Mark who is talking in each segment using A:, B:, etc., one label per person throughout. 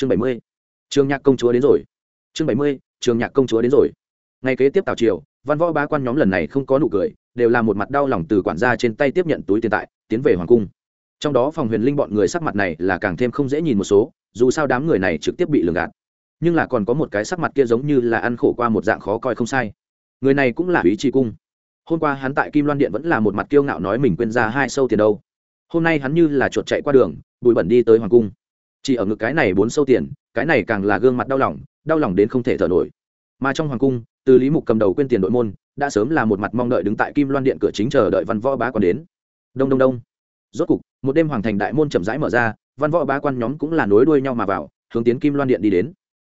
A: chương bảy mươi, trường nhạc công chúa đến rồi. Chương bảy mươi, trường nhạc công chúa đến rồi. Ngày kế tiếp tào triều, văn võ bá quan nhóm lần này không có nụ cười, đều là một mặt đau lòng từ quản gia trên tay tiếp nhận túi tiền tại, tiến về hoàng cung. Trong đó phòng huyền linh bọn người sắc mặt này là càng thêm không dễ nhìn một số, dù sao đám người này trực tiếp bị lường gạt. Nhưng là còn có một cái sắc mặt kia giống như là ăn khổ qua một dạng khó coi không sai. Người này cũng là ý tri cung. Hôm qua hắn tại kim loan điện vẫn là một mặt kiêu ngạo nói mình quên ra hai sâu tiền đâu. Hôm nay hắn như là chuột chạy qua đường bụi bẩn đi tới hoàng cung chỉ ở ngực cái này bốn sâu tiền, cái này càng là gương mặt đau lòng đau lòng đến không thể thở nổi. Mà trong hoàng cung, từ lý mục cầm đầu quên tiền đội môn, đã sớm là một mặt mong đợi đứng tại kim loan điện cửa chính chờ đợi văn võ bá còn đến. Đông đông đông. Rốt cục, một đêm hoàng thành đại môn chậm rãi mở ra, văn võ bá quan nhóm cũng là nối đuôi nhau mà vào, hướng tiến kim loan điện đi đến.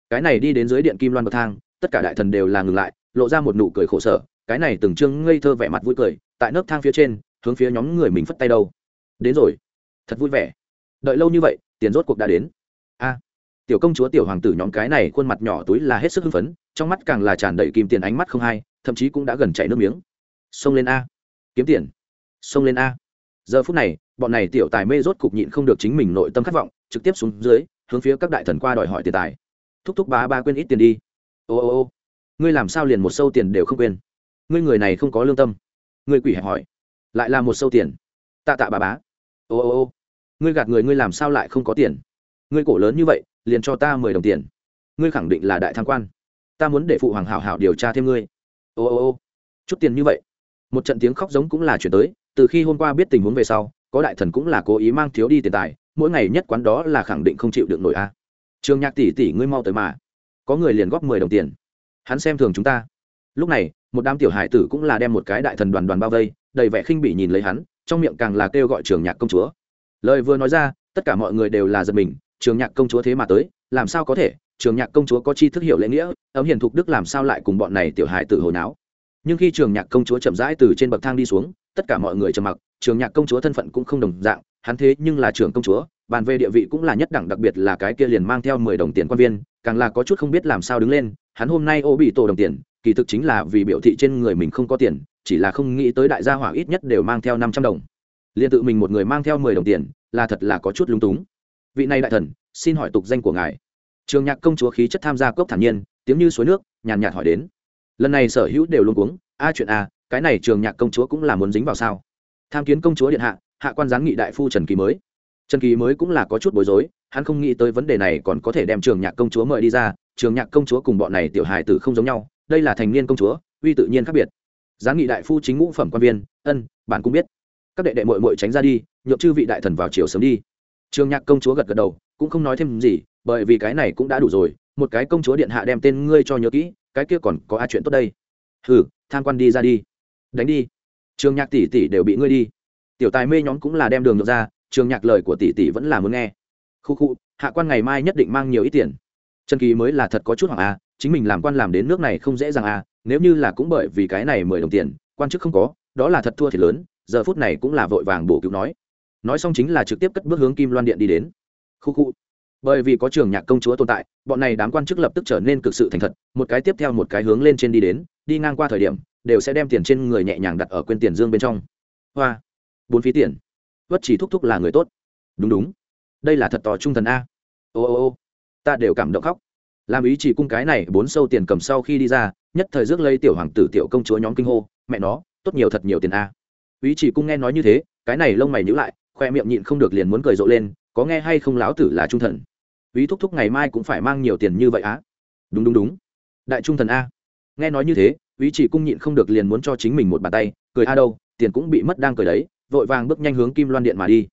A: Cái này đi đến dưới điện kim loan bậc thang, tất cả đại thần đều là ngừng lại, lộ ra một nụ cười khổ sở, cái này từng trương ngây thơ vẻ mặt vui cười, tại nấc thang phía trên, hướng phía nhóm người mình phất tay đâu. Đến rồi. Thật vui vẻ đợi lâu như vậy, tiền rốt cuộc đã đến. A, tiểu công chúa tiểu hoàng tử nhóm cái này khuôn mặt nhỏ túi là hết sức hưng phấn, trong mắt càng là tràn đầy kim tiền ánh mắt không hai thậm chí cũng đã gần chảy nước miếng. Xông lên a, kiếm tiền. Xông lên a. Giờ phút này, bọn này tiểu tài mê rốt cục nhịn không được chính mình nội tâm khát vọng, trực tiếp xuống dưới, hướng phía các đại thần qua đòi hỏi tiền tài. Thúc thúc bá ba quên ít tiền đi. Ô ô ô. Ngươi làm sao liền một sâu tiền đều không quên? Ngươi người này không có lương tâm. Ngươi quỷ hẹp hỏi. Lại là một sâu tiền. Tạ tạ bà bá. Ô ô ô ngươi gạt người ngươi làm sao lại không có tiền? Ngươi cổ lớn như vậy, liền cho ta mười đồng tiền. Ngươi khẳng định là đại tham quan. Ta muốn để phụ hoàng hảo hảo điều tra thêm ngươi. Ô ô ô. Chút tiền như vậy. Một trận tiếng khóc giống cũng là chuyển tới, từ khi hôm qua biết tình huống về sau, có đại thần cũng là cố ý mang thiếu đi tiền tài, mỗi ngày nhất quán đó là khẳng định không chịu được nổi a. Trường nhạc tỷ tỷ ngươi mau tới mà. Có người liền góp mười đồng tiền. Hắn xem thường chúng ta. Lúc này, một đám tiểu hải tử cũng là đem một cái đại thần đoàn đoàn bao vây, đầy vẻ khinh bỉ nhìn lấy hắn, trong miệng càng là kêu gọi trường nhạc công chúa lời vừa nói ra, tất cả mọi người đều là giật mình, trường nhạc công chúa thế mà tới, làm sao có thể? Trường nhạc công chúa có chi thức hiểu lễ nghĩa, ấm hiền thục đức làm sao lại cùng bọn này tiểu hài tử hồi náo? Nhưng khi trường nhạc công chúa chậm rãi từ trên bậc thang đi xuống, tất cả mọi người trầm mặc, trường nhạc công chúa thân phận cũng không đồng dạng, hắn thế nhưng là Trường công chúa, bàn về địa vị cũng là nhất đẳng, đặc biệt là cái kia liền mang theo mười đồng tiền quan viên, càng là có chút không biết làm sao đứng lên, hắn hôm nay ô bị tổ đồng tiền, kỳ thực chính là vì biểu thị trên người mình không có tiền, chỉ là không nghĩ tới đại gia hỏa ít nhất đều mang theo năm trăm đồng liền tự mình một người mang theo mười đồng tiền, là thật là có chút lung túng. Vị này đại thần, xin hỏi tục danh của ngài. Trường nhạc công chúa khí chất tham gia cốc thản nhiên, tiếng như suối nước, nhàn nhạt hỏi đến. Lần này sở hữu đều luôn cuống, a chuyện a, cái này trường nhạc công chúa cũng là muốn dính vào sao? Tham kiến công chúa điện hạ hạ quan gián nghị đại phu trần kỳ mới. Trần kỳ mới cũng là có chút bối rối, hắn không nghĩ tới vấn đề này còn có thể đem trường nhạc công chúa mời đi ra, trường nhạc công chúa cùng bọn này tiểu hài tử không giống nhau, đây là thành niên công chúa, uy tự nhiên khác biệt. Gián nghị đại phu chính ngũ phẩm quan viên, ân, bạn cũng biết các đệ đệ mội mội tránh ra đi nhộn chư vị đại thần vào chiều sớm đi. Trường nhạc công chúa gật gật đầu, cũng không nói thêm gì, bởi vì cái này cũng đã đủ rồi, một cái công chúa điện hạ đem tên ngươi cho nhớ kỹ, cái kia còn có a chuyện tốt đây? Hừ, tham quan đi ra đi. Đánh đi. Trường nhạc tỷ tỷ đều bị ngươi đi. Tiểu tài mê nhóm cũng là đem đường nhượng ra, trường nhạc lời của tỷ tỷ vẫn là muốn nghe. Khu khu, hạ quan ngày mai nhất định mang nhiều ít tiền. Trần kỳ mới là thật có chút hoặc a à, chính mình làm quan làm đến nước này không dễ dàng a nếu như là cũng bởi vì cái này mười đồng tiền, quan chức không có, đó là thật thua thiệt lớn giờ phút này cũng là vội vàng bổ cứu nói. Nói xong chính là trực tiếp cất bước hướng kim loan điện đi đến. Khu khu. Bởi vì có trường nhạc công chúa tồn tại, bọn này đám quan chức lập tức trở nên cực sự thành thật, một cái tiếp theo một cái hướng lên trên đi đến, đi ngang qua thời điểm, đều sẽ đem tiền trên người nhẹ nhàng đặt ở quên tiền dương bên trong. Hoa. Bốn phí tiền. Vất chỉ thúc thúc là người tốt. Đúng đúng. Đây là thật tò trung thần a. Ô ô ô. Ta đều cảm động khóc. Làm ý chỉ cung cái này bốn sâu tiền cầm sau khi đi ra, nhất thời rước lấy tiểu hoàng tử tiểu công chúa nhóm kinh hô, mẹ nó, tốt nhiều thật nhiều tiền a ý chỉ cung nghe nói như thế, cái này lông mày nhữ lại, khoe miệng nhịn không được liền muốn cười rộ lên, có nghe hay không lão tử là trung thần? Ý thúc thúc ngày mai cũng phải mang nhiều tiền như vậy á? Đúng đúng đúng. Đại trung thần a. Nghe nói như thế, ý chỉ cung nhịn không được liền muốn cho chính mình một bàn tay, cười a đâu, tiền cũng bị mất đang cười đấy, vội vàng bước nhanh hướng kim loan điện mà đi.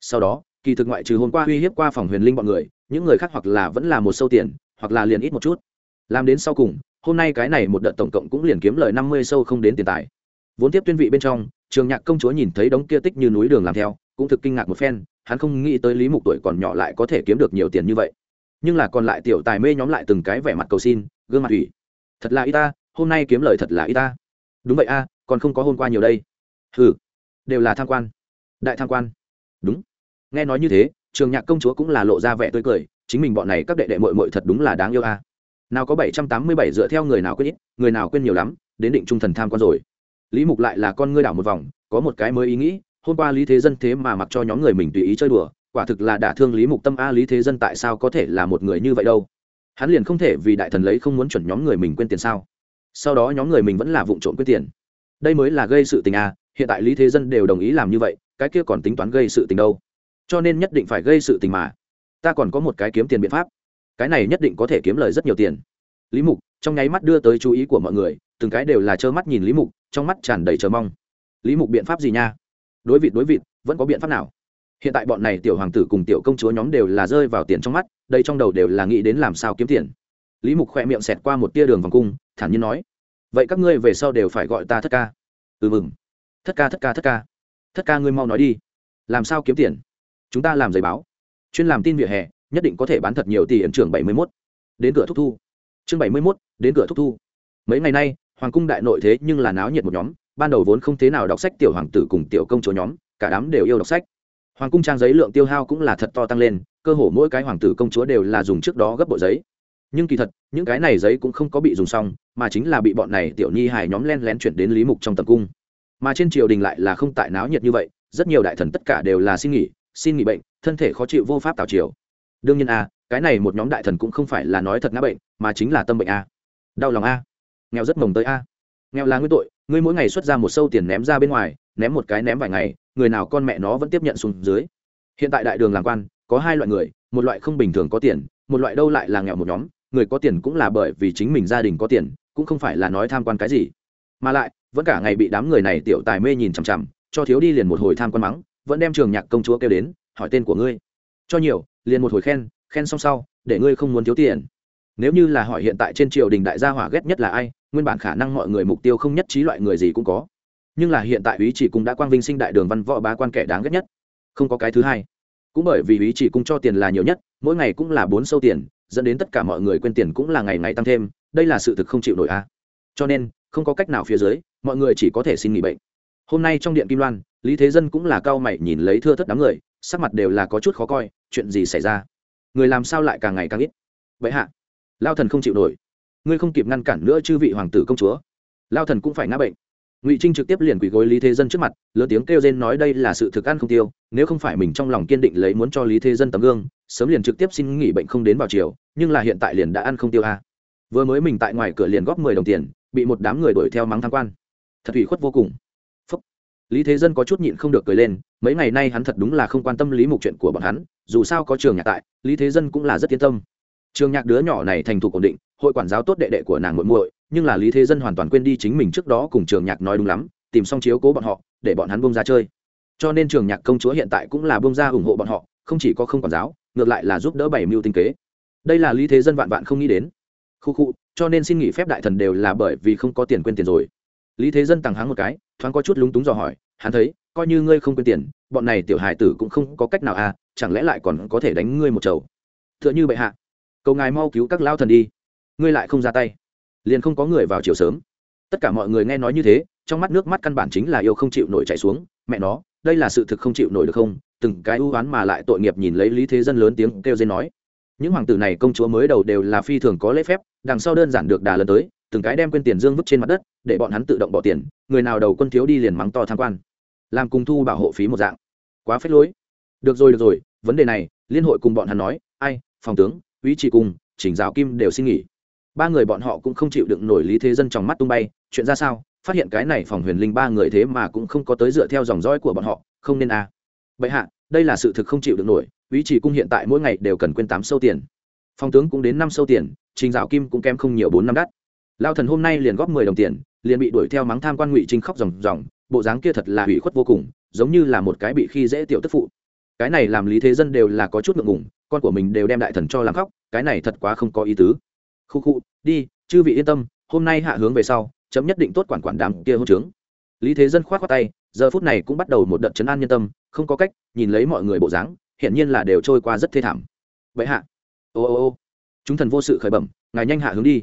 A: Sau đó, kỳ thực ngoại trừ hôm qua uy hiếp qua phòng huyền linh bọn người, những người khác hoặc là vẫn là một sâu tiền, hoặc là liền ít một chút. Làm đến sau cùng, hôm nay cái này một đợt tổng cộng cũng liền kiếm lời năm mươi sâu không đến tiền tài. Vốn tiếp tuyên vị bên trong trường nhạc công chúa nhìn thấy đống kia tích như núi đường làm theo, cũng thực kinh ngạc một phen, hắn không nghĩ tới lý mục tuổi còn nhỏ lại có thể kiếm được nhiều tiền như vậy. Nhưng là còn lại tiểu tài mê nhóm lại từng cái vẻ mặt cầu xin, gương mặt ủy. Thật là y ta, hôm nay kiếm lời thật là y ta. Đúng vậy a, còn không có hôm qua nhiều đây. Ừ đều là tham quan. Đại tham quan. Đúng. Nghe nói như thế, trường nhạc công chúa cũng là lộ ra vẻ tươi cười, chính mình bọn này các đệ đệ mội mội thật đúng là đáng yêu a. Nào có bảy trăm tám mươi bảy dựa theo người nào quên ít, người nào quên nhiều lắm, đến định trung thần tham quan rồi lý mục lại là con ngươi đảo một vòng, có một cái mới ý nghĩ, hôm qua lý thế dân thế mà mặc cho nhóm người mình tùy ý chơi đùa, quả thực là đả thương lý mục tâm. A, lý thế dân tại sao có thể là một người như vậy đâu? Hắn liền không thể vì đại thần lấy không muốn chuẩn nhóm người mình quên tiền sao? Sau đó nhóm người mình vẫn là vụ trộm quên tiền. Đây mới là gây sự tình a, hiện tại lý thế dân đều đồng ý làm như vậy, cái kia còn tính toán gây sự tình đâu? Cho nên nhất định phải gây sự tình mà. Ta còn có một cái kiếm tiền biện pháp. Cái này nhất định có thể kiếm lời rất nhiều tiền. Lý mục, trong nháy mắt đưa tới chú ý của mọi người, từng cái đều là trơ mắt nhìn lý mục trong mắt tràn đầy chờ mong. Lý mục biện pháp gì nha? Đối vịt đối vịt, vẫn có biện pháp nào? Hiện tại bọn này tiểu hoàng tử cùng tiểu công chúa nhóm đều là rơi vào tiền trong mắt, đây trong đầu đều là nghĩ đến làm sao kiếm tiền. Lý mục khỏe miệng xẹt qua một tia đường vòng cung, thản nhiên nói, vậy các ngươi về sau đều phải gọi ta thất ca. Ừ mừng. Thất ca thất ca thất ca. Thất ca ngươi mau nói đi. Làm sao kiếm tiền? Chúng ta làm giấy báo. Chuyên làm tin vỉa hè, nhất định có thể bán thật nhiều tỷ hiện trưởng bảy mươi mốt. Đến cửa thúc thu. Chương bảy mươi mốt, đến cửa thúc thu. Mấy ngày nay hoàng cung đại nội thế nhưng là náo nhiệt một nhóm, ban đầu vốn không thế nào đọc sách tiểu hoàng tử cùng tiểu công chúa nhóm, cả đám đều yêu đọc sách. Hoàng cung trang giấy lượng tiêu hao cũng là thật to tăng lên, cơ hồ mỗi cái hoàng tử công chúa đều là dùng trước đó gấp bộ giấy. Nhưng kỳ thật, những cái này giấy cũng không có bị dùng xong, mà chính là bị bọn này tiểu nhi hài nhóm len lén chuyển đến lý mục trong tập cung. Mà trên triều đình lại là không tại náo nhiệt như vậy, rất nhiều đại thần tất cả đều là xin nghỉ xin nghỉ bệnh, thân thể khó chịu vô pháp tào triều đương nhiên a cái này một nhóm đại thần cũng không phải là nói thật ngã bệnh, mà chính là tâm bệnh a đau lòng a nghèo rất mồng tới a. Nghèo là nguyên tội, ngươi mỗi ngày xuất ra một sâu tiền ném ra bên ngoài, ném một cái ném vài ngày, người nào con mẹ nó vẫn tiếp nhận xuống dưới. Hiện tại đại đường làm quan, có hai loại người, một loại không bình thường có tiền, một loại đâu lại là nghèo một nhóm, người có tiền cũng là bởi vì chính mình gia đình có tiền, cũng không phải là nói tham quan cái gì. Mà lại, vẫn cả ngày bị đám người này tiểu tài mê nhìn chằm chằm, cho thiếu đi liền một hồi tham quan mắng, vẫn đem trường nhạc công chúa kêu đến, hỏi tên của ngươi. Cho nhiều, liền một hồi khen khen xong sau, để ngươi không muốn thiếu tiền nếu như là hỏi hiện tại trên triều đình đại gia hỏa ghét nhất là ai, nguyên bản khả năng mọi người mục tiêu không nhất trí loại người gì cũng có. Nhưng là hiện tại ý chỉ cung đã quang vinh sinh đại đường văn võ bá quan kẻ đáng ghét nhất. Không có cái thứ hai. Cũng bởi vì ý chỉ cung cho tiền là nhiều nhất, mỗi ngày cũng là bốn sâu tiền, dẫn đến tất cả mọi người quên tiền cũng là ngày ngày tăng thêm, đây là sự thực không chịu nổi a. Cho nên, không có cách nào phía dưới, mọi người chỉ có thể xin nghỉ bệnh. Hôm nay trong điện kim loan, lý thế dân cũng là cao mày nhìn lấy thưa thất đám người, sắc mặt đều là có chút khó coi, chuyện gì xảy ra? Người làm sao lại càng ngày càng ít? Vậy hạ lao thần không chịu nổi. Ngươi không kịp ngăn cản nữa chư vị hoàng tử công chúa. Lao thần cũng phải ngã bệnh. Ngụy trinh trực tiếp liền quỳ gối lý thế dân trước mặt, lớn tiếng kêu rên nói đây là sự thực ăn không tiêu, nếu không phải mình trong lòng kiên định lấy muốn cho lý thế dân tấm gương, sớm liền trực tiếp xin nghỉ bệnh không đến vào chiều, nhưng là hiện tại liền đã ăn không tiêu a vừa mới mình tại ngoài cửa liền góp mười đồng tiền, bị một đám người đuổi theo mắng tham quan. Thật ủy khuất vô cùng. Phúc. lý thế dân có chút nhịn không được cười lên, mấy ngày nay hắn thật đúng là không quan tâm lý mục chuyện của bọn hắn, dù sao có trường nhà tại, lý thế dân cũng là rất yên tâm trường nhạc đứa nhỏ này thành thục ổn định, hội quản giáo tốt đệ đệ của nàng muội muội, nhưng là lý thế dân hoàn toàn quên đi chính mình trước đó cùng trường nhạc nói đúng lắm, tìm xong chiếu cố bọn họ, để bọn hắn bông ra chơi. Cho nên trường nhạc công chúa hiện tại cũng là bông ra ủng hộ bọn họ, không chỉ có không quản giáo, ngược lại là giúp đỡ bảy mưu tinh kế. Đây là lý thế dân vạn vạn không nghĩ đến. Khu khu, cho nên xin nghỉ phép đại thần đều là bởi vì không có tiền quên tiền rồi. Lý thế dân tăng háng một cái, thoáng có chút lúng túng dò hỏi, hắn thấy, coi như ngươi không quên tiền, bọn này tiểu hài tử cũng không có cách nào à chẳng lẽ lại còn có thể đánh ngươi một chầu? T h ư ợ n h ư bệ hạ cầu ngài mau cứu các lao thần đi. Ngươi lại không ra tay. Liền không có người vào chiều sớm. Tất cả mọi người nghe nói như thế, trong mắt nước mắt căn bản chính là yêu không chịu nổi chạy xuống. Mẹ nó, đây là sự thực không chịu nổi được không? Từng cái ưu oán mà lại tội nghiệp nhìn lấy lý thế dân lớn tiếng kêu dên nói. Những hoàng tử này công chúa mới đầu đều là phi thường có lễ phép, đằng sau đơn giản được đà lần tới, từng cái đem quên tiền dương vứt trên mặt đất, để bọn hắn tự động bỏ tiền, người nào đầu quân thiếu đi liền mắng to tham quan. Làm cùng thu bảo hộ phí một dạng. Quá phết lối. Được rồi được rồi, vấn đề này, liên hội cùng bọn hắn nói, ai, phòng tướng quý Chỉ cùng chỉnh giáo kim đều xin nghỉ. Ba người bọn họ cũng không chịu đựng nổi lý thế dân trong mắt tung bay. Chuyện ra sao? Phát hiện cái này phòng huyền linh ba người thế mà cũng không có tới dựa theo dòng dõi của bọn họ. Không nên à. vậy hạ, đây là sự thực không chịu được nổi. Quý Chỉ cung hiện tại mỗi ngày đều cần quên tám sâu tiền. Phòng tướng cũng đến năm sâu tiền, trình dạo kim cũng kém không nhiều bốn năm đắt. Lao thần hôm nay liền góp mười đồng tiền, liền bị đuổi theo mắng tham quan ngụy trinh khóc ròng ròng. Bộ dáng kia thật là hủy khuất vô cùng, giống như là một cái bị khi dễ tiểu tức phụ. Cái này làm lý thế dân đều là có chút ngượng ngùng con của mình đều đem đại thần cho làm khóc, cái này thật quá không có ý tứ. Khu khu, đi, chư vị yên tâm, hôm nay hạ hướng về sau, chấm nhất định tốt quản quản đám kia hôn trướng. Lý thế dân khoát khoát tay, giờ phút này cũng bắt đầu một đợt chấn an nhân tâm, không có cách, nhìn lấy mọi người bộ dáng, hiển nhiên là đều trôi qua rất thê thảm. Vậy hạ. Ô ô ô. Chúng thần vô sự khởi bẩm, ngài nhanh hạ hướng đi.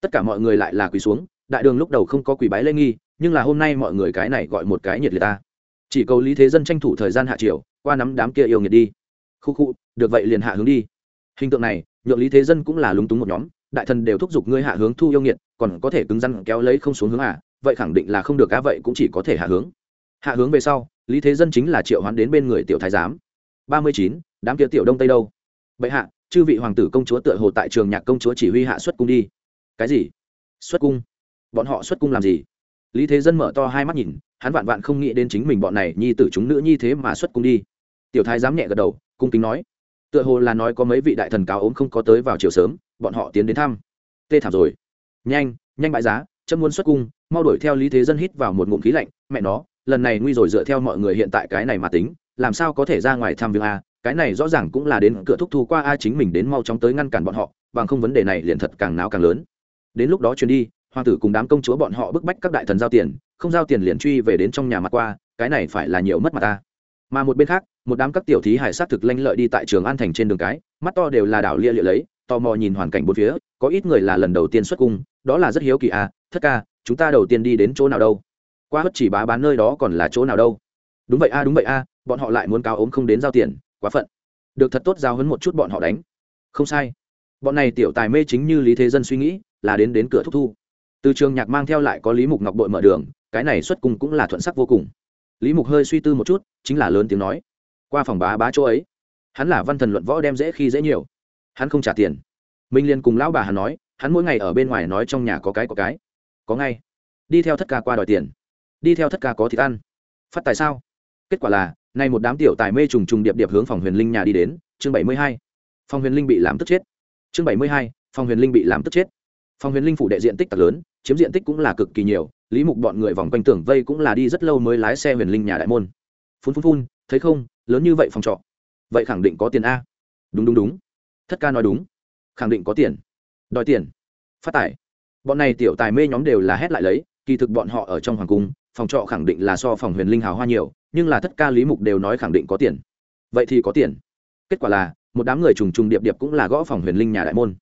A: Tất cả mọi người lại là quỳ xuống, đại đường lúc đầu không có quỳ bái lễ nghi, nhưng là hôm nay mọi người cái này gọi một cái nhiệt liệt ta. Chỉ cầu lý thế dân tranh thủ thời gian hạ triều, qua nắm đám kia yêu nghiệt đi khu khu, được vậy liền hạ hướng đi. Hình tượng này, nhượng lý thế dân cũng là lúng túng một nhóm. Đại thần đều thúc giục ngươi hạ hướng thu yêu nghiệt, còn có thể cứng rắn kéo lấy không xuống hướng à? Vậy khẳng định là không được cá vậy cũng chỉ có thể hạ hướng. Hạ hướng về sau, lý thế dân chính là triệu hoán đến bên người tiểu thái giám. Ba mươi chín, đám kia tiểu đông tây đâu? Bệ hạ, chư vị hoàng tử công chúa tựa hồ tại trường nhạc công chúa chỉ huy hạ xuất cung đi. Cái gì? Xuất cung? Bọn họ xuất cung làm gì? Lý thế dân mở to hai mắt nhìn, hắn vạn vạn không nghĩ đến chính mình bọn này nhi tử chúng nữ nhi thế mà xuất cung đi. Tiểu thái dám nhẹ gật đầu cung kính nói. Tựa hồ là nói có mấy vị đại thần cáo ốm không có tới vào chiều sớm, bọn họ tiến đến thăm. Tê thảm rồi. Nhanh nhanh bãi giá, chấm muốn xuất cung, mau đuổi theo lý thế dân hít vào một ngụm khí lạnh. Mẹ nó, lần này nguy rồi dựa theo mọi người hiện tại cái này mà tính, làm sao có thể ra ngoài thăm việc a? Cái này rõ ràng cũng là đến cửa thúc thu qua a chính mình đến mau chóng tới ngăn cản bọn họ, bằng không vấn đề này liền thật càng náo càng lớn. Đến lúc đó chuyến đi, hoàng tử cùng đám công chúa bọn họ bức bách các đại thần giao tiền, không giao tiền liền truy về đến trong nhà mặt qua, cái này phải là nhiều mất mặt ta mà một bên khác, một đám các tiểu thí hải sát thực lanh lợi đi tại trường an thành trên đường cái, mắt to đều là đảo lia lịa lấy, tò mò nhìn hoàn cảnh bốn phía, có ít người là lần đầu tiên xuất cung, đó là rất hiếu kỳ à thất ca, chúng ta đầu tiên đi đến chỗ nào đâu? Qua bất chỉ bá bán nơi đó còn là chỗ nào đâu? Đúng vậy a đúng vậy a bọn họ lại muốn cao ốm không đến giao tiền, quá phận. Được thật tốt giao hấn một chút bọn họ đánh. Không sai. Bọn này tiểu tài mê chính như lý thế dân suy nghĩ, là đến đến cửa thúc thu. Từ trường nhạc mang theo lại có lý mục ngọc bội mở đường, cái này xuất cung cũng là thuận sắc vô cùng lý mục hơi suy tư một chút, chính là lớn tiếng nói, qua phòng bá bá chỗ ấy. Hắn là văn thần luận võ đem dễ khi dễ nhiều. Hắn không trả tiền. Minh liên cùng lão bà hắn nói, hắn mỗi ngày ở bên ngoài nói trong nhà có cái có cái. Có ngay. Đi theo thất ca qua đòi tiền. Đi theo thất ca có thịt ăn. Phát tài sao? Kết quả là, nay một đám tiểu tài mê trùng trùng điệp điệp hướng phòng huyền linh nhà đi đến, chương bảy mươi hai. Phòng huyền linh bị làm tức chết. Chương bảy mươi hai, phòng huyền linh bị làm tức chết phòng huyền linh phủ đệ diện tích thật lớn, chiếm diện tích cũng là cực kỳ nhiều, lý mục bọn người vòng quanh tường vây cũng là đi rất lâu mới lái xe huyền linh nhà đại môn. Phun phun phun, thấy không, lớn như vậy phòng trọ. Vậy khẳng định có tiền a. Đúng đúng đúng. Thất ca nói đúng. Khẳng định có tiền. Đòi tiền. Phát tài. Bọn này tiểu tài mê nhóm đều là hét lại lấy, kỳ thực bọn họ ở trong hoàng cung, phòng trọ khẳng định là so phòng huyền linh hào hoa nhiều, nhưng là thất ca lý mục đều nói khẳng định có tiền. Vậy thì có tiền. Kết quả là, một đám người trùng trùng điệp điệp cũng là gõ phòng huyền linh nhà đại môn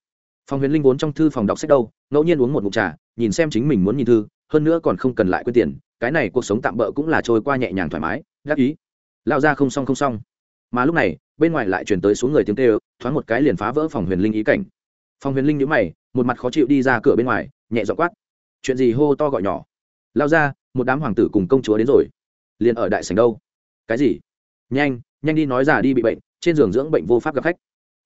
A: phòng huyền linh vốn trong thư phòng đọc sách đâu, ngẫu nhiên uống một mục trà, nhìn xem chính mình muốn nhìn thư, hơn nữa còn không cần lại quyết tiền, cái này cuộc sống tạm bỡ cũng là trôi qua nhẹ nhàng thoải mái, gác ý. Lao ra không xong không xong. Mà lúc này, bên ngoài lại chuyển tới số người tiếng tê ơ thoáng một cái liền phá vỡ phòng huyền linh ý cảnh. Phòng huyền linh nhữ mày, một mặt khó chịu đi ra cửa bên ngoài, nhẹ dọ quát. Chuyện gì hô to gọi nhỏ? Lao ra một đám hoàng tử cùng công chúa đến rồi. Liền ở đại sành đâu? Cái gì? Nhanh nhanh đi nói già đi bị bệnh, trên giường dưỡng bệnh vô pháp gặp khách.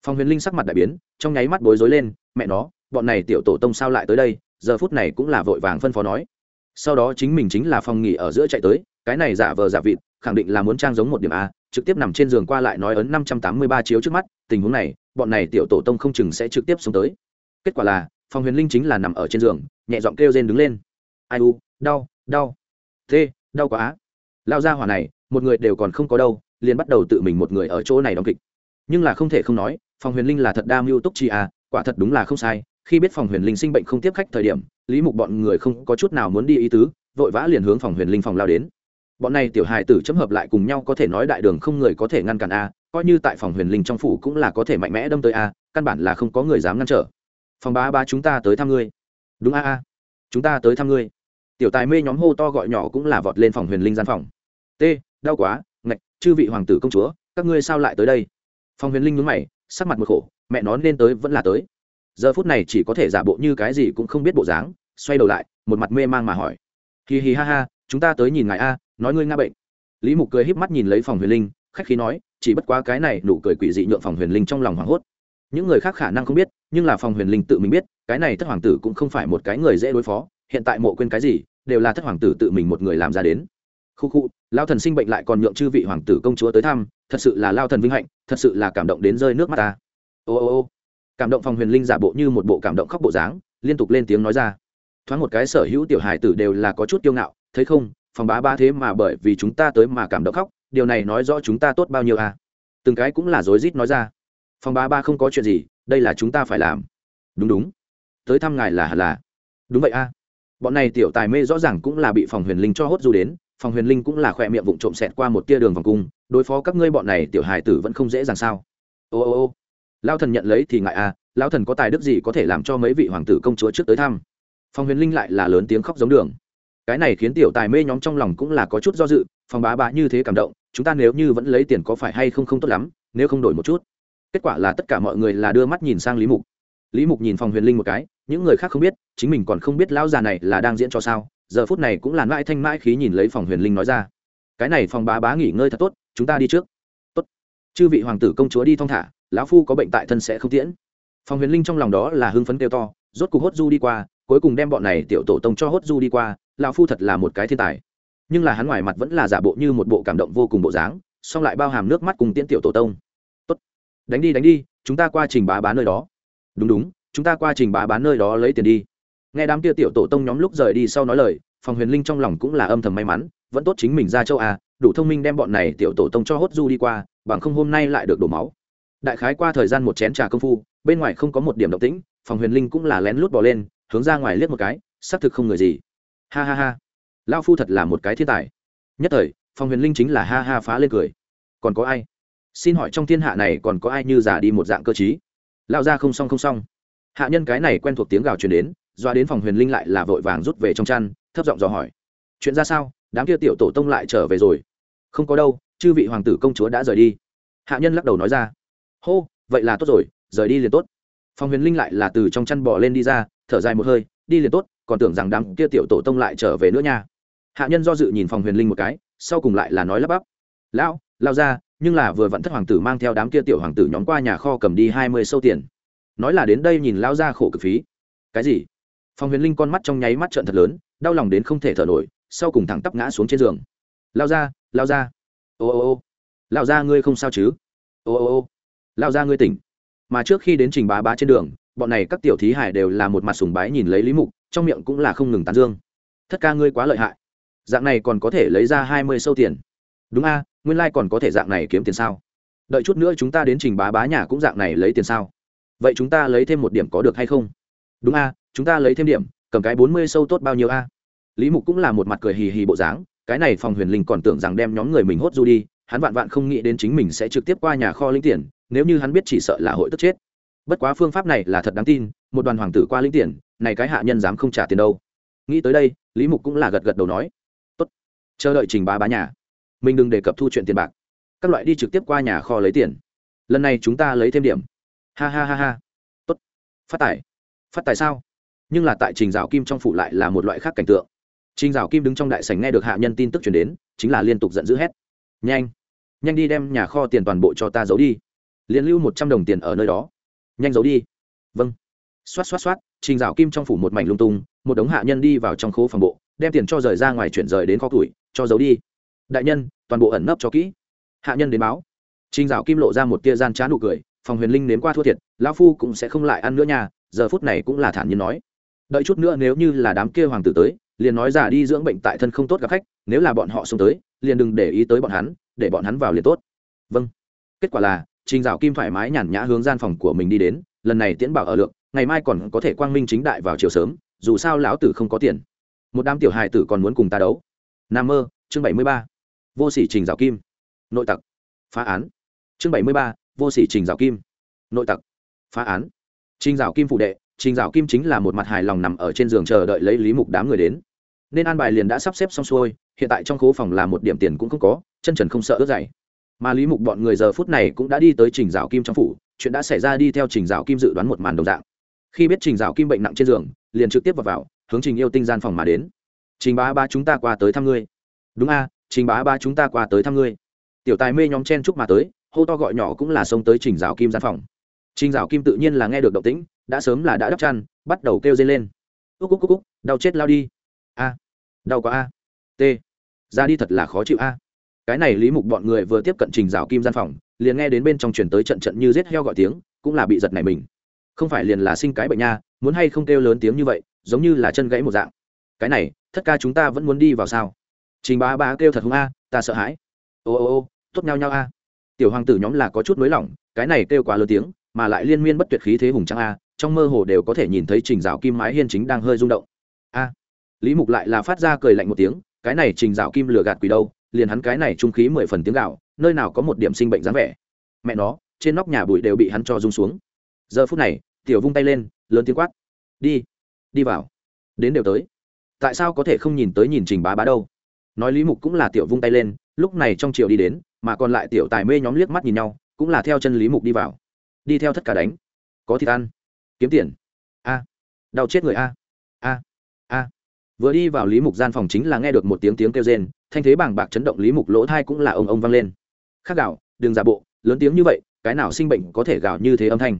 A: Phong huyền linh sắc mặt đại biến, trong nháy mắt bối rối lên, mẹ nó, bọn này tiểu tổ tông sao lại tới đây? Giờ phút này cũng là vội vàng phân phó nói. Sau đó chính mình chính là phòng nghỉ ở giữa chạy tới, cái này giả vờ giả vịt, khẳng định là muốn trang giống một điểm a, trực tiếp nằm trên giường qua lại nói ấn năm trăm tám mươi ba chiếu trước mắt, tình huống này, bọn này tiểu tổ tông không chừng sẽ trực tiếp xuống tới. Kết quả là phòng huyền linh chính là nằm ở trên giường, nhẹ giọng kêu rên đứng lên. Ai u, đau đau thế đau quá. Lao ra hỏa này, một người đều còn không có đâu, liền bắt đầu tự mình một người ở chỗ này đóng kịch nhưng là không thể không nói, phòng huyền linh là thật đa mưu túc chi à quả thật đúng là không sai. Khi biết phòng huyền linh sinh bệnh không tiếp khách thời điểm, lý mục bọn người không có chút nào muốn đi ý tứ, vội vã liền hướng phòng huyền linh phòng lao đến. Bọn này tiểu hài tử chấm hợp lại cùng nhau có thể nói đại đường không người có thể ngăn cản a coi như tại phòng huyền linh trong phủ cũng là có thể mạnh mẽ đâm tới a căn bản là không có người dám ngăn trở. Phòng ba ba chúng ta tới thăm ngươi. Đúng a a. Chúng ta tới thăm ngươi. Tiểu tài mê nhóm hô to gọi nhỏ cũng là vọt lên phòng huyền linh gian phòng. T đau quá, ngạch, chư vị hoàng tử công chúa, các ngươi sao lại tới đây? Phòng huyền linh nhúng mày, sắc mặt một khổ, mẹ nó nên tới vẫn là tới. Giờ phút này chỉ có thể giả bộ như cái gì cũng không biết bộ dáng, xoay đầu lại, một mặt mê mang mà hỏi. Hì hì ha ha, chúng ta tới nhìn ngài a, nói ngươi nga bệnh. Lý mục cười híp mắt nhìn lấy phòng huyền linh, khách khí nói, chỉ bất quá cái này nụ cười quỷ dị nhượng phòng huyền linh trong lòng hoảng hốt. Những người khác khả năng không biết, nhưng là phòng huyền linh tự mình biết, cái này thất hoàng tử cũng không phải một cái người dễ đối phó, hiện tại mộ quên cái gì, đều là thất hoàng tử tự mình một người làm ra đến. Khu khu, lao thần sinh bệnh lại còn nhượng chư vị hoàng tử công chúa tới thăm, thật sự là lao thần vinh hạnh thật sự là cảm động đến rơi nước mắt ta. Ô ô ô. Cảm động phòng huyền linh giả bộ như một bộ cảm động khóc bộ dáng, liên tục lên tiếng nói ra. Thoáng một cái sở hữu tiểu hải tử đều là có chút kiêu ngạo, thấy không, phòng bá ba thế mà bởi vì chúng ta tới mà cảm động khóc, điều này nói rõ chúng ta tốt bao nhiêu à? Từng cái cũng là rối rít nói ra. Phòng bá ba không có chuyện gì, đây là chúng ta phải làm. Đúng đúng. Tới thăm ngài là là. Đúng vậy a. À. bọn này tiểu tài mê rõ ràng cũng là bị phòng huyền linh cho hốt du đến phòng huyền linh cũng là khỏe miệng vụng trộm xẹt qua một tia đường vòng cung, đối phó các ngươi bọn này tiểu hài tử vẫn không dễ dàng sao. Ô ô ô lao thần nhận lấy thì ngại à lao thần có tài đức gì có thể làm cho mấy vị hoàng tử công chúa trước tới thăm? Phòng huyền linh lại là lớn tiếng khóc giống đường. Cái này khiến tiểu tài mê nhóm trong lòng cũng là có chút do dự, phòng bá bá như thế cảm động, chúng ta nếu như vẫn lấy tiền có phải hay không không tốt lắm, nếu không đổi một chút. Kết quả là tất cả mọi người là đưa mắt nhìn sang lý mục. Lý mục nhìn phòng huyền linh một cái, những người khác không biết, chính mình còn không biết lão già này là đang diễn cho sao giờ phút này cũng là mãi thanh mãi khí nhìn lấy phòng huyền linh nói ra. Cái này phòng bá bá nghỉ ngơi thật tốt, chúng ta đi trước. Tốt. Chư vị hoàng tử công chúa đi thong thả, lão phu có bệnh tại thân sẽ không tiễn. Phòng huyền linh trong lòng đó là hưng phấn kêu to, rốt cục hốt du đi qua, cuối cùng đem bọn này tiểu tổ tông cho hốt du đi qua, lão phu thật là một cái thiên tài. Nhưng là hắn ngoài mặt vẫn là giả bộ như một bộ cảm động vô cùng bộ dáng, song lại bao hàm nước mắt cùng tiễn tiểu tổ tông. Tốt. Đánh đi đánh đi, chúng ta qua trình bá bán nơi đó. Đúng đúng, chúng ta qua trình bá bán nơi đó lấy tiền đi nghe đám kia tiểu tổ tông nhóm lúc rời đi sau nói lời, phòng huyền linh trong lòng cũng là âm thầm may mắn, vẫn tốt chính mình ra châu a đủ thông minh đem bọn này tiểu tổ tông cho hốt du đi qua, bằng không hôm nay lại được đổ máu. Đại khái qua thời gian một chén trà công phu, bên ngoài không có một điểm động tĩnh, phòng huyền linh cũng là lén lút bỏ lên, hướng ra ngoài liếc một cái, xác thực không người gì. Ha ha ha. Lao phu thật là một cái thiên tài. Nhất thời, phòng huyền linh chính là ha ha phá lên cười. Còn có ai? Xin hỏi trong thiên hạ này còn có ai như giả đi một dạng cơ chí lao ra không xong không xong. Hạ nhân cái này quen thuộc tiếng gào truyền đến doa đến phòng huyền linh lại là vội vàng rút về trong chăn, thấp giọng dò hỏi. Chuyện ra sao? Đám kia tiểu tổ tông lại trở về rồi. Không có đâu, chư vị hoàng tử công chúa đã rời đi. Hạ nhân lắc đầu nói ra. Hô, vậy là tốt rồi, rời đi liền tốt. Phòng huyền linh lại là từ trong chăn bỏ lên đi ra, thở dài một hơi, đi liền tốt, còn tưởng rằng đám kia tiểu tổ tông lại trở về nữa nha. Hạ nhân do dự nhìn phòng huyền linh một cái, sau cùng lại là nói lắp bắp. Lão lao ra nhưng là vừa vẫn thất hoàng tử mang theo đám kia tiểu hoàng tử nhóm qua nhà kho cầm đi hai mươi sâu tiền. Nói là đến đây nhìn lao ra khổ cực phí. Cái gì? Phòng huyền linh con mắt trong nháy mắt trợn thật lớn, đau lòng đến không thể thở nổi, sau cùng thẳng tắp ngã xuống trên giường. Lao ra lao ra. Ô ô ô. Lao ra ngươi không sao chứ? Ô ô ô. Lao ra ngươi tỉnh. Mà trước khi đến trình bá bá trên đường, bọn này các tiểu thí hải đều là một mặt sùng bái nhìn lấy lý mục, trong miệng cũng là không ngừng tán dương. Thất ca ngươi quá lợi hại. Dạng này còn có thể lấy ra hai mươi sâu tiền. Đúng a, nguyên lai、like、còn có thể dạng này kiếm tiền sao? Đợi chút nữa chúng ta đến trình bá bá nhà cũng dạng này lấy tiền sao? Vậy chúng ta lấy thêm một điểm có được hay không? Đúng a, chúng ta lấy thêm điểm, cầm cái bốn mươi sâu tốt bao nhiêu a? Lý mục cũng là một mặt cười hì hì bộ dáng, cái này phòng huyền linh còn tưởng rằng đem nhóm người mình hốt du đi, hắn vạn vạn không nghĩ đến chính mình sẽ trực tiếp qua nhà kho linh tiền, nếu như hắn biết chỉ sợ là hội tức chết. Bất quá phương pháp này là thật đáng tin, một đoàn hoàng tử qua linh tiền, này cái hạ nhân dám không trả tiền đâu. Nghĩ tới đây, lý mục cũng là gật gật đầu nói, tốt, chờ đợi trình bá bá nhà. Mình đừng đề cập thu chuyện tiền bạc. Các loại đi trực tiếp qua nhà kho lấy tiền. Lần này chúng ta lấy thêm điểm. Ha ha ha ha. Tốt, phát tải phát tài sao? Nhưng là tại trình dạo kim trong phủ lại là một loại khác cảnh tượng. Trình dạo kim đứng trong đại sảnh nghe được hạ nhân tin tức chuyển đến, chính là liên tục giận dữ hét. Nhanh nhanh đi đem nhà kho tiền toàn bộ cho ta giấu đi. Liền lưu một trăm đồng tiền ở nơi đó. Nhanh giấu đi. Vâng. Xoát xoát xoát, trình dạo kim trong phủ một mảnh lung tung, một đống hạ nhân đi vào trong khố phòng bộ, đem tiền cho rời ra ngoài chuyển rời đến kho tuổi cho giấu đi. Đại nhân, toàn bộ ẩn nấp cho kỹ. Hạ nhân đến báo. Trình dạo kim lộ ra một tia gian trá nụ cười, phòng huyền linh nếm qua thua thiệt, lão phu cũng sẽ không lại ăn nữa nha giờ phút này cũng là thản nhiên nói. Đợi chút nữa nếu như là đám kia hoàng tử tới, liền nói giả đi dưỡng bệnh tại thân không tốt gặp khách, nếu là bọn họ xuống tới, liền đừng để ý tới bọn hắn, để bọn hắn vào liền tốt. Vâng. Kết quả là, trình dạo kim thoải mái nhàn nhã hướng gian phòng của mình đi đến, lần này tiễn bảo ở lượng, ngày mai còn có thể quang minh chính đại vào chiều sớm, dù sao lão tử không có tiền. Một đám tiểu hài tử còn muốn cùng ta đấu. Nam mơ, chương bảy mươi ba. Vô sỉ trình dạo kim. Nội tặc. Phá án. Chương bảy mươi ba, vô sỉ trình dạo kim. Nội tặc. Phá án trình dạo kim phụ đệ trình dạo kim chính là một mặt hài lòng nằm ở trên giường chờ đợi lấy lý mục đám người đến. Nên an bài liền đã sắp xếp xong xuôi hiện tại trong khố phòng là một điểm tiền cũng không có chân trần không sợ ướt dày. Mà lý mục bọn người giờ phút này cũng đã đi tới trình dạo kim trong phủ chuyện đã xảy ra đi theo trình dạo kim dự đoán một màn đồng dạng. Khi biết trình dạo kim bệnh nặng trên giường liền trực tiếp vào, vào hướng trình yêu tinh gian phòng mà đến. Trình bá ba chúng ta qua tới thăm ngươi. Đúng a trình bá ba chúng ta qua tới thăm ngươi. Tiểu tài mê nhóm chen chúc mà tới hô to gọi nhỏ cũng là xông tới trình dạo kim gian phòng trình dạo kim tự nhiên là nghe được động tĩnh đã sớm là đã đắp chăn bắt đầu kêu dây lên. Cúc cúc cúc cúc, đau chết lao đi. A đau quá a. T ra đi thật là khó chịu a. Cái này lý mục bọn người vừa tiếp cận trình Dạo kim gian phòng liền nghe đến bên trong truyền tới trận trận như giết heo gọi tiếng cũng là bị giật này mình. Không phải liền là sinh cái bệnh nha muốn hay không kêu lớn tiếng như vậy giống như là chân gãy một dạng. Cái này thất ca chúng ta vẫn muốn đi vào sao? Trình bá bá kêu thật hung a ta sợ hãi. Ô ô ô tốt nhau nhau a. Tiểu hoàng tử nhóm là có chút nới lỏng cái này kêu quá lớn tiếng mà lại liên miên bất tuyệt khí thế hùng tráng a, trong mơ hồ đều có thể nhìn thấy trình rào kim mái hiên chính đang hơi rung động. A, lý mục lại là phát ra cười lạnh một tiếng, cái này trình rào kim lừa gạt quỷ đâu, liền hắn cái này trung khí mười phần tiếng gạo, nơi nào có một điểm sinh bệnh dáng vẻ. Mẹ nó, trên nóc nhà bụi đều bị hắn cho rung xuống. Giờ phút này, tiểu vung tay lên, lớn tiếng quát. Đi đi vào. Đến đều tới. Tại sao có thể không nhìn tới nhìn trình bá bá đâu? Nói lý mục cũng là tiểu vung tay lên, lúc này trong triều đi đến, mà còn lại tiểu tài mê nhóm liếc mắt nhìn nhau, cũng là theo chân lý mục đi vào đi theo thất cả đánh. Có thịt ăn. Kiếm tiền. A. Đau chết người a. A. A. Vừa đi vào lý mục gian phòng chính là nghe được một tiếng tiếng kêu rên, thanh thế bảng bạc chấn động lý mục lỗ thai cũng là ông ông vang lên. Khác gạo, đừng giả bộ, lớn tiếng như vậy, cái nào sinh bệnh có thể gạo như thế âm thanh?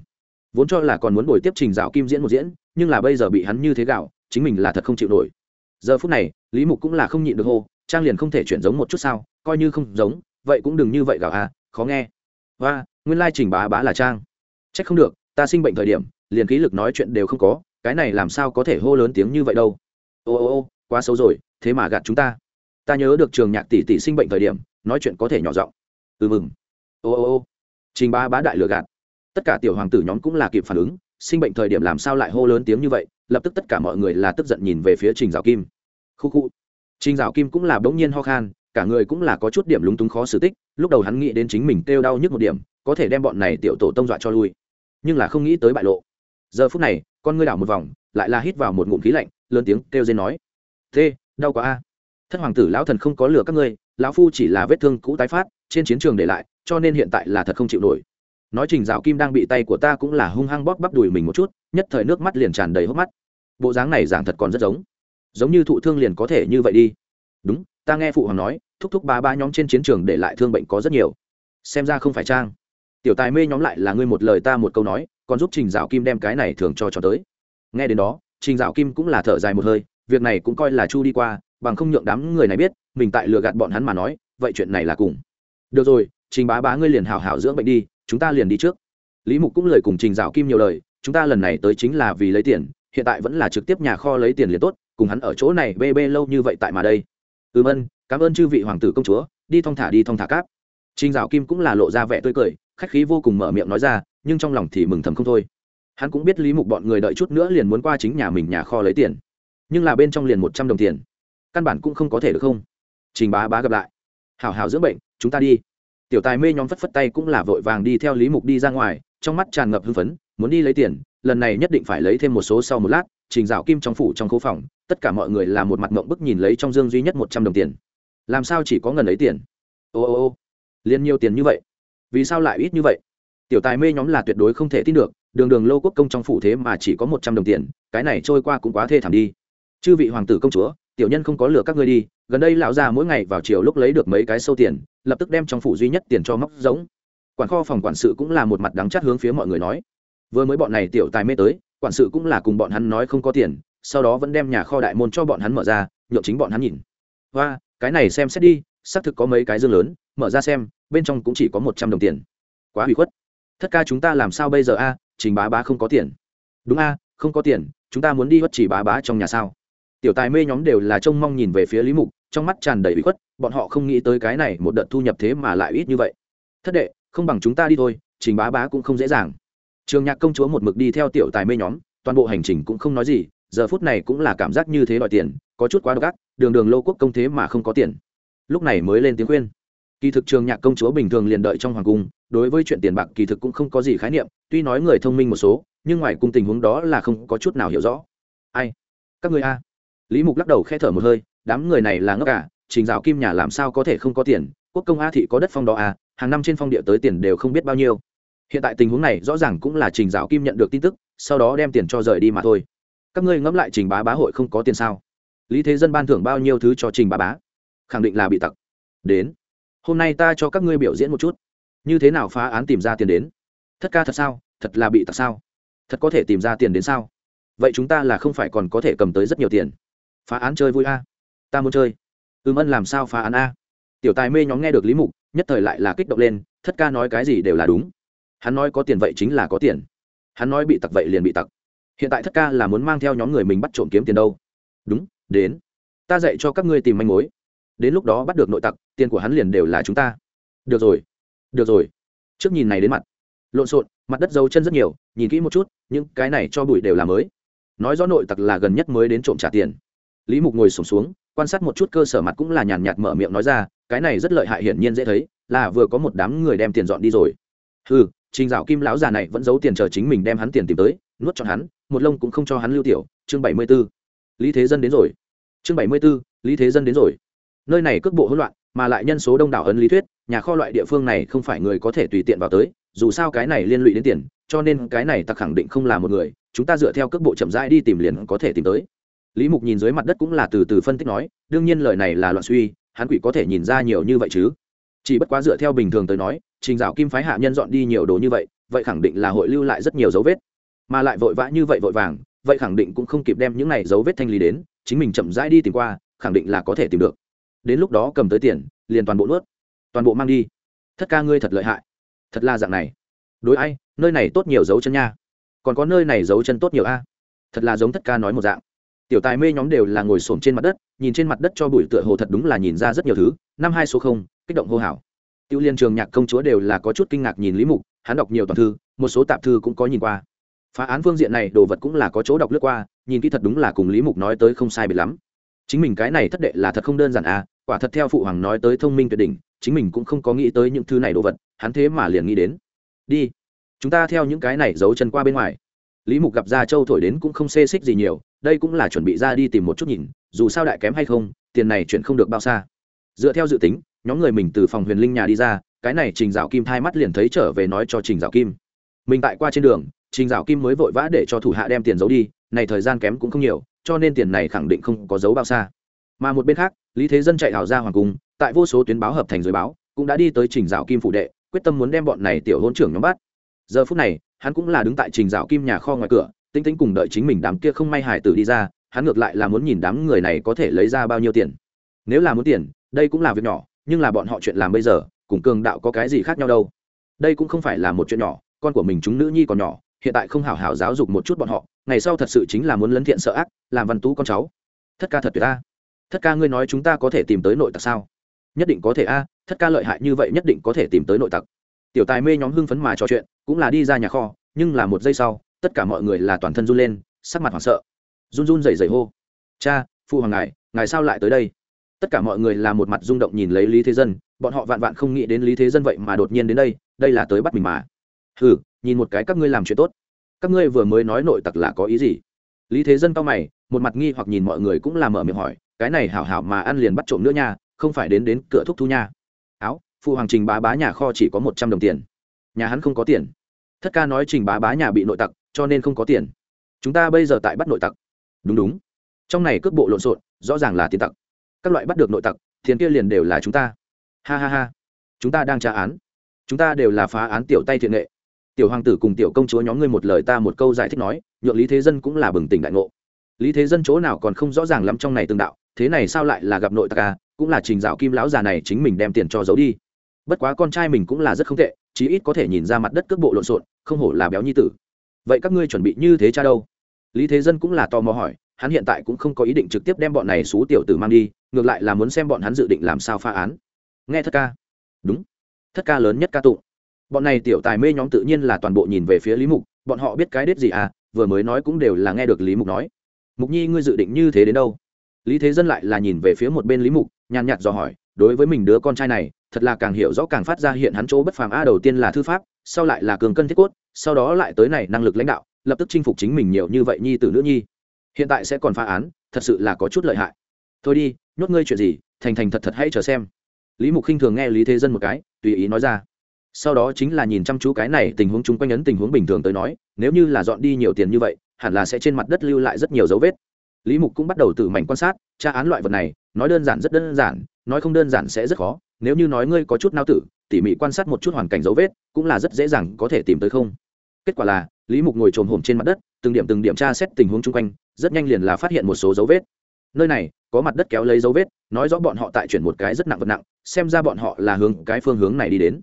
A: Vốn cho là còn muốn buổi tiếp trình dạo kim diễn một diễn, nhưng là bây giờ bị hắn như thế gạo, chính mình là thật không chịu nổi. Giờ phút này, lý mục cũng là không nhịn được hô, trang liền không thể chuyển giống một chút sao, coi như không giống, vậy cũng đừng như vậy gạo à khó nghe. Và nguyên lai trình bá bá là trang c h ắ c không được, ta sinh bệnh thời điểm, liền khí lực nói chuyện đều không có, cái này làm sao có thể hô lớn tiếng như vậy đâu. Ô ô ô, quá xấu rồi, thế mà gạt chúng ta. Ta nhớ được trường nhạc tỷ tỷ sinh bệnh thời điểm, nói chuyện có thể nhỏ giọng. Ừ mừng. Ô ô ô. Trình bá bá đại lừa gạt. Tất cả tiểu hoàng tử nhóm cũng là kịp phản ứng, sinh bệnh thời điểm làm sao lại hô lớn tiếng như vậy, lập tức tất cả mọi người là tức giận nhìn về phía trình dạo kim. Khu khu. Trình dạo kim cũng là bỗng nhiên ho khan, cả người cũng là có chút điểm lúng túng khó xử tích, lúc đầu hắn nghĩ đến chính mình kêu đau nhức một điểm, có thể đem bọn này tiểu tổ tông dọa cho lui nhưng là không nghĩ tới bại lộ. Giờ phút này, con ngươi đảo một vòng, lại là hít vào một ngụm khí lạnh, lớn tiếng kêu dên nói. Thế đau quá a. Thất hoàng tử lão thần không có lừa các ngươi, lão phu chỉ là vết thương cũ tái phát, trên chiến trường để lại, cho nên hiện tại là thật không chịu nổi. Nói trình dạo kim đang bị tay của ta cũng là hung hăng bóp bắp đùi mình một chút, nhất thời nước mắt liền tràn đầy hốc mắt. Bộ dáng này giảng thật còn rất giống. Giống như thụ thương liền có thể như vậy đi. Đúng, ta nghe phụ hoàng nói, thúc thúc ba ba nhóm trên chiến trường để lại thương bệnh có rất nhiều. Xem ra không phải trang tiểu tài mê nhóm lại là ngươi một lời ta một câu nói, còn giúp trình dạo kim đem cái này thường cho cho tới. Nghe đến đó, trình dạo kim cũng là thở dài một hơi, việc này cũng coi là chu đi qua, bằng không nhượng đám người này biết, mình tại lừa gạt bọn hắn mà nói, vậy chuyện này là cùng. Được rồi, trình bá bá ngươi liền hảo hảo dưỡng bệnh đi, chúng ta liền đi trước. Lý mục cũng lời cùng trình dạo kim nhiều lời, chúng ta lần này tới chính là vì lấy tiền, hiện tại vẫn là trực tiếp nhà kho lấy tiền liền tốt, cùng hắn ở chỗ này bê bê lâu như vậy tại mà đây. Ừm ân cảm ơn chư vị hoàng tử công chúa, đi thong thả đi thong thả cáp trình dạo kim cũng là lộ ra vẻ tươi cười, khách khí vô cùng mở miệng nói ra, nhưng trong lòng thì mừng thầm không thôi. Hắn cũng biết lý mục bọn người đợi chút nữa liền muốn qua chính nhà mình nhà kho lấy tiền. Nhưng là bên trong liền một trăm đồng tiền. Căn bản cũng không có thể được không? Trình bá bá gặp lại. Hảo Hảo dưỡng bệnh, chúng ta đi. Tiểu tài mê nhóm phất phất tay cũng là vội vàng đi theo lý mục đi ra ngoài, trong mắt tràn ngập hưng phấn, muốn đi lấy tiền, lần này nhất định phải lấy thêm một số sau một lát, trình dạo kim trong phủ trong khu phòng, tất cả mọi người là một mặt ngậm bức nhìn lấy trong dương duy nhất một trăm đồng tiền. Làm sao chỉ có ngần ấy tiền? Ô ô ô liền nhiều tiền như vậy. Vì sao lại ít như vậy? Tiểu tài mê nhóm là tuyệt đối không thể tin được, đường đường lô quốc công trong phủ thế mà chỉ có một trăm đồng tiền, cái này trôi qua cũng quá thê thảm đi. Chư vị hoàng tử công chúa, tiểu nhân không có lừa các ngươi đi, gần đây lão già mỗi ngày vào chiều lúc lấy được mấy cái sâu tiền, lập tức đem trong phủ duy nhất tiền cho móc giống quản kho phòng quản sự cũng là một mặt đắng chắt hướng phía mọi người nói. Vừa mới bọn này tiểu tài mê tới, quản sự cũng là cùng bọn hắn nói không có tiền, sau đó vẫn đem nhà kho đại môn cho bọn hắn mở ra nhộn chính bọn hắn nhìn. Và cái này xem xét đi, xác thực có mấy cái dương lớn, mở ra xem bên trong cũng chỉ có một trăm đồng tiền. Quá hủy khuất. Thất ca chúng ta làm sao bây giờ a? Trình bá bá không có tiền. Đúng a, không có tiền, chúng ta muốn đi hất chỉ bá bá trong nhà sao? Tiểu tài mê nhóm đều là trông mong nhìn về phía lý mục, trong mắt tràn đầy bị khuất, bọn họ không nghĩ tới cái này một đợt thu nhập thế mà lại ít như vậy. Thất đệ, không bằng chúng ta đi thôi, trình bá bá cũng không dễ dàng. Trường nhạc công chúa một mực đi theo tiểu tài mê nhóm, toàn bộ hành trình cũng không nói gì, giờ phút này cũng là cảm giác như thế đòi tiền, có chút quá độc ác, đường đường lô quốc công thế mà không có tiền. Lúc này mới lên tiếng khuyên kỳ thực trường nhạc công chúa bình thường liền đợi trong hoàng cung đối với chuyện tiền bạc kỳ thực cũng không có gì khái niệm tuy nói người thông minh một số nhưng ngoài cung tình huống đó là không có chút nào hiểu rõ. Ai? Các người a. Lý mục lắc đầu k h ẽ thở một hơi đám người này là ngốc cả à, trình dạo kim nhà làm sao có thể không có tiền quốc công a thị có đất phong đó à hàng năm trên phong địa tới tiền đều không biết bao nhiêu. Hiện tại tình huống này rõ ràng cũng là trình dạo kim nhận được tin tức sau đó đem tiền cho rời đi mà thôi. Các ngươi ngẫm lại trình bá bá hội không có tiền sao? Lý thế dân ban thưởng bao nhiêu thứ cho trình bá bá? Khẳng định là bị tặc. Đến hôm nay ta cho các ngươi biểu diễn một chút. Như thế nào phá án tìm ra tiền đến? Thất ca thật sao? Thật là bị tặc sao? Thật có thể tìm ra tiền đến sao? Vậy chúng ta là không phải còn có thể cầm tới rất nhiều tiền. Phá án chơi vui a. Ta muốn chơi. Ừm, ân, làm sao phá án a? Tiểu tài mê nhóm nghe được lý mục, nhất thời lại là kích động lên, thất ca nói cái gì đều là đúng. Hắn nói có tiền vậy chính là có tiền. Hắn nói bị tặc vậy liền bị tặc. Hiện tại thất ca là muốn mang theo nhóm người mình bắt trộm kiếm tiền đâu. Đúng, đến. Ta dạy cho các ngươi tìm manh mối đến lúc đó bắt được nội tặc tiền của hắn liền đều là chúng ta. Được rồi được rồi. Trước nhìn này đến mặt. Lộn xộn mặt đất dấu chân rất nhiều nhìn kỹ một chút những cái này cho bụi đều là mới. Nói rõ nội tặc là gần nhất mới đến trộm trả tiền. Lý mục ngồi sổm xuống, xuống quan sát một chút cơ sở mặt cũng là nhàn nhạt mở miệng nói ra cái này rất lợi hại hiển nhiên dễ thấy là vừa có một đám người đem tiền dọn đi rồi. Ừ trình dạo kim lão già này vẫn giấu tiền chờ chính mình đem hắn tiền tìm tới nuốt cho hắn một lông cũng không cho hắn lưu tiểu chương bảy mươi b ố lý thế dân đến rồi. Chương bảy mươi b ố lý thế dân đến rồi nơi này cước bộ hỗn loạn, mà lại nhân số đông đảo ấn lý thuyết, nhà kho loại địa phương này không phải người có thể tùy tiện vào tới, dù sao cái này liên lụy đến tiền, cho nên cái này ta khẳng định không là một người, chúng ta dựa theo cước bộ chậm rãi đi tìm liền có thể tìm tới. Lý mục nhìn dưới mặt đất cũng là từ từ phân tích nói, đương nhiên lời này là loạn suy, hắn quỷ có thể nhìn ra nhiều như vậy chứ. Chỉ bất quá dựa theo bình thường tới nói, trình dạo kim phái hạ nhân dọn đi nhiều đồ như vậy vậy khẳng định là hội lưu lại rất nhiều dấu vết. Mà lại vội vã như vậy vội vàng, vậy khẳng định cũng không kịp đem những này dấu vết thanh lý đến, chính mình chậm rãi đi tìm qua, khẳng định là có thể tìm được đến lúc đó cầm tới tiền, liền toàn bộ nuốt. Toàn bộ mang đi. Thất ca ngươi thật lợi hại. Thật là dạng này. Đối ai, nơi này tốt nhiều dấu chân nha. Còn có nơi này dấu chân tốt nhiều a. Thật là giống thất ca nói một dạng. Tiểu tài mê nhóm đều là ngồi xổm trên mặt đất, nhìn trên mặt đất cho bụi tựa hồ thật đúng là nhìn ra rất nhiều thứ, năm hai số không, kích động hô hào. Tiêu liên trường nhạc công chúa đều là có chút kinh ngạc nhìn lý mục, hắn đọc nhiều toàn thư, một số tạp thư cũng có nhìn qua. Phá án phương diện này đồ vật cũng là có chỗ đọc lướt qua, nhìn kỹ thật đúng là cùng lý mục nói tới không sai biệt lắm. Chính mình cái này thất đệ là thật không đơn giản à quả thật theo phụ hoàng nói tới thông minh tuyệt đỉnh, chính mình cũng không có nghĩ tới những thứ này đồ vật, hắn thế mà liền nghĩ đến. Đi, chúng ta theo những cái này giấu chân qua bên ngoài. Lý mục gặp Ra châu thổi đến cũng không xê xích gì nhiều, đây cũng là chuẩn bị ra đi tìm một chút nhìn, dù sao đại kém hay không, tiền này chuyển không được bao xa. Dựa theo dự tính, nhóm người mình từ phòng huyền linh nhà đi ra, cái này trình dạo kim thay mắt liền thấy trở về nói cho trình dạo kim. Mình tại qua trên đường, trình dạo kim mới vội vã để cho thủ hạ đem tiền giấu đi, này thời gian kém cũng không nhiều, cho nên tiền này khẳng định không có giấu bao xa. Mà một bên khác lý thế dân chạy hào ra hoàng cung, tại vô số tuyến báo hợp thành giới báo, cũng đã đi tới trình dạo kim phủ đệ, quyết tâm muốn đem bọn này tiểu hôn trưởng nhóm bắt. Giờ phút này, hắn cũng là đứng tại trình dạo kim nhà kho ngoài cửa tinh tĩnh cùng đợi chính mình đám kia không may hải tử đi ra, hắn ngược lại là muốn nhìn đám người này có thể lấy ra bao nhiêu tiền. Nếu là muốn tiền, đây cũng là việc nhỏ, nhưng là bọn họ chuyện làm bây giờ, cùng cường đạo có cái gì khác nhau đâu. Đây cũng không phải là một chuyện nhỏ, con của mình chúng nữ nhi còn nhỏ, hiện tại không hảo hảo giáo dục một chút bọn họ, ngày sau thật sự chính là muốn lấn thiện sợ ác, làm văn tú con cháu. Thất ca thật tuyệt ta thất ca ngươi nói chúng ta có thể tìm tới nội tặc sao? Nhất định có thể a, thất ca lợi hại như vậy nhất định có thể tìm tới nội tặc. Tiểu tài mê nhóm hưng phấn mà trò chuyện, cũng là đi ra nhà kho, nhưng là một giây sau, tất cả mọi người là toàn thân run lên, sắc mặt hoảng sợ. Run run rẩy rẩy hô. Cha phụ hoàng ngài ngài sao lại tới đây? Tất cả mọi người là một mặt rung động nhìn lấy lý thế dân, bọn họ vạn vạn không nghĩ đến lý thế dân vậy mà đột nhiên đến đây đây là tới bắt mình mà. Hừ, nhìn một cái các ngươi làm chuyện tốt. Các ngươi vừa mới nói nội tặc là có ý gì? Lý thế dân cao mày, một mặt nghi hoặc nhìn mọi người cũng là mở miệng hỏi cái này hảo hảo mà ăn liền bắt trộm nữa nha, không phải đến đến cửa thúc thu nha. Áo, phụ hoàng trình bá bá nhà kho chỉ có một trăm đồng tiền. Nhà hắn không có tiền. Thất ca nói trình bá bá nhà bị nội tặc, cho nên không có tiền. Chúng ta bây giờ tại bắt nội tặc. Đúng đúng. Trong này cước bộ lộn xộn, rõ ràng là tiền tặc. Các loại bắt được nội tặc, tiền kia liền đều là chúng ta. Ha ha ha. Chúng ta đang tra án. Chúng ta đều là phá án tiểu tay thiện nghệ. Tiểu hoàng tử cùng tiểu công chúa nhóm ngươi một lời ta một câu giải thích nói, nhượng lý thế dân cũng là bừng tỉnh đại ngộ. Lý thế dân chỗ nào còn không rõ ràng lắm trong này tương đạo thế này sao lại là gặp nội tặc à? Cũng là trình dạo kim lão già này chính mình đem tiền cho giấu đi. Bất quá con trai mình cũng là rất không tệ, chí ít có thể nhìn ra mặt đất cước bộ lộn xộn, không hổ là béo nhi tử. Vậy các ngươi chuẩn bị như thế cha đâu? Lý thế dân cũng là tò mò hỏi, hắn hiện tại cũng không có ý định trực tiếp đem bọn này xú tiểu tử mang đi, ngược lại là muốn xem bọn hắn dự định làm sao phá án. Nghe thất ca. Đúng. Thất ca lớn nhất ca tụng. Bọn này tiểu tài mê nhóm tự nhiên là toàn bộ nhìn về phía lý mục, bọn họ biết cái đếp gì à? Vừa mới nói cũng đều là nghe được lý mục nói. Mục nhi, ngươi dự định như thế đến đâu? Lý thế dân lại là nhìn về phía một bên lý mục, nhàn nhạt dò hỏi, đối với mình đứa con trai này, thật là càng hiểu rõ càng phát ra hiện hắn chỗ bất phàm a, đầu tiên là thư pháp, sau lại là cường cân thiết cốt, sau đó lại tới này năng lực lãnh đạo, lập tức chinh phục chính mình nhiều như vậy nhi tử nữ nhi. Hiện tại sẽ còn phá án, thật sự là có chút lợi hại. Thôi đi, nhốt ngươi chuyện gì, thành thành thật thật hãy chờ xem. Lý mục khinh thường nghe lý thế dân một cái, tùy ý nói ra. Sau đó chính là nhìn chăm chú cái này tình huống chung quanh ấn tình huống bình thường tới nói, nếu như là dọn đi nhiều tiền như vậy, hẳn là sẽ trên mặt đất lưu lại rất nhiều dấu vết lý mục cũng bắt đầu tự mảnh quan sát, tra án loại vật này, nói đơn giản rất đơn giản, nói không đơn giản sẽ rất khó. Nếu như nói ngươi có chút nao tử, tỉ mỉ quan sát một chút hoàn cảnh dấu vết, cũng là rất dễ dàng có thể tìm tới không. Kết quả là, lý mục ngồi trồm hổm trên mặt đất, từng điểm từng điểm tra xét tình huống chung quanh, rất nhanh liền là phát hiện một số dấu vết. Nơi này, có mặt đất kéo lấy dấu vết, nói rõ bọn họ tại chuyển một cái rất nặng vật nặng, xem ra bọn họ là hướng cái phương hướng này đi đến.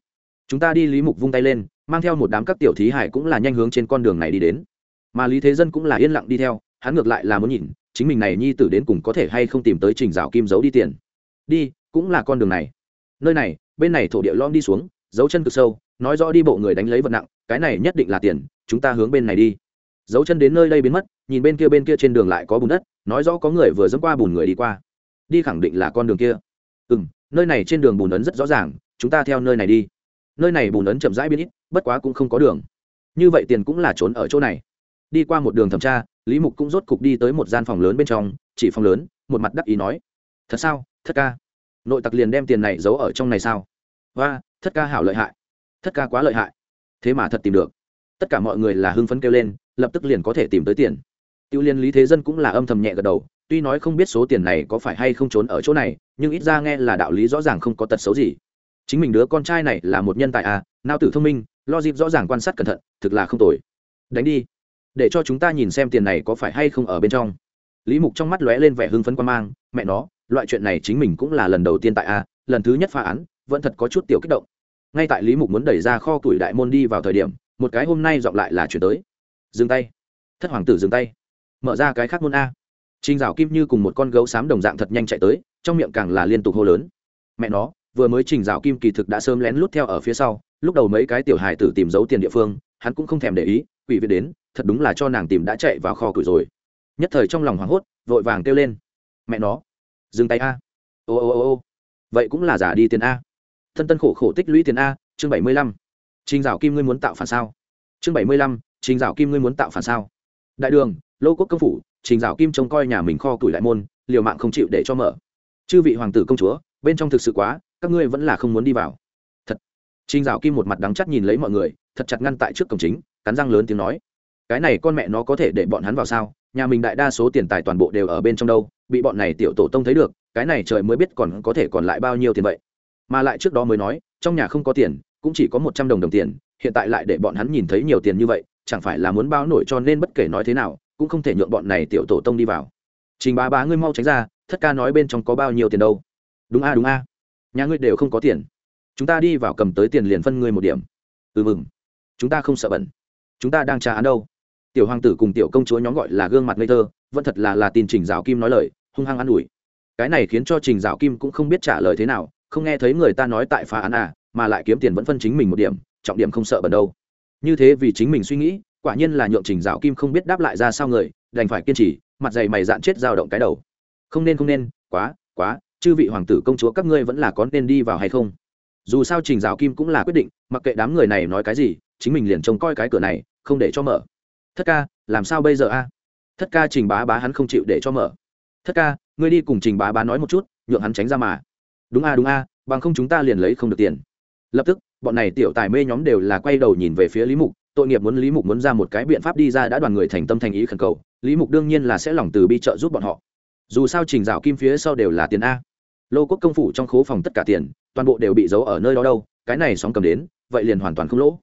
A: Chúng ta đi, lý mục vung tay lên, mang theo một đám các tiểu thí hải cũng là nhanh hướng trên con đường này đi đến. Mà lý thế dân cũng là yên lặng đi theo hắn ngược lại là muốn nhìn, chính mình này nhi tử đến cùng có thể hay không tìm tới trình rào kim giấu đi tiền. Đi, cũng là con đường này. Nơi này, bên này thổ địa lom đi xuống, dấu chân cực sâu, nói rõ đi bộ người đánh lấy vật nặng, cái này nhất định là tiền, chúng ta hướng bên này đi. Dấu chân đến nơi đây biến mất, nhìn bên kia bên kia trên đường lại có bùn đất, nói rõ có người vừa dẫm qua bùn người đi qua. Đi khẳng định là con đường kia. Ừ m nơi này trên đường bùn ấn rất rõ ràng, chúng ta theo nơi này đi. Nơi này bùn ấn chậm rãi biến ít, bất quá cũng không có đường. Như vậy tiền cũng là trốn ở chỗ này. Đi qua một đường thẩm tra lý mục cũng rốt cục đi tới một gian phòng lớn bên trong, chỉ phòng lớn, một mặt đắc ý nói, thật sao, thất ca? Nội tặc liền đem tiền này giấu ở trong này sao? Và thất ca hảo lợi hại. Thất ca quá lợi hại. Thế mà thật tìm được. Tất cả mọi người là hưng phấn kêu lên, lập tức liền có thể tìm tới tiền. Tiêu liên lý thế dân cũng là âm thầm nhẹ gật đầu, tuy nói không biết số tiền này có phải hay không trốn ở chỗ này, nhưng ít ra nghe là đạo lý rõ ràng không có tật xấu gì. Chính mình đứa con trai này là một nhân tài à nao tử thông minh, lo dịp rõ ràng quan sát cẩn thận, thực là không tồi. Đánh đi để cho chúng ta nhìn xem tiền này có phải hay không ở bên trong. Lý mục trong mắt lóe lên vẻ hưng phấn quan mang mẹ nó loại chuyện này chính mình cũng là lần đầu tiên tại a lần thứ nhất phá án vẫn thật có chút tiểu kích động. Ngay tại lý mục muốn đẩy ra kho tuổi đại môn đi vào thời điểm một cái hôm nay dọn lại là chuyển tới. Dừng tay. Thất hoàng tử dừng tay. Mở ra cái khác môn a. Trình Dạo Kim như cùng một con gấu xám đồng dạng thật nhanh chạy tới, trong miệng càng là liên tục hô lớn. Mẹ nó, vừa mới Trình Dạo Kim kỳ thực đã sớm lén lút theo ở phía sau, lúc đầu mấy cái tiểu hài tử tìm giấu tiền địa phương, hắn cũng không thèm để ý, quỷ viện đến, thật đúng là cho nàng tìm đã chạy vào kho củi rồi. Nhất thời trong lòng hoảng hốt, vội vàng kêu lên. Mẹ nó, dừng tay a. Ô ô ô ô. Vậy cũng là giả đi tiền a. Thân tân khổ khổ tích lũy tiền a, chương bảy mươi lăm. Trình Dạo Kim ngươi muốn tạo phản sao? Chương bảy mươi lăm, Trình Dạo Kim ngươi muốn tạo phản sao? Đại đường, Lô Quốc công phủ, trình dạo kim trông coi nhà mình kho củi lại môn liều mạng không chịu để cho mở chư vị hoàng tử công chúa bên trong thực sự quá các ngươi vẫn là không muốn đi vào thật trình dạo kim một mặt đắng chắt nhìn lấy mọi người thật chặt ngăn tại trước cổng chính cắn răng lớn tiếng nói, cái này con mẹ nó có thể để bọn hắn vào sao? Nhà mình đại đa số tiền tài toàn bộ đều ở bên trong đâu, bị bọn này tiểu tổ tông thấy được, cái này trời mới biết còn có thể còn lại bao nhiêu tiền vậy. Mà lại trước đó mới nói, trong nhà không có tiền, cũng chỉ có một trăm đồng đồng tiền, hiện tại lại để bọn hắn nhìn thấy nhiều tiền như vậy, chẳng phải là muốn bao nổi cho nên bất kể nói thế nào, cũng không thể nhượng bọn này tiểu tổ tông đi vào. Trình bá bá ngươi mau tránh ra, thất ca nói bên trong có bao nhiêu tiền đâu? Đúng a đúng a. Nhà ngươi đều không có tiền. Chúng ta đi vào cầm tới tiền liền phân ngươi một điểm. Ừ mừng chúng ta không sợ bẩn chúng ta đang trả án đâu? Tiểu hoàng tử cùng tiểu công chúa nhóm gọi là gương mặt ngây thơ, vẫn thật là là tin trình rào kim nói lời, hung hăng an ủi. Cái này khiến cho trình rào kim cũng không biết trả lời thế nào, không nghe thấy người ta nói tại phá án à mà lại kiếm tiền vẫn phân chính mình một điểm, trọng điểm không sợ bẩn đâu. Như thế vì chính mình suy nghĩ, quả nhiên là nhượng trình rào kim không biết đáp lại ra sao người, đành phải kiên trì, mặt dày mày dạn chết dao động cái đầu. Không nên không nên, quá quá, chư vị hoàng tử công chúa các ngươi vẫn là có nên đi vào hay không? Dù sao trình rào kim cũng là quyết định, mặc kệ đám người này nói cái gì, chính mình liền trông coi cái cửa này không để cho mở. Thất ca, làm sao bây giờ a? Thất ca trình bá bá hắn không chịu để cho mở. Thất ca, ngươi đi cùng trình bá bá nói một chút, nhượng hắn tránh ra mà. Đúng a đúng a, bằng không chúng ta liền lấy không được tiền. Lập tức, bọn này tiểu tài mê nhóm đều là quay đầu nhìn về phía lý mục, tội nghiệp muốn lý mục muốn ra một cái biện pháp đi ra đã đoàn người thành tâm thành ý khẩn cầu, lý mục đương nhiên là sẽ lòng từ bi trợ giúp bọn họ. Dù sao trình dạo kim phía sau đều là tiền a. Lô quốc công phủ trong khố phòng tất cả tiền, toàn bộ đều bị giấu ở nơi đó đâu, cái này sóng cầm đến, vậy liền hoàn toàn không lỗ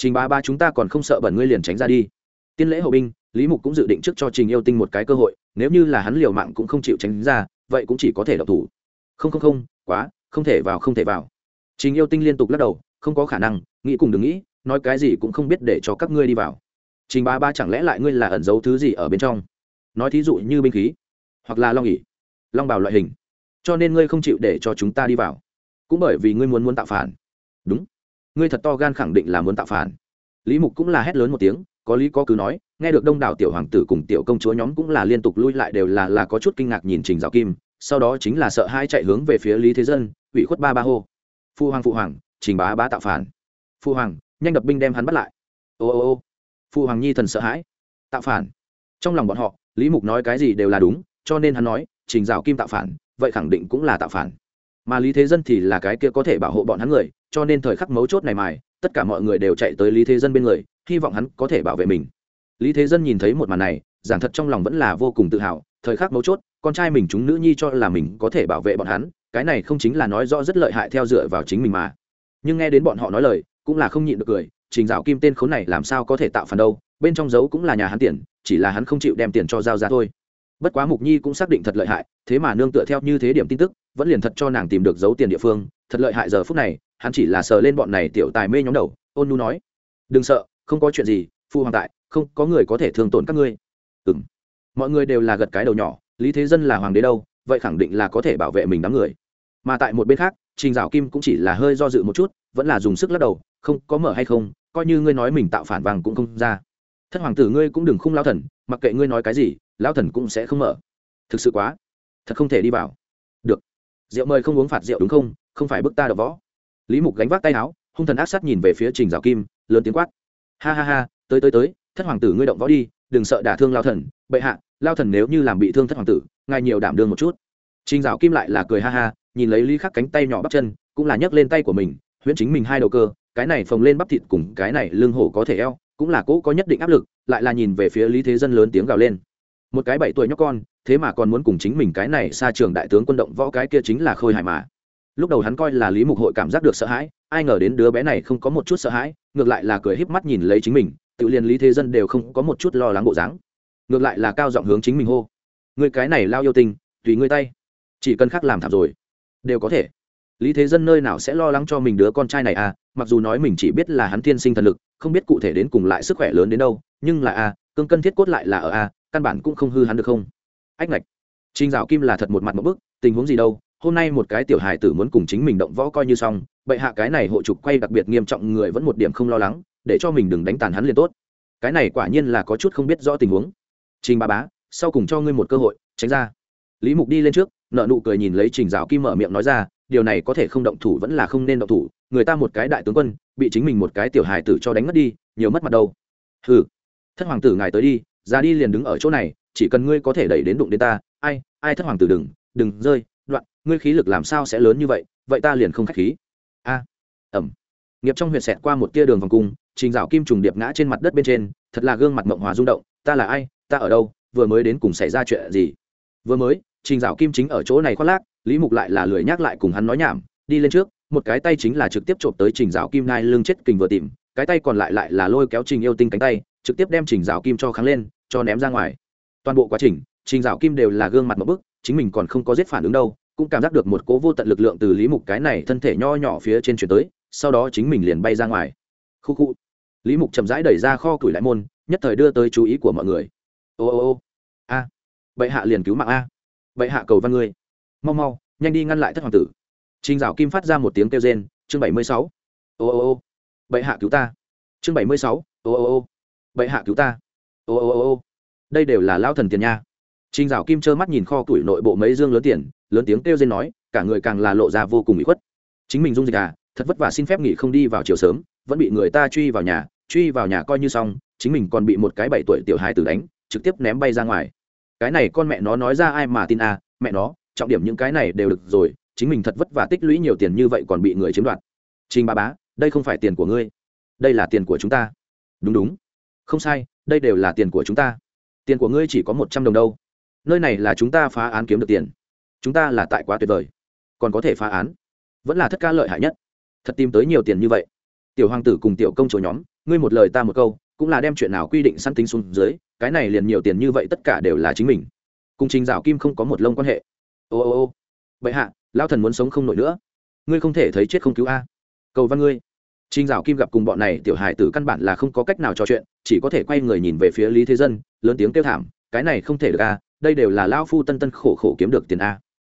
A: trình ba ba chúng ta còn không sợ bẩn ngươi liền tránh ra đi. Tiên lễ hậu binh, lý mục cũng dự định trước cho trình yêu tinh một cái cơ hội, nếu như là hắn liều mạng cũng không chịu tránh ra, vậy cũng chỉ có thể độc thủ. Không không không, quá, không thể vào, không thể vào. Trình yêu tinh liên tục lắc đầu, không có khả năng, nghĩ cùng đừng nghĩ, nói cái gì cũng không biết để cho các ngươi đi vào. Trình ba ba chẳng lẽ lại ngươi là ẩn giấu thứ gì ở bên trong? Nói thí dụ như binh khí, hoặc là long ỉ long bảo loại hình, cho nên ngươi không chịu để cho chúng ta đi vào. Cũng bởi vì ngươi muốn muốn tạo phản. Đúng ngươi thật to gan khẳng định là muốn tạo phản. Lý mục cũng là hét lớn một tiếng, có lý có cứ nói, nghe được đông đảo tiểu hoàng tử cùng tiểu công chúa nhóm cũng là liên tục lui lại đều là là có chút kinh ngạc nhìn trình giáo kim, sau đó chính là sợ hai chạy hướng về phía lý thế dân, ủy khuất ba ba hô. Phu hoàng phụ hoàng, trình bá bá tạo phản. Phu hoàng, nhanh đập binh đem hắn bắt lại. Ô ô ô, Phu hoàng nhi thần sợ hãi, tạo phản. Trong lòng bọn họ, lý mục nói cái gì đều là đúng, cho nên hắn nói, trình dạo kim tạo phản, vậy khẳng định cũng là tạo phản mà lý thế dân thì là cái kia có thể bảo hộ bọn hắn người, cho nên thời khắc mấu chốt này mài, tất cả mọi người đều chạy tới lý thế dân bên người, hy vọng hắn có thể bảo vệ mình. Lý thế dân nhìn thấy một màn này, giảng thật trong lòng vẫn là vô cùng tự hào, thời khắc mấu chốt, con trai mình chúng nữ nhi cho là mình có thể bảo vệ bọn hắn, cái này không chính là nói rõ rất lợi hại theo dựa vào chính mình mà. Nhưng nghe đến bọn họ nói lời, cũng là không nhịn được cười, trình dạo kim tên khốn này làm sao có thể tạo phản đâu, bên trong dấu cũng là nhà hắn tiền, chỉ là hắn không chịu đem tiền cho giao ra thôi. Bất quá mục nhi cũng xác định thật lợi hại, thế mà nương tựa theo như thế điểm tin tức vẫn liền thật cho nàng tìm được dấu tiền địa phương, thật lợi hại giờ phút này, hắn chỉ là sờ lên bọn này tiểu tài mê nhóm đầu, ôn nu nói, đừng sợ, không có chuyện gì, phu hoàng tại, không, có người có thể thương tổn các ngươi. Ừ m mọi người đều là gật cái đầu nhỏ, lý thế dân là hoàng đế đâu, vậy khẳng định là có thể bảo vệ mình đám người. Mà tại một bên khác, trình dạo kim cũng chỉ là hơi do dự một chút, vẫn là dùng sức lắc đầu, không, có mở hay không, coi như ngươi nói mình tạo phản vàng cũng không ra. Thất hoàng tử ngươi cũng đừng khung lao thần, mặc kệ ngươi nói cái gì lao thần cũng sẽ không mở. Thực sự quá, thật không thể đi vào rượu mời không uống phạt rượu đúng không? Không phải bức ta đập võ. Lý mục gánh vác tay áo, hung thần ác sát nhìn về phía trình dạo kim, lớn tiếng quát. Ha ha ha, tới tới tới, thất hoàng tử ngươi động võ đi, đừng sợ đả thương lao thần. Bệ hạ, lao thần nếu như làm bị thương thất hoàng tử, ngài nhiều đảm đương một chút. Trình dạo kim lại là cười ha ha, nhìn lấy lý khắc cánh tay nhỏ bắp chân, cũng là nhấc lên tay của mình, huyễn chính mình hai đầu cơ, cái này phồng lên bắp thịt cùng cái này lưng hổ có thể eo, cũng là cỗ có nhất định áp lực, lại là nhìn về phía lý thế dân lớn tiếng gào lên một cái bảy tuổi nhóc con, thế mà còn muốn cùng chính mình cái này xa trường đại tướng quân động võ cái kia chính là khôi hài mà. Lúc đầu hắn coi là lý mục hội cảm giác được sợ hãi, ai ngờ đến đứa bé này không có một chút sợ hãi, ngược lại là cười híp mắt nhìn lấy chính mình, tự liền lý thế dân đều không có một chút lo lắng bộ dáng. Ngược lại là cao giọng hướng chính mình hô người cái này lao yêu tình tùy ngươi tay, chỉ cần khác làm thảm rồi, đều có thể. Lý thế dân nơi nào sẽ lo lắng cho mình đứa con trai này à mặc dù nói mình chỉ biết là hắn thiên sinh thần lực, không biết cụ thể đến cùng lại sức khỏe lớn đến đâu, nhưng là a cương cân thiết cốt lại là ở a căn bản cũng không hư hắn được không? Ách ngạch. Trinh dạo kim là thật một mặt một bức, tình huống gì đâu, hôm nay một cái tiểu hài tử muốn cùng chính mình động võ coi như xong, bệ hạ cái này hộ trục quay đặc biệt nghiêm trọng, người vẫn một điểm không lo lắng, để cho mình đừng đánh tàn hắn liền tốt. Cái này quả nhiên là có chút không biết rõ tình huống. Trình ba bá, sau cùng cho ngươi một cơ hội, tránh ra. Lý mục đi lên trước nợ nụ cười nhìn lấy trình dạo kim mở miệng nói ra, điều này có thể không động thủ vẫn là không nên động thủ, người ta một cái đại tướng quân, bị chính mình một cái tiểu hài tử cho đánh mất đi, nhiều mất mặt đâu. Hừ. Thất hoàng tử ngài tới đi ra đi liền đứng ở chỗ này, chỉ cần ngươi có thể đẩy đến đụng đến ta, ai ai thất hoàng tử đừng đừng rơi, đoạn, ngươi khí lực làm sao sẽ lớn như vậy vậy ta liền không khách khí. A ẩm nghiệp trong huyện xẹt qua một tia đường vòng cung, trình dạo kim trùng điệp ngã trên mặt đất bên trên, thật là gương mặt mộng hòa rung động, ta là ai, ta ở đâu, vừa mới đến cùng xảy ra chuyện gì? Vừa mới, trình dạo kim chính ở chỗ này khoác lác, lý mục lại là lười nhắc lại cùng hắn nói nhảm, đi lên trước, một cái tay chính là trực tiếp trộm tới trình dạo kim ngai lưng chết kình vừa tìm cái tay còn lại lại là lôi kéo trình yêu tinh cánh tay, trực tiếp đem trình rào kim cho kháng lên, cho ném ra ngoài. Toàn bộ quá trình trình rào kim đều là gương mặt một bức, chính mình còn không có giết phản ứng đâu, cũng cảm giác được một cố vô tận lực lượng từ lý mục cái này thân thể nho nhỏ phía trên chuyển tới, sau đó chính mình liền bay ra ngoài. Khu khu. Lý mục chậm rãi đẩy ra kho củi lại môn, nhất thời đưa tới chú ý của mọi người. Ô ô ô. A. À. bệ hạ liền cứu mạng a. Bệ hạ cầu văn ngươi. Mau mau, nhanh đi ngăn lại thất hoàng tử. Trình dạo kim phát ra một tiếng kêu rên, chương bảy mươi sáu. Ô ô ô bệ hạ cứu ta. Chương bảy mươi sáu, ô ô ô, bệ hạ cứu ta. Ô ô ô ô, đây đều là lao thần tiền nha. Trình dạo kim trơ mắt nhìn kho tuổi nội bộ mấy dương lớn tiền, lớn tiếng kêu rên nói, cả người càng là lộ ra vô cùng bị khuất. Chính mình dung dịch à thật vất vả xin phép nghỉ không đi vào chiều sớm, vẫn bị người ta truy vào nhà, truy vào nhà coi như xong, chính mình còn bị một cái bảy tuổi tiểu hài tử đánh, trực tiếp ném bay ra ngoài. Cái này con mẹ nó nói ra ai mà tin à mẹ nó, trọng điểm những cái này đều được rồi, chính mình thật vất vả tích lũy nhiều tiền như vậy còn bị người chiếm đoạt. Trình ba bá đây không phải tiền của ngươi, đây là tiền của chúng ta. Đúng đúng. Không sai, đây đều là tiền của chúng ta. Tiền của ngươi chỉ có một trăm đồng đâu. Nơi này là chúng ta phá án kiếm được tiền. Chúng ta là tại quá tuyệt vời. Còn có thể phá án, vẫn là thất ca lợi hại nhất. Thật tìm tới nhiều tiền như vậy. Tiểu hoàng tử cùng tiểu công chúa nhóm, ngươi một lời ta một câu, cũng là đem chuyện nào quy định săn tính xuống dưới, cái này liền nhiều tiền như vậy tất cả đều là chính mình. Cùng trình dạo kim không có một lông quan hệ. Ô ô ô. Bệ hạ lao thần muốn sống không nổi nữa. Ngươi không thể thấy chết không cứu a. Cầu văn ngươi trình dạo kim gặp cùng bọn này tiểu hài tử căn bản là không có cách nào trò chuyện, chỉ có thể quay người nhìn về phía lý thế dân, lớn tiếng kêu thảm, cái này không thể được a, đây đều là Lão phu tân tân khổ khổ kiếm được tiền a.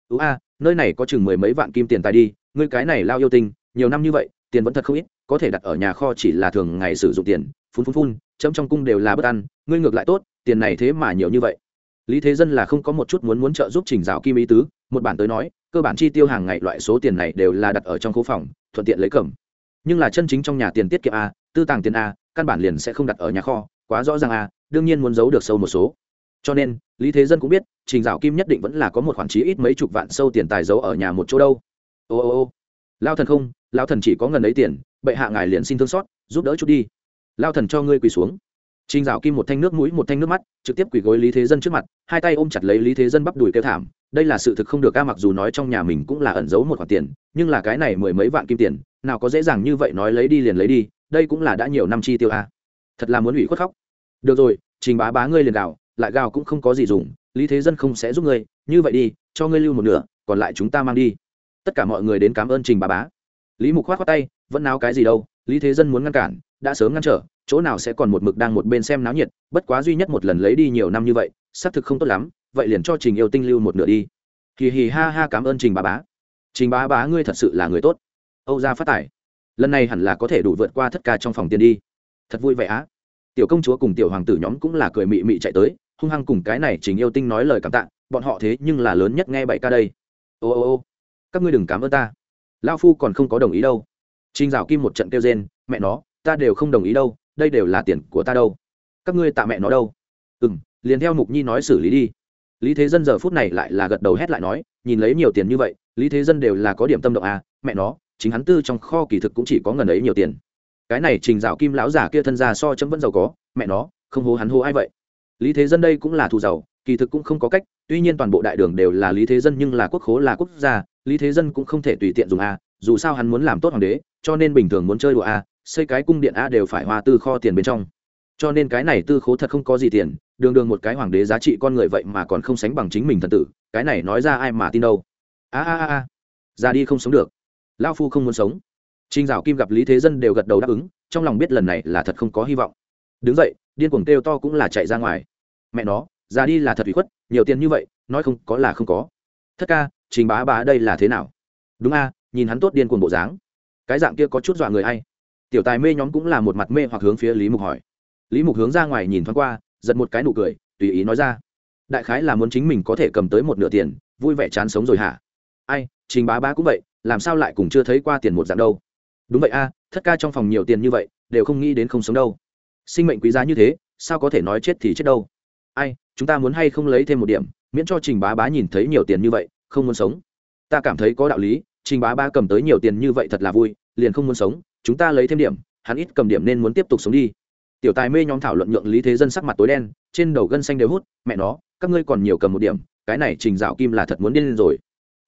A: Ú a, nơi này có chừng mười mấy vạn kim tiền tài đi, ngươi cái này lao yêu tinh, nhiều năm như vậy, tiền vẫn thật không ít, có thể đặt ở nhà kho chỉ là thường ngày sử dụng tiền, phun phun phun, chấm trong cung đều là bất ăn, ngươi ngược lại tốt, tiền này thế mà nhiều như vậy. Lý thế dân là không có một chút muốn muốn trợ giúp trình dạo kim ý tứ, một bản tới nói, cơ bản chi tiêu hàng ngày loại số tiền này đều là đặt ở trong khu phòng, thuận tiện lấy cầm nhưng là chân chính trong nhà tiền tiết kiệm a, tư tàng tiền a, căn bản liền sẽ không đặt ở nhà kho, quá rõ ràng a, đương nhiên muốn giấu được sâu một số. Cho nên, lý thế dân cũng biết, trình dạo kim nhất định vẫn là có một khoản trí ít mấy chục vạn sâu tiền tài giấu ở nhà một chỗ đâu. Ô ô ô. Lao thần không, lao thần chỉ có ngần ấy tiền, bệ hạ ngài liền xin thương xót, giúp đỡ chút đi. Lao thần cho ngươi quỳ xuống trình dạo kim một thanh nước mũi, một thanh nước mắt, trực tiếp quỳ gối lý thế dân trước mặt, hai tay ôm chặt lấy lý thế dân bắp đùi kêu thảm. Đây là sự thực không được ca, mặc dù nói trong nhà mình cũng là ẩn giấu một khoản tiền, nhưng là cái này mười mấy vạn kim tiền, nào có dễ dàng như vậy nói lấy đi liền lấy đi, đây cũng là đã nhiều năm chi tiêu a. Thật là muốn ủy khuất khóc. Được rồi, trình bá bá ngươi liền gào, lại gào cũng không có gì dùng, lý thế dân không sẽ giúp ngươi, như vậy đi, cho ngươi lưu một nửa, còn lại chúng ta mang đi. Tất cả mọi người đến cảm ơn trình bá bá. Lý mục khoát khoát tay, vẫn náo cái gì đâu, lý thế dân muốn ngăn cản, đã sớm ngăn trở chỗ nào sẽ còn một mực đang một bên xem náo nhiệt, bất quá duy nhất một lần lấy đi nhiều năm như vậy, xác thực không tốt lắm, vậy liền cho trình yêu tinh lưu một nửa đi. Kỳ hì ha ha cảm ơn trình bà bá. Trình bá bá ngươi thật sự là người tốt. Âu gia phát tài. Lần này hẳn là có thể đủ vượt qua thất ca trong phòng tiền đi. Thật vui vẻ á. Tiểu công chúa cùng tiểu hoàng tử nhóm cũng là cười mị mị chạy tới, hung hăng cùng cái này trình yêu tinh nói lời cảm tạ, bọn họ thế nhưng là lớn nhất nghe bậy ca đây. Ô ô ô, các ngươi đừng cảm ơn ta. Lao phu còn không có đồng ý đâu. Trình dạo kim một trận kêu rên, mẹ nó, ta đều không đồng ý đâu đây đều là tiền của ta đâu. Các ngươi tạ mẹ nó đâu? Ừ m liền theo mục nhi nói xử lý đi. Lý thế dân giờ phút này lại là gật đầu hét lại nói, nhìn lấy nhiều tiền như vậy, lý thế dân đều là có điểm tâm động à mẹ nó, chính hắn tư trong kho kỳ thực cũng chỉ có ngần ấy nhiều tiền. Cái này trình dạo kim lão giả kia thân ra so chấm vẫn giàu có, mẹ nó, không hố hắn hô ai vậy? Lý thế dân đây cũng là thù giàu, kỳ thực cũng không có cách, tuy nhiên toàn bộ đại đường đều là lý thế dân nhưng là quốc khố là quốc gia, lý thế dân cũng không thể tùy tiện dùng a dù sao hắn muốn làm tốt hoàng đế, cho nên bình thường muốn chơi đùa a xây cái cung điện a đều phải hoa tư kho tiền bên trong. Cho nên cái này tư khố thật không có gì tiền, đường đường một cái hoàng đế giá trị con người vậy mà còn không sánh bằng chính mình thần tử, cái này nói ra ai mà tin đâu. A a a a, ra đi không sống được. Lao phu không muốn sống. Trinh dạo kim gặp lý thế dân đều gật đầu đáp ứng, trong lòng biết lần này là thật không có hy vọng. Đứng dậy, điên cuồng kêu to cũng là chạy ra ngoài. Mẹ nó, ra đi là thật bị khuất, nhiều tiền như vậy, nói không có là không có. Thất ca, trình bá bá đây là thế nào? Đúng a, nhìn hắn tốt điên cuồng bộ dáng. Cái dạng kia có chút dọa người hay tiểu tài mê nhóm cũng là một mặt mê hoặc hướng phía lý mục hỏi. Lý mục hướng ra ngoài nhìn thoáng qua, giật một cái nụ cười, tùy ý nói ra. Đại khái là muốn chính mình có thể cầm tới một nửa tiền, vui vẻ chán sống rồi hả? Ai, trình bá bá cũng vậy, làm sao lại cùng chưa thấy qua tiền một dạng đâu? Đúng vậy a, thất ca trong phòng nhiều tiền như vậy, đều không nghĩ đến không sống đâu. Sinh mệnh quý giá như thế, sao có thể nói chết thì chết đâu? Ai, chúng ta muốn hay không lấy thêm một điểm, miễn cho trình bá bá nhìn thấy nhiều tiền như vậy, không muốn sống. Ta cảm thấy có đạo lý, trình bá bá cầm tới nhiều tiền như vậy thật là vui, liền không muốn sống chúng ta lấy thêm điểm hắn ít cầm điểm nên muốn tiếp tục sống đi. Tiểu tài mê nhóm thảo luận nhượng lý thế dân sắc mặt tối đen trên đầu gân xanh đều hút mẹ nó các ngươi còn nhiều cầm một điểm cái này trình dạo kim là thật muốn điên lên rồi.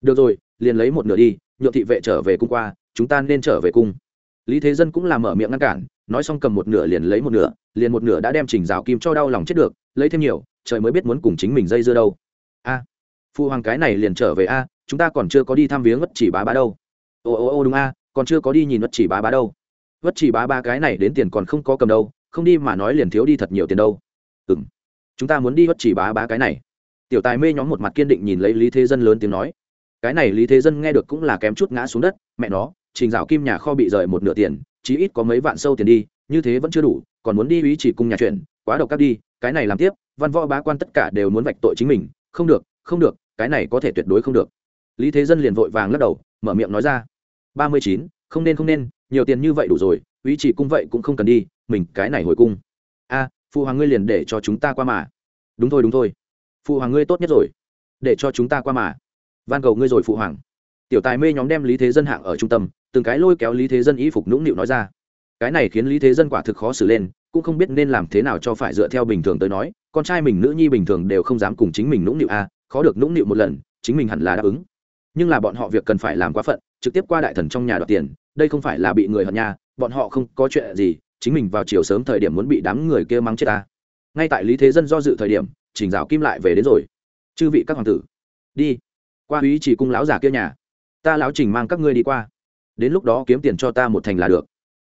A: Được rồi liền lấy một nửa đi nhượng thị vệ trở về cung qua chúng ta nên trở về cung. Lý thế dân cũng làm mở miệng ngăn cản nói xong cầm một nửa liền lấy một nửa liền một nửa đã đem trình rào kim cho đau lòng chết được lấy thêm nhiều trời mới biết muốn cùng chính mình dây dưa đâu. A à, phụ hoàng cái này liền trở về a chúng ta còn chưa có đi thăm viếng mất chỉ bá bá đâu. Ô ô ô đúng a còn chưa có đi nhìn vất chỉ bá bá đâu. Vất chỉ bá ba cái này đến tiền còn không có cầm đâu, không đi mà nói liền thiếu đi thật nhiều tiền đâu. Ừ m chúng ta muốn đi vất chỉ bá bá cái này. Tiểu tài mê nhóm một mặt kiên định nhìn lấy lý thế dân lớn tiếng nói. Cái này lý thế dân nghe được cũng là kém chút ngã xuống đất, mẹ nó, trình dạo kim nhà kho bị rời một nửa tiền, chí ít có mấy vạn sâu tiền đi, như thế vẫn chưa đủ, còn muốn đi ý chỉ cùng nhà chuyện, quá độc các đi, cái này làm tiếp, văn võ bá quan tất cả đều muốn vạch tội chính mình, không được không được, cái này có thể tuyệt đối không được. Lý thế dân liền vội vàng lắc đầu, mở miệng nói ra ba mươi chín không nên không nên nhiều tiền như vậy đủ rồi ý chỉ cung vậy cũng không cần đi mình cái này hồi cung. A phụ hoàng ngươi liền để cho chúng ta qua mà. Đúng thôi đúng thôi. Phụ hoàng ngươi tốt nhất rồi. Để cho chúng ta qua mà. Van cầu ngươi rồi phụ hoàng. Tiểu tài mê nhóm đem lý thế dân hạng ở trung tâm từng cái lôi kéo lý thế dân y phục nũng nịu nói ra. Cái này khiến lý thế dân quả thực khó xử lên cũng không biết nên làm thế nào cho phải dựa theo bình thường tới nói con trai mình nữ nhi bình thường đều không dám cùng chính mình nũng nịu a à, khó được nũng nịu một lần chính mình hẳn là đáp ứng. Nhưng là bọn họ việc cần phải làm quá phận trực tiếp qua đại thần trong nhà đoạt tiền, đây không phải là bị người hận nhà bọn họ không có chuyện gì, chính mình vào chiều sớm thời điểm muốn bị đám người kia mắng chết ta. Ngay tại lý thế dân do dự thời điểm chỉnh rào kim lại về đến rồi. Chư vị các hoàng tử, đi. Qua úy chỉ cung lão già kia nhà. Ta lão trình mang các ngươi đi qua. Đến lúc đó kiếm tiền cho ta một thành là được.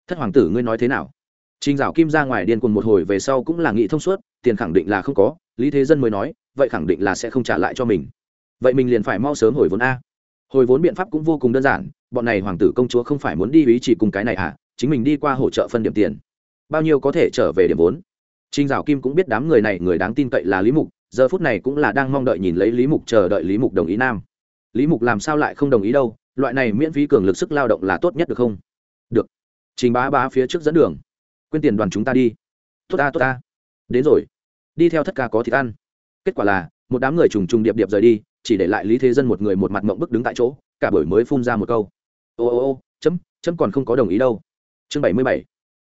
A: Thất hoàng tử, ngươi nói thế nào? Trình dạo kim ra ngoài điên cuồng một hồi về sau cũng là nghị thông suốt, tiền khẳng định là không có, lý thế dân mới nói, vậy khẳng định là sẽ không trả lại cho mình. Vậy mình liền phải mau sớm hồi vốn a hồi vốn biện pháp cũng vô cùng đơn giản bọn này hoàng tử công chúa không phải muốn đi ý chỉ cùng cái này à chính mình đi qua hỗ trợ phân điểm tiền bao nhiêu có thể trở về điểm vốn Trình Dạo Kim cũng biết đám người này người đáng tin cậy là Lý Mục, giờ phút này cũng là đang mong đợi nhìn lấy Lý Mục chờ đợi Lý Mục đồng ý nam. Lý Mục làm sao lại không đồng ý đâu, loại này miễn phí cường lực sức lao động là tốt nhất được không? Được. Trình Bá Bá phía trước dẫn đường. Quên tiền đoàn chúng ta đi. Tốt ta tốt ta. Đến rồi. Đi theo thất ca có thịt ăn. Kết quả là, một đám người trùng trùng điệp điệp rời đi, chỉ để lại Lý Thế Dân một người một mặt mộng bức đứng tại chỗ, cả buổi mới phun ra một câu. Ô ô ô, chấm, chấm còn không có đồng ý đâu. Chương bảy mươi bảy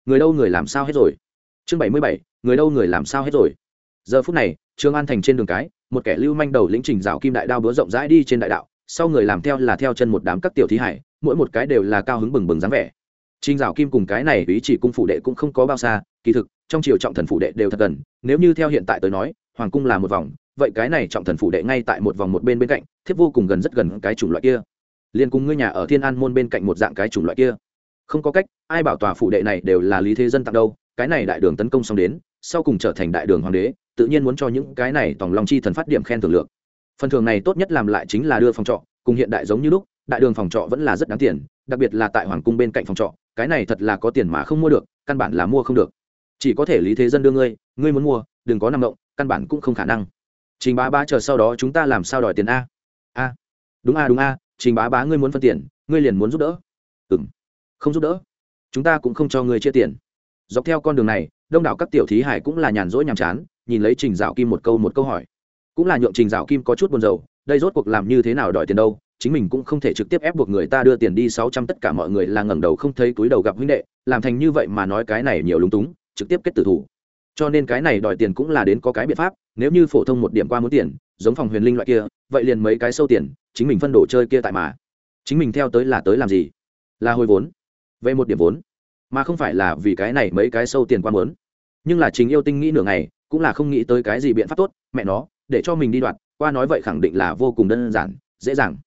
A: Người đâu người làm sao hết rồi? Chương bảy mươi bảy người đâu người làm sao hết rồi giờ phút này trương an thành trên đường cái một kẻ lưu manh đầu lĩnh trình rào kim đại đao búa rộng rãi đi trên đại đạo sau người làm theo là theo chân một đám các tiểu thí hải mỗi một cái đều là cao hứng bừng bừng dáng vẻ trình rào kim cùng cái này ý chỉ cung phủ đệ cũng không có bao xa kỳ thực trong triều trọng thần phủ đệ đều thật gần nếu như theo hiện tại tới nói hoàng cung là một vòng vậy cái này trọng thần phủ đệ ngay tại một vòng một bên bên cạnh, thiếp vô cùng gần rất gần cái chủng loại kia. Liền cùng ngươi nhà ở thiên an môn bên cạnh một dạng cái chủng loại kia. Không có cách, ai bảo tòa phủ đệ này đều là lý thế dân tặng đâu, cái này đại đường tấn công xong đến, sau cùng trở thành đại đường hoàng đế, tự nhiên muốn cho những cái này tòng long chi thần phát điểm khen thưởng lượng. Phần thưởng này tốt nhất làm lại chính là đưa phòng trọ, cùng hiện đại giống như lúc, đại đường phòng trọ vẫn là rất đáng tiền, đặc biệt là tại hoàng cung bên cạnh phòng trọ, cái này thật là có tiền mà không mua được, căn bản là mua không được. Chỉ có thể lý thế dân đưa ngươi ngươi muốn mua, đừng có nằm động, căn bản cũng không khả năng trình bá bá chờ sau đó chúng ta làm sao đòi tiền a? A. Đúng a đúng a, trình bá bá ngươi muốn phân tiền, ngươi liền muốn giúp đỡ. Ừ không giúp đỡ. Chúng ta cũng không cho ngươi chia tiền. Dọc theo con đường này, đông đảo các tiểu thí hải cũng là nhàn rỗi nhàm chán, nhìn lấy trình dạo kim một câu một câu hỏi. Cũng là nhượng trình dạo kim có chút buồn rầu, đây rốt cuộc làm như thế nào đòi tiền đâu, chính mình cũng không thể trực tiếp ép buộc người ta đưa tiền đi, sáu trăm tất cả mọi người là ngẩng đầu không thấy túi đầu gặp huynh đệ, làm thành như vậy mà nói cái này nhiều lúng túng, trực tiếp kết tử thủ. Cho nên cái này đòi tiền cũng là đến có cái biện pháp nếu như phổ thông một điểm qua muốn tiền, giống phòng huyền linh loại kia, vậy liền mấy cái sâu tiền, chính mình phân đồ chơi kia tại mà. Chính mình theo tới là tới làm gì? Là hồi vốn. Về một điểm vốn. Mà không phải là vì cái này mấy cái sâu tiền qua mớn nhưng là chính yêu tinh nghĩ nửa ngày, cũng là không nghĩ tới cái gì biện pháp tốt, mẹ nó, để cho mình đi đoạt, qua nói vậy khẳng định là vô cùng đơn giản, dễ dàng.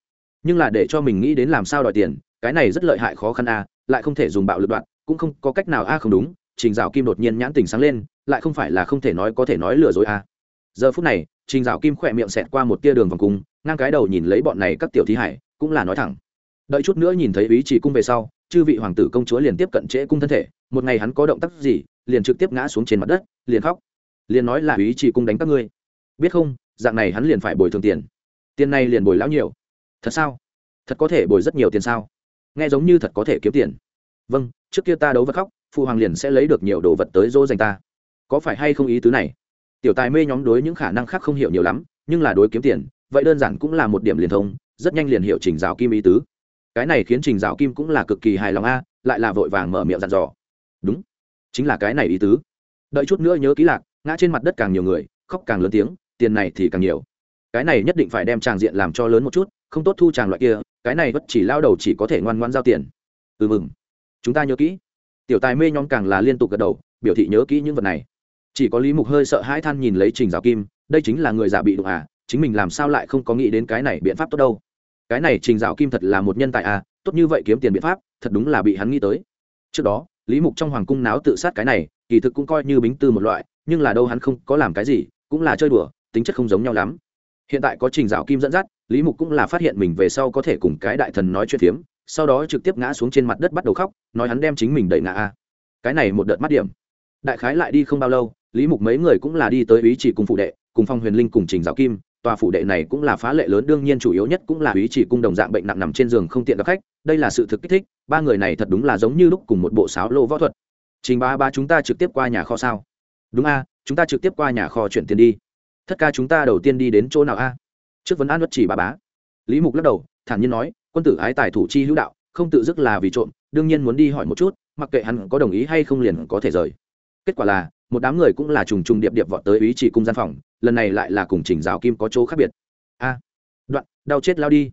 A: Nhưng là để cho mình nghĩ đến làm sao đòi tiền, cái này rất lợi hại khó khăn a, lại không thể dùng bạo lực đoạn cũng không có cách nào a, không đúng, trình dạo kim đột nhiên nhãn tình sáng lên, lại không phải là không thể nói có thể nói lừa dối a giờ phút này, trình dạo kim khỏe miệng xẹt qua một tia đường vòng cung, ngang cái đầu nhìn lấy bọn này các tiểu thí hải, cũng là nói thẳng. Đợi chút nữa nhìn thấy ý chỉ cung về sau, chư vị hoàng tử công chúa liền tiếp cận trễ cung thân thể, một ngày hắn có động tác gì, liền trực tiếp ngã xuống trên mặt đất, liền khóc. Liền nói là ý chỉ cung đánh các ngươi. Biết không, dạng này hắn liền phải bồi thường tiền. Tiền này liền bồi lão nhiều. Thật sao? Thật có thể bồi rất nhiều tiền sao? Nghe giống như thật có thể kiếm tiền. Vâng trước kia ta đấu vật khóc, phụ hoàng liền sẽ lấy được nhiều đồ vật tới dỗ dành ta. Có phải hay không ý tứ này? Tiểu tài mê nhóm đối những khả năng khác không hiểu nhiều lắm, nhưng là đối kiếm tiền, vậy đơn giản cũng là một điểm liền thông, rất nhanh liền hiểu trình rào kim ý tứ. Cái này khiến trình rào kim cũng là cực kỳ hài lòng a, lại là vội vàng mở miệng dặn dò. Đúng, chính là cái này ý tứ. Đợi chút nữa nhớ kỹ lạc, ngã trên mặt đất càng nhiều người, khóc càng lớn tiếng, tiền này thì càng nhiều. Cái này nhất định phải đem tràng diện làm cho lớn một chút, không tốt thu tràng loại kia, cái này bất chỉ lao đầu chỉ có thể ngoan ngoan giao tiền. Ừ mừng. Chúng ta nhớ kỹ. Tiểu tài mê nhóm càng là liên tục gật đầu, biểu thị nhớ kỹ những vật này chỉ có lý mục hơi sợ hãi than nhìn lấy trình giáo kim, đây chính là người giả bị đụng à chính mình làm sao lại không có nghĩ đến cái này biện pháp tốt đâu. Cái này trình giáo kim thật là một nhân tài à tốt như vậy kiếm tiền biện pháp, thật đúng là bị hắn nghĩ tới. Trước đó, lý mục trong hoàng cung náo tự sát cái này, kỳ thực cũng coi như bính tư một loại, nhưng là đâu hắn không có làm cái gì, cũng là chơi đùa, tính chất không giống nhau lắm. Hiện tại có trình dạo kim dẫn dắt, lý mục cũng là phát hiện mình về sau có thể cùng cái đại thần nói chuyện phiếm, sau đó trực tiếp ngã xuống trên mặt đất bắt đầu khóc, nói hắn đem chính mình đẩy ngã a cái này một đợt mắt điểm. Đại khái lại đi không bao lâu lý mục mấy người cũng là đi tới ý chỉ cung phụ đệ, cùng phong huyền linh cùng trình giáo kim. Tòa phụ đệ này cũng là phá lệ lớn, đương nhiên chủ yếu nhất cũng là ý chỉ cung đồng dạng bệnh nặng nằm trên giường không tiện gặp khách. Đây là sự thực kích thích, ba người này thật đúng là giống như lúc cùng một bộ sáo lô võ thuật. Trình ba ba chúng ta trực tiếp qua nhà kho sao? Đúng a, chúng ta trực tiếp qua nhà kho chuyển tiền đi. Thất ca chúng ta đầu tiên đi đến chỗ nào a? Trước vấn an bất chỉ bà bá. Lý mục lắc đầu, thản nhiên nói, quân tử ái tài thủ chi hữu đạo, không tự dứt là vì trộm, đương nhiên muốn đi hỏi một chút, mặc kệ hắn có đồng ý hay không liền có thể rời. Kết quả là một đám người cũng là trùng trùng điệp điệp vọt tới ý chỉ cung gian phòng, lần này lại là cùng chỉnh giáo kim có chỗ khác biệt. A, đoạn, đau chết lao đi.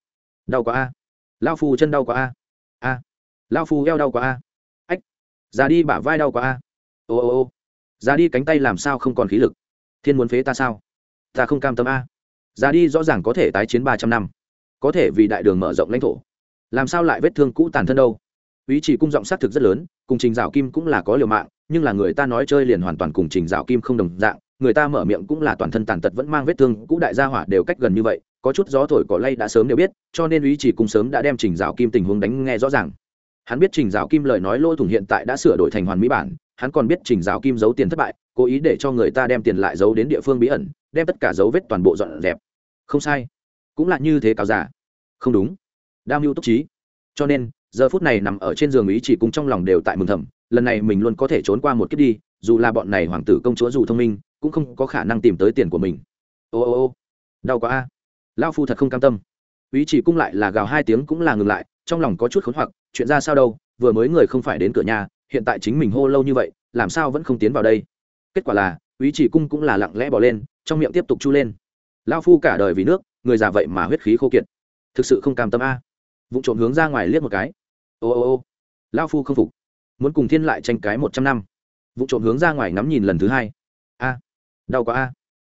A: Đau quá a. Lao phù chân đau quá a. A, lao phù eo đau quá a. Ách, già đi bả vai đau quá a. Ô ô ô, già đi cánh tay làm sao không còn khí lực? Thiên muốn phế ta sao? Ta không cam tâm a. Già đi rõ ràng có thể tái chiến ba trăm năm, có thể vì đại đường mở rộng lãnh thổ. Làm sao lại vết thương cũ tàn thân đâu? Ý chỉ cung giọng xác thực rất lớn cùng trình dạo kim cũng là có liều mạng, nhưng là người ta nói chơi liền hoàn toàn cùng trình dạo kim không đồng dạng, người ta mở miệng cũng là toàn thân tàn tật vẫn mang vết thương, cũ đại gia hỏa đều cách gần như vậy, có chút gió thổi cỏ lay đã sớm đều biết, cho nên ý chỉ cùng sớm đã đem trình dạo kim tình huống đánh nghe rõ ràng. Hắn biết trình dạo kim lời nói lỗ thủng hiện tại đã sửa đổi thành hoàn mỹ bản, hắn còn biết trình dạo kim giấu tiền thất bại, cố ý để cho người ta đem tiền lại giấu đến địa phương bí ẩn, đem tất cả dấu vết toàn bộ dọn dẹp. Không sai. Cũng là như thế cáo giả. Không đúng. Đam mưu túc trí. Cho nên giờ phút này nằm ở trên giường ý chỉ cung trong lòng đều tại mừng thầm, lần này mình luôn có thể trốn qua một kiếp đi, dù là bọn này hoàng tử công chúa dù thông minh, cũng không có khả năng tìm tới tiền của mình. Ô ô ô, đau quá a. Lao phu thật không cam tâm. Ý chỉ cung lại là gào hai tiếng cũng là ngừng lại, trong lòng có chút khốn hoặc, chuyện ra sao đâu, vừa mới người không phải đến cửa nhà, hiện tại chính mình hô lâu như vậy, làm sao vẫn không tiến vào đây? Kết quả là, ý chỉ cung cũng là lặng lẽ bỏ lên, trong miệng tiếp tục chu lên. Lao phu cả đời vì nước, người già vậy mà huyết khí khô kiệt. Thực sự không cam tâm a vụ trộm hướng ra ngoài liếc một cái. Ô ô ô. Lao phu không phục. Muốn cùng thiên lại tranh cái một trăm năm. Vụ trộm hướng ra ngoài ngắm nhìn lần thứ hai. A. Đau quá a.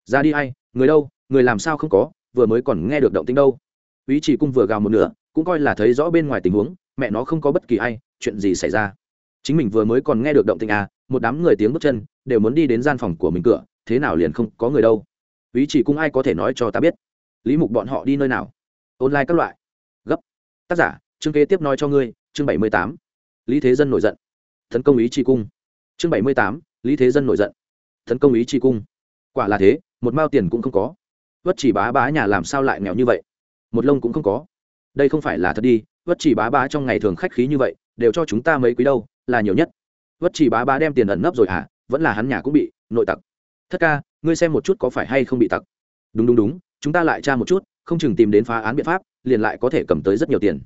A: Ra đi hay người đâu? Người làm sao không có? Vừa mới còn nghe được động tính đâu. Ý chỉ cung vừa gào một nửa, cũng coi là thấy rõ bên ngoài tình huống, mẹ nó không có bất kỳ ai, chuyện gì xảy ra. Chính mình vừa mới còn nghe được động tình à một đám người tiếng bước chân, đều muốn đi đến gian phòng của mình cửa, thế nào liền không có người đâu. Ý chỉ cung ai có thể nói cho ta biết? Lý mục bọn họ đi nơi nào? Online các loại tác giả, chương kế tiếp nói cho ngươi, chương bảy mươi tám. Lý thế dân nổi giận. Tấn công ý tri cung. Chương bảy mươi tám, lý thế dân nổi giận. Tấn công ý tri cung. Quả là thế, một mao tiền cũng không có. Vất chỉ bá bá nhà làm sao lại nghèo như vậy? Một lông cũng không có. Đây không phải là thật đi, vất chỉ bá bá trong ngày thường khách khí như vậy, đều cho chúng ta mấy quý đâu, là nhiều nhất. Vất chỉ bá bá đem tiền ẩn nấp rồi hả? Vẫn là hắn nhà cũng bị, nội tặc. Thất ca, ngươi xem một chút có phải hay không bị tặc? Đúng đúng đúng, chúng ta lại tra một chút, không chừng tìm đến phá án biện pháp liền lại có thể cầm tới rất nhiều tiền.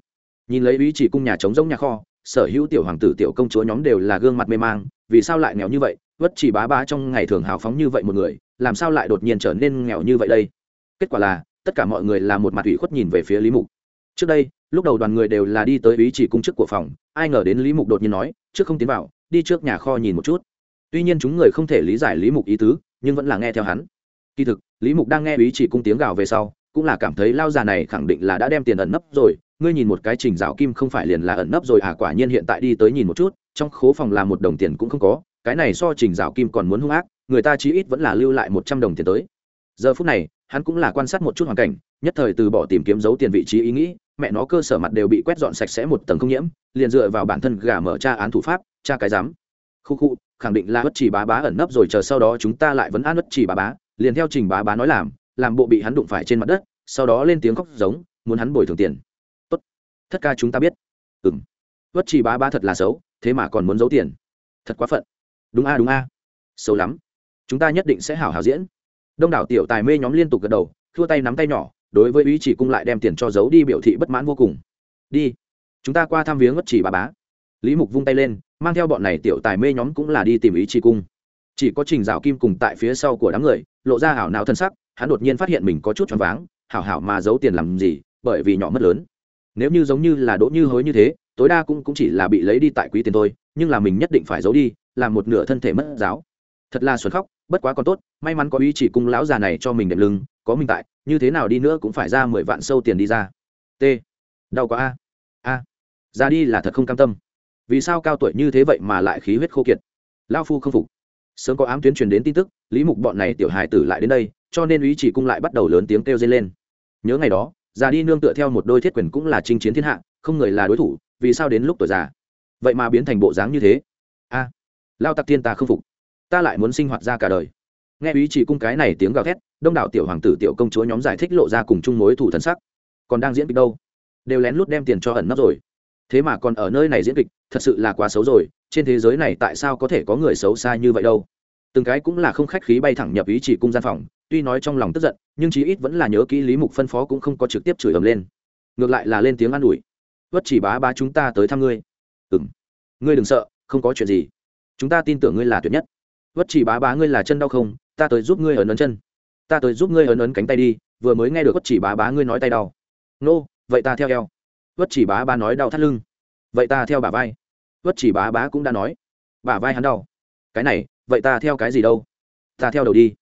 A: Nhìn lấy ý chỉ cung nhà trống giống nhà kho, sở hữu tiểu hoàng tử, tiểu công chúa nhóm đều là gương mặt mê mang, vì sao lại nghèo như vậy? Vất chỉ bá bá trong ngày thường hào phóng như vậy một người, làm sao lại đột nhiên trở nên nghèo như vậy đây? Kết quả là, tất cả mọi người là một mặt ủy khuất nhìn về phía lý mục. Trước đây, lúc đầu đoàn người đều là đi tới ý chỉ cung chức của phòng, ai ngờ đến lý mục đột nhiên nói, trước không tiến vào, đi trước nhà kho nhìn một chút. Tuy nhiên chúng người không thể lý giải lý mục ý tứ, nhưng vẫn là nghe theo hắn. Kỳ thực, lý mục đang nghe ý chỉ cung tiếng gào về sau cũng là cảm thấy lao già này khẳng định là đã đem tiền ẩn nấp rồi. Ngươi nhìn một cái trình rào kim không phải liền là ẩn nấp rồi à? Quả nhiên hiện tại đi tới nhìn một chút, trong khố phòng là một đồng tiền cũng không có. Cái này so trình rào kim còn muốn hung ác, người ta chí ít vẫn là lưu lại một trăm đồng tiền tới. Giờ phút này, hắn cũng là quan sát một chút hoàn cảnh, nhất thời từ bỏ tìm kiếm dấu tiền vị trí ý nghĩ, mẹ nó cơ sở mặt đều bị quét dọn sạch sẽ một tầng không nhiễm, liền dựa vào bản thân gà mở tra án thủ pháp, tra cái dám khu khu, khẳng định là bất chỉ bá bá ẩn nấp rồi, chờ sau đó chúng ta lại vẫn an bất chỉ bá bá, liền theo trình bá bá nói làm làm bộ bị hắn đụng phải trên mặt đất, sau đó lên tiếng khóc giống, muốn hắn bồi thường tiền. Tốt. Thất ca chúng ta biết. Ừng bất chỉ bá bá thật là xấu, thế mà còn muốn giấu tiền. Thật quá phận. Đúng a đúng a. Xấu lắm. Chúng ta nhất định sẽ hảo hảo diễn. Đông đảo tiểu tài mê nhóm liên tục gật đầu, thua tay nắm tay nhỏ, đối với ý chỉ cung lại đem tiền cho giấu đi biểu thị bất mãn vô cùng. Đi. Chúng ta qua thăm viếng ngất chỉ bà bá. Lý mục vung tay lên, mang theo bọn này tiểu tài mê nhóm cũng là đi tìm ý chỉ cung. Chỉ có trình dạo kim cùng tại phía sau của đám người, lộ ra hảo não thân sắc hắn đột nhiên phát hiện mình có chút choáng váng hảo hảo mà giấu tiền làm gì bởi vì nhỏ mất lớn. Nếu như giống như là đỗ như hối như thế tối đa cũng, cũng chỉ là bị lấy đi tại quý tiền thôi nhưng là mình nhất định phải giấu đi làm một nửa thân thể mất giáo. Thật là xuân khóc bất quá còn tốt may mắn có ý chỉ cung lão già này cho mình đệm lưng có mình tại như thế nào đi nữa cũng phải ra mười vạn sâu tiền đi ra. T. Đau quá a. A. Ra đi là thật không cam tâm. Vì sao cao tuổi như thế vậy mà lại khí huyết khô kiệt? Lão phu không phục. Sớm có ám tuyến truyền đến tin tức lý mục bọn này tiểu hài tử lại đến đây cho nên ý chỉ cung lại bắt đầu lớn tiếng kêu dây lên. Nhớ ngày đó, già đi nương tựa theo một đôi thiết quyền cũng là chinh chiến thiên hạ, không người là đối thủ, vì sao đến lúc tuổi già? Vậy mà biến thành bộ dáng như thế. A, lao tặc thiên ta không phục. Ta lại muốn sinh hoạt ra cả đời. Nghe ý chỉ cung cái này tiếng gào thét, đông đảo tiểu hoàng tử, tiểu công chúa nhóm giải thích lộ ra cùng chung mối thủ thần sắc. Còn đang diễn kịch đâu? Đều lén lút đem tiền cho ẩn nấp rồi. Thế mà còn ở nơi này diễn kịch, thật sự là quá xấu rồi, trên thế giới này tại sao có thể có người xấu xa như vậy đâu? Từng cái cũng là không khách khí bay thẳng nhập ý chỉ cung gian phòng, tuy nói trong lòng tức giận, nhưng chí ít vẫn là nhớ kỹ lý mục phân phó cũng không có trực tiếp chửi ầm lên. Ngược lại là lên tiếng an ủi. Vất chỉ bá bá chúng ta tới thăm ngươi. Ừ m ngươi đừng sợ, không có chuyện gì. Chúng ta tin tưởng ngươi là tuyệt nhất. Vất chỉ bá bá ngươi là chân đau không? Ta tới giúp ngươi ấn ấn chân. Ta tới giúp ngươi ấn ấn cánh tay đi, vừa mới nghe được vất chỉ bá bá ngươi nói tay đau. Nô, vậy ta theo eo. Vất chỉ bá bá nói đau thắt lưng. Vậy ta theo bà vai. Vất chỉ bá bá cũng đã nói. Bà vai hắn đau. Cái này vậy ta theo cái gì đâu? Ta theo đầu đi.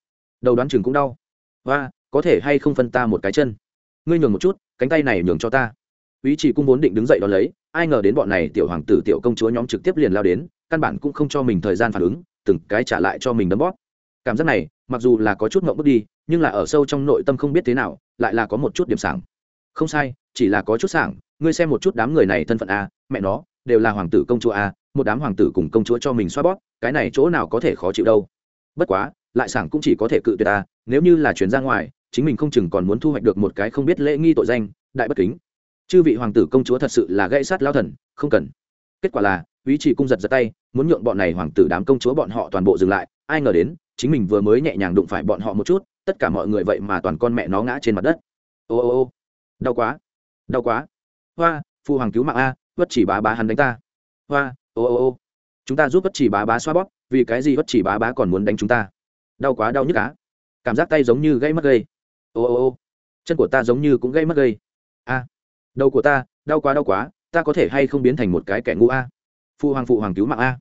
A: Đầu đoán chừng cũng đau. Và có thể hay không phân ta một cái chân? Ngươi nhường một chút, cánh tay này nhường cho ta. Ý chỉ cung vốn định đứng dậy đón lấy, ai ngờ đến bọn này tiểu hoàng tử, tiểu công chúa nhóm trực tiếp liền lao đến, căn bản cũng không cho mình thời gian phản ứng, từng cái trả lại cho mình đấm bóp. Cảm giác này, mặc dù là có chút mộng bước đi, nhưng là ở sâu trong nội tâm không biết thế nào, lại là có một chút điểm sảng. Không sai, chỉ là có chút sảng, ngươi xem một chút đám người này thân phận a, mẹ nó, đều là hoàng tử công chúa a một đám hoàng tử cùng công chúa cho mình xoa bóp, cái này chỗ nào có thể khó chịu đâu. Bất quá, lại sảng cũng chỉ có thể cự tuyệt a nếu như là chuyển ra ngoài, chính mình không chừng còn muốn thu hoạch được một cái không biết lễ nghi tội danh, đại bất kính. Chư vị hoàng tử công chúa thật sự là gây sát lao thần, không cần. Kết quả là ý chỉ cung giật giật tay, muốn nhượng bọn này hoàng tử đám công chúa bọn họ toàn bộ dừng lại, ai ngờ đến, chính mình vừa mới nhẹ nhàng đụng phải bọn họ một chút, tất cả mọi người vậy mà toàn con mẹ nó ngã trên mặt đất. Ô ô ô, đau quá đau quá. Hoa, phu hoàng cứu mạng a vất chỉ bá bá hắn đánh ta. Hoa ô ô ô. Chúng ta giúp bất chỉ bá bá xoa bóp, vì cái gì bất chỉ bá bá còn muốn đánh chúng ta? Đau quá đau nhức á. cảm giác tay giống như gây mất gây ô ô ô. Chân của ta giống như cũng gây mất gây a. Đầu của ta, đau quá đau quá, ta có thể hay không biến thành một cái kẻ ngu a? Phụ hoàng phụ hoàng cứu mạng a.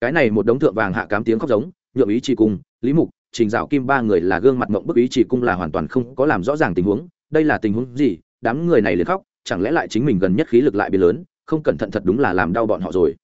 A: Cái này một đống thượng vàng hạ cám tiếng khóc giống, nhượng ý chỉ cung lý mục, trình dạo kim ba người là gương mặt mộng bức ý chỉ cung là hoàn toàn không có làm rõ ràng tình huống. Đây là tình huống gì? Đám người này liền khóc, chẳng lẽ lại chính mình gần nhất khí lực lại biến lớn, không cẩn thận thật đúng là làm đau bọn họ rồi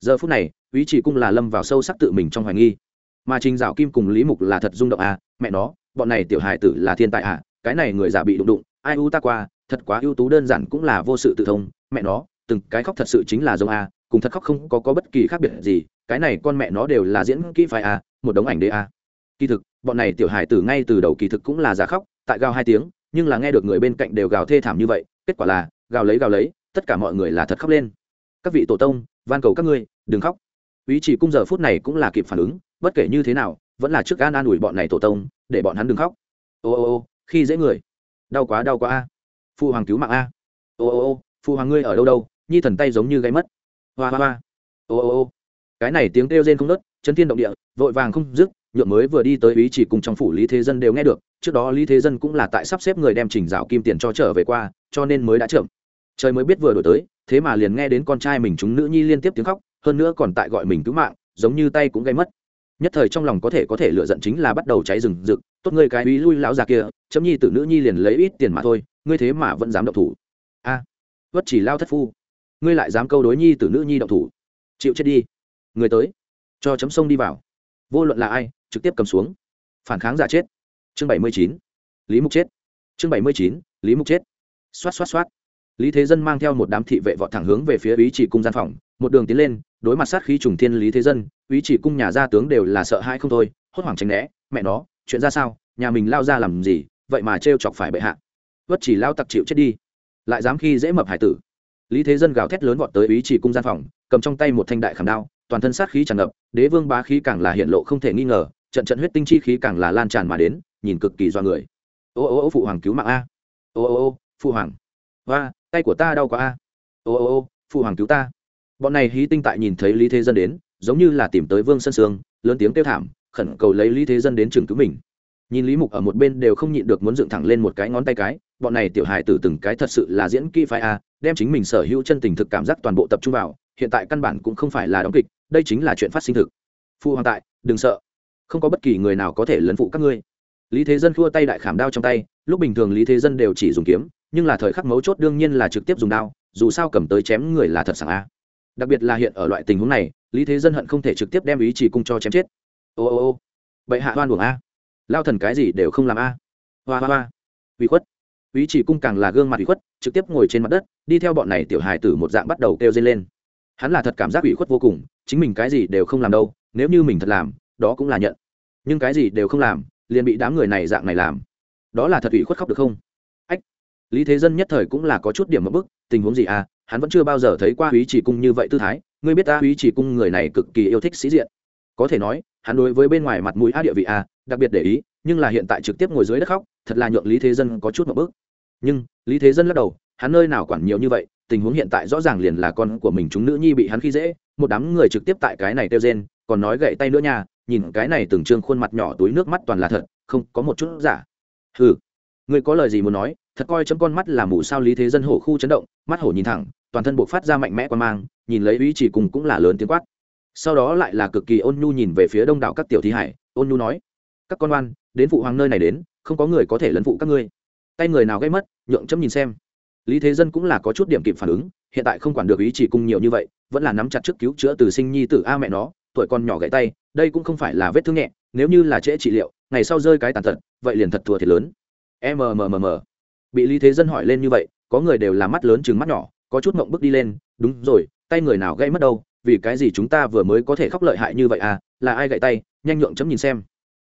A: giờ phút này ý chỉ cung là lâm vào sâu sắc tự mình trong hoài nghi mà trình dạo kim cùng lý mục là thật rung động à mẹ nó bọn này tiểu hài tử là thiên tài à cái này người già bị đụng đụng ai u ta qua thật quá ưu tú đơn giản cũng là vô sự tự thông mẹ nó từng cái khóc thật sự chính là giống à? cùng thật khóc không có, có bất kỳ khác biệt gì cái này con mẹ nó đều là diễn kỹ phải à, một đống ảnh đê à? kỳ thực bọn này tiểu hài tử ngay từ đầu kỳ thực cũng là giả khóc tại gào hai tiếng nhưng là nghe được người bên cạnh đều gào thê thảm như vậy kết quả là gào lấy gào lấy tất cả mọi người là thật khóc lên các vị tổ tông, van cầu các ngươi, đừng khóc. Ý chỉ cung giờ phút này cũng là kịp phản ứng, bất kể như thế nào, vẫn là trước an an ủi bọn này tổ tông, để bọn hắn đừng khóc. Ô ô ô, khi dễ người. Đau quá đau quá a. Phụ hoàng cứu mạng a. Ô ô ô phụ hoàng ngươi ở đâu đâu, nhi thần tay giống như gáy mất. Hoa hoa hoa. Ô ô ô. Cái này tiếng kêu rên không nớt chân thiên động địa, vội vàng không dứt, nhượng mới vừa đi tới ý chỉ cùng trong phủ lý thế dân đều nghe được, trước đó lý thế dân cũng là tại sắp xếp người đem trình dạo kim tiền cho trở về qua, cho nên mới đã chậm trời mới biết vừa đổi tới thế mà liền nghe đến con trai mình chúng nữ nhi liên tiếp tiếng khóc hơn nữa còn tại gọi mình cứu mạng giống như tay cũng gây mất. Nhất thời trong lòng có thể có thể lựa giận chính là bắt đầu cháy rừng rực tốt ngươi cái uy lui lão già kia chấm nhi tử nữ nhi liền lấy ít tiền mà thôi ngươi thế mà vẫn dám động thủ. A à, vất chỉ lao thất phu ngươi lại dám câu đối nhi tử nữ nhi động thủ. Chịu chết đi người tới cho chấm sông đi vào. Vô luận là ai trực tiếp cầm xuống. Phản kháng giả chết. Chương bảy mươi chín lý mục chết. Chương bảy mươi chín lý mục chết. Xoát xoát xoát lý thế dân mang theo một đám thị vệ vọt thẳng hướng về phía ý chỉ cung gian phòng, một đường tiến lên, đối mặt sát khí trùng thiên lý thế dân, ý chỉ cung nhà gia tướng đều là sợ hãi không thôi, hốt hoảng tránh né, mẹ nó, chuyện ra sao? Nhà mình lao ra làm gì? Vậy mà trêu chọc phải bệ hạ. Vất chỉ lao tặc chịu chết đi. Lại dám khi dễ mập hải tử. Lý thế dân gào thét lớn vọt tới ý chỉ cung gian phòng, cầm trong tay một thanh đại khảm đao, toàn thân sát khí tràn ngập, đế vương bá khí càng là hiện lộ không thể nghi ngờ, trận trận huyết tinh chi khí càng là lan tràn mà đến, nhìn cực kỳ do người. Ô ô ô phụ hoàng cứu mạng a! Ô ô ô, phụ hoàng! Và tay của ta đau quá a. Ô ô ô, phụ hoàng cứu ta. Bọn này hí tinh tại nhìn thấy lý thế dân đến, giống như là tìm tới vương sân sương, lớn tiếng kêu thảm, khẩn cầu lấy lý thế dân đến trường cứu mình. Nhìn lý mục ở một bên đều không nhịn được muốn dựng thẳng lên một cái ngón tay cái, bọn này tiểu hài tử từng cái thật sự là diễn kỹ phái a, đem chính mình sở hữu chân tình thực cảm giác toàn bộ tập trung vào, hiện tại căn bản cũng không phải là đóng kịch, đây chính là chuyện phát sinh thực. Phụ hoàng tại, đừng sợ. Không có bất kỳ người nào có thể lấn phụ các ngươi. Lý thế dân khua tay đại khảm đao trong tay, lúc bình thường lý thế dân đều chỉ dùng kiếm nhưng là thời khắc mấu chốt đương nhiên là trực tiếp dùng đao, dù sao cầm tới chém người là thật sảng a. Đặc biệt là hiện ở loại tình huống này, lý thế dân hận không thể trực tiếp đem ý chỉ cung cho chém chết. Ô ô ô, bệ hạ hoan buồng a. Lao thần cái gì đều không làm a. Hoa hoa hoa uy khuất. Ý chỉ cung càng là gương mặt uy khuất, trực tiếp ngồi trên mặt đất, đi theo bọn này tiểu hài tử một dạng bắt đầu kêu dây lên. Hắn là thật cảm giác ủy khuất vô cùng, chính mình cái gì đều không làm đâu, nếu như mình thật làm, đó cũng là nhận. Nhưng cái gì đều không làm, liền bị đám người này dạng này làm. Đó là thật ủy khuất khóc được không? Lý thế dân nhất thời cũng là có chút điểm mất bức, tình huống gì à hắn vẫn chưa bao giờ thấy qua quý chỉ cung như vậy tư thái. Ngươi biết ta quý chỉ cung người này cực kỳ yêu thích sĩ diện. Có thể nói, hắn đối với bên ngoài mặt mũi a địa vị a đặc biệt để ý, nhưng là hiện tại trực tiếp ngồi dưới đất khóc, thật là nhượng lý thế dân có chút một bước nhưng, lý thế dân lắc đầu, hắn nơi nào quản nhiều như vậy, tình huống hiện tại rõ ràng liền là con của mình chúng nữ nhi bị hắn khi dễ, một đám người trực tiếp tại cái này kêu rên, còn nói gậy tay nữa nha, nhìn cái này từng trương khuôn mặt nhỏ túi nước mắt toàn là thật, không có một chút giả. Ừ Ngươi có lời gì muốn nói, thật coi chấm con mắt là mù sao lý thế dân hổ khu chấn động, mắt hổ nhìn thẳng, toàn thân buộc phát ra mạnh mẽ quan mang, nhìn lấy ý chỉ cùng cũng là lớn tiếng quát. Sau đó lại là cực kỳ ôn nhu nhìn về phía đông đảo các tiểu thi hải, ôn nhu nói, các con oan, đến phụ hoàng nơi này đến, không có người có thể lấn phụ các ngươi. Tay người nào gây mất, nhượng chấm nhìn xem. Lý thế dân cũng là có chút điểm kịp phản ứng, hiện tại không quản được ý chỉ cung nhiều như vậy, vẫn là nắm chặt trước cứu chữa từ sinh nhi tử a mẹ nó, tuổi con nhỏ gãy tay, đây cũng không phải là vết thương nhẹ, nếu như là trễ trị liệu, ngày sau rơi cái tàn tật, vậy liền thật thua thiệt lớn mmm bị lý thế dân hỏi lên như vậy, có người đều là mắt lớn chừng mắt nhỏ, có chút mộng bước đi lên, đúng rồi, tay người nào gãy mất đâu, vì cái gì chúng ta vừa mới có thể khóc lợi hại như vậy à là ai gãy tay, nhanh nhượng chấm nhìn xem.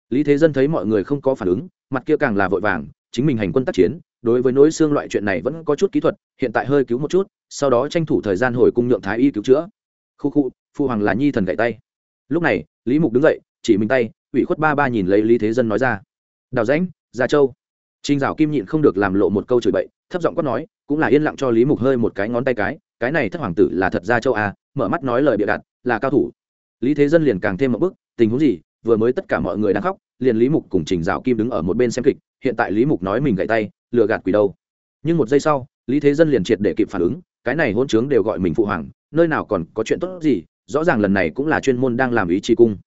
A: Lý thế dân thấy mọi người không có phản ứng, mặt kia càng là vội vàng, chính mình hành quân tác chiến, đối với nỗi xương loại chuyện này vẫn có chút kỹ thuật, hiện tại hơi cứu một chút, sau đó tranh thủ thời gian hồi cung nhượng thái y cứu chữa. Khu khu, Phu hoàng là nhi thần gậy tay. Lúc này, lý mục đứng dậy, chỉ mình tay, ủy khuất ba ba nhìn lấy lý thế dân nói ra, đào rãnh, gia châu. Trình dạo kim nhịn không được làm lộ một câu chửi bậy thấp giọng quát nói cũng là yên lặng cho lý mục hơi một cái ngón tay cái cái này thất hoàng tử là thật ra châu A, mở mắt nói lời bịa đặt là cao thủ. Lý thế dân liền càng thêm một bước, tình huống gì vừa mới tất cả mọi người đang khóc liền lý mục cùng trình dạo kim đứng ở một bên xem kịch hiện tại lý mục nói mình gãy tay lừa gạt quỷ đâu. Nhưng một giây sau lý thế dân liền triệt để kịp phản ứng cái này hỗn trướng đều gọi mình phụ hoàng nơi nào còn có chuyện tốt gì rõ ràng lần này cũng là chuyên môn đang làm ý chi cung.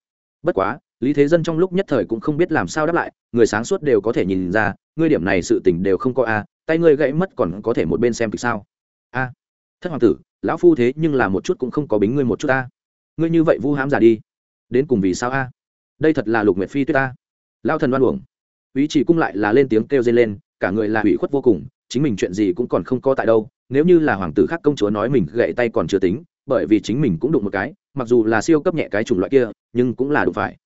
A: Bất quá lý thế dân trong lúc nhất thời cũng không biết làm sao đáp lại, người sáng suốt đều có thể nhìn ra, ngươi điểm này sự tình đều không có a, tay ngươi gãy mất còn có thể một bên xem kịch sao? A, thất hoàng tử, lão phu thế nhưng là một chút cũng không có bính ngươi một chút a. Ngươi như vậy vu hám giả đi. Đến cùng vì sao a? Đây thật là lục nguyệt phi tuyết ta lao thần đoan uổng. Ý chỉ cung lại là lên tiếng kêu dây lên, cả người là hủy khuất vô cùng, chính mình chuyện gì cũng còn không có tại đâu, nếu như là hoàng tử khác công chúa nói mình gậy tay còn chưa tính, bởi vì chính mình cũng đụng một cái, mặc dù là siêu cấp nhẹ cái chủng loại kia, nhưng cũng là đụng phải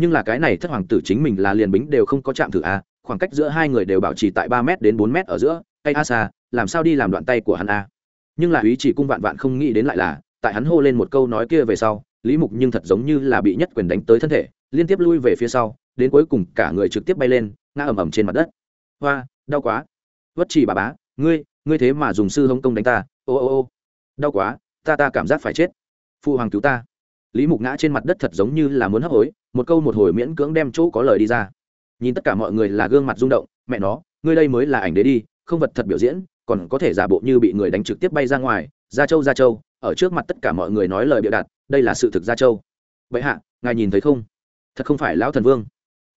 A: nhưng là cái này thất hoàng tử chính mình là liền bính đều không có chạm thử a, khoảng cách giữa hai người đều bảo trì tại ba m đến bốn m ở giữa cây a xa làm sao đi làm đoạn tay của hắn a? Nhưng là ý chỉ cung vạn vạn không nghĩ đến lại là, tại hắn hô lên một câu nói kia về sau, lý mục nhưng thật giống như là bị nhất quyền đánh tới thân thể, liên tiếp lui về phía sau, đến cuối cùng cả người trực tiếp bay lên, ngã ầm ầm trên mặt đất. Hoa, đau quá. Vất chỉ bà bá, ngươi ngươi thế mà dùng sư hông công đánh ta, ô ô ô. Đau quá, ta ta cảm giác phải chết. Phụ hoàng cứu ta. Lý mục ngã trên mặt đất thật giống như là muốn hấp hối một câu một hồi miễn cưỡng đem chỗ có lời đi ra. Nhìn tất cả mọi người là gương mặt rung động mẹ nó ngươi đây mới là ảnh đế đi không vật thật biểu diễn còn có thể giả bộ như bị người đánh trực tiếp bay ra ngoài ra châu ra châu ở trước mặt tất cả mọi người nói lời bịa đặt đây là sự thực ra châu. Vậy hạ ngài nhìn thấy không? Thật không phải lão thần vương.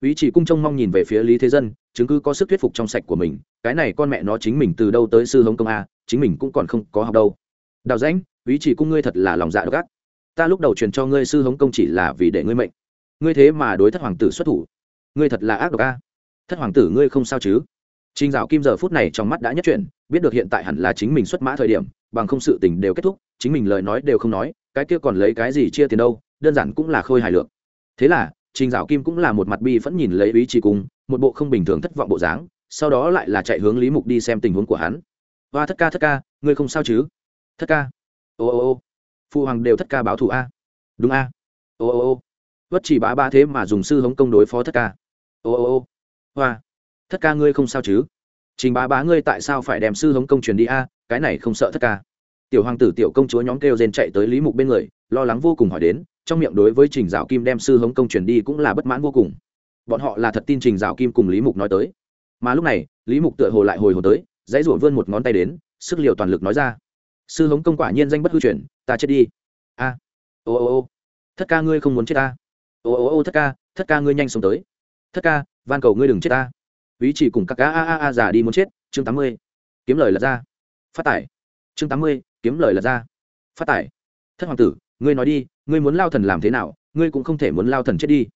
A: Ý chỉ cung trông mong nhìn về phía lý thế dân chứng cứ có sức thuyết phục trong sạch của mình cái này con mẹ nó chính mình từ đâu tới sư hống công a chính mình cũng còn không có học đâu. Đào ránh, ý chỉ cung ngươi thật là lòng dạ độc ác. Ta lúc đầu truyền cho ngươi sư hống công chỉ là vì để ngươi mệnh ngươi thế mà đối thất hoàng tử xuất thủ ngươi thật là ác độc a thất hoàng tử ngươi không sao chứ Trình Dạo Kim giờ phút này trong mắt đã nhất chuyển, biết được hiện tại hẳn là chính mình xuất mã thời điểm, bằng không sự tình đều kết thúc, chính mình lời nói đều không nói, cái kia còn lấy cái gì chia tiền đâu, đơn giản cũng là khôi hài lượng. Thế là, Trình Dạo Kim cũng là một mặt bi phẫn nhìn lấy ý chỉ cùng, một bộ không bình thường thất vọng bộ dáng, sau đó lại là chạy hướng Lý Mục đi xem tình huống của hắn. "Oa thất ca thất ca, ngươi không sao chứ?" "Thất ca." "Ô ô ô." Phụ hoàng đều thất ca báo thù a. "Đúng a." "Ô ô ô." Vất chỉ bá ba thế mà dùng sư hống công đối phó thất ca. "Ô ô ô." "Hoa." thất ca ngươi không sao chứ? Trình bá bá ngươi tại sao phải đem sư hống công truyền đi a? Cái này không sợ thất ca. Tiểu hoàng tử, tiểu công chúa nhóm kêu rên chạy tới lý mục bên người, lo lắng vô cùng hỏi đến, trong miệng đối với trình dạo kim đem sư hống công truyền đi cũng là bất mãn vô cùng. Bọn họ là thật tin trình dạo kim cùng lý mục nói tới. Mà lúc này, lý mục tựa hồ lại hồi hồ tới, dãy rủa vươn một ngón tay đến, sức liều toàn lực nói ra. Sư hống công quả nhiên danh bất hư truyền, ta chết đi. A. Ô ô ô. Thất ca ngươi không muốn chết ta ô ô ô thất ca thất ca ngươi nhanh sống tới. Thất ca, van cầu ngươi đừng chết ta. Ý chỉ cùng các cá a a a già đi muốn chết, chương tám mươi. Kiếm lời là ra. Phát tải. Chương tám mươi, kiếm lời là ra. Phát tải. Thất hoàng tử, ngươi nói đi, ngươi muốn lao thần làm thế nào, ngươi cũng không thể muốn lao thần chết đi.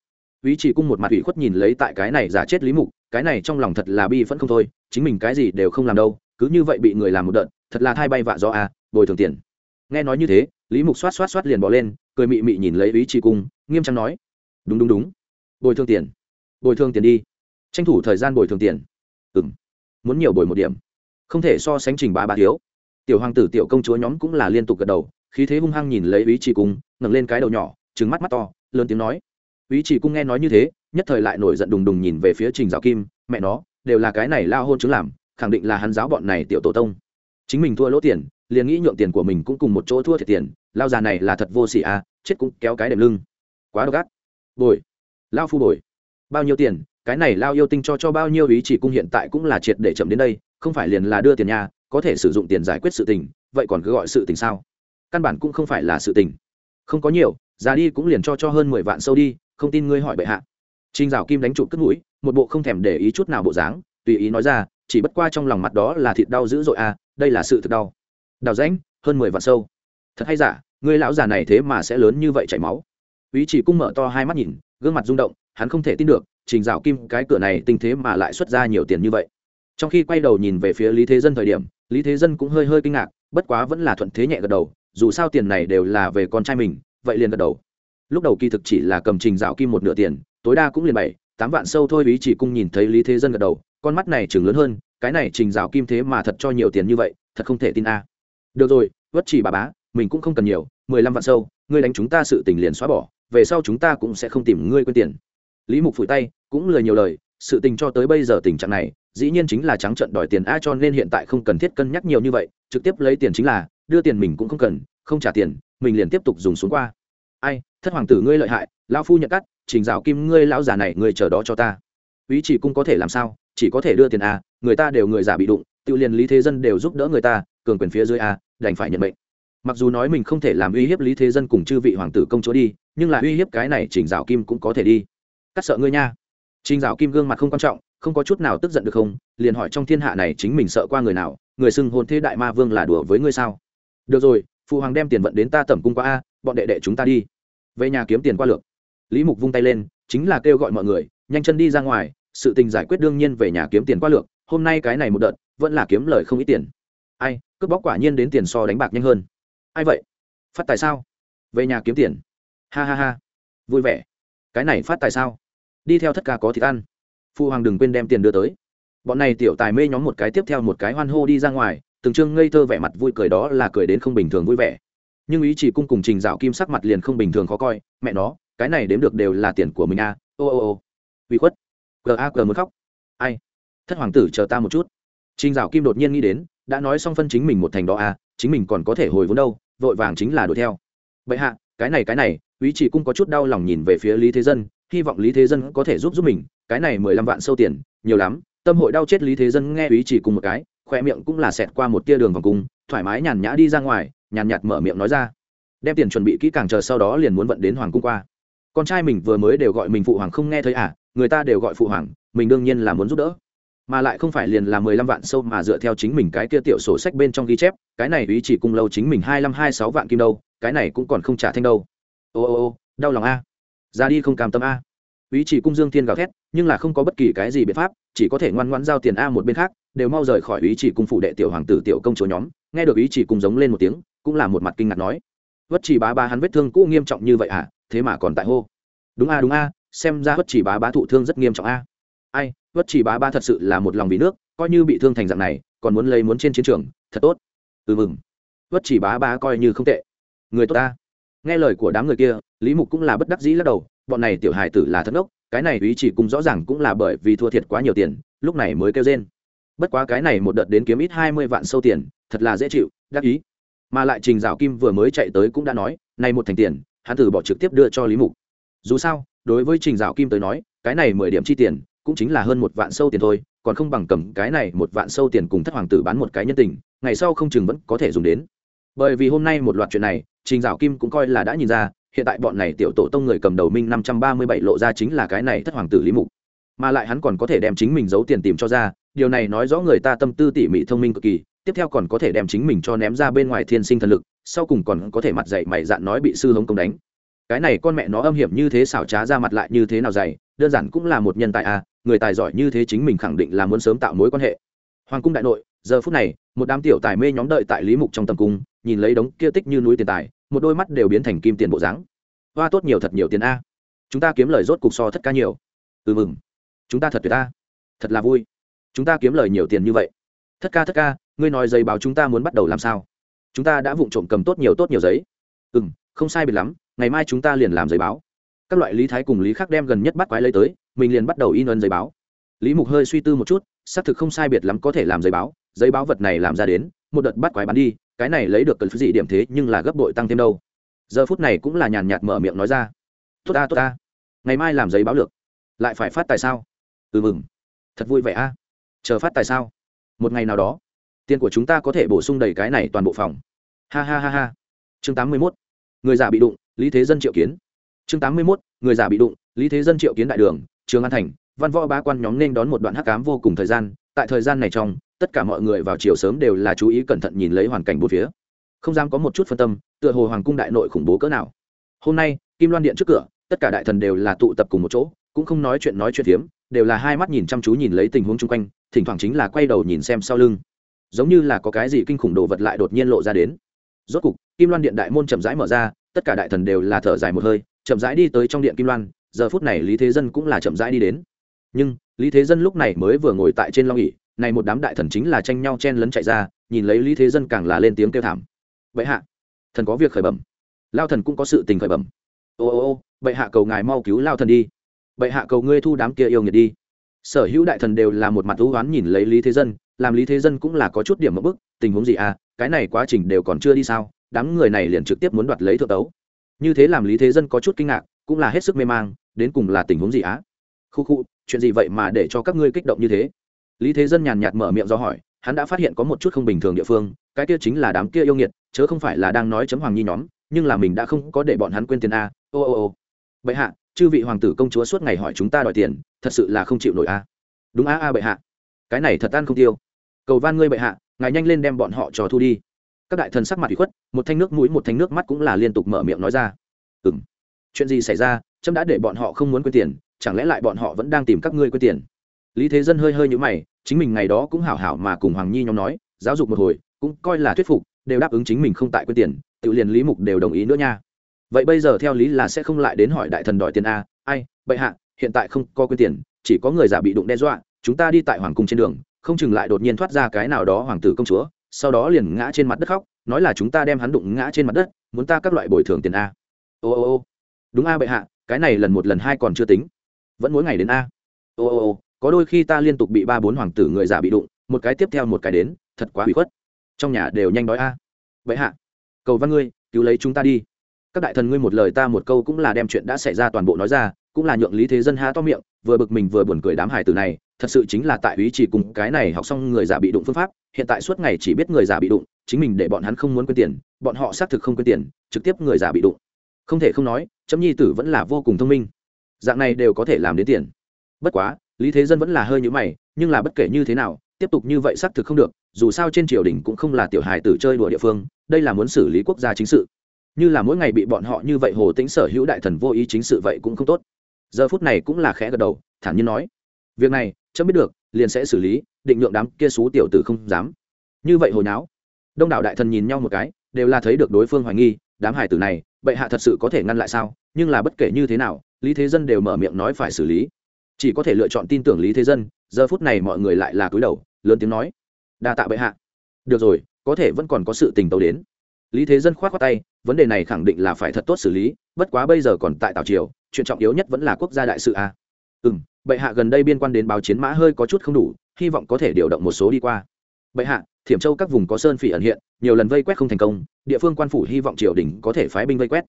A: Ý chỉ cung một mặt ủy khuất nhìn lấy tại cái này giả chết lý mục, cái này trong lòng thật là bi phẫn không thôi, chính mình cái gì đều không làm đâu, cứ như vậy bị người làm một đợt, thật là thay bay vạ do a, bồi thường tiền. Nghe nói như thế, lý mục xoát xoát xoát liền bỏ lên, cười mị mị nhìn lấy ý chỉ cung, nghiêm trang nói đúng đúng đúng. Bồi thường tiền. Bồi thường tiền đi. Tranh thủ thời gian bồi thường tiền. Ừ m muốn nhiều bồi một điểm. Không thể so sánh trình bá bá thiếu. Tiểu hoàng tử, tiểu công chúa nhóm cũng là liên tục gật đầu, khí thế hung hăng nhìn lấy ý chỉ cung, ngẩng lên cái đầu nhỏ trứng mắt mắt to, lớn tiếng nói. Ý chỉ cung nghe nói như thế, nhất thời lại nổi giận đùng đùng nhìn về phía trình giáo kim, mẹ nó, đều là cái này lao hôn chứng làm, khẳng định là hắn giáo bọn này tiểu tổ tông. Chính mình thua lỗ tiền, liền nghĩ nhượng tiền của mình cũng cùng một chỗ thua thiệt tiền, lao già này là thật vô xỉ à chết cũng kéo cái đệm lưng. Quá độc ác bồi. Lao phu bồi. Bao nhiêu tiền, cái này lao yêu tinh cho cho bao nhiêu ý chỉ cung hiện tại cũng là triệt để chậm đến đây, không phải liền là đưa tiền nhà, có thể sử dụng tiền giải quyết sự tình, vậy còn cứ gọi sự tình sao? Căn bản cũng không phải là sự tình. Không có nhiều già đi cũng liền cho cho hơn mười vạn sâu đi, không tin ngươi hỏi bệ hạ. Trinh dạo kim đánh trụ cất mũi, một bộ không thèm để ý chút nào bộ dáng, tùy ý nói ra, chỉ bất qua trong lòng mặt đó là thịt đau dữ dội à đây là sự thực đau. Đào rãnh, hơn mười vạn sâu. Thật hay giả, ngươi lão già này thế mà sẽ lớn như vậy chảy máu? Ý chỉ cung mở to hai mắt nhìn, gương mặt rung động, hắn không thể tin được, trình dạo kim cái cửa này tinh thế mà lại xuất ra nhiều tiền như vậy. Trong khi quay đầu nhìn về phía lý thế dân thời điểm, lý thế dân cũng hơi hơi kinh ngạc, bất quá vẫn là thuận thế nhẹ gật đầu, dù sao tiền này đều là về con trai mình, vậy liền gật đầu. Lúc đầu kỳ thực chỉ là cầm trình dạo kim một nửa tiền, tối đa cũng liền bảy, tám vạn sâu thôi, ý chỉ cung nhìn thấy lý thế dân gật đầu, con mắt này chừng lớn hơn, cái này trình dạo kim thế mà thật cho nhiều tiền như vậy, thật không thể tin a. Được rồi vất chỉ bà bá, mình cũng không cần nhiều, mười lăm vạn sâu, ngươi đánh chúng ta sự tình liền xóa bỏ về sau chúng ta cũng sẽ không tìm ngươi quên tiền. Lý mục phủi tay, cũng lời nhiều lời, sự tình cho tới bây giờ tình trạng này, dĩ nhiên chính là trắng trận đòi tiền a cho nên hiện tại không cần thiết cân nhắc nhiều như vậy, trực tiếp lấy tiền chính là, đưa tiền mình cũng không cần, không trả tiền, mình liền tiếp tục dùng xuống qua. Ai, thất hoàng tử ngươi lợi hại, lão phu nhận cắt, trình dạo kim ngươi lão già này ngươi chờ đó cho ta. Ý chỉ cũng có thể làm sao, chỉ có thể đưa tiền a, người ta đều người già bị đụng, tự liền lý thế dân đều giúp đỡ người ta, cường quyền phía dưới a, đành phải nhận mệnh. Mặc dù nói mình không thể làm uy hiếp lý thế dân cùng chư vị hoàng tử công chúa đi nhưng là uy hiếp cái này Trình dạo kim cũng có thể đi. Cắt sợ ngươi nha. Trình dạo kim gương mặt không quan trọng, không có chút nào tức giận được không? Liền hỏi trong thiên hạ này chính mình sợ qua người nào, người xưng hôn thế đại ma vương là đùa với ngươi sao? Được rồi phụ hoàng đem tiền vận đến ta tẩm cung qua a, bọn đệ đệ chúng ta đi. Về nhà kiếm tiền qua lượt lý mục vung tay lên, chính là kêu gọi mọi người, nhanh chân đi ra ngoài, sự tình giải quyết đương nhiên về nhà kiếm tiền qua lượt hôm nay cái này một đợt, vẫn là kiếm lời không ít tiền. Ai, cướp bóc quả nhiên đến tiền so đánh bạc nhanh hơn. Ai vậy? Phát tài sao? Về nhà kiếm tiền ha ha ha. Vui vẻ. Cái này phát tài sao? Đi theo thất ca có thịt ăn. Phu hoàng đừng quên đem tiền đưa tới. Bọn này tiểu tài mê nhóm một cái tiếp theo một cái hoan hô đi ra ngoài, từng trương ngây thơ vẻ mặt vui cười đó là cười đến không bình thường vui vẻ. Nhưng ý chỉ cung cùng trình dạo kim sắc mặt liền không bình thường khó coi, mẹ nó, cái này đếm được đều là tiền của mình a à. ô ô ô. Uy khuất. G a g muốn khóc. Ai? Thất hoàng tử chờ ta một chút. Trình dạo kim đột nhiên nghĩ đến, đã nói xong phân chính mình một thành đó a chính mình còn có thể hồi vốn đâu, vội vàng chính là đuổi theo. Bệ hạ, cái này cái này ý chỉ cung có chút đau lòng nhìn về phía lý thế dân, hy vọng lý thế dân có thể giúp giúp mình, cái này mười lăm vạn sâu tiền, nhiều lắm, tâm hội đau chết lý thế dân nghe ý chỉ cùng một cái, khoe miệng cũng là xẹt qua một tia đường vòng cung, thoải mái nhàn nhã đi ra ngoài, nhàn nhạt mở miệng nói ra. Đem tiền chuẩn bị kỹ càng chờ sau đó liền muốn vận đến hoàng cung qua. Con trai mình vừa mới đều gọi mình phụ hoàng không nghe thấy à người ta đều gọi phụ hoàng, mình đương nhiên là muốn giúp đỡ. Mà lại không phải liền là mười lăm vạn sâu mà dựa theo chính mình cái kia tiểu sổ sách bên trong ghi chép, cái này ý chỉ cung lâu chính mình hai mươi hai sáu vạn kim đâu, cái này cũng còn không trả thanh đâu ô ô ô, đau lòng a. Ra đi không cam tâm a. Ý chỉ cung dương thiên gào thét, nhưng là không có bất kỳ cái gì biện pháp, chỉ có thể ngoan ngoãn giao tiền a một bên khác, đều mau rời khỏi ý chỉ cung phụ đệ tiểu hoàng tử tiểu công chúa nhóm. Nghe được ý chỉ cung giống lên một tiếng, cũng là một mặt kinh ngạc nói, vất chỉ bá bá hắn vết thương cũ nghiêm trọng như vậy à? Thế mà còn tại hô. Đúng a đúng a, xem ra vất chỉ bá bá thụ thương rất nghiêm trọng a. Ai, vất chỉ bá bá thật sự là một lòng vì nước, coi như bị thương thành dạng này, còn muốn lấy muốn trên chiến trường, thật tốt. Ừ mừng vất chỉ bá bá coi như không tệ. Người tốt ta nghe lời của đám người kia, lý mục cũng là bất đắc dĩ lắc đầu, bọn này tiểu hài tử là thất ốc cái này ý chỉ cùng rõ ràng cũng là bởi vì thua thiệt quá nhiều tiền, lúc này mới kêu trên bất quá cái này một đợt đến kiếm ít hai mươi vạn sâu tiền, thật là dễ chịu, đắc ý. Mà lại trình dạo kim vừa mới chạy tới cũng đã nói, này một thành tiền, hắn từ bỏ trực tiếp đưa cho lý mục. Dù sao, đối với trình dạo kim tới nói, cái này mười điểm chi tiền cũng chính là hơn một vạn sâu tiền thôi, còn không bằng cầm cái này một vạn sâu tiền cùng thất hoàng tử bán một cái nhân tình, ngày sau không chừng vẫn có thể dùng đến. Bởi vì hôm nay một loạt chuyện này trình dạo kim cũng coi là đã nhìn ra, hiện tại bọn này tiểu tổ tông người cầm đầu minh năm trăm ba mươi bảy lộ ra chính là cái này thất hoàng tử lý mục. Mà lại hắn còn có thể đem chính mình giấu tiền tìm cho ra, điều này nói rõ người ta tâm tư tỉ mỉ thông minh cực kỳ, tiếp theo còn có thể đem chính mình cho ném ra bên ngoài thiên sinh thần lực, sau cùng còn có thể mặt dạy mày dạn nói bị sư hống công đánh. Cái này con mẹ nó âm hiểm như thế xảo trá ra mặt lại như thế nào dày đơn giản cũng là một nhân tài à người tài giỏi như thế chính mình khẳng định là muốn sớm tạo mối quan hệ. Hoàng cung đại nội, giờ phút này, một đám tiểu tài mê nhóm đợi tại lý mục trong tầm cung, nhìn lấy đống kia tích như núi tiền tài một đôi mắt đều biến thành kim tiền bộ dáng. Hoa tốt nhiều thật nhiều tiền a. Chúng ta kiếm lời rốt cục so thất ca nhiều. Ừ mừng. Chúng ta thật tuyệt ta. Thật là vui. Chúng ta kiếm lời nhiều tiền như vậy. Thất ca thất ca, ngươi nói giấy báo chúng ta muốn bắt đầu làm sao? Chúng ta đã vụng trộm cầm tốt nhiều tốt nhiều giấy. Ừ m không sai biệt lắm, ngày mai chúng ta liền làm giấy báo. Các loại lý thái cùng lý khác đem gần nhất bắt quái lấy tới, mình liền bắt đầu in ấn giấy báo. Lý mục hơi suy tư một chút, xác thực không sai biệt lắm có thể làm giấy báo giấy báo vật này làm ra đến, một đợt bắt quái bán đi cái này lấy được cần gì điểm thế nhưng là gấp bội tăng thêm đâu. Giờ phút này cũng là nhàn nhạt mở miệng nói ra. Tốt ta tốt ta. Ngày mai làm giấy báo lược. Lại phải phát tài sao? Ừ mừng. Thật vui vẻ a. Chờ phát tài sao? Một ngày nào đó, tiền của chúng ta có thể bổ sung đầy cái này toàn bộ phòng. Ha ha ha ha. Chương tám mươi mốt. Người già bị đụng, lý thế dân triệu kiến. Chương tám mươi mốt. Người già bị đụng, lý thế dân triệu kiến đại đường, trường an thành, văn võ ba quan nhóm nên đón một đoạn hắc cám vô cùng thời gian. Tại thời gian này trong tất cả mọi người vào chiều sớm đều là chú ý cẩn thận nhìn lấy hoàn cảnh bốn phía. Không dám có một chút phân tâm, tựa hồ hoàng cung đại nội khủng bố cỡ nào. Hôm nay, kim loan điện trước cửa, tất cả đại thần đều là tụ tập cùng một chỗ, cũng không nói chuyện nói chuyện hiếm đều là hai mắt nhìn chăm chú nhìn lấy tình huống chung quanh, thỉnh thoảng chính là quay đầu nhìn xem sau lưng. Giống như là có cái gì kinh khủng đồ vật lại đột nhiên lộ ra đến. Rốt cục, kim loan điện đại môn chậm rãi mở ra, tất cả đại thần đều là thở dài một hơi, chậm rãi đi tới trong điện kim loan, giờ phút này lý thế dân cũng là chậm rãi đi đến. Nhưng, lý thế dân lúc này mới vừa ngồi tại trên long ỉ này một đám đại thần chính là tranh nhau chen lấn chạy ra, nhìn lấy lý thế dân càng là lên tiếng kêu thảm. Vậy hạ, thần có việc khởi bẩm. Lao thần cũng có sự tình khởi bẩm. Ô ô ô, bệ hạ cầu ngài mau cứu lao thần đi. Bệ hạ cầu ngươi thu đám kia yêu nghiệt đi. Sở hữu đại thần đều là một mặt thú oán nhìn lấy lý thế dân, làm lý thế dân cũng là có chút điểm mất bức, tình huống gì à cái này quá trình đều còn chưa đi sao, đám người này liền trực tiếp muốn đoạt lấy thượng tấu. Như thế làm lý thế dân có chút kinh ngạc, cũng là hết sức mê mang, đến cùng là tình huống gì á? Khu khu, chuyện gì vậy mà để cho các ngươi kích động như thế? Lý thế dân nhàn nhạt mở miệng do hỏi, hắn đã phát hiện có một chút không bình thường địa phương, cái kia chính là đám kia yêu nghiệt, chớ không phải là đang nói chấm hoàng nhi nhóm, nhưng là mình đã không có để bọn hắn quên tiền a, ô ô ô. Bệ hạ, chư vị hoàng tử công chúa suốt ngày hỏi chúng ta đòi tiền, thật sự là không chịu nổi a. Đúng a a bệ hạ. Cái này thật ăn không tiêu. Cầu van ngươi bệ hạ, ngài nhanh lên đem bọn họ trò thu đi. Các đại thần sắc mặt bị khuất, một thanh nước mũi, một thanh nước mắt cũng là liên tục mở miệng nói ra. Ừ m chuyện gì xảy ra? Trâm đã để bọn họ không muốn quên tiền, chẳng lẽ lại bọn họ vẫn đang tìm các ngươi quên tiền? Lý thế dân hơi hơi nhữ mày, chính mình ngày đó cũng hảo hảo mà cùng hoàng nhi nhóm nói, giáo dục một hồi, cũng coi là thuyết phục, đều đáp ứng chính mình không tại quyết tiền, tự liền lý mục đều đồng ý nữa nha. Vậy bây giờ theo lý là sẽ không lại đến hỏi đại thần đòi tiền a ai bệ hạ, hiện tại không có quyết tiền, chỉ có người giả bị đụng đe dọa, chúng ta đi tại hoàng cung trên đường, không chừng lại đột nhiên thoát ra cái nào đó hoàng tử công chúa, sau đó liền ngã trên mặt đất khóc, nói là chúng ta đem hắn đụng ngã trên mặt đất, muốn ta các loại bồi thường tiền a. Ô ô ô. Đúng a bệ hạ, cái này lần một lần hai còn chưa tính. Vẫn mỗi ngày đến a. Ô ô ô có đôi khi ta liên tục bị ba bốn hoàng tử người già bị đụng, một cái tiếp theo một cái đến, thật quá hủy khuất. Trong nhà đều nhanh đói a. Vậy hạ, cầu văn ngươi, cứu lấy chúng ta đi. Các đại thần ngươi một lời ta một câu cũng là đem chuyện đã xảy ra toàn bộ nói ra, cũng là nhượng lý thế dân há to miệng, vừa bực mình vừa buồn cười đám hải tử này, thật sự chính là tại ý chỉ cùng cái này học xong người giả bị đụng phương pháp, hiện tại suốt ngày chỉ biết người già bị đụng, chính mình để bọn hắn không muốn quên tiền, bọn họ xác thực không quên tiền, trực tiếp người già bị đụng. Không thể không nói chấm nhi tử vẫn là vô cùng thông minh. Dạng này đều có thể làm đến tiền. Bất quá lý thế dân vẫn là hơi nhữ mày, nhưng là bất kể như thế nào, tiếp tục như vậy xác thực không được, dù sao trên triều đình cũng không là tiểu hài tử chơi đùa địa phương, đây là muốn xử lý quốc gia chính sự. Như là mỗi ngày bị bọn họ như vậy hồ tĩnh sở hữu đại thần vô ý chính sự vậy cũng không tốt. Giờ phút này cũng là khẽ gật đầu, thản nhiên nói, việc này, chấm biết được, liền sẽ xử lý, định lượng đám kia xú tiểu tử không dám. Như vậy hồi náo, đông đảo đại thần nhìn nhau một cái, đều là thấy được đối phương hoài nghi, đám hải tử này, bệ hạ thật sự có thể ngăn lại sao? Nhưng là bất kể như thế nào, lý thế dân đều mở miệng nói phải xử lý chỉ có thể lựa chọn tin tưởng lý thế dân, giờ phút này mọi người lại là cúi đầu, lớn tiếng nói, đa tạ bệ hạ. Được rồi, có thể vẫn còn có sự tình tấu đến. Lý thế dân k h o á t khoác tay, vấn đề này khẳng định là phải thật tốt xử lý, bất quá bây giờ còn tại tào triều, chuyện trọng yếu nhất vẫn là quốc gia đại sự a. À? ừ m bệ hạ gần đây biên quan đến báo chiến mã hơi có chút không đủ, hy vọng có thể điều động một số đi qua. Bệ hạ, thiểm châu các vùng có sơn phỉ ẩn hiện, nhiều lần vây quét không thành công, địa phương quan phủ hy vọng triều đình có thể phái binh vây quét.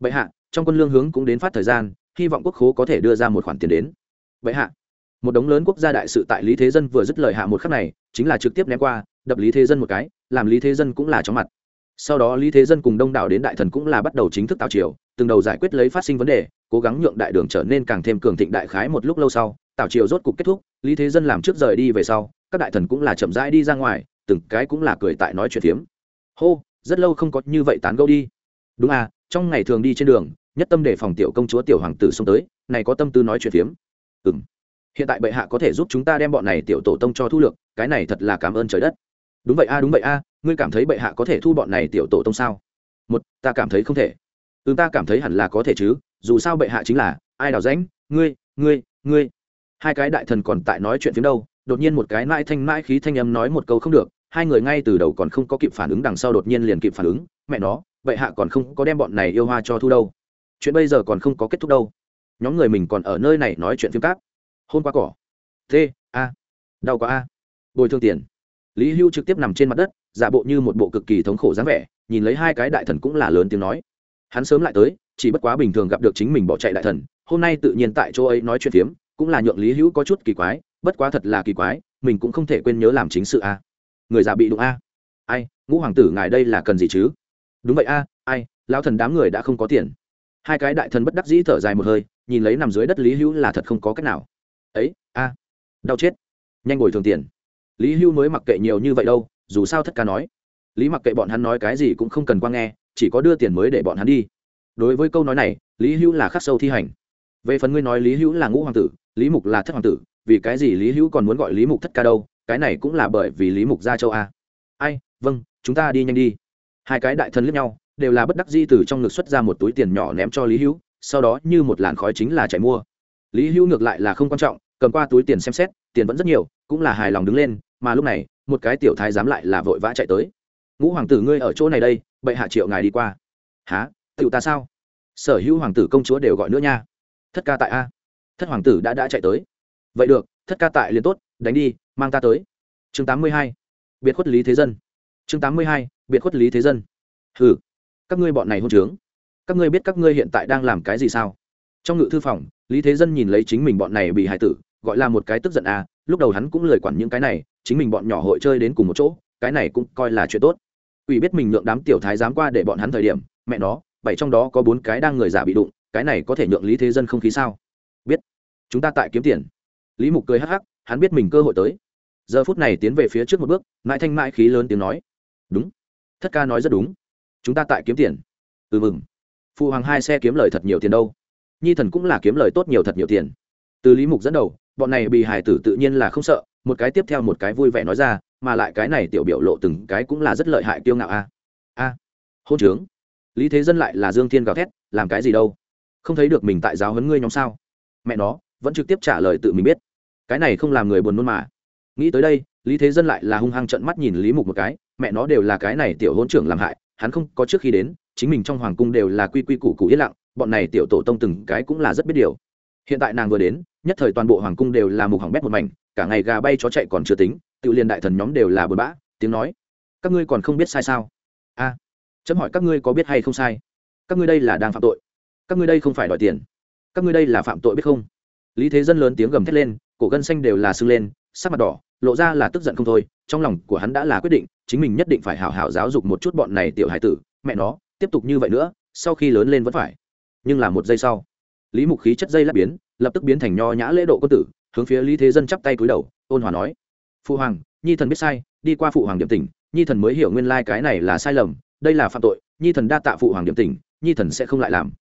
A: Bệ hạ, trong quân lương hướng cũng đến phát thời gian, hy vọng quốc khố có thể đưa ra một khoản tiền đến bệ hạ. Một đống lớn quốc gia đại sự tại lý thế dân vừa dứt lời hạ một khắc này, chính là trực tiếp ném qua, đập lý thế dân một cái, làm lý thế dân cũng là chóng mặt. Sau đó lý thế dân cùng đông đảo đến đại thần cũng là bắt đầu chính thức tạo triều, từng đầu giải quyết lấy phát sinh vấn đề, cố gắng nhượng đại đường trở nên càng thêm cường thịnh đại khái một lúc lâu sau tạo triều rốt cục kết thúc, lý thế dân làm trước rời đi về sau, các đại thần cũng là chậm rãi đi ra ngoài, từng cái cũng là cười tại nói chuyện phiếm. Hô, rất lâu không có như vậy tán gẫu đi. Đúng à trong ngày thường đi trên đường, nhất tâm để phòng tiểu công chúa tiểu hoàng tử xông tới, này có tâm tư nói chuyện phiếm ừng hiện tại bệ hạ có thể giúp chúng ta đem bọn này tiểu tổ tông cho thu lược, cái này thật là cảm ơn trời đất. Đúng vậy a, đúng vậy a, ngươi cảm thấy bệ hạ có thể thu bọn này tiểu tổ tông sao? Một, ta cảm thấy không thể. Ừ ta cảm thấy hẳn là có thể chứ, dù sao bệ hạ chính là ai đào rãnh, ngươi ngươi ngươi. Hai cái đại thần còn tại nói chuyện phía đâu, đột nhiên một cái mãi thanh mãi khí thanh âm nói một câu không được, hai người ngay từ đầu còn không có kịp phản ứng, đằng sau đột nhiên liền kịp phản ứng, mẹ nó, bệ hạ còn không có đem bọn này yêu hoa cho thu đâu. Chuyện bây giờ còn không có kết thúc đâu nhóm người mình còn ở nơi này nói chuyện phim cáp. Hôn qua cỏ. T a. Đau quá a. Bồi thương tiền. Lý hưu trực tiếp nằm trên mặt đất, giả bộ như một bộ cực kỳ thống khổ dáng vẻ, nhìn lấy hai cái đại thần cũng là lớn tiếng nói. Hắn sớm lại tới, chỉ bất quá bình thường gặp được chính mình bỏ chạy đại thần, hôm nay tự nhiên tại chỗ ấy nói chuyện phiếm, cũng là nhượng lý hữu có chút kỳ quái, bất quá thật là kỳ quái, mình cũng không thể quên nhớ làm chính sự a. Người già bị đụng a. Ai, ngũ hoàng tử ngài đây là cần gì chứ? Đúng vậy a, ai lao thần đám người đã không có tiền. Hai cái đại thần bất đắc dĩ thở dài một hơi nhìn lấy nằm dưới đất lý hữu là thật không có cách nào. Ấy, a, đau chết. Nhanh ngồi thường tiền. Lý hữu mới mặc kệ nhiều như vậy đâu, dù sao thất ca nói. Lý mặc kệ bọn hắn nói cái gì cũng không cần qua nghe, chỉ có đưa tiền mới để bọn hắn đi. Đối với câu nói này, lý hữu là khắc sâu thi hành. Về phần ngươi nói lý hữu là ngũ hoàng tử, lý mục là thất hoàng tử, vì cái gì lý hữu còn muốn gọi lý mục thất ca đâu, cái này cũng là bởi vì lý mục ra châu a. Ai vâng chúng ta đi nhanh đi. Hai cái đại thân lướt nhau, đều là bất đắc di từ trong ngực xuất ra một túi tiền nhỏ ném cho lý hữu sau đó như một làn khói chính là chạy mua. Lý hữu ngược lại là không quan trọng, cầm qua túi tiền xem xét, tiền vẫn rất nhiều, cũng là hài lòng đứng lên, mà lúc này, một cái tiểu thái dám lại là vội vã chạy tới. Ngũ hoàng tử ngươi ở chỗ này đây, bệ hạ triệu ngài đi qua. Há tựu ta sao? Sở hữu hoàng tử công chúa đều gọi nữa nha. Thất ca tại a. Thất hoàng tử đã đã chạy tới. Vậy được, thất ca tại liền tốt, đánh đi, mang ta tới. Chương tám mươi hai. Biệt khuất lý thế dân. Chương tám mươi hai, biệt khuất lý thế dân. Hừ, các ngươi bọn này hôn trướng các ngươi biết các ngươi hiện tại đang làm cái gì sao? Trong ngự thư phòng, lý thế dân nhìn lấy chính mình bọn này bị hại tử, gọi là một cái tức giận à lúc đầu hắn cũng lời quản những cái này, chính mình bọn nhỏ hội chơi đến cùng một chỗ, cái này cũng coi là chuyện tốt. Ủy biết mình nhượng đám tiểu thái dám qua để bọn hắn thời điểm, mẹ nó, bảy trong đó có bốn cái đang người giả bị đụng, cái này có thể nhượng lý thế dân không khí sao? Biết. Chúng ta tại kiếm tiền. Lý mục cười hắc hắc, hắn biết mình cơ hội tới. Giờ phút này tiến về phía trước một bước, mãi thanh mãi khí lớn tiếng nói. Đúng. Thất ca nói rất đúng. Chúng ta tại kiếm tiền. Ừ mừng phụ hoàng hai xe kiếm lời thật nhiều tiền đâu? Nhi thần cũng là kiếm lời tốt nhiều thật nhiều tiền. Từ lý mục dẫn đầu, bọn này bị hải tử tự nhiên là không sợ, một cái tiếp theo một cái vui vẻ nói ra, mà lại cái này tiểu biểu lộ từng cái cũng là rất lợi hại kiêu ngạo a. A, hôn trướng. Lý thế dân lại là dương thiên gào thét, làm cái gì đâu? Không thấy được mình tại giáo huấn ngươi nhóm sao? Mẹ nó, vẫn trực tiếp trả lời tự mình biết. Cái này không làm người buồn nôn mà. Nghĩ tới đây, lý thế dân lại là hung hăng trận mắt nhìn lý mục một cái, mẹ nó đều là cái này tiểu hôn trưởng làm hại, hắn không có trước khi đến chính mình trong hoàng cung đều là quy quy củ củ yên lặng, bọn này tiểu tổ tông từng cái cũng là rất biết điều. Hiện tại nàng vừa đến, nhất thời toàn bộ hoàng cung đều là mục hỏng bét một mảnh, cả ngày gà bay chó chạy còn chưa tính, tự liền đại thần nhóm đều là bừa bã, tiếng nói, các ngươi còn không biết sai sao? A, chấm hỏi các ngươi có biết hay không sai? Các ngươi đây là đang phạm tội. Các ngươi đây không phải đòi tiền. Các ngươi đây là phạm tội biết không? Lý thế dân lớn tiếng gầm thét lên, cổ gân xanh đều là sưng lên, sắc mặt đỏ, lộ ra là tức giận không thôi, trong lòng của hắn đã là quyết định, chính mình nhất định phải hào hào giáo dục một chút bọn này tiểu hải tử, mẹ nó tiếp tục như vậy nữa, sau khi lớn lên vẫn phải. Nhưng là một giây sau, lý mục khí chất dây lắp biến, lập tức biến thành nho nhã lễ độ quân tử, hướng phía lý thế dân chắp tay cúi đầu, ôn hòa nói, phụ hoàng, nhi thần biết sai, đi qua phụ hoàng điểm tỉnh, nhi thần mới hiểu nguyên lai cái này là sai lầm, đây là phạm tội, nhi thần đa tạ phụ hoàng điểm tỉnh, nhi thần sẽ không lại làm.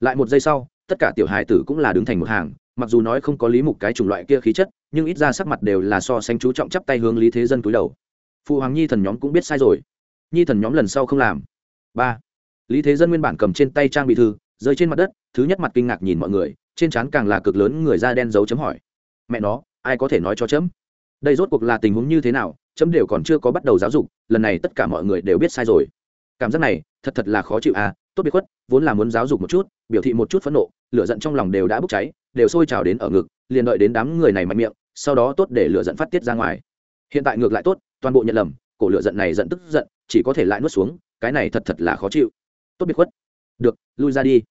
A: Lại một giây sau, tất cả tiểu hài tử cũng là đứng thành một hàng, mặc dù nói không có lý mục cái chủng loại kia khí chất, nhưng ít ra sắc mặt đều là so sánh chú trọng chắp tay hướng lý thế dân cúi đầu. Phụ hoàng nhi thần nhóm cũng biết sai rồi. Nhi thần nhóm lần sau không làm. Ba lý thế dân nguyên bản cầm trên tay trang bị thư, rơi trên mặt đất, thứ nhất mặt kinh ngạc nhìn mọi người, trên trán càng là cực lớn người da đen dấu chấm hỏi. Mẹ nó, ai có thể nói cho chấm? Đây rốt cuộc là tình huống như thế nào, chấm đều còn chưa có bắt đầu giáo dục, lần này tất cả mọi người đều biết sai rồi. Cảm giác này, thật thật là khó chịu à tốt biệt khuất, vốn là muốn giáo dục một chút, biểu thị một chút phẫn nộ, lửa giận trong lòng đều đã bốc cháy, đều sôi trào đến ở ngực, liền đợi đến đám người này mạnh miệng, sau đó tốt để lửa giận phát tiết ra ngoài. Hiện tại ngược lại tốt, toàn bộ nhận lầm, cổ lửa giận này giận tức giận, chỉ có thể lại nuốt xuống, cái này thật thật là khó chịu tốt biệt khuất. Được, lui ra đi.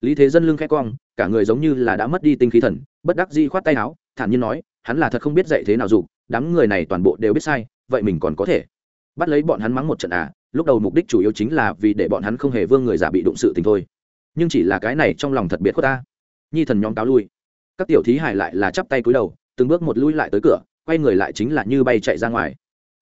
A: Lý thế dân lưng khẽ cong, cả người giống như là đã mất đi tinh khí thần, bất đắc di khoát tay áo, thản nhiên nói, hắn là thật không biết dạy thế nào dù đám người này toàn bộ đều biết sai, vậy mình còn có thể bắt lấy bọn hắn mắng một trận à? Lúc đầu mục đích chủ yếu chính là vì để bọn hắn không hề vương người giả bị đụng sự tình thôi. Nhưng chỉ là cái này trong lòng thật biệt khuất ta. Nhi thần nhóm cáo lui. Các tiểu thí hải lại là chắp tay cúi đầu, từng bước một lui lại tới cửa, quay người lại chính là như bay chạy ra ngoài.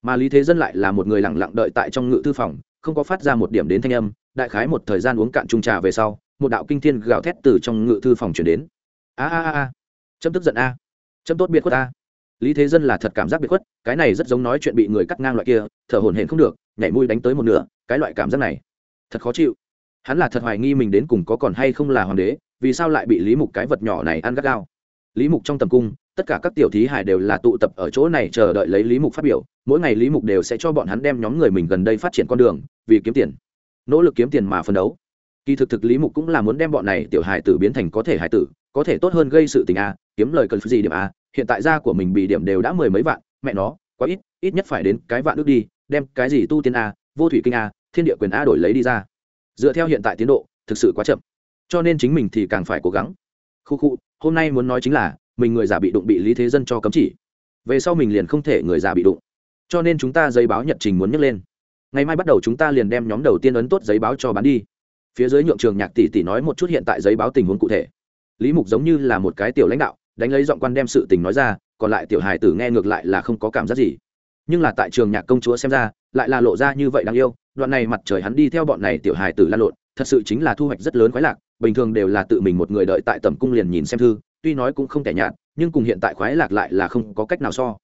A: Mà lý thế dân lại là một người lặng lặng đợi tại trong ngự thư phòng, không có phát ra một điểm đến thanh âm đại khái một thời gian uống cạn chung trà về sau, một đạo kinh thiên gào thét từ trong ngự thư phòng chuyển đến. A a a a. Chấm tức giận a. À. chấm tốt biệt khuất a. Lý thế dân là thật cảm giác biệt khuất, cái này rất giống nói chuyện bị người cắt ngang loại kia, thở hổn hển không được, nhảy mũi đánh tới một nửa, cái loại cảm giác này. Thật khó chịu. Hắn là thật hoài nghi mình đến cùng có còn hay không là hoàng đế, vì sao lại bị lý mục cái vật nhỏ này ăn gắt gao. Lý mục trong tầm cung, tất cả các tiểu thí hải đều là tụ tập ở chỗ này chờ đợi lấy lý mục phát biểu, mỗi ngày lý mục đều sẽ cho bọn hắn đem nhóm người mình gần đây phát triển con đường, vì kiếm tiền nỗ lực kiếm tiền mà phân đấu. Kỳ thực thực lý mục cũng là muốn đem bọn này tiểu hải tử biến thành có thể hải tử, có thể tốt hơn gây sự tình a, kiếm lời cần gì điểm a, hiện tại gia của mình bị điểm đều đã mười mấy vạn, mẹ nó, quá ít ít nhất phải đến cái vạn ước đi, đem cái gì tu tiên a, vô thủy kinh a, thiên địa quyền a đổi lấy đi ra. Dựa theo hiện tại tiến độ, thực sự quá chậm. Cho nên chính mình thì càng phải cố gắng. Khu khu, hôm nay muốn nói chính là, mình người già bị đụng bị lý thế dân cho cấm chỉ. Về sau mình liền không thể người già bị đụng. Cho nên chúng ta giấy báo nhật trình muốn nhắc lên ngày mai bắt đầu chúng ta liền đem nhóm đầu tiên ấn tốt giấy báo cho bán đi. Phía dưới nhượng trường nhạc tỷ tỷ nói một chút hiện tại giấy báo tình huống cụ thể. Lý mục giống như là một cái tiểu lãnh đạo, đánh lấy giọng quan đem sự tình nói ra, còn lại tiểu hài tử nghe ngược lại là không có cảm giác gì. Nhưng là tại trường nhạc công chúa xem ra, lại là lộ ra như vậy đáng yêu, đoạn này mặt trời hắn đi theo bọn này tiểu hài tử lan lộn, thật sự chính là thu hoạch rất lớn khoái lạc, bình thường đều là tự mình một người đợi tại tầm cung liền nhìn xem thư, tuy nói cũng không tẻ nhạt, nhưng cùng hiện tại khoái lạc lại là không có cách nào so.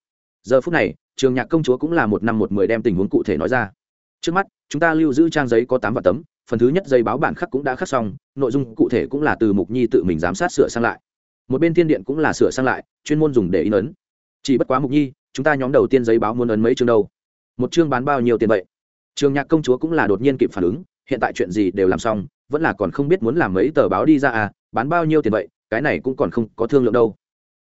A: Giờ phút này, trường nhạc công chúa cũng là một năm một mười đem tình huống cụ thể nói ra trước mắt, chúng ta lưu giữ trang giấy có tám vạn tấm, phần thứ nhất giấy báo bản khắc cũng đã khắc xong, nội dung cụ thể cũng là từ mục nhi tự mình giám sát sửa sang lại. Một bên thiên điện cũng là sửa sang lại, chuyên môn dùng để in ấn. Chỉ bất quá mục nhi, chúng ta nhóm đầu tiên giấy báo muốn ấn mấy chương đâu? Một chương bán bao nhiêu tiền vậy? Trường nhạc công chúa cũng là đột nhiên kịp phản ứng, hiện tại chuyện gì đều làm xong, vẫn là còn không biết muốn làm mấy tờ báo đi ra à bán bao nhiêu tiền vậy, cái này cũng còn không có thương lượng đâu.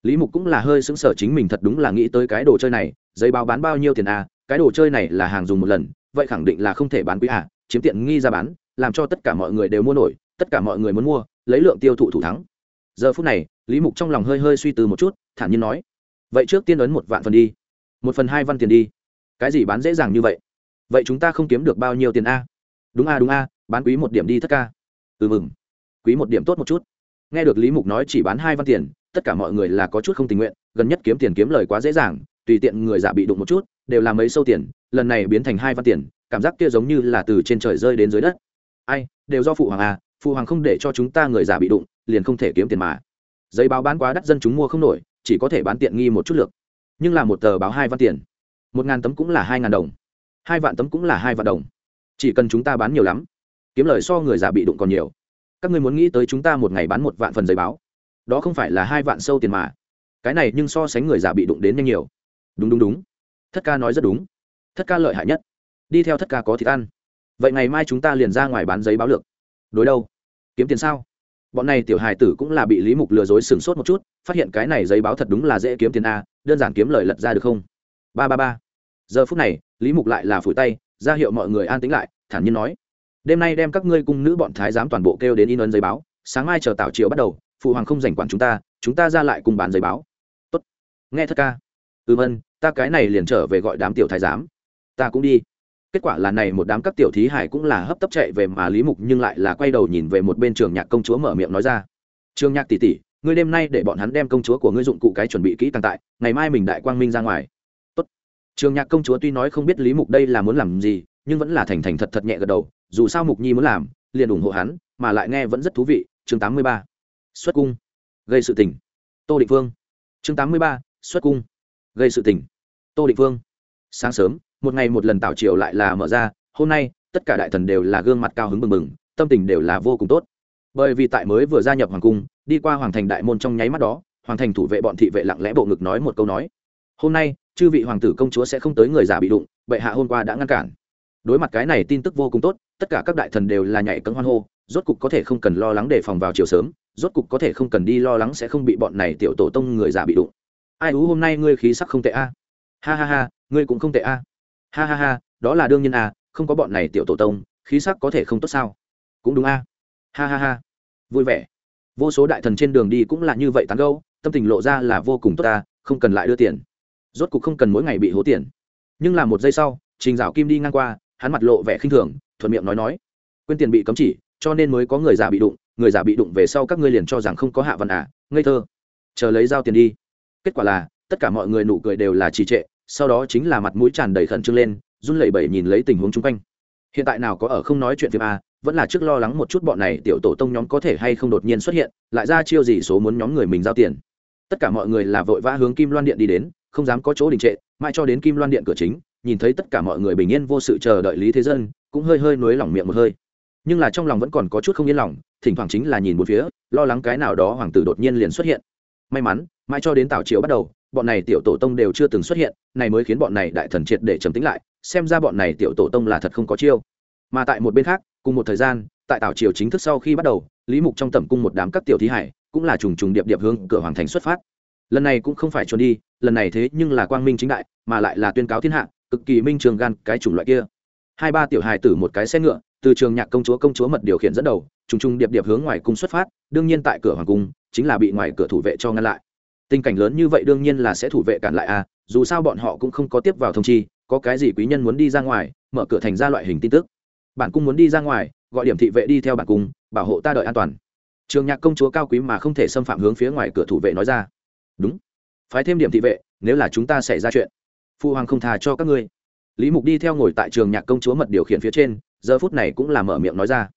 A: Lý mục cũng là hơi xứng sở chính mình thật đúng là nghĩ tới cái đồ chơi này, giấy báo bán bao nhiêu tiền à cái đồ chơi này là hàng dùng một lần vậy khẳng định là không thể bán quý à chiếm tiện nghi ra bán, làm cho tất cả mọi người đều mua nổi, tất cả mọi người muốn mua, lấy lượng tiêu thụ thủ thắng. Giờ phút này, lý mục trong lòng hơi hơi suy tư một chút, thản nhiên nói, vậy trước tiên ấn một vạn phần đi, một phần hai văn tiền đi. Cái gì bán dễ dàng như vậy? Vậy chúng ta không kiếm được bao nhiêu tiền a? Đúng a đúng a, bán quý một điểm đi tất ca. Ừ mừng, quý một điểm tốt một chút. Nghe được lý mục nói chỉ bán hai văn tiền, tất cả mọi người là có chút không tình nguyện, gần nhất kiếm tiền kiếm lời quá dễ dàng, tùy tiện người giả bị đụng một chút, đều là mấy sâu tiền lần này biến thành hai văn tiền, cảm giác kia giống như là từ trên trời rơi đến dưới đất. Ai, đều do phụ hoàng à phụ hoàng không để cho chúng ta người giả bị đụng, liền không thể kiếm tiền mà. Giấy báo bán quá đắt dân chúng mua không nổi, chỉ có thể bán tiện nghi một chút lượt nhưng là một tờ báo hai văn tiền. Một ngàn tấm cũng là hai ngàn đồng. Hai vạn tấm cũng là hai vạn đồng. Chỉ cần chúng ta bán nhiều lắm, kiếm lời so người già bị đụng còn nhiều. Các ngươi muốn nghĩ tới chúng ta một ngày bán một vạn phần giấy báo. Đó không phải là hai vạn sâu tiền mà. Cái này nhưng so sánh người già bị đụng đến nhanh nhiều. Đúng đúng đúng. Thất ca nói rất đúng thất ca lợi hại nhất. Đi theo thất ca có thịt ăn. Vậy ngày mai chúng ta liền ra ngoài bán giấy báo lược. Đối đâu? Kiếm tiền sao? Bọn này tiểu hài tử cũng là bị lý mục lừa dối sửng sốt một chút, phát hiện cái này giấy báo thật đúng là dễ kiếm tiền a, đơn giản kiếm lời lật ra được không? Ba ba ba. Giờ phút này, lý mục lại là phủi tay, ra hiệu mọi người an tĩnh lại, thản nhiên nói. Đêm nay đem các ngươi cung nữ bọn thái giám toàn bộ kêu đến in ấn giấy báo, sáng mai chờ tảo triệu bắt đầu, phụ hoàng không rảnh quản chúng ta chúng ta ra lại cùng bán giấy báo. Tốt. nghe thất ca. Ừ vân ta cái này liền trở về gọi đám tiểu thái giám ta cũng đi. Kết quả là này một đám các tiểu thí hải cũng là hấp tấp chạy về mà lý mục nhưng lại là quay đầu nhìn về một bên trường nhạc công chúa mở miệng nói ra. Trường nhạc tỷ tỷ, ngươi đêm nay để bọn hắn đem công chúa của ngươi dụng cụ cái chuẩn bị kỹ càng tại, ngày mai mình đại quang minh ra ngoài. Tốt. trường nhạc công chúa tuy nói không biết lý mục đây là muốn làm gì, nhưng vẫn là thành thành thật thật nhẹ gật đầu, dù sao mục nhi muốn làm, liền ủng hộ hắn, mà lại nghe vẫn rất thú vị, chương tám mươi ba. Xuất cung. Gây sự tình. Tô định phương. Chương tám mươi ba, xuất cung. Gây sự tình. Tô định phương. Sáng sớm một ngày một lần tảo triều lại là mở ra, hôm nay, tất cả đại thần đều là gương mặt cao hứng bừng bừng, tâm tình đều là vô cùng tốt. Bởi vì tại mới vừa gia nhập hoàng cung, đi qua hoàng thành đại môn trong nháy mắt đó, hoàng thành thủ vệ bọn thị vệ lặng lẽ bộ ngực nói một câu nói. Hôm nay, chư vị hoàng tử công chúa sẽ không tới người già bị đụng, bệ hạ hôm qua đã ngăn cản. Đối mặt cái này tin tức vô cùng tốt, tất cả các đại thần đều là nhảy cấm hoan hô, rốt cục có thể không cần lo lắng để phòng vào chiều sớm, rốt cục có thể không cần đi lo lắng sẽ không bị bọn này tiểu tổ tông người già bị đụng. Ai ú hôm nay ngươi khí sắc không tệ a? Ha ha ha, ngươi cũng không tệ a ha ha ha đó là đương nhiên à, không có bọn này tiểu tổ tông khí sắc có thể không tốt sao? Cũng đúng a ha ha ha. Vui vẻ. Vô số đại thần trên đường đi cũng là như vậy tán gâu tâm tình lộ ra là vô cùng tốt ta không cần lại đưa tiền. Rốt cục không cần mỗi ngày bị hố tiền. Nhưng là một giây sau trình dạo kim đi ngang qua hắn mặt lộ vẻ khinh thường thuận miệng nói nói. Quên tiền bị cấm chỉ cho nên mới có người già bị đụng người già bị đụng về sau các ngươi liền cho rằng không có hạ văn à ngây thơ. Chờ lấy giao tiền đi. Kết quả là tất cả mọi người nụ cười đều là trì trệ sau đó chính là mặt mũi tràn đầy khẩn trương lên, run lẩy bẩy nhìn lấy tình huống chung quanh. Hiện tại nào có ở không nói chuyện phim a à, vẫn là trước lo lắng một chút bọn này tiểu tổ tông nhóm có thể hay không đột nhiên xuất hiện, lại ra chiêu gì số muốn nhóm người mình giao tiền. Tất cả mọi người là vội vã hướng kim loan điện đi đến, không dám có chỗ đình trệ, mãi cho đến kim loan điện cửa chính, nhìn thấy tất cả mọi người bình yên vô sự chờ đợi lý thế dân, cũng hơi hơi nối lỏng miệng một hơi. Nhưng là trong lòng vẫn còn có chút không yên lòng, thỉnh thoảng chính là nhìn một phía, lo lắng cái nào đó hoàng tử đột nhiên liền xuất hiện. May mắn, mãi cho đến tảo triều bắt đầu bọn này tiểu tổ tông đều chưa từng xuất hiện, này mới khiến bọn này đại thần triệt để trầm tính lại, xem ra bọn này tiểu tổ tông là thật không có chiêu. Mà tại một bên khác, cùng một thời gian, tại tảo triều chính thức sau khi bắt đầu, lý mục trong tầm cung một đám các tiểu thí hải, cũng là trùng trùng điệp điệp hướng cửa hoàng thành xuất phát. Lần này cũng không phải trốn đi, lần này thế nhưng là quang minh chính đại, mà lại là tuyên cáo thiên hạ, cực kỳ minh trường gan cái chủng loại kia. Hai ba tiểu hài tử một cái xe ngựa, từ trường nhạc công chúa công chúa mật điều khiển dẫn đầu, trùng trùng điệp điệp hướng ngoài cung xuất phát, đương nhiên tại cửa hoàng cung, chính là bị ngoài cửa thủ vệ cho ngăn lại tình cảnh lớn như vậy đương nhiên là sẽ thủ vệ cản lại à dù sao bọn họ cũng không có tiếp vào thông chi, có cái gì quý nhân muốn đi ra ngoài, mở cửa thành ra loại hình tin tức. Bản cung muốn đi ra ngoài, gọi điểm thị vệ đi theo bản cung, bảo hộ ta đợi an toàn. Trường nhạc công chúa cao quý mà không thể xâm phạm hướng phía ngoài cửa thủ vệ nói ra. Đúng. Phái thêm điểm thị vệ, nếu là chúng ta xảy ra chuyện. Phu hoàng không thà cho các ngươi. Lý mục đi theo ngồi tại trường nhạc công chúa mật điều khiển phía trên, giờ phút này cũng là mở miệng nói ra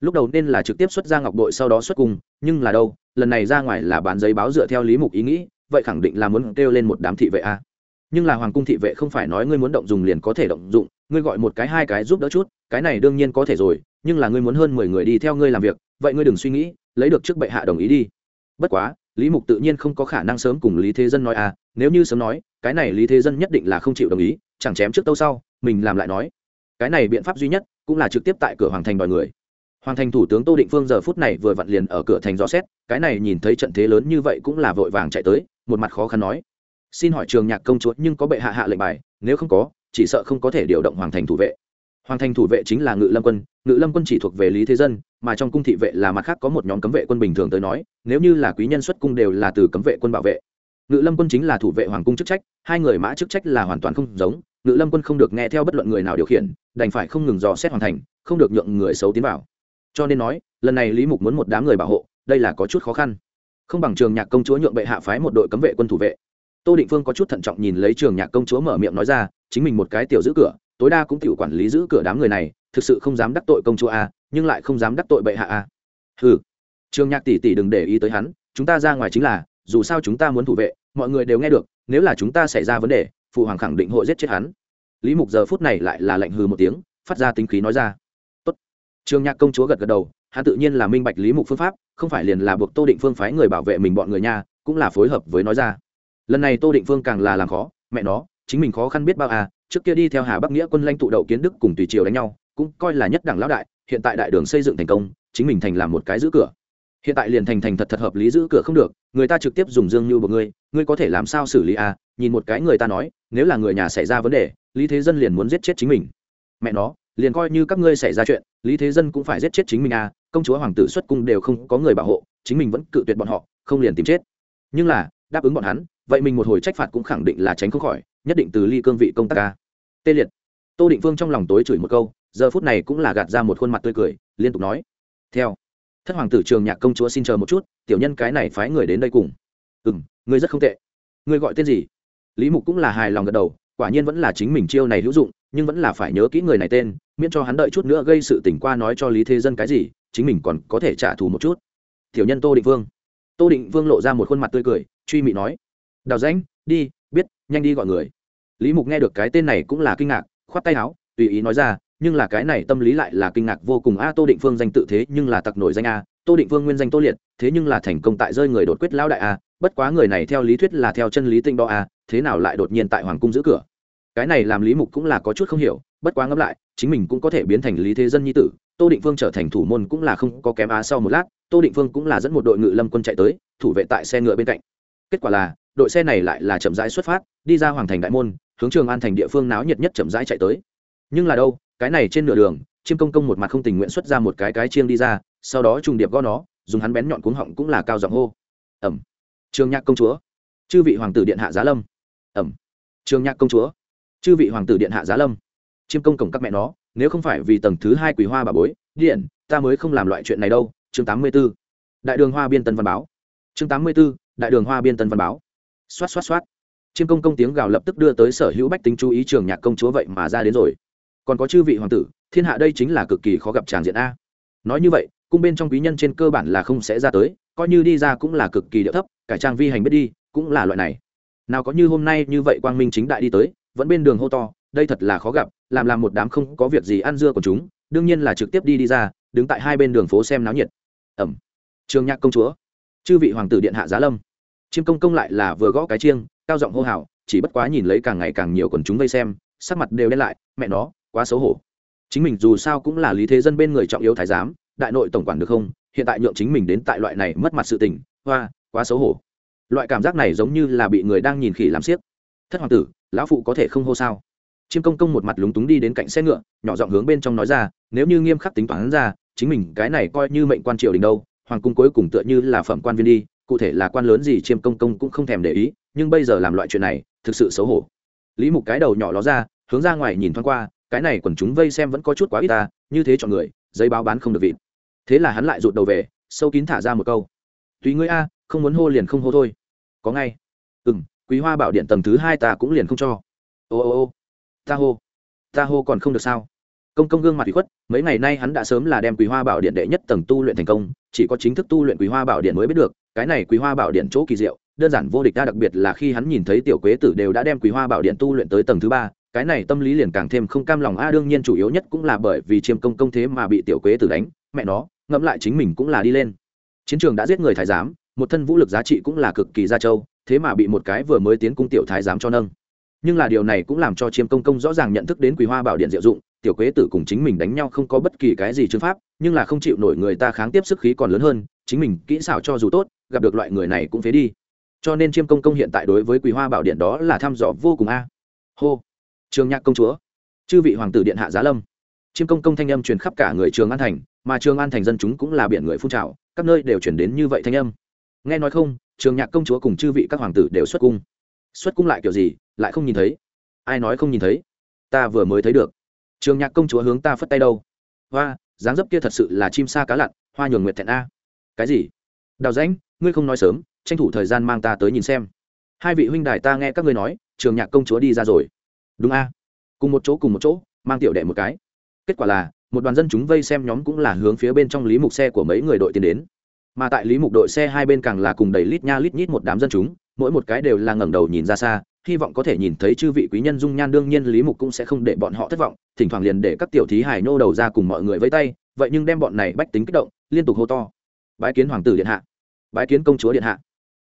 A: lúc đầu nên là trực tiếp xuất ra ngọc đội sau đó xuất cùng nhưng là đâu, lần này ra ngoài là bán giấy báo dựa theo lý mục ý nghĩ, vậy khẳng định là muốn kêu lên một đám thị vệ a. Nhưng là hoàng cung thị vệ không phải nói ngươi muốn động dùng liền có thể động dụng, ngươi gọi một cái hai cái giúp đỡ chút, cái này đương nhiên có thể rồi, nhưng là ngươi muốn hơn mười người đi theo ngươi làm việc, vậy ngươi đừng suy nghĩ, lấy được trước bệ hạ đồng ý đi. Bất quá, lý mục tự nhiên không có khả năng sớm cùng lý thế dân nói à nếu như sớm nói, cái này lý thế dân nhất định là không chịu đồng ý, chẳng chém trước tâu sau, mình làm lại nói. Cái này biện pháp duy nhất cũng là trực tiếp tại cửa hoàng thành đòi người hoàng thành thủ tướng tô định phương giờ phút này vừa vặn liền ở cửa thành dò xét, cái này nhìn thấy trận thế lớn như vậy cũng là vội vàng chạy tới, một mặt khó khăn nói. Xin hỏi trường nhạc công chúa nhưng có bệ hạ hạ lệnh bài, nếu không có, chỉ sợ không có thể điều động hoàng thành thủ vệ. Hoàng thành thủ vệ chính là ngự lâm quân, ngự lâm quân chỉ thuộc về lý thế dân, mà trong cung thị vệ là mặt khác có một nhóm cấm vệ quân bình thường tới nói, nếu như là quý nhân xuất cung đều là từ cấm vệ quân bảo vệ. Ngự lâm quân chính là thủ vệ hoàng cung chức trách, hai người mã chức trách là hoàn toàn không giống, ngự lâm quân không được nghe theo bất luận người nào điều khiển, đành phải không ngừng dò xét hoàn thành, không được nhượng người xấu tiến vào cho nên nói, lần này lý mục muốn một đám người bảo hộ, đây là có chút khó khăn. Không bằng trường nhạc công chúa nhượng bệ hạ phái một đội cấm vệ quân thủ vệ. Tô định phương có chút thận trọng nhìn lấy trường nhạc công chúa mở miệng nói ra, chính mình một cái tiểu giữ cửa, tối đa cũng tiểu quản lý giữ cửa đám người này, thực sự không dám đắc tội công chúa a, nhưng lại không dám đắc tội bệ hạ a. Ừ trường nhạc tỷ tỷ đừng để ý tới hắn, chúng ta ra ngoài chính là, dù sao chúng ta muốn thủ vệ, mọi người đều nghe được, nếu là chúng ta xảy ra vấn đề, phụ hoàng khẳng định hội giết chết hắn. Lý mục giờ phút này lại là lệnh hư một tiếng, phát ra tính khí nói ra trường nhạc công chúa gật gật đầu, hắn tự nhiên là minh bạch lý mục phương pháp, không phải liền là buộc tô định phương phái người bảo vệ mình bọn người nha, cũng là phối hợp với nói ra. Lần này tô định phương càng là làm khó, mẹ nó, chính mình khó khăn biết bao à trước kia đi theo hà bắc nghĩa quân lãnh tụ đậu kiến đức cùng tùy triều đánh nhau, cũng coi là nhất đẳng lão đại, hiện tại đại đường xây dựng thành công, chính mình thành làm một cái giữ cửa. Hiện tại liền thành thành thật thật hợp lý giữ cửa không được, người ta trực tiếp dùng dương như một người ngươi có thể làm sao xử lý à nhìn một cái người ta nói, nếu là người nhà xảy ra vấn đề, lý thế dân liền muốn giết chết chính mình. Mẹ nó liền coi như các ngươi xảy ra chuyện, lý thế dân cũng phải giết chết chính mình à công chúa hoàng tử xuất cung đều không có người bảo hộ, chính mình vẫn cự tuyệt bọn họ, không liền tìm chết. Nhưng là, đáp ứng bọn hắn, vậy mình một hồi trách phạt cũng khẳng định là tránh không khỏi, nhất định từ ly cương vị công tác ca. Tê liệt. Tô định vương trong lòng tối chửi một câu, giờ phút này cũng là gạt ra một khuôn mặt tươi cười, liên tục nói. Theo. Thất hoàng tử trường nhạc công chúa xin chờ một chút, tiểu nhân cái này phái người đến đây cùng. Ừ m ngươi rất không tệ. Ngươi gọi tên gì? Lý mục cũng là hài lòng gật đầu quả nhiên vẫn là chính mình chiêu này hữu dụng, nhưng vẫn là phải nhớ kỹ người này tên, miễn cho hắn đợi chút nữa gây sự tỉnh qua nói cho lý thế dân cái gì, chính mình còn có thể trả thù một chút. Tiểu nhân tô định vương. Tô định vương lộ ra một khuôn mặt tươi cười, truy mị nói, đào danh đi, biết, nhanh đi gọi người. Lý mục nghe được cái tên này cũng là kinh ngạc, khoát tay áo, tùy ý nói ra, nhưng là cái này tâm lý lại là kinh ngạc vô cùng. A, tô định phương danh tự thế nhưng là tặc nổi danh a, tô định phương nguyên danh tô liệt, thế nhưng là thành công tại rơi người đột quyết lão đại a, bất quá người này theo lý thuyết là theo chân lý tinh đo a, thế nào lại đột nhiên tại hoàng cung giữ cửa? Cái này làm lý mục cũng là có chút không hiểu, bất quá ngẫm lại, chính mình cũng có thể biến thành lý thế dân nhi tử, tô định phương trở thành thủ môn cũng là không có kém á sau một lát, tô định phương cũng là dẫn một đội ngự lâm quân chạy tới, thủ vệ tại xe ngựa bên cạnh. Kết quả là, đội xe này lại là chậm rãi xuất phát, đi ra hoàng thành đại môn, hướng trường an thành địa phương náo nhiệt nhất chậm rãi chạy tới. Nhưng là đâu, cái này trên nửa đường, chiêm công công một mặt không tình nguyện xuất ra một cái cái chiêng đi ra, sau đó trùng điệp gõ nó, dùng hắn bén nhọn cuống họng cũng là cao giọng hô. Ẩm. Trường nhạc công chúa. Chư vị hoàng tử điện hạ giá lâm. Ẩm. Trường nhạc công chúa chư vị hoàng tử điện hạ giá lâm. Chiêm công cổng các mẹ nó, nếu không phải vì tầng thứ hai quỳ hoa bà bối, điện, ta mới không làm loại chuyện này đâu. Chương tám mươi b ố đại đường hoa biên tân văn báo. Chương tám mươi b ố đại đường hoa biên tân văn báo. Xoát xoát xoát. Chiêm công công tiếng gào lập tức đưa tới sở hữu bách tính chú ý trường nhạc công chúa vậy mà ra đến rồi. Còn có chư vị hoàng tử, thiên hạ đây chính là cực kỳ khó gặp tràng diện a. Nói như vậy, cung bên trong quý nhân trên cơ bản là không sẽ ra tới, coi như đi ra cũng là cực kỳ địa thấp cải trang vi hành biết đi, cũng là loại này. Nào có như hôm nay như vậy quang minh chính đại đi tới vẫn bên đường hô to, đây thật là khó gặp, làm làm một đám không có việc gì ăn dưa của chúng, đương nhiên là trực tiếp đi đi ra, đứng tại hai bên đường phố xem náo nhiệt. Ẩm. Trường nhạc công chúa. Chư vị hoàng tử điện hạ giá lâm. Chiêm công công lại là vừa gõ cái chiêng, cao giọng hô hào, chỉ bất quá nhìn lấy càng ngày càng nhiều quần chúng vây xem, sắc mặt đều đen lại, mẹ nó, quá xấu hổ. Chính mình dù sao cũng là lý thế dân bên người trọng yếu thái giám, đại nội tổng quản được không? Hiện tại nhượng chính mình đến tại loại này mất mặt sự tình, hoa, quá xấu hổ. Loại cảm giác này giống như là bị người đang nhìn khỉ làm xiếc. thất hoàng tử lão phụ có thể không hô sao? Chiêm công công một mặt lúng túng đi đến cạnh xe ngựa, nhỏ giọng hướng bên trong nói ra, nếu như nghiêm khắc tính toán ra, chính mình cái này coi như mệnh quan triều đình đâu, hoàng cung cuối cùng tựa như là phẩm quan viên đi, cụ thể là quan lớn gì chiêm công công cũng không thèm để ý, nhưng bây giờ làm loại chuyện này, thực sự xấu hổ. Lý mục cái đầu nhỏ ló ra, hướng ra ngoài nhìn thoáng qua, cái này quần chúng vây xem vẫn có chút quá ít ta, như thế chọn người, giấy báo bán không được vịt. Thế là hắn lại rụt đầu về, sâu kín thả ra một câu. Tùy ngươi a, không muốn hô liền không hô thôi. Có ngay. Ừ m quý hoa bảo điện tầng thứ hai ta cũng liền không cho. Ô ô ô. Ta hô. Ta hô còn không được sao? Công công gương mặt bị khuất, mấy ngày nay hắn đã sớm là đem quý hoa bảo điện đệ nhất tầng tu luyện thành công, chỉ có chính thức tu luyện quý hoa bảo điện mới biết được, cái này quý hoa bảo điện chỗ kỳ diệu, đơn giản vô địch đa đặc biệt là khi hắn nhìn thấy tiểu quế tử đều đã đem quý hoa bảo điện tu luyện tới tầng thứ ba, cái này tâm lý liền càng thêm không cam lòng. A, đương nhiên chủ yếu nhất cũng là bởi vì chiêm công công thế mà bị tiểu quế tử đánh, mẹ nó, ngẫm lại chính mình cũng là đi lên. Chiến trường đã giết người thái giám, một thân vũ lực giá trị cũng là cực kỳ gia châu thế mà bị một cái vừa mới tiến cung tiểu thái giám cho nâng. Nhưng là điều này cũng làm cho chiêm công công rõ ràng nhận thức đến quý hoa bảo điện diệu dụng, tiểu quế tử cùng chính mình đánh nhau không có bất kỳ cái gì chứng pháp, nhưng là không chịu nổi người ta kháng tiếp sức khí còn lớn hơn, chính mình kỹ xảo cho dù tốt, gặp được loại người này cũng phế đi. Cho nên chiêm công công hiện tại đối với quý hoa bảo điện đó là thăm dò vô cùng a. Hô. Trường nhạc công chúa. Chư vị hoàng tử điện hạ giá lâm. Chiêm công công thanh âm truyền khắp cả người trường an thành, mà trường an thành dân chúng cũng là biển người phun trào, các nơi đều chuyển đến như vậy thanh âm nghe nói không, trường nhạc công chúa cùng chư vị các hoàng tử đều xuất cung. Xuất cung lại kiểu gì, lại không nhìn thấy? Ai nói không nhìn thấy? Ta vừa mới thấy được. Trường nhạc công chúa hướng ta phất tay đâu. Hoa, dáng dấp kia thật sự là chim sa cá lặn, hoa nhường nguyệt thẹn a. Cái gì? Đào danh ngươi không nói sớm, tranh thủ thời gian mang ta tới nhìn xem. Hai vị huynh đài ta nghe các ngươi nói, trường nhạc công chúa đi ra rồi. Đúng a. Cùng một chỗ cùng một chỗ, mang tiểu đệ một cái. Kết quả là, một đoàn dân chúng vây xem nhóm cũng là hướng phía bên trong lý mục xe của mấy người đội tiến đến mà tại lý mục đội xe hai bên càng là cùng đầy lít nha lít nhít một đám dân chúng, mỗi một cái đều là ngẩng đầu nhìn ra xa, hy vọng có thể nhìn thấy chư vị quý nhân dung nhan, đương nhiên lý mục cũng sẽ không để bọn họ thất vọng, thỉnh thoảng liền để các tiểu thí hài nô đầu ra cùng mọi người với tay, vậy nhưng đem bọn này bách tính kích động, liên tục hô to. Bái kiến hoàng tử điện hạ. Bái kiến công chúa điện hạ.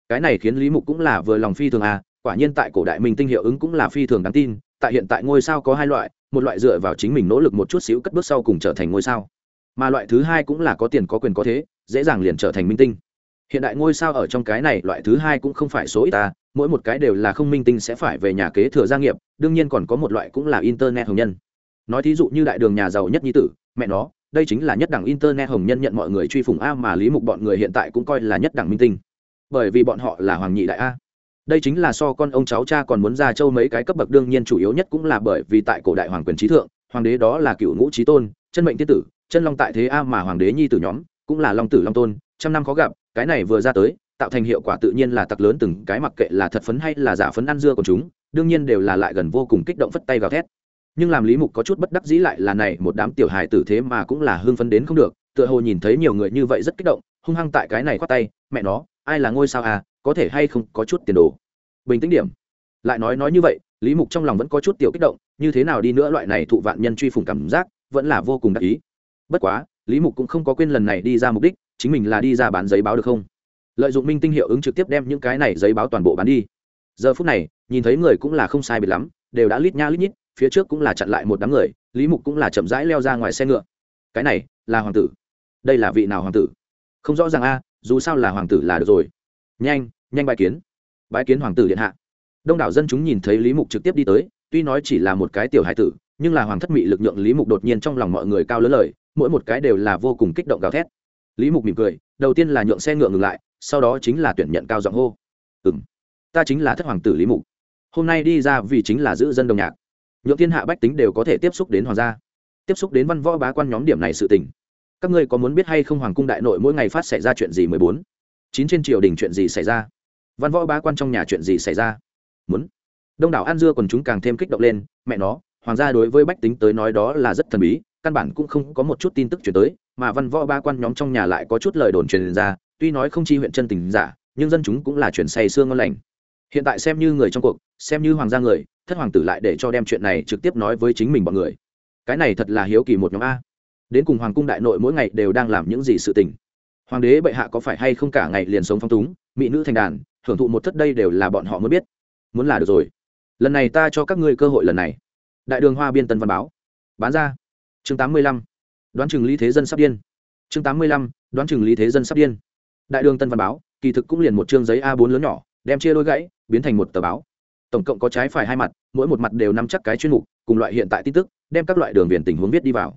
A: Cái này khiến lý mục cũng là vừa lòng phi thường à quả nhiên tại cổ đại mình tinh hiệu ứng cũng là phi thường đáng tin, tại hiện tại ngôi sao có hai loại, một loại dựa vào chính mình nỗ lực một chút xíu cất bước sau cùng trở thành ngôi sao, mà loại thứ hai cũng là có tiền có quyền có thế dễ dàng liền trở thành minh tinh. Hiện đại ngôi sao ở trong cái này, loại thứ hai cũng không phải số ít ta, mỗi một cái đều là không minh tinh sẽ phải về nhà kế thừa gia nghiệp, đương nhiên còn có một loại cũng là internet hồng nhân. Nói thí dụ như đại đường nhà giàu nhất nhi tử, mẹ nó, đây chính là nhất đẳng internet hồng nhân nhận mọi người truy phủng a mà lý mục bọn người hiện tại cũng coi là nhất đẳng minh tinh. Bởi vì bọn họ là hoàng nhị đại a. Đây chính là so con ông cháu cha còn muốn ra châu mấy cái cấp bậc, đương nhiên chủ yếu nhất cũng là bởi vì tại cổ đại hoàng quyền trí thượng, hoàng đế đó là cựu ngũ trí tôn, chân mệnh thiên tử, chân long tại thế a mà hoàng đế nhi tử nhóm cũng là long tử long tôn, trăm năm khó gặp, cái này vừa ra tới, tạo thành hiệu quả tự nhiên là tặc lớn từng cái mặc kệ là thật phấn hay là giả phấn ăn dưa của chúng, đương nhiên đều là lại gần vô cùng kích động phất tay gào thét. Nhưng làm lý mục có chút bất đắc dĩ lại là này, một đám tiểu hài tử thế mà cũng là hưng phấn đến không được, tựa hồ nhìn thấy nhiều người như vậy rất kích động, hung hăng tại cái này khoát tay, mẹ nó, ai là ngôi sao à có thể hay không có chút tiền đồ? Bình tĩnh điểm. Lại nói nói như vậy, lý mục trong lòng vẫn có chút tiểu kích động, như thế nào đi nữa loại này thụ vạn nhân truy phủng cảm giác, vẫn là vô cùng đắc ý. Bất quá lý mục cũng không có quên lần này đi ra mục đích, chính mình là đi ra bán giấy báo được không? Lợi dụng minh tinh hiệu ứng trực tiếp đem những cái này giấy báo toàn bộ bán đi. Giờ phút này, nhìn thấy người cũng là không sai biệt lắm, đều đã lít nha lít nhít, phía trước cũng là chặn lại một đám người, lý mục cũng là chậm rãi leo ra ngoài xe ngựa. Cái này, là hoàng tử. Đây là vị nào hoàng tử? Không rõ ràng a, dù sao là hoàng tử là được rồi. Nhanh nhanh bãi kiến. Bái kiến hoàng tử điện hạ. Đông đảo dân chúng nhìn thấy lý mục trực tiếp đi tới, tuy nói chỉ là một cái tiểu hải tử, nhưng là hoàng thất mị lực nhượng lý mục đột nhiên trong lòng mọi người cao lớn lời mỗi một cái đều là vô cùng kích động gào thét. Lý mục mỉm cười, đầu tiên là nhượng xe ngựa ngừng lại, sau đó chính là tuyển nhận cao giọng hô. Ừ m ta chính là thất hoàng tử lý mục. Hôm nay đi ra vì chính là giữ dân đồng nhạc. Nhượng thiên hạ bách tính đều có thể tiếp xúc đến hoàng gia, tiếp xúc đến văn võ bá quan nhóm điểm này sự tình. Các ngươi có muốn biết hay không hoàng cung đại nội mỗi ngày phát xảy ra chuyện gì mười bốn? Chín trên triều đình chuyện gì xảy ra? Văn võ bá quan trong nhà chuyện gì xảy ra? Muốn. Đông đảo an dưa còn chúng càng thêm kích động lên, mẹ nó, hoàng gia đối với bách tính tới nói đó là rất thần bí căn bản cũng không có một chút tin tức chuyển tới, mà văn võ ba quan nhóm trong nhà lại có chút lời đồn truyền ra, tuy nói không chi huyện chân tình giả, nhưng dân chúng cũng là chuyển say xương ngon lành. Hiện tại xem như người trong cuộc, xem như hoàng gia người, thất hoàng tử lại để cho đem chuyện này trực tiếp nói với chính mình bọn người. Cái này thật là hiếu kỳ một nhóm a. Đến cùng hoàng cung đại nội mỗi ngày đều đang làm những gì sự tình. Hoàng đế bệ hạ có phải hay không cả ngày liền sống phong túng, mỹ nữ thành đàn, hưởng thụ một thất đây đều là bọn họ mới biết. Muốn là được rồi. Lần này ta cho các ngươi cơ hội lần này. Đại đường hoa biên tân văn báo. Bán ra chương tám mươi lăm, đoán chừng lý thế dân sắp điên. Chương tám mươi lăm, đoán chừng lý thế dân sắp điên. Đại đường tân văn báo, kỳ thực cũng liền một chương giấy a 4 lớn nhỏ, đem chia đôi gãy, biến thành một tờ báo. Tổng cộng có trái phải hai mặt, mỗi một mặt đều nắm chắc cái chuyên mục, cùng loại hiện tại tin tức, đem các loại đường viền tình huống viết đi vào.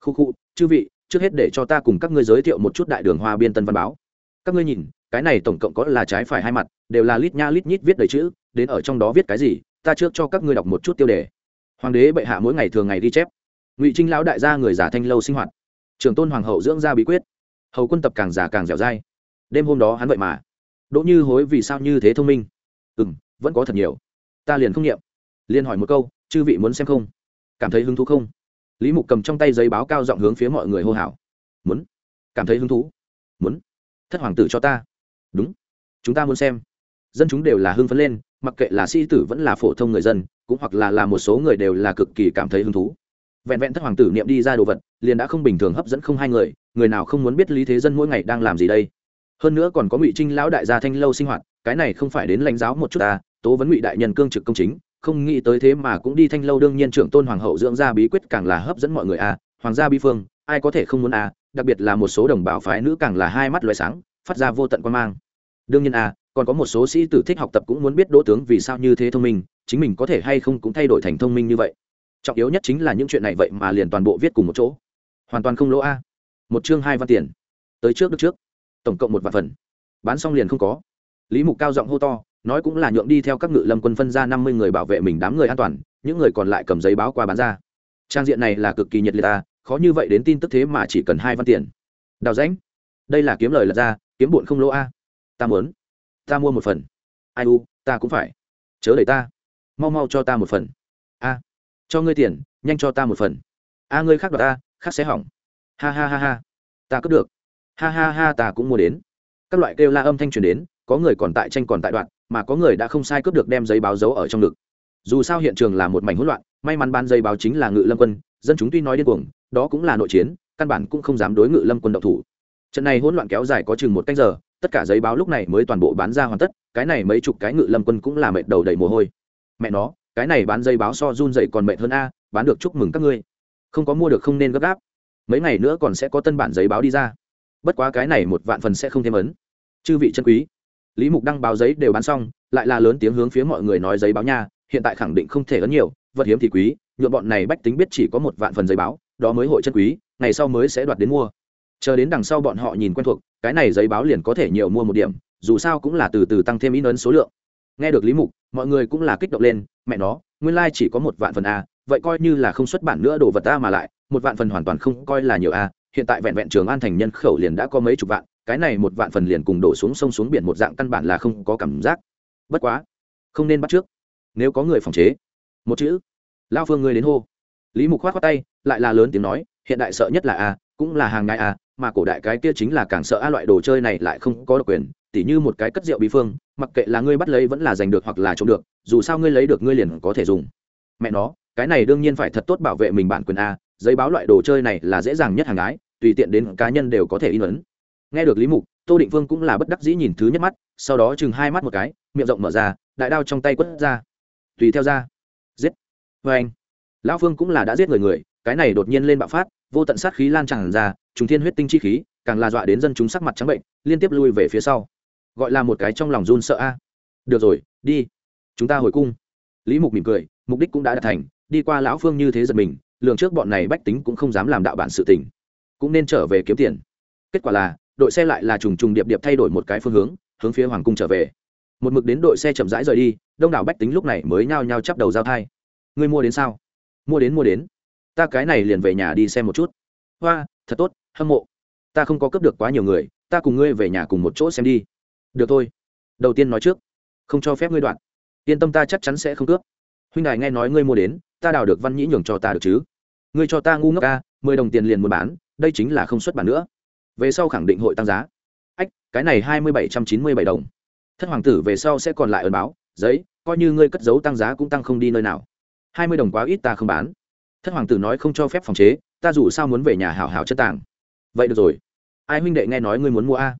A: Khu khu, chư vị, trước hết để cho ta cùng các ngươi giới thiệu một chút đại đường hoa biên tân văn báo. Các ngươi nhìn, cái này tổng cộng có là trái phải hai mặt, đều là lít nha lít nhít viết đầy chữ, đến ở trong đó viết cái gì, ta trước cho các ngươi đọc một chút tiêu đề. Hoàng đế bệ hạ mỗi ngày thường ngày ghi chép ngụy trinh lão đại gia người giả thanh lâu sinh hoạt trường tôn hoàng hậu dưỡng ra bí quyết hầu quân tập càng giả càng dẻo dai đêm hôm đó hắn vậy mà đỗ như hối vì sao như thế thông minh ừ m vẫn có thật nhiều. ta liền không nghiệm. liền hỏi một câu, chư vị muốn xem không? cảm thấy hứng thú không? lý mục cầm trong tay giấy báo cao giọng hướng phía mọi người hô hào. muốn. cảm thấy hứng thú. muốn. thất hoàng tử cho ta. đúng. chúng ta muốn xem. dân chúng đều là hưng phấn lên, mặc kệ là sĩ tử vẫn là phổ thông người dân, cũng hoặc là là một số người đều là cực kỳ cảm thấy hứng thú vẹn vẹn thất hoàng tử niệm đi ra đồ vật, liền đã không bình thường hấp dẫn không hai người người nào không muốn biết lý thế dân mỗi ngày đang làm gì đây? Hơn nữa còn có ngụy trinh lão đại gia thanh lâu sinh hoạt, cái này không phải đến lãnh giáo một chút ta tố vấn ngụy đại nhân cương trực công chính, không nghĩ tới thế mà cũng đi thanh lâu đương nhiên trưởng tôn hoàng hậu dưỡng ra bí quyết càng là hấp dẫn mọi người a hoàng gia bi phương, ai có thể không muốn a đặc biệt là một số đồng bào phái nữ càng là hai mắt loài sáng, phát ra vô tận quan mang. Đương nhiên a còn có một số sĩ tử thích học tập cũng muốn biết đỗ tướng vì sao như thế thông minh, chính mình có thể hay không cũng thay đổi thành thông minh như vậy trọng yếu nhất chính là những chuyện này vậy mà liền toàn bộ viết cùng một chỗ. Hoàn toàn không lỗ a. Một chương hai văn tiền. Tới trước được trước. Tổng cộng một vạn phần. Bán xong liền không có. Lý mục cao giọng hô to, nói cũng là nhượng đi theo các ngự lâm quân phân ra năm mươi người bảo vệ mình đám người an toàn, những người còn lại cầm giấy báo qua bán ra. Trang diện này là cực kỳ nhiệt liệt ta khó như vậy đến tin tức thế mà chỉ cần hai văn tiền. Đào rãnh, đây là kiếm lời lật ra, kiếm bụn không lỗ a. Ta muốn. Ta mua một phần. Ai u, ta cũng phải. Chớ đẩy ta. Mau mau cho ta một phần cho ngươi tiền, nhanh cho ta một phần. A, ngươi khác đoạt ta, khác sẽ hỏng. Ha ha ha ha. Ta cướp được. Ha ha ha, ta cũng mua đến. Các loại kêu la âm thanh truyền đến, có người còn tại tranh còn tại đoạn, mà có người đã không sai cướp được đem giấy báo giấu ở trong ngực. Dù sao hiện trường là một mảnh hỗn loạn, may mắn ban giấy báo chính là ngự lâm quân, dân chúng tuy nói điên cuồng, đó cũng là nội chiến, căn bản cũng không dám đối ngự lâm quân động thủ. Trận này hỗn loạn kéo dài có chừng một canh giờ, tất cả giấy báo lúc này mới toàn bộ bán ra hoàn tất, cái này mấy chục cái ngự lâm quân cũng là mệt đầu đầy mồ hôi. Mẹ nó cái này bán giấy báo so run dậy còn mệt hơn a, bán được chúc mừng các ngươi. Không có mua được không nên gấp gáp. Mấy ngày nữa còn sẽ có tân bản giấy báo đi ra. Bất quá cái này một vạn phần sẽ không thêm ấn. Chư vị chân quý, lý mục đăng báo giấy đều bán xong, lại là lớn tiếng hướng phía mọi người nói giấy báo nha, hiện tại khẳng định không thể ấn nhiều, vật hiếm thì quý, nhuộm bọn này bách tính biết chỉ có một vạn phần giấy báo, đó mới hội chân quý, ngày sau mới sẽ đoạt đến mua. Chờ đến đằng sau bọn họ nhìn quen thuộc, cái này giấy báo liền có thể nhiều mua một điểm, dù sao cũng là từ từ tăng thêm in ấn số lượng. Nghe được lý mục, mọi người cũng là kích động lên mẹ nó, nguyên lai chỉ có một vạn phần a, vậy coi như là không xuất bản nữa đồ vật ta mà lại, một vạn phần hoàn toàn không coi là nhiều a, hiện tại vẹn vẹn trường an thành nhân khẩu liền đã có mấy chục vạn, cái này một vạn phần liền cùng đổ xuống sông xuống biển một dạng căn bản là không có cảm giác. Bất quá, không nên bắt trước. Nếu có người phòng chế, một chữ, lao phương ngươi đến hô. Lý mục khoát khoát tay, lại là lớn tiếng nói, hiện đại sợ nhất là a, cũng là hàng ngày a, mà cổ đại cái kia chính là càng sợ a loại đồ chơi này lại không có độc quyền tỉ như một cái cất rượu bí phương, mặc kệ là ngươi bắt lấy vẫn là giành được hoặc là trộm được, dù sao ngươi lấy được ngươi liền có thể dùng. Mẹ nó, cái này đương nhiên phải thật tốt bảo vệ mình bản quyền a, giấy báo loại đồ chơi này là dễ dàng nhất hàng ái tùy tiện đến cá nhân đều có thể in ấn. Nghe được lý mục, tô định vương cũng là bất đắc dĩ nhìn thứ nhất mắt, sau đó chừng hai mắt một cái, miệng rộng mở ra, đại đao trong tay quất ra. Tùy theo ra. Giết. Vê anh. Lão phương cũng là đã giết người người, cái này đột nhiên lên bạo phát, vô tận sát khí lan tràn ra, trùng thiên huyết tinh chi khí, càng là dọa đến dân chúng sắc mặt trắng bệnh, liên tiếp lui về phía sau gọi là một cái trong lòng run sợ a. Được rồi, đi. Chúng ta hồi cung. Lý mục mỉm cười, mục đích cũng đã đạt thành, đi qua lão phương như thế giật mình, lường trước bọn này bách tính cũng không dám làm đạo bản sự tình. Cũng nên trở về kiếm tiền. Kết quả là, đội xe lại là trùng trùng điệp điệp thay đổi một cái phương hướng hướng phía hoàng cung trở về. Một mực đến đội xe chậm rãi rời đi, đông đảo bách tính lúc này mới nhao nhao chắp đầu giao thai. Ngươi mua đến sao? Mua đến mua đến. Ta cái này liền về nhà đi xem một chút. Hoa, thật tốt, hâm mộ. Ta không có cướp được quá nhiều người, ta cùng ngươi về nhà cùng một chỗ xem đi được thôi. Đầu tiên nói trước. Không cho phép ngươi đoạn. Yên tâm ta chắc chắn sẽ không cướp. Huynh đài nghe nói ngươi mua đến, ta đào được văn nhĩ nhường cho ta được chứ? Ngươi cho ta ngu ngốc ca mười đồng tiền liền muốn bán, đây chính là không xuất bản nữa. Về sau khẳng định hội tăng giá. Ách, cái này hai mươi bảy trăm chín mươi bảy đồng. Thất hoàng tử về sau sẽ còn lại ơn báo, giấy, coi như ngươi cất giấu tăng giá cũng tăng không đi nơi nào. Hai mươi đồng quá ít ta không bán. Thất hoàng tử nói không cho phép phòng chế, ta dù sao muốn về nhà hào hào chất tàng. Vậy được rồi. Ai huynh đệ nghe nói ngươi muốn mua a?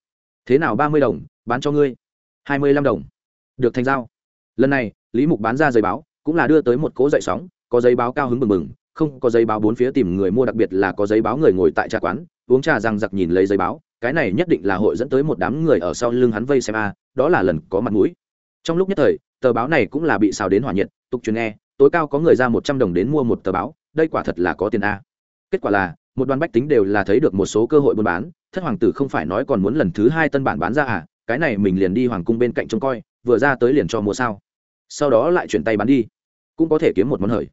A: Thế nào ba mươi đồng bán cho ngươi. Hai mươi lăm đồng. Được thành giao. Lần này, lý mục bán ra giấy báo, cũng là đưa tới một cố dậy sóng, có giấy báo cao hứng mừng mừng không có giấy báo bốn phía tìm người mua, đặc biệt là có giấy báo người ngồi tại trà quán, uống trà răng giặc nhìn lấy giấy báo, cái này nhất định là hội dẫn tới một đám người ở sau lưng hắn vây xem a, đó là lần có mặt mũi. Trong lúc nhất thời, tờ báo này cũng là bị xào đến hỏa nhiệt, tục truyền nghe, tối cao có người ra một trăm đồng đến mua một tờ báo, đây quả thật là có tiền a. Kết quả là, một đoàn bách tính đều là thấy được một số cơ hội buôn bán, thất hoàng tử không phải nói còn muốn lần thứ hai tân bản bán ra à cái này mình liền đi hoàng cung bên cạnh trông coi, vừa ra tới liền cho mua sao. Sau đó lại chuyển tay bán đi, cũng có thể kiếm một món hời.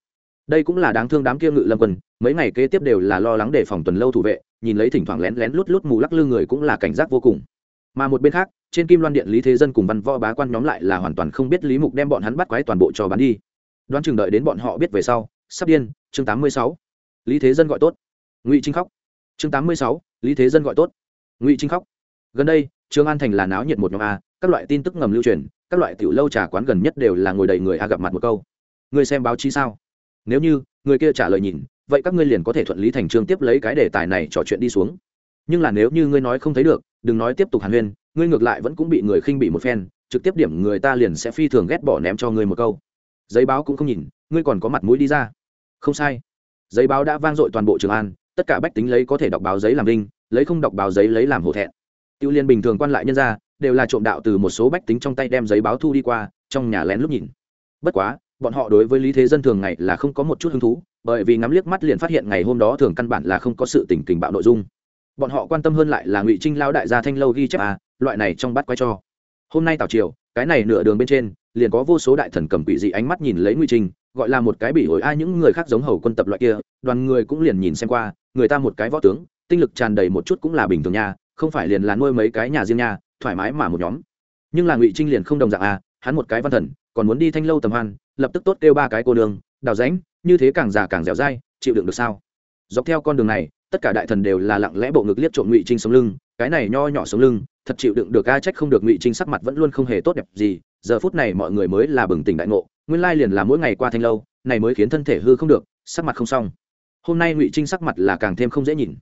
A: Đây cũng là đáng thương đám kia ngự lâm quân, mấy ngày kế tiếp đều là lo lắng để phòng tuần lâu thủ vệ, nhìn lấy thỉnh thoảng lén lén lút lút mù lắc lư người cũng là cảnh giác vô cùng. Mà một bên khác, trên kim loan điện lý thế dân cùng văn võ bá quan nhóm lại là hoàn toàn không biết lý mục đem bọn hắn bắt quái toàn bộ cho bán đi. Đoán chừng đợi đến bọn họ biết về sau, sắp điên, chương tám mươi sáu. Lý thế dân gọi tốt. Ngụy trinh khóc. Chương tám mươi sáu, lý thế dân gọi tốt. Ngụy trinh khóc gần đây, trương an thành là náo nhiệt một nhóm a, các loại tin tức ngầm lưu truyền, các loại tiểu lâu trà quán gần nhất đều là ngồi đầy người a gặp mặt một câu. Người xem báo chí sao? Nếu như, người kia trả lời nhìn, vậy các ngươi liền có thể thuận lý thành trương tiếp lấy cái đề tài này trò chuyện đi xuống. Nhưng là nếu như ngươi nói không thấy được, đừng nói tiếp tục hàn huyên, ngươi ngược lại vẫn cũng bị người khinh bị một phen, trực tiếp điểm người ta liền sẽ phi thường ghét bỏ ném cho ngươi một câu. Giấy báo cũng không nhìn, ngươi còn có mặt mũi đi ra. Không sai. Giấy báo đã vang dội toàn bộ trường an, tất cả bách tính lấy có thể đọc báo giấy làm linh lấy không đọc báo giấy lấy làm hổ thẹn tiêu liên bình thường quan lại nhân ra đều là trộm đạo từ một số bách tính trong tay đem giấy báo thu đi qua, trong nhà lén lúc nhìn. Bất quá, bọn họ đối với lý thế dân thường ngày là không có một chút hứng thú, bởi vì ngắm liếc mắt liền phát hiện ngày hôm đó thường căn bản là không có sự tình tình bạo nội dung. Bọn họ quan tâm hơn lại là ngụy trinh lao đại gia thanh lâu ghi chép à loại này trong bắt quay cho. Hôm nay tào triều, cái này nửa đường bên trên, liền có vô số đại thần cầm quỷ dị ánh mắt nhìn lấy ngụy trinh, gọi là một cái bị ổi ai những người khác giống hầu quân tập loại kia, đoàn người cũng liền nhìn xem qua, người ta một cái võ tướng, tinh lực tràn đầy một chút cũng là bình thường nha không phải liền là nuôi mấy cái nhà riêng nhà thoải mái mà một nhóm. Nhưng là ngụy trinh liền không đồng dạng à hắn một cái văn thần, còn muốn đi thanh lâu tầm hoan, lập tức tốt kêu ba cái cô đường đào ránh như thế càng già càng dẻo dai, chịu đựng được sao? Dọc theo con đường này, tất cả đại thần đều là lặng lẽ bộ ngực liếc trộm ngụy trinh sống lưng, cái này nho nhỏ sống lưng, thật chịu đựng được, a, trách không được ngụy trinh sắc mặt vẫn luôn không hề tốt đẹp gì, giờ phút này mọi người mới là bừng tỉnh đại ngộ, nguyên lai liền là mỗi ngày qua thanh lâu, này mới khiến thân thể hư không được, sắc mặt không xong. Hôm nay ngụy trinh sắc mặt là càng thêm không dễ nhìn.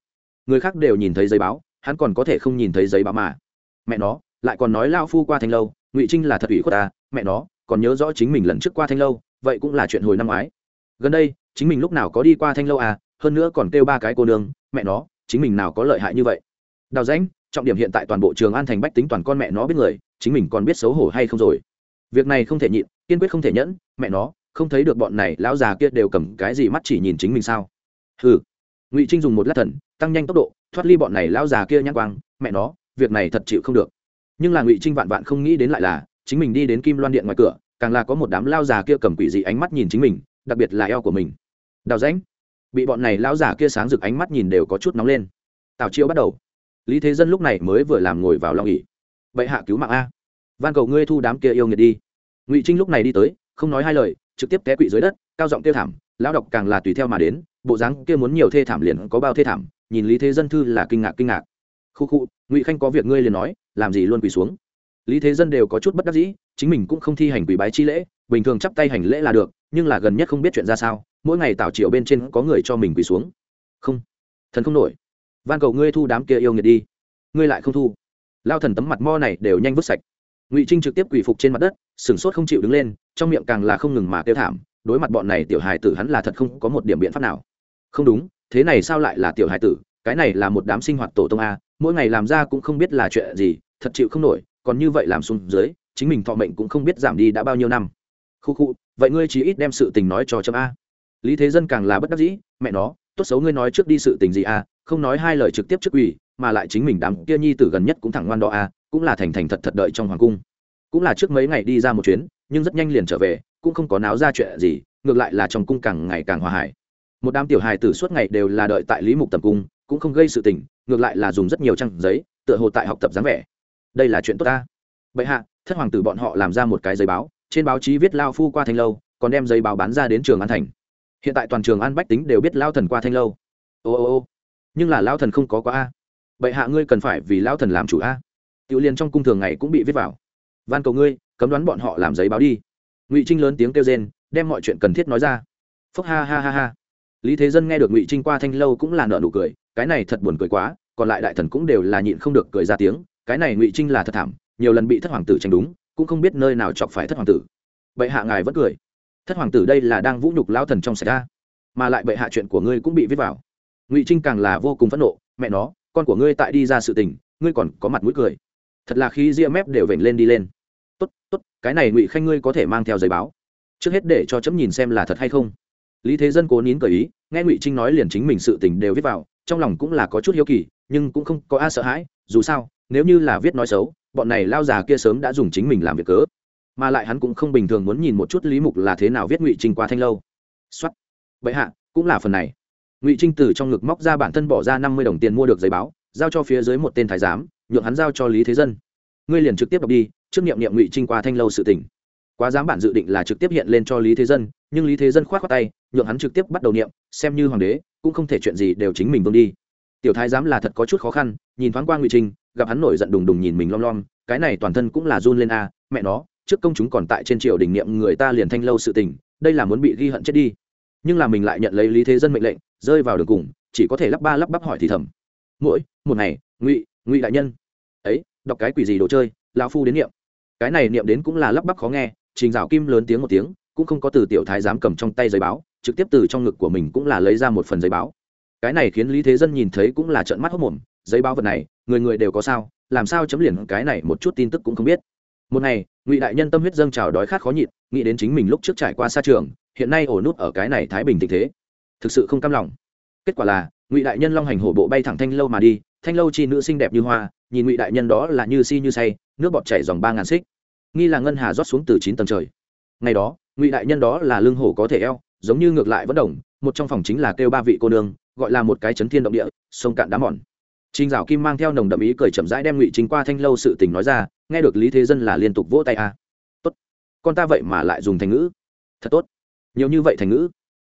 A: Người khác đều nhìn thấy giấy báo hắn còn có thể không nhìn thấy giấy báo mà. Mẹ nó, lại còn nói lao phu qua thanh lâu, ngụy trinh là thật ủy khuất ta, mẹ nó, còn nhớ rõ chính mình lần trước qua thanh lâu, vậy cũng là chuyện hồi năm ngoái. Gần đây, chính mình lúc nào có đi qua thanh lâu à hơn nữa còn kêu ba cái cô nương, mẹ nó, chính mình nào có lợi hại như vậy. Đào danh trọng điểm hiện tại toàn bộ trường an thành bách tính toàn con mẹ nó biết người, chính mình còn biết xấu hổ hay không rồi. Việc này không thể nhịn, kiên quyết không thể nhẫn, mẹ nó, không thấy được bọn này lão già kia đều cầm cái gì mắt chỉ nhìn chính mình sao? Hừ. Ngụy trinh dùng một lát thần, tăng nhanh tốc độ thoát ly bọn này lão già kia nhãn quang, mẹ nó, việc này thật chịu không được. Nhưng là ngụy trinh vạn vạn không nghĩ đến lại là, chính mình đi đến kim loan điện ngoài cửa, càng là có một đám lao già kia cầm quỷ dị ánh mắt nhìn chính mình, đặc biệt là eo của mình. Đào rãnh, bị bọn này lão già kia sáng rực ánh mắt nhìn đều có chút nóng lên. Tào chiêu bắt đầu. Lý thế dân lúc này mới vừa làm ngồi vào lòng nghỉ vậy hạ cứu mạng a. Van cầu ngươi thu đám kia yêu nghiệt đi. Ngụy trinh lúc này đi tới, không nói hai lời, trực tiếp té quỵ dưới đất, cao giọng kêu thảm, lão đọc càng là tùy theo mà đến, bộ dáng kia muốn nhiều thê thảm liền có bao thê thảm nhìn lý thế dân thư là kinh ngạc kinh ngạc. Khu khu, ngụy khanh có việc ngươi liền nói, làm gì luôn quỳ xuống? Lý thế dân đều có chút bất đắc dĩ, chính mình cũng không thi hành quỳ bái chi lễ, bình thường chắp tay hành lễ là được, nhưng là gần nhất không biết chuyện ra sao, mỗi ngày tảo triệu bên trên có người cho mình quỳ xuống. Không, thần không nổi. Van cầu ngươi thu đám kia yêu nghiệt đi. Ngươi lại không thu. Lao thần tấm mặt mo này đều nhanh vứt sạch. Ngụy trinh trực tiếp quỳ phục trên mặt đất, sửng sốt không chịu đứng lên, trong miệng càng là không ngừng mà kêu thảm, đối mặt bọn này tiểu hài tử hắn là thật không có một điểm biện pháp nào. Không đúng thế này sao lại là tiểu hải tử, cái này là một đám sinh hoạt tổ tông a, mỗi ngày làm ra cũng không biết là chuyện gì, thật chịu không nổi, còn như vậy làm xuống dưới, chính mình thọ mệnh cũng không biết giảm đi đã bao nhiêu năm. Khu khu, vậy ngươi chỉ ít đem sự tình nói cho chấm a. Lý thế dân càng là bất đắc dĩ, mẹ nó, tốt xấu ngươi nói trước đi sự tình gì a, không nói hai lời trực tiếp trước ủy mà lại chính mình đám kia nhi tử gần nhất cũng thẳng ngoan đó a, cũng là thành thành thật thật đợi trong hoàng cung. Cũng là trước mấy ngày đi ra một chuyến, nhưng rất nhanh liền trở về, cũng không có náo ra chuyện gì, ngược lại là trong cung càng ngày càng hòa hải một đám tiểu hài tử suốt ngày đều là đợi tại lý mục tầm cung, cũng không gây sự tình, ngược lại là dùng rất nhiều trang giấy, tựa hồ tại học tập dáng vẻ. Đây là chuyện tốt ta. Bệ hạ, thất hoàng tử bọn họ làm ra một cái giấy báo, trên báo chí viết lao phu qua thanh lâu, còn đem giấy báo bán ra đến trường an thành. Hiện tại toàn trường an bách tính đều biết lao thần qua thanh lâu. Ô ô ô, nhưng là lao thần không có quá a. Bệ hạ ngươi cần phải vì lao thần làm chủ a. Tiểu liên trong cung thường ngày cũng bị viết vào. Van cầu ngươi, cấm đoán bọn họ làm giấy báo đi. Ngụy trinh lớn tiếng kêu rên, đem mọi chuyện cần thiết nói ra. Phúc ha ha ha ha lý thế dân nghe được ngụy trinh qua thanh lâu cũng là nợ nụ cười, cái này thật buồn cười quá, còn lại đại thần cũng đều là nhịn không được cười ra tiếng, cái này ngụy trinh là thật thảm, nhiều lần bị thất hoàng tử tranh đúng, cũng không biết nơi nào chọc phải thất hoàng tử. Bệ hạ ngài vẫn cười. Thất hoàng tử đây là đang vũ nhục lao thần trong xảy ra mà lại bệ hạ chuyện của ngươi cũng bị viết vào. Ngụy trinh càng là vô cùng phẫn nộ, mẹ nó, con của ngươi tại đi ra sự tình, ngươi còn có mặt mũi cười. Thật là khi ria mép đều vểnh lên đi lên. Tốt tốt, cái này ngụy khanh ngươi có thể mang theo giấy báo. Trước hết để cho chấm nhìn xem là thật hay không lý thế dân cố nín cởi ý, nghe ngụy trinh nói liền chính mình sự tình đều viết vào, trong lòng cũng là có chút hiếu kỳ, nhưng cũng không có a sợ hãi, dù sao, nếu như là viết nói xấu, bọn này lao già kia sớm đã dùng chính mình làm việc cớ. Mà lại hắn cũng không bình thường muốn nhìn một chút lý mục là thế nào viết ngụy trinh qua thanh lâu. Xuất vậy hạ, cũng là phần này. Ngụy trinh từ trong ngực móc ra bản thân bỏ ra năm mươi đồng tiền mua được giấy báo, giao cho phía dưới một tên thái giám, nhượng hắn giao cho lý thế dân. Ngươi liền trực tiếp đọc đi, trước niệm niệm ngụy trinh qua thanh lâu sự tỉnh quá giám bản dự định là trực tiếp hiện lên cho lý thế dân nhưng lý thế dân khoát khoát tay, nhượng hắn trực tiếp bắt đầu niệm, xem như hoàng đế, cũng không thể chuyện gì đều chính mình vương đi. Tiểu thái giám là thật có chút khó khăn, nhìn thoáng qua ngụy trinh gặp hắn nổi giận đùng đùng nhìn mình lom lom, cái này toàn thân cũng là run lên a, mẹ nó, trước công chúng còn tại trên triều đình niệm người ta liền thanh lâu sự tình, đây là muốn bị ghi hận chết đi. Nhưng là mình lại nhận lấy lý thế dân mệnh lệnh, rơi vào đường cùng, chỉ có thể lắp ba lắp bắp hỏi thì thầm. Mỗi một ngày, ngụy ngụy đại nhân. Ấy, đọc cái quỷ gì đồ chơi lao phu đến niệm. Cái này niệm đến cũng là lắp bắp khó nghe, trình dạo kim lớn tiếng một tiếng cũng không có từ tiểu thái dám cầm trong tay giấy báo, trực tiếp từ trong ngực của mình cũng là lấy ra một phần giấy báo. Cái này khiến lý thế dân nhìn thấy cũng là trợn mắt hốc mồm, giấy báo vật này, người người đều có sao, làm sao chấm liền cái này một chút tin tức cũng không biết. Một ngày, ngụy đại nhân tâm huyết dâng trào đói khát khó nhịn, nghĩ đến chính mình lúc trước trải qua xa trường, hiện nay ổ nút ở cái này thái bình tình thế. Thực sự không cam lòng. Kết quả là, ngụy đại nhân long hành hổ bộ bay thẳng thanh lâu mà đi, thanh lâu chi nữ xinh đẹp như hoa, nhìn ngụy đại nhân đó là như si như say, nước bọt chảy dòng ba ngàn xích. Nghi là ngân hà rót xuống từ chín tầng trời. Ngày đó ngụy đại nhân đó là lưng hổ có thể eo giống như ngược lại vẫn đồng một trong phòng chính là kêu ba vị cô nương gọi là một cái chấn thiên động địa sông cạn đá mòn Trình Dạo Kim mang theo nồng đậm ý cười chậm rãi đem Ngụy Chính qua thanh lâu sự tình nói ra, nghe được Lý Thế Dân là liên tục vỗ tay a. À. Tốt, con ta vậy mà lại dùng thành ngữ, thật tốt, nhiều như vậy thành ngữ,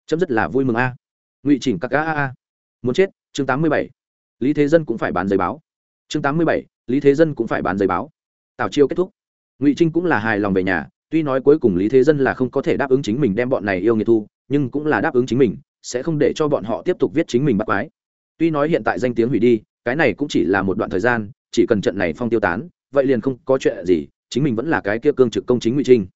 A: chấm rất là vui mừng a. Ngụy Chỉnh các a a a, muốn chết, chương tám mươi bảy, Lý Thế Dân cũng phải bán giấy báo. Chương tám mươi bảy, Lý Thế Dân cũng phải bán giấy báo. Tào chiêu kết thúc, Ngụy Trinh cũng là hài lòng về nhà, tuy nói cuối cùng Lý Thế Dân là không có thể đáp ứng chính mình đem bọn này yêu nghiệt thu, nhưng cũng là đáp ứng chính mình, sẽ không để cho bọn họ tiếp tục viết chính mình bắt quái. Tuy nói hiện tại danh tiếng hủy đi, cái này cũng chỉ là một đoạn thời gian chỉ cần trận này phong tiêu tán vậy liền không có chuyện gì chính mình vẫn là cái kia cương trực công chính ngụy trinh.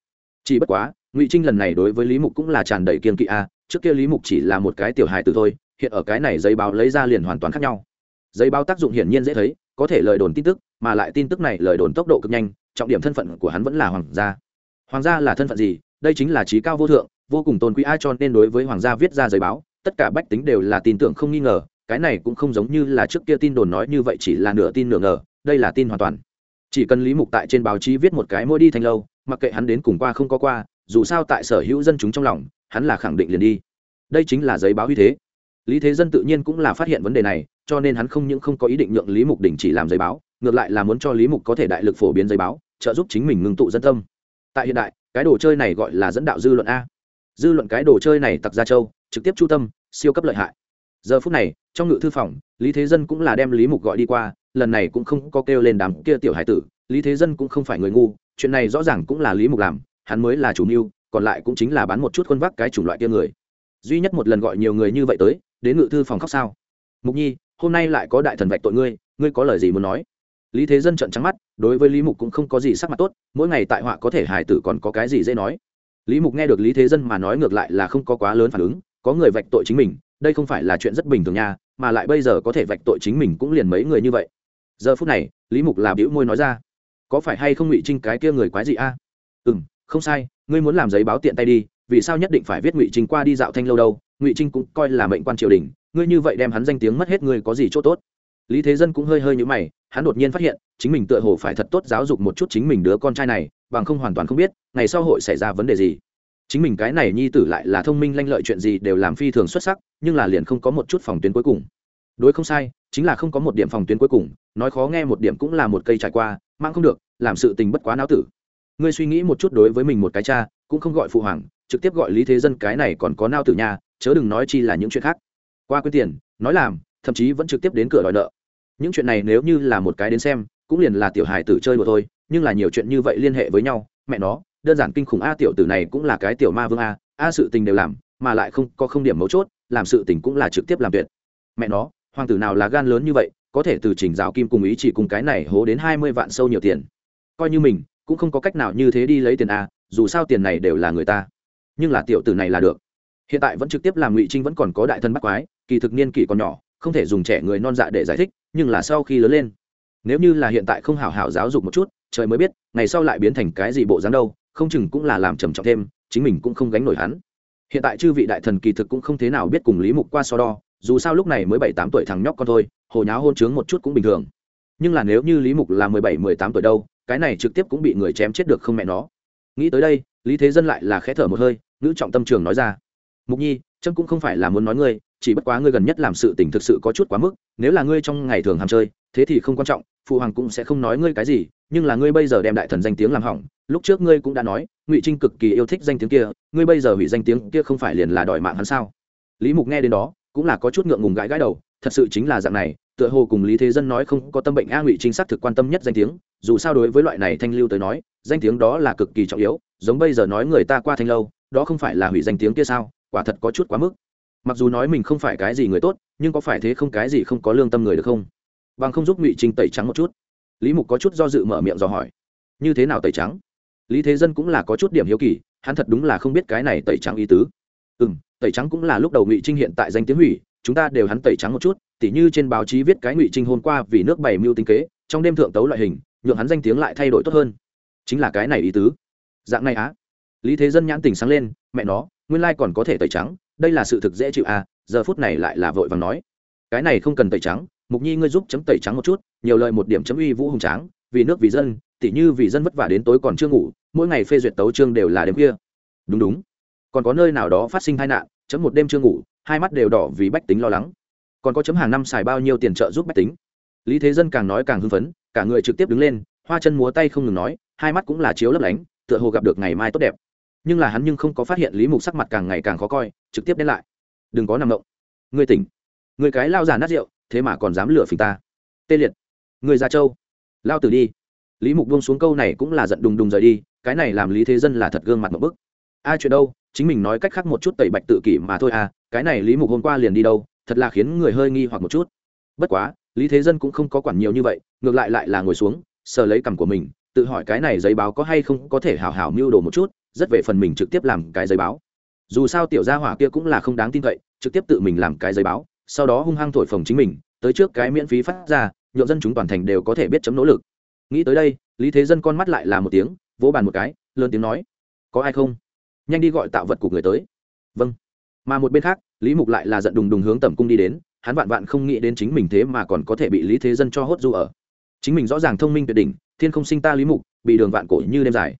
A: Chỉ bất quá ngụy trinh lần này đối với lý mục cũng là tràn đầy kiên kỵ a trước kia lý mục chỉ là một cái tiểu hài từ thôi hiện ở cái này giấy báo lấy ra liền hoàn toàn khác nhau. Giấy báo tác dụng hiển nhiên dễ thấy có thể lời đồn tin tức mà lại tin tức này lời đồn tốc độ cực nhanh trọng điểm thân phận của hắn vẫn là hoàng gia hoàng gia là thân phận gì? Đây chính là trí cao vô thượng, vô cùng tôn quý ai cho nên đối với hoàng gia viết ra giấy báo, tất cả bách tính đều là tin tưởng không nghi ngờ, cái này cũng không giống như là trước kia tin đồn nói như vậy chỉ là nửa tin nửa ngờ, đây là tin hoàn toàn. Chỉ cần lý mục tại trên báo chí viết một cái mỗi đi thành lâu, mặc kệ hắn đến cùng qua không có qua, dù sao tại sở hữu dân chúng trong lòng, hắn là khẳng định liền đi. Đây chính là giấy báo uy thế. Lý thế dân tự nhiên cũng là phát hiện vấn đề này, cho nên hắn không những không có ý định nhượng lý mục đình chỉ làm giấy báo, ngược lại là muốn cho lý mục có thể đại lực phổ biến giấy báo, trợ giúp chính mình ngưng tụ dân tâm tại hiện đại, cái đồ chơi này gọi là dẫn đạo dư luận a. Dư luận cái đồ chơi này tặc ra châu, trực tiếp chu tâm, siêu cấp lợi hại. Giờ phút này, trong ngự thư phòng, lý thế dân cũng là đem lý mục gọi đi qua, lần này cũng không có kêu lên đám kia tiểu hải tử, lý thế dân cũng không phải người ngu, chuyện này rõ ràng cũng là lý mục làm, hắn mới là chủ mưu, còn lại cũng chính là bán một chút khuôn vác cái chủng loại kia người. Duy nhất một lần gọi nhiều người như vậy tới, đến ngự thư phòng khóc sao. Mục nhi, hôm nay lại có đại thần vạch tội ngươi ngươi có lời gì muốn nói? Lý thế dân trận trắng mắt, đối với lý mục cũng không có gì sắc mặt tốt, mỗi ngày tại họa có thể hải tử còn có cái gì dễ nói. Lý mục nghe được lý thế dân mà nói ngược lại là không có quá lớn phản ứng, có người vạch tội chính mình, đây không phải là chuyện rất bình thường nha, mà lại bây giờ có thể vạch tội chính mình cũng liền mấy người như vậy. Giờ phút này, lý mục là bĩu môi nói ra, có phải hay không ngụy trinh cái kia người quái gì a? À? ừ m không sai, ngươi muốn làm giấy báo tiện tay đi, vì sao nhất định phải viết ngụy trinh qua đi dạo thanh lâu đâu, ngụy trinh cũng coi là mệnh quan triều đình, ngươi như vậy đem hắn danh tiếng mất hết ngươi có gì c h ỗ t ố t lý thế dân cũng hơi hơi nhữ mày, hắn đột nhiên phát hiện, chính mình tựa hồ phải thật tốt giáo dục một chút chính mình đứa con trai này, bằng không hoàn toàn không biết, ngày sau hội xảy ra vấn đề gì. Chính mình cái này nhi tử lại là thông minh lanh lợi chuyện gì đều làm phi thường xuất sắc, nhưng là liền không có một chút phòng tuyến cuối cùng. Đối không sai, chính là không có một điểm phòng tuyến cuối cùng, nói khó nghe một điểm cũng là một cây trải qua, mang không được, làm sự tình bất quá não tử. Ngươi suy nghĩ một chút đối với mình một cái cha, cũng không gọi phụ hoàng, trực tiếp gọi lý thế dân cái này còn có nao tử nhà chớ đừng nói chi là những chuyện khác. Qua quyết tiền, nói làm thậm chí vẫn trực tiếp đến cửa đòi nợ. Những chuyện này nếu như là một cái đến xem, cũng liền là tiểu hài tử chơi đùa thôi, nhưng là nhiều chuyện như vậy liên hệ với nhau, mẹ nó, đơn giản kinh khủng a, tiểu tử này cũng là cái tiểu ma vương a a sự tình đều làm, mà lại không có không điểm mấu chốt, làm sự tình cũng là trực tiếp làm tuyệt. Mẹ nó, hoàng tử nào là gan lớn như vậy, có thể từ trình giáo kim cùng ý chỉ cùng cái này hố đến hai mươi vạn sâu nhiều tiền. Coi như mình, cũng không có cách nào như thế đi lấy tiền a, dù sao tiền này đều là người ta. Nhưng là tiểu tử này là được. Hiện tại vẫn trực tiếp làm ngụy trinh vẫn còn có đại thân bắt quái, kỳ thực niên kỷ còn nhỏ không thể dùng trẻ người non dạ để giải thích, nhưng là sau khi lớn lên, nếu như là hiện tại không hảo hảo giáo dục một chút, trời mới biết, ngày sau lại biến thành cái gì bộ dáng đâu, không chừng cũng là làm trầm trọng thêm, chính mình cũng không gánh nổi hắn. Hiện tại chư vị đại thần kỳ thực cũng không thế nào biết cùng lý mục qua so đo, dù sao lúc này mới bảy tám tuổi thằng nhóc con thôi, hồ nháo hôn chướng một chút cũng bình thường. Nhưng là nếu như lý mục là mười bảy, mười tám tuổi đâu, cái này trực tiếp cũng bị người chém chết được không mẹ nó. Nghĩ tới đây, lý thế dân lại là khẽ thở một hơi nữ trọng tâm trường nói ra. Mục nhi trâm cũng không phải là muốn nói ngươi chỉ bất quá ngươi gần nhất làm sự tình thực sự có chút quá mức, nếu là ngươi trong ngày thường ham chơi, thế thì không quan trọng, phụ hoàng cũng sẽ không nói ngươi cái gì, nhưng là ngươi bây giờ đem đại thần danh tiếng làm hỏng, lúc trước ngươi cũng đã nói, ngụy trinh cực kỳ yêu thích danh tiếng kia, ngươi bây giờ hủy danh tiếng kia không phải liền là đòi mạng hắn sao? Lý mục nghe đến đó, cũng là có chút ngượng ngùng gãi gãi đầu, thật sự chính là dạng này, tựa hồ cùng lý thế dân nói không có tâm bệnh a ngụy trinh xác thực quan tâm nhất danh tiếng, dù sao đối với loại này thanh lưu tới nói, danh tiếng đó là cực kỳ trọng yếu, giống bây giờ nói người ta qua thanh lâu, đó không phải là hủy danh tiếng kia sao, quả thật có chút quá mức mặc dù nói mình không phải cái gì người tốt, nhưng có phải thế không cái gì không có lương tâm người được không? Bằng không giúp ngụy trinh tẩy trắng một chút. Lý mục có chút do dự mở miệng dò hỏi. Như thế nào tẩy trắng? Lý thế dân cũng là có chút điểm hiếu kỳ, hắn thật đúng là không biết cái này tẩy trắng ý tứ. Ừ m tẩy trắng cũng là lúc đầu ngụy trinh hiện tại danh tiếng hủy, chúng ta đều hắn tẩy trắng một chút, tỉ như trên báo chí viết cái ngụy trinh hôm qua vì nước bày mưu tinh kế, trong đêm thượng tấu loại hình, nhượng hắn danh tiếng lại thay đổi tốt hơn. Chính là cái này ý tứ. Dạng này á. Lý thế dân nhãn tình sáng lên, mẹ nó, nguyên lai còn có thể tẩy trắng đây là sự thực dễ chịu à giờ phút này lại là vội vàng nói. Cái này không cần tẩy trắng, mục nhi ngươi giúp chấm tẩy trắng một chút, nhiều lời một điểm chấm uy vũ hùng tráng, vì nước vì dân, tỉ như vì dân vất vả đến tối còn chưa ngủ, mỗi ngày phê duyệt tấu trương đều là đêm kia đúng đúng. Còn có nơi nào đó phát sinh tai nạn, chấm một đêm chưa ngủ, hai mắt đều đỏ vì bách tính lo lắng. Còn có chấm hàng năm xài bao nhiêu tiền trợ giúp bách tính? Lý thế dân càng nói càng hưng phấn, cả người trực tiếp đứng lên, hoa chân múa tay không ngừng nói, hai mắt cũng là chiếu lấp lánh, tựa hồ gặp được ngày mai tốt đẹp nhưng là hắn nhưng không có phát hiện lý mục sắc mặt càng ngày càng khó coi, trực tiếp đến lại. Đừng có nằm động. Ngươi tỉnh. Người cái lao già nát rượu, thế mà còn dám lửa phình ta. Tê liệt. Người già châu. Lao tử đi. Lý mục buông xuống câu này cũng là giận đùng đùng rời đi, cái này làm lý thế dân là thật gương mặt một bức. Ai chuyện đâu? Chính mình nói cách khác một chút tẩy bạch tự kỷ mà thôi à cái này lý mục hôm qua liền đi đâu, thật là khiến người hơi nghi hoặc một chút. Bất quá, lý thế dân cũng không có quản nhiều như vậy, ngược lại lại là ngồi xuống, sờ lấy cằm của mình, tự hỏi cái này giấy báo có hay không có thể hào hào mưu đồ một chút rất về phần mình trực tiếp làm cái giấy báo. Dù sao tiểu gia hỏa kia cũng là không đáng tin cậy, trực tiếp tự mình làm cái giấy báo, sau đó hung hăng thổi phồng chính mình, tới trước cái miễn phí phát ra nhộn dân chúng toàn thành đều có thể biết chấm nỗ lực. Nghĩ tới đây, lý thế dân con mắt lại là một tiếng, vỗ bàn một cái, lớn tiếng nói, có ai không? Nhanh đi gọi tạo vật của người tới. Vâng. Mà một bên khác, lý mục lại là giận đùng đùng hướng tẩm cung đi đến, hắn vạn vạn không nghĩ đến chính mình thế mà còn có thể bị lý thế dân cho hốt du ở. Chính mình rõ ràng thông minh tuyệt đỉnh, thiên không sinh ta lý mục, bị đường vạn cổ như đêm dài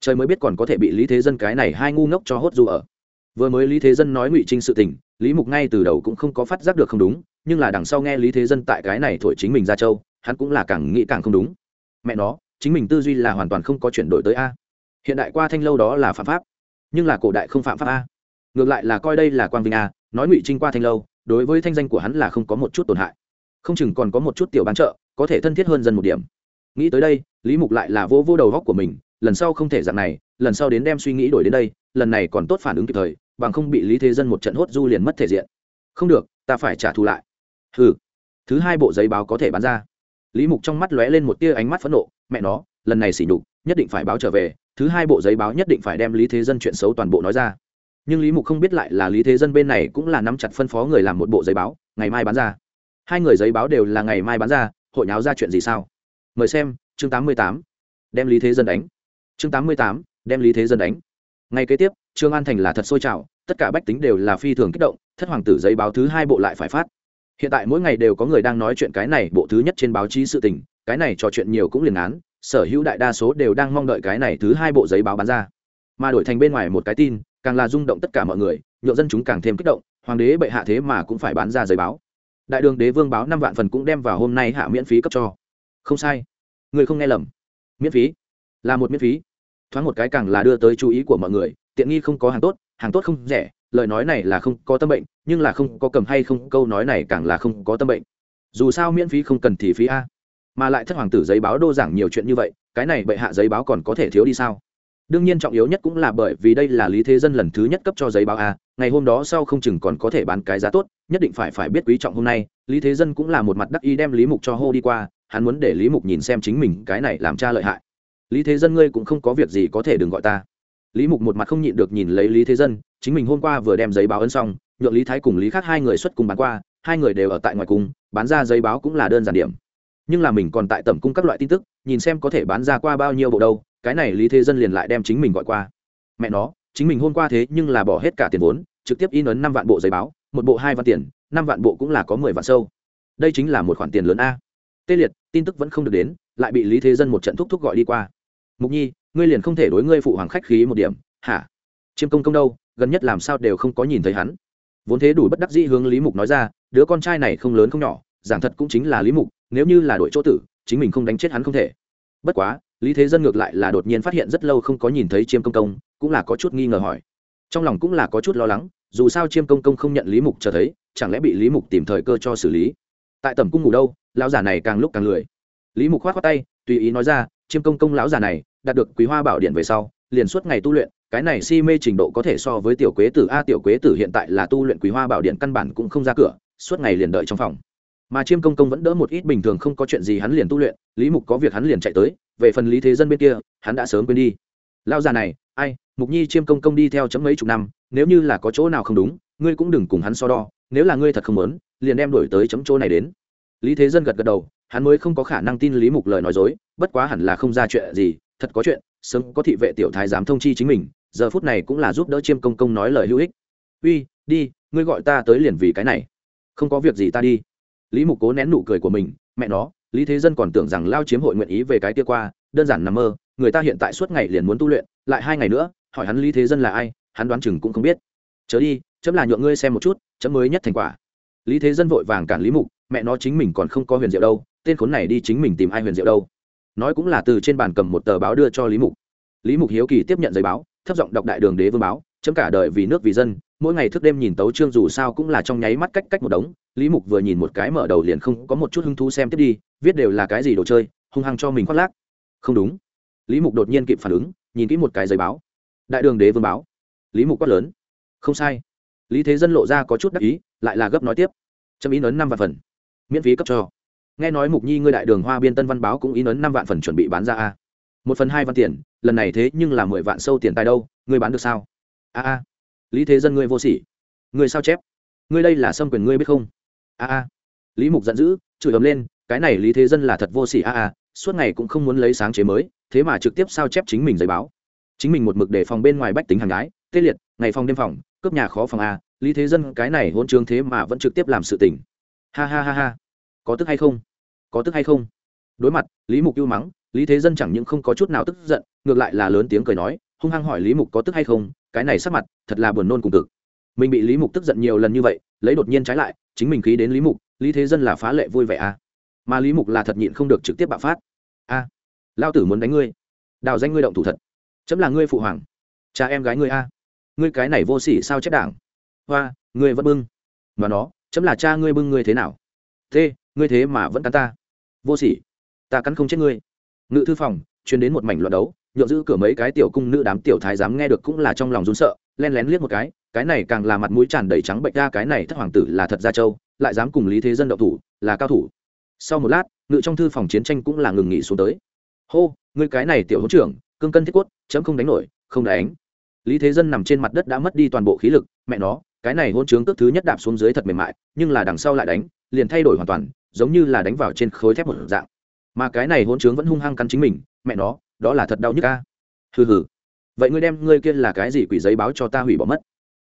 A: trời mới biết còn có thể bị lý thế dân cái này hai ngu ngốc cho hốt dù ở. Vừa mới lý thế dân nói ngụy trinh sự tình, lý mục ngay từ đầu cũng không có phát giác được không đúng, nhưng là đằng sau nghe lý thế dân tại cái này thổi chính mình ra châu, hắn cũng là càng nghĩ càng không đúng. Mẹ nó, chính mình tư duy là hoàn toàn không có chuyển đổi tới a. Hiện đại qua thanh lâu đó là phạm pháp, nhưng là cổ đại không phạm pháp a. Ngược lại là coi đây là quang vinh a, nói ngụy trinh qua thanh lâu, đối với thanh danh của hắn là không có một chút tổn hại. Không chừng còn có một chút tiểu bán trợ, có thể thân thiết hơn dân một điểm. Nghĩ tới đây, lý mục lại là vô vô đầu góc của mình lần sau không thể dạng này, lần sau đến đem suy nghĩ đổi đến đây, lần này còn tốt phản ứng kịp thời, bằng không bị lý thế dân một trận hốt du liền mất thể diện. Không được, ta phải trả thù lại. Ừ thứ hai bộ giấy báo có thể bán ra. Lý mục trong mắt lóe lên một tia ánh mắt phẫn nộ, mẹ nó, lần này xỉ nhục, nhất định phải báo trở về, thứ hai bộ giấy báo nhất định phải đem lý thế dân chuyện xấu toàn bộ nói ra. Nhưng lý mục không biết lại là lý thế dân bên này cũng là nắm chặt phân phó người làm một bộ giấy báo, ngày mai bán ra. Hai người giấy báo đều là ngày mai bán ra, hội nháo ra chuyện gì sao? Mời xem, chương tám mươi tám. Đem lý thế dân đánh chương tám mươi tám, đem lý thế dân đánh. Ngay kế tiếp, trương an thành là thật sôi trào, tất cả bách tính đều là phi thường kích động, thất hoàng tử giấy báo thứ hai bộ lại phải phát. Hiện tại mỗi ngày đều có người đang nói chuyện cái này bộ thứ nhất trên báo chí sự tình, cái này trò chuyện nhiều cũng liền án, sở hữu đại đa số đều đang mong đợi cái này thứ hai bộ giấy báo bán ra. Mà đổi thành bên ngoài một cái tin, càng là rung động tất cả mọi người nhộn dân chúng càng thêm kích động, hoàng đế bệ hạ thế mà cũng phải bán ra giấy báo. Đại đường đế vương báo năm vạn phần cũng đem vào hôm nay hạ miễn phí cấp cho. Không sai. Người không nghe lầm. Miễn phí. Là một miễn phí thoáng một cái càng là đưa tới chú ý của mọi người, tiện nghi không có hàng tốt hàng tốt không rẻ, lời nói này là không có tâm bệnh, nhưng là không có cầm hay không, câu nói này càng là không có tâm bệnh. Dù sao miễn phí không cần thì phí a. Mà lại thất hoàng tử giấy báo đô giảng nhiều chuyện như vậy, cái này bệ hạ giấy báo còn có thể thiếu đi sao? Đương nhiên trọng yếu nhất cũng là bởi vì đây là lý thế dân lần thứ nhất cấp cho giấy báo a, ngày hôm đó sau không chừng còn có thể bán cái giá tốt, nhất định phải phải biết quý trọng hôm nay, lý thế dân cũng là một mặt đắc ý đem lý mục cho hô đi qua, hắn muốn để lý mục nhìn xem chính mình cái này làm cha lợi hại lý thế dân ngươi cũng không có việc gì có thể đừng gọi ta. Lý mục một mặt không nhịn được nhìn lấy lý thế dân, chính mình hôm qua vừa đem giấy báo ấn xong, nhượng lý thái cùng lý khác hai người xuất cùng bán qua, hai người đều ở tại ngoài cung, bán ra giấy báo cũng là đơn giản điểm. Nhưng là mình còn tại tẩm cung các loại tin tức, nhìn xem có thể bán ra qua bao nhiêu bộ đâu, cái này lý thế dân liền lại đem chính mình gọi qua. Mẹ nó, chính mình hôm qua thế nhưng là bỏ hết cả tiền vốn, trực tiếp in ấn năm vạn bộ giấy báo, một bộ hai vạn tiền, năm vạn bộ cũng là có mười vạn sâu. Đây chính là một khoản tiền lớn a. Tê liệt, tin tức vẫn không được đến, lại bị lý thế dân một trận thúc thúc gọi đi qua mục nhi, ngươi liền không thể đối ngươi phụ hoàng khách khí một điểm, hả? Chiêm công công đâu, gần nhất làm sao đều không có nhìn thấy hắn? Vốn thế đủ bất đắc dĩ hướng lý mục nói ra, đứa con trai này không lớn không nhỏ, giảng thật cũng chính là lý mục, nếu như là đội chỗ tử, chính mình không đánh chết hắn không thể. Bất quá, lý thế dân ngược lại là đột nhiên phát hiện rất lâu không có nhìn thấy chiêm công công, cũng là có chút nghi ngờ hỏi. Trong lòng cũng là có chút lo lắng, dù sao chiêm công công không nhận lý mục cho thấy, chẳng lẽ bị lý mục tìm thời cơ cho xử lý? Tại tầm cung ngủ đâu, lão giả này càng lúc càng lười. Lý mục khoát khoát tay, tùy ý nói ra chiêm công công lão già này đạt được quý hoa bảo điện về sau, liền suốt ngày tu luyện. Cái này si mê trình độ có thể so với tiểu quế tử a, tiểu quế tử hiện tại là tu luyện quý hoa bảo điện căn bản cũng không ra cửa, suốt ngày liền đợi trong phòng. Mà chiêm công công vẫn đỡ một ít bình thường, không có chuyện gì hắn liền tu luyện. Lý mục có việc hắn liền chạy tới, về phần lý thế dân bên kia, hắn đã sớm quên đi. Lao già này, ai? Mục nhi chiêm công công đi theo chấm mấy chục năm, nếu như là có chỗ nào không đúng, ngươi cũng đừng cùng hắn so đo, nếu là ngươi thật không muốn, liền đem đổi tới chấm chỗ này đến. Lý thế dân gật gật đầu hắn mới không có khả năng tin lý mục lời nói dối, bất quá hẳn là không ra chuyện gì, thật có chuyện, sớm có thị vệ tiểu thái dám thông chi chính mình, giờ phút này cũng là giúp đỡ chiêm công công nói lời hữu ích. Uy, đi, ngươi gọi ta tới liền vì cái này. Không có việc gì ta đi. Lý mục cố nén nụ cười của mình, mẹ nó, lý thế dân còn tưởng rằng lao chiếm hội nguyện ý về cái kia qua, đơn giản nằm mơ, người ta hiện tại suốt ngày liền muốn tu luyện, lại hai ngày nữa, hỏi hắn lý thế dân là ai, hắn đoán chừng cũng không biết. Chớ đi, chấm là nhượng ngươi xem một chút, chấm mới nhất thành quả. Lý thế dân vội vàng cản lý mục, mẹ nó chính mình còn không có huyền diệu đâu tên khốn này đi chính mình tìm ai huyền diệu đâu. Nói cũng là từ trên bàn cầm một tờ báo đưa cho lý mục. Lý mục hiếu kỳ tiếp nhận giấy báo, thấp giọng đọc đại đường đế vương báo, chấm cả đời vì nước vì dân, mỗi ngày thức đêm nhìn tấu trương dù sao cũng là trong nháy mắt cách cách một đống. Lý mục vừa nhìn một cái mở đầu liền không có một chút hứng thú xem tiếp đi, viết đều là cái gì đồ chơi, hung hăng cho mình khoác lác. Không đúng. Lý mục đột nhiên kịp phản ứng, nhìn kỹ một cái giấy báo. Đại đường đế vương báo. Lý mục quát lớn. Không sai. Lý thế dân lộ ra có chút đắc ý, lại là gấp nói tiếp. Chấm ý ấn năm vạn phần. Miễn phí cấp cho nghe nói mục nhi ngươi đại đường hoa biên tân văn báo cũng ý ấn năm vạn phần chuẩn bị bán ra a. Một phần hai văn tiền, lần này thế nhưng là mười vạn sâu tiền tài đâu, ngươi bán được sao? A a. Lý thế dân ngươi vô sỉ. Ngươi sao chép? Ngươi đây là xâm quyền ngươi biết không? A a. Lý mục giận dữ, chửi ấm lên, cái này lý thế dân là thật vô sỉ a a, suốt ngày cũng không muốn lấy sáng chế mới, thế mà trực tiếp sao chép chính mình giấy báo. Chính mình một mực để phòng bên ngoài bách tính hàng gái, tê liệt, ngày phòng đêm phòng, cướp nhà khó phòng a, lý thế dân cái này hôn trương thế mà vẫn trực tiếp làm sự tình. Ha ha ha ha. Có tức hay không? Có tức hay không? Đối mặt, lý mục yêu mắng, lý thế dân chẳng những không có chút nào tức giận, ngược lại là lớn tiếng cười nói, hung hăng hỏi lý mục có tức hay không, cái này sắc mặt, thật là buồn nôn cùng cực. Mình bị lý mục tức giận nhiều lần như vậy, lấy đột nhiên trái lại, chính mình khí đến lý mục, lý thế dân là phá lệ vui vẻ à. mà lý mục là thật nhịn không được trực tiếp bạo phát. A à. lao tử muốn đánh ngươi. Đào danh ngươi động thủ thật. Chấm là ngươi phụ hoàng. Cha em gái ngươi a. Ngươi cái này vô sỉ sao chép đảng. Hoa, ngươi vẫn bưng. Mà nó, chấm là cha ngươi bưng ngươi thế nào? Thế, ngươi thế mà vẫn cắn ta vô sỉ. Ta cắn không chết ngươi. Ngự thư phòng chuyên đến một mảnh loạt đấu, nhượng giữ cửa mấy cái tiểu cung nữ đám tiểu thái dám nghe được cũng là trong lòng run sợ, len lén liếc một cái cái này càng là mặt mũi tràn đầy trắng bệnh ra cái này thất hoàng tử là thật gia châu, lại dám cùng lý thế dân đậu thủ, là cao thủ. Sau một lát, ngự trong thư phòng chiến tranh cũng là ngừng nghỉ xuống tới. Hô, ngươi cái này tiểu hỗ trưởng, cương cân thiết quất chấm không đánh nổi, không đánh. Lý thế dân nằm trên mặt đất đã mất đi toàn bộ khí lực, mẹ nó, cái này hôn trướng tức thứ nhất đạp xuống dưới thật mềm mại, nhưng là đằng sau lại đánh, liền thay đổi hoàn toàn giống như là đánh vào trên khối thép một dạng. Mà cái này hôn trướng vẫn hung hăng cắn chính mình, mẹ nó, đó là thật đau nhức ca hừ hừ. Vậy ngươi đem ngươi kia là cái gì quỷ giấy báo cho ta hủy bỏ mất?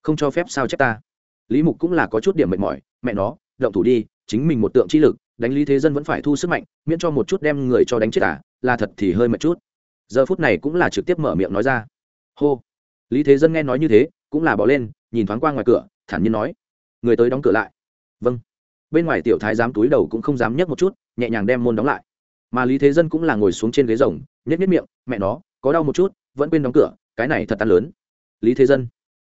A: Không cho phép sao chép ta? Lý mục cũng là có chút điểm mệt mỏi, mẹ nó, động thủ đi, chính mình một tượng chi lực, đánh lý thế dân vẫn phải thu sức mạnh, miễn cho một chút đem người cho đánh chết à là thật thì hơi mệt chút. Giờ phút này cũng là trực tiếp mở miệng nói ra. Hô. Lý thế dân nghe nói như thế, cũng là bỏ lên, nhìn thoáng qua ngoài cửa, thản nhiên nói. Người tới đóng cửa lại. Vâng bên ngoài tiểu thái giám túi đầu cũng không dám nhấc một chút, nhẹ nhàng đem môn đóng lại. Mà lý thế dân cũng là ngồi xuống trên ghế rồng nhét nhét miệng, mẹ nó, có đau một chút, vẫn quên đóng cửa, cái này thật tan lớn. Lý thế dân,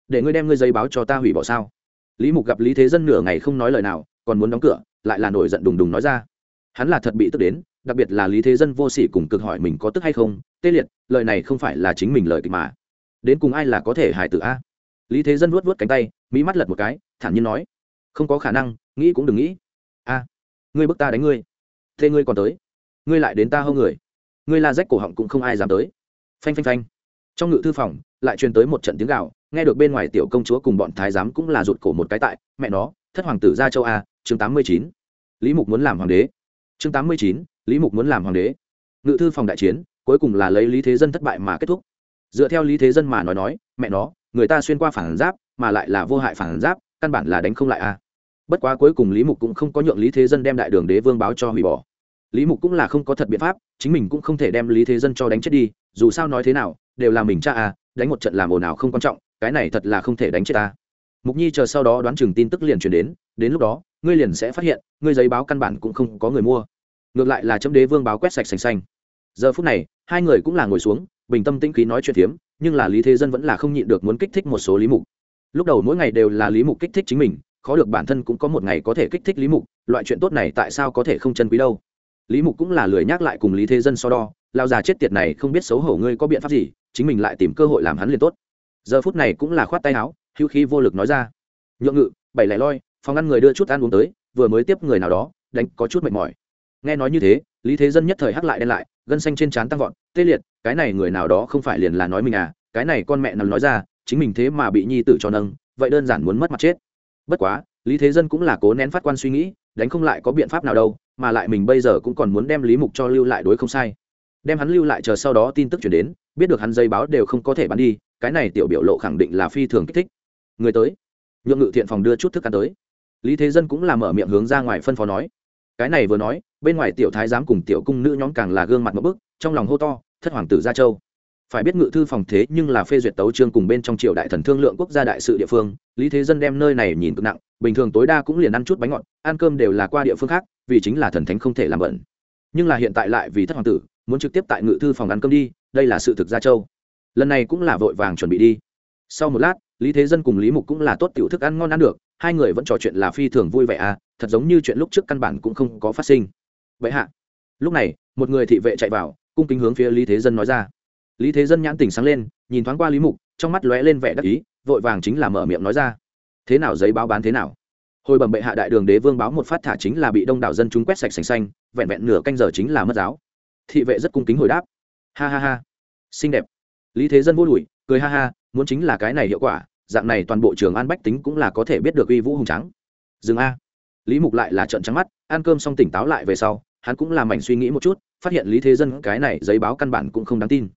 A: để ngươi đem ngươi giấy báo cho ta hủy bỏ sao? Lý mục gặp lý thế dân nửa ngày không nói lời nào, còn muốn đóng cửa, lại là nổi giận đùng đùng nói ra. Hắn là thật bị tức đến, đặc biệt là lý thế dân vô sỉ cùng cực hỏi mình có tức hay không, tê liệt, lời này không phải là chính mình lời kịch mà. Đến cùng ai là có thể hại tử a? Lý thế dân vuốt vuốt cánh tay mỹ mắt lật một cái, thản nhiên nói, không có khả năng nghĩ cũng đừng nghĩ. A, ngươi bức ta đánh ngươi. Thế ngươi còn tới. Ngươi lại đến ta hâu người. Ngươi la rách cổ họng cũng không ai dám tới. Phanh phanh phanh. Trong ngự thư phòng, lại truyền tới một trận tiếng gạo nghe được bên ngoài tiểu công chúa cùng bọn thái giám cũng là rụt cổ một cái tại. Mẹ nó, thất hoàng tử gia châu a, chương tám mươi chín. Lý mục muốn làm hoàng đế. Chương tám mươi chín, lý mục muốn làm hoàng đế. Ngự thư phòng đại chiến, cuối cùng là lấy lý thế dân thất bại mà kết thúc. Dựa theo lý thế dân mà nói nói, mẹ nó, người ta xuyên qua phản giáp, mà lại là vô hại phản giáp, căn bản là đánh không lại a bất quá cuối cùng lý mục cũng không có nhượng lý thế dân đem đại đường đế vương báo cho hủy bỏ. Lý mục cũng là không có thật biện pháp, chính mình cũng không thể đem lý thế dân cho đánh chết đi, dù sao nói thế nào, đều là mình cha à đánh một trận làm ồn ào không quan trọng, cái này thật là không thể đánh chết ta. Mục nhi chờ sau đó đoán chừng tin tức liền truyền đến đến lúc đó, ngươi liền sẽ phát hiện, ngươi giấy báo căn bản cũng không có người mua. Ngược lại là chấm đế vương báo quét sạch sành xanh. Giờ phút này, hai người cũng là ngồi xuống, bình tâm tĩnh khí nói chuyện phiếm, nhưng là lý thế dân vẫn là không nhịn được muốn kích thích một số lý mục. Lúc đầu mỗi ngày đều là lý mục kích thích chính mình khó được bản thân cũng có một ngày có thể kích thích lý mục, loại chuyện tốt này tại sao có thể không chân quý đâu? Lý mục cũng là lười nhắc lại cùng lý thế dân so đo, lao già chết tiệt này không biết xấu hổ ngươi có biện pháp gì, chính mình lại tìm cơ hội làm hắn liền tốt. Giờ phút này cũng là khoát tay áo, hữu khí vô lực nói ra. Nhượng ngự, bảy lẻ loi, phòng ngăn người đưa chút ăn uống tới, vừa mới tiếp người nào đó, đánh có chút mệt mỏi. Nghe nói như thế, lý thế dân nhất thời hắc lại đen lại, gân xanh trên trán tăng vọt, tê liệt, cái này người nào đó không phải liền là nói mình à cái này con mẹ nằm nói ra, chính mình thế mà bị nhi tử cho nâng, vậy đơn giản muốn mất mặt chết bất quá, lý thế dân cũng là cố nén phát quan suy nghĩ, đánh không lại có biện pháp nào đâu, mà lại mình bây giờ cũng còn muốn đem lý mục cho lưu lại đối không sai. Đem hắn lưu lại chờ sau đó tin tức chuyển đến, biết được hắn dây báo đều không có thể bán đi, cái này tiểu biểu lộ khẳng định là phi thường kích thích. Người tới. Nhượng ngự thiện phòng đưa chút thức ăn tới. Lý thế dân cũng là mở miệng hướng ra ngoài phân phó nói. Cái này vừa nói, bên ngoài tiểu thái giám cùng tiểu cung nữ nhóm càng là gương mặt một bức, trong lòng hô to, thất hoàng tử gia châu phải biết ngự thư phòng thế nhưng là phê duyệt tấu trương cùng bên trong triều đại thần thương lượng quốc gia đại sự địa phương, lý thế dân đem nơi này nhìn cực nặng, bình thường tối đa cũng liền ăn chút bánh ngọt, ăn cơm đều là qua địa phương khác, vì chính là thần thánh không thể làm bẩn. Nhưng là hiện tại lại vì thất hoàng tử, muốn trực tiếp tại ngự thư phòng ăn cơm đi, đây là sự thực gia châu. Lần này cũng là vội vàng chuẩn bị đi. Sau một lát, lý thế dân cùng lý mục cũng là tốt tiểu thức ăn ngon ăn được, hai người vẫn trò chuyện là phi thường vui vẻ à thật giống như chuyện lúc trước căn bản cũng không có phát sinh. Vậy hạ. Lúc này, một người thị vệ chạy vào, cung kính hướng phía lý thế dân nói ra lý thế dân nhãn tỉnh sáng lên, nhìn thoáng qua lý mục, trong mắt lóe lên vẻ đắc ý, vội vàng chính là mở miệng nói ra. Thế nào giấy báo bán thế nào? Hồi bẩm bệ hạ đại đường đế vương báo một phát thả chính là bị đông đảo dân chúng quét sạch sành xanh, vẹn vẹn nửa canh giờ chính là mất giáo. Thị vệ rất cung kính hồi đáp. Ha ha ha. Xinh đẹp. Lý thế dân vô lùi cười ha ha, muốn chính là cái này hiệu quả, dạng này toàn bộ trường an bách tính cũng là có thể biết được uy vũ hùng trắng dừng a. Lý mục lại là trận trắng mắt, ăn cơm xong tỉnh táo lại về sau, hắn cũng làm mảnh suy nghĩ một chút, phát hiện lý thế dân cái này giấy báo căn bản cũng không đáng tin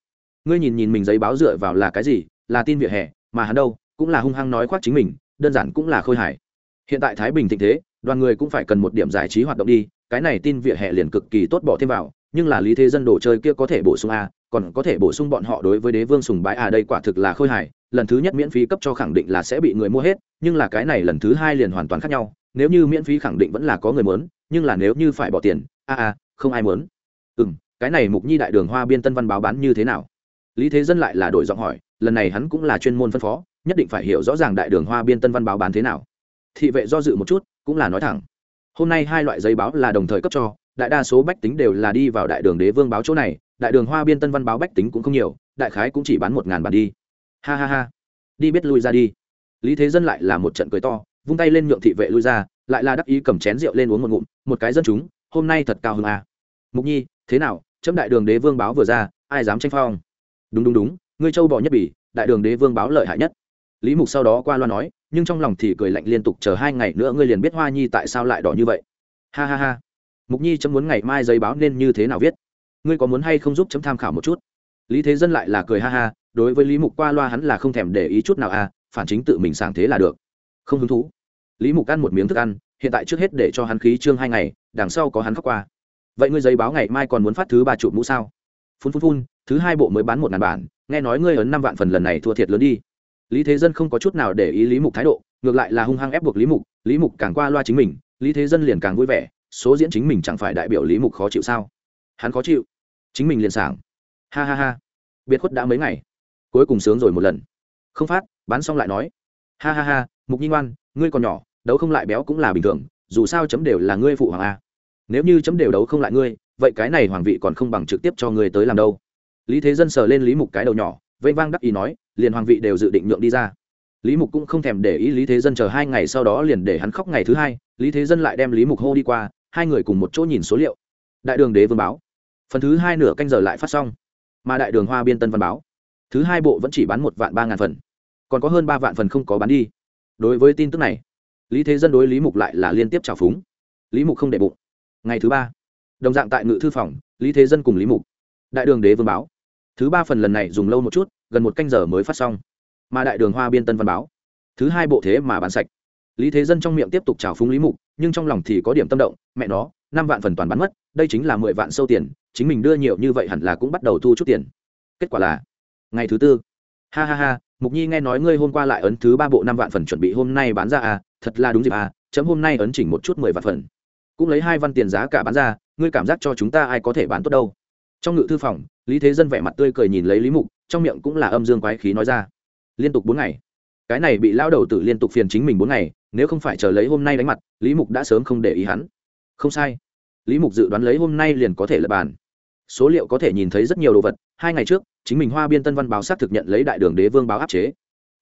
A: ngươi nhìn nhìn mình giấy báo dựa vào là cái gì, là tin vỉa hè, mà hắn đâu, cũng là hung hăng nói khoác chính mình, đơn giản cũng là khôi hài. Hiện tại thái bình thịnh thế, đoàn người cũng phải cần một điểm giải trí hoạt động đi, cái này tin vỉa hè liền cực kỳ tốt bỏ thêm vào, nhưng là lý thế dân đồ chơi kia có thể bổ sung a, còn có thể bổ sung bọn họ đối với đế vương sùng bái à đây quả thực là khôi hài, lần thứ nhất miễn phí cấp cho khẳng định là sẽ bị người mua hết, nhưng là cái này lần thứ hai liền hoàn toàn khác nhau, nếu như miễn phí khẳng định vẫn là có người muốn, nhưng là nếu như phải bỏ tiền, a a, không ai muốn. Ừ m cái này mục nhi đại đường hoa biên tân văn báo bán như thế nào? Lý thế dân lại là đổi giọng hỏi, lần này hắn cũng là chuyên môn phân phó, nhất định phải hiểu rõ ràng đại đường hoa biên tân văn báo bán thế nào. Thị vệ do dự một chút, cũng là nói thẳng. Hôm nay hai loại giấy báo là đồng thời cấp cho, đại đa số bách tính đều là đi vào đại đường đế vương báo chỗ này, đại đường hoa biên tân văn báo bách tính cũng không nhiều, đại khái cũng chỉ bán một ngàn bản đi. Ha ha ha. Đi biết lui ra đi. Lý thế dân lại là một trận cười to, vung tay lên nhượng thị vệ lui ra, lại là đắc ý cầm chén rượu lên uống một ngụm, một cái dân chúng, hôm nay thật cao hơn à. mục nhi, thế nào? Chấm đại đường đế vương báo vừa ra, ai dám tranh phong? Đúng đúng đúng, ngươi châu bò nhất bỉ, đại đường đế vương báo lợi hại nhất. Lý mục sau đó qua loa nói, nhưng trong lòng thì cười lạnh liên tục, chờ hai ngày nữa ngươi liền biết hoa nhi tại sao lại đỏ như vậy. Ha ha ha. Mục nhi chấm muốn ngày mai giấy báo nên như thế nào viết? Ngươi có muốn hay không giúp chấm tham khảo một chút? Lý thế dân lại là cười ha ha, đối với lý mục qua loa hắn là không thèm để ý chút nào à phản chính tự mình sảng thế là được. Không hứng thú. Lý mục ăn một miếng thức ăn, hiện tại trước hết để cho hắn khí trương hai ngày, đằng sau có hắn khóc qua. Vậy ngươi giấy báo ngày mai còn muốn phát thứ ba chụp mũ sao? Phun phun phun thứ hai bộ mới bán một ngàn bản, nghe nói ngươi ấn năm vạn phần lần này thua thiệt lớn đi. Lý thế dân không có chút nào để ý lý mục thái độ, ngược lại là hung hăng ép buộc lý mục lý mục càng qua loa chính mình, lý thế dân liền càng vui vẻ, số diễn chính mình chẳng phải đại biểu lý mục khó chịu sao? Hắn khó chịu. Chính mình liền sảng. Ha ha ha. Biệt khuất đã mấy ngày. Cuối cùng sướng rồi một lần. Không phát, bán xong lại nói. Ha ha ha, mục nhi ngoan, ngươi còn nhỏ, đấu không lại béo cũng là bình thường, dù sao chấm đều là ngươi phụ hoàng a. Nếu như chấm đều đấu không lại ngươi, vậy cái này hoàng vị còn không bằng trực tiếp cho ngươi tới làm đâu lý thế dân sờ lên lý mục cái đầu nhỏ vây vang đắc ý nói, liền hoàng vị đều dự định nhượng đi ra. Lý mục cũng không thèm để ý lý thế dân chờ hai ngày sau đó liền để hắn khóc ngày thứ hai, lý thế dân lại đem lý mục hô đi qua, hai người cùng một chỗ nhìn số liệu. Đại đường đế vương báo. Phần thứ hai nửa canh giờ lại phát xong. Mà đại đường hoa biên tân văn báo. Thứ hai bộ vẫn chỉ bán một vạn ba ngàn phần. Còn có hơn ba vạn phần không có bán đi. Đối với tin tức này, lý thế dân đối lý mục lại là liên tiếp trào phúng. Lý mục không để bụng. Ngày thứ ba, đồng dạng tại ngự thư phòng, lý thế dân cùng lý mục. Đại đường đế vương báo thứ ba phần lần này dùng lâu một chút, gần một canh giờ mới phát xong. Mà đại đường hoa biên tân văn báo. Thứ hai bộ thế mà bán sạch. Lý thế dân trong miệng tiếp tục trào phúng lý mục, nhưng trong lòng thì có điểm tâm động, mẹ nó, năm vạn phần toàn bán mất, đây chính là mười vạn sâu tiền, chính mình đưa nhiều như vậy hẳn là cũng bắt đầu thu chút tiền. Kết quả là, ngày thứ tư. Ha ha ha, mục nhi nghe nói ngươi hôm qua lại ấn thứ ba bộ năm vạn phần chuẩn bị hôm nay bán ra à thật là đúng dịp à chấm hôm nay ấn chỉnh một chút mười vạn phần. Cũng lấy hai văn tiền giá cả bán ra, ngươi cảm giác cho chúng ta ai có thể bán tốt đâu. Trong ngự thư phòng lý thế dân vẻ mặt tươi cười nhìn lấy lý mục, trong miệng cũng là âm dương quái khí nói ra. Liên tục bốn ngày. Cái này bị lao đầu tử liên tục phiền chính mình bốn ngày, nếu không phải chờ lấy hôm nay đánh mặt, lý mục đã sớm không để ý hắn. Không sai. Lý mục dự đoán lấy hôm nay liền có thể lập bàn. Số liệu có thể nhìn thấy rất nhiều đồ vật, hai ngày trước, chính mình hoa biên tân văn báo xác thực nhận lấy đại đường đế vương báo áp chế.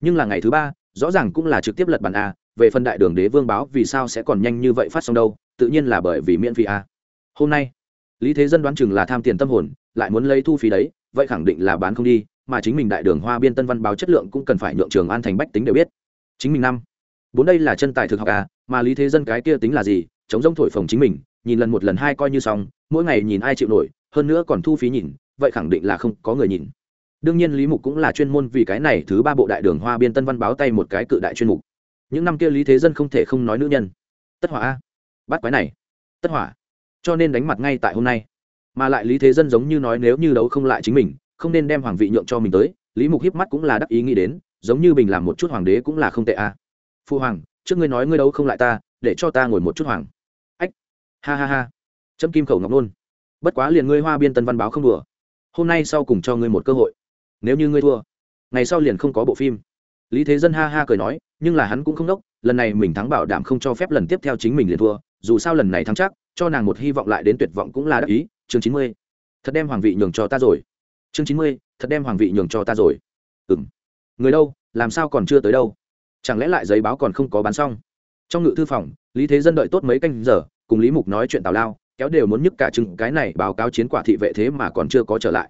A: Nhưng là ngày thứ ba, rõ ràng cũng là trực tiếp lật bàn a, về phần đại đường đế vương báo vì sao sẽ còn nhanh như vậy phát xong đâu, tự nhiên là bởi vì miễn phí a. Hôm nay lý thế dân đoán chừng là tham tiền tâm hồn, lại muốn lấy thu phí đấy, vậy khẳng định là bán không đi, mà chính mình đại đường hoa biên tân văn báo chất lượng cũng cần phải nhượng trường an thành bách tính đều biết. Chính mình năm. Bốn đây là chân tài thực học à mà lý thế dân cái kia tính là gì, chống rông thổi phồng chính mình, nhìn lần một lần hai coi như xong, mỗi ngày nhìn ai chịu nổi, hơn nữa còn thu phí nhìn, vậy khẳng định là không có người nhìn. Đương nhiên lý mục cũng là chuyên môn vì cái này thứ ba bộ đại đường hoa biên tân văn báo tay một cái cự đại chuyên mục. Những năm kia lý thế dân không thể không nói nữ nhân. Tất hỏa a. Bắt quái này. Tất hỏa cho nên đánh mặt ngay tại hôm nay. Mà lại lý thế dân giống như nói nếu như đấu không lại chính mình, không nên đem hoàng vị nhượng cho mình tới, lý mục hiếp mắt cũng là đắc ý nghĩ đến, giống như mình làm một chút hoàng đế cũng là không tệ a phu hoàng, trước ngươi nói ngươi đấu không lại ta, để cho ta ngồi một chút hoàng. Ách, ha ha ha. Châm kim khẩu ngọc nôn. Bất quá liền ngươi hoa biên tân văn báo không đùa. Hôm nay sau cùng cho ngươi một cơ hội. Nếu như ngươi thua, ngày sau liền không có bộ phim. Lý thế dân ha ha cười nói, nhưng là hắn cũng không đốc, lần này mình thắng bảo đảm không cho phép lần tiếp theo chính mình liền thua, dù sao lần này thắng chắc cho nàng một hy vọng lại đến tuyệt vọng cũng là đắc ý, chương chín mươi, thật đem hoàng vị nhường cho ta rồi. Chương chín mươi, thật đem hoàng vị nhường cho ta rồi. Ừ m người đâu, làm sao còn chưa tới đâu? Chẳng lẽ lại giấy báo còn không có bán xong? Trong ngự thư phòng, lý thế dân đợi tốt mấy canh giờ, cùng lý mục nói chuyện tào lao, kéo đều muốn nhức cả chừng, cái này báo cáo chiến quả thị vệ thế mà còn chưa có trở lại.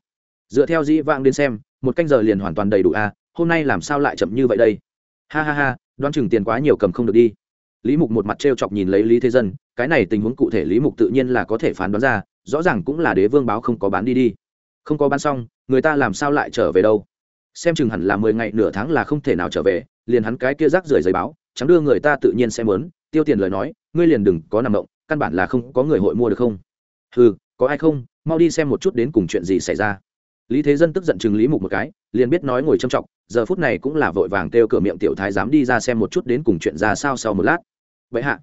A: Dựa theo dĩ vang đến xem, một canh giờ liền hoàn toàn đầy đủ a, hôm nay làm sao lại chậm như vậy đây? Ha ha ha, đoán chừng tiền quá nhiều cầm không được đi. Lý mục một mặt t r e o chọc nhìn lấy lý thế dân cái này tình huống cụ thể lý mục tự nhiên là có thể phán đoán ra, rõ ràng cũng là đế vương báo không có bán đi đi. Không có bán xong, người ta làm sao lại trở về đâu? Xem chừng hẳn là mười ngày nửa tháng là không thể nào trở về, liền hắn cái kia rác rưởi giấy báo, chẳng đưa người ta tự nhiên sẽ mớn tiêu tiền lời nói, ngươi liền đừng có nằm động, căn bản là không có người hội mua được không? Ừ có ai không? Mau đi xem một chút đến cùng chuyện gì xảy ra. Lý thế dân tức giận chừng lý mục một cái, liền biết nói ngồi châm trọng, giờ phút này cũng là vội vàng kêu cửa miệng tiểu thái dám đi ra xem một chút đến cùng chuyện ra sao sau một lát. Vậy hạ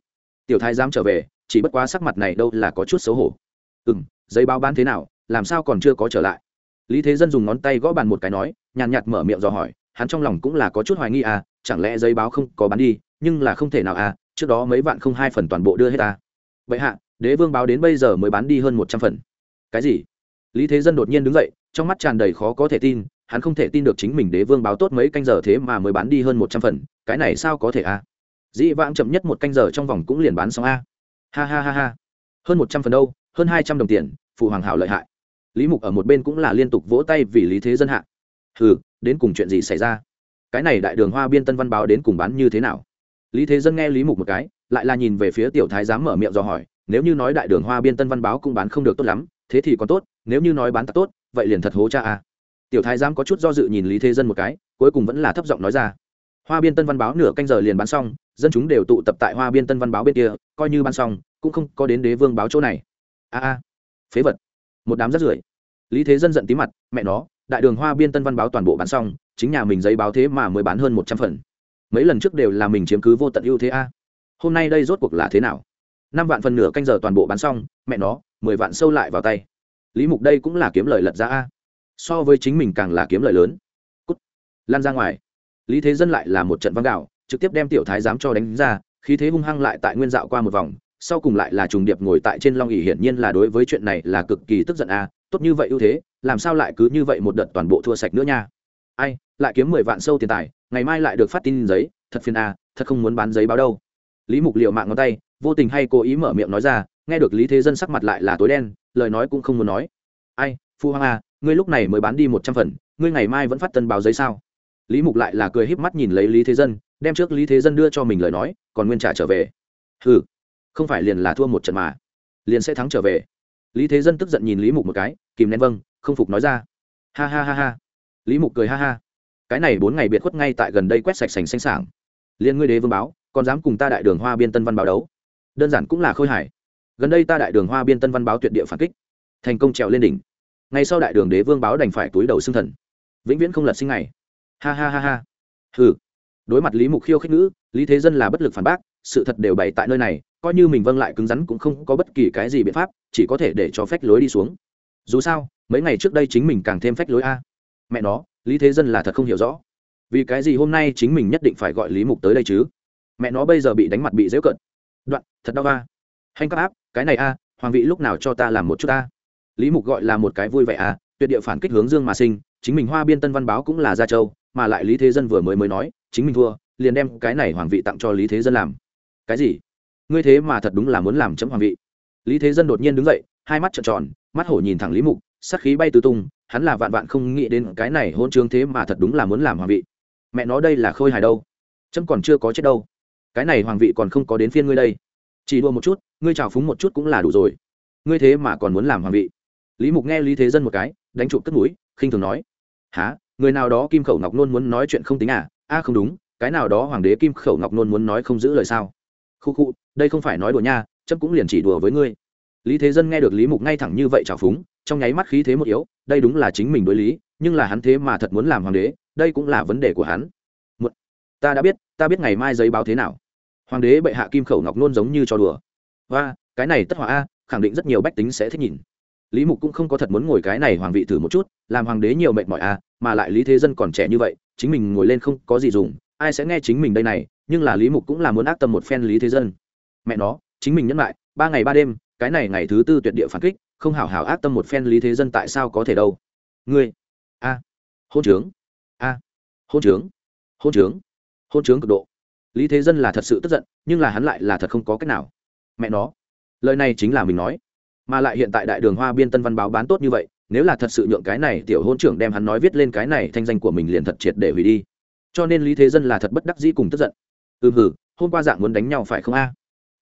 A: tiểu thái dám trở về, chỉ bất quá sắc mặt này đâu là có chút xấu hổ. Ừ m giấy báo bán thế nào, làm sao còn chưa có trở lại? Lý thế dân dùng ngón tay gõ bàn một cái nói, nhàn nhạt mở miệng dò hỏi, hắn trong lòng cũng là có chút hoài nghi à chẳng lẽ giấy báo không có bán đi, nhưng là không thể nào à trước đó mấy vạn không hai phần toàn bộ đưa hết à vậy hạ, đế vương báo đến bây giờ mới bán đi hơn một trăm phần. Cái gì? Lý thế dân đột nhiên đứng dậy, trong mắt tràn đầy khó có thể tin, hắn không thể tin được chính mình đế vương báo tốt mấy canh giờ thế mà mới bán đi hơn một trăm phần, cái này sao có thể à? Dĩ vãng chậm nhất một canh giờ trong vòng cũng liền bán xong a. Ha ha ha ha. Hơn một trăm phần đâu, hơn hai trăm đồng tiền, phụ hoàng hảo lợi hại. Lý mục ở một bên cũng là liên tục vỗ tay vì lý thế dân hạ. Hừ, đến cùng chuyện gì xảy ra? Cái này đại đường hoa biên tân văn báo đến cùng bán như thế nào? Lý thế dân nghe lý mục một cái, lại là nhìn về phía tiểu thái giám mở miệng do hỏi, nếu như nói đại đường hoa biên tân văn báo cũng bán không được tốt lắm, thế thì còn tốt, nếu như nói bán tốt, vậy liền thật hố cha a. Tiểu thái giám có chút do dự nhìn lý thế dân một cái, cuối cùng vẫn là thấp giọng nói ra hoa biên tân văn báo nửa canh giờ liền bán xong, dân chúng đều tụ tập tại hoa biên tân văn báo bên kia, coi như bán xong, cũng không có đến đế vương báo chỗ này. A a, phế vật. Một đám rất rưởi. Lý thế dân giận tí mặt, mẹ nó, đại đường hoa biên tân văn báo toàn bộ bán xong, chính nhà mình giấy báo thế mà mới bán hơn một trăm phần. Mấy lần trước đều là mình chiếm cứ vô tận ưu thế a. Hôm nay đây rốt cuộc là thế nào? Năm vạn phần nửa canh giờ toàn bộ bán xong, mẹ nó, mười vạn sâu lại vào tay. Lý mục đây cũng là kiếm lời lật ra a. So với chính mình càng là kiếm lời lớn. Cút. Lan ra ngoài lý thế dân lại là một trận văng đạo trực tiếp đem tiểu thái giám cho đánh ra, khí thế hung hăng lại tại nguyên dạo qua một vòng, sau cùng lại là trùng điệp ngồi tại trên long ỉ hiển nhiên là đối với chuyện này là cực kỳ tức giận a, tốt như vậy ưu thế, làm sao lại cứ như vậy một đợt toàn bộ thua sạch nữa nha. Ai, lại kiếm mười vạn sâu tiền tài, ngày mai lại được phát tin giấy, thật phiền a, thật không muốn bán giấy báo đâu. Lý mục liệu mạng ngón tay, vô tình hay cố ý mở miệng nói ra, nghe được lý thế dân sắc mặt lại là tối đen, lời nói cũng không muốn nói. Ai, phu hoàng à ngươi lúc này mới bán đi một trăm phần, ngươi ngày mai vẫn phát tân báo giấy sao? Lý mục lại là cười híp mắt nhìn lấy lý thế dân, đem trước lý thế dân đưa cho mình lời nói, còn nguyên trả trở về. Ừ không phải liền là thua một trận mà. Liền sẽ thắng trở về. Lý thế dân tức giận nhìn lý mục một cái, kìm nén vâng không phục nói ra. Ha ha ha ha. Lý mục cười ha ha. Cái này bốn ngày biệt khuất ngay tại gần đây quét sạch sành xanh sảng. Liên ngươi đế vương báo, còn dám cùng ta đại đường hoa biên tân văn báo đấu? Đơn giản cũng là khôi hài. Gần đây ta đại đường hoa biên tân văn báo tuyệt địa phản kích. Thành công trèo lên đỉnh. Ngay sau đại đường đế vương báo đành phải túi đầu xưng thần. Vĩnh viễn không lật sinh này ha ha ha ha. Hừ. Đối mặt lý mục khiêu khích nữ, lý thế dân là bất lực phản bác, sự thật đều bày tại nơi này, coi như mình vâng lại cứng rắn cũng không có bất kỳ cái gì biện pháp, chỉ có thể để cho phách lối đi xuống. Dù sao, mấy ngày trước đây chính mình càng thêm phách lối a. Mẹ nó, lý thế dân là thật không hiểu rõ. Vì cái gì hôm nay chính mình nhất định phải gọi lý mục tới đây chứ? Mẹ nó bây giờ bị đánh mặt bị dễu cận. Đoạn, thật đau a. Hành các áp, cái này a, hoàng vị lúc nào cho ta làm một chút a? Lý mục gọi là một cái vui vẻ a, tuyệt địa phản kích hướng dương mà sinh, chính mình hoa biên tân văn báo cũng là gia châu mà lại lý thế dân vừa mới mới nói, chính mình thua, liền đem cái này hoàng vị tặng cho lý thế dân làm. Cái gì? Ngươi thế mà thật đúng là muốn làm chấm hoàng vị. Lý thế dân đột nhiên đứng dậy, hai mắt trợn tròn, mắt hổ nhìn thẳng lý mục, sắc khí bay tứ tung, hắn là vạn vạn không nghĩ đến cái này hôn trương thế mà thật đúng là muốn làm hoàng vị. Mẹ nói đây là khôi hài đâu? Chấm còn chưa có chết đâu. Cái này hoàng vị còn không có đến phiên ngươi đây. Chỉ đua một chút, ngươi trào phúng một chút cũng là đủ rồi. Ngươi thế mà còn muốn làm hoàng vị. Lý mục nghe lý thế dân một cái, đánh trộm cất núi khinh thường nói. Há người nào đó kim khẩu ngọc nôn muốn nói chuyện không tính à? A không đúng cái nào đó hoàng đế kim khẩu ngọc nôn muốn nói không giữ lời sao? Khu khu đây không phải nói đùa nha chấp cũng liền chỉ đùa với ngươi. Lý thế dân nghe được lý mục ngay thẳng như vậy trào phúng trong nháy mắt khí thế một yếu đây đúng là chính mình đối lý nhưng là hắn thế mà thật muốn làm hoàng đế đây cũng là vấn đề của hắn. Một, ta đã biết ta biết ngày mai giấy báo thế nào. Hoàng đế bệ hạ kim khẩu ngọc nôn giống như cho đùa. Và cái này tất hòa a khẳng định rất nhiều bách tính sẽ thích nhìn. Lý mục cũng không có thật muốn ngồi cái này hoàng vị thử một chút làm hoàng đế nhiều mệt mỏi a mà lại lý thế dân còn trẻ như vậy, chính mình ngồi lên không có gì dùng, ai sẽ nghe chính mình đây này, nhưng là lý mục cũng là muốn ác tâm một phen lý thế dân. Mẹ nó, chính mình nhẫn lại, ba ngày ba đêm, cái này ngày thứ tư tuyệt địa phản kích, không hảo hảo ác tâm một phen lý thế dân tại sao có thể đâu? Ngươi, a, hôn trướng, a, hôn trướng hôn trướng hôn trướng cực độ. Lý thế dân là thật sự tức giận, nhưng là hắn lại là thật không có cách nào. Mẹ nó, lời này chính là mình nói, mà lại hiện tại đại đường hoa biên tân văn báo bán tốt như vậy nếu là thật sự nhượng cái này tiểu hôn trưởng đem hắn nói viết lên cái này thanh danh của mình liền thật triệt để hủy đi. Cho nên lý thế dân là thật bất đắc dĩ cùng tức giận. Ừ hử hôm qua dạng muốn đánh nhau phải không a?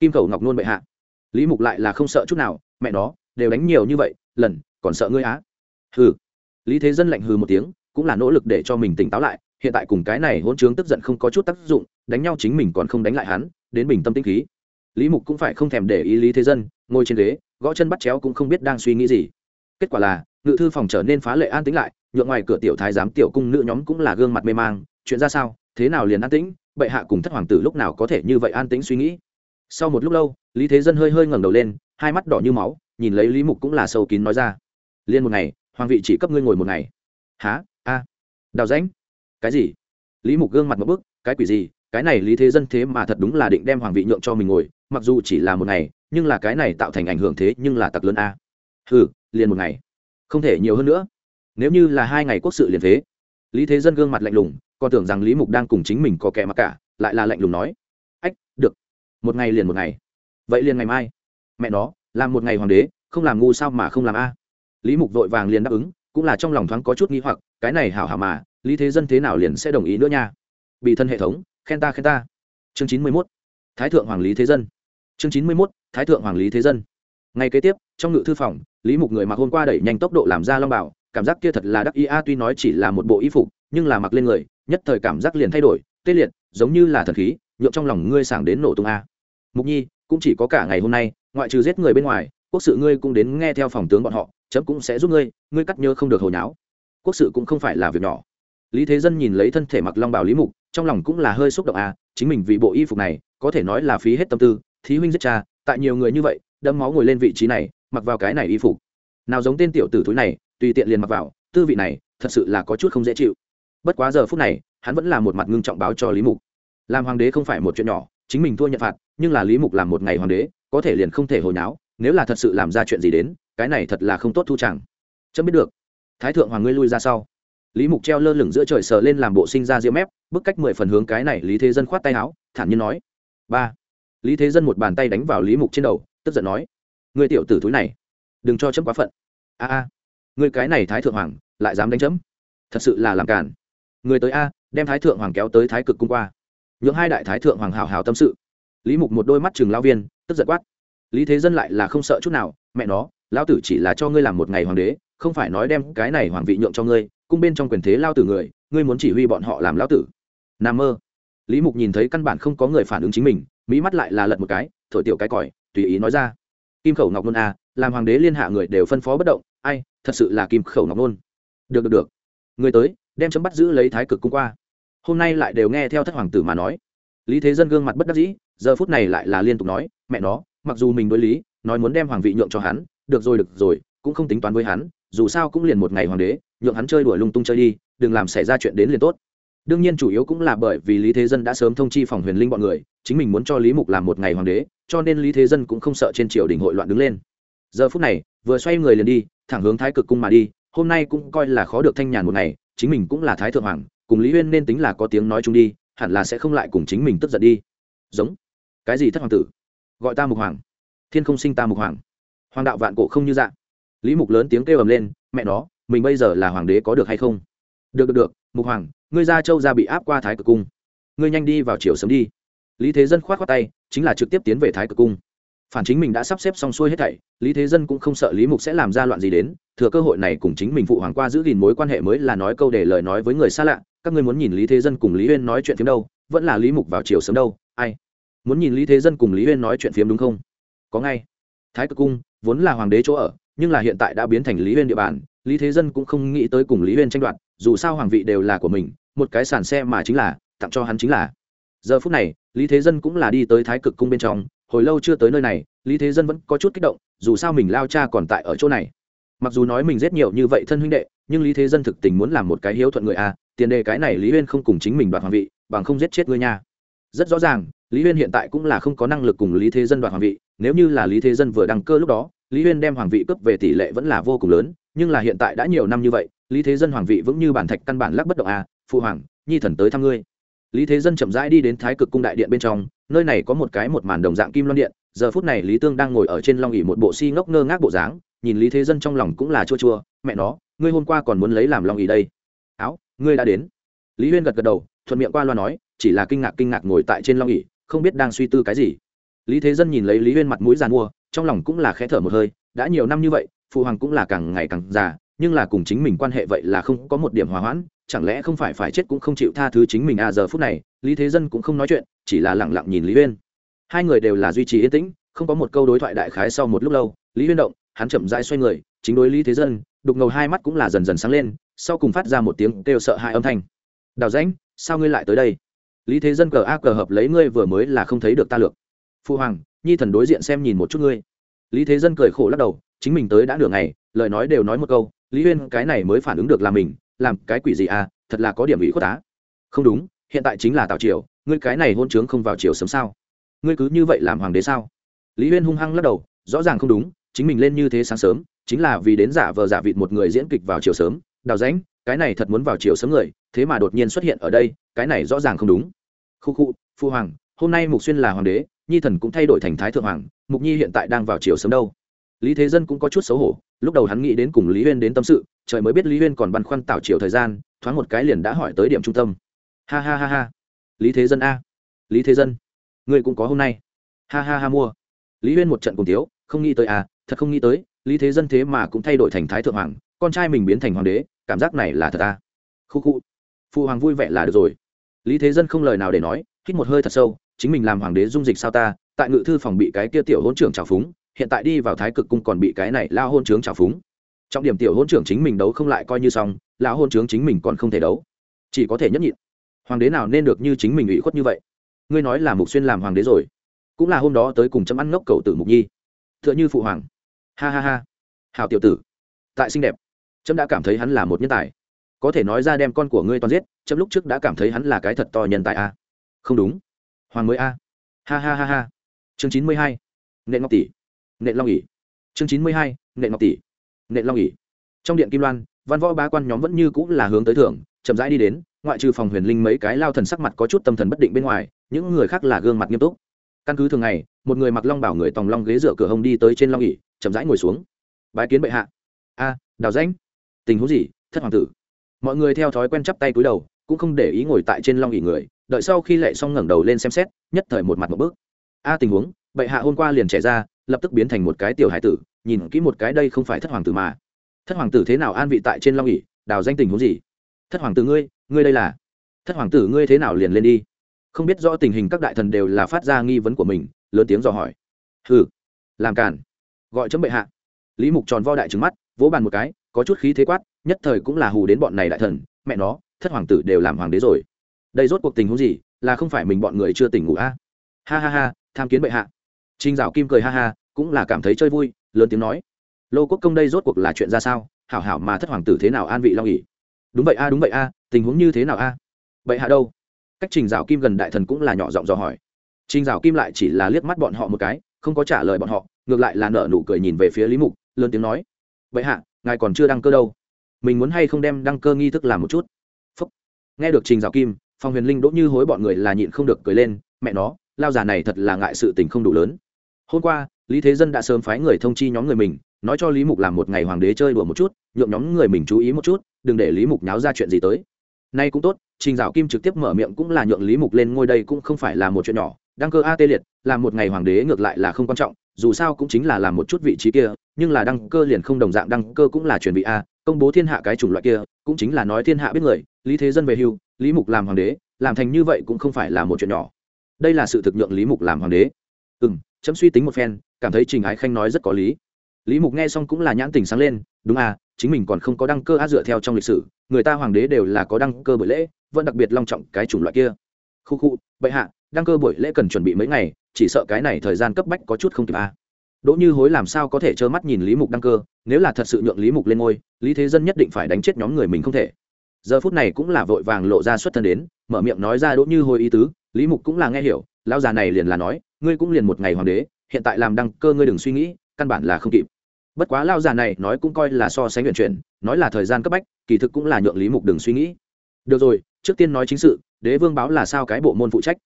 A: Kim khẩu ngọc nôn bệ hạ. Lý mục lại là không sợ chút nào, mẹ nó, đều đánh nhiều như vậy, lần, còn sợ ngươi á? Hừ. Lý thế dân lạnh hừ một tiếng, cũng là nỗ lực để cho mình tỉnh táo lại, hiện tại cùng cái này hôn chướng tức giận không có chút tác dụng, đánh nhau chính mình còn không đánh lại hắn, đến bình tâm tĩnh khí. Lý mục cũng phải không thèm để ý lý thế dân, ngồi trên ghế, gõ chân bắt chéo cũng không biết đang suy nghĩ gì. Kết quả là ngự thư phòng trở nên phá lệ an tĩnh lại, nhượng ngoài cửa tiểu thái giám tiểu cung nữ nhóm cũng là gương mặt mê mang, chuyện ra sao? Thế nào liền an tĩnh? Bệ hạ cùng thất hoàng tử lúc nào có thể như vậy an tĩnh suy nghĩ? Sau một lúc lâu, lý thế dân hơi hơi ngẩng đầu lên, hai mắt đỏ như máu, nhìn lấy lý mục cũng là sâu kín nói ra, liên một ngày, hoàng vị chỉ cấp ngươi ngồi một ngày. Há a, đào rãnh? Cái gì? Lý mục gương mặt một bức, cái quỷ gì? Cái này lý thế dân thế mà thật đúng là định đem hoàng vị nhượng cho mình ngồi, mặc dù chỉ là một ngày, nhưng là cái này tạo thành ảnh hưởng thế nhưng là tặc lớn a. Ừ liền một ngày không thể nhiều hơn nữa. Nếu như là hai ngày quốc sự liền thế lý thế dân gương mặt lạnh lùng, còn tưởng rằng lý mục đang cùng chính mình có kẻ mặc cả, lại là lạnh lùng nói, ách, được, một ngày liền một ngày. Vậy liền ngày mai. Mẹ nó, làm một ngày hoàng đế, không làm ngu sao mà không làm a? Lý mục vội vàng liền đáp ứng, cũng là trong lòng thoáng có chút nghi hoặc, cái này hảo hảo mà, lý thế dân thế nào liền sẽ đồng ý nữa nha? Bị thân hệ thống, khen ta khen ta. Chương chín mươi mốt, thái thượng hoàng lý thế dân. Chương chín mươi mốt, thái thượng hoàng lý thế dân. Ngay kế tiếp, trong ngự thư phòng lý mục người mặc hôm qua đẩy nhanh tốc độ làm ra long bảo cảm giác kia thật là đắc ý. A, tuy nói chỉ là một bộ y phục, nhưng là mặc lên người, nhất thời cảm giác liền thay đổi, tê liệt, giống như là thần khí nhộn trong lòng ngươi sảng đến nổ tung a. Mục nhi, cũng chỉ có cả ngày hôm nay, ngoại trừ giết người bên ngoài, quốc sự ngươi cũng đến nghe theo phòng tướng bọn họ, chấm cũng sẽ giúp ngươi ngươi cắt nhớ không được hồi nháo. Quốc sự cũng không phải là việc nhỏ. Lý thế dân nhìn lấy thân thể mặc long Bảo lý mục, trong lòng cũng là hơi xúc động à chính mình vì bộ y phục này, có thể nói là phí hết tâm tư, thí huynh giết cha, tại nhiều người như vậy đâm máu ngồi lên vị trí này mặc vào cái này y phục. Nào giống tên tiểu tử thúi này, tùy tiện liền mặc vào, tư vị này, thật sự là có chút không dễ chịu. Bất quá giờ phút này, hắn vẫn là một mặt ngưng trọng báo cho lý mục. Làm hoàng đế không phải một chuyện nhỏ, chính mình thua nhận phạt, nhưng là lý mục làm một ngày hoàng đế, có thể liền không thể hồi náo nếu là thật sự làm ra chuyện gì đến, cái này thật là không tốt thu chẳng. Chấm biết được. Thái thượng hoàng ngươi lui ra sau. Lý mục treo lơ lửng giữa trời sờ lên làm bộ sinh ra diễm mép bức cách mười phần hướng cái này lý thế dân khoát tay áo, thản nhiên nói. Ba. Lý thế dân một bàn tay đánh vào lý mục trên đầu, tức giận nói người tiểu tử thúi này, đừng cho chấm quá phận. A a người cái này thái thượng hoàng, lại dám đánh chấm? Thật sự là làm cản người tới a, đem thái thượng hoàng kéo tới thái cực cung qua. Những hai đại thái thượng hoàng hào hào tâm sự. Lý mục một đôi mắt chừng lao viên, tức giận quát. Lý thế dân lại là không sợ chút nào, mẹ nó, lão tử chỉ là cho ngươi làm một ngày hoàng đế, không phải nói đem cái này hoàng vị nhượng cho ngươi, cung bên trong quyền thế lao tử người, ngươi muốn chỉ huy bọn họ làm lão tử. N a mơ. Lý mục nhìn thấy căn bản không có người phản ứng chính mình mỹ mắt lại là lật một cái, thổi tiểu cái còi, tùy ý nói ra kim khẩu ngọc nôn a làm hoàng đế liên hạ người đều phân phó bất động, ai, thật sự là kim khẩu ngọc nôn. Được được được. Người tới, đem chấm bắt giữ lấy thái cực cung qua. Hôm nay lại đều nghe theo thất hoàng tử mà nói. Lý thế dân gương mặt bất đắc dĩ, giờ phút này lại là liên tục nói, mẹ nó, mặc dù mình đối lý, nói muốn đem hoàng vị nhượng cho hắn, được rồi được rồi, cũng không tính toán với hắn, dù sao cũng liền một ngày hoàng đế, nhượng hắn chơi đùa lung tung chơi đi, đừng làm xảy ra chuyện đến liền tốt đương nhiên chủ yếu cũng là bởi vì lý thế dân đã sớm thông chi phòng huyền linh bọn người, chính mình muốn cho lý mục làm một ngày hoàng đế, cho nên lý thế dân cũng không sợ trên triều đình hội loạn đứng lên. Giờ phút này, vừa xoay người liền đi, thẳng hướng thái cực cung mà đi, hôm nay cũng coi là khó được thanh nhàn một ngày, chính mình cũng là thái thượng hoàng, cùng lý huyên nên tính là có tiếng nói chung đi, hẳn là sẽ không lại cùng chính mình tức giận đi. Giống. Cái gì thất hoàng tử? Gọi ta mục hoàng. Thiên không sinh ta mục hoàng. Hoàng đạo vạn cổ không như dạng lý mục lớn tiếng kêu ầm lên, mẹ nó, mình bây giờ là hoàng đế có được hay không? Được được được, mục hoàng ngươi ra châu ra bị áp qua thái cực cung. Ngươi nhanh đi vào chiều sớm đi. Lý thế dân k h o á t khoác tay, chính là trực tiếp tiến về thái cực cung. Phản chính mình đã sắp xếp xong xuôi hết thảy, lý thế dân cũng không sợ lý mục sẽ làm ra loạn gì đến, thừa cơ hội này cùng chính mình phụ hoàng qua giữ gìn mối quan hệ mới là nói câu để lời nói với người xa lạ. Các ngươi muốn nhìn lý thế dân cùng lý huyên nói chuyện phiếm đâu, vẫn là lý mục vào chiều sớm đâu, ai? Muốn nhìn lý thế dân cùng lý huyên nói chuyện phiếm đúng không? Có ngay. Thái cực cung vốn là hoàng đế chỗ ở, nhưng là hiện tại đã biến thành lý huyên địa bàn, lý thế dân cũng không nghĩ tới cùng lý huyên tranh đoạt, dù sao hoàng vị đều là của mình một cái sàn xe mà chính là, tặng cho hắn chính là. Giờ phút này, lý thế dân cũng là đi tới thái cực cung bên trong, hồi lâu chưa tới nơi này, lý thế dân vẫn có chút kích động, dù sao mình lao cha còn tại ở chỗ này. Mặc dù nói mình giết nhiều như vậy thân huynh đệ, nhưng lý thế dân thực tình muốn làm một cái hiếu thuận người a tiền đề cái này lý huyên không cùng chính mình đoạt hoàng vị, bằng không giết chết ngươi nha. Rất rõ ràng, lý huyên hiện tại cũng là không có năng lực cùng lý thế dân đoạt hoàng vị, nếu như là lý thế dân vừa đăng cơ lúc đó, lý huyên đem hoàng vị cướp về tỷ lệ vẫn là vô cùng lớn, nhưng là hiện tại đã nhiều năm như vậy, lý thế dân hoàng vị vững như bản thạch căn bản lắc bất động à phụ hoàng, nhi thần tới thăm ngươi. Lý thế dân chậm rãi đi đến thái cực cung đại điện bên trong, nơi này có một cái một màn đồng dạng kim loan điện. Giờ phút này lý tương đang ngồi ở trên long ỉ một bộ si ngốc ngơ ngác bộ dáng, nhìn lý thế dân trong lòng cũng là chua chua. Mẹ nó, ngươi hôm qua còn muốn lấy làm long ỉ đây? Áo, ngươi đã đến. Lý huyên gật gật đầu, thuận miệng qua loa nói, chỉ là kinh ngạc kinh ngạc ngồi tại trên long ỉ không biết đang suy tư cái gì. Lý thế dân nhìn lấy lý huyên mặt mũi giàn mua, trong lòng cũng là khẽ thở một hơi, đã nhiều năm như vậy phụ hoàng cũng là càng ngày càng già, nhưng là cùng chính mình quan hệ vậy là không có một điểm hòa hoãn chẳng lẽ không phải phải chết cũng không chịu tha thứ chính mình à giờ phút này, lý thế dân cũng không nói chuyện, chỉ là lẳng lặng nhìn lý uyên hai người đều là duy trì yên tĩnh, không có một câu đối thoại đại khái sau một lúc lâu, lý huyên động, hắn chậm rãi xoay người, chính đối lý thế dân, đục ngầu hai mắt cũng là dần dần sáng lên, sau cùng phát ra một tiếng kêu sợ hãi âm thanh. Đào rãnh, sao ngươi lại tới đây? Lý thế dân cờ a cờ hợp lấy ngươi vừa mới là không thấy được ta lược. Phu hoàng, nhi thần đối diện xem nhìn một chút ngươi. Lý thế dân cười khổ lắc đầu, chính mình tới đã nửa ngày, lời nói đều nói một câu, lý huyên cái này mới phản ứng được là mình làm cái quỷ gì à thật là có điểm ủy khuất á. Không đúng, hiện tại chính là tào triều, ngươi cái này hôn trướng không vào triều sớm sao? Ngươi cứ như vậy làm hoàng đế sao? Lý huyên hung hăng lắc đầu, rõ ràng không đúng, chính mình lên như thế sáng sớm, chính là vì đến giả vờ giả vịt một người diễn kịch vào chiều sớm. Đào rãnh, cái này thật muốn vào chiều sớm người, thế mà đột nhiên xuất hiện ở đây, cái này rõ ràng không đúng. Khu khu, phu hoàng, hôm nay mục xuyên là hoàng đế, nhi thần cũng thay đổi thành thái thượng hoàng, mục nhi hiện tại đang vào chiều sớm đâu? Lý thế dân cũng có chút xấu hổ, lúc đầu hắn nghĩ đến cùng lý huyên đến tâm sự, trời mới biết lý huyên còn băn khoăn tạo chiều thời gian, thoáng một cái liền đã hỏi tới điểm trung tâm. Ha ha ha ha. Lý thế dân a. Lý thế dân người cũng có hôm nay. Ha ha ha mua. Lý huyên một trận cùng tiếu không nghĩ tới à thật không nghĩ tới, lý thế dân thế mà cũng thay đổi thành thái thượng hoàng, con trai mình biến thành hoàng đế, cảm giác này là thật à? Khu khu. Phụ hoàng vui vẻ là được rồi. Lý thế dân không lời nào để nói, hít một hơi thật sâu, chính mình làm hoàng đế dung dịch sao ta, tại ngự thư phòng bị cái kia tiểu hỗn trưởng trào phúng hiện tại đi vào thái cực cung còn bị cái này lao hôn trướng trào phúng. Trọng điểm tiểu hôn trưởng chính mình đấu không lại coi như xong lão hôn trướng chính mình còn không thể đấu. Chỉ có thể nhất nhịn. Hoàng đế nào nên được như chính mình ủy khuất như vậy? Ngươi nói là mục xuyên làm hoàng đế rồi. Cũng là hôm đó tới cùng chấm ăn ngốc cầu tử mục nhi. T h ư ợ n h ư phụ hoàng. Ha ha ha. Hào tiểu tử. Tại xinh đẹp. Trâm đã cảm thấy hắn là một nhân tài. Có thể nói ra đem con của ngươi toàn giết trâm lúc trước đã cảm thấy hắn là cái thật to nhân tài a. Không đúng. Hoàng mới a. Ha ha ha ha. Chương chín mươi hai. Nệ ngọc tỷ nệ long ỉ chương chín mươi hai, nệ ngọc tỷ. Nệ long ỉ trong điện kim loan, văn võ ba quan nhóm vẫn như cũng là hướng tới thưởng, chậm rãi đi đến, ngoại trừ phòng huyền linh mấy cái lao thần sắc mặt có chút tâm thần bất định bên ngoài, những người khác là gương mặt nghiêm túc. Căn cứ thường ngày, một người mặc long bảo người tòng long ghế dựa cửa hông đi tới trên long ỉ chậm rãi ngồi xuống. Bái kiến bệ hạ. A, đào danh tình huống gì, thất hoàng tử? Mọi người theo thói quen chắp tay cúi đầu, cũng không để ý ngồi tại trên long ỉ người, đợi sau khi lệ xong ngẩng đầu lên xem xét, nhất thời một mặt một bước. A, tình huống, bệ hạ hôm qua liền trẻ ra lập tức biến thành một cái tiểu hải tử, nhìn kỹ một cái đây không phải thất hoàng tử mà. Thất hoàng tử thế nào an vị tại trên long ỉ đào danh tình huống gì? Thất hoàng tử ngươi ngươi đây là? Thất hoàng tử ngươi thế nào liền lên đi? Không biết rõ tình hình các đại thần đều là phát ra nghi vấn của mình, lớn tiếng dò hỏi. Hừ, làm cản gọi chấm bệ hạ. Lý mục tròn vo đại trứng mắt, vỗ bàn một cái, có chút khí thế quát, nhất thời cũng là hù đến bọn này đại thần, mẹ nó, thất hoàng tử đều làm hoàng đế rồi. Đây rốt cuộc tình huống gì, là không phải mình bọn người chưa tỉnh ngủ a? Ha ha ha, tham kiến bệ hạ. Trình dạo kim cười ha ha, cũng là cảm thấy chơi vui, lớn tiếng nói. Lô quốc công đây rốt cuộc là chuyện ra sao? Hảo hảo mà thất hoàng tử thế nào an vị long ỉ đúng vậy a, đúng vậy a, tình huống như thế nào a? Vậy hạ đâu? Cách trình dạo kim gần đại thần cũng là nhỏ giọng dò hỏi. Trình dạo kim lại chỉ là liếc mắt bọn họ một cái, không có trả lời bọn họ, ngược lại là nở nụ cười nhìn về phía lý mục, lớn tiếng nói. Vậy hạ, ngài còn chưa đăng cơ đâu. Mình muốn hay không đem đăng cơ nghi thức làm một chút? Phúc. nghe được trình dạo kim, phong huyền linh đỗ như hối bọn người là nhịn không được cười lên, mẹ nó lao già này thật là ngại sự tình không đủ lớn. Hôm qua, lý thế dân đã sớm phái người thông chi nhóm người mình, nói cho lý mục làm một ngày hoàng đế chơi đùa một chút, nhượng nhóm người mình chú ý một chút, đừng để lý mục nháo ra chuyện gì tới. Nay cũng tốt, trình dạo kim trực tiếp mở miệng cũng là nhượng lý mục lên ngôi đây cũng không phải là một chuyện nhỏ, đăng cơ a tê liệt, làm một ngày hoàng đế ngược lại là không quan trọng, dù sao cũng chính là làm một chút vị trí kia, nhưng là đăng cơ liền không đồng dạng, đăng cơ cũng là truyền vị a, công bố thiên hạ cái chủng loại kia, cũng chính là nói thiên hạ biết người, lý thế dân về hưu, lý mục làm hoàng đế, làm thành như vậy cũng không phải là một chuyện nhỏ đây là sự thực nhượng lý mục làm hoàng đế. Ừ m chấm suy tính một phen, cảm thấy trình ái khanh nói rất có lý. Lý mục nghe xong cũng là nhãn tình sáng lên, đúng à chính mình còn không có đăng cơ á dựa theo trong lịch sử, người ta hoàng đế đều là có đăng cơ buổi lễ, vẫn đặc biệt long trọng cái chủng loại kia. Khu khu, bệ hạ, đăng cơ buổi lễ cần chuẩn bị mấy ngày, chỉ sợ cái này thời gian cấp bách có chút không kịp à. đỗ như hối làm sao có thể trơ mắt nhìn lý mục đăng cơ, nếu là thật sự nhượng lý mục lên ngôi, lý thế dân nhất định phải đánh chết nhóm người mình không thể. Giờ phút này cũng là vội vàng lộ ra xuất thân đến mở miệng nói ra đỗ như hồi ý tứ, lý mục cũng là nghe hiểu, lão già này liền là nói, ngươi cũng liền một ngày hoàng đế, hiện tại làm đăng cơ ngươi đừng suy nghĩ, căn bản là không kịp. Bất quá lão già này nói cũng coi là so sánh nguyện chuyển, nói là thời gian cấp bách, kỳ thực cũng là nhượng lý mục đừng suy nghĩ. Được rồi, trước tiên nói chính sự, đế vương báo là sao cái bộ môn phụ trách?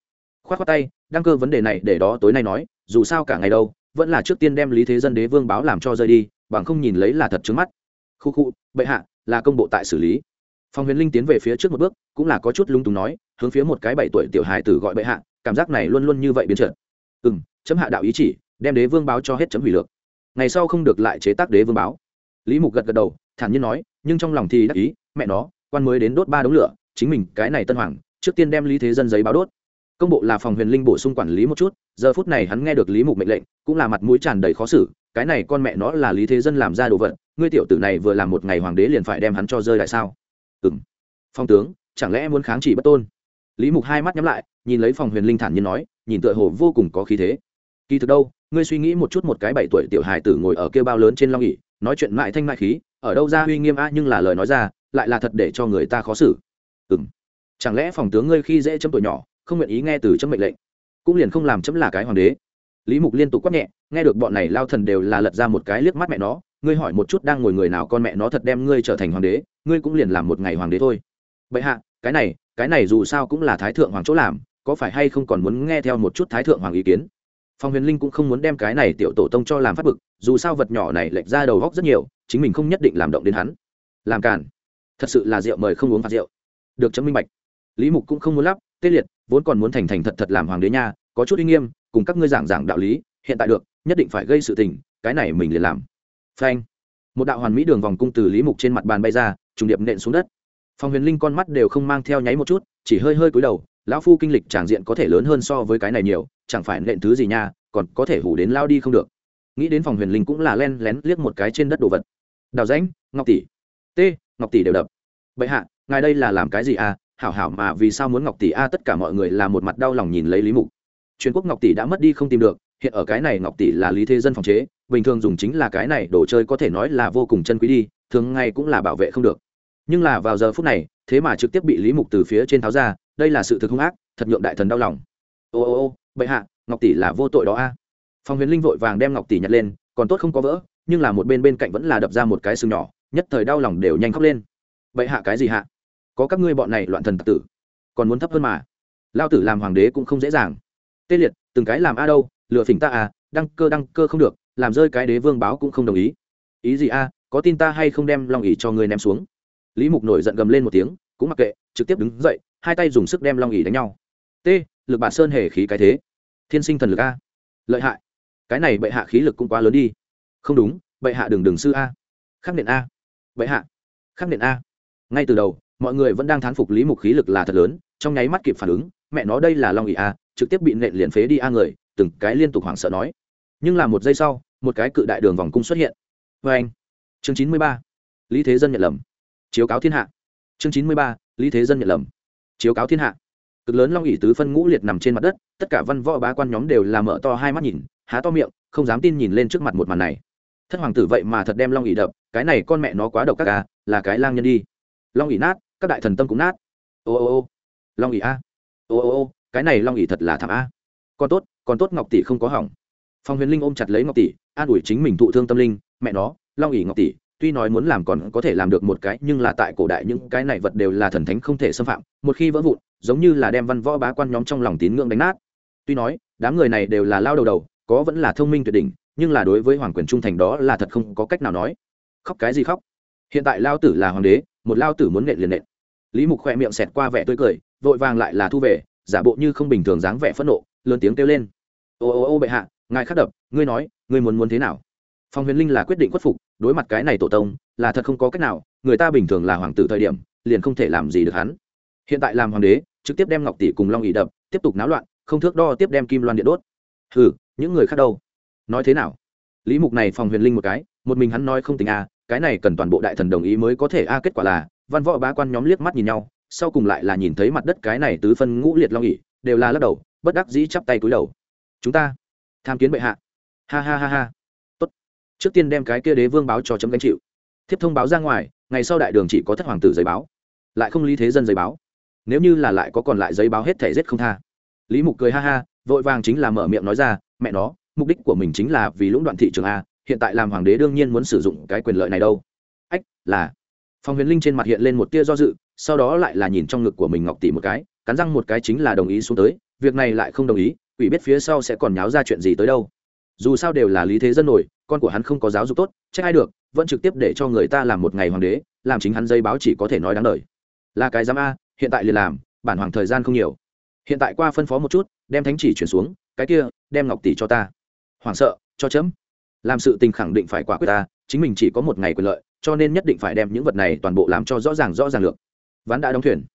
A: K h o á t tay, đăng cơ vấn đề này để đó tối nay nói, dù sao cả ngày đâu, vẫn là trước tiên đem lý thế dân đế vương báo làm cho rơi đi, bằng không nhìn lấy là thật trứng mắt. Khu khu, bệ hạ, là công bộ tại xử lý phòng huyền linh tiến về phía trước một bước, cũng là có chút lung túng nói, hướng phía một cái bảy tuổi tiểu hài tử gọi bệ hạ, cảm giác này luôn luôn như vậy biến trợn ừ m chấm hạ đạo ý chỉ, đem đế vương báo cho hết chấm hủy lược. Ngày sau không được lại chế tác đế vương báo. Lý mục gật gật đầu, thản nhiên nói, nhưng trong lòng thì đắc ý, mẹ nó, quan mới đến đốt ba đống lửa, chính mình cái này tân hoàng, trước tiên đem lý thế dân giấy báo đốt. Công bộ là phòng huyền linh bổ sung quản lý một chút, giờ phút này hắn nghe được lý mục mệnh lệnh, cũng là mặt mũi tràn đầy khó xử, cái này con mẹ nó là lý thế dân làm ra đồ vật, ngươi tiểu tử này vừa làm một ngày hoàng đế liền phải đem hắn cho rơi lại sao? Ừ m phong tướng, chẳng lẽ muốn kháng chỉ bất tôn? Lý mục hai mắt nhắm lại, nhìn lấy phòng huyền linh thản nhiên nói, nhìn tựa hồ vô cùng có khí thế. Kỳ thực đâu, ngươi suy nghĩ một chút một cái bảy tuổi tiểu hài tử ngồi ở kêu bao lớn trên long ỉ nói chuyện mại thanh mại khí, ở đâu ra uy nghiêm a, nhưng là lời nói ra, lại là thật để cho người ta khó xử. Ừ m chẳng lẽ phòng tướng ngươi khi dễ chấm tuổi nhỏ, không nguyện ý nghe từ chấm mệnh lệnh, cũng liền không làm chấm là cái hoàng đế? Lý mục liên tục quát nhẹ, nghe được bọn này lao thần đều là lật ra một cái liếc mắt mẹ nó ngươi hỏi một chút đang ngồi người nào con mẹ nó thật đem ngươi trở thành hoàng đế, ngươi cũng liền làm một ngày hoàng đế thôi. Vậy hạ, cái này cái này dù sao cũng là thái thượng hoàng chỗ làm, có phải hay không còn muốn nghe theo một chút thái thượng hoàng ý kiến? Phong huyền linh cũng không muốn đem cái này tiểu tổ tông cho làm phát bực, dù sao vật nhỏ này lệch ra đầu góc rất nhiều, chính mình không nhất định làm động đến hắn. Làm cản thật sự là rượu mời không uống phạt rượu. Được chấm minh bạch. Lý mục cũng không muốn lắp, tê liệt, vốn còn muốn thành thành thật thật làm hoàng đế nha, có chút uy nghiêm, cùng các ngươi giảng giảng đạo lý, hiện tại được, nhất định phải gây sự tình, cái này mình liền làm phanh. Một đạo hoàn mỹ đường vòng cung từ lý mục trên mặt bàn bay ra, trùng điệp nện xuống đất. Phong huyền linh con mắt đều không mang theo nháy một chút, chỉ hơi hơi cúi đầu, lão phu kinh lịch tràng diện có thể lớn hơn so với cái này nhiều, chẳng phải nện thứ gì nha, còn có thể hủ đến lao đi không được. Nghĩ đến phòng huyền linh cũng là len lén liếc một cái trên đất đồ vật. Đào rãnh, ngọc tỷ. T, ngọc tỷ đều đập. Bệ hạ, ngài đây là làm cái gì à? Hảo hảo mà vì sao muốn ngọc tỷ a? Tất cả mọi người là một mặt đau lòng nhìn lấy lý mục. Truyền quốc ngọc tỷ đã mất đi không tìm được, hiện ở cái này ngọc tỷ là lý thế dân phòng chế bình thường dùng chính là cái này, đồ chơi có thể nói là vô cùng chân quý đi, thường ngày cũng là bảo vệ không được. Nhưng là vào giờ phút này, thế mà trực tiếp bị lý mục từ phía trên tháo ra, đây là sự thực hung ác, thật nhượng đại thần đau lòng. Ô ô ô, bệ hạ, ngọc tỷ là vô tội đó a. À. phong huyền linh vội vàng đem ngọc tỷ nhặt lên, còn tốt không có vỡ, nhưng là một bên bên cạnh vẫn là đập ra một cái sừng nhỏ, nhất thời đau lòng đều nhanh khóc lên. Bệ hạ cái gì hạ? Có các ngươi bọn này loạn thần tặc tử, còn muốn thấp hơn mà. Lao tử làm hoàng đế cũng không dễ dàng. Tê liệt, từng cái làm a đâu lựa phỉnh ta à đăng cơ đăng cơ không được làm rơi cái đế vương báo cũng không đồng ý. Ý gì a, có tin ta hay không đem long ỉ cho ngươi ném xuống? Lý mục nổi giận gầm lên một tiếng, cũng mặc kệ, trực tiếp đứng dậy, hai tay dùng sức đem long ỉ đánh nhau. T, lực bản sơn hề khí cái thế. Thiên sinh thần lực a. Lợi hại. Cái này bệ hạ khí lực cũng quá lớn đi. Không đúng, bệ hạ đừng đừng sư a. Khắc nện a. Bệ hạ. Khắc nện a. Ngay từ đầu, mọi người vẫn đang thán phục lý mục khí lực là thật lớn, trong nháy mắt kịp phản ứng, mẹ nó đây là long ỉ a, trực tiếp bị nện liền phế đi a người, từng cái liên tục hoảng sợ nói. Nhưng là một giây sau một cái cự đại đường vòng cung xuất hiện. Vê anh, chương chín mươi ba, lý thế dân nhận lầm. Chiếu cáo thiên hạ. Chương chín mươi ba, lý thế dân nhận lầm. Chiếu cáo thiên hạ. Cực lớn long ỉ tứ phân ngũ liệt nằm trên mặt đất, tất cả văn võ bá quan nhóm đều làm mở to hai mắt nhìn, há to miệng, không dám tin nhìn lên trước mặt một màn này. Thất hoàng tử vậy mà thật đem long ỉ đập, cái này con mẹ nó quá độc các ca à, là cái lang nhân đi. Long ỉ nát, các đại thần tâm cũng nát. Ô ô ô, long ỉ a. Ô ô ô, cái này long ỉ thật là thảm a. Còn tốt còn tốt ngọc tỷ không có hỏng. Phong huyền linh ôm chặt lấy ngọc tỷ an ủi chính mình thụ thương tâm linh, mẹ nó, long ỉ ngọc tỷ, tuy nói muốn làm còn có thể làm được một cái, nhưng là tại cổ đại những cái này vật đều là thần thánh không thể xâm phạm, một khi vỡ vụn, giống như là đem văn võ bá quan nhóm trong lòng tín ngưỡng đánh nát. Tuy nói, đám người này đều là lao đầu đầu, có vẫn là thông minh tuyệt đỉnh, nhưng là đối với hoàng quyền trung thành đó là thật không có cách nào nói. Khóc cái gì khóc? Hiện tại lao tử là hoàng đế, một lao tử muốn nện liền nện. Lý mục khoe miệng xẹt qua vẻ tươi cười, vội vàng lại là thu về, giả bộ như không bình thường dáng vẻ phẫn nộ, lớn tiếng kêu lên. Ô ô ô bệ hạ, ngài khắc đập, ngươi nói ngươi muốn muốn thế nào? Phong huyền linh là quyết định khuất phục, đối mặt cái này tổ tông, là thật không có cách nào, người ta bình thường là hoàng tử thời điểm, liền không thể làm gì được hắn. Hiện tại làm hoàng đế, trực tiếp đem ngọc tỷ cùng long ỉ đập, tiếp tục náo loạn, không thước đo tiếp đem kim loan điện đốt. Hừ, những người khác đâu? Nói thế nào? Lý mục này phòng huyền linh một cái, một mình hắn nói không tính a, cái này cần toàn bộ đại thần đồng ý mới có thể a, kết quả là, văn võ bá quan nhóm liếc mắt nhìn nhau, sau cùng lại là nhìn thấy mặt đất cái này tứ phân ngũ liệt long ỉ đều là lắc đầu, bất đắc dĩ chắp tay cúi đầu. Chúng ta tham kiến bệ hạ ha ha ha ha. Tốt. Trước tiên đem cái kia đế vương báo cho chấm gánh chịu. Thiếp thông báo ra ngoài, ngày sau đại đường chỉ có thất hoàng tử giấy báo. Lại không lý thế dân giấy báo. Nếu như là lại có còn lại giấy báo hết thể giết không tha. Lý mục cười ha ha, vội vàng chính là mở miệng nói ra, mẹ nó, mục đích của mình chính là vì lũng đoạn thị trường a, hiện tại làm hoàng đế đương nhiên muốn sử dụng cái quyền lợi này đâu. Ách, là. Phong huyền linh trên mặt hiện lên một tia do dự, sau đó lại là nhìn trong ngực của mình ngọc tỷ một cái, cắn răng một cái chính là đồng ý xuống tới, việc này lại không đồng ý, quỷ biết phía sau sẽ còn nháo ra chuyện gì tới đâu dù sao đều là lý thế dân nổi, con của hắn không có giáo dục tốt, trách ai được, vẫn trực tiếp để cho người ta làm một ngày hoàng đế, làm chính hắn dây báo chỉ có thể nói đáng lời là cái giám a, hiện tại liền làm, bản hoàng thời gian không nhiều. Hiện tại qua phân phó một chút, đem thánh chỉ chuyển xuống, cái kia, đem ngọc tỷ cho ta. Hoảng sợ, cho chấm. Làm sự tình khẳng định phải quả quyết ta, chính mình chỉ có một ngày quyền lợi, cho nên nhất định phải đem những vật này toàn bộ làm cho rõ ràng rõ ràng lượng. ván đã đóng thuyền.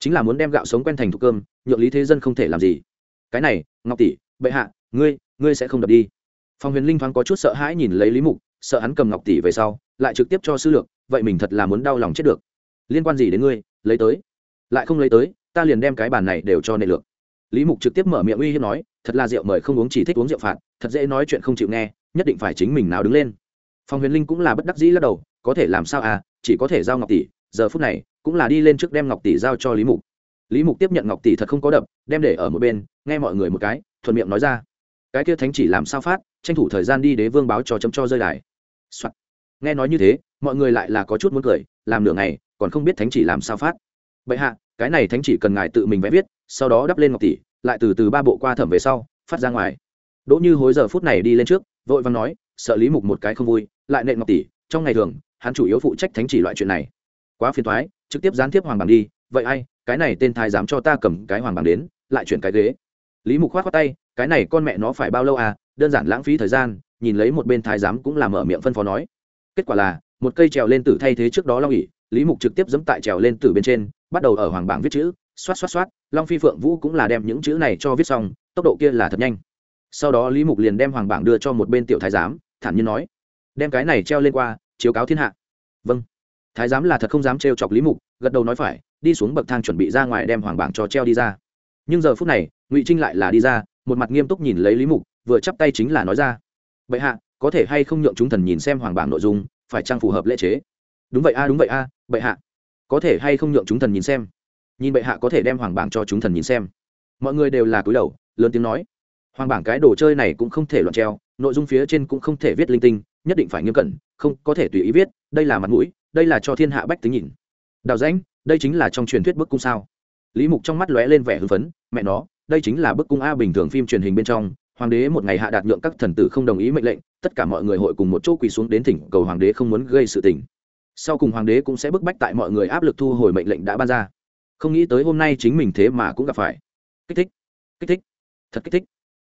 A: Chính là muốn đem gạo sống quen thành thục cơm, nhượng lý thế dân không thể làm gì. Cái này, ngọc tỷ, bệ hạ, ngươi ngươi sẽ không đập đi phong huyền linh thoáng có chút sợ hãi nhìn lấy lý mục, sợ hắn cầm ngọc tỷ về sau, lại trực tiếp cho sư lược, vậy mình thật là muốn đau lòng chết được. Liên quan gì đến ngươi? Lấy tới. Lại không lấy tới, ta liền đem cái bàn này đều cho nệ lược. Lý mục trực tiếp mở miệng uy hiếp nói, thật là rượu mời không uống chỉ thích uống rượu phạt, thật dễ nói chuyện không chịu nghe, nhất định phải chính mình nào đứng lên. Phong huyền linh cũng là bất đắc dĩ lắc đầu, có thể làm sao à chỉ có thể giao ngọc tỷ, giờ phút này, cũng là đi lên trước đem ngọc tỷ giao cho lý mục. Lý mục tiếp nhận ngọc tỷ thật không có đập, đem để ở một bên, nghe mọi người một cái, thuận miệng nói ra. Cái kia thánh chỉ làm sao phát? Tranh thủ thời gian đi đế vương báo cho chấm cho rơi đài、Soạn. nghe nói như thế, mọi người lại là có chút muốn cười, làm nửa ngày, còn không biết thánh chỉ làm sao phát. Bệ hạ, cái này thánh chỉ cần ngài tự mình vẽ viết, sau đó đắp lên ngọc tỷ, lại từ từ ba bộ qua thẩm về sau, phát ra ngoài. Đỗ như hối giờ phút này đi lên trước, vội văn nói, sợ lý mục một cái không vui, lại nện ngọc tỷ, trong ngày thường, hắn chủ yếu phụ trách thánh chỉ loại chuyện này. Quá phiền thoái trực tiếp gián tiếp hoàng bằng đi, vậy ai, cái này tên thái dám cho ta cầm cái hoàng bằng đến, lại chuyển cái ghế. Lý mục khoát khoát tay, cái này con mẹ nó phải bao lâu à đơn giản lãng phí thời gian, nhìn lấy một bên thái giám cũng làm mở miệng phân phó nói. Kết quả là, một cây trèo lên tử thay thế trước đó long ỉ lý mục trực tiếp dẫm tại trèo lên tử bên trên, bắt đầu ở hoàng bảng viết chữ, xoát xoát xoát, long phi phượng vũ cũng là đem những chữ này cho viết xong, tốc độ kia là thật nhanh. Sau đó lý mục liền đem hoàng bảng đưa cho một bên tiểu thái giám, thản nhiên nói, đem cái này treo lên qua, chiếu cáo thiên hạ. Vâng. Thái giám là thật không dám trêu chọc lý mục, gật đầu nói phải, đi xuống bậc thang chuẩn bị ra ngoài đem hoàng bảng cho treo đi ra. Nhưng giờ phút này, ngụy trinh lại là đi ra, một mặt nghiêm túc nhìn lấy lý mục vừa chắp tay chính là nói ra. Vậy hạ, có thể hay không nhượng chúng thần nhìn xem hoàng bảng nội dung, phải chăng phù hợp lễ chế? Đúng vậy a, đúng vậy a, bệ hạ. Có thể hay không nhượng chúng thần nhìn xem? Nhìn bệ hạ có thể đem hoàng bảng cho chúng thần nhìn xem. Mọi người đều là cúi đầu, lớn tiếng nói. Hoàng bảng cái đồ chơi này cũng không thể loạn treo, nội dung phía trên cũng không thể viết linh tinh, nhất định phải nghiêm cẩn, không có thể tùy ý viết, đây là mặt mũi, đây là cho thiên hạ bách tính nhìn. Đào danh đây chính là trong truyền thuyết bức cung sao? Lý mục trong mắt lóe lên vẻ hưng phấn, mẹ nó, đây chính là bức cung a bình thường phim truyền hình bên trong hoàng đế một ngày hạ đạt nhượng các thần tử không đồng ý mệnh lệnh, tất cả mọi người hội cùng một chỗ quỳ xuống đến thỉnh cầu hoàng đế không muốn gây sự tình. Sau cùng hoàng đế cũng sẽ bức bách tại mọi người áp lực thu hồi mệnh lệnh đã ban ra. Không nghĩ tới hôm nay chính mình thế mà cũng gặp phải. Kích thích kích thích, thật kích thích.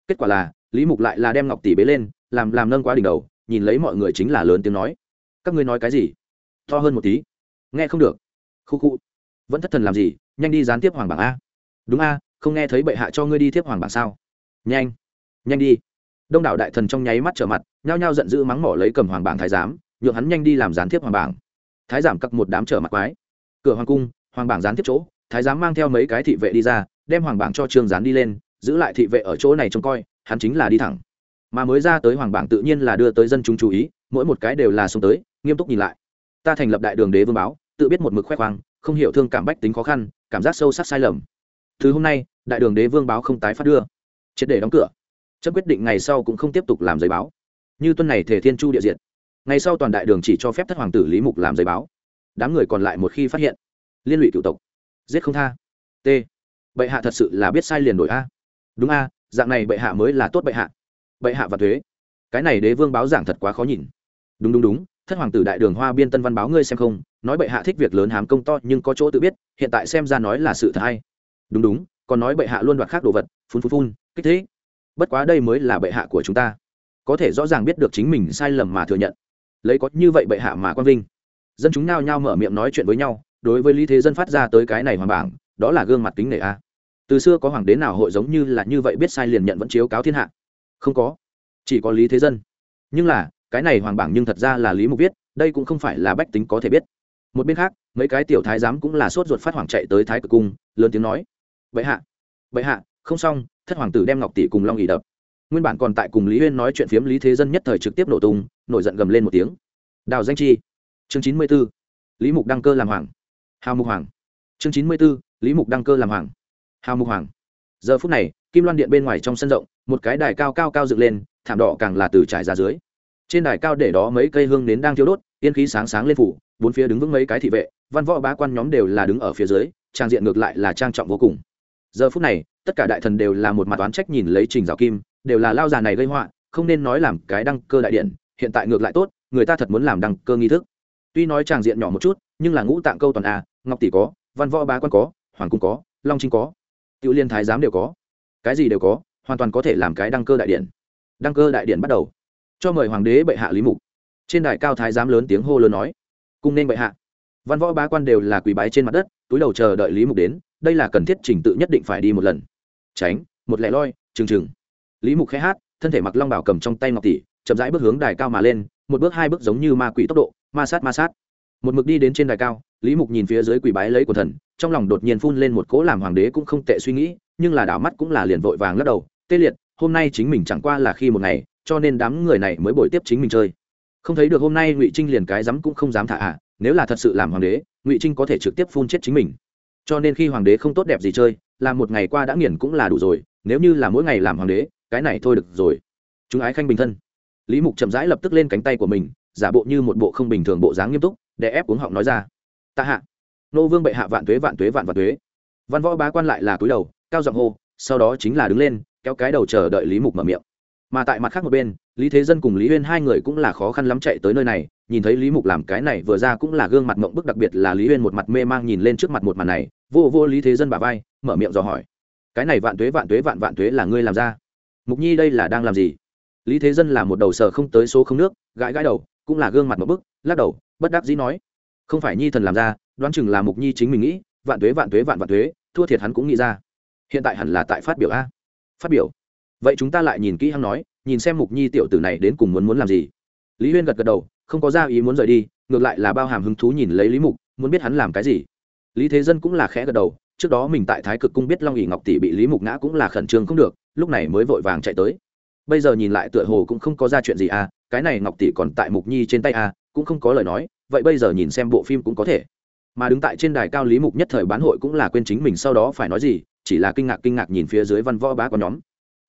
A: Kết quả là, lý mục lại là đem ngọc tỷ bế lên, làm làm nâng quá đỉnh đầu, nhìn lấy mọi người chính là lớn tiếng nói. Các ngươi nói cái gì? To hơn một tí. Nghe không được. Khu khu. Vẫn thất thần làm gì? Nhanh đi gián tiếp hoàng bảng a. Đúng a, không nghe thấy bệ hạ cho ngươi đi tiếp hoàng bảng sao? Nhanh nhanh đi. Đông đảo đại thần trong nháy mắt trở mặt, nhao nhao giận dữ mắng mỏ lấy cầm hoàng bảng thái giám, nhượng hắn nhanh đi làm gián tiếp hoàng bảng. Thái giảm cặp một đám trở mặt quái. Cửa hoàng cung, hoàng bảng gián tiếp chỗ, thái giám mang theo mấy cái thị vệ đi ra, đem hoàng bảng cho trương gián đi lên, giữ lại thị vệ ở chỗ này trông coi, hắn chính là đi thẳng. Mà mới ra tới hoàng bảng tự nhiên là đưa tới dân chúng chú ý, mỗi một cái đều là xông tới, nghiêm túc nhìn lại. Ta thành lập đại đường đế vương báo, tự biết một mực khoe khoang, không hiểu thương cảm bách tính khó khăn, cảm giác sâu sắc sai lầm. Từ hôm nay, đại đường đế vương báo không tái phát đưa. Triệt để đóng cửa chấp quyết định ngày sau cũng không tiếp tục làm giấy báo. Như tuần này thể thiên chu địa diện ngày sau toàn đại đường chỉ cho phép thất hoàng tử lý mục làm giấy báo. Đám người còn lại một khi phát hiện, liên lụy cựu tộc, giết không tha. T. Bệ hạ thật sự là biết sai liền đổi a. Đúng a, dạng này bệ hạ mới là tốt bệ hạ. Bệ hạ và thuế. Cái này đế vương báo giảng thật quá khó nhìn. Đúng đúng đúng, thất hoàng tử đại đường hoa biên tân văn báo ngươi xem không, nói bệ hạ thích việc lớn hám công to nhưng có chỗ tự biết, hiện tại xem ra nói là sự thật hay. Đúng đúng, còn nói bệ hạ luôn đoạt khác đồ vật, phun phun phun, kích thế bất quá đây mới là bệ hạ của chúng ta. Có thể rõ ràng biết được chính mình sai lầm mà thừa nhận. Lấy có như vậy bệ hạ mà quang vinh. Dân chúng nao nhao mở miệng nói chuyện với nhau, đối với lý thế dân phát ra tới cái này hoàng bảng, đó là gương mặt kính nể a. Từ xưa có hoàng đế nào hội giống như là như vậy biết sai liền nhận vẫn chiếu cáo thiên hạ? Không có. Chỉ có lý thế dân. Nhưng là, cái này hoàng bảng nhưng thật ra là lý mục viết, đây cũng không phải là bách tính có thể biết. Một bên khác, mấy cái tiểu thái giám cũng là sốt ruột phát hoàng chạy tới thái cực cung, lớn tiếng nói, bệ hạ bệ hạ, không xong thất hoàng tử đem ngọc tỷ cùng long ỉ đập. Nguyên bản còn tại cùng lý huyên nói chuyện phiếm lý thế dân nhất thời trực tiếp nổ tung, nổi giận gầm lên một tiếng. Đào danh chi. Chương chín mươi b ố lý mục đăng cơ làm hoàng. Hào mục hoàng. Chương chín mươi b ố lý mục đăng cơ làm hoàng. Hào mục hoàng. Giờ phút này, kim loan điện bên ngoài trong sân rộng, một cái đài cao cao cao dựng lên, thảm đỏ càng là từ trải ra dưới. Trên đài cao để đó mấy cây hương nến đang thiêu đốt, yên khí sáng sáng lên phủ, bốn phía đứng vững mấy cái thị vệ, văn võ bá quan nhóm đều là đứng ở phía dưới, trang diện ngược lại là trang trọng vô cùng giờ phút này, tất cả đại thần đều là một mặt oán trách nhìn lấy trình giáo kim, đều là lao già này gây họa, không nên nói làm cái đăng cơ đại điện, hiện tại ngược lại tốt, người ta thật muốn làm đăng cơ nghi thức. Tuy nói tràng diện nhỏ một chút, nhưng là ngũ tạng câu toàn a, ngọc tỷ có, văn võ bá quan có, hoàng cung có, long trinh có, tiểu liên thái giám đều có. Cái gì đều có, hoàn toàn có thể làm cái đăng cơ đại điện. Đăng cơ đại điện bắt đầu. Cho mời hoàng đế bệ hạ lý mục. Trên đài cao thái giám lớn tiếng hô lớn nói, cung nên bệ hạ. Văn võ bá quan đều là quỳ bái trên mặt đất, túi đầu chờ đợi lý mục đến đây là cần thiết trình tự nhất định phải đi một lần. Tránh, một lẻ loi trừng trừng lý mục khẽ hát, thân thể mặc long bảo cầm trong tay ngọc tỷ, chậm rãi bước hướng đài cao mà lên, một bước hai bước giống như ma quỷ tốc độ, ma sát ma sát. Một mực đi đến trên đài cao, lý mục nhìn phía dưới quỷ bái lấy của thần, trong lòng đột nhiên phun lên một cỗ làm hoàng đế cũng không tệ suy nghĩ, nhưng là đảo mắt cũng là liền vội vàng lắc đầu, tê liệt, hôm nay chính mình chẳng qua là khi một ngày, cho nên đám người này mới bồi tiếp chính mình chơi. Không thấy được hôm nay ngụy trinh liền cái dám cũng không dám thả ạ à. nếu là thật sự làm hoàng đế, ngụy trinh có thể trực tiếp phun chết chính mình cho nên khi hoàng đế không tốt đẹp gì chơi làm một ngày qua đã nghiền cũng là đủ rồi, nếu như là mỗi ngày làm hoàng đế, cái này thôi được rồi. Chúng ái khanh bình thân. Lý mục chậm rãi lập tức lên cánh tay của mình, giả bộ như một bộ không bình thường bộ dáng nghiêm túc để ép uống họng nói ra. Tạ hạ. Nô vương bệ hạ vạn tuế vạn tuế vạn vạn tuế. Văn võ bá quan lại là cúi đầu, cao giọng hô, sau đó chính là đứng lên, kéo cái đầu chờ đợi lý mục mở miệng. Mà tại mặt khác một bên, lý thế dân cùng lý huyên hai người cũng là khó khăn lắm chạy tới nơi này, nhìn thấy lý mục làm cái này vừa ra cũng là gương mặt mộng bức, đặc biệt là lý huyên một mặt mê mang nhìn lên trước mặt một mặt này vô vô lý thế dân bà vai, mở miệng dò hỏi. Cái này vạn tuế vạn tuế, vạn vạn tuế là ngươi làm ra. Mục nhi đây là đang làm gì? Lý thế dân là một đầu sờ không tới số không nước, gãi gãi đầu, cũng là gương mặt một bức, lắc đầu, bất đắc dĩ nói. Không phải nhi thần làm ra, đoán chừng là mục nhi chính mình nghĩ, vạn tuế vạn tuế, vạn vạn tuế, thua thiệt hắn cũng nghĩ ra. Hiện tại hẳn là tại phát biểu a. Phát biểu? Vậy chúng ta lại nhìn kỹ hắn nói, nhìn xem mục nhi tiểu tử này đến cùng muốn muốn làm gì. Lý huyên gật gật đầu, không có ra ý muốn rời đi, ngược lại là bao hàm hứng thú nhìn lấy lý mục, muốn biết hắn làm cái gì lý thế dân cũng là khẽ gật đầu, trước đó mình tại thái cực cung biết long ỉ ngọc tỷ bị lý mục ngã cũng là khẩn trương không được, lúc này mới vội vàng chạy tới. Bây giờ nhìn lại tựa hồ cũng không có ra chuyện gì à cái này ngọc tỷ còn tại mục nhi trên tay à cũng không có lời nói, vậy bây giờ nhìn xem bộ phim cũng có thể. Mà đứng tại trên đài cao lý mục nhất thời bán hội cũng là quên chính mình sau đó phải nói gì, chỉ là kinh ngạc kinh ngạc nhìn phía dưới văn võ bá có nhóm.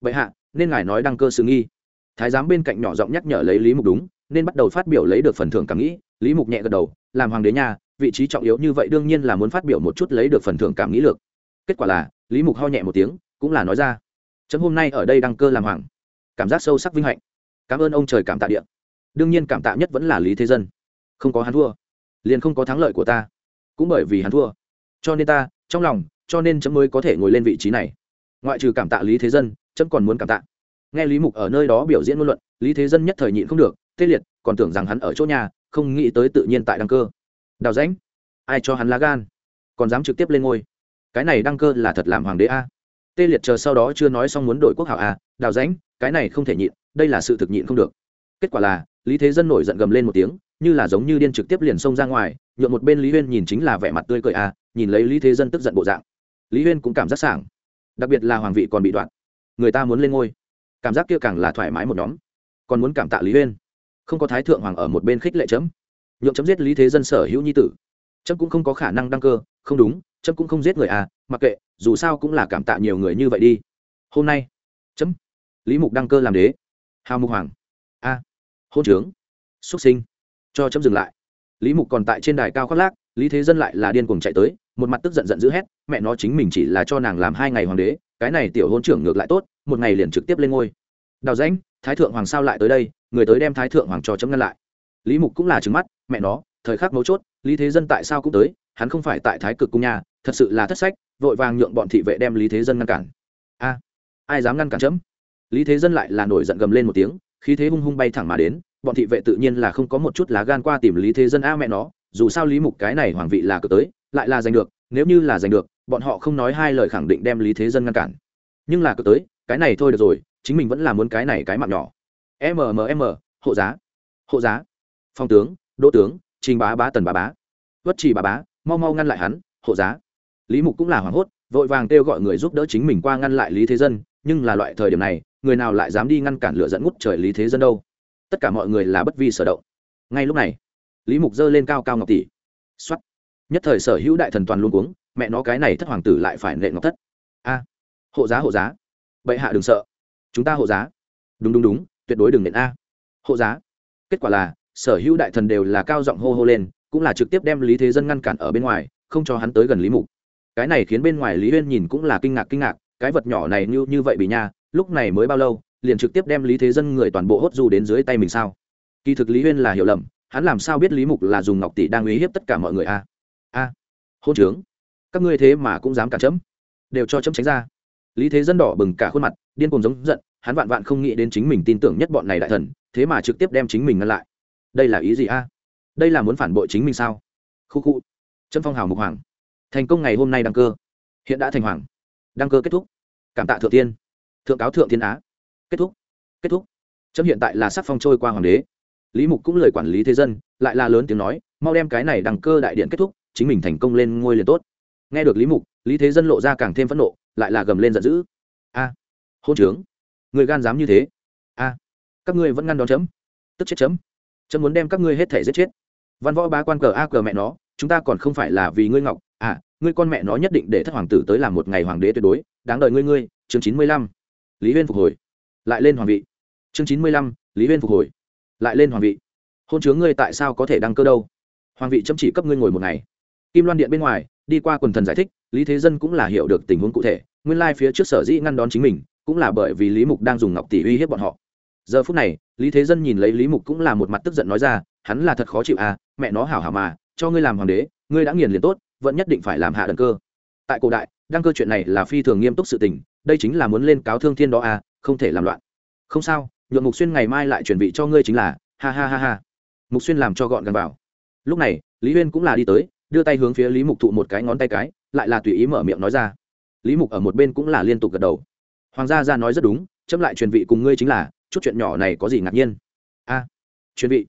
A: Vậy hạ, nên ngài nói đăng cơ sự nghi. Thái giám bên cạnh nhỏ giọng nhắc nhở lấy lý mục đúng, nên bắt đầu phát biểu lấy được phần thưởng cảm nghĩ. Lý mục nhẹ gật đầu, làm hoàng đế nhà vị trí trọng yếu như vậy đương nhiên là muốn phát biểu một chút lấy được phần thưởng cảm nghĩ lược. Kết quả là, lý mục ho nhẹ một tiếng, cũng là nói ra. Chấm hôm nay ở đây đăng cơ làm hoàng. Cảm giác sâu sắc vinh hạnh. Cảm ơn ông trời cảm tạ điện đương nhiên cảm tạ nhất vẫn là lý thế dân. Không có hắn thua. Liền không có thắng lợi của ta. Cũng bởi vì hắn thua. Cho nên ta, trong lòng, cho nên chấm mới có thể ngồi lên vị trí này. Ngoại trừ cảm tạ lý thế dân, chấm còn muốn cảm tạ. Nghe lý mục ở nơi đó biểu diễn ngôn luận, lý thế dân nhất thời nhịn không được tê liệt, còn tưởng rằng hắn ở chỗ nhà, không nghĩ tới tự nhiên tại đăng cơ đào Ránh, ai cho hắn lá gan? Còn dám trực tiếp lên ngôi? Cái này đăng cơ là thật làm hoàng đế a. Tê liệt chờ sau đó chưa nói xong muốn đổi quốc hảo a. Đào Ránh, cái này không thể nhịn đây là sự thực nhịn không được. Kết quả là lý thế dân nổi giận gầm lên một tiếng như là giống như điên trực tiếp liền xông ra ngoài nhuộm một bên lý huyên nhìn chính là vẻ mặt tươi cười a nhìn lấy lý thế dân tức giận bộ dạng. Lý huyên cũng cảm giác sảng. Đặc biệt là hoàng vị còn bị đoạn. Người ta muốn lên ngôi. Cảm giác kia càng là thoải mái một nhóm. Còn muốn cảm tạ lý huyên. Không có thái thượng hoàng ở một bên khích lệ chấm nhượng chấm giết lý thế dân sở hữu nhi tử. Chấm cũng không có khả năng đăng cơ, không đúng, chấm cũng không giết người à mặc kệ, dù sao cũng là cảm tạ nhiều người như vậy đi. Hôm nay, chấm, lý mục đăng cơ làm đế. Hào mục hoàng. A, hôn trướng. Xuất sinh. Cho chấm dừng lại. Lý mục còn tại trên đài cao khoác lác, lý thế dân lại là điên cuồng chạy tới, một mặt tức giận giận dữ hét, mẹ nó chính mình chỉ là cho nàng làm hai ngày hoàng đế, cái này tiểu hôn trưởng ngược lại tốt, một ngày liền trực tiếp lên ngôi. Đào rãnh, thái thượng hoàng sao lại tới đây, người tới đem thái thượng hoàng cho chấm ngăn lại lý mục cũng là trứng mắt, mẹ nó, thời khắc mấu chốt, lý thế dân tại sao cũng tới, hắn không phải tại thái cực cung nhà, thật sự là thất sách, vội vàng nhượng bọn thị vệ đem lý thế dân ngăn cản. A, ai dám ngăn cản chấm? Lý thế dân lại là nổi giận gầm lên một tiếng, khí thế hung hung bay thẳng mà đến, bọn thị vệ tự nhiên là không có một chút lá gan qua tìm lý thế dân a mẹ nó, dù sao lý mục cái này hoàng vị là cờ tới, lại là giành được, nếu như là giành được, bọn họ không nói hai lời khẳng định đem lý thế dân ngăn cản. Nhưng là cờ tới, cái này thôi được rồi, chính mình vẫn là muốn cái này cái mạng nhỏ. Mmm hộ giá. Hộ giá phong tướng, đỗ tướng, trình bá bá tần bá bá. Vất trì bá bá, mau mau ngăn lại hắn, hộ giá. Lý mục cũng là hoảng hốt, vội vàng kêu gọi người giúp đỡ chính mình qua ngăn lại lý thế dân, nhưng là loại thời điểm này, người nào lại dám đi ngăn cản lửa dẫn ngút trời lý thế dân đâu? Tất cả mọi người là bất vi sở động. Ngay lúc này, lý mục giơ lên cao cao ngọc tỷ. X nhất thời sở hữu đại thần toàn luôn cuống, mẹ nó cái này thất hoàng tử lại phải nệ ngọc thất. A. Hộ giá hộ giá. Bệ hạ đừng sợ. Chúng ta hộ giá. Đúng đúng đúng, tuyệt đối đừng nện a. Hộ giá. Kết quả là sở hữu đại thần đều là cao giọng hô hô lên, cũng là trực tiếp đem lý thế dân ngăn cản ở bên ngoài, không cho hắn tới gần lý mục. Cái này khiến bên ngoài lý huyên nhìn cũng là kinh ngạc kinh ngạc, cái vật nhỏ này như như vậy bị nha, lúc này mới bao lâu, liền trực tiếp đem lý thế dân người toàn bộ hốt du đến dưới tay mình sao? Kỳ thực lý huyên là hiểu lầm, hắn làm sao biết lý mục là dùng ngọc tỷ đang uy hiếp tất cả mọi người a a hôn trướng. Các ngươi thế mà cũng dám cản chấm. Đều cho chấm tránh ra. Lý thế dân đỏ bừng cả khuôn mặt, điên cùng giống giận, hắn vạn vạn không nghĩ đến chính mình tin tưởng nhất bọn này đại thần, thế mà trực tiếp đem chính mình ngăn lại đây là ý gì a? Đây là muốn phản bội chính mình sao? Khu khu. Trâm phong hào mục hoàng. Thành công ngày hôm nay đăng cơ. Hiện đã thành hoàng. Đăng cơ kết thúc. Cảm tạ thượng tiên. Thượng cáo thượng thiên á. Kết thúc. Kết thúc. Trâm hiện tại là sắc phong trôi qua hoàng đế. Lý mục cũng lời quản lý thế dân, lại là lớn tiếng nói, mau đem cái này đằng cơ đại điện kết thúc, chính mình thành công lên ngôi liền tốt. Nghe được lý mục, lý thế dân lộ ra càng thêm phẫn nộ, lại là gầm lên giận dữ. A, hôn trướng. Người gan dám như thế. A, các ngươi vẫn ngăn đón chấm tức chết chấm chấm muốn đem các ngươi hết thể giết chết. Văn võ bá quan cờ a cờ mẹ nó, chúng ta còn không phải là vì ngươi ngọc. À ngươi con mẹ nó nhất định để thất hoàng tử tới làm một ngày hoàng đế tuyệt đối. Đáng đợi ngươi ngươi, chương chín mươi lăm. Lý huyên phục hồi. Lại lên hoàng vị. Chương chín mươi lăm, lý huyên phục hồi. Lại lên hoàng vị. Hôn chướng ngươi tại sao có thể đăng cơ đâu? Hoàng vị chấm chỉ cấp ngươi ngồi một ngày. Kim loan điện bên ngoài, đi qua quần thần giải thích, lý thế dân cũng là hiểu được tình huống cụ thể. Nguyên lai phía trước sở dĩ ngăn đón chính mình, cũng là bởi vì lý mục đang dùng ngọc tỷ uy hiếp bọn họ giờ phút này, lý thế dân nhìn lấy lý mục cũng là một mặt tức giận nói ra, hắn là thật khó chịu à mẹ nó hảo hảo mà, cho ngươi làm hoàng đế, ngươi đã nghiền liền tốt, vẫn nhất định phải làm hạ đăng cơ. Tại cổ đại, đăng cơ chuyện này là phi thường nghiêm túc sự tình, đây chính là muốn lên cáo thương thiên đó à không thể làm loạn. Không sao nhuộm mục xuyên ngày mai lại chuẩn bị cho ngươi chính là, ha ha ha ha. Mục xuyên làm cho gọn gàng vào lúc này, lý huyên cũng là đi tới, đưa tay hướng phía lý mục thụ một cái ngón tay cái, lại là tùy ý mở miệng nói ra. Lý mục ở một bên cũng là liên tục gật đầu. Hoàng gia ra nói rất đúng, chấm lại truyền vị cùng ngươi chính là chút chuyện nhỏ này có gì ngạc nhiên? A truyền vị,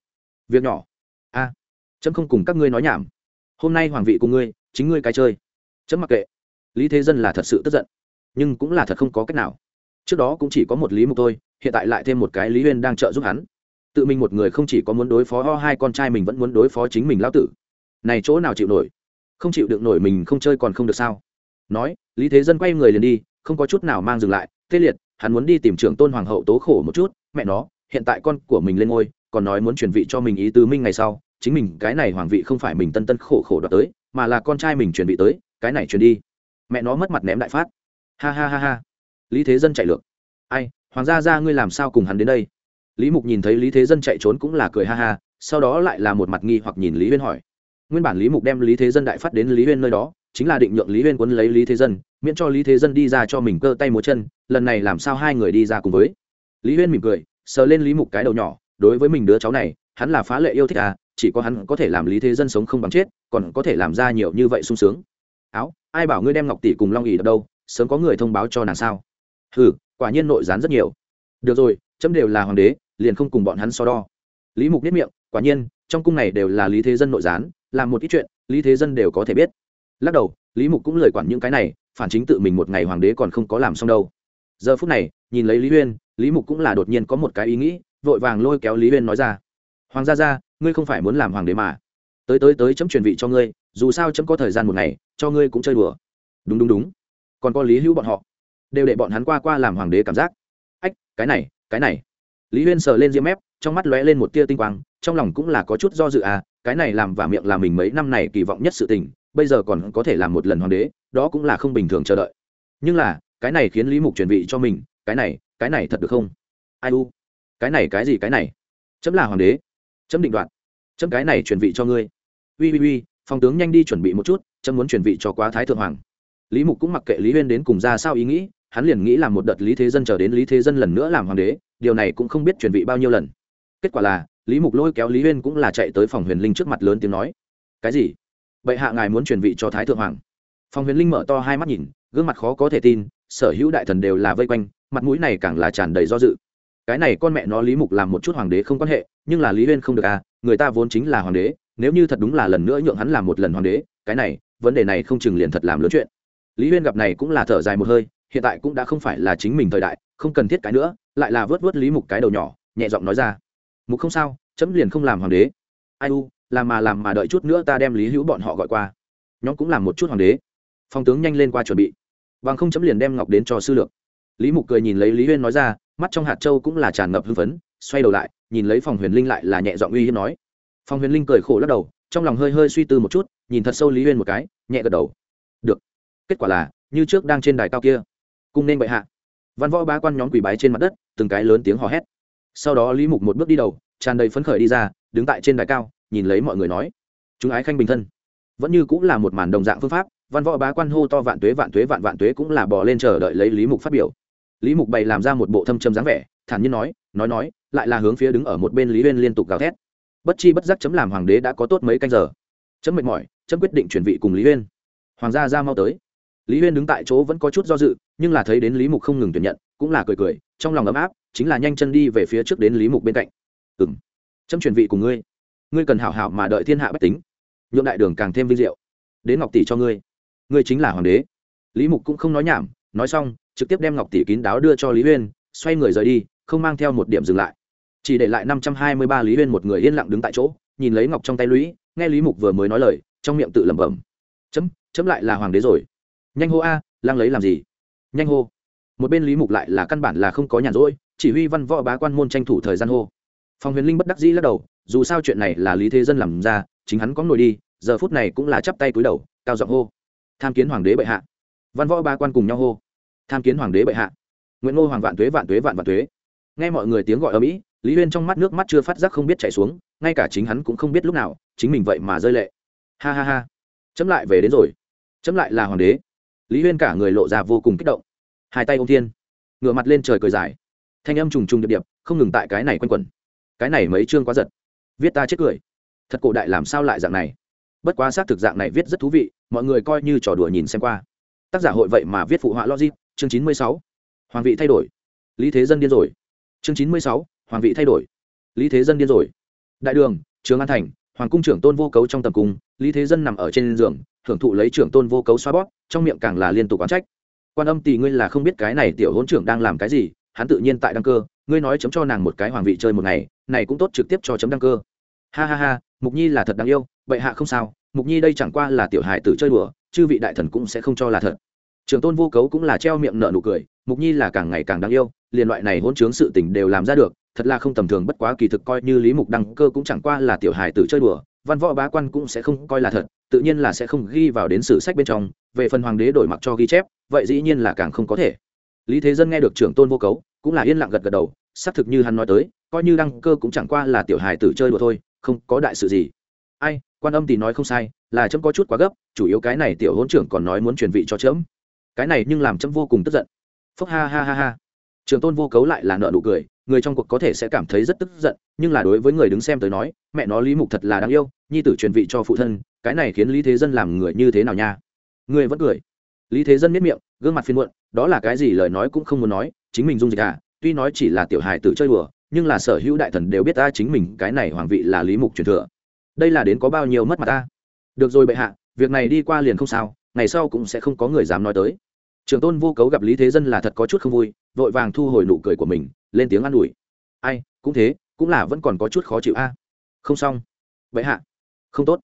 A: việc nhỏ. A, chấm không cùng các ngươi nói nhảm. Hôm nay hoàng vị cùng ngươi, chính ngươi cái chơi. Chấm mặc kệ. Lý thế dân là thật sự tức giận, nhưng cũng là thật không có cách nào. Trước đó cũng chỉ có một lý mục thôi, hiện tại lại thêm một cái lý huyên đang trợ giúp hắn. Tự mình một người không chỉ có muốn đối phó ho hai con trai mình vẫn muốn đối phó chính mình lao tử. Này chỗ nào chịu nổi? Không chịu được nổi mình không chơi còn không được sao? Nói, lý thế dân quay người liền đi, không có chút nào mang dừng lại. Tê liệt hắn muốn đi tìm trưởng tôn hoàng hậu tố khổ một chút, mẹ nó, hiện tại con của mình lên ngôi, còn nói muốn chuyển vị cho mình ý tứ minh ngày sau, chính mình cái này hoàng vị không phải mình tân tân khổ khổ đoạt tới, mà là con trai mình chuyển vị tới, cái này chuyển đi. Mẹ nó mất mặt ném đại phát. Ha ha ha ha. Lý thế dân chạy lược. Ai, hoàng gia ra ngươi làm sao cùng hắn đến đây? Lý mục nhìn thấy lý thế dân chạy trốn cũng là cười ha ha, sau đó lại là một mặt nghi hoặc nhìn lý huyên hỏi. Nguyên bản lý mục đem lý thế dân đại phát đến lý huyên nơi đó chính là định nhượng lý huyên quấn lấy lý thế dân, miễn cho lý thế dân đi ra cho mình cơ tay múa chân, lần này làm sao hai người đi ra cùng với? Lý huyên mỉm cười, sờ lên lý mục cái đầu nhỏ, đối với mình đứa cháu này, hắn là phá lệ yêu thích à chỉ có hắn có thể làm lý thế dân sống không bằng chết, còn có thể làm ra nhiều như vậy sung sướng. Áo, ai bảo ngươi đem ngọc tỷ cùng long ỉ đâu, sớm có người thông báo cho nàng sao? Ừ quả nhiên nội gián rất nhiều. Được rồi, chấm đều là hoàng đế, liền không cùng bọn hắn so đo. Lý mục biết miệng, quả nhiên, trong cung này đều là lý thế dân nội gián, làm một ít chuyện, lý thế dân đều có thể biết lắc đầu, lý mục cũng lời quản những cái này, phản chính tự mình một ngày hoàng đế còn không có làm xong đâu. Giờ phút này, nhìn lấy lý huyên, lý mục cũng là đột nhiên có một cái ý nghĩ, vội vàng lôi kéo lý huyên nói ra. Hoàng gia gia, ngươi không phải muốn làm hoàng đế mà. Tới tới tới chấm truyền vị cho ngươi, dù sao chấm có thời gian một ngày, cho ngươi cũng chơi đùa. Đúng đúng đúng. Còn có lý hữu bọn họ, đều để bọn hắn qua qua làm hoàng đế cảm giác. Ách, cái này cái này. Lý huyên sờ lên diêm mép, trong mắt lóe lên một tia tinh quang, trong lòng cũng là có chút do dự à cái này làm và miệng là mình mấy năm này kỳ vọng nhất sự tình bây giờ còn có thể làm một lần hoàng đế, đó cũng là không bình thường chờ đợi. Nhưng là, cái này khiến lý mục truyền vị cho mình, cái này cái này thật được không? Ai u? Cái này cái gì cái này? Chấm là hoàng đế. Chấm định đoạt. Chấm cái này truyền vị cho ngươi. Ui ui ui, phòng tướng nhanh đi chuẩn bị một chút, chấm muốn truyền vị cho quá thái thượng hoàng. Lý mục cũng mặc kệ lý huyên đến cùng ra sao ý nghĩ, hắn liền nghĩ làm một đợt lý thế dân chờ đến lý thế dân lần nữa làm hoàng đế, điều này cũng không biết truyền vị bao nhiêu lần. Kết quả là, lý mục lôi kéo lý huyên cũng là chạy tới phòng huyền linh trước mặt lớn tiếng nói. Cái gì? Bệ hạ ngài muốn truyền vị cho thái thượng hoàng. Phong huyền linh mở to hai mắt nhìn, gương mặt khó có thể tin, sở hữu đại thần đều là vây quanh, mặt mũi này càng là tràn đầy do dự. Cái này con mẹ nó lý mục làm một chút hoàng đế không quan hệ, nhưng là lý huyên không được à người ta vốn chính là hoàng đế, nếu như thật đúng là lần nữa nhượng hắn làm một lần hoàng đế, cái này, vấn đề này không chừng liền thật làm lớn chuyện. Lý huyên gặp này cũng là thở dài một hơi, hiện tại cũng đã không phải là chính mình thời đại, không cần thiết cái nữa, lại là vớt vớt lý mục cái đầu nhỏ, nhẹ giọng nói ra. Mục không sao, chấm liền không làm hoàng đế. Ai u làm mà làm mà đợi chút nữa ta đem lý hữu bọn họ gọi qua. Nhóm cũng làm một chút hoàng đế. Phong tướng nhanh lên qua chuẩn bị. Bằng không chấm liền đem ngọc đến cho sư lược. Lý mục cười nhìn lấy lý huyên nói ra, mắt trong hạt châu cũng là tràn ngập hưng phấn, xoay đầu lại, nhìn lấy phòng huyền linh lại là nhẹ giọng uy hiếp nói. Phòng huyền linh cười khổ lắc đầu, trong lòng hơi hơi suy tư một chút, nhìn thật sâu lý huyên một cái, nhẹ gật đầu. Được. Kết quả là, như trước đang trên đài cao kia cung nên bệ hạ. Văn võ ba quan nhóm quỷ bái trên mặt đất, từng cái lớn tiếng hò hét. Sau đó lý mục một bước đi đầu, tràn đầy phấn khởi đi ra, đứng tại trên đài cao nhìn lấy mọi người nói, chúng ái khanh bình thân. Vẫn như cũng là một màn đồng dạng phương pháp, văn võ bá quan hô to vạn tuế vạn tuế, vạn vạn tuế cũng là bỏ lên chờ đợi lấy lý mục phát biểu. Lý mục bày làm ra một bộ thâm châm dáng vẻ, thản nhiên nói nói nói, lại là hướng phía đứng ở một bên lý Uyên liên tục gào thét. Bất chi bất giác chấm làm hoàng đế đã có tốt mấy canh giờ. Chấm mệt mỏi, chấm quyết định chuyển vị cùng lý Uyên. hoàng gia ra mau tới. Lý Uyên đứng tại chỗ vẫn có chút do dự, nhưng là thấy đến lý mục không ngừng tuyển nhận, cũng là cười cười, trong lòng ấm áp, chính là nhanh chân đi về phía trước đến lý mục bên cạnh. Ừng chấm chuyển vị cùng ngươi ngươi cần hảo hảo mà đợi thiên hạ bách tính, nhượng đại đường càng thêm vinh diệu. Đến ngọc tỷ cho ngươi. Ngươi chính là hoàng đế. Lý mục cũng không nói nhảm, nói xong, trực tiếp đem ngọc tỷ kín đáo đưa cho lý huyên, xoay người rời đi, không mang theo một điểm dừng lại. Chỉ để lại năm trăm hai mươi ba lý huyên một người yên lặng đứng tại chỗ, nhìn lấy ngọc trong tay lũy, nghe lý mục vừa mới nói lời, trong miệng tự lẩm bẩm. Chấm chấm lại là hoàng đế rồi. Nhanh hô a, lang lấy làm gì? Nhanh hô. Một bên lý mục lại là căn bản là không có nhàn rỗi, chỉ huy văn võ bá quan môn tranh thủ thời gian hô. Phòng huyền linh bất đắc dĩ lắc đầu dù sao chuyện này là lý thế dân làm ra, chính hắn có nổi đi, giờ phút này cũng là chắp tay cúi đầu, cao giọng hô. Tham kiến hoàng đế bệ hạ. Văn võ ba quan cùng nhau hô. Tham kiến hoàng đế bệ hạ. Nguyễn ngô hoàng vạn tuế vạn tuế vạn vạn tuế. Nghe mọi người tiếng gọi ở mỹ lý huyên trong mắt nước mắt chưa phát giác không biết chảy xuống, ngay cả chính hắn cũng không biết lúc nào, chính mình vậy mà rơi lệ. Ha ha ha. Chấm lại về đến rồi. Chấm lại là hoàng đế. Lý huyên cả người lộ ra vô cùng kích động. Hai tay ô m thiên. Ngựa mặt lên trời cười dài. Thanh âm trùng trùng điệp điệp, không ngừng tại cái này quanh quẩn. Cái này mấy chương quá giật viết ta chết cười. Thật cổ đại làm sao lại dạng này? Bất quá xác thực dạng này viết rất thú vị, mọi người coi như trò đùa nhìn xem qua. Tác giả hội vậy mà viết phụ họa logic, chương chín mươi sáu. Hoàng vị thay đổi. Lý thế dân điên rồi. Chương chín mươi sáu, hoàng vị thay đổi. Lý thế dân điên rồi. Đại đường, trường an thành, hoàng cung trưởng tôn vô cấu trong tầm cung, lý thế dân nằm ở trên giường thưởng thụ lấy trưởng tôn vô cấu xoa bóp, trong miệng càng là liên tục quán trách. Quan âm tì ngươi là không biết cái này tiểu hỗn trưởng đang làm cái gì, hắn tự nhiên tại đăng cơ, ngươi nói chấm cho nàng một cái hoàng vị chơi một ngày này cũng tốt trực tiếp cho chấm đăng cơ. Ha ha ha, mục nhi là thật đáng yêu, bệ hạ không sao, mục nhi đây chẳng qua là tiểu hài tử chơi đùa, chư vị đại thần cũng sẽ không cho là thật. Trường tôn vô cấu cũng là treo miệng nợ nụ cười, mục nhi là càng ngày càng đáng yêu, liền loại này hôn chướng sự tình đều làm ra được, thật là không tầm thường, bất quá kỳ thực coi như lý mục đăng cơ cũng chẳng qua là tiểu hài tử chơi đùa, văn võ bá quan cũng sẽ không coi là thật, tự nhiên là sẽ không ghi vào đến sử sách bên trong, về phần hoàng đế đổi mặc cho ghi chép, vậy dĩ nhiên là càng không có thể. Lý thế dân nghe được trưởng tôn vô cấu, cũng là yên lặng gật gật đầu xác thực như hắn nói tới, coi như đăng cơ cũng chẳng qua là tiểu hài tử chơi đùa thôi, không có đại sự gì. Ai, quan âm thì nói không sai, là chấm có chút quá gấp, chủ yếu cái này tiểu hôn trưởng còn nói muốn truyền vị cho chấm. Cái này nhưng làm chấm vô cùng tức giận. Phúc ha ha ha ha. Trường tôn vô cấu lại là nợ nụ cười, người trong cuộc có thể sẽ cảm thấy rất tức giận, nhưng là đối với người đứng xem tới nói, mẹ nó lý mục thật là đáng yêu, nhi tử truyền vị cho phụ thân, cái này khiến lý thế dân làm người như thế nào nha? Người vẫn cười. Lý thế dân miết miệng, gương mặt phiên muộn, đó là cái gì lời nói cũng không muốn nói, chính mình dung dịch à? Tuy nói chỉ là tiểu hài tự chơi đùa, nhưng là sở hữu đại thần đều biết ta chính mình cái này hoàng vị là lý mục truyền thừa. Đây là đến có bao nhiêu mất mặt ta? Được rồi bệ hạ, việc này đi qua liền không sao, ngày sau cũng sẽ không có người dám nói tới. Trường tôn vô cấu gặp lý thế dân là thật có chút không vui, vội vàng thu hồi nụ cười của mình, lên tiếng an ủi. Ai, cũng thế, cũng là vẫn còn có chút khó chịu a. Không xong. Bệ hạ, không tốt.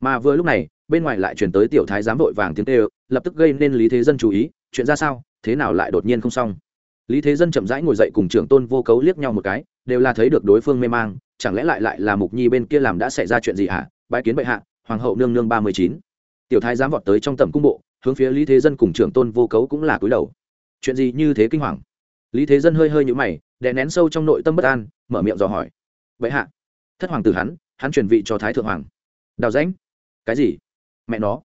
A: Mà vừa lúc này, bên ngoài lại chuyển tới tiểu thái giám vội vàng tiếng tê lập tức gây nên lý thế dân chú ý, chuyện ra sao, thế nào lại đột nhiên không xong? Lý thế dân chậm rãi ngồi dậy cùng trưởng tôn vô cấu liếc nhau một cái, đều là thấy được đối phương mê mang, chẳng lẽ lại lại là mục nhi bên kia làm đã xảy ra chuyện gì hả? Bãi kiến bệ hạ, hoàng hậu nương nương ba mươi chín. Tiểu thái dám vọt tới trong tầm cung bộ, hướng phía lý thế dân cùng trưởng tôn vô cấu cũng là cúi đầu. Chuyện gì như thế kinh hoàng? Lý thế dân hơi hơi nhũ mày, đè nén sâu trong nội tâm bất an, mở miệng dò hỏi. Bệ hạ, thất hoàng tử hắn hắn truyền vị cho thái thượng hoàng. Đào rãnh. Cái gì? Mẹ nó.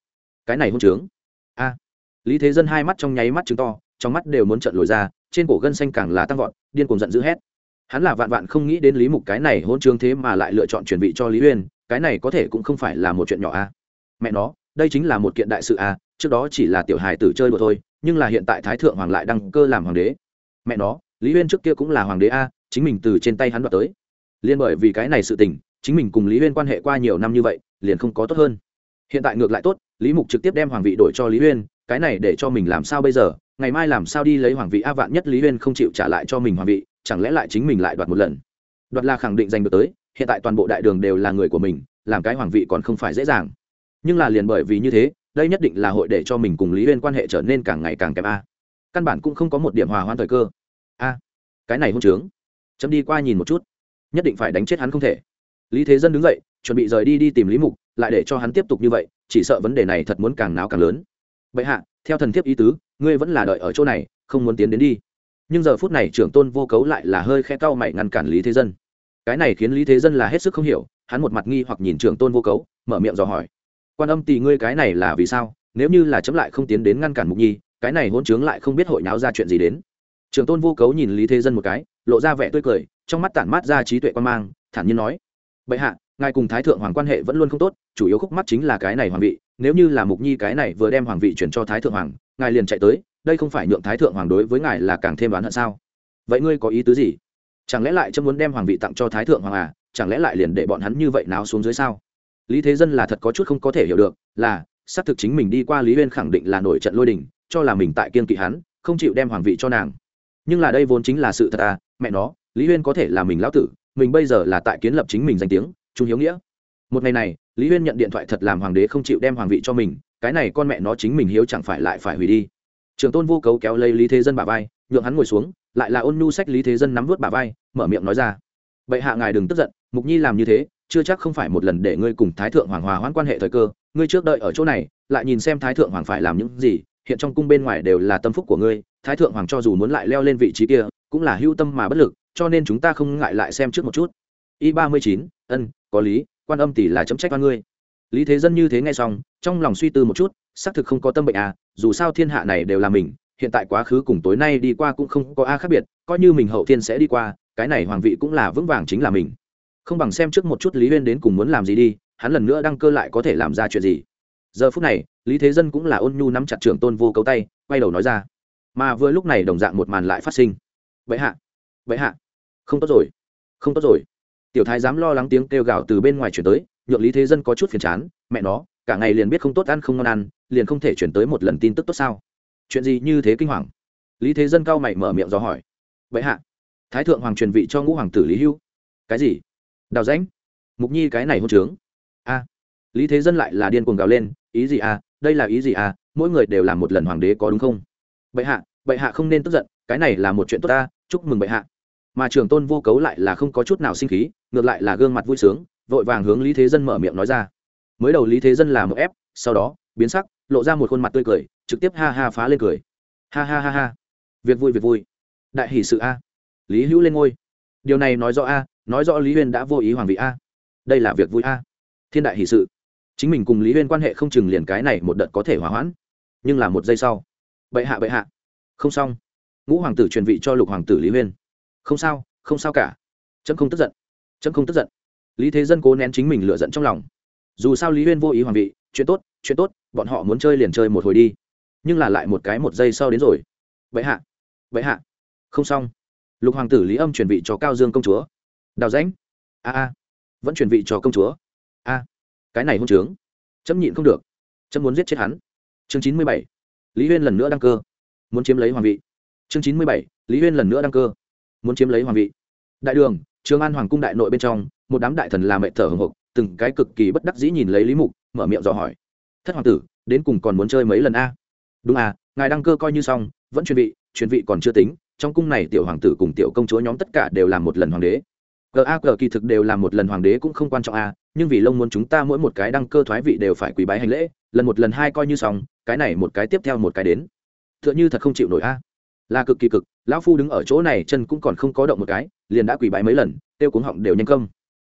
A: Cái này hôn trướng. A. Lý thế dân hai mắt trong nháy mắt chứng to, trong mắt đều muốn trận lồi ra trên cổ gân xanh càng là tăng vọt, điên cuồng giận dữ hét. Hắn là vạn vạn không nghĩ đến lý mục cái này hôn trướng thế mà lại lựa chọn chuyển vị cho lý uyên, cái này có thể cũng không phải là một chuyện nhỏ a. Mẹ nó, đây chính là một kiện đại sự a, trước đó chỉ là tiểu hài tử chơi đùa thôi, nhưng là hiện tại thái thượng hoàng lại đăng cơ làm hoàng đế. Mẹ nó, lý uyên trước kia cũng là hoàng đế a, chính mình từ trên tay hắn đoạt tới. Liên bởi vì cái này sự tình, chính mình cùng lý uyên quan hệ qua nhiều năm như vậy, liền không có tốt hơn. Hiện tại ngược lại tốt, lý mục trực tiếp đem hoàng vị đổi cho lý uyên, cái này để cho mình làm sao bây giờ? Ngày mai làm sao đi lấy hoàng vị a vạn nhất lý uyên không chịu trả lại cho mình hoàng vị, chẳng lẽ lại chính mình lại đoạt một lần? Đoạt là khẳng định giành được tới, hiện tại toàn bộ đại đường đều là người của mình, làm cái hoàng vị còn không phải dễ dàng. Nhưng là liền bởi vì như thế, đây nhất định là hội để cho mình cùng lý uyên quan hệ trở nên càng ngày càng kém a. Căn bản cũng không có một điểm hòa hoan thời cơ. A, cái này hôn trướng. Chấm đi qua nhìn một chút. Nhất định phải đánh chết hắn không thể. Lý thế dân đứng dậy, chuẩn bị rời đi đi tìm lý mục, lại để cho hắn tiếp tục như vậy, chỉ sợ vấn đề này thật muốn càng náo càng lớn. Bệ hạ theo thần thiếp ý tứ, ngươi vẫn là đợi ở chỗ này, không muốn tiến đến đi. Nhưng giờ phút này trưởng tôn vô cấu lại là hơi khe cau mày ngăn cản lý thế dân. Cái này khiến lý thế dân là hết sức không hiểu, hắn một mặt nghi hoặc nhìn trưởng tôn vô cấu, mở miệng dò hỏi. Quan âm tì ngươi cái này là vì sao? Nếu như là chấm lại không tiến đến ngăn cản mục nhi, cái này hôn chướng lại không biết hội náo ra chuyện gì đến. Trưởng tôn vô cấu nhìn lý thế dân một cái, lộ ra vẻ tươi cười, trong mắt tản mát ra trí tuệ quan mang, thản nhiên nói. Bệ hạ ngài cùng thái thượng hoàng quan hệ vẫn luôn không tốt, chủ yếu khúc mắt chính là cái này hoàng vị. Nếu như là mục nhi cái này vừa đem hoàng vị chuyển cho thái thượng hoàng, ngài liền chạy tới, đây không phải nhượng thái thượng hoàng đối với ngài là càng thêm đoán hận sao? Vậy ngươi có ý tứ gì? Chẳng lẽ lại chấm muốn đem hoàng vị tặng cho thái thượng hoàng à? Chẳng lẽ lại liền để bọn hắn như vậy nào xuống dưới sao? Lý thế dân là thật có chút không có thể hiểu được, là, xác thực chính mình đi qua lý Uyên khẳng định là nổi trận lôi đình, cho là mình tại kiên kỵ hắn, không chịu đem hoàng vị cho nàng. Nhưng là đây vốn chính là sự thật à mẹ nó, lý Uyên có thể là mình lão tử, mình bây giờ là tại kiến lập chính mình danh tiếng trung hiếu nghĩa. Một ngày này, lý huyên nhận điện thoại thật làm hoàng đế không chịu đem hoàng vị cho mình, cái này con mẹ nó chính mình hiếu chẳng phải lại phải hủy đi. Trường tôn vô cấu kéo lấy lý thế dân bà vai, nhượng hắn ngồi xuống, lại là ôn nhu sách lý thế dân nắm vớt bà vai, mở miệng nói ra. Bệ hạ ngài đừng tức giận, mục nhi làm như thế, chưa chắc không phải một lần để ngươi cùng thái thượng hoàng hòa hoãn quan hệ thời cơ, ngươi trước đợi ở chỗ này, lại nhìn xem thái thượng hoàng phải làm những gì, hiện trong cung bên ngoài đều là tâm phúc của ngươi, thái thượng hoàng cho dù muốn lại leo lên vị trí kia, cũng là hưu tâm mà bất lực, cho nên chúng ta không ngại lại xem trước một chút. Y ba mươi chín, ân có lý, quan âm tỷ là chấm trách oan ngươi. Lý thế dân như thế nghe xong, trong lòng suy tư một chút, xác thực không có tâm bệnh à dù sao thiên hạ này đều là mình, hiện tại quá khứ cùng tối nay đi qua cũng không có a khác biệt, coi như mình hậu thiên sẽ đi qua, cái này hoàng vị cũng là vững vàng chính là mình. Không bằng xem trước một chút lý huyên đến cùng muốn làm gì đi, hắn lần nữa đăng cơ lại có thể làm ra chuyện gì. Giờ phút này, lý thế dân cũng là ôn nhu nắm chặt trưởng tôn vô cấu tay, quay đầu nói ra. Mà vừa lúc này đồng dạng một màn lại phát sinh. Vậy hạ vậy hạ, không tốt rồi, không tốt rồi tiểu thái dám lo lắng tiếng kêu gào từ bên ngoài chuyển tới, nhượng lý thế dân có chút phiền chán, mẹ nó, cả ngày liền biết không tốt ăn không ngon ăn, liền không thể chuyển tới một lần tin tức tốt sao? Chuyện gì như thế kinh hoàng? Lý thế dân cao mày mở miệng do hỏi, vậy hạ, thái thượng hoàng truyền vị cho ngũ hoàng tử lý hưu. Cái gì? Đào rãnh? Mục nhi cái này hôn trướng? A. Lý thế dân lại là điên cuồng gào lên, ý gì à? Đây là ý gì à? Mỗi người đều làm một lần hoàng đế có đúng không? Bệ hạ bệ hạ không nên tức giận, cái này là một chuyện tốt ta, chúc mừng bệ hạ. Mà trường tôn vô cấu lại là không có chút nào sinh khí ngược lại là gương mặt vui sướng, vội vàng hướng lý thế dân mở miệng nói ra. Mới đầu lý thế dân là một ép, sau đó, biến sắc, lộ ra một khuôn mặt tươi cười, trực tiếp ha ha phá lên cười. Ha ha ha ha. Việc vui việc vui. Đại hỷ sự a. Lý hữu lên ngôi. Điều này nói rõ a, nói rõ lý huyên đã vô ý hoàng vị a. Đây là việc vui a. Thiên đại hỷ sự. Chính mình cùng lý huyên quan hệ không chừng liền cái này một đợt có thể hỏa hoãn. Nhưng là một giây sau. Bệ hạ bệ hạ. Không xong. Ngũ hoàng tử truyền vị cho lục hoàng tử lý huyên. Không sao không sao cả. Trẫm không tức giận chấm không tức giận. Lý thế dân cố nén chính mình lựa giận trong lòng. Dù sao lý huyên vô ý hoàng vị, chuyện tốt chuyện tốt, bọn họ muốn chơi liền chơi một hồi đi. Nhưng là lại một cái một giây sau đến rồi. Bệ hạ bệ hạ. Không xong. Lục hoàng tử lý âm chuyển vị cho cao dương công chúa. Đào rãnh. A a. Vẫn chuyển vị cho công chúa. A. Cái này hôn trướng. Chấm nhịn không được. Chấm muốn giết chết hắn. Chương chín mươi bảy. Lý huyên lần nữa đăng cơ. Muốn chiếm lấy hoàng vị. Chương chín mươi bảy. Lý huyên lần nữa đăng cơ. Muốn chiếm lấy hoàng vị. Đại đường trường an hoàng cung đại nội bên trong, một đám đại thần làm mẹ thở hồng hộc, từng cái cực kỳ bất đắc dĩ nhìn lấy lý mục, mở miệng dò hỏi. Thất hoàng tử, đến cùng còn muốn chơi mấy lần a? Đúng à ngài đăng cơ coi như xong, vẫn chuẩn vị chuẩn vị còn chưa tính, trong cung này tiểu hoàng tử cùng tiểu công chúa nhóm tất cả đều làm một lần hoàng đế. G a g kỳ thực đều làm một lần hoàng đế cũng không quan trọng a, nhưng vì lông muốn chúng ta mỗi một cái đăng cơ thoái vị đều phải quý bái hành lễ, lần một lần hai coi như xong, cái này một cái tiếp theo một cái đến. T h ư ợ n h ư thật không chịu nổi a là cực kỳ cực, lão phu đứng ở chỗ này chân cũng còn không có động một cái, liền đã quỳ bái mấy lần, tiêu cuống họng đều nhanh công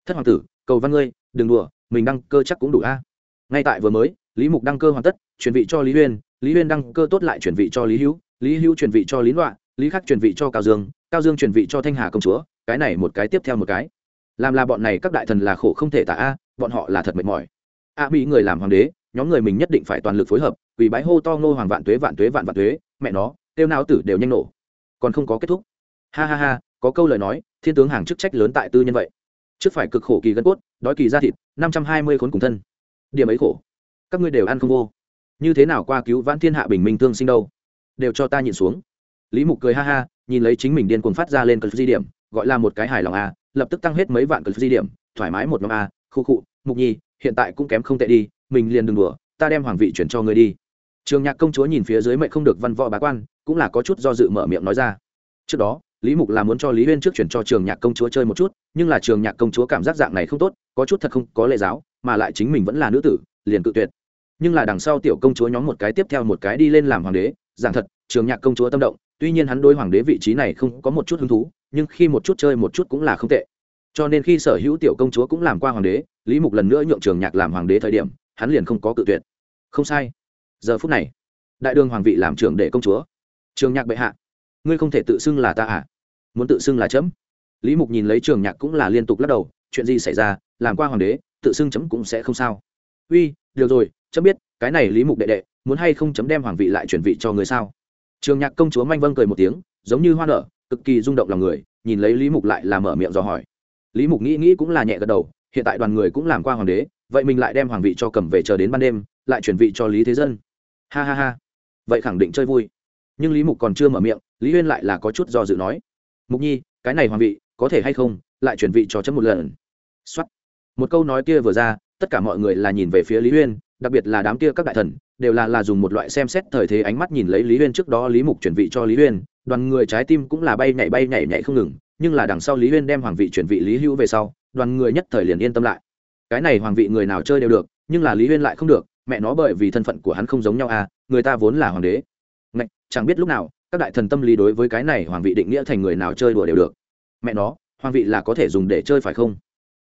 A: thất hoàng tử, cầu văn ngươi, đừng đùa, mình đăng cơ chắc cũng đủ a. Ngay tại vừa mới, lý mục đăng cơ hoàn tất, chuyển vị cho lý huyên lý huyên đăng cơ tốt lại chuyển vị cho lý hữu lý hữu chuyển vị cho lý loạ lý khắc chuyển vị cho cao dương cao dương chuyển vị cho thanh hà công chúa, cái này một cái tiếp theo một cái. Làm là bọn này các đại thần là khổ không thể tả a, bọn họ là thật mệt mỏi. A bị người làm hoàng đế, nhóm người mình nhất định phải toàn lực phối hợp vì bái hô to ngô hoàng vạn tuế vạn tuế vạn vạn tuế, mẹ nó tiêu não tử đều nhanh nổ. Còn không có kết thúc. Ha ha ha, có câu lời nói, thiên tướng hàng chức trách lớn tại tư nhân vậy. Trước phải cực khổ kỳ gân cốt, đói kỳ ra thịt, năm trăm hai mươi khốn cùng thân. Điểm ấy khổ. Các ngươi đều ăn không vô. Như thế nào qua cứu vãn thiên hạ bình minh thương sinh đâu? Đều cho ta nhìn xuống. Lý mục cười ha ha, nhìn lấy chính mình điên cuồng phát ra lên cực di điểm, gọi là một cái hài lòng a, lập tức tăng hết mấy vạn cực di điểm, thoải mái một năm a, khu cụ mục nhi, hiện tại cũng kém không tệ đi, mình liền đừng đùa, ta đem hoàng vị chuyển cho ngươi đi. Trường nhạc công chúa nhìn phía dưới mệnh không được văn võ bá quan cũng là có chút do dự mở miệng nói ra. Trước đó, lý mục là muốn cho lý huyên trước chuyển cho trường nhạc công chúa chơi một chút, nhưng là trường nhạc công chúa cảm giác dạng này không tốt, có chút thật không có lệ giáo, mà lại chính mình vẫn là nữ tử, liền cự tuyệt. Nhưng là đằng sau tiểu công chúa nhóm một cái tiếp theo một cái đi lên làm hoàng đế giảng thật, trường nhạc công chúa tâm động, tuy nhiên hắn đối hoàng đế vị trí này không có một chút hứng thú, nhưng khi một chút chơi một chút cũng là không tệ. Cho nên khi sở hữu tiểu công chúa cũng làm qua hoàng đế, lý mục lần nữa nhượng trường nhạc làm hoàng đế thời điểm, hắn liền không có cự tuyệt. Không sai. Giờ phút này, đại đường hoàng vị làm trưởng để công chúa trường nhạc bệ hạ. Ngươi không thể tự xưng là ta à? Muốn tự xưng là chấm? Lý mục nhìn lấy trường nhạc cũng là liên tục lắc đầu, chuyện gì xảy ra? Làm qua hoàng đế, tự xưng chấm cũng sẽ không sao. Uy, được rồi, chấm biết, cái này lý mục đệ đệ, muốn hay không chấm đem hoàng vị lại chuyển vị cho người sao? Trường nhạc công chúa manh vâng cười một tiếng, giống như hoa nở, cực kỳ rung động lòng người, nhìn lấy lý mục lại là mở miệng dò hỏi. Lý mục nghĩ nghĩ cũng là nhẹ gật đầu, hiện tại đoàn người cũng làm qua hoàng đế, vậy mình lại đem hoàng vị cho cầm về chờ đến ban đêm, lại chuyển vị cho lý thế dân. Ha ha ha. Vậy khẳng định chơi vui nhưng lý mục còn chưa mở miệng, lý huyên lại là có chút do dự nói, mục nhi, cái này hoàng vị, có thể hay không, lại chuyển vị cho chấm một lần. Xuất một câu nói kia vừa ra, tất cả mọi người là nhìn về phía lý huyên, đặc biệt là đám kia các đại thần, đều là là dùng một loại xem xét thời thế ánh mắt nhìn lấy lý huyên trước đó lý mục chuyển vị cho lý huyên, đoàn người trái tim cũng là bay nhảy bay nhảy nhảy không ngừng, nhưng là đằng sau lý huyên đem hoàng vị chuyển vị lý hữu về sau, đoàn người nhất thời liền yên tâm lại. Cái này hoàng vị người nào chơi đều được, nhưng là lý huyên lại không được, mẹ nó bởi vì thân phận của hắn không giống nhau à người ta vốn là hoàng đế chẳng biết lúc nào, các đại thần tâm lý đối với cái này hoàng vị định nghĩa thành người nào chơi đùa đều được. Mẹ nó, hoàng vị là có thể dùng để chơi phải không?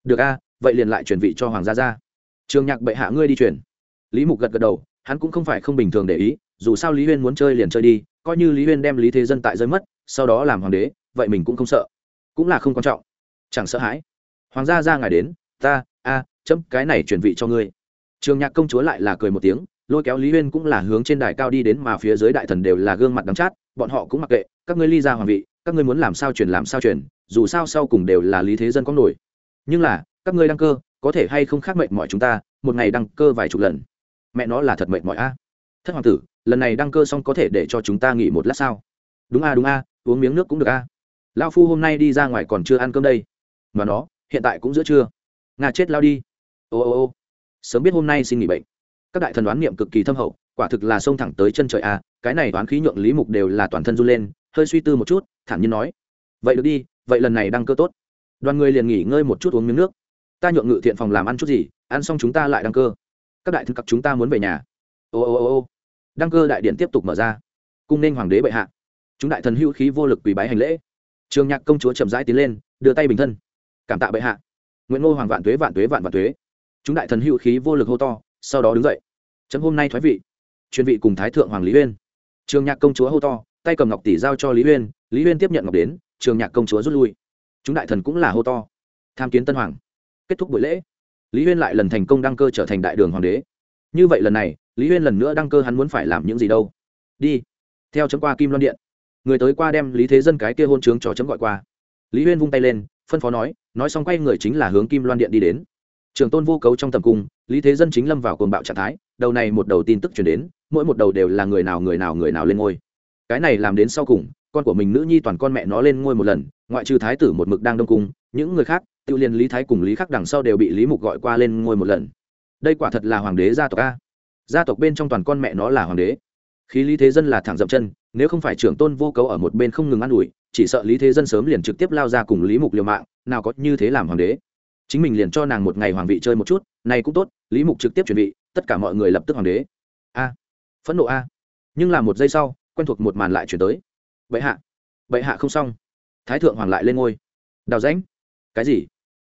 A: Được a, vậy liền lại chuyển vị cho hoàng gia gia. Trường nhạc bệ hạ ngươi đi chuyển. Lý mục gật gật đầu, hắn cũng không phải không bình thường để ý, dù sao lý huyên muốn chơi liền chơi đi, coi như lý huyên đem lý thế dân tại rơi mất, sau đó làm hoàng đế, vậy mình cũng không sợ. Cũng là không quan trọng. Chẳng sợ hãi. Hoàng gia ra ngài đến, ta, a, chấm, cái này chuyển vị cho ngươi. Trường nhạc công chúa lại là cười một tiếng lôi kéo lý huyên cũng là hướng trên đài cao đi đến mà phía dưới đại thần đều là gương mặt đắng chát, bọn họ cũng mặc kệ, các ngươi ly ra hoàng vị, các ngươi muốn làm sao chuyển làm sao chuyển dù sao sau cùng đều là lý thế dân có nổi. Nhưng là, các ngươi đăng cơ, có thể hay không khác mệnh mọi chúng ta, một ngày đăng cơ vài chục lần. Mẹ nó là thật mệnh mọi a. Thất hoàng tử, lần này đăng cơ xong có thể để cho chúng ta nghỉ một lát sao? Đúng a đúng a, uống miếng nước cũng được a. Lao phu hôm nay đi ra ngoài còn chưa ăn cơm đây. Mà nó, hiện tại cũng giữa trưa. Nga chết lao đi. Ô ô ô. Sớm biết hôm nay xin nghỉ bệnh các đại thần đoán niệm cực kỳ thâm hậu, quả thực là xông thẳng tới chân trời a, cái này đoán khí nhượng lý mục đều là toàn thân run lên, hơi suy tư một chút, thản nhiên nói, vậy được đi, vậy lần này đăng cơ tốt. Đoàn người liền nghỉ ngơi một chút uống miếng nước. Ta nhượng ngự thiện phòng làm ăn chút gì, ăn xong chúng ta lại đăng cơ. Các đại thần cặp chúng ta muốn về nhà. Ô ô ô ô. Đăng cơ đại điện tiếp tục mở ra. Cung nên hoàng đế bệ hạ. Chúng đại thần hữu khí vô lực quỳ bái hành lễ. Trường nhạc công chúa chậm rãi tiến lên, đưa tay bình thân. Cảm tạ bệ hạ. Nguyễn ngô hoàng vạn tuế vạn tuế vạn vạn tuế. Chúng đại thần hữu khí vô lực hô to sau đó đứng dậy. Chấm hôm nay thoái vị. Chuyên vị cùng thái thượng hoàng lý uyên. Trường nhạc công chúa hô to, tay cầm ngọc tỷ giao cho lý uyên lý uyên tiếp nhận ngọc đến, trường nhạc công chúa rút lui. Chúng đại thần cũng là hô to. Tham kiến tân hoàng. Kết thúc buổi lễ. Lý uyên lại lần thành công đăng cơ trở thành đại đường hoàng đế. Như vậy lần này, lý uyên lần nữa đăng cơ hắn muốn phải làm những gì đâu. Đi. Theo chấm qua kim loan điện. Người tới qua đem lý thế dân cái kia hôn trướng cho chấm gọi qua. Lý uyên vung tay lên, phân phó nói nói xong quay người chính là hướng kim loan điện đi đến trường tôn vô cấu trong tầm cung, lý thế dân chính lâm vào cuồng bạo trạng thái, đầu này một đầu tin tức chuyển đến, mỗi một đầu đều là người nào người nào người nào lên ngôi. Cái này làm đến sau cùng, con của mình nữ nhi toàn con mẹ nó lên ngôi một lần, ngoại trừ thái tử một mực đang đông cung, những người khác tự liền lý thái cùng lý khắc đằng sau đều bị lý mục gọi qua lên ngôi một lần. Đây quả thật là hoàng đế gia tộc a. Gia tộc bên trong toàn con mẹ nó là hoàng đế. Khi lý thế dân là thẳng dậm chân, nếu không phải trưởng tôn vô cấu ở một bên không ngừng ă n ủi, chỉ sợ lý thế dân sớm liền trực tiếp lao ra cùng lý mục liều mạng, nào có như thế làm hoàng đế chính mình liền cho nàng một ngày hoàng vị chơi một chút, này cũng tốt, lý mục trực tiếp chuẩn bị, tất cả mọi người lập tức hoàng đế. A. Phẫn nộ a. Nhưng là một giây sau, quen thuộc một màn lại chuyển tới. Vậy hạ. Vậy hạ không xong. Thái thượng hoàng lại lên ngôi. Đào rãnh. Cái gì?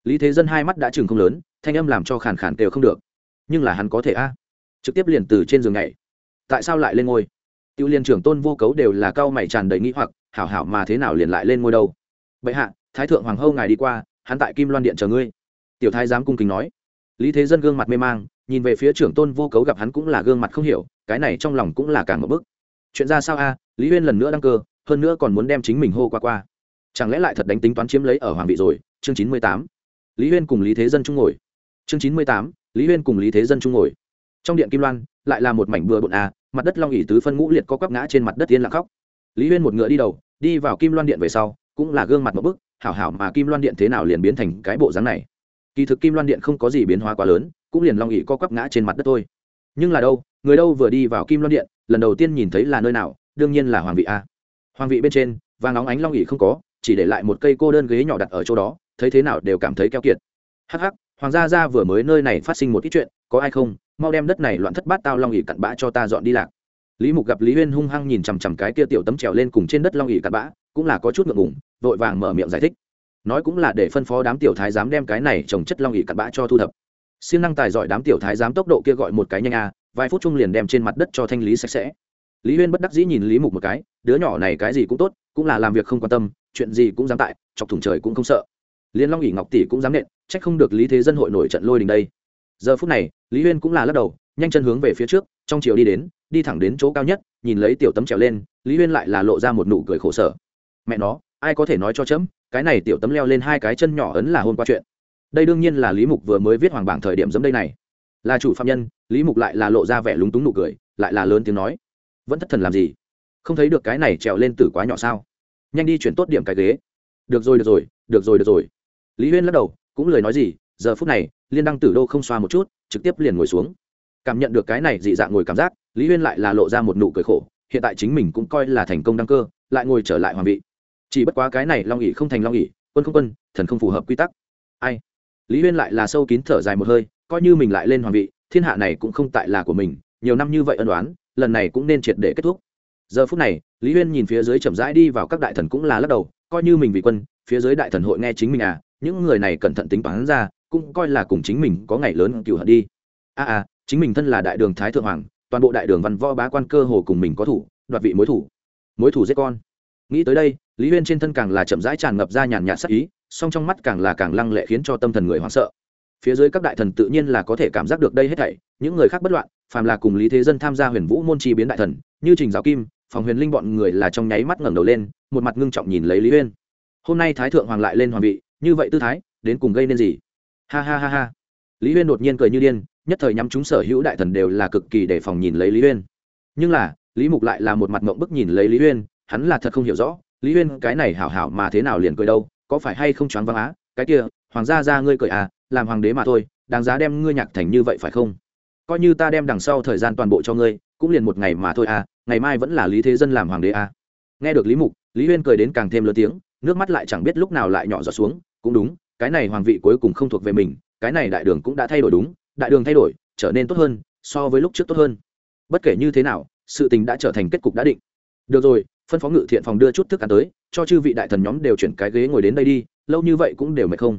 A: Lý thế dân hai mắt đã chừng không lớn, thanh âm làm cho khàn khàn kêu không được. Nhưng là hắn có thể a. Trực tiếp liền từ trên giường nhảy. Tại sao lại lên ngôi? Tiêu liên trưởng tôn vô cấu đều là cao mày tràn đầy nghĩ hoặc, hảo hảo mà thế nào liền lại lên ngôi đâu? Bệ hạ, thái thượng hoàng hâu ngài đi qua, hắn tại kim loan điện chờ ngươi tiểu thái giám cung kính nói. Lý thế dân gương mặt mê mang, nhìn về phía trưởng tôn vô cấu gặp hắn cũng là gương mặt không hiểu, cái này trong lòng cũng là càng một bức. Chuyện ra sao a? Lý huyên lần nữa đăng cơ, hơn nữa còn muốn đem chính mình hô qua qua. Chẳng lẽ lại thật đánh tính toán chiếm lấy ở hoàng vị rồi? Chương chín mươi tám. Lý huyên cùng lý thế dân chung ngồi. Chương chín mươi tám. Lý huyên cùng lý thế dân chung ngồi. Trong điện kim loan, lại là một mảnh bừa bộn a, mặt đất long ỉ tứ phân ngũ liệt có quắp ngã trên mặt đất yên lặng khóc. Lý huyên một ngựa đi đầu, đi vào kim loan điện về sau, cũng là gương mặt một bức, hảo hảo mà kim loan điện thế nào liền biến thành cái bộ dáng này kỳ thực kim loan điện không có gì biến hóa quá lớn, cũng liền long ỉ co quắp ngã trên mặt đất thôi. Nhưng là đâu, người đâu vừa đi vào kim loan điện, lần đầu tiên nhìn thấy là nơi nào, đương nhiên là hoàng vị a. Hoàng vị bên trên, vàng óng ánh long ỉ không có, chỉ để lại một cây cô đơn ghế nhỏ đặt ở chỗ đó, thấy thế nào đều cảm thấy keo kiệt. Hắc hắc, hoàng gia gia vừa mới nơi này phát sinh một ít chuyện, có ai không? Mau đem đất này loạn thất bát tao long ỉ cặn bã cho ta dọn đi lạc. Lý mục gặp lý huyên hung hăng nhìn chằm chằm cái kia tiểu tấm trèo lên cùng trên đất long ỉ cặn bã, cũng là có chút ngượng ngùng, vội vàng mở miệng giải thích nói cũng là để phân phó đám tiểu thái giám đem cái này trồng chất long ỉ cặn bã cho thu thập. Siêng năng tài giỏi đám tiểu thái giám tốc độ kia gọi một cái nhanh a, vài phút chung liền đem trên mặt đất cho thanh lý sạch sẽ. Lý huyên bất đắc dĩ nhìn lý mục một cái, đứa nhỏ này cái gì cũng tốt, cũng là làm việc không quan tâm, chuyện gì cũng dám tại, chọc thủng trời cũng không sợ. Liên long ỉ ngọc tỷ cũng dám nện trách không được lý thế dân hội nổi trận lôi đình đây. Giờ phút này, lý huyên cũng là lắc đầu, nhanh chân hướng về phía trước, trong chiều đi đến, đi thẳng đến chỗ cao nhất, nhìn lấy tiểu tấm trèo lên, lý huyên lại là lộ ra một nụ cười khổ sở. Mẹ nó, ai có thể nói cho chấm cái này tiểu tấm leo lên hai cái chân nhỏ ấn là hôn qua chuyện. Đây đương nhiên là lý mục vừa mới viết hoàng bảng thời điểm giống đây này. Là chủ phạm nhân, lý mục lại là lộ ra vẻ lúng túng nụ cười, lại là lớn tiếng nói. Vẫn thất thần làm gì? Không thấy được cái này trèo lên từ quá nhỏ sao? Nhanh đi chuyển tốt điểm cái ghế. Được rồi được rồi được rồi được rồi. Lý huyên lắc đầu, cũng lời nói gì, giờ phút này, liên đăng tử đô không xoa một chút, trực tiếp liền ngồi xuống. Cảm nhận được cái này dị dạng ngồi cảm giác, lý huyên lại là lộ ra một nụ cười khổ, hiện tại chính mình cũng coi là thành công đăng cơ, lại ngồi trở lại hoàng vị chỉ bất quá cái này long ỉ không thành long ỉ quân không quân thần không phù hợp quy tắc. Ai? Lý huyên lại là sâu kín thở dài một hơi coi như mình lại lên hoàng vị thiên hạ này cũng không tại là của mình nhiều năm như vậy ân đoán lần này cũng nên triệt để kết thúc. Giờ phút này lý huyên nhìn phía dưới chậm rãi đi vào các đại thần cũng là lắc đầu coi như mình vị quân phía dưới đại thần hội nghe chính mình à những người này cẩn thận tính toán ra cũng coi là cùng chính mình có ngày lớn cựu hận đi. A à, à chính mình thân là đại đường thái thượng hoàng toàn bộ đại đường văn võ bá quan cơ hồ cùng mình có thủ đoạt vị mối thủ. Mối thủ giết con. Nghĩ tới đây lý huyên trên thân càng là chậm rãi tràn ngập ra nhàn nhạt sắc ý, song trong mắt càng là càng lăng lệ khiến cho tâm thần người hoảng sợ. Phía dưới các đại thần tự nhiên là có thể cảm giác được đây hết thảy, những người khác bất loạn, phàm là cùng lý thế dân tham gia huyền vũ môn chi biến đại thần, như trình giáo kim, phòng huyền linh bọn người là trong nháy mắt ngẩng đầu lên, một mặt ngưng trọng nhìn lấy lý uyên hôm nay thái thượng hoàng lại lên hoàng vị, như vậy tư thái, đến cùng gây nên gì? Ha ha ha ha. Lý uyên đột nhiên cười như điên, nhất thời nhắm chúng sở hữu đại thần đều là cực kỳ đề phòng nhìn lấy lý uyên nhưng là, lý mục lại là một mặt mộng bức nhìn lấy lý uyên hắn là thật không hiểu rõ lý Huyên, cái này hảo hảo mà thế nào liền cười đâu có phải hay không choáng váng á? Cái kia hoàng gia ra ngươi cười à làm hoàng đế mà thôi đáng giá đem ngươi nhạc thành như vậy phải không? Coi như ta đem đằng sau thời gian toàn bộ cho ngươi cũng liền một ngày mà thôi à ngày mai vẫn là lý thế dân làm hoàng đế à. Nghe được lý mục lý huyên cười đến càng thêm lớn tiếng nước mắt lại chẳng biết lúc nào lại nhỏ giọt xuống cũng đúng cái này hoàng vị cuối cùng không thuộc về mình cái này đại đường cũng đã thay đổi đúng đại đường thay đổi trở nên tốt hơn so với lúc trước tốt hơn. Bất kể như thế nào sự tình đã trở thành kết cục đã định. Được rồi phân phó ngự thiện phòng đưa chút thức ăn tới, cho chư vị đại thần nhóm đều chuyển cái ghế ngồi đến đây đi, lâu như vậy cũng đều mệt không.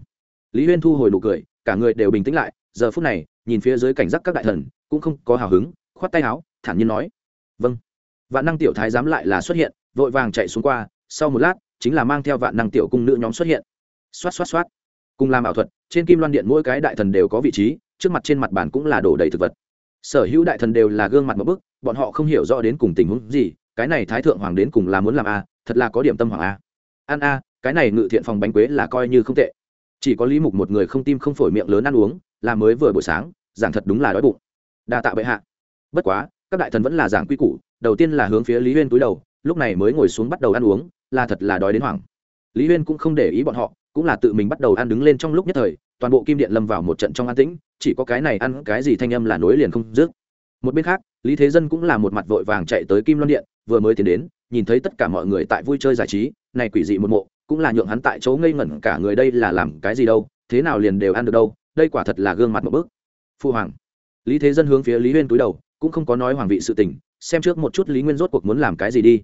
A: Lý huyên thu hồi nụ cười, cả người đều bình tĩnh lại, giờ phút này, nhìn phía dưới cảnh giác các đại thần, cũng không có hào hứng, khoát tay áo, thản nhiên nói. Vâng. Vạn năng tiểu thái giám lại là xuất hiện, vội vàng chạy xuống qua, sau một lát, chính là mang theo vạn năng tiểu cung nữ nhóm xuất hiện. Xoát xoát xoát. Cùng làm ảo thuật, trên kim loan điện mỗi cái đại thần đều có vị trí, trước mặt trên mặt bàn cũng là đổ đầy thực vật. Sở hữu đại thần đều là gương mặt một bức, bọn họ không hiểu rõ đến cùng tình huống gì cái này thái thượng hoàng đến cùng là muốn làm a, thật là có điểm tâm hoàng a. Ăn a, cái này ngự thiện phòng bánh quế là coi như không tệ. Chỉ có lý mục một người không tim không phổi miệng lớn ăn uống, là mới vừa buổi sáng, giảng thật đúng là đói bụng. Đa tạ bệ hạ. Bất quá, các đại thần vẫn là giảng quy củ, đầu tiên là hướng phía lý huyên túi đầu, lúc này mới ngồi xuống bắt đầu ăn uống, là thật là đói đến hoảng. Lý huyên cũng không để ý bọn họ, cũng là tự mình bắt đầu ăn đứng lên trong lúc nhất thời, toàn bộ kim điện lâm vào một trận trong an tĩnh, chỉ có cái này ăn cái gì thanh âm là nối liền không dứt. Một bên khác lý thế dân cũng là một mặt vội vàng chạy tới kim loan điện, vừa mới tiến đến, nhìn thấy tất cả mọi người tại vui chơi giải trí, này quỷ dị một mộ, cũng là nhượng hắn tại chỗ ngây ngẩn cả người đây là làm cái gì đâu, thế nào liền đều ăn được đâu, đây quả thật là gương mặt một bước. Phu hoàng. Lý thế dân hướng phía lý huyên túi đầu, cũng không có nói hoàng vị sự tình, xem trước một chút lý nguyên rốt cuộc muốn làm cái gì đi.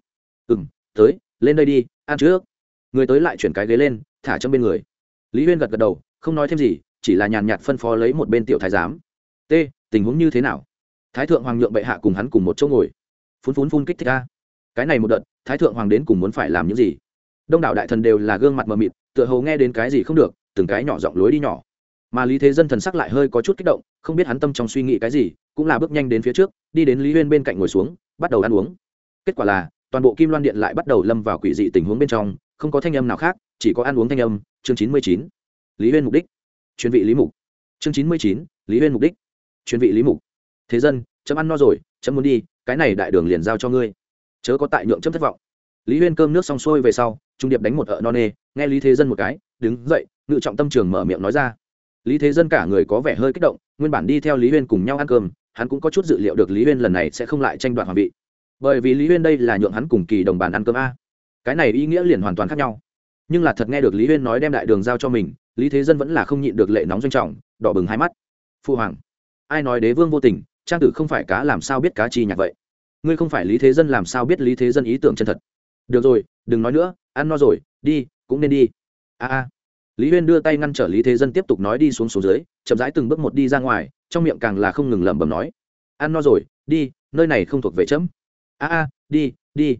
A: Ừ m tới, lên đây đi, ăn trước. Người tới lại chuyển cái ghế lên, thả trong bên người. Lý huyên gật gật đầu, không nói thêm gì, chỉ là nhàn nhạt phân phó lấy một bên tiểu thái giám. T tình huống như thế nào? Thái thượng hoàng nhượng bệ hạ cùng hắn cùng một chỗ ngồi. Phun phun phun kích thích ca cái này một đợt, thái thượng hoàng đến cùng muốn phải làm những gì? Đông đảo đại thần đều là gương mặt mờ mịt, tựa hầu nghe đến cái gì không được, từng cái nhỏ giọng lối đi nhỏ. Mà lý thế dân thần sắc lại hơi có chút kích động, không biết hắn tâm trong suy nghĩ cái gì, cũng là bước nhanh đến phía trước, đi đến lý huyên bên cạnh ngồi xuống, bắt đầu ăn uống. Kết quả là, toàn bộ kim loan điện lại bắt đầu lâm vào quỷ dị tình huống bên trong, không có thanh âm nào khác, chỉ có ăn uống thanh âm, chương chín mươi chín. Lý huyên mục đích. Chuyên vị lý mục. Chương chín mươi chín, lý huyên mục đích. Chuyên vị lý mục thế dân, chấm ăn no rồi, chấm muốn đi, cái này đại đường liền giao cho ngươi. Chớ có tại nhượng chấm thất vọng. Lý huyên cơm nước xong xuôi về sau, trung điệp đánh một ợ no nê, nghe lý thế dân một cái, đứng dậy, ngự trọng tâm trường mở miệng nói ra. Lý thế dân cả người có vẻ hơi kích động, nguyên bản đi theo lý huyên cùng nhau ăn cơm, hắn cũng có chút dự liệu được lý huyên lần này sẽ không lại tranh đoạt hoàng vị. Bởi vì lý huyên đây là nhượng hắn cùng kỳ đồng bàn ăn cơm a. Cái này ý nghĩa liền hoàn toàn khác nhau. Nhưng là thật nghe được lý huyên nói đem đại đường giao cho mình, lý thế dân vẫn là không nhịn được lệ nóng doanh trọng, đỏ bừng hai mắt. Phu hoàng, ai nói đế vương vô tình trang tử không phải cá làm sao biết cá chi nhạc vậy? Ngươi không phải lý thế dân làm sao biết lý thế dân ý tưởng chân thật? Được rồi, đừng nói nữa, ăn no rồi, đi, cũng nên đi. A a. Lý huyên đưa tay ngăn trở lý thế dân tiếp tục nói đi xuống xuống dưới, chậm rãi từng bước một đi ra ngoài, trong miệng càng là không ngừng lẩm bẩm nói. Ăn no rồi, đi, nơi này không thuộc về chấm. A a, đi đi.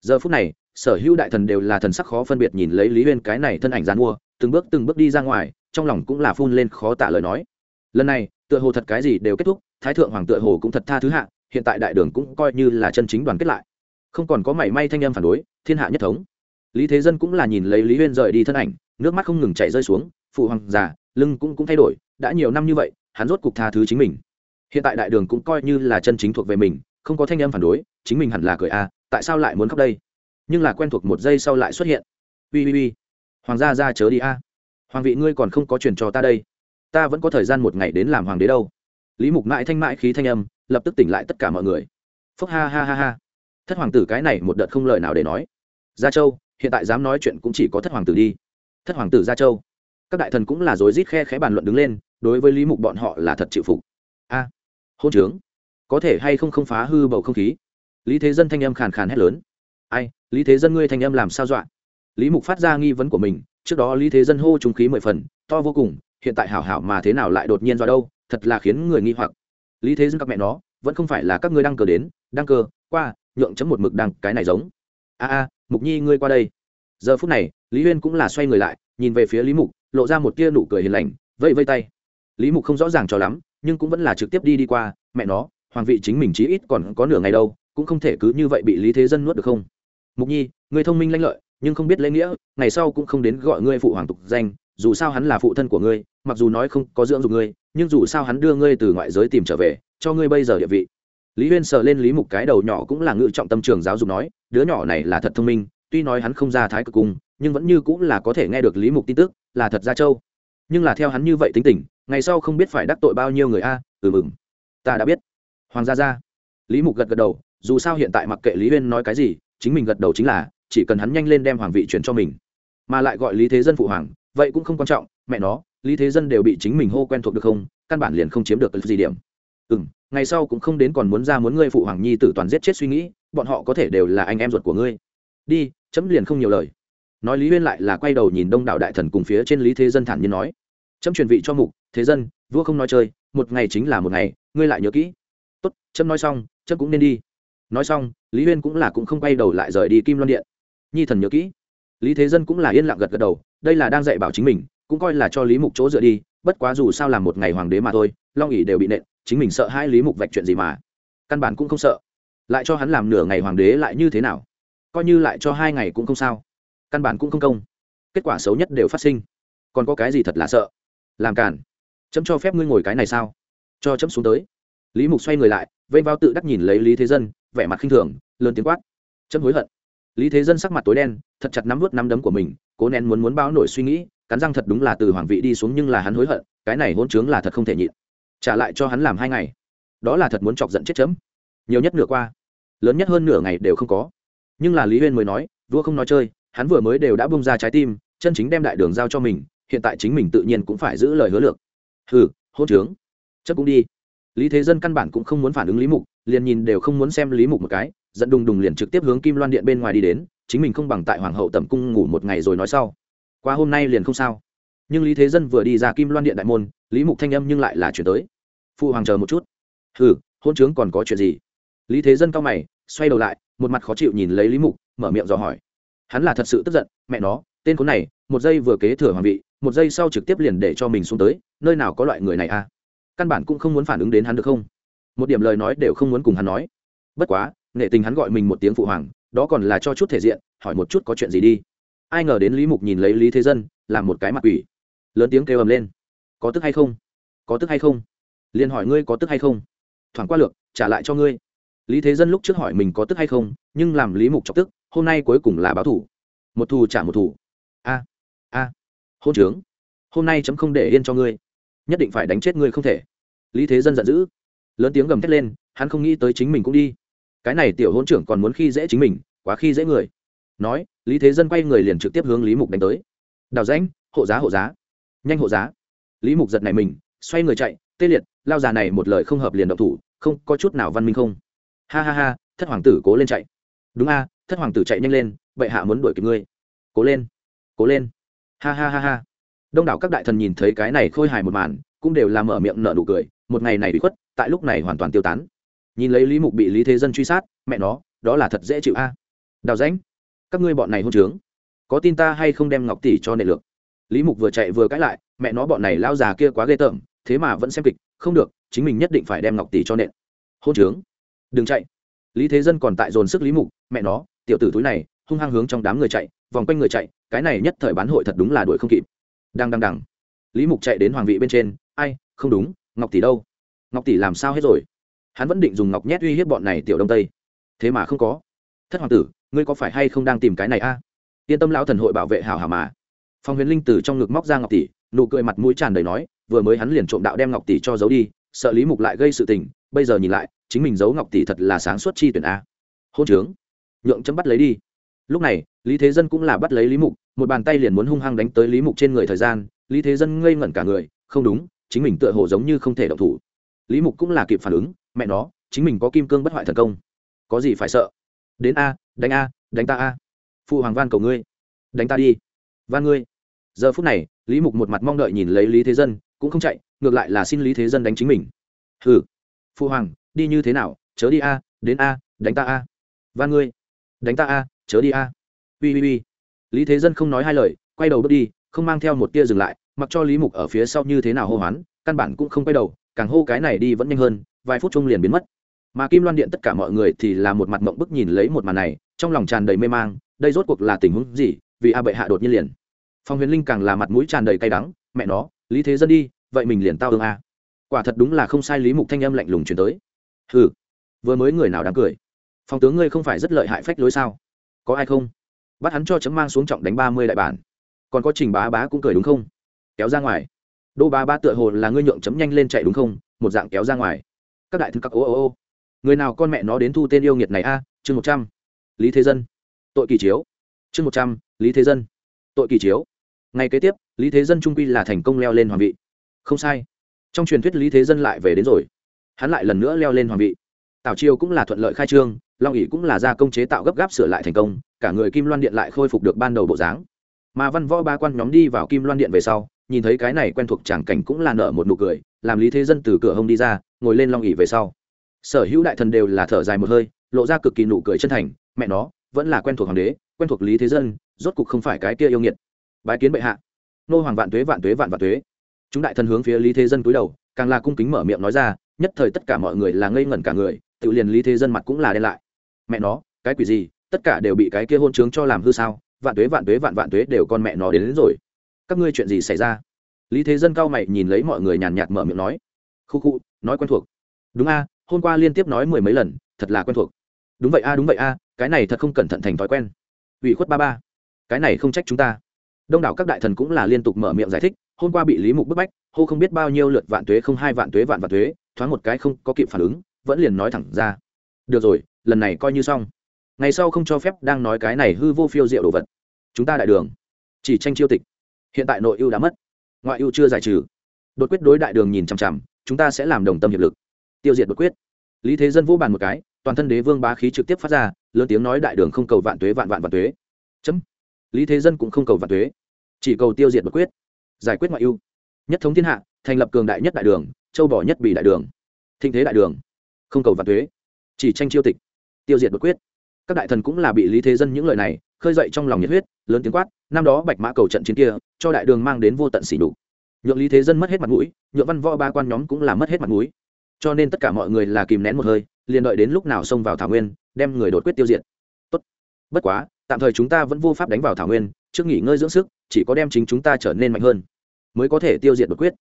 A: Giờ phút này, sở hữu đại thần đều là thần sắc khó phân biệt nhìn lấy lý huyên cái này thân ảnh gian mua từng bước từng bước đi ra ngoài, trong lòng cũng là phun lên khó tả lời nói. Lần này, tựa hồ thật cái gì đều kết thúc thái thượng hoàng tựa hồ cũng thật tha thứ hạ hiện tại đại đường cũng coi như là chân chính đoàn kết lại. Không còn có mảy may thanh âm phản đối thiên hạ nhất thống. Lý thế dân cũng là nhìn lấy lý huyên rời đi thân ảnh nước mắt không ngừng chảy rơi xuống phụ hoàng già lưng cũng cũng thay đổi đã nhiều năm như vậy hắn rốt cục tha thứ chính mình. Hiện tại đại đường cũng coi như là chân chính thuộc về mình không có thanh âm phản đối chính mình hẳn là cười a à, tại sao lại muốn khóc đây? Nhưng là quen thuộc một giây sau lại xuất hiện. Ui ui ui hoàng gia ra chớ đi a. Hoàng vị ngươi còn không có truyền cho ta đây. Ta vẫn có thời gian một ngày đến làm hoàng đế đâu lý mục mãi thanh mãi khí thanh âm, lập tức tỉnh lại tất cả mọi người. Phúc ha ha ha ha. Thất hoàng tử cái này một đợt không lời nào để nói. Gia châu, hiện tại dám nói chuyện cũng chỉ có thất hoàng tử đi. Thất hoàng tử gia châu. Các đại thần cũng là rối rít khe khẽ bàn luận đứng lên, đối với lý mục bọn họ là thật chịu phục. A, hôn trướng. Có thể hay không không phá hư bầu không khí? Lý thế dân thanh âm khàn khàn hét lớn. Ai, lý thế dân ngươi thanh âm làm sao dọa? Lý mục phát ra nghi vấn của mình, trước đó lý thế dân hô trung khí mười phần, to vô cùng hiện tại hảo hảo mà thế nào lại đột nhiên do đâu, thật là khiến người nghi hoặc. Lý thế dân các mẹ nó, vẫn không phải là các ngươi đăng cờ đến, đăng cờ qua, nhượng chấm một mực đăng, cái này giống. A a, mục nhi ngươi qua đây. Giờ phút này, lý huyên cũng là xoay người lại, nhìn về phía lý mục, lộ ra một tia nụ cười hiền lành, vẫy vây tay. Lý mục không rõ ràng cho lắm, nhưng cũng vẫn là trực tiếp đi đi qua, mẹ nó, hoàng vị chính mình chí ít còn có nửa ngày đâu, cũng không thể cứ như vậy bị lý thế dân nuốt được không? Mục nhi người thông minh lanh lợi, nhưng không biết lễ nghĩa, ngày sau cũng không đến gọi ngươi phụ hoàng tục danh dù sao hắn là phụ thân của ngươi, mặc dù nói không có dưỡng dục ngươi, nhưng dù sao hắn đưa ngươi từ ngoại giới tìm trở về, cho ngươi bây giờ địa vị. Lý huyên sờ lên lý mục cái đầu nhỏ cũng là ngự trọng tâm trường giáo dục nói, đứa nhỏ này là thật thông minh, tuy nói hắn không ra thái cực cung nhưng vẫn như cũng là có thể nghe được lý mục tin tức, là thật ra châu nhưng là theo hắn như vậy tính tình, ngày sau không biết phải đắc tội bao nhiêu người a ừ mừng. Ta đã biết. Hoàng gia gia. Lý mục gật gật đầu, dù sao hiện tại mặc kệ lý huyên nói cái gì, chính mình gật đầu chính là, chỉ cần hắn nhanh lên đem hoàng vị chuyển cho mình. Mà lại gọi lý thế dân phụ hoàng vậy cũng không quan trọng, mẹ nó, lý thế dân đều bị chính mình hô quen thuộc được không? Căn bản liền không chiếm được gì điểm. Ừ m ngày sau cũng không đến còn muốn ra muốn ngươi phụ hoàng nhi tử toàn giết chết suy nghĩ, bọn họ có thể đều là anh em ruột của ngươi. Đi, chấm liền không nhiều lời. Nói lý huyên lại là quay đầu nhìn đông đảo đại thần cùng phía trên lý thế dân thản nhiên nói. Chấm truyền vị cho mục, thế dân, vua không nói chơi, một ngày chính là một ngày, ngươi lại nhớ kỹ. Tốt, chấm nói xong, chấm cũng nên đi. Nói xong, lý huyên cũng là cũng không quay đầu lại rời đi kim loan điện. Nhi thần nhớ kỹ. Lý thế dân cũng là yên lặng gật gật đầu đây là đang dạy bảo chính mình, cũng coi là cho lý mục chỗ dựa đi, bất quá dù sao làm một ngày hoàng đế mà thôi, long ỉ đều bị nện, chính mình sợ hai lý mục vạch chuyện gì mà. Căn bản cũng không sợ. Lại cho hắn làm nửa ngày hoàng đế lại như thế nào? Coi như lại cho hai ngày cũng không sao. Căn bản cũng không công. Kết quả xấu nhất đều phát sinh. Còn có cái gì thật là sợ? Làm cản chấm cho phép ngươi ngồi cái này sao? Cho chấm xuống tới. Lý mục xoay người lại vây vào tự đắc nhìn lấy lý thế dân, vẻ mặt khinh thường, lớn tiếng quát. Chấm hối hận lý thế dân sắc mặt tối đen, thật chặt nắm vút nắm đấm của mình, cố nén muốn muốn báo nổi suy nghĩ, cắn răng thật đúng là từ hoàng vị đi xuống nhưng là hắn hối hận, cái này hôn trướng là thật không thể nhịn. Trả lại cho hắn làm hai ngày. Đó là thật muốn chọc giận chết chấm. Nhiều nhất nửa qua, lớn nhất hơn nửa ngày đều không có. Nhưng là lý huyên mới nói, vua không nói chơi, hắn vừa mới đều đã bung ra trái tim, chân chính đem đại đường giao cho mình, hiện tại chính mình tự nhiên cũng phải giữ lời hứa lược. Hừ hôn trướng. Chấp cũng đi. Lý thế dân căn bản cũng không muốn phản ứng lý mục, liền nhìn đều không muốn xem lý mục một cái dẫn đùng đùng liền trực tiếp hướng kim loan điện bên ngoài đi đến, chính mình không bằng tại hoàng hậu tẩm cung ngủ một ngày rồi nói sau. Qua hôm nay liền không sao. Nhưng lý thế dân vừa đi ra kim loan điện đại môn, lý mục thanh âm nhưng lại là chuyển tới. Phụ hoàng chờ một chút. Hừ, hôn trướng còn có chuyện gì? Lý thế dân cao mày, xoay đầu lại, một mặt khó chịu nhìn lấy lý mục, mở miệng dò hỏi. Hắn là thật sự tức giận, mẹ nó, tên khốn này, một giây vừa kế thừa hoàng vị, một giây sau trực tiếp liền để cho mình xuống tới, nơi nào có loại người này à? Căn bản cũng không muốn phản ứng đến hắn được không? Một điểm lời nói đều không muốn cùng hắn nói. Bất quá nghệ tình hắn gọi mình một tiếng phụ hoàng, đó còn là cho chút thể diện, hỏi một chút có chuyện gì đi. Ai ngờ đến lý mục nhìn lấy lý thế dân, làm một cái mặt quỷ. Lớn tiếng kêu ầm lên. Có tức hay không? Có tức hay không? Liền hỏi ngươi có tức hay không? Thoảng qua lược, trả lại cho ngươi. Lý thế dân lúc trước hỏi mình có tức hay không, nhưng làm lý mục chọc tức, hôm nay cuối cùng là báo thủ. Một thù trả một thù. A a. Hôn trướng. Hôm nay chấm không để yên cho ngươi. Nhất định phải đánh chết ngươi không thể. Lý thế dân giận dữ. Lớn tiếng gầm thét lên, hắn không nghĩ tới chính mình cũng đi cái này tiểu hôn trưởng còn muốn khi dễ chính mình, quá khi dễ người. Nói, lý thế dân quay người liền trực tiếp hướng lý mục đánh tới. Đào rãnh, hộ giá hộ giá. Nhanh hộ giá. Lý mục giật này mình, xoay người chạy, tê liệt, lao già này một lời không hợp liền động thủ, không có chút nào văn minh không. Ha ha ha, thất hoàng tử cố lên chạy. Đúng a, thất hoàng tử chạy nhanh lên, bệ hạ muốn đuổi kịp ngươi. Cố lên cố lên. Ha ha ha ha. Đông đảo các đại thần nhìn thấy cái này khôi hài một màn, cũng đều làm mở miệng nở nụ cười, một ngày này bị khuất, tại lúc này hoàn toàn tiêu tán nhìn lấy lý mục bị lý thế dân truy sát, mẹ nó, đó là thật dễ chịu a. Đào ránh các ngươi bọn này hôn trướng, có tin ta hay không đem ngọc tỷ cho nệ lược? Lý mục vừa chạy vừa cãi lại, mẹ nó bọn này lao già kia quá ghê tởm, thế mà vẫn xem kịch, không được, chính mình nhất định phải đem ngọc tỷ cho nện. Hôn trướng, đừng chạy. Lý thế dân còn tại dồn sức lý mục, mẹ nó, tiểu tử túi này, hung hăng hướng trong đám người chạy, vòng quanh người chạy, cái này nhất thời bán hội thật đúng là đuổi không kịp. Đang đằng đằng lý mục chạy đến hoàng vị bên trên, ai, không đúng, ngọc tỷ đâu? Ngọc tỷ làm sao hết rồi? Hắn vẫn định dùng ngọc nhét uy hiếp bọn này tiểu đông tây. Thế mà không có. Thất hoàng tử, ngươi có phải hay không đang tìm cái này a? Yên tâm lão thần hội bảo vệ hảo hảo mà. Phong huyền linh từ trong ngực móc ra ngọc tỷ, nụ cười mặt mũi tràn đầy nói, vừa mới hắn liền trộm đạo đem ngọc tỷ cho giấu đi, sợ lý mục lại gây sự tình, bây giờ nhìn lại, chính mình giấu ngọc tỷ thật là sáng suốt chi tuyển a. Hôn trướng. Nhượng chấm bắt lấy đi. Lúc này, lý thế dân cũng là bắt lấy lý mục, một bàn tay liền muốn hung hăng đánh tới lý mục trên người thời gian, lý thế dân ngây ngẩn cả người, không đúng, chính mình tựa hồ giống như không thể động thủ. Lý mục cũng là kịp phản ứng mẹ nó, chính mình có kim cương bất hoại thần công. Có gì phải sợ? Đến a, đánh a, đánh ta a. Phụ hoàng van cầu ngươi. Đánh ta đi. Van ngươi. Giờ phút này, lý mục một mặt mong đợi nhìn lấy lý thế dân, cũng không chạy, ngược lại là xin lý thế dân đánh chính mình. Hừ. Phụ hoàng, đi như thế nào? Chớ đi a, đến a, đánh ta a. Van ngươi. Đánh ta a, chớ đi a. Ui ui ui lý thế dân không nói hai lời, quay đầu bước đi, không mang theo một tia dừng lại, mặc cho lý mục ở phía sau như thế nào hô hoán, căn bản cũng không quay đầu càng hô cái này đi vẫn nhanh hơn, vài phút chung liền biến mất. Mà kim loan điện tất cả mọi người thì là một mặt mộng bức nhìn lấy một màn này, trong lòng tràn đầy mê mang, đây rốt cuộc là tình huống gì, vì a bệ hạ đột nhiên liền. Phong huyền linh càng là mặt mũi tràn đầy cay đắng, mẹ nó, lý thế dân đi, vậy mình liền tao ương a. Quả thật đúng là không sai lý mục thanh âm lạnh lùng chuyển tới. Ừ vừa mới người nào đáng cười? Phong tướng ngươi không phải rất lợi hại phách lối sao? Có ai không? Bắt hắn cho chấm mang xuống trọng đánh ba mươi đại bản. Còn có trình bá bá cũng cười đúng không? Kéo ra ngoài đô ba ba tựa hồ là ngươi nhượng chấm nhanh lên chạy đúng không? Một dạng kéo ra ngoài. Các đại thư các ô ô ô. Người nào con mẹ nó đến thu tên yêu nghiệt này a? Chương một trăm. Lý thế dân. Tội kỳ chiếu. Chương một trăm. Lý thế dân. Tội kỳ chiếu. Ngày kế tiếp, lý thế dân trung quy là thành công leo lên hoàng vị. Không sai. Trong truyền thuyết lý thế dân lại về đến rồi. Hắn lại lần nữa leo lên hoàng vị. Tào triều cũng là thuận lợi khai trương, long ỉ cũng là gia công chế tạo gấp gáp sửa lại thành công, cả người kim loan điện lại khôi phục được ban đầu bộ dáng. Mà văn võ ba quan nhóm đi vào kim loan điện về sau nhìn thấy cái này quen thuộc tràng cảnh cũng là nở một nụ cười làm lý thế dân từ cửa hông đi ra ngồi lên long ỉ về sau. Sở hữu đại thần đều là thở dài một hơi lộ ra cực kỳ nụ cười chân thành mẹ nó vẫn là quen thuộc hoàng đế quen thuộc lý thế dân rốt cục không phải cái kia yêu nghiệt. Bái kiến bệ hạ. Nô hoàng vạn tuế vạn tuế vạn vạn tuế. Chúng đại thần hướng phía lý thế dân cúi đầu càng là cung kính mở miệng nói ra nhất thời tất cả mọi người là ngây ngẩn cả người tự liền lý thế dân mặt cũng là đen lại. Mẹ nó cái quỷ gì? Tất cả đều bị cái kia hôn trướng cho làm hư sao? Vạn tuế vạn tuế vạn vạn tuế đều con mẹ nó đến, đến rồi các ngươi chuyện gì xảy ra? Lý thế dân cao mày nhìn lấy mọi người nhàn nhạt mở miệng nói. Khu khu, nói quen thuộc. Đúng a, hôm qua liên tiếp nói mười mấy lần, thật là quen thuộc. Đúng vậy a, đúng vậy a, cái này thật không cẩn thận thành thói quen. Ủy khuất ba ba. Cái này không trách chúng ta. Đông đảo các đại thần cũng là liên tục mở miệng giải thích, hôm qua bị lý mục bức bách, hô không biết bao nhiêu lượt vạn tuế không hai vạn tuế vạn vạn tuế, thoáng một cái không có kịp phản ứng, vẫn liền nói thẳng ra. Được rồi, lần này coi như xong. Ngày sau không cho phép đang nói cái này hư vô phiêu diệu đồ vật. Chúng ta đại đường. Chỉ tranh chiêu tịch hiện tại nội ưu đã mất. Ngoại ưu chưa giải trừ. Đột quyết đối đại đường nhìn chằm chằm, chúng ta sẽ làm đồng tâm hiệp lực. Tiêu diệt đột quyết. Lý thế dân vũ bàn một cái, toàn thân đế vương bá khí trực tiếp phát ra, lớn tiếng nói đại đường không cầu vạn tuế, vạn vạn vạn tuế. Chấm. Lý thế dân cũng không cầu vạn tuế, chỉ cầu tiêu diệt đột quyết. Giải quyết ngoại ưu. Nhất thống thiên hạ, thành lập cường đại nhất đại đường, châu bỏ nhất bị đại đường. Thịnh thế đại đường, không cầu vạn tuế. Chỉ tranh chiêu tịch, tiêu diệt đột quyết các đại thần cũng là bị lý thế dân những lời này khơi dậy trong lòng nhiệt huyết, lớn tiếng quát, năm đó bạch mã cầu trận chiến kia, cho đại đường mang đến vô tận xỉ đục nhượng lý thế dân mất hết mặt mũi, nhượng văn võ ba quan nhóm cũng là mất hết mặt mũi. Cho nên tất cả mọi người là kìm nén một hơi, liền đợi đến lúc nào xông vào thảo nguyên, đem người đột quyết tiêu diệt. Tốt. bất quá, tạm thời chúng ta vẫn vô pháp đánh vào thảo nguyên, trước nghỉ ngơi dưỡng sức, chỉ có đem chính chúng ta trở nên mạnh hơn, mới có thể tiêu diệt đột quyết.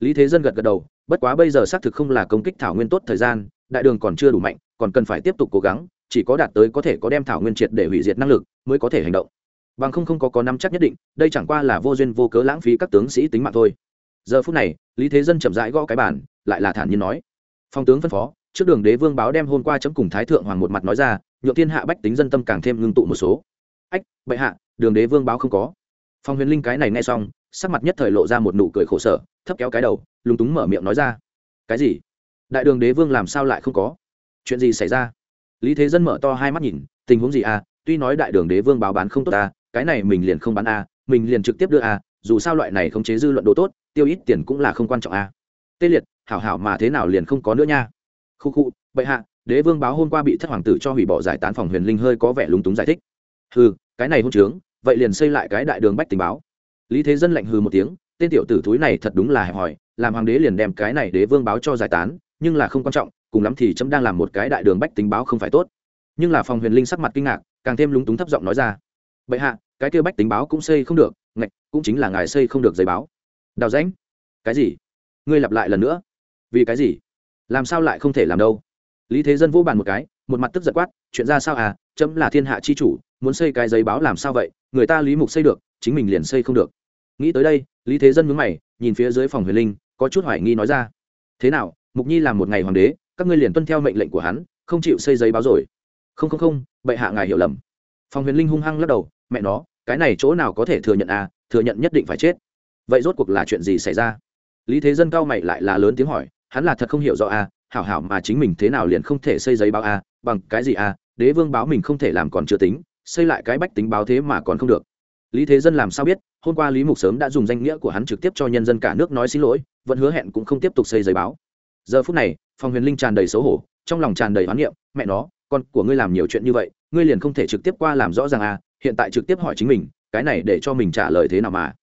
A: Lý thế dân gật gật đầu, bất quá bây giờ xác thực không là công kích thảo nguyên tốt thời gian, đại đường còn chưa đủ mạnh, còn cần phải tiếp tục cố gắng chỉ có đạt tới có thể có đem thảo nguyên triệt để hủy diệt năng lực mới có thể hành động. Bằng không không có có năm chắc nhất định đây chẳng qua là vô duyên vô cớ lãng phí các tướng sĩ tính mạng thôi. Giờ phút này lý thế dân chậm rãi gõ cái bàn, lại là thản nhiên nói. Phong tướng phân phó trước đường đế vương báo đem hôm qua chấm cùng thái thượng hoàng một mặt nói ra nhượng thiên hạ bách tính dân tâm càng thêm ngưng tụ một số. Ách bệ hạ đường đế vương báo không có. Phong huyền linh cái này nghe xong sắc mặt nhất thời lộ ra một nụ cười khổ sở thấp kéo cái đầu lúng túng mở miệng nói ra. Cái gì? Đại đường đế vương làm sao lại không có? Chuyện gì xảy ra? Lý thế dân mở to hai mắt nhìn, tình huống gì à? Tuy nói đại đường đế vương báo bán không tốt à cái này mình liền không bán à mình liền trực tiếp đưa à dù sao loại này không chế dư luận đồ tốt, tiêu ít tiền cũng là không quan trọng à. Tê liệt, hảo hảo mà thế nào liền không có nữa nha. Khu khu, bệ hạ, đế vương báo hôm qua bị thất hoàng tử cho hủy bỏ giải tán phòng huyền linh hơi có vẻ lúng túng giải thích. Hừ, cái này hôn trướng, vậy liền xây lại cái đại đường bách tình báo. Lý thế dân lạnh hừ một tiếng, tên tiểu tử thúi này thật đúng là hẹp hòi, làm hoàng đế liền đem cái này đế vương báo cho giải tán, nhưng là không quan trọng cùng lắm thì chấm đang làm một cái đại đường bách tính báo không phải tốt. Nhưng là phòng huyền linh sắc mặt kinh ngạc, càng thêm lúng túng thấp giọng nói ra. Bệ hạ, cái kêu bách tính báo cũng xây không được, ngạch, cũng chính là ngài xây không được giấy báo. Đào rãnh, cái gì? Ngươi lặp lại lần nữa. Vì cái gì? Làm sao lại không thể làm đâu? Lý thế dân vô bàn một cái, một mặt tức giật quát, chuyện ra sao à chấm là thiên hạ chi chủ, muốn xây cái giấy báo làm sao vậy? Người ta lý mục xây được, chính mình liền xây không được. Nghĩ tới đây, lý thế dân mướn mày, nhìn phía dưới phòng huyền linh, có chút hoài nghi nói ra. Thế nào, mục nhi làm một ngày hoàng đế các ngươi liền tuân theo mệnh lệnh của hắn, không chịu xây giấy báo rồi. Không không không, bệ hạ ngài hiểu lầm. Phòng huyền linh hung hăng lắc đầu, mẹ nó, cái này chỗ nào có thể thừa nhận à thừa nhận nhất định phải chết. Vậy rốt cuộc là chuyện gì xảy ra? Lý thế dân cao mày lại là lớn tiếng hỏi, hắn là thật không hiểu rõ à hảo hảo mà chính mình thế nào liền không thể xây giấy báo à bằng cái gì à đế vương báo mình không thể làm còn chưa tính, xây lại cái bách tính báo thế mà còn không được. Lý thế dân làm sao biết, hôm qua lý mục sớm đã dùng danh nghĩa của hắn trực tiếp cho nhân dân cả nước nói xin lỗi, vẫn hứa hẹn cũng không tiếp tục xây giấy báo giờ phút này phòng huyền linh tràn đầy xấu hổ, trong lòng tràn đầy hoán niệm, mẹ nó, con của ngươi làm nhiều chuyện như vậy, ngươi liền không thể trực tiếp qua làm rõ ràng à hiện tại trực tiếp hỏi chính mình, cái này để cho mình trả lời thế nào mà?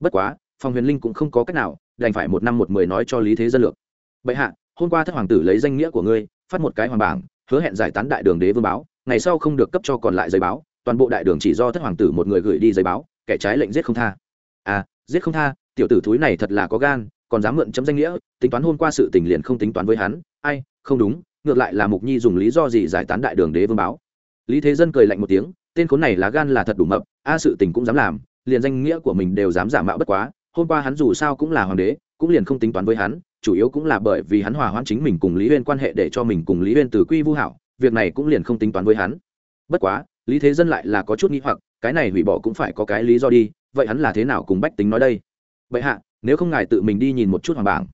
A: Bất quá phòng huyền linh cũng không có cách nào, đành phải một năm một mười nói cho lý thế dân lược. Bệ hạ, hôm qua thất hoàng tử lấy danh nghĩa của ngươi, phát một cái hoàng bảng, hứa hẹn giải tán đại đường đế vương báo, ngày sau không được cấp cho còn lại giấy báo, toàn bộ đại đường chỉ do thất hoàng tử một người gửi đi giấy báo, kẻ trái lệnh giết không tha. À giết không tha, tiểu tử thúi này thật là có gan còn dám mượn chấm danh nghĩa, tính toán hôm qua sự tình liền không tính toán với hắn. Ai, không đúng, ngược lại là mục nhi dùng lý do gì giải tán đại đường đế vương báo. Lý thế dân cười lạnh một tiếng, tên khốn này lá gan là thật đủ mập, a sự tình cũng dám làm, liền danh nghĩa của mình đều dám giả mạo bất quá, hôm qua hắn dù sao cũng là hoàng đế, cũng liền không tính toán với hắn, chủ yếu cũng là bởi vì hắn hòa hoãn chính mình cùng lý huyên quan hệ để cho mình cùng lý huyên từ quy vu hảo, việc này cũng liền không tính toán với hắn. Bất quá, lý thế dân lại là có chút nghĩ hoặc, cái này hủy bỏ cũng phải có cái lý do đi, vậy hắn là thế nào cùng bách tính nói đây? Vậy hạ nếu không ngài tự mình đi nhìn một chút hoàng bảng.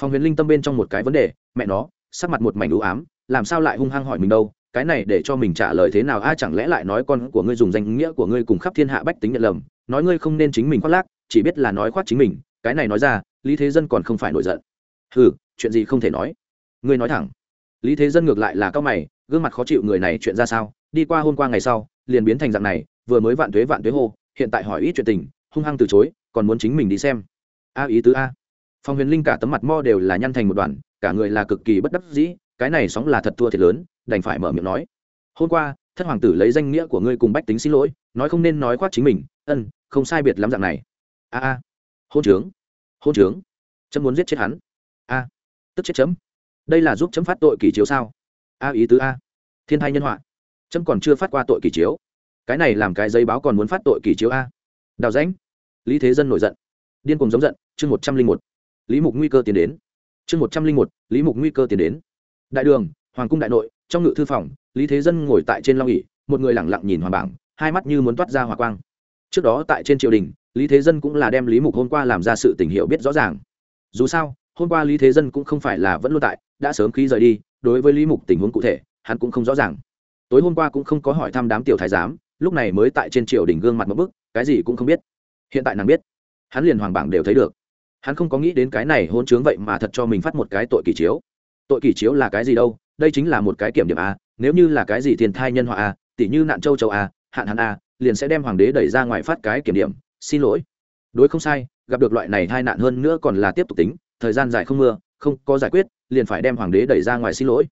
A: Phòng huyền linh tâm bên trong một cái vấn đề, mẹ nó, sắc mặt một mảnh ưu ám, làm sao lại hung hăng hỏi mình đâu, cái này để cho mình trả lời thế nào, a, chẳng lẽ lại nói con của ngươi dùng danh nghĩa của ngươi cùng khắp thiên hạ bách tính nhận lầm, nói ngươi không nên chính mình khoác lác, chỉ biết là nói khoác chính mình, cái này nói ra, lý thế dân còn không phải nổi giận. Ừ chuyện gì không thể nói. Ngươi nói thẳng. Lý thế dân ngược lại là cao mày, gương mặt khó chịu người này chuyện ra sao, đi qua hôm qua ngày sau, liền biến thành dạng này, vừa mới vạn tuế vạn tuế hô, hiện tại hỏi ít chuyện tình, hung hăng từ chối, còn muốn chính mình đi xem a ý tứ a. Phòng huyền linh cả tấm mặt mo đều là nhăn thành một đoàn, cả người là cực kỳ bất đắc dĩ, cái này sóng là thật thua thiệt lớn, đành phải mở miệng nói. Hôm qua, thất hoàng tử lấy danh nghĩa của ngươi cùng bách tính xin lỗi, nói không nên nói khoác chính mình, ân, không sai biệt lắm dạng này. A a. Hôn trướng. Hôn trướng. Chấm muốn giết chết hắn. A. Tức chết chấm. Đây là giúp chấm phát tội kỳ chiếu sao? A ý tứ a. Thiên thai nhân họa. Chấm còn chưa phát qua tội kỳ chiếu. Cái này làm cái giấy báo còn muốn phát tội kỳ chiếu a. Đào rãnh. Lý thế dân nổi giận điên cùng giống giận, chương một trăm linh một, lý mục nguy cơ tiến đến. Chương một trăm linh một, lý mục nguy cơ tiến đến. Đại đường, hoàng cung đại nội, trong ngự thư phòng, lý thế dân ngồi tại trên long ỉ một người lẳng lặng nhìn hoàng bảng, hai mắt như muốn toát ra hỏa quang. Trước đó tại trên triều đình, lý thế dân cũng là đem lý mục hôm qua làm ra sự tình hiệu biết rõ ràng. Dù sao, hôm qua lý thế dân cũng không phải là vẫn luôn tại, đã sớm khi rời đi, đối với lý mục tình huống cụ thể, hắn cũng không rõ ràng. Tối hôm qua cũng không có hỏi thăm đám tiểu thái giám, lúc này mới tại trên triều đình gương mặt một bức, cái gì cũng không biết. Hiện tại nàng biết hắn liền hoàng bảng đều thấy được. Hắn không có nghĩ đến cái này hôn chướng vậy mà thật cho mình phát một cái tội kỷ chiếu. Tội kỷ chiếu là cái gì đâu? Đây chính là một cái kiểm điểm a, nếu như là cái gì tiền thai nhân họa a tỷ như nạn châu châu a, hạn hắn a, liền sẽ đem hoàng đế đẩy ra ngoài phát cái kiểm điểm. Xin lỗi. Đối không sai, gặp được loại này tai nạn hơn nữa còn là tiếp tục tính, thời gian dài không mưa, không có giải quyết, liền phải đem hoàng đế đẩy ra ngoài xin lỗi.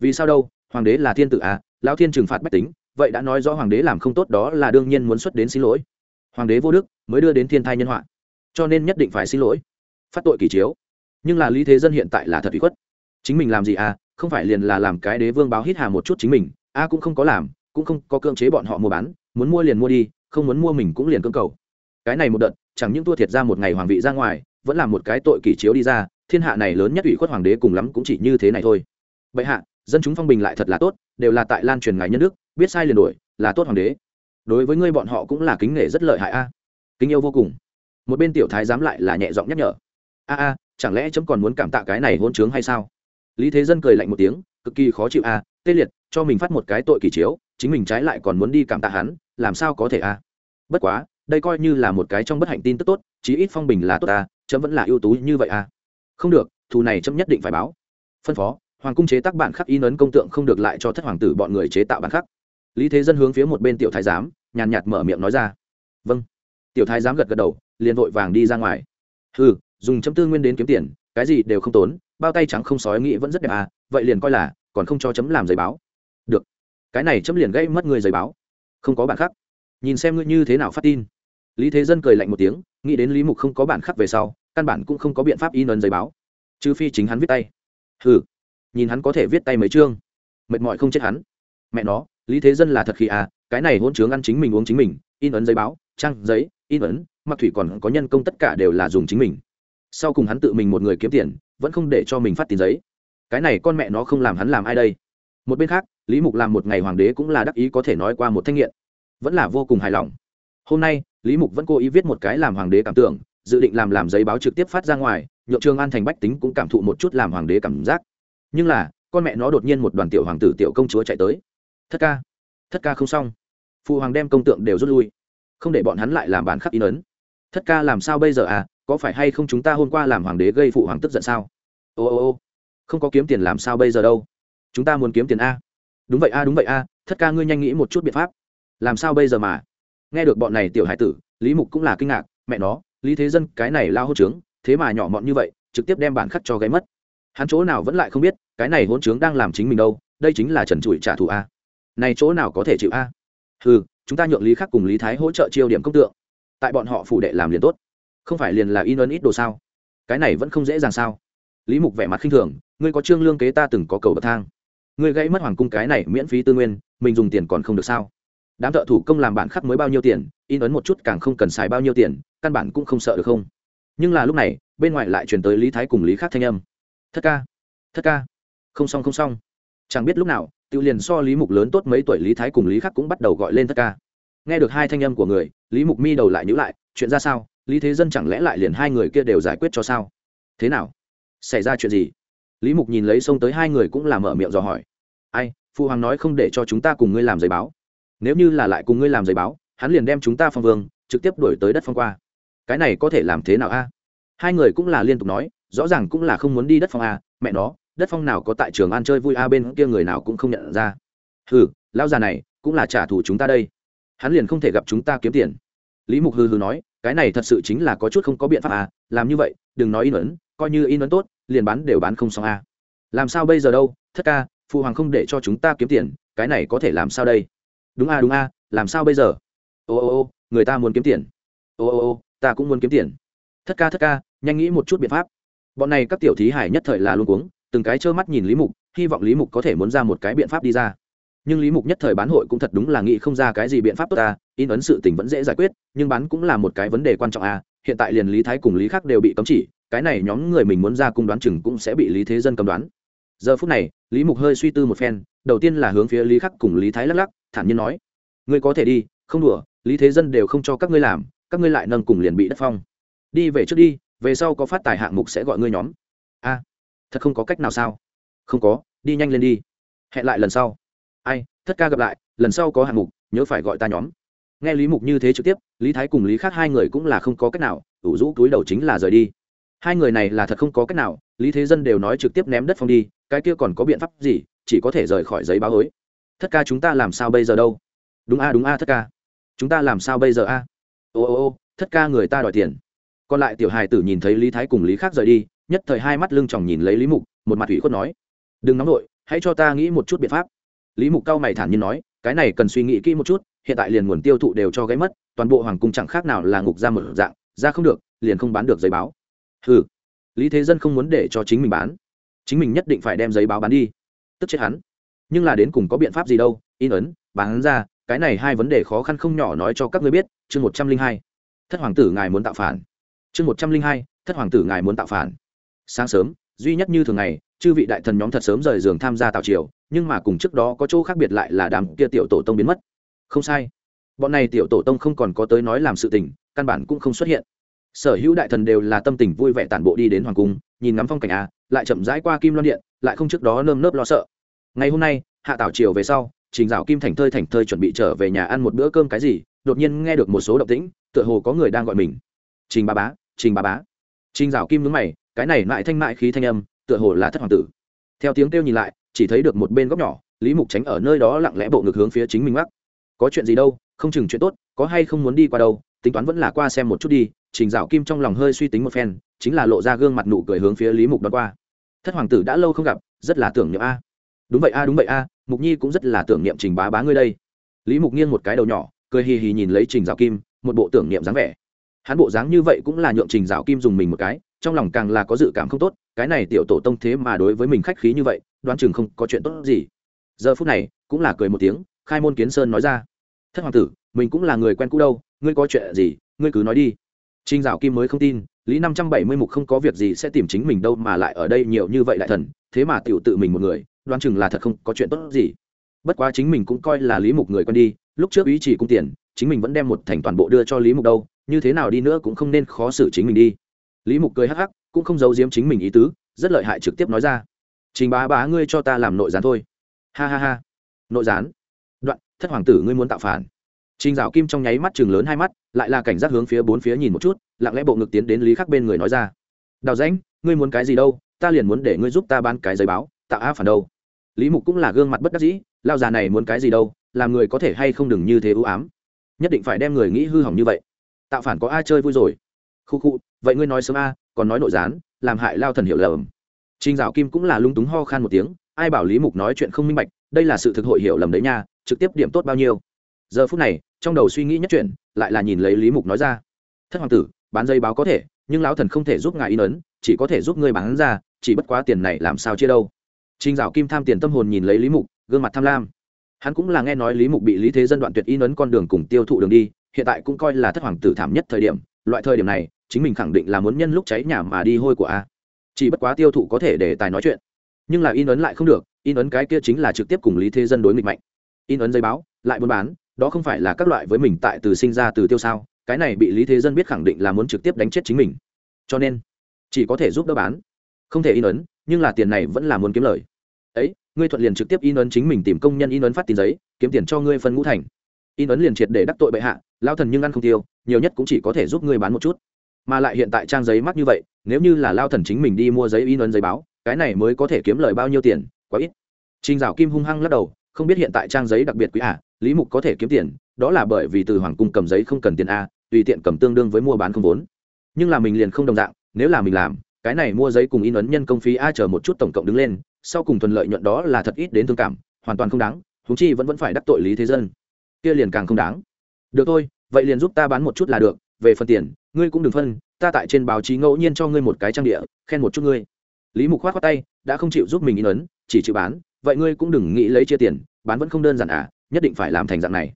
A: Vì sao đâu? Hoàng đế là thiên tử à lão thiên trừng phạt bách tính, vậy đã nói rõ hoàng đế làm không tốt đó là đương nhiên muốn xuất đến xin lỗi. Hoàng đế vô đức, mới đưa đến thiên thai nhân họa cho nên nhất định phải xin lỗi, phát tội kỳ chiếu. Nhưng là lý thế dân hiện tại là thật bị khuất. Chính mình làm gì à? Không phải liền là làm cái đế vương báo hít hà một chút chính mình, a à, cũng không có làm, cũng không có cưỡng chế bọn họ mua bán, muốn mua liền mua đi, không muốn mua mình cũng liền cưỡng cầu. Cái này một đợt, chẳng những thua thiệt ra một ngày hoàng vị ra ngoài, vẫn là một cái tội kỷ chiếu đi ra, thiên hạ này lớn nhất ủy khuất hoàng đế cùng lắm cũng chỉ như thế này thôi. Bệ hạ, dân chúng phong bình lại thật là tốt, đều là tại lan truyền ngài nhân đức, biết sai liền đổi là tốt hoàng đế. Đối với ngươi bọn họ cũng là kính nể rất lợi hại a. Kính yêu vô cùng một bên tiểu thái dám lại là nhẹ giọng nhắc nhở. A a, chẳng lẽ chấm còn muốn cảm tạ cái này hôn trướng hay sao? Lý thế dân cười lạnh một tiếng, cực kỳ khó chịu a, tê liệt, cho mình phát một cái tội kỳ chiếu, chính mình trái lại còn muốn đi cảm tạ hắn, làm sao có thể a? Bất quá, đây coi như là một cái trong bất hạnh tin tức tốt, chí ít phong bình là tốt ta chấm vẫn là ưu tú như vậy a. không được, thù này chấm nhất định phải báo. Phân phó, hoàng cung chế tác bản khắc in ấn công tượng không được lại cho thất hoàng tử bọn người chế tạo bản khắc. Lý thế dân hướng phía một bên tiểu thái giám, nhàn nhạt mở miệng nói ra. Vâng. Tiểu thái giám gật gật đầu liền vội vàng đi ra ngoài. Ừ dùng chấm tư nguyên đến kiếm tiền, cái gì đều không tốn, bao tay trắng không sói nghĩ vẫn rất đẹp à vậy liền coi là, còn không cho chấm làm giấy báo. Được. Cái này chấm liền gây mất người giấy báo. Không có bản khắc nhìn xem ngươi như thế nào phát tin. Lý thế dân cười lạnh một tiếng, nghĩ đến lý mục không có bản khắc về sau, căn bản cũng không có biện pháp in ấn giấy báo. Trừ phi chính hắn viết tay. Hừ. Nhìn hắn có thể viết tay mấy chương. Mệt mỏi không chết hắn. Mẹ nó, lý thế dân là thật khi à cái này hôn chướng ăn chính mình uống chính mình, in ấn giấy báo, trang giấy, in ấn mặc thủy còn có nhân công tất cả đều là dùng chính mình. Sau cùng hắn tự mình một người kiếm tiền, vẫn không để cho mình phát tiền giấy. Cái này con mẹ nó không làm hắn làm ai đây? Một bên khác, lý mục làm một ngày hoàng đế cũng là đắc ý có thể nói qua một thanh nghiện. Vẫn là vô cùng hài lòng. Hôm nay, lý mục vẫn cố ý viết một cái làm hoàng đế cảm tưởng, dự định làm làm giấy báo trực tiếp phát ra ngoài Nhộn trường an thành bách tính cũng cảm thụ một chút làm hoàng đế cảm giác. Nhưng là, con mẹ nó đột nhiên một đoàn tiểu hoàng tử tiểu công chúa chạy tới. Thất ca thất ca không xong. Phụ hoàng đem công tượng đều rút lui. Không để bọn hắn lại làm bản khắc in ấn thất ca làm sao bây giờ à có phải hay không chúng ta hôm qua làm hoàng đế gây phụ hoàng tức giận sao? Ô ô ô, không có kiếm tiền làm sao bây giờ đâu. Chúng ta muốn kiếm tiền a. Đúng vậy a, đúng vậy a, thất ca ngươi nhanh nghĩ một chút biện pháp. Làm sao bây giờ mà? Nghe được bọn này tiểu hải tử, lý mục cũng là kinh ngạc, mẹ nó, lý thế dân, cái này lao hốt trướng, thế mà nhỏ mọn như vậy, trực tiếp đem bản khắc cho gáy mất. Hắn chỗ nào vẫn lại không biết, cái này hôn trướng đang làm chính mình đâu, đây chính là trần trụi trả thù a. Này chỗ nào có thể chịu a? Ừ chúng ta nhượng lý khắc cùng lý thái hỗ trợ chiêu điểm công tượng tại bọn họ phủ đệ làm liền tốt. Không phải liền là in ấn ít đồ sao? Cái này vẫn không dễ dàng sao? Lý mục vẻ mặt khinh thường, ngươi có trương lương kế ta từng có cầu bậc thang. Ngươi gãy mất hoàng cung cái này miễn phí tư nguyên, mình dùng tiền còn không được sao? Đám thợ thủ công làm bản khắc mới bao nhiêu tiền, in ấn một chút càng không cần xài bao nhiêu tiền, căn bản cũng không sợ được không? Nhưng là lúc này, bên ngoài lại truyền tới lý thái cùng lý khắc thanh âm. Thất ca thất ca. Không xong không xong. Chẳng biết lúc nào tự liền so lý mục lớn tốt mấy tuổi lý thái cùng lý khắc cũng bắt đầu gọi lên thất ca nghe được hai thanh âm của người, lý mục mi đầu lại nhữ lại, chuyện ra sao? Lý thế dân chẳng lẽ lại liền hai người kia đều giải quyết cho sao? Thế nào? Xảy ra chuyện gì? Lý mục nhìn lấy xông tới hai người cũng làm mở miệng dò hỏi. Ai phụ hoàng nói không để cho chúng ta cùng ngươi làm giấy báo. Nếu như là lại cùng ngươi làm giấy báo, hắn liền đem chúng ta phong vương, trực tiếp đổi tới đất phong qua. Cái này có thể làm thế nào a? Hai người cũng là liên tục nói, rõ ràng cũng là không muốn đi đất phong a, mẹ nó, đất phong nào có tại trường an chơi vui a bên kia người nào cũng không nhận ra. Ừ lão già này cũng là trả thù chúng ta đây hắn liền không thể gặp chúng ta kiếm tiền. Lý mục hư hư nói, cái này thật sự chính là có chút không có biện pháp à làm như vậy, đừng nói in ấn, coi như in ấn tốt, liền bán đều bán không xong à. Làm sao bây giờ đâu, thất ca, phụ hoàng không để cho chúng ta kiếm tiền, cái này có thể làm sao đây? Đúng a đúng a làm sao bây giờ? Ô ô ô, người ta muốn kiếm tiền. Ô ô ô, ta cũng muốn kiếm tiền. Thất ca thất ca, nhanh nghĩ một chút biện pháp. Bọn này các tiểu thí hải nhất thời là luôn cuống, từng cái trơ mắt nhìn lý mục, hy vọng lý mục có thể muốn ra một cái biện pháp đi ra nhưng lý mục nhất thời bán hội cũng thật đúng là nghĩ không ra cái gì biện pháp tốt ta, in ấn sự tình vẫn dễ giải quyết, nhưng bán cũng là một cái vấn đề quan trọng à hiện tại liền lý thái cùng lý khác đều bị cấm chỉ, cái này nhóm người mình muốn ra cung đoán chừng cũng sẽ bị lý thế dân cầm đoán. Giờ phút này, lý mục hơi suy tư một phen, đầu tiên là hướng phía lý khắc cùng lý thái lắc lắc, thản nhiên nói, ngươi có thể đi, không đùa, lý thế dân đều không cho các ngươi làm, các ngươi lại nâng cùng liền bị đất phong. Đi về trước đi, về sau có phát tài hạng mục sẽ gọi ngươi nhóm. A, thật không có cách nào sao? Không có, đi nhanh lên đi, hẹn lại lần sau ai, thất ca gặp lại, lần sau có hạng mục, nhớ phải gọi ta nhóm. Nghe lý mục như thế trực tiếp, lý thái cùng lý khác hai người cũng là không có cách nào, ủ rũ túi đầu chính là rời đi. Hai người này là thật không có cách nào, lý thế dân đều nói trực tiếp ném đất phong đi, cái kia còn có biện pháp gì, chỉ có thể rời khỏi giấy báo hối. Thất ca chúng ta làm sao bây giờ đâu? Đúng a đúng a, thất ca. Chúng ta làm sao bây giờ a? Ô ô ô, thất ca người ta đòi tiền. Còn lại tiểu hài tử nhìn thấy lý thái cùng lý khác rời đi, nhất thời hai mắt lưng chòng nhìn lấy lý mục, một mặt ủy khuất nói. Đừng nóng vội hãy cho ta nghĩ một chút biện pháp lý mục cao mày thản nhiên nói, cái này cần suy nghĩ kỹ một chút, hiện tại liền nguồn tiêu thụ đều cho gáy mất, toàn bộ hoàng cung chẳng khác nào là ngục ra một dạng, ra không được, liền không bán được giấy báo. Ừ lý thế dân không muốn để cho chính mình bán. Chính mình nhất định phải đem giấy báo bán đi. Tức chết hắn. Nhưng là đến cùng có biện pháp gì đâu, in ấn, bán ra, cái này hai vấn đề khó khăn không nhỏ nói cho các ngươi biết, chương một trăm linh hai. Thất hoàng tử ngài muốn tạo phản. Chương một trăm linh hai, thất hoàng tử ngài muốn tạo phản. Sáng sớm, duy nhất như thường ngày, chư vị đại thần nhóm thật sớm rời giường tham gia tào triều nhưng mà cùng trước đó có chỗ khác biệt lại là đám kia tiểu tổ tông biến mất. Không sai. Bọn này tiểu tổ tông không còn có tới nói làm sự tình, căn bản cũng không xuất hiện. Sở hữu đại thần đều là tâm tình vui vẻ tản bộ đi đến hoàng cung, nhìn ngắm phong cảnh a lại chậm rãi qua kim loan điện, lại không trước đó nơm nớp lo sợ. Ngày hôm nay, hạ tảo triều về sau, trình dạo kim thành thơi thành thơi chuẩn bị trở về nhà ăn một bữa cơm cái gì, đột nhiên nghe được một số động tĩnh, tựa hồ có người đang gọi mình. Trình ba bá, trình ba bá. Trình dạo kim nhướng mày, cái này mại thanh mại khí thanh âm, tựa hồ là thất hoàng tử. Theo tiếng kêu nhìn lại chỉ thấy được một bên góc nhỏ, lý mục tránh ở nơi đó lặng lẽ bộ ngực hướng phía chính mình mắc có chuyện gì đâu, không chừng chuyện tốt, có hay không muốn đi qua đâu, tính toán vẫn là qua xem một chút đi, trình dạo kim trong lòng hơi suy tính một phen, chính là lộ ra gương mặt nụ cười hướng phía lý mục đón qua. Thất hoàng tử đã lâu không gặp, rất là tưởng niệm a. Đúng vậy a, đúng vậy a, mục nhi cũng rất là tưởng niệm trình bá bá ngươi đây. Lý mục nghiêng một cái đầu nhỏ, cười hì hì nhìn lấy trình dạo kim, một bộ tưởng niệm dáng vẻ. Hắn bộ dáng như vậy cũng là nhượng trình dạo kim dùng mình một cái, trong lòng càng là có dự cảm không tốt, cái này tiểu tổ tông thế mà đối với mình khách khí như vậy đoán chừng không có chuyện tốt gì giờ phút này cũng là cười một tiếng khai môn kiến sơn nói ra thất hoàng tử mình cũng là người quen cũ đâu ngươi có chuyện gì ngươi cứ nói đi Trình Dạo Kim mới không tin, Lý năm trăm bảy mươi mục không có việc gì sẽ tìm chính mình đâu mà lại ở đây nhiều như vậy đại thần, thế mà tiểu tự mình một người, đoán chừng là thật không có chuyện tốt gì. Bất quá chính mình cũng coi là Lý Mục người quen đi, lúc trước ý chỉ cung tiền, chính mình vẫn đem một thành toàn bộ đưa cho Lý Mục đâu, như thế nào đi nữa cũng không nên khó xử chính mình đi. Lý Mục cười hắc hắc, cũng không giấu giếm chính mình ý tứ, rất lợi hại trực tiếp nói ra. Trình bá bá ngươi cho ta làm nội gián thôi. Ha ha ha. Nội gián? Đoạn, thất hoàng tử ngươi muốn tạo phản. Trình Dạo Kim trong nháy mắt chừng lớn hai mắt, lại là cảnh giác hướng phía bốn phía nhìn một chút, lặng lẽ bộ ngực tiến đến Lý Khắc bên người nói ra: "Đào Dãnh, ngươi muốn cái gì đâu, ta liền muốn để ngươi giúp ta bán cái giấy báo, tạo á phản đâu." Lý Mục cũng là gương mặt bất đắc dĩ, lao già này muốn cái gì đâu, làm người có thể hay không đừng như thế u ám, nhất định phải đem người nghĩ hư hỏng như vậy. Tạo phản có ai chơi vui rồi. Khu khu, vậy ngươi nói sớm a, còn nói nội gián, làm hại lao thần hiểu lầm. Trình Dạo Kim cũng là lung túng ho khan một tiếng, ai bảo Lý Mục nói chuyện không minh bạch, đây là sự thực hội hiểu lầm đấy nha, trực tiếp điểm tốt bao nhiêu. Giờ phút này, trong đầu suy nghĩ nhất chuyện lại là nhìn lấy lý mục nói ra. Thất hoàng tử bán dây báo có thể nhưng lão thần không thể giúp ngài in ấn chỉ có thể giúp ngươi bán ra chỉ bất quá tiền này làm sao chia đâu. Trình dạo kim tham tiền tâm hồn nhìn lấy lý mục gương mặt tham lam. Hắn cũng là nghe nói lý mục bị lý thế dân đoạn tuyệt in ấn con đường cùng tiêu thụ đường đi hiện tại cũng coi là thất hoàng tử thảm nhất thời điểm loại thời điểm này chính mình khẳng định là muốn nhân lúc cháy nhà mà đi hôi của a chỉ bất quá tiêu thụ có thể để tài nói chuyện. Nhưng là in ấn lại không được, in ấn cái kia chính là trực tiếp cùng lý thế dân đối nghịch mạnh. In ấn giấy báo, lại buôn bán, đó không phải là các loại với mình tại từ sinh ra từ tiêu sao, cái này bị lý thế dân biết khẳng định là muốn trực tiếp đánh chết chính mình. Cho nên, chỉ có thể giúp đỡ bán. Không thể in ấn, nhưng là tiền này vẫn là muốn kiếm lời. Ấy, ngươi thuận liền trực tiếp in ấn chính mình tìm công nhân in ấn phát tiền giấy, kiếm tiền cho ngươi phân ngũ thành. In ấn liền triệt để đắc tội bệ hạ, lao thần nhưng ăn không tiêu, nhiều nhất cũng chỉ có thể giúp ngươi bán một chút mà lại hiện tại trang giấy mắc như vậy nếu như là lao thần chính mình đi mua giấy in ấn giấy báo cái này mới có thể kiếm lời bao nhiêu tiền quá ít. Trình Dạo Kim hung hăng lắc đầu, không biết hiện tại trang giấy đặc biệt quý à, lý mục có thể kiếm tiền đó là bởi vì từ hoàng cung cầm giấy không cần tiền a tùy tiện cầm tương đương với mua bán không vốn. Nhưng là mình liền không đồng dạng nếu là mình làm cái này mua giấy cùng in ấn nhân công phí a chờ một chút tổng cộng đứng lên sau cùng thuận lợi nhuận đó là thật ít đến thương cảm hoàn toàn không đáng thúng chi vẫn vẫn phải đắc tội lý thế dân. Kia liền càng không đáng. Được thôi vậy liền giúp ta bán một chút là được về phần tiền ngươi cũng đừng phân, ta tại trên báo chí ngẫu nhiên cho ngươi một cái trang địa, khen một chút ngươi. Lý mục khoát khoát tay, đã không chịu giúp mình in ấn, chỉ chịu bán, vậy ngươi cũng đừng nghĩ lấy chia tiền, bán vẫn không đơn giản à nhất định phải làm thành dạng này.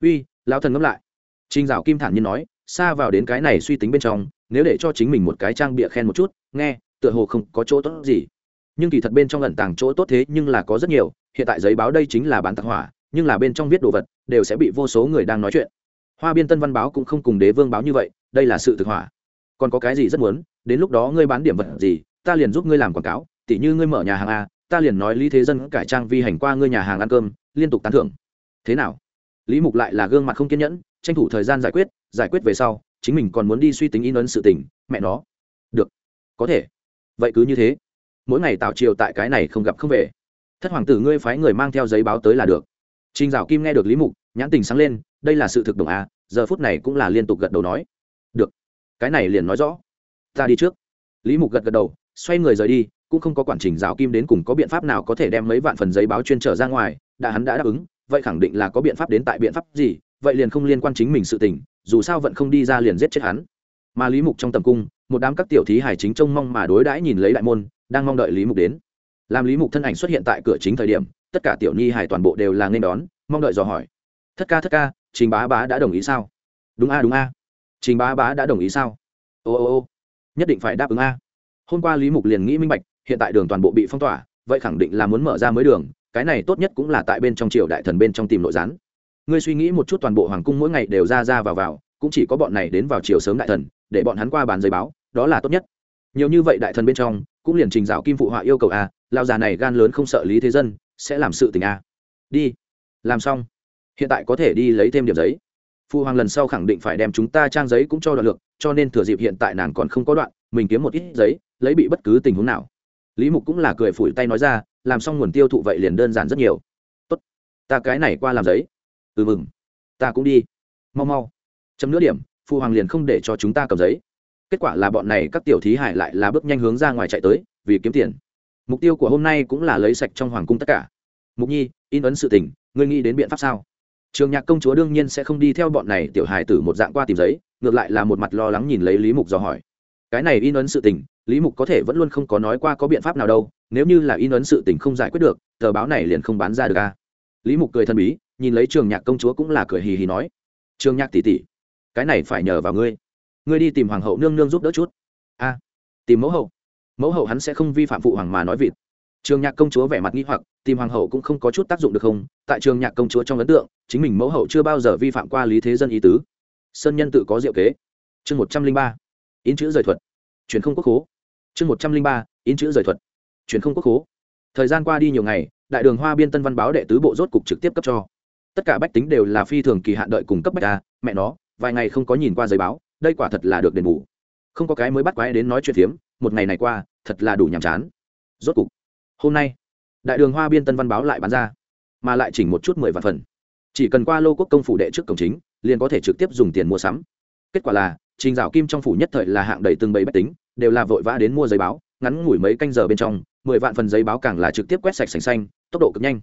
A: Uy, lão thần ngẫm lại. Trinh dạo kim thản nhiên nói, xa vào đến cái này suy tính bên trong, nếu để cho chính mình một cái trang bịa khen một chút, nghe, tựa hồ không có chỗ tốt gì. Nhưng kỳ thật bên trong ẩn tàng chỗ tốt thế nhưng là có rất nhiều, hiện tại giấy báo đây chính là bán tạp hỏa, nhưng là bên trong viết đồ vật, đều sẽ bị vô số người đang nói chuyện. Hoa biên tân văn báo cũng không cùng đế vương báo như vậy đây là sự thực hỏa. Còn có cái gì rất muốn? Đến lúc đó ngươi bán điểm vật gì ta liền giúp ngươi làm quảng cáo tỉ như ngươi mở nhà hàng a ta liền nói lý thế dân cải trang vi hành qua ngươi nhà hàng ăn cơm liên tục tán thưởng. Thế nào? Lý mục lại là gương mặt không kiên nhẫn tranh thủ thời gian giải quyết giải quyết về sau chính mình còn muốn đi suy tính in ấn sự tình mẹ nó. Được. Có thể. Vậy cứ như thế. Mỗi ngày tạo chiều tại cái này không gặp không về. Thất hoàng tử ngươi phái người mang theo giấy báo tới là được. Trình Dạo Kim nghe được Lý Mục, nhãn tình sáng lên, đây là sự thực đồng a giờ phút này cũng là liên tục gật đầu nói. Được. Cái này liền nói rõ. Ta đi trước. Lý Mục gật gật đầu, xoay người rời đi, cũng không có quản Trình rào Kim đến cùng có biện pháp nào có thể đem mấy vạn phần giấy báo chuyên trở ra ngoài, đã hắn đã đáp ứng, vậy khẳng định là có biện pháp đến tại biện pháp gì vậy liền không liên quan chính mình sự tình dù sao vẫn không đi ra liền giết chết hắn mà lý mục trong tầm cung một đám các tiểu thí hải chính trông mong mà đối đãi nhìn lấy đại môn đang mong đợi lý mục đến làm lý mục thân ảnh xuất hiện tại cửa chính thời điểm tất cả tiểu nhi hải toàn bộ đều là nên đón mong đợi dò hỏi thất ca thất ca trình bá bá đã đồng ý sao đúng a đúng a trình bá bá đã đồng ý sao? Ô ô ô. Nhất định phải đáp ứng a. Hôm qua lý mục liền nghĩ minh bạch, hiện tại đường toàn bộ bị phong tỏa, vậy khẳng định là muốn mở ra mới đường, cái này tốt nhất cũng là tại bên trong triều đại thần bên trong tìm nội gián. Ngươi suy nghĩ một chút toàn bộ hoàng cung mỗi ngày đều ra ra vào vào, cũng chỉ có bọn này đến vào chiều sớm đại thần, để bọn hắn qua bàn giấy báo, đó là tốt nhất. Nhiều như vậy đại thần bên trong, cũng liền trình dạo kim phụ họa yêu cầu a lao già này gan lớn không sợ lý thế dân, sẽ làm sự tình a. Đi. Làm xong. Hiện tại có thể đi lấy thêm điểm giấy phụ hoàng lần sau khẳng định phải đem chúng ta trang giấy cũng cho đoạn lược, cho nên thừa dịp hiện tại nàng còn không có đoạn, mình kiếm một ít giấy, lấy bị bất cứ tình huống nào. Lý mục cũng là cười phủi tay nói ra, làm xong nguồn tiêu thụ vậy liền đơn giản rất nhiều. Tốt, ta cái này qua làm giấy. Ừ mừng, ta cũng đi. Mau mau. Chấm nữa điểm phụ hoàng liền không để cho chúng ta cầm giấy. Kết quả là bọn này các tiểu thí hải lại là bước nhanh hướng ra ngoài chạy tới, vì kiếm tiền. Mục tiêu của hôm nay cũng là lấy sạch trong hoàng cung tất cả. Mục nhi, in ấn sự tình, ngươi nghĩ đến biện pháp sao? Trường nhạc công chúa đương nhiên sẽ không đi theo bọn này tiểu hài tử một dạng qua tìm giấy, ngược lại là một mặt lo lắng nhìn lấy lý mục dò hỏi. Cái này in ấn sự tình, lý mục có thể vẫn luôn không có nói qua có biện pháp nào đâu, nếu như là in ấn sự tình không giải quyết được, tờ báo này liền không bán ra được a lý mục cười thân bí, nhìn lấy trường nhạc công chúa cũng là cười hì hì nói. Trường nhạc tỷ tỷ, cái này phải nhờ vào ngươi. Ngươi đi tìm hoàng hậu nương nương giúp đỡ chút. A tìm mẫu hậu. Mẫu hậu hắn sẽ không vi phạm phụ hoàng mà nói vịt trường nhạc công chúa vẻ mặt nghi hoặc, tìm hoàng hậu cũng không có chút tác dụng được không? Tại trường nhạc công chúa trong ấn tượng, chính mình mẫu hậu chưa bao giờ vi phạm qua lý thế dân ý tứ. Sơn nhân tự có diệu kế. Chương một trăm linh ba. In chữ rời thuật. Truyền không quốc hố chương một trăm linh ba in chữ rời thuật. Truyền không quốc hố thời gian qua đi nhiều ngày, đại đường hoa biên tân văn báo đệ tứ bộ rốt cục trực tiếp cấp cho. Tất cả bách tính đều là phi thường kỳ hạn đợi cùng cấp bách ta mẹ nó, vài ngày không có nhìn qua giấy báo, đây quả thật là được đền bù. Không có cái mới bắt quái đến nói chuyện phiếm, một ngày này qua, thật là đủ nhàm chán. Rốt cục hôm nay, đại đường hoa biên tân văn báo lại bán ra, mà lại chỉnh một chút mười vạn phần. Chỉ cần qua lô quốc công phủ đệ trước cổng chính, liền có thể trực tiếp dùng tiền mua sắm. Kết quả là, trình dạo kim trong phủ nhất thời là hạng đầy từng bầy bách tính, đều là vội vã đến mua giấy báo, ngắn ngủi mấy canh giờ bên trong, mười vạn phần giấy báo càng là trực tiếp quét sạch sành xanh, tốc độ cực nhanh.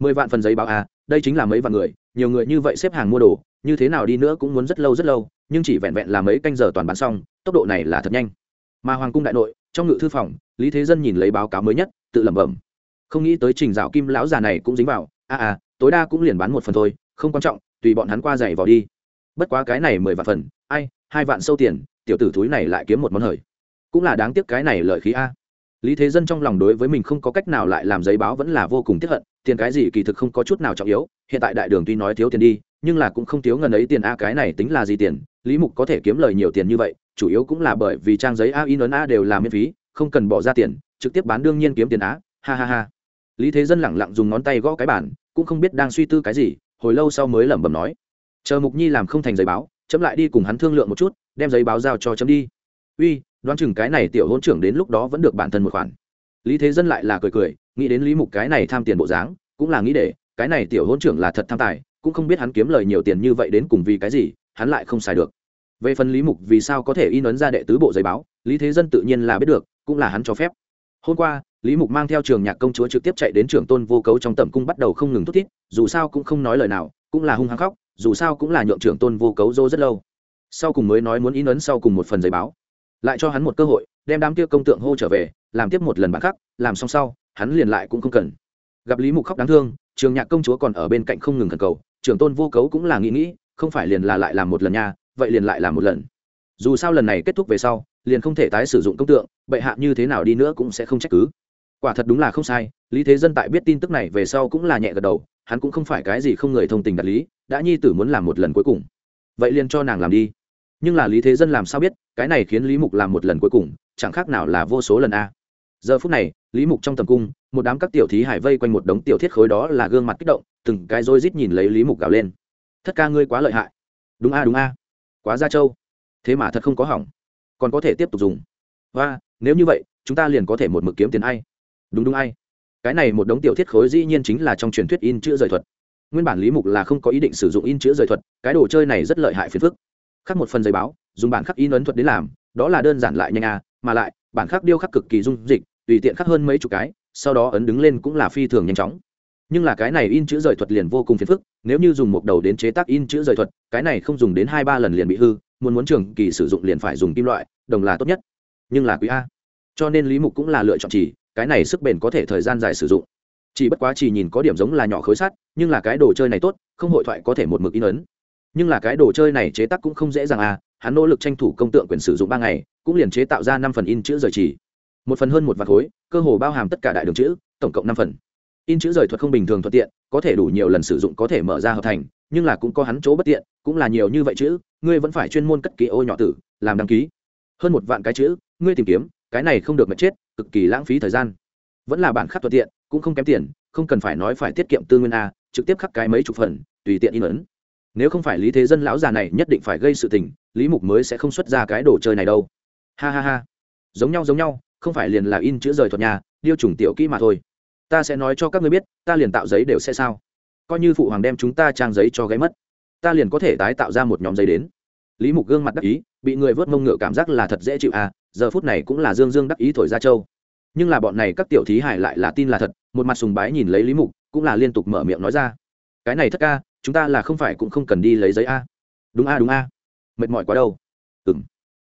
A: Mười vạn phần giấy báo à đây chính là mấy vạn người, nhiều người như vậy xếp hàng mua đồ, như thế nào đi nữa cũng muốn rất lâu rất lâu, nhưng chỉ vẹn vẹn là mấy canh giờ toàn bán xong, tốc độ này là thật nhanh. Mà hoàng cung đại nội, trong ngự thư phòng, lý thế dân nhìn lấy báo cáo mới nhất tự lẩm bẩm. Không nghĩ tới trình dạo kim lão già này cũng dính vào. A à, à tối đa cũng liền bán một phần thôi không quan trọng tùy bọn hắn qua giày vào đi. Bất quá cái này mười vạn phần ai hai vạn sâu tiền tiểu tử thúi này lại kiếm một món hời. Cũng là đáng tiếc cái này lợi khí a. Lý thế dân trong lòng đối với mình không có cách nào lại làm giấy báo vẫn là vô cùng tiếp hận tiền cái gì kỳ thực không có chút nào trọng yếu hiện tại đại đường tuy nói thiếu tiền đi nhưng là cũng không thiếu ngần ấy tiền a cái này tính là gì tiền lý mục có thể kiếm lời nhiều tiền như vậy chủ yếu cũng là bởi vì trang giấy a in ấn a đều là miễn phí không cần bỏ ra tiền, trực tiếp bán đương nhiên kiếm tiền á, ha ha ha. Lý thế dân lẳng lặng dùng ngón tay gõ cái bản cũng không biết đang suy tư cái gì, hồi lâu sau mới lẩm bẩm nói. Chờ mục nhi làm không thành giấy báo, chấm lại đi cùng hắn thương lượng một chút, đem giấy báo giao cho chấm đi. Uy, đoán chừng cái này tiểu hôn trưởng đến lúc đó vẫn được bản thân một khoản. Lý thế dân lại là cười cười, nghĩ đến lý mục cái này tham tiền bộ dáng, cũng là nghĩ để, cái này tiểu hôn trưởng là thật tham tài, cũng không biết hắn kiếm lời nhiều tiền như vậy đến cùng vì cái gì, hắn lại không xài được. Về phần lý mục vì sao có thể in ấn ra đệ tứ bộ giấy báo, lý thế dân tự nhiên là biết được cũng là hắn cho phép. Hôm qua, lý mục mang theo trường nhạc công chúa trực tiếp chạy đến trường tôn vô cấu trong tầm cung bắt đầu không ngừng thút thít, dù sao cũng không nói lời nào, cũng là hung hăng khóc, dù sao cũng là nhượng trưởng tôn vô cấu dô rất lâu. Sau cùng mới nói muốn in ấn sau cùng một phần giấy báo. Lại cho hắn một cơ hội, đem đám kia công tượng hô trở về, làm tiếp một lần bản khắc, làm xong sau, hắn liền lại cũng không cần. Gặp lý mục khóc đáng thương, trường nhạc công chúa còn ở bên cạnh không ngừng thần cầu, trưởng tôn vô cấu cũng là nghĩ nghĩ, không phải liền là lại làm một lần nha, vậy liền lại làm một lần. Dù sao lần này kết thúc về sau liền không thể tái sử dụng công tượng, bệ hạ như thế nào đi nữa cũng sẽ không trách cứ. Quả thật đúng là không sai, lý thế dân tại biết tin tức này về sau cũng là nhẹ gật đầu, hắn cũng không phải cái gì không người thông tình đạt lý, đã nhi tử muốn làm một lần cuối cùng. Vậy liền cho nàng làm đi. Nhưng là lý thế dân làm sao biết, cái này khiến lý mục làm một lần cuối cùng, chẳng khác nào là vô số lần a. Giờ phút này, lý mục trong tầm cung, một đám các tiểu thí hải vây quanh một đống tiểu thiết khối đó là gương mặt kích động, từng cái rối rít nhìn lấy lý mục gào lên. Thất ca ngươi quá lợi hại. Đúng a đúng a. Quá ra châu thế mà thật không có hỏng còn có thể tiếp tục dùng. Và, nếu như vậy, chúng ta liền có thể một mực kiếm tiền ai? Đúng đúng ai? Cái này một đống tiểu thiết khối dĩ nhiên chính là trong truyền thuyết in chữ rời thuật. Nguyên bản lý mục là không có ý định sử dụng in chữ rời thuật, cái đồ chơi này rất lợi hại phiền phức. Khắc một phần giấy báo, dùng bản khắc in ấn thuật đến làm, đó là đơn giản lại nhanh à mà lại, bản khắc điêu khắc cực kỳ dung dịch, tùy tiện khắc hơn mấy chục cái, sau đó ấn đứng lên cũng là phi thường nhanh chóng. Nhưng là cái này in chữ rời thuật liền vô cùng phiền phức, nếu như dùng một đầu đến chế tác in chữ rời thuật, cái này không dùng đến hai ba lần liền bị hư muốn muốn trường kỳ sử dụng liền phải dùng kim loại, đồng là tốt nhất. Nhưng là quý a. Cho nên lý mục cũng là lựa chọn chỉ, cái này sức bền có thể thời gian dài sử dụng. Chỉ bất quá chỉ nhìn có điểm giống là nhỏ khối sắt, nhưng là cái đồ chơi này tốt, không hội thoại có thể một mực in ấn. Nhưng là cái đồ chơi này chế tác cũng không dễ dàng à hắn nỗ lực tranh thủ công tượng quyền sử dụng ba ngày, cũng liền chế tạo ra năm phần in chữ rời chỉ. Một phần hơn một vạt khối, cơ hồ bao hàm tất cả đại đường chữ, tổng cộng năm phần. In chữ rời thuật không bình thường thuận tiện, có thể đủ nhiều lần sử dụng có thể mở ra hợp thành nhưng là cũng có hắn chỗ bất tiện, cũng là nhiều như vậy chữ, ngươi vẫn phải chuyên môn cất kỹ ô nhỏ tử, làm đăng ký. Hơn một vạn cái chữ, ngươi tìm kiếm, cái này không được mệt chết, cực kỳ lãng phí thời gian. Vẫn là bản khắc thuận tiện, cũng không kém tiền, không cần phải nói phải tiết kiệm tư nguyên a, trực tiếp khắc cái mấy chục phần, tùy tiện in ấn. Nếu không phải lý thế dân lão già này nhất định phải gây sự tình, lý mục mới sẽ không xuất ra cái đồ chơi này đâu. Ha ha ha. Giống nhau giống nhau, không phải liền là in chữ rời thuật nhà, điêu trùng tiểu kỹ mà thôi. Ta sẽ nói cho các ngươi biết, ta liền tạo giấy đều sẽ sao coi như phụ hoàng đem chúng ta trang giấy cho gáy mất, ta liền có thể tái tạo ra một nhóm giấy đến. Lý mục gương mặt đắc ý, bị người vớt mông ngựa cảm giác là thật dễ chịu à giờ phút này cũng là dương dương đắc ý thổi ra châu. Nhưng là bọn này các tiểu thí hải lại là tin là thật, một mặt sùng bái nhìn lấy lý mục, cũng là liên tục mở miệng nói ra. Cái này thất ca, chúng ta là không phải cũng không cần đi lấy giấy a đúng a đúng a mệt mỏi quá đâu. Ừ m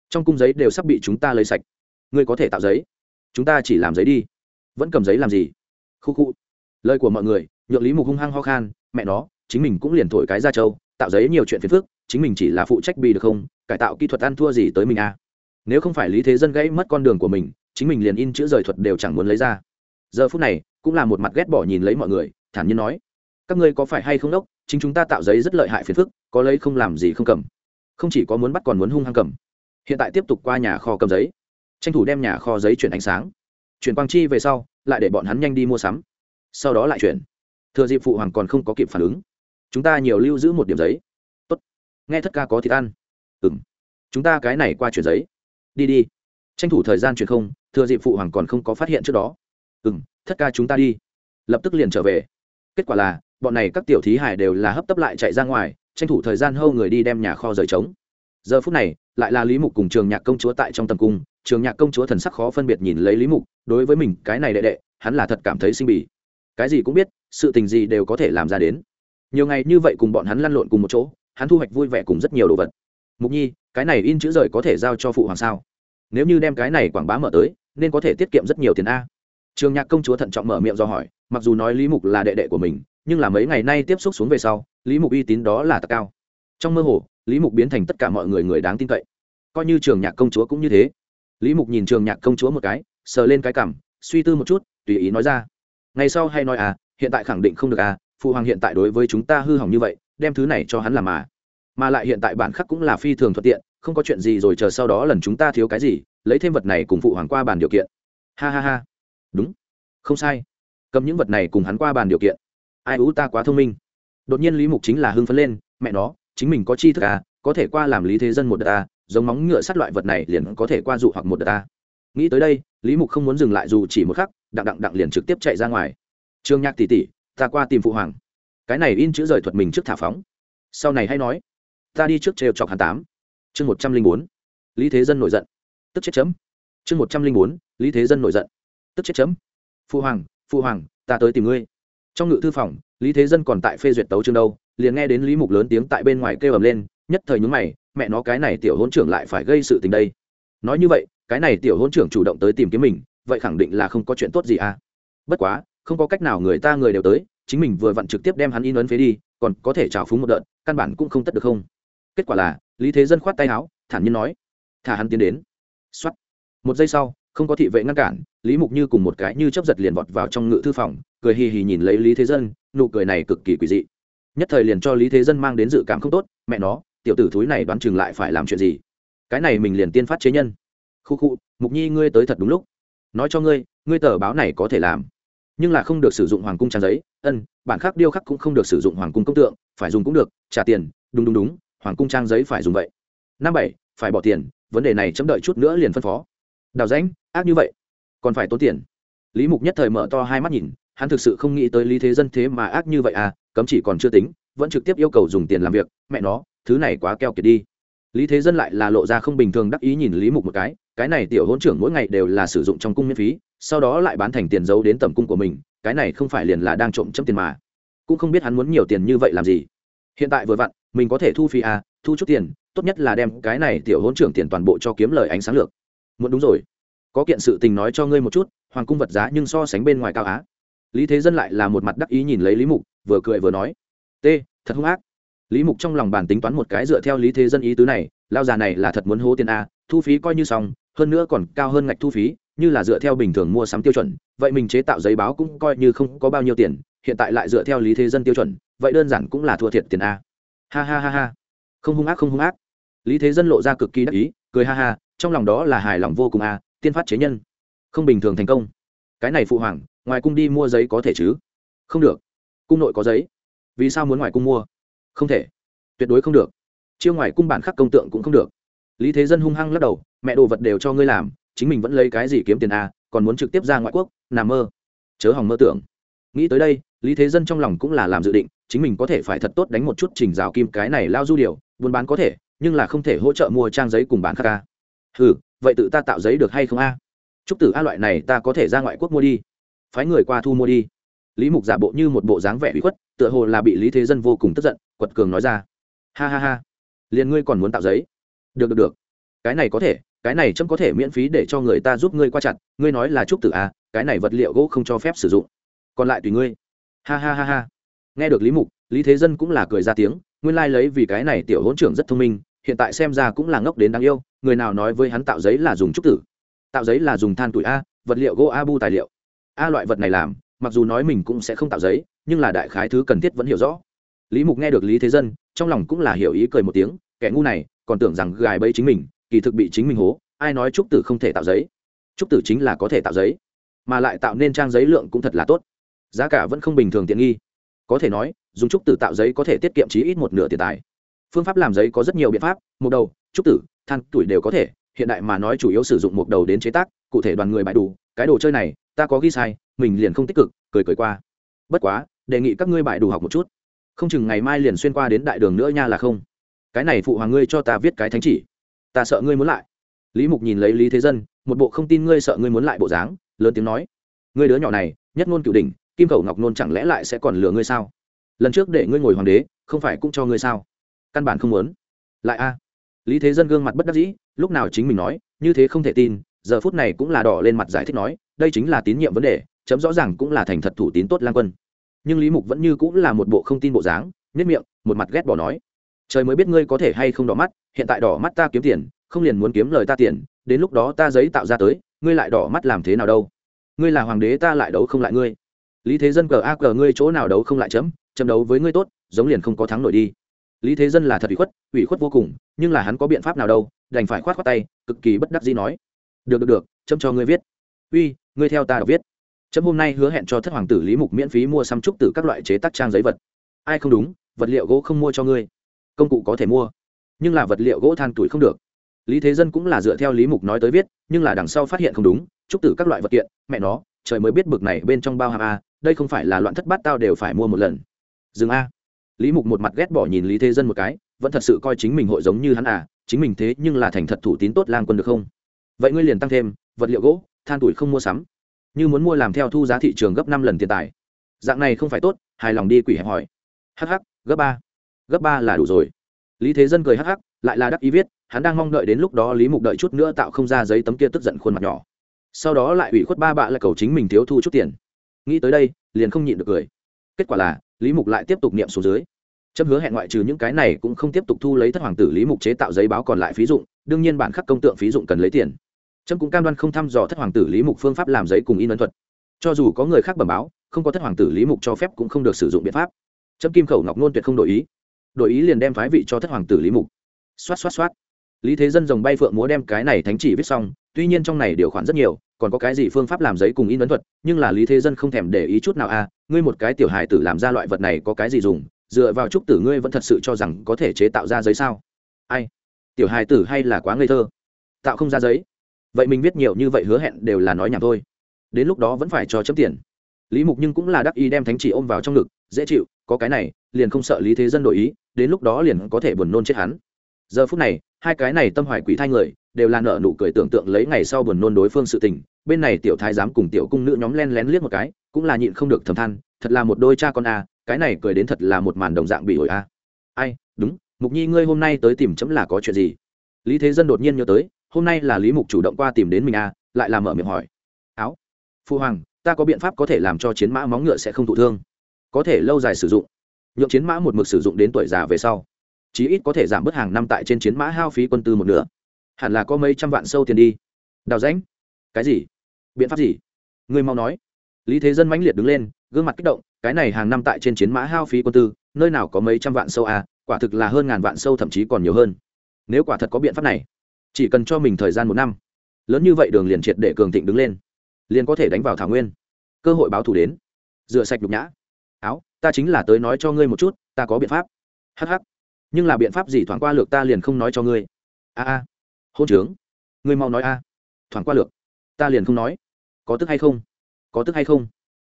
A: trong cung giấy đều sắp bị chúng ta lấy sạch. Ngươi có thể tạo giấy. Chúng ta chỉ làm giấy đi. Vẫn cầm giấy làm gì? Khu khu. Lời của mọi người nhượng lý mục hung hăng ho khan, mẹ nó, chính mình cũng liền thổi cái ra châu tạo giấy nhiều chuyện phiền phức, chính mình chỉ là phụ trách bì được không? Cải tạo kỹ thuật ăn thua gì tới mình à? nếu không phải lý thế dân gãy mất con đường của mình, chính mình liền in chữ rời thuật đều chẳng muốn lấy ra. Giờ phút này, cũng là một mặt ghét bỏ nhìn lấy mọi người, thản nhiên nói, các ngươi có phải hay không đốc? Chính chúng ta tạo giấy rất lợi hại phiền phức, có lấy không làm gì không cầm. Không chỉ có muốn bắt còn muốn hung hăng cầm. Hiện tại tiếp tục qua nhà kho cầm giấy. Tranh thủ đem nhà kho giấy chuyển ánh sáng. Chuyển quang chi về sau, lại để bọn hắn nhanh đi mua sắm. Sau đó lại chuyển thừa dịp phụ hoàng còn không có kịp phản ứng, chúng ta nhiều lưu giữ một điểm giấy. Tốt. Nghe thất ca có thịt ăn. Ừ m chúng ta cái này qua chuyển giấy. Đi đi. Tranh thủ thời gian chuyển không, thừa dịp phụ hoàng còn không có phát hiện trước đó. Ừ m thất ca chúng ta đi. Lập tức liền trở về. Kết quả là, bọn này các tiểu thí hải đều là hấp tấp lại chạy ra ngoài, tranh thủ thời gian hâu người đi đem nhà kho rời trống. Giờ phút này, lại là lý mục cùng trường nhạc công chúa tại trong tầm cung. Trường nhạc công chúa thần sắc khó phân biệt nhìn lấy lý mục, đối với mình, cái này đệ đệ, hắn là thật cảm thấy sinh bỉ cái gì cũng biết sự tình gì đều có thể làm ra đến. Nhiều ngày như vậy cùng bọn hắn lăn lộn cùng một chỗ, hắn thu hoạch vui vẻ cùng rất nhiều đồ vật. Mục nhi, cái này in chữ rời có thể giao cho phụ hoàng sao? Nếu như đem cái này quảng bá mở tới, nên có thể tiết kiệm rất nhiều tiền a. Trường nhạc công chúa thận trọng mở miệng do hỏi, mặc dù nói lý mục là đệ đệ của mình, nhưng là mấy ngày nay tiếp xúc xuống về sau, lý mục uy tín đó là tất cao. Trong mơ hồ, lý mục biến thành tất cả mọi người người đáng tin cậy. Coi như trường nhạc công chúa cũng như thế. Lý mục nhìn trường nhạc công chúa một cái, sờ lên cái cảm suy tư một chút, tùy ý nói ra. Ngày sau hay nói à hiện tại khẳng định không được à phụ hoàng hiện tại đối với chúng ta hư hỏng như vậy, đem thứ này cho hắn làm mà. Mà lại hiện tại bản khắc cũng là phi thường thuận tiện, không có chuyện gì rồi chờ sau đó lần chúng ta thiếu cái gì, lấy thêm vật này cùng phụ hoàng qua bàn điều kiện. Ha ha ha. Đúng. Không sai. Cầm những vật này cùng hắn qua bàn điều kiện. Ai ú ta quá thông minh. Đột nhiên lý mục chính là hưng phấn lên, mẹ nó, chính mình có chi thức à có thể qua làm lý thế dân một đợt à giống móng ngựa sắt loại vật này liền có thể qua dụ hoặc một đợt à. Nghĩ tới đây, lý mục không muốn dừng lại dù chỉ một khắc, đặng đặng đặng liền trực tiếp chạy ra ngoài trương nhạc tỉ tỉ ta qua tìm phụ hoàng. Cái này in chữ rời thuật mình trước thả phóng. Sau này hay nói. Ta đi trước trêu chọc hàn tám. Chương một trăm linh bốn. Lý thế dân nổi giận. Tức chết chấm. Chương một trăm linh bốn. Lý thế dân nổi giận. Tức chết chấm. Phụ hoàng phụ hoàng, ta tới tìm ngươi. Trong ngự thư phòng, lý thế dân còn tại phê duyệt tấu chương đâu, liền nghe đến lý mục lớn tiếng tại bên ngoài kêu ầm lên, nhất thời nhúng mày, mẹ nó cái này tiểu hôn trưởng lại phải gây sự tình đây. Nói như vậy, cái này tiểu hôn trưởng chủ động tới tìm kiếm mình, vậy khẳng định là không có chuyện tốt gì à. Bất quá không có cách nào người ta người đều tới, chính mình vừa vặn trực tiếp đem hắn in ấn phế đi, còn có thể trào phúng một đợt, căn bản cũng không tất được không. Kết quả là, lý thế dân khoát tay áo, thản nhiên nói, thả hắn tiến đến. X một giây sau, không có thị vệ ngăn cản, lý mục như cùng một cái như chấp giật liền vọt vào trong ngự thư phòng, cười hì hì nhìn lấy lý thế dân, nụ cười này cực kỳ quỷ dị. Nhất thời liền cho lý thế dân mang đến dự cảm không tốt, mẹ nó, tiểu tử thúi này đoán chừng lại phải làm chuyện gì? Cái này mình liền tiên phát chế nhân. Khu khu, mục nhi ngươi tới thật đúng lúc. Nói cho ngươi ngươi tờ báo này có thể làm nhưng là không được sử dụng hoàng cung trang giấy. Ân, bản khác điêu khắc cũng không được sử dụng hoàng cung công tượng, phải dùng cũng được, trả tiền, đúng đúng đúng, hoàng cung trang giấy phải dùng vậy. Năm bảy, phải bỏ tiền, vấn đề này chấm đợi chút nữa liền phân phó. Đào rãnh, ác như vậy, còn phải tốn tiền. Lý mục nhất thời mở to hai mắt nhìn, hắn thực sự không nghĩ tới lý thế dân thế mà ác như vậy à cấm chỉ còn chưa tính, vẫn trực tiếp yêu cầu dùng tiền làm việc, mẹ nó, thứ này quá keo kiệt đi. Lý thế dân lại là lộ ra không bình thường đắc ý nhìn lý mục một cái cái này tiểu hôn trưởng mỗi ngày đều là sử dụng trong cung miễn phí sau đó lại bán thành tiền giấu đến tầm cung của mình, cái này không phải liền là đang trộm chấm tiền mà. Cũng không biết hắn muốn nhiều tiền như vậy làm gì. Hiện tại vừa vặn, mình có thể thu phí à thu chút tiền, tốt nhất là đem cái này tiểu hôn trưởng tiền toàn bộ cho kiếm lời ánh sáng lược. Muốn đúng rồi. Có kiện sự tình nói cho ngươi một chút, hoàng cung vật giá nhưng so sánh bên ngoài cao á. Lý thế dân lại là một mặt đắc ý nhìn lấy lý mục, vừa cười vừa nói. T, thật hung ác. Lý mục trong lòng bàn tính toán một cái dựa theo lý thế dân ý tứ này, lao già này là thật muốn hô tiền a, thu phí coi như xong, hơn nữa còn cao hơn ngạch thu phí như là dựa theo bình thường mua sắm tiêu chuẩn, vậy mình chế tạo giấy báo cũng coi như không có bao nhiêu tiền, hiện tại lại dựa theo lý thế dân tiêu chuẩn, vậy đơn giản cũng là thua thiệt tiền a. Ha ha ha ha. Không hung ác, không hung ác. Lý thế dân lộ ra cực kỳ đắc ý, cười ha ha, trong lòng đó là hài lòng vô cùng a, tiên phát chế nhân. Không bình thường thành công. Cái này phụ hoàng, ngoài cung đi mua giấy có thể chứ? Không được. Cung nội có giấy. Vì sao muốn ngoài cung mua? Không thể. Tuyệt đối không được. Chiêu ngoài cung bản khắc công tượng cũng không được. Lý thế dân hung hăng lắc đầu, mẹ đồ vật đều cho ngươi làm chính mình vẫn lấy cái gì kiếm tiền à, còn muốn trực tiếp ra ngoại quốc nằm mơ. Chớ hòng mơ tưởng. Nghĩ tới đây lý thế dân trong lòng cũng là làm dự định chính mình có thể phải thật tốt đánh một chút trình rào kim cái này lao du điều buôn bán có thể nhưng là không thể hỗ trợ mua trang giấy cùng bán khắc ca à. ừ vậy tự ta tạo giấy được hay không a? Trúc tử a loại này ta có thể ra ngoại quốc mua đi. Phái người qua thu mua đi. Lý mục giả bộ như một bộ dáng vẻ bị khuất tựa hồ là bị lý thế dân vô cùng tức giận quật cường nói ra. Ha ha ha. Liền ngươi còn muốn tạo giấy? Được được được. Cái này có thể cái này chấm có thể miễn phí để cho người ta giúp ngươi qua chặt, ngươi nói là trúc tử à cái này vật liệu gỗ không cho phép sử dụng. Còn lại tùy ngươi. Ha ha ha ha. Nghe được lý mục, lý thế dân cũng là cười ra tiếng, nguyên lai、like、lấy vì cái này tiểu hỗn trưởng rất thông minh, hiện tại xem ra cũng là ngốc đến đáng yêu, người nào nói với hắn tạo giấy là dùng trúc tử. Tạo giấy là dùng than tuổi a, vật liệu gỗ a bu tài liệu. A loại vật này làm, mặc dù nói mình cũng sẽ không tạo giấy, nhưng là đại khái thứ cần thiết vẫn hiểu rõ. Lý mục nghe được lý thế dân, trong lòng cũng là hiểu ý cười một tiếng, kẻ ngu này còn tưởng rằng gài bẫy chính mình kỳ thực bị chính mình hố, ai nói trúc tử không thể tạo giấy? Trúc tử chính là có thể tạo giấy, mà lại tạo nên trang giấy lượng cũng thật là tốt. Giá cả vẫn không bình thường tiện nghi. Có thể nói, dùng trúc tử tạo giấy có thể tiết kiệm chí ít một nửa tiền tài. Phương pháp làm giấy có rất nhiều biện pháp mục đầu, trúc tử, than tuổi đều có thể. Hiện đại mà nói chủ yếu sử dụng mục đầu đến chế tác, cụ thể đoàn người bại đủ, cái đồ chơi này, ta có ghi sai, mình liền không tích cực, cười cười qua. Bất quá, đề nghị các ngươi bại đủ học một chút. Không chừng ngày mai liền xuyên qua đến đại đường nữa nha là không. Cái này phụ hoàng ngươi cho ta viết cái thánh chỉ ta sợ ngươi muốn lại. Lý mục nhìn lấy lý thế dân, một bộ không tin ngươi sợ ngươi muốn lại bộ dáng, lớn tiếng nói, ngươi đứa nhỏ này, nhất ngôn cửu đỉnh, kim khẩu ngọc nôn chẳng lẽ lại sẽ còn lừa ngươi sao? Lần trước để ngươi ngồi hoàng đế, không phải cũng cho ngươi sao? Căn bản không muốn. Lại a. Lý thế dân gương mặt bất đắc dĩ, lúc nào chính mình nói, như thế không thể tin, giờ phút này cũng là đỏ lên mặt giải thích nói, đây chính là tín nhiệm vấn đề, chấm rõ ràng cũng là thành thật thủ tín tốt lang quân. Nhưng lý mục vẫn như cũng là một bộ không tin bộ dáng nhất miệng, một mặt ghét bỏ nói trời mới biết ngươi có thể hay không đỏ mắt, hiện tại đỏ mắt ta kiếm tiền, không liền muốn kiếm lời ta tiền, đến lúc đó ta giấy tạo ra tới, ngươi lại đỏ mắt làm thế nào đâu? Ngươi là hoàng đế ta lại đấu không lại ngươi. Lý thế dân cờ a cờ ngươi chỗ nào đấu không lại chấm chấm đấu với ngươi tốt, giống liền không có thắng nổi đi. Lý thế dân là thật ủy khuất ủy khuất vô cùng, nhưng là hắn có biện pháp nào đâu, đành phải khoát khoát tay, cực kỳ bất đắc dĩ nói. Được được được, chấm cho ngươi viết. Uy, ngươi theo ta đọc viết. Chấm hôm nay hứa hẹn cho thất hoàng tử lý mục miễn phí mua xăm trúc từ các loại chế tác trang giấy vật. Ai không đúng, vật liệu gỗ không mua cho ngươi công cụ có thể mua. Nhưng là vật liệu gỗ than tuổi không được. Lý thế dân cũng là dựa theo lý mục nói tới viết, nhưng là đằng sau phát hiện không đúng, Chúc tử các loại vật kiện, mẹ nó, trời mới biết bực này bên trong bao hàm a, đây không phải là loạn thất bát tao đều phải mua một lần. Dừng a. Lý mục một mặt ghét bỏ nhìn lý thế dân một cái, vẫn thật sự coi chính mình hội giống như hắn à chính mình thế nhưng là thành thật thủ tín tốt lang quân được không? Vậy ngươi liền tăng thêm, vật liệu gỗ, than tuổi không mua sắm. Như muốn mua làm theo thu giá thị trường gấp năm lần tiền tài. Dạng này không phải tốt, hài lòng đi quỷ hẹp hỏi. Hh gấp ba gấp ba là đủ rồi. Lý thế dân cười hắc hắc, lại là đắc ý viết hắn đang mong đợi đến lúc đó lý mục đợi chút nữa tạo không ra giấy tấm kia tức giận khuôn mặt nhỏ. Sau đó lại ủy khuất ba bạ lại cầu chính mình thiếu thu chút tiền. Nghĩ tới đây liền không nhịn được cười. Kết quả là lý mục lại tiếp tục niệm xuống dưới. Chấp hứa hẹn ngoại trừ những cái này cũng không tiếp tục thu lấy thất hoàng tử lý mục chế tạo giấy báo còn lại phí dụng đương nhiên bản khắc công tượng phí dụng cần lấy tiền. Trâm cũng cam đoan không thăm dò thất hoàng tử lý mục phương pháp làm giấy cùng in ấn thuật. Cho dù có người khác bẩm báo không có thất hoàng tử lý mục cho phép cũng không được sử dụng biện pháp. Trâm kim khẩu ngọc nôn tuyệt không đổi ý đổi ý liền đem phái vị cho thất hoàng tử lý mục. Xoát xoát xoát. Lý thế dân dòng bay phượng múa đem cái này thánh chỉ viết xong, tuy nhiên trong này điều khoản rất nhiều, còn có cái gì phương pháp làm giấy cùng in ấn thuật, nhưng là lý thế dân không thèm để ý chút nào à ngươi một cái tiểu hài tử làm ra loại vật này có cái gì dùng, dựa vào trúc tử ngươi vẫn thật sự cho rằng có thể chế tạo ra giấy sao? Ai? Tiểu hài tử hay là quá ngây thơ? Tạo không ra giấy. Vậy mình viết nhiều như vậy hứa hẹn đều là nói nhảm thôi. Đến lúc đó vẫn phải cho chấm tiền. Lý mục nhưng cũng là đắc ý đem thánh chỉ ôm vào trong ngực, dễ chịu, có cái này liền không sợ lý thế dân đổi ý, đến lúc đó liền có thể buồn nôn chết hắn. Giờ phút này, hai cái này tâm hoài quỷ thai người, đều là nợ nụ cười tưởng tượng lấy ngày sau buồn nôn đối phương sự tình, bên này tiểu thái giám cùng tiểu cung nữ nhóm len lén liếc một cái, cũng là nhịn không được thầm than, thật là một đôi cha con a, cái này cười đến thật là một màn đồng dạng bị ổi a. Ai, đúng, mục nhi ngươi hôm nay tới tìm chấm là có chuyện gì? Lý thế dân đột nhiên nhớ tới, hôm nay là lý mục chủ động qua tìm đến mình a, lại làm mở miệng hỏi. Áo, phu hoàng, ta có biện pháp có thể làm cho chiến mã móng ngựa sẽ không thụ thương. Có thể lâu dài sử dụng nhượng chiến mã một mực sử dụng đến tuổi già về sau, chí ít có thể giảm bớt hàng năm tại trên chiến mã hao phí quân tư một nửa. Hẳn là có mấy trăm vạn sâu tiền đi. Đào ránh cái gì? Biện pháp gì? Người mau nói. Lý thế dân mãnh liệt đứng lên, gương mặt kích động, cái này hàng năm tại trên chiến mã hao phí quân tư, nơi nào có mấy trăm vạn sâu à quả thực là hơn ngàn vạn sâu thậm chí còn nhiều hơn. Nếu quả thật có biện pháp này, chỉ cần cho mình thời gian một năm, lớn như vậy đường liền triệt để cường thịnh đứng lên, liền có thể đánh vào thảo nguyên. Cơ hội báo thù đến. Rửa sạch nhục nhã. Áo ta chính là tới nói cho ngươi một chút, ta có biện pháp. Hh nhưng là biện pháp gì thoảng qua lược ta liền không nói cho ngươi. A a. Hôn trướng. Ngươi mau nói a. Thoảng qua lược. Ta liền không nói. Có tức hay không? Có tức hay không?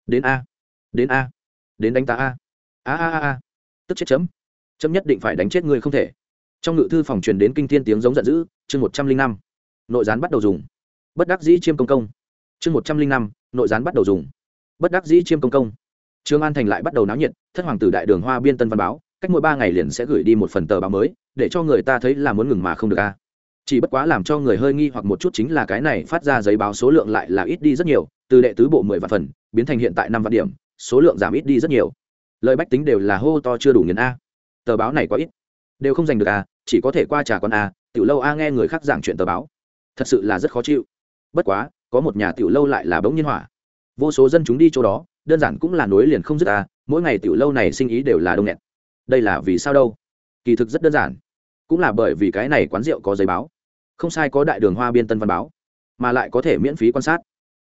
A: Đến a. Đến a. Đến đánh ta a. A a a a. Tức chết chấm. Chấm nhất định phải đánh chết ngươi không thể. Trong ngự thư phòng truyền đến kinh thiên tiếng giống giận dữ, chương một trăm linh năm. Nội gián bắt đầu dùng. Bất đắc dĩ chiêm công công. Chương một trăm linh năm, nội gián bắt đầu dùng. Bất đắc dĩ chiêm công công trương an thành lại bắt đầu náo nhiệt, thất hoàng tử đại đường hoa biên tân văn báo, cách mỗi ba ngày liền sẽ gửi đi một phần tờ báo mới, để cho người ta thấy là muốn ngừng mà không được a. Chỉ bất quá làm cho người hơi nghi hoặc một chút chính là cái này phát ra giấy báo số lượng lại là ít đi rất nhiều, từ đệ tứ bộ mười vạn phần, biến thành hiện tại năm vạn điểm, số lượng giảm ít đi rất nhiều. Lời bách tính đều là hô to chưa đủ nghiền a. Tờ báo này quá ít. Đều không giành được a, chỉ có thể qua trà con a, tiểu lâu a nghe người khác giảng chuyện tờ báo. Thật sự là rất khó chịu. Bất quá, có một nhà tiểu lâu lại là bỗng nhiên hỏa. Vô số dân chúng đi chỗ đó đơn giản cũng là nối liền không dứt à? mỗi ngày tiểu lâu này sinh ý đều là đông nghẹt. Đây là vì sao đâu? Kỳ thực rất đơn giản. Cũng là bởi vì cái này quán rượu có giấy báo. Không sai có đại đường hoa biên tân văn báo, mà lại có thể miễn phí quan sát.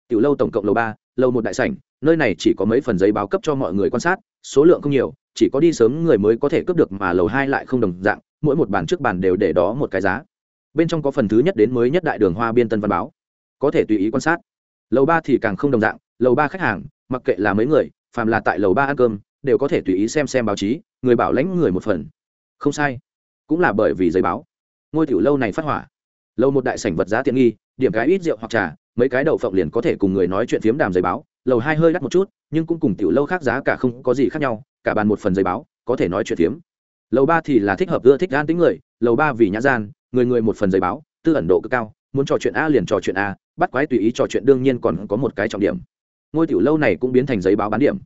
A: Tiểu lâu tổng cộng lầu ba lâu một đại sảnh, nơi này chỉ có mấy phần giấy báo cấp cho mọi người quan sát, số lượng không nhiều, chỉ có đi sớm người mới có thể cướp được mà lầu hai lại không đồng dạng, mỗi một bàn trước bàn đều để đó một cái giá. Bên trong có phần thứ nhất đến mới nhất đại đường hoa biên tân văn báo, có thể tùy ý quan sát. Lầu ba thì càng không đồng dạng, lầu ba khách hàng mặc kệ là mấy người, phàm là tại lầu ba ăn cơm, đều có thể tùy ý xem xem báo chí, người bảo lãnh người một phần. Không sai. Cũng là bởi vì giấy báo. Ngôi tiểu lâu này phát hỏa. Lâu một đại sảnh vật giá tiện nghi, điểm cái ít rượu hoặc trà, mấy cái đậu phộng liền có thể cùng người nói chuyện phiếm đàm giấy báo, lầu hai hơi đắt một chút, nhưng cũng cùng tiểu lâu khác giá cả không có gì khác nhau, cả bàn một phần giấy báo, có thể nói chuyện phiếm. Lầu ba thì là thích hợp ưa thích gan tính người, lầu ba vì nhã gian, người người một phần giấy báo, tư ẩn độ cực cao, muốn trò chuyện a liền trò chuyện a, bắt quái tùy ý trò chuyện đương nhiên còn có một cái trọng điểm ngôi tiểu lâu này cũng biến thành giấy báo bán điểm.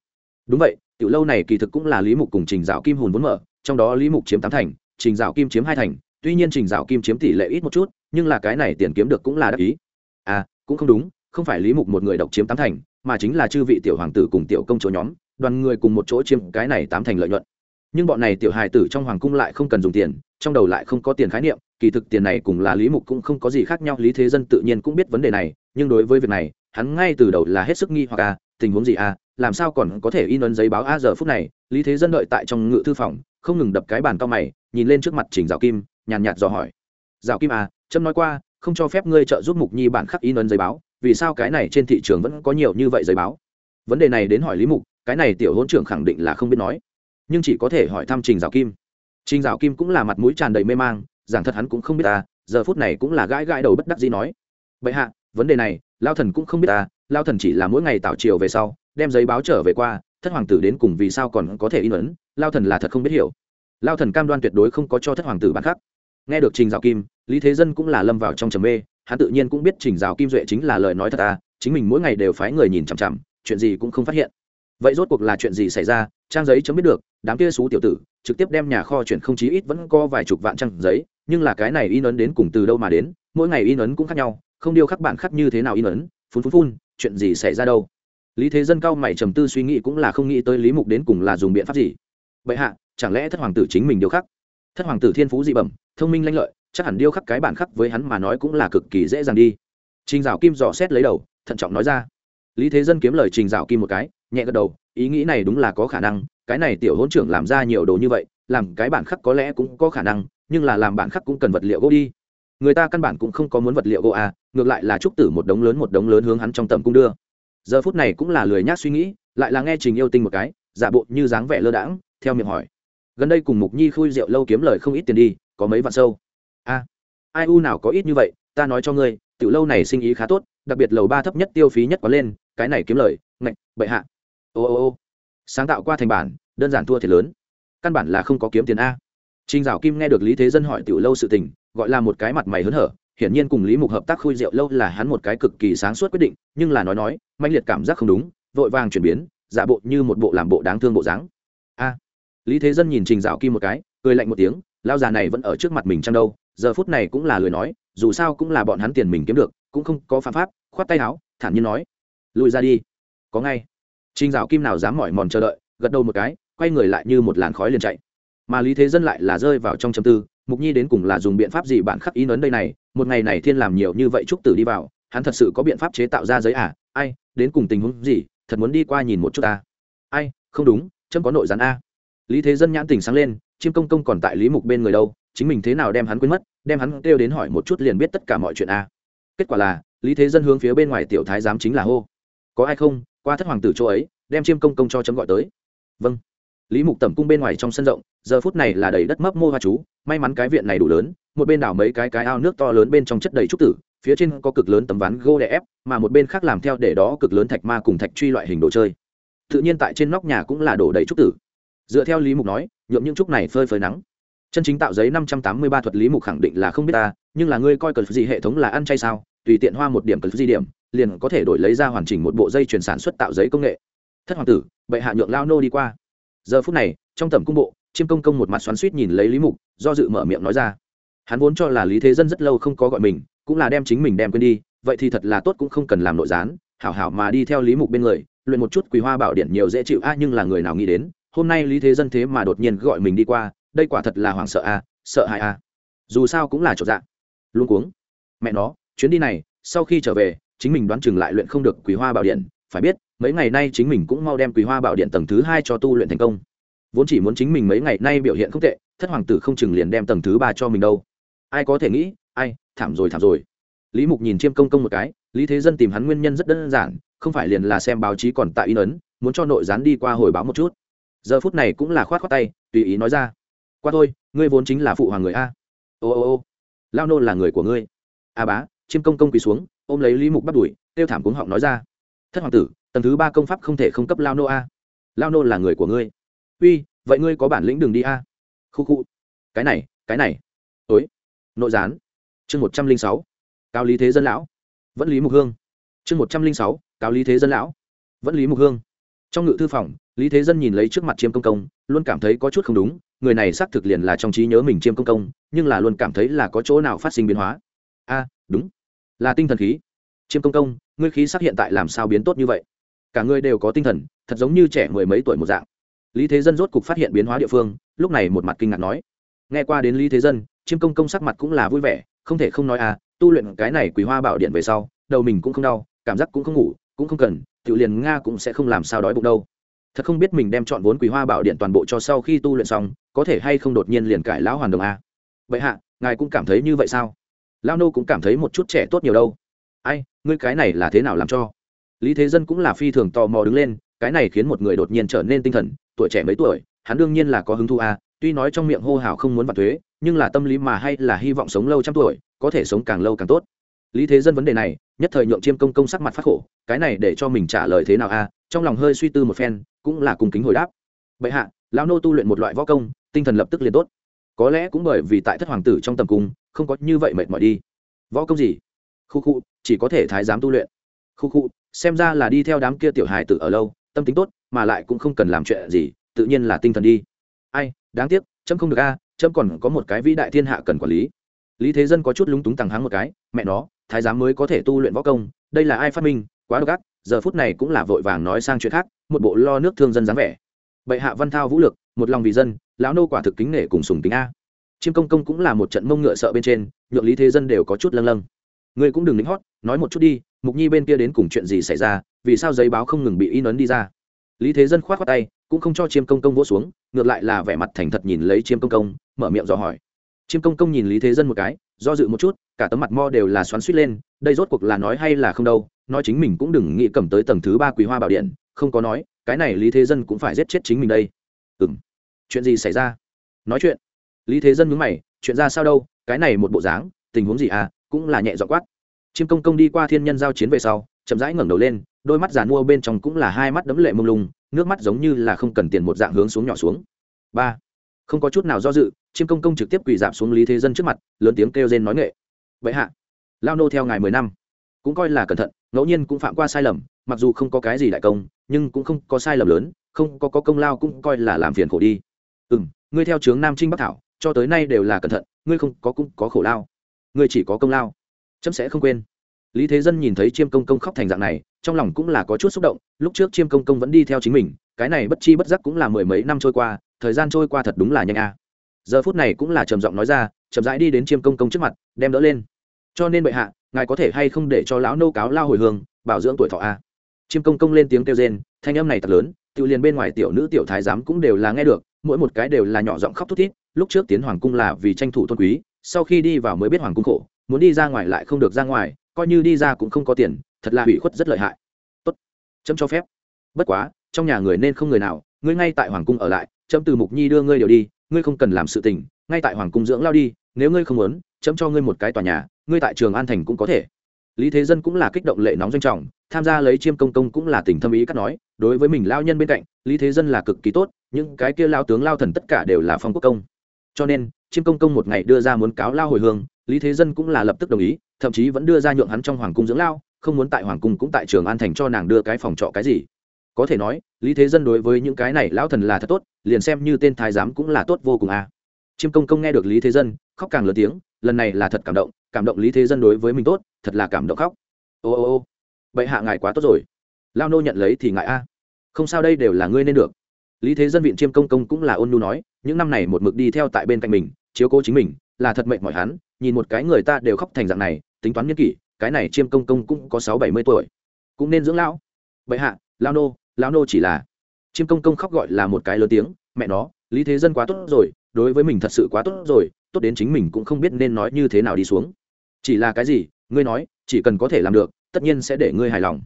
A: Đúng vậy, tiểu lâu này kỳ thực cũng là lý mục cùng trình dạo kim hùn vốn mở, trong đó lý mục chiếm tám thành, trình dạo kim chiếm hai thành, tuy nhiên trình dạo kim chiếm tỷ lệ ít một chút, nhưng là cái này tiền kiếm được cũng là đắc ý. À cũng không đúng, không phải lý mục một người độc chiếm tám thành, mà chính là chư vị tiểu hoàng tử cùng tiểu công chỗ nhóm, đoàn người cùng một chỗ chiếm cái này tám thành lợi nhuận. Nhưng bọn này tiểu hài tử trong hoàng cung lại không cần dùng tiền, trong đầu lại không có tiền khái niệm, kỳ thực tiền này cùng là lý mục cũng không có gì khác nhau, lý thế dân tự nhiên cũng biết vấn đề này, nhưng đối với việc này hắn ngay từ đầu là hết sức nghi hoặc à tình huống gì à làm sao còn có thể in ấn giấy báo a giờ phút này, lý thế dân đợi tại trong ngự thư phòng, không ngừng đập cái bàn cao mày, nhìn lên trước mặt trình dạo kim, nhàn nhạt dò hỏi. Dạo kim à trâm nói qua, không cho phép ngươi trợ giúp mục nhi bản khắc in ấn giấy báo, vì sao cái này trên thị trường vẫn có nhiều như vậy giấy báo? Vấn đề này đến hỏi lý mục, cái này tiểu hôn trưởng khẳng định là không biết nói. Nhưng chỉ có thể hỏi thăm trình dạo kim. Trình dạo kim cũng là mặt mũi tràn đầy mê mang, giảng thật hắn cũng không biết ta giờ phút này cũng là gãi gãi đầu bất đắc gì nói. Bệ hạ vấn đề này, lao thần cũng không biết ta, lao thần chỉ là mỗi ngày tạo chiều về sau, đem giấy báo trở về qua, thất hoàng tử đến cùng vì sao còn có thể in ấn, lao thần là thật không biết hiểu. Lao thần cam đoan tuyệt đối không có cho thất hoàng tử bán khắc. Nghe được trình dạo kim, lý thế dân cũng là lâm vào trong trầm mê, hắn tự nhiên cũng biết trình dạo kim duệ chính là lời nói thật à chính mình mỗi ngày đều phái người nhìn chằm chằm, chuyện gì cũng không phát hiện. Vậy rốt cuộc là chuyện gì xảy ra, trang giấy chấm biết được, đám kia xú tiểu tử, trực tiếp đem nhà kho chuyển không chí ít vẫn có vài chục vạn trang giấy, nhưng là cái này in ấn đến cùng từ đâu mà đến, mỗi ngày in ấn cũng khác nhau không điêu khắc bản khắc như thế nào in ấn, phun phun phun, chuyện gì xảy ra đâu? Lý thế dân cao mày trầm tư suy nghĩ cũng là không nghĩ tới lý mục đến cùng là dùng biện pháp gì. Vậy hạ, chẳng lẽ thất hoàng tử chính mình điêu khắc? Thất hoàng tử thiên phú dị bẩm, thông minh lanh lợi, chắc hẳn điêu khắc cái bản khắc với hắn mà nói cũng là cực kỳ dễ dàng đi. Trình dạo kim dò xét lấy đầu, thận trọng nói ra. Lý thế dân kiếm lời trình dạo kim một cái, nhẹ gật đầu, ý nghĩ này đúng là có khả năng, cái này tiểu hỗn trưởng làm ra nhiều đồ như vậy, làm cái bản khắc có lẽ cũng có khả năng, nhưng là làm bản khắc cũng cần vật liệu gỗ đi người ta căn bản cũng không có muốn vật liệu gỗ à ngược lại là trúc tử một đống lớn một đống lớn hướng hắn trong tầm cung đưa. Giờ phút này cũng là lười nhác suy nghĩ lại là nghe trình yêu tinh một cái giả bộ như dáng vẻ lơ đãng theo miệng hỏi. Gần đây cùng mục nhi khui rượu lâu kiếm lời không ít tiền đi có mấy vạn sâu? A ai u nào có ít như vậy ta nói cho ngươi tiểu lâu này sinh ý khá tốt đặc biệt lầu ba thấp nhất tiêu phí nhất có lên cái này kiếm lời ngạch bệ hạ. Ô ô ô sáng tạo qua thành bản đơn giản thua thiệt lớn. Căn bản là không có kiếm tiền a. Trình Dạo Kim nghe được Lý Thế Dân hỏi tiểu lâu sự tình, gọi là một cái mặt mày hớn hở, hiển nhiên cùng Lý Mục hợp tác khui rượu lâu là hắn một cái cực kỳ sáng suốt quyết định, nhưng là nói nói, manh liệt cảm giác không đúng, vội vàng chuyển biến, giả bộ như một bộ làm bộ đáng thương bộ dáng. A. Lý Thế Dân nhìn Trình Dạo Kim một cái, cười lạnh một tiếng, lão già này vẫn ở trước mặt mình chăng đâu, giờ phút này cũng là lời nói, dù sao cũng là bọn hắn tiền mình kiếm được, cũng không có phạm pháp, khoát tay áo, thản nhiên nói: "Lùi ra đi." Có ngay. Trình Dạo Kim nào dám mỏi mòn chờ đợi, gật đầu một cái, quay người lại như một làn khói liền chạy mà lý thế dân lại là rơi vào trong châm tư, mục nhi đến cùng là dùng biện pháp gì bạn khắc ý nấn đây này, một ngày này thiên làm nhiều như vậy trúc tử đi vào, hắn thật sự có biện pháp chế tạo ra giấy à ai, đến cùng tình huống gì, thật muốn đi qua nhìn một chút ta. Ai, không đúng, chấm có nội gián a. Lý thế dân nhãn tình sáng lên chiêm công công còn tại lý mục bên người đâu, chính mình thế nào đem hắn quên mất, đem hắn kêu đến hỏi một chút liền biết tất cả mọi chuyện a. Kết quả là, lý thế dân hướng phía bên ngoài tiểu thái giám chính là hô. Có ai không, qua thất hoàng tử chỗ ấy, đem chiêm công công cho chấm gọi tới. Vâng lý mục tẩm cung bên ngoài trong sân rộng, giờ phút này là đầy đất mấp mô hoa chú, may mắn cái viện này đủ lớn, một bên đảo mấy cái cái ao nước to lớn bên trong chất đầy trúc tử, phía trên có cực lớn tấm ván gỗ đè ép, mà một bên khác làm theo để đó cực lớn thạch ma cùng thạch truy loại hình đồ chơi. Tự nhiên tại trên nóc nhà cũng là đổ đầy trúc tử. Dựa theo lý mục nói, nhuộm những trúc này phơi phơi nắng. Chân chính tạo giấy năm trăm tám mươi ba thuật lý mục khẳng định là không biết ta, nhưng là ngươi coi cần gì hệ thống là ăn chay sao, tùy tiện hoa một điểm cần gì điểm, liền có thể đổi lấy ra hoàn chỉnh một bộ dây chuyển sản xuất tạo giấy công nghệ. Thất hoàng tử, bệ hạ nhượng lao nô đi qua giờ phút này, trong tầm cung bộ, chiêm công công một mặt xoắn suýt nhìn lấy lý mục, do dự mở miệng nói ra. Hắn vốn cho là lý thế dân rất lâu không có gọi mình, cũng là đem chính mình đem quên đi, vậy thì thật là tốt cũng không cần làm nội gián, hảo hảo mà đi theo lý mục bên người, luyện một chút quý hoa bảo điện nhiều dễ chịu, a, nhưng là người nào nghĩ đến, hôm nay lý thế dân thế mà đột nhiên gọi mình đi qua, đây quả thật là hoảng sợ, a, sợ hãi, a. Dù sao cũng là chỗ dạng luôn cuống. Mẹ nó, chuyến đi này, sau khi trở về, chính mình đoán chừng lại luyện không được quý hoa bảo điện, phải biết mấy ngày nay chính mình cũng mau đem quý hoa bảo điện tầng thứ hai cho tu luyện thành công. Vốn chỉ muốn chính mình mấy ngày nay biểu hiện không tệ, thất hoàng tử không chừng liền đem tầng thứ ba cho mình đâu. Ai có thể nghĩ, ai, thảm rồi thảm rồi. Lý mục nhìn chiêm công công một cái, lý thế dân tìm hắn nguyên nhân rất đơn giản, không phải liền là xem báo chí còn tại in ấn, muốn cho nội gián đi qua hồi báo một chút. Giờ phút này cũng là khoát khoát tay, tùy ý nói ra. Qua thôi, ngươi vốn chính là phụ hoàng người a. Ô ô ô, lao nô là người của ngươi. A bá, chiêm công công quỳ xuống, ôm lấy lý mục bắt đuổi tiêu thảm cuống họng nói ra. Thất hoàng tử tầng thứ ba công pháp không thể không cấp lao nô a. Lao nô là người của ngươi. Uy, vậy ngươi có bản lĩnh đường đi a. Khu khu. Cái này cái này. Ối. Nội gián. Chương một trăm linh sáu. Cao lý thế dân lão. Vẫn lý mục hương. Chương một trăm linh sáu. Cao lý thế dân lão. Vẫn lý mục hương. Trong ngự thư phòng, lý thế dân nhìn lấy trước mặt chiêm công công, luôn cảm thấy có chút không đúng, người này xác thực liền là trong trí nhớ mình chiêm công công, nhưng là luôn cảm thấy là có chỗ nào phát sinh biến hóa. A, đúng. Là tinh thần khí. Chiêm công công, ngươi khí sắc hiện tại làm sao biến tốt như vậy? Cả ngươi đều có tinh thần, thật giống như trẻ mười mấy tuổi một dạng. Lý thế dân rốt cục phát hiện biến hóa địa phương, lúc này một mặt kinh ngạc nói. Nghe qua đến lý thế dân, chiêm công công sắc mặt cũng là vui vẻ, không thể không nói à tu luyện cái này quý hoa bảo điện về sau, đầu mình cũng không đau, cảm giác cũng không ngủ, cũng không cần tự liền nga cũng sẽ không làm sao đói bụng đâu. Thật không biết mình đem chọn vốn quý hoa bảo điện toàn bộ cho sau khi tu luyện xong, có thể hay không đột nhiên liền cải lão hoàn đồng a? Vậy hạ, ngài cũng cảm thấy như vậy sao? Lao nô cũng cảm thấy một chút trẻ tốt nhiều đâu. Ai, ngươi cái này là thế nào làm cho? Lý thế dân cũng là phi thường tò mò đứng lên, cái này khiến một người đột nhiên trở nên tinh thần, tuổi trẻ mấy tuổi, hắn đương nhiên là có hứng thú a tuy nói trong miệng hô hào không muốn vặt thuế, nhưng là tâm lý mà hay là hy vọng sống lâu trăm tuổi, có thể sống càng lâu càng tốt. Lý thế dân vấn đề này, nhất thời nhượng chiêm công công sắc mặt phát khổ, cái này để cho mình trả lời thế nào a trong lòng hơi suy tư một phen, cũng là cùng kính hồi đáp. Bệ hạ, lão nô tu luyện một loại võ công, tinh thần lập tức liền tốt. Có lẽ cũng bởi vì tại thất hoàng tử trong tầm cung, không có như vậy mệt mỏi đi. Võ công gì? Khu khu, chỉ có thể thái giám tu luyện. Khu khu xem ra là đi theo đám kia tiểu hài tử ở lâu, tâm tính tốt, mà lại cũng không cần làm chuyện gì, tự nhiên là tinh thần đi. Ai, đáng tiếc trâm không được a trâm còn có một cái vĩ đại thiên hạ cần quản lý. Lý thế dân có chút lúng túng tằng hắng một cái, mẹ nó, thái giám mới có thể tu luyện võ công, đây là ai phát minh, quá độc ác, giờ phút này cũng là vội vàng nói sang chuyện khác, một bộ lo nước thương dân dáng vẻ. Bệ hạ văn thao vũ lực, một lòng vì dân, lão nô quả thực kính nể cùng sùng tính a. Chiêm công công cũng là một trận mông ngựa sợ bên trên, nhượng lý thế dân đều có chút lâng lâng ngươi cũng đừng lính hót, nói một chút đi, mục nhi bên kia đến cùng chuyện gì xảy ra, vì sao giấy báo không ngừng bị in ấn đi ra? Lý thế dân k h o á t khoác tay, cũng không cho chiêm công công vỗ xuống, ngược lại là vẻ mặt thành thật nhìn lấy chiêm công công, mở miệng dò hỏi. Chiêm công công nhìn lý thế dân một cái, do dự một chút, cả tấm mặt mo đều là xoắn suýt lên, đây rốt cuộc là nói hay là không đâu, nói chính mình cũng đừng nghĩ cầm tới tầng thứ ba quý hoa bảo điện, không có nói, cái này lý thế dân cũng phải giết chết chính mình đây. Ừ m chuyện gì xảy ra? Nói chuyện. Lý thế dân mướn mày, chuyện ra sao đâu, cái này một bộ dáng, tình huống gì à cũng là nhẹ dọ quát. Chiêm công công đi qua thiên nhân giao chiến về sau chậm rãi ngẩng đầu lên đôi mắt giàn mua bên trong cũng là hai mắt đấm lệ mông lung nước mắt giống như là không cần tiền một dạng hướng xuống nhỏ xuống. Ba. Không có chút nào do dự chiêm công công trực tiếp quỳ dạp xuống lý thế dân trước mặt lớn tiếng kêu rên nói nghệ. Vậy hạ lao nô theo ngài mười năm cũng coi là cẩn thận ngẫu nhiên cũng phạm qua sai lầm mặc dù không có cái gì đại công nhưng cũng không có sai lầm lớn không có, có công lao cũng coi là làm phiền khổ đi. Ừ m ngươi theo trướng nam trinh bắc thảo cho tới nay đều là cẩn thận ngươi không có cũng có khổ lao ngươi chỉ có công lao. Chấm sẽ không quên. Lý thế dân nhìn thấy chiêm công công khóc thành dạng này, trong lòng cũng là có chút xúc động, lúc trước chiêm công công vẫn đi theo chính mình, cái này bất chi bất giác cũng là mười mấy năm trôi qua, thời gian trôi qua thật đúng là nhanh a. Giờ phút này cũng là trầm giọng nói ra, chậm rãi đi đến chiêm công công trước mặt, đem đỡ lên. Cho nên bệ hạ, ngài có thể hay không để cho lão nô cáo lao hồi hương, bảo dưỡng tuổi thọ a? Chiêm công công lên tiếng kêu rên, thanh âm này thật lớn, tự liền bên ngoài tiểu nữ tiểu thái giám cũng đều là nghe được, mỗi một cái đều là nhỏ giọng khóc thút thít, lúc trước tiến hoàng cung là vì tranh thủ tôn quý sau khi đi vào mới biết hoàng cung khổ, muốn đi ra ngoài lại không được ra ngoài, coi như đi ra cũng không có tiền, thật là hủy khuất rất lợi hại. Tốt, chấm cho phép. Bất quá, trong nhà người nên không người nào, ngươi ngay tại hoàng cung ở lại, chấm từ mục nhi đưa ngươi đều đi, ngươi không cần làm sự tình, ngay tại hoàng cung dưỡng lao đi, nếu ngươi không muốn, chấm cho ngươi một cái tòa nhà, ngươi tại trường an thành cũng có thể. Lý thế dân cũng là kích động lệ nóng danh trọng, tham gia lấy chiêm công công cũng là tình thâm ý cắt nói, đối với mình lao nhân bên cạnh, lý thế dân là cực kỳ tốt, những cái kia lao tướng lao thần tất cả đều là phong quốc công. Cho nên chiêm công công một ngày đưa ra muốn cáo lao hồi hương, lý thế dân cũng là lập tức đồng ý, thậm chí vẫn đưa ra nhượng hắn trong hoàng cung dưỡng lao, không muốn tại hoàng cung cũng tại trường an thành cho nàng đưa cái phòng trọ cái gì. Có thể nói, lý thế dân đối với những cái này lão thần là thật tốt, liền xem như tên thái giám cũng là tốt vô cùng à. chiêm công công nghe được lý thế dân, khóc càng lớn tiếng, lần này là thật cảm động cảm động lý thế dân đối với mình tốt, thật là cảm động khóc. Ô ô ô, bệ hạ ngài quá tốt rồi. Lao nô nhận lấy thì ngại a. Không sao đây đều là ngươi nên được lý thế dân viện chiêm công công cũng là ôn nhu nói, những năm này một mực đi theo tại bên cạnh mình, chiếu cố chính mình, là thật mệnh mọi hắn, nhìn một cái người ta đều khóc thành dạng này, tính toán nhân kỷ, cái này chiêm công công cũng có sáu bảy mươi tuổi. Cũng nên dưỡng lão. Vậy hạ lao nô lao nô chỉ là. Chiêm công công khóc gọi là một cái lớn tiếng, mẹ nó, lý thế dân quá tốt rồi, đối với mình thật sự quá tốt rồi, tốt đến chính mình cũng không biết nên nói như thế nào đi xuống. Chỉ là cái gì, ngươi nói, chỉ cần có thể làm được, tất nhiên sẽ để ngươi hài lòng.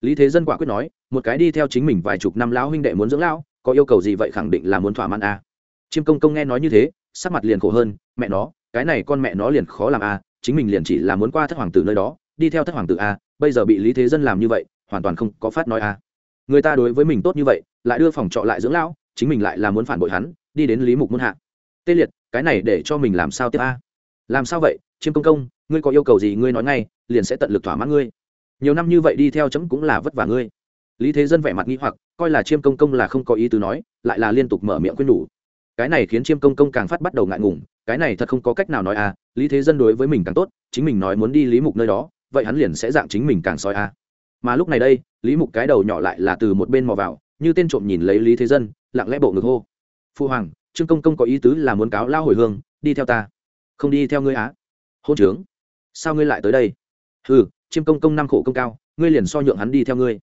A: Lý thế dân quả quyết nói, một cái đi theo chính mình vài chục năm lão huynh đệ muốn dưỡng lão có yêu cầu gì vậy khẳng định là muốn thỏa mãn a. À. chiêm công công nghe nói như thế sắc mặt liền khổ hơn mẹ nó cái này con mẹ nó liền khó làm a à, chính mình liền chỉ là muốn qua thất hoàng tử nơi đó đi theo thất hoàng tử a à, bây giờ bị lý thế dân làm như vậy hoàn toàn không có phát nói a. Người ta đối với mình tốt như vậy lại đưa phòng trọ lại dưỡng lão chính mình lại là muốn phản bội hắn đi đến lý mục muôn hạ. Tê liệt cái này để cho mình làm sao tiếp a? Làm sao vậy chiêm công công ngươi có yêu cầu gì ngươi nói ngay liền sẽ tận lực thỏa mãn ngươi. Nhiều năm như vậy đi theo chấm cũng là vất vả ngươi lý thế dân vẻ mặt nghĩ hoặc, coi là chiêm công công là không có ý tứ nói, lại là liên tục mở miệng khuyên nhủ. Cái này khiến chiêm công công càng phát bắt đầu ngại ngùng, cái này thật không có cách nào nói à lý thế dân đối với mình càng tốt, chính mình nói muốn đi lý mục nơi đó, vậy hắn liền sẽ dạng chính mình càng soi à. Mà lúc này đây, lý mục cái đầu nhỏ lại là từ một bên mò vào, như tên trộm nhìn lấy lý thế dân, lặng lẽ bộ ngực hô. Phu hoàng trương công công có ý tứ là muốn cáo lao hồi hương, đi theo ta. Không đi theo ngươi á. Hôn trướng. Sao ngươi lại tới đây? Ừ chiêm công công năm khổ công cao, ngươi liền so nhượng hắn đi theo ngươi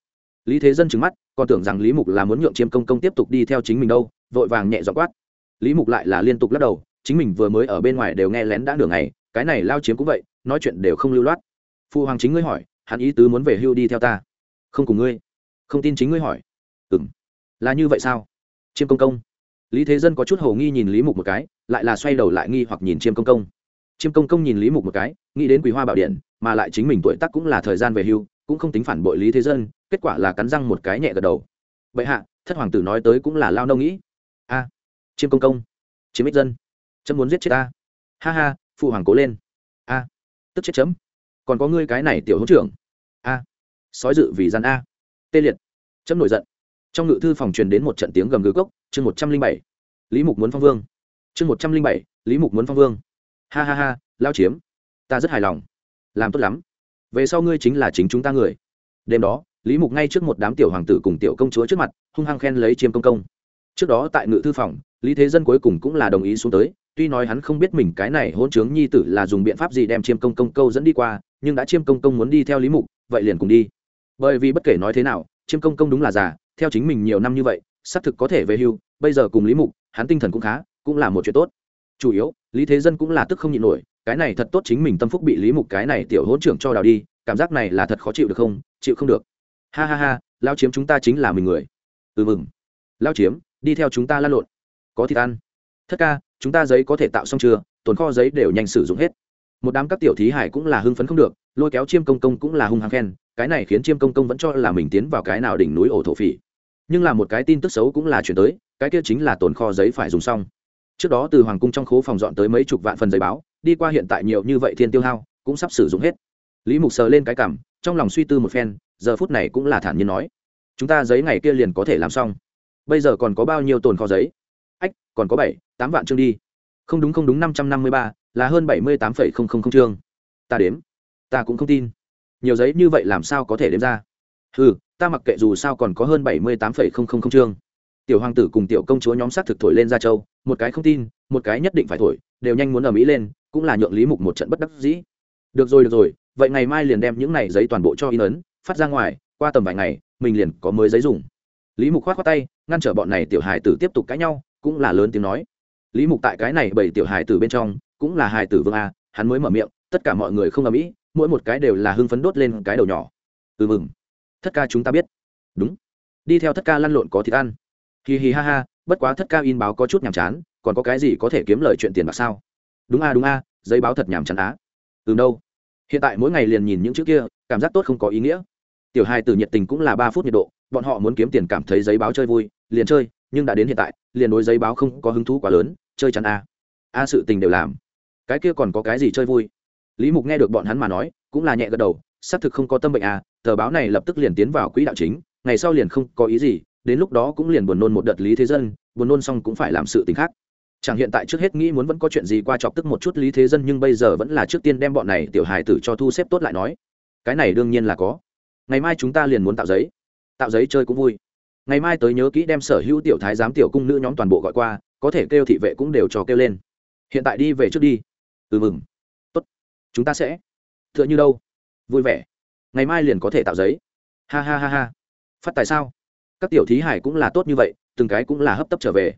A: lý thế dân trừng mắt, còn tưởng rằng lý mục là muốn nhượng chiêm công công tiếp tục đi theo chính mình đâu, vội vàng nhẹ dọ quát. Lý mục lại là liên tục lắc đầu, chính mình vừa mới ở bên ngoài đều nghe lén đã nửa ngày, cái này lao chiếm cũng vậy, nói chuyện đều không lưu loát. Phụ hoàng chính ngươi hỏi, hắn ý tứ muốn về hưu đi theo ta? Không cùng ngươi. Không tin chính ngươi hỏi. Ừ m là như vậy sao? Chiêm công công. Lý thế dân có chút h ầ nghi nhìn lý mục một cái, lại là xoay đầu lại nghi hoặc nhìn chiêm công công. Chiêm công công nhìn lý mục một cái, nghĩ đến quý hoa bảo điện, mà lại chính mình tuổi tác cũng là thời gian về hưu cũng không tính phản bội lý thế dân, kết quả là cắn răng một cái nhẹ gật đầu. Bệ hạ, thất hoàng tử nói tới cũng là lao nâu nghĩ. A, chiêm công công chiếm ích dân, chấm muốn giết chết ta. Ha ha, phụ hoàng cố lên. A, tức chết chấm. Còn có ngươi cái này tiểu hữu trưởng. A, sói dự vì gian a. Tê liệt. Chấm nổi giận. Trong ngự thư phòng truyền đến một trận tiếng gầm gừ gốc, chương một trăm linh bảy. Lý mục muốn phong vương. Chương một trăm linh bảy, lý mục muốn phong vương. Ha ha ha, lao chiếm. Ta rất hài lòng. Làm tốt lắm về sau ngươi chính là chính chúng ta người. Đêm đó, lý mục ngay trước một đám tiểu hoàng tử cùng tiểu công chúa trước mặt, hung hăng khen lấy chiêm công công. Trước đó tại ngự thư phòng, lý thế dân cuối cùng cũng là đồng ý xuống tới, tuy nói hắn không biết mình cái này hôn chướng nhi tử là dùng biện pháp gì đem chiêm công công câu dẫn đi qua, nhưng đã chiêm công công muốn đi theo lý mục, vậy liền cùng đi. Bởi vì bất kể nói thế nào, chiêm công công đúng là già, theo chính mình nhiều năm như vậy, xác thực có thể về hưu, bây giờ cùng lý mục, hắn tinh thần cũng khá, cũng là một chuyện tốt. Chủ yếu lý thế dân cũng là tức không nhịn nổi, cái này thật tốt chính mình tâm phúc bị lý mục cái này tiểu hỗn trưởng cho đào đi, cảm giác này là thật khó chịu được không? Chịu không được. Ha ha ha, lao chiếm chúng ta chính là mình người. Ừ mừng. Lao chiếm, đi theo chúng ta lan lộn. Có thịt ăn. Thất ca, chúng ta giấy có thể tạo xong chưa? Tồn kho giấy đều nhanh sử dụng hết. Một đám các tiểu thí hải cũng là hưng phấn không được, lôi kéo chiêm công công cũng là hung hăng khen, cái này khiến chiêm công công vẫn cho là mình tiến vào cái nào đỉnh núi ổ thổ phỉ. Nhưng là một cái tin tức xấu cũng là chuyển tới, cái kia chính là tồn kho giấy phải dùng xong trước đó từ hoàng cung trong khố phòng dọn tới mấy chục vạn phần giấy báo, đi qua hiện tại nhiều như vậy thiên tiêu hao, cũng sắp sử dụng hết. Lý mục sờ lên cái cảm, trong lòng suy tư một phen, giờ phút này cũng là thản nhiên nói, chúng ta giấy ngày kia liền có thể làm xong. Bây giờ còn có bao nhiêu tồn kho giấy? Ách, còn có bảy, tám vạn chương đi. Không đúng không đúng, năm trăm năm mươi ba, là hơn bảy mươi tám phẩy không không không chương. Ta đếm, ta cũng không tin. Nhiều giấy như vậy làm sao có thể đếm ra? Ừ ta mặc kệ dù sao còn có hơn bảy mươi tám phẩy không không không chương tiểu hoàng tử cùng tiểu công chúa nhóm sát thực thổi lên ra châu, một cái không tin, một cái nhất định phải thổi, đều nhanh muốn ở mỹ lên, cũng là nhượng lý mục một trận bất đắc dĩ. Được rồi được rồi, vậy ngày mai liền đem những này giấy toàn bộ cho in ấn, phát ra ngoài, qua tầm vài ngày, mình liền có mới giấy dùng. Lý mục khoát khoát tay, ngăn trở bọn này tiểu hài tử tiếp tục cãi nhau, cũng là lớn tiếng nói. Lý mục tại cái này bảy tiểu hài tử bên trong, cũng là hài tử vương a, hắn mới mở miệng, tất cả mọi người không ở mỹ mỗi một cái đều là hưng phấn đốt lên cái đầu nhỏ. Ừ mừng. Thất ca chúng ta biết. Đúng. Đi theo thất ca lăn lộn có thịt ăn hì hì ha ha, bất quá thất ca in báo có chút nhàm chán, còn có cái gì có thể kiếm lời chuyện tiền bạc sao? Đúng a đúng a, giấy báo thật nhàm chán á. Từ đâu. Hiện tại mỗi ngày liền nhìn những chữ kia, cảm giác tốt không có ý nghĩa. Tiểu hai từ nhiệt tình cũng là ba phút nhiệt độ, bọn họ muốn kiếm tiền cảm thấy giấy báo chơi vui, liền chơi, nhưng đã đến hiện tại, liền đối giấy báo không có hứng thú quá lớn, chơi chắn a. A sự tình đều làm. Cái kia còn có cái gì chơi vui? Lý mục nghe được bọn hắn mà nói, cũng là nhẹ gật đầu, xác thực không có tâm bệnh à tờ báo này lập tức liền tiến vào quỹ đạo chính, ngày sau liền không có ý gì đến lúc đó cũng liền buồn nôn một đợt lý thế dân, buồn nôn xong cũng phải làm sự tình khác. Chẳng hiện tại trước hết nghĩ muốn vẫn có chuyện gì qua chọc tức một chút lý thế dân nhưng bây giờ vẫn là trước tiên đem bọn này tiểu hài tử cho thu xếp tốt lại nói. Cái này đương nhiên là có. Ngày mai chúng ta liền muốn tạo giấy. Tạo giấy chơi cũng vui. Ngày mai tới nhớ kỹ đem sở hữu tiểu thái giám tiểu cung nữ nhóm toàn bộ gọi qua, có thể kêu thị vệ cũng đều cho kêu lên. Hiện tại đi về trước đi. Ừ mừng. Tốt. Chúng ta sẽ. T h ư ợ n h ư đâu. Vui vẻ. Ngày mai liền có thể tạo giấy. Ha ha ha ha. Phát tài sao? Các tiểu thí hải cũng là tốt như vậy, từng cái cũng là hấp tấp trở về.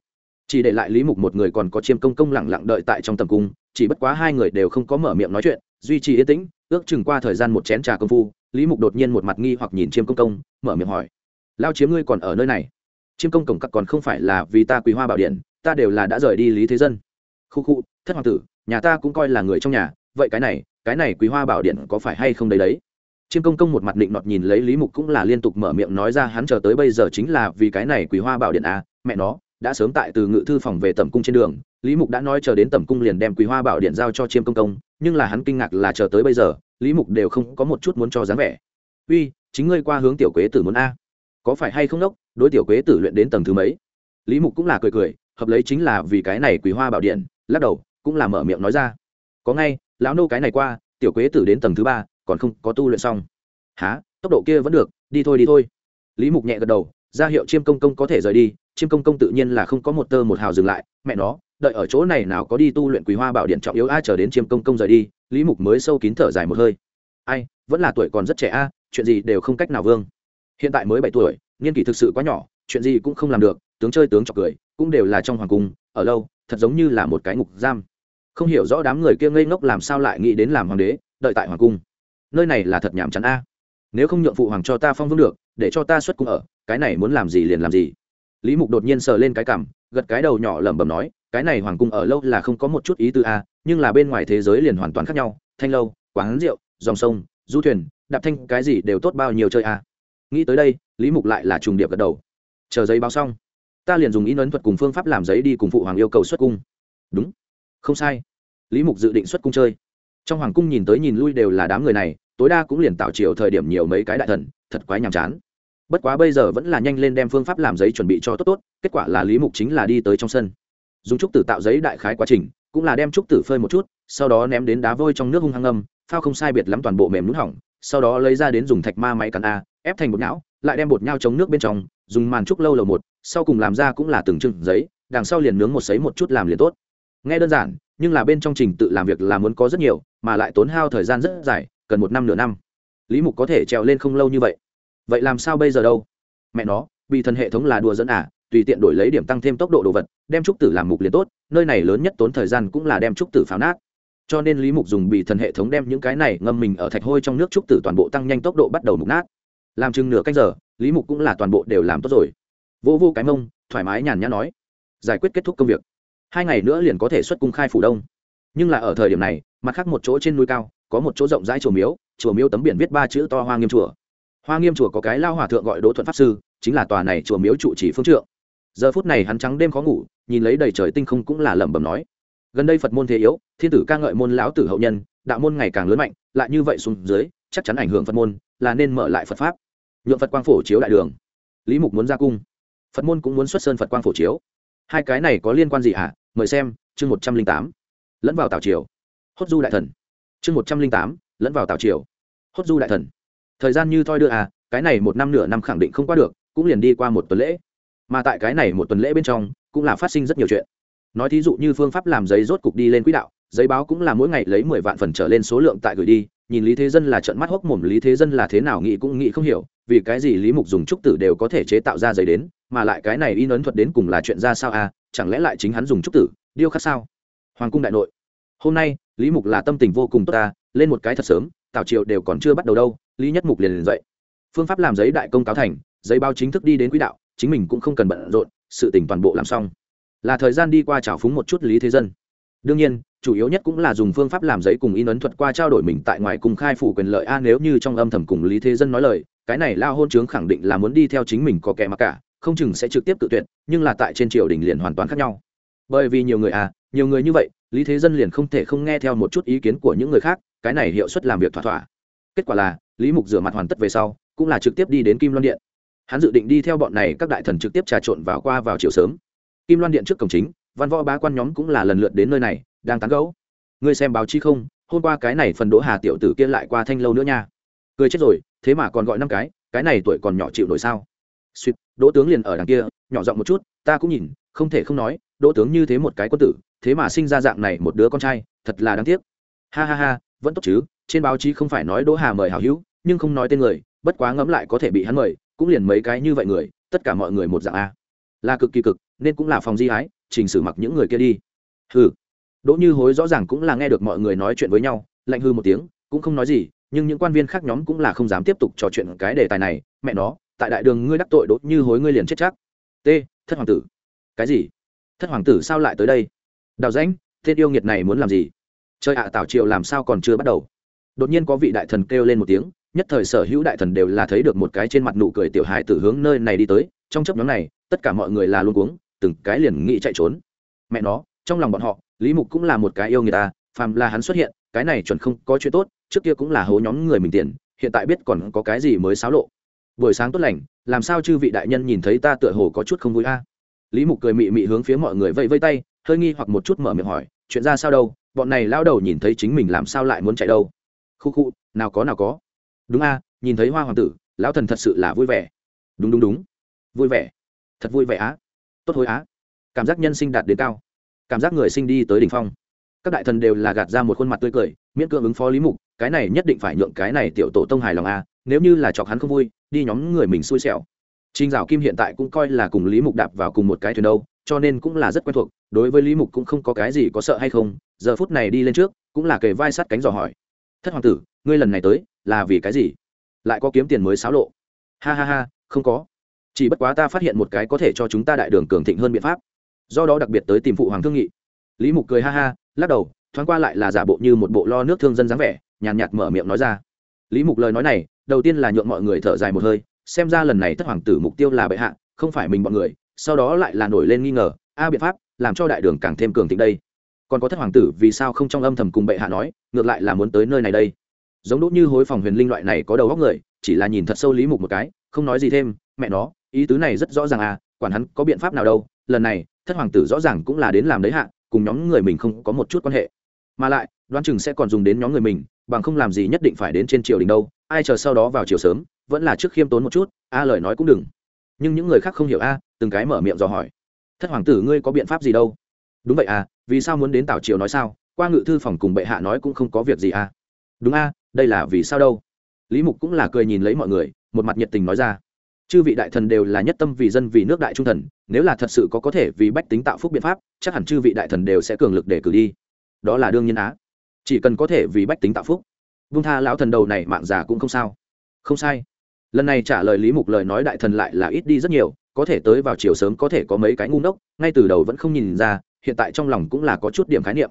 A: Chỉ để lại lý mục một người còn có chiêm công công lẳng lặng đợi tại trong tầm cung, chỉ bất quá hai người đều không có mở miệng nói chuyện, duy trì yên tĩnh, ước chừng qua thời gian một chén trà công phu, lý mục đột nhiên một mặt nghi hoặc nhìn chiêm công công, mở miệng hỏi, lao chiếm ngươi còn ở nơi này? Chiêm công cổng cặc còn không phải là vì ta quý hoa bảo điện, ta đều là đã rời đi lý thế dân. Khu khu, thất hoàng tử, nhà ta cũng coi là người trong nhà, vậy cái này cái này quý hoa bảo điện có phải hay không đấy đấy? Chiêm công công một mặt định nọt nhìn lấy lý mục cũng là liên tục mở miệng nói ra hắn chờ tới bây giờ chính là vì cái này quý hoa bảo điện à mẹ nó, đã sớm tại từ ngự thư phòng về Tẩm cung trên đường, lý mục đã nói chờ đến Tẩm cung liền đem quý hoa bảo điện giao cho chiêm công công, nhưng là hắn kinh ngạc là chờ tới bây giờ, lý mục đều không có một chút muốn cho dáng vẻ. Uy, chính ngươi qua hướng tiểu quế tử muốn a? Có phải hay không đốc, đối tiểu quế tử luyện đến tầng thứ mấy? Lý mục cũng là cười cười, hợp lấy chính là vì cái này quý hoa bảo điện, lắc đầu, cũng là mở miệng nói ra. Có ngay, lão nô cái này qua, tiểu quế tử đến tầng thứ ba còn không có tu luyện xong. Há tốc độ kia vẫn được, đi thôi đi thôi. Lý mục nhẹ gật đầu, ra hiệu chiêm công công có thể rời đi. Chiêm công công tự nhiên là không có một tơ một hào dừng lại. Mẹ nó, đợi ở chỗ này nào có đi tu luyện quý hoa bảo điện trọng yếu ai chờ đến chiêm công công rời đi, lý mục mới sâu kín thở dài một hơi. Ai, vẫn là tuổi còn rất trẻ a, chuyện gì đều không cách nào vương. Hiện tại mới bảy tuổi, niên kỷ thực sự quá nhỏ, chuyện gì cũng không làm được, tướng chơi tướng chọc cười, cũng đều là trong hoàng cung, ở lâu, thật giống như là một cái ngục giam. Không hiểu rõ đám người kia ngây ngốc làm sao lại nghĩ đến làm hoàng đế, đợi tại hoàng cung nơi này là thật nhảm chán a. Nếu không nhượng phụ hoàng cho ta phong vương được, để cho ta xuất cung ở, cái này muốn làm gì liền làm gì. Lý mục đột nhiên sờ lên cái cằm, gật cái đầu nhỏ lẩm bẩm nói, cái này hoàng cung ở lâu là không có một chút ý tư a, nhưng là bên ngoài thế giới liền hoàn toàn khác nhau, thanh lâu, quán rượu, dòng sông, du thuyền, đạp thanh, cái gì đều tốt bao nhiêu chơi a. Nghĩ tới đây, lý mục lại là trùng điệp gật đầu. Chờ giấy báo xong, ta liền dùng in ấn thuật cùng phương pháp làm giấy đi cùng phụ hoàng yêu cầu xuất cung. Đúng. Không sai. Lý mục dự định xuất cung chơi trong hoàng cung nhìn tới nhìn lui đều là đám người này, tối đa cũng liền tạo chiều thời điểm nhiều mấy cái đại thần, thật quái nhàm chán. Bất quá bây giờ vẫn là nhanh lên đem phương pháp làm giấy chuẩn bị cho tốt tốt, kết quả là lý mục chính là đi tới trong sân. Dùng trúc tử tạo giấy đại khái quá trình, cũng là đem trúc tử phơi một chút, sau đó ném đến đá vôi trong nước hung hăng âm phao không sai biệt lắm toàn bộ mềm nút hỏng, sau đó lấy ra đến dùng thạch ma máy cắn a, ép thành bột nhão, lại đem bột nhau chống nước bên trong, dùng màn trúc lâu lầu một, sau cùng làm ra cũng là từng chừng giấy, đằng sau liền nướng một sấy một chút làm liền tốt. Nghe đơn giản nhưng là bên trong trình tự làm việc là muốn có rất nhiều, mà lại tốn hao thời gian rất dài, cần một năm nửa năm. Lý mục có thể trèo lên không lâu như vậy. Vậy làm sao bây giờ đâu? Mẹ nó, vì thần hệ thống là đùa dẫn à tùy tiện đổi lấy điểm tăng thêm tốc độ đồ vật, đem trúc tử làm mục liền tốt, nơi này lớn nhất tốn thời gian cũng là đem trúc tử pháo nát. Cho nên lý mục dùng bị thần hệ thống đem những cái này ngâm mình ở thạch hôi trong nước trúc tử toàn bộ tăng nhanh tốc độ bắt đầu mục nát. Làm chừng nửa cách giờ, lý mục cũng là toàn bộ đều làm tốt rồi. Vô vô cái mông, thoải mái nhàn nhã nói. Giải quyết kết thúc công việc hai ngày nữa liền có thể xuất cung khai phủ đông. Nhưng là ở thời điểm này, mặt khác một chỗ trên núi cao, có một chỗ rộng rãi chùa miếu chùa miếu tấm biển viết ba chữ to hoa nghiêm chùa. Hoa nghiêm chùa có cái lao hòa thượng gọi đỗ thuận pháp sư, chính là tòa này chùa miếu trụ chỉ phương trượng. Giờ phút này hắn trắng đêm khó ngủ, nhìn lấy đầy trời tinh không cũng là lẩm bẩm nói, gần đây phật môn thế yếu, thiên tử ca ngợi môn lão tử hậu nhân, đạo môn ngày càng lớn mạnh, lại như vậy xuống dưới, chắc chắn ảnh hưởng phật môn, là nên mở lại phật pháp. Nhuộm phật quang phổ chiếu đại đường. Lý mục muốn ra cung. Phật môn cũng muốn xuất sơn phật quang phổ chiếu hai cái này có liên quan gì hả? À? mời xem, chương một trăm linh tám. Lẫn vào tào triều. Hốt du đại thần. Chương một trăm linh tám, lẫn vào tào triều. Hốt du đại thần. Thời gian như thoi đưa à cái này một năm nửa năm khẳng định không qua được, cũng liền đi qua một tuần lễ. Mà tại cái này một tuần lễ bên trong, cũng là phát sinh rất nhiều chuyện. Nói thí dụ như phương pháp làm giấy rốt cục đi lên quỹ đạo, giấy báo cũng là mỗi ngày lấy mười vạn phần trở lên số lượng tại gửi đi, nhìn lý thế dân là trận mắt hốc mồm lý thế dân là thế nào nghĩ cũng nghĩ không hiểu vì cái gì lý mục dùng trúc tử đều có thể chế tạo ra giấy đến, mà lại cái này in ấn thuật đến cùng là chuyện ra sao à? Chẳng lẽ lại chính hắn dùng trúc tử? Điêu khắc sao? Hoàng cung đại nội. Hôm nay, lý mục là tâm tình vô cùng tốt ta, lên một cái thật sớm, tào triều đều còn chưa bắt đầu đâu, lý nhất mục liền liền dậy. Phương pháp làm giấy đại công cáo thành, giấy báo chính thức đi đến quỹ đạo, chính mình cũng không cần bận rộn, sự tình toàn bộ làm xong. Là thời gian đi qua trào phúng một chút lý thế dân. Đương nhiên, chủ yếu nhất cũng là dùng phương pháp làm giấy cùng in ấn thuật qua trao đổi mình tại ngoài cùng khai phủ quyền lợi a, nếu như trong âm thầm cùng lý thế dân nói lời cái này lao hôn chướng khẳng định là muốn đi theo chính mình có kẻ mặc cả, không chừng sẽ trực tiếp tự tuyệt, nhưng là tại trên triều đình liền hoàn toàn khác nhau. Bởi vì nhiều người à nhiều người như vậy, lý thế dân liền không thể không nghe theo một chút ý kiến của những người khác, cái này hiệu suất làm việc thỏa thỏa. Kết quả là, lý mục rửa mặt hoàn tất về sau, cũng là trực tiếp đi đến kim loan điện. Hắn dự định đi theo bọn này các đại thần trực tiếp trà trộn vào qua vào chiều sớm. Kim loan điện trước cổng chính, văn võ bá quan nhóm cũng là lần lượt đến nơi này, đang tán gẫu. Ngươi xem báo chí không, hôm qua cái này phần đỗ hà tiểu tử kia lại qua thanh lâu nữa nha. Cười chết rồi thế mà còn gọi năm cái cái này tuổi còn nhỏ chịu nổi sao? Suýt, đỗ tướng liền ở đằng kia, nhỏ giọng một chút, ta cũng nhìn, không thể không nói, đỗ tướng như thế một cái quân tử, thế mà sinh ra dạng này một đứa con trai, thật là đáng tiếc. Ha ha ha, vẫn tốt chứ, trên báo chí không phải nói đỗ hà mời hảo hữu, nhưng không nói tên người, bất quá ngẫm lại có thể bị hắn mời, cũng liền mấy cái như vậy người, tất cả mọi người một dạng a. Là cực kỳ cực, nên cũng là phòng di hái trình sử mặc những người kia đi. Hừ. Đỗ như hối rõ ràng cũng là nghe được mọi người nói chuyện với nhau, lạnh hư một tiếng, cũng không nói gì nhưng những quan viên khác nhóm cũng là không dám tiếp tục trò chuyện cái đề tài này. Mẹ nó tại đại đường ngươi đắc tội đốt như hối ngươi liền chết chắc. T thất hoàng tử. Cái gì? Thất hoàng tử sao lại tới đây? Đào danh tên yêu nghiệt này muốn làm gì? Chơi ạ à, tảo triệu làm sao còn chưa bắt đầu? Đột nhiên có vị đại thần kêu lên một tiếng nhất thời sở hữu đại thần đều là thấy được một cái trên mặt nụ cười tiểu hài tử hướng nơi này đi tới. Trong chấp nhóm này tất cả mọi người là luôn cuống từng cái liền nghĩ chạy trốn. Mẹ nó trong lòng bọn họ lý mục cũng là một cái yêu người ta phàm là hắn xuất hiện cái này chuẩn không có chuyện tốt trước kia cũng là hố nhóm người mình tiền, hiện tại biết còn có cái gì mới xáo lộ. Buổi sáng tốt lành, làm sao chư vị đại nhân nhìn thấy ta tựa hồ có chút không vui a? Lý mục cười mị mị hướng phía mọi người vây vây tay, hơi nghi hoặc một chút mở miệng hỏi, chuyện ra sao đâu? Bọn này lao đầu nhìn thấy chính mình làm sao lại muốn chạy đâu? Khu khu, nào có nào có. Đúng a, nhìn thấy hoa hoàng tử, lão thần thật sự là vui vẻ. Đúng đúng đúng. Vui vẻ. Thật vui vẻ á. Tốt hối á. Cảm giác nhân sinh đạt đến cao. Cảm giác người sinh đi tới đỉnh phong. Các đại thần đều là gạt ra một khuôn mặt tươi cười, miễn cưỡng ứng phó lý mục cái này nhất định phải nhượng cái này tiểu tổ tông hài lòng a nếu như là chọc hắn không vui đi nhóm người mình xui xẻo trinh Dạo Kim hiện tại cũng coi là cùng Lý Mục đạp vào cùng một cái thuyền đâu, cho nên cũng là rất quen thuộc, đối với Lý Mục cũng không có cái gì có sợ hay không, giờ phút này đi lên trước, cũng là kề vai sát cánh dò hỏi. "Thất hoàng tử, ngươi lần này tới, là vì cái gì? Lại có kiếm tiền mới xáo lộ?" "Ha ha ha, không có. Chỉ bất quá ta phát hiện một cái có thể cho chúng ta đại đường cường thịnh hơn biện pháp, do đó đặc biệt tới tìm phụ hoàng thương nghị." Lý Mục cười ha ha, lắc đầu, thoáng qua lại là giả bộ như một bộ lo nước thương dân dáng vẻ, nhàn nhạt mở miệng nói ra. Lý Mục lời nói này, đầu tiên là nhượng mọi người thở dài một hơi, xem ra lần này thất hoàng tử mục tiêu là bệ hạ không phải mình bọn người sau đó lại là nổi lên nghi ngờ a biện pháp làm cho đại đường càng thêm cường thịnh đây. Còn có thất hoàng tử vì sao không trong âm thầm cùng bệ hạ nói ngược lại là muốn tới nơi này đây? Giống đỗ như hối phòng huyền linh loại này có đầu góc người chỉ là nhìn thật sâu lý mục một cái không nói gì thêm mẹ nó ý tứ này rất rõ ràng à quản hắn có biện pháp nào đâu lần này thất hoàng tử rõ ràng cũng là đến làm đấy hạ cùng nhóm người mình không có một chút quan hệ. Mà lại đoán chừng sẽ còn dùng đến nhóm người mình bằng không làm gì nhất định phải đến trên triều đình đâu, ai chờ sau đó vào chiều sớm, vẫn là trước khiêm tốn một chút, a, lời nói cũng đừng. Nhưng những người khác không hiểu a, từng cái mở miệng dò hỏi. Thất hoàng tử ngươi có biện pháp gì đâu? Đúng vậy à vì sao muốn đến tảo triều nói sao? Qua ngự thư phòng cùng bệ hạ nói cũng không có việc gì à đúng a, đây là vì sao đâu? Lý mục cũng là cười nhìn lấy mọi người, một mặt nhiệt tình nói ra. Chư vị đại thần đều là nhất tâm vì dân vì nước đại trung thần, nếu là thật sự có có thể vì bách tính tạo phúc biện pháp, chắc hẳn chư vị đại thần đều sẽ cường lực để cử đi. Đó là đương nhiên á chỉ cần có thể vì bách tính tạo phúc. Vung tha lão thần đầu này mạng già cũng không sao. Không sai. Lần này trả lời lý mục lời nói đại thần lại là ít đi rất nhiều, có thể tới vào chiều sớm có thể có mấy cái ngu ngốc, ngay từ đầu vẫn không nhìn ra, hiện tại trong lòng cũng là có chút điểm khái niệm.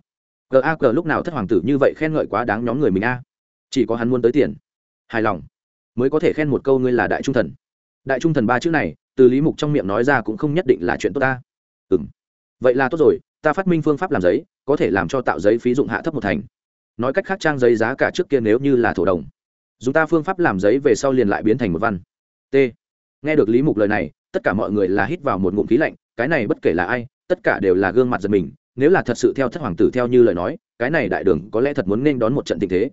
A: Gag lúc nào thất hoàng tử như vậy khen ngợi quá đáng nhóm người mình a? Chỉ có hắn muốn tới tiền. Hài lòng. Mới có thể khen một câu ngươi là đại trung thần. Đại trung thần ba chữ này, từ lý mục trong miệng nói ra cũng không nhất định là chuyện tốt ta. Ừ m vậy là tốt rồi, ta phát minh phương pháp làm giấy, có thể làm cho tạo giấy phí dụng hạ thấp một thành nói cách khác trang giấy giá cả trước kia nếu như là thổ đồng dùng ta phương pháp làm giấy về sau liền lại biến thành một văn. T. Nghe được lý mục lời này, tất cả mọi người là hít vào một ngụm khí lạnh, cái này bất kể là ai, tất cả đều là gương mặt giật mình, nếu là thật sự theo thất hoàng tử theo như lời nói, cái này đại đường có lẽ thật muốn nên đón một trận tình thế.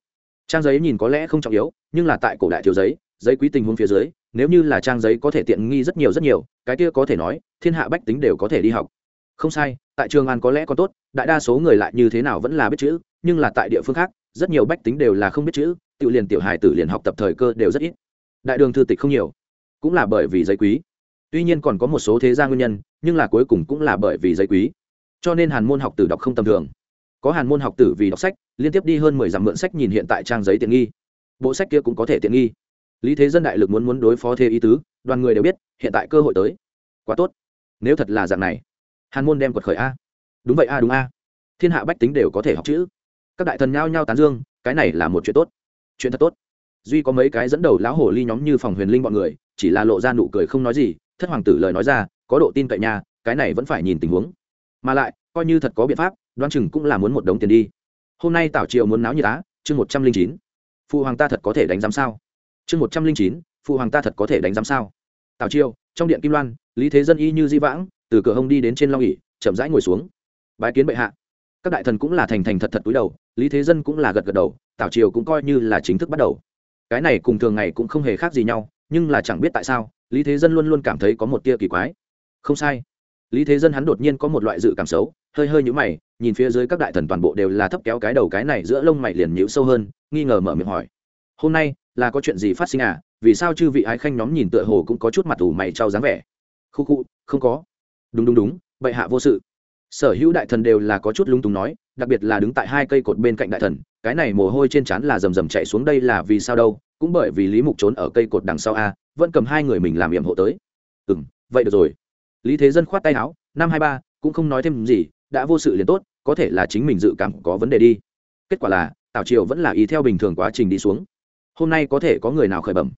A: Trang giấy nhìn có lẽ không trọng yếu, nhưng là tại cổ đại thiếu giấy giấy quý tình huống phía dưới, nếu như là trang giấy có thể tiện nghi rất nhiều rất nhiều, cái kia có thể nói, thiên hạ bách tính đều có thể đi học. Không sai, tại trường an có lẽ còn tốt, đại đa số người lại như thế nào vẫn là biết chữ nhưng là tại địa phương khác, rất nhiều bách tính đều là không biết chữ, tự liền tiểu hài tử liền học tập thời cơ đều rất ít. Đại đường thư tịch không nhiều, cũng là bởi vì giấy quý. Tuy nhiên còn có một số thế gia nguyên nhân, nhưng là cuối cùng cũng là bởi vì giấy quý. Cho nên hàn môn học tử đọc không tầm thường. Có hàn môn học tử vì đọc sách, liên tiếp đi hơn mười dặm mượn sách nhìn hiện tại trang giấy tiện nghi. Bộ sách kia cũng có thể tiện nghi. Lý thế dân đại lực muốn muốn đối phó thế ý tứ, đoàn người đều biết, hiện tại cơ hội tới. Quá tốt. Nếu thật là dạng này, hàn môn đem quật khởi a. Đúng vậy a, đúng a. Thiên hạ bách tính đều có thể học chữ các đại thần nhao nhao tán dương, cái này là một chuyện tốt. Chuyện thật tốt. Duy có mấy cái dẫn đầu lão hồ ly nhóm như phòng huyền linh bọn người, chỉ là lộ ra nụ cười không nói gì, thất hoàng tử lời nói ra, có độ tin cậy nhà cái này vẫn phải nhìn tình huống. Mà lại, coi như thật có biện pháp đoan chừng cũng là muốn một đống tiền đi. Hôm nay tảo triều muốn náo như tá chương một trăm linh chín. Phụ hoàng ta thật có thể đánh giám sao? Chương một trăm linh chín, phụ hoàng ta thật có thể đánh giám sao? Tảo triều, trong điện kim loan, lý thế dân y như di vãng, từ cửa hông đi đến trên long ỉ chậm rãi ngồi xuống. Bái kiến bệ hạ. Các đại thần cũng là thành thành thật thật túi đầu lý thế dân cũng là gật gật đầu tảo triều cũng coi như là chính thức bắt đầu. Cái này cùng thường ngày cũng không hề khác gì nhau, nhưng là chẳng biết tại sao, lý thế dân luôn luôn cảm thấy có một tia kỳ quái. Không sai. Lý thế dân hắn đột nhiên có một loại dự cảm xấu, hơi hơi nhũ mày, nhìn phía dưới các đại thần toàn bộ đều là thấp kéo cái đầu cái này giữa lông mày liền nhũ sâu hơn, nghi ngờ mở miệng hỏi. Hôm nay, là có chuyện gì phát sinh à? Vì sao chư vị ái khanh nhóm nhìn tựa hồ cũng có chút mặt ủ mày trao dáng vẻ? Khu khu, không có. Đúng đúng đúng, bệ hạ vô sự. Sở hữu đại thần đều là có chút lung túng nói đặc biệt là đứng tại hai cây cột bên cạnh đại thần, cái này mồ hôi trên trán là rầm rầm chạy xuống đây là vì sao đâu, cũng bởi vì lý mục trốn ở cây cột đằng sau a, vẫn cầm hai người mình làm nhiệm hộ tới. Ừ m vậy được rồi. Lý thế dân khoát tay áo, năm hai ba, cũng không nói thêm gì, đã vô sự liền tốt, có thể là chính mình dự cảm có vấn đề đi. Kết quả là, tào triều vẫn là ý theo bình thường quá trình đi xuống. Hôm nay có thể có người nào khởi bẩm?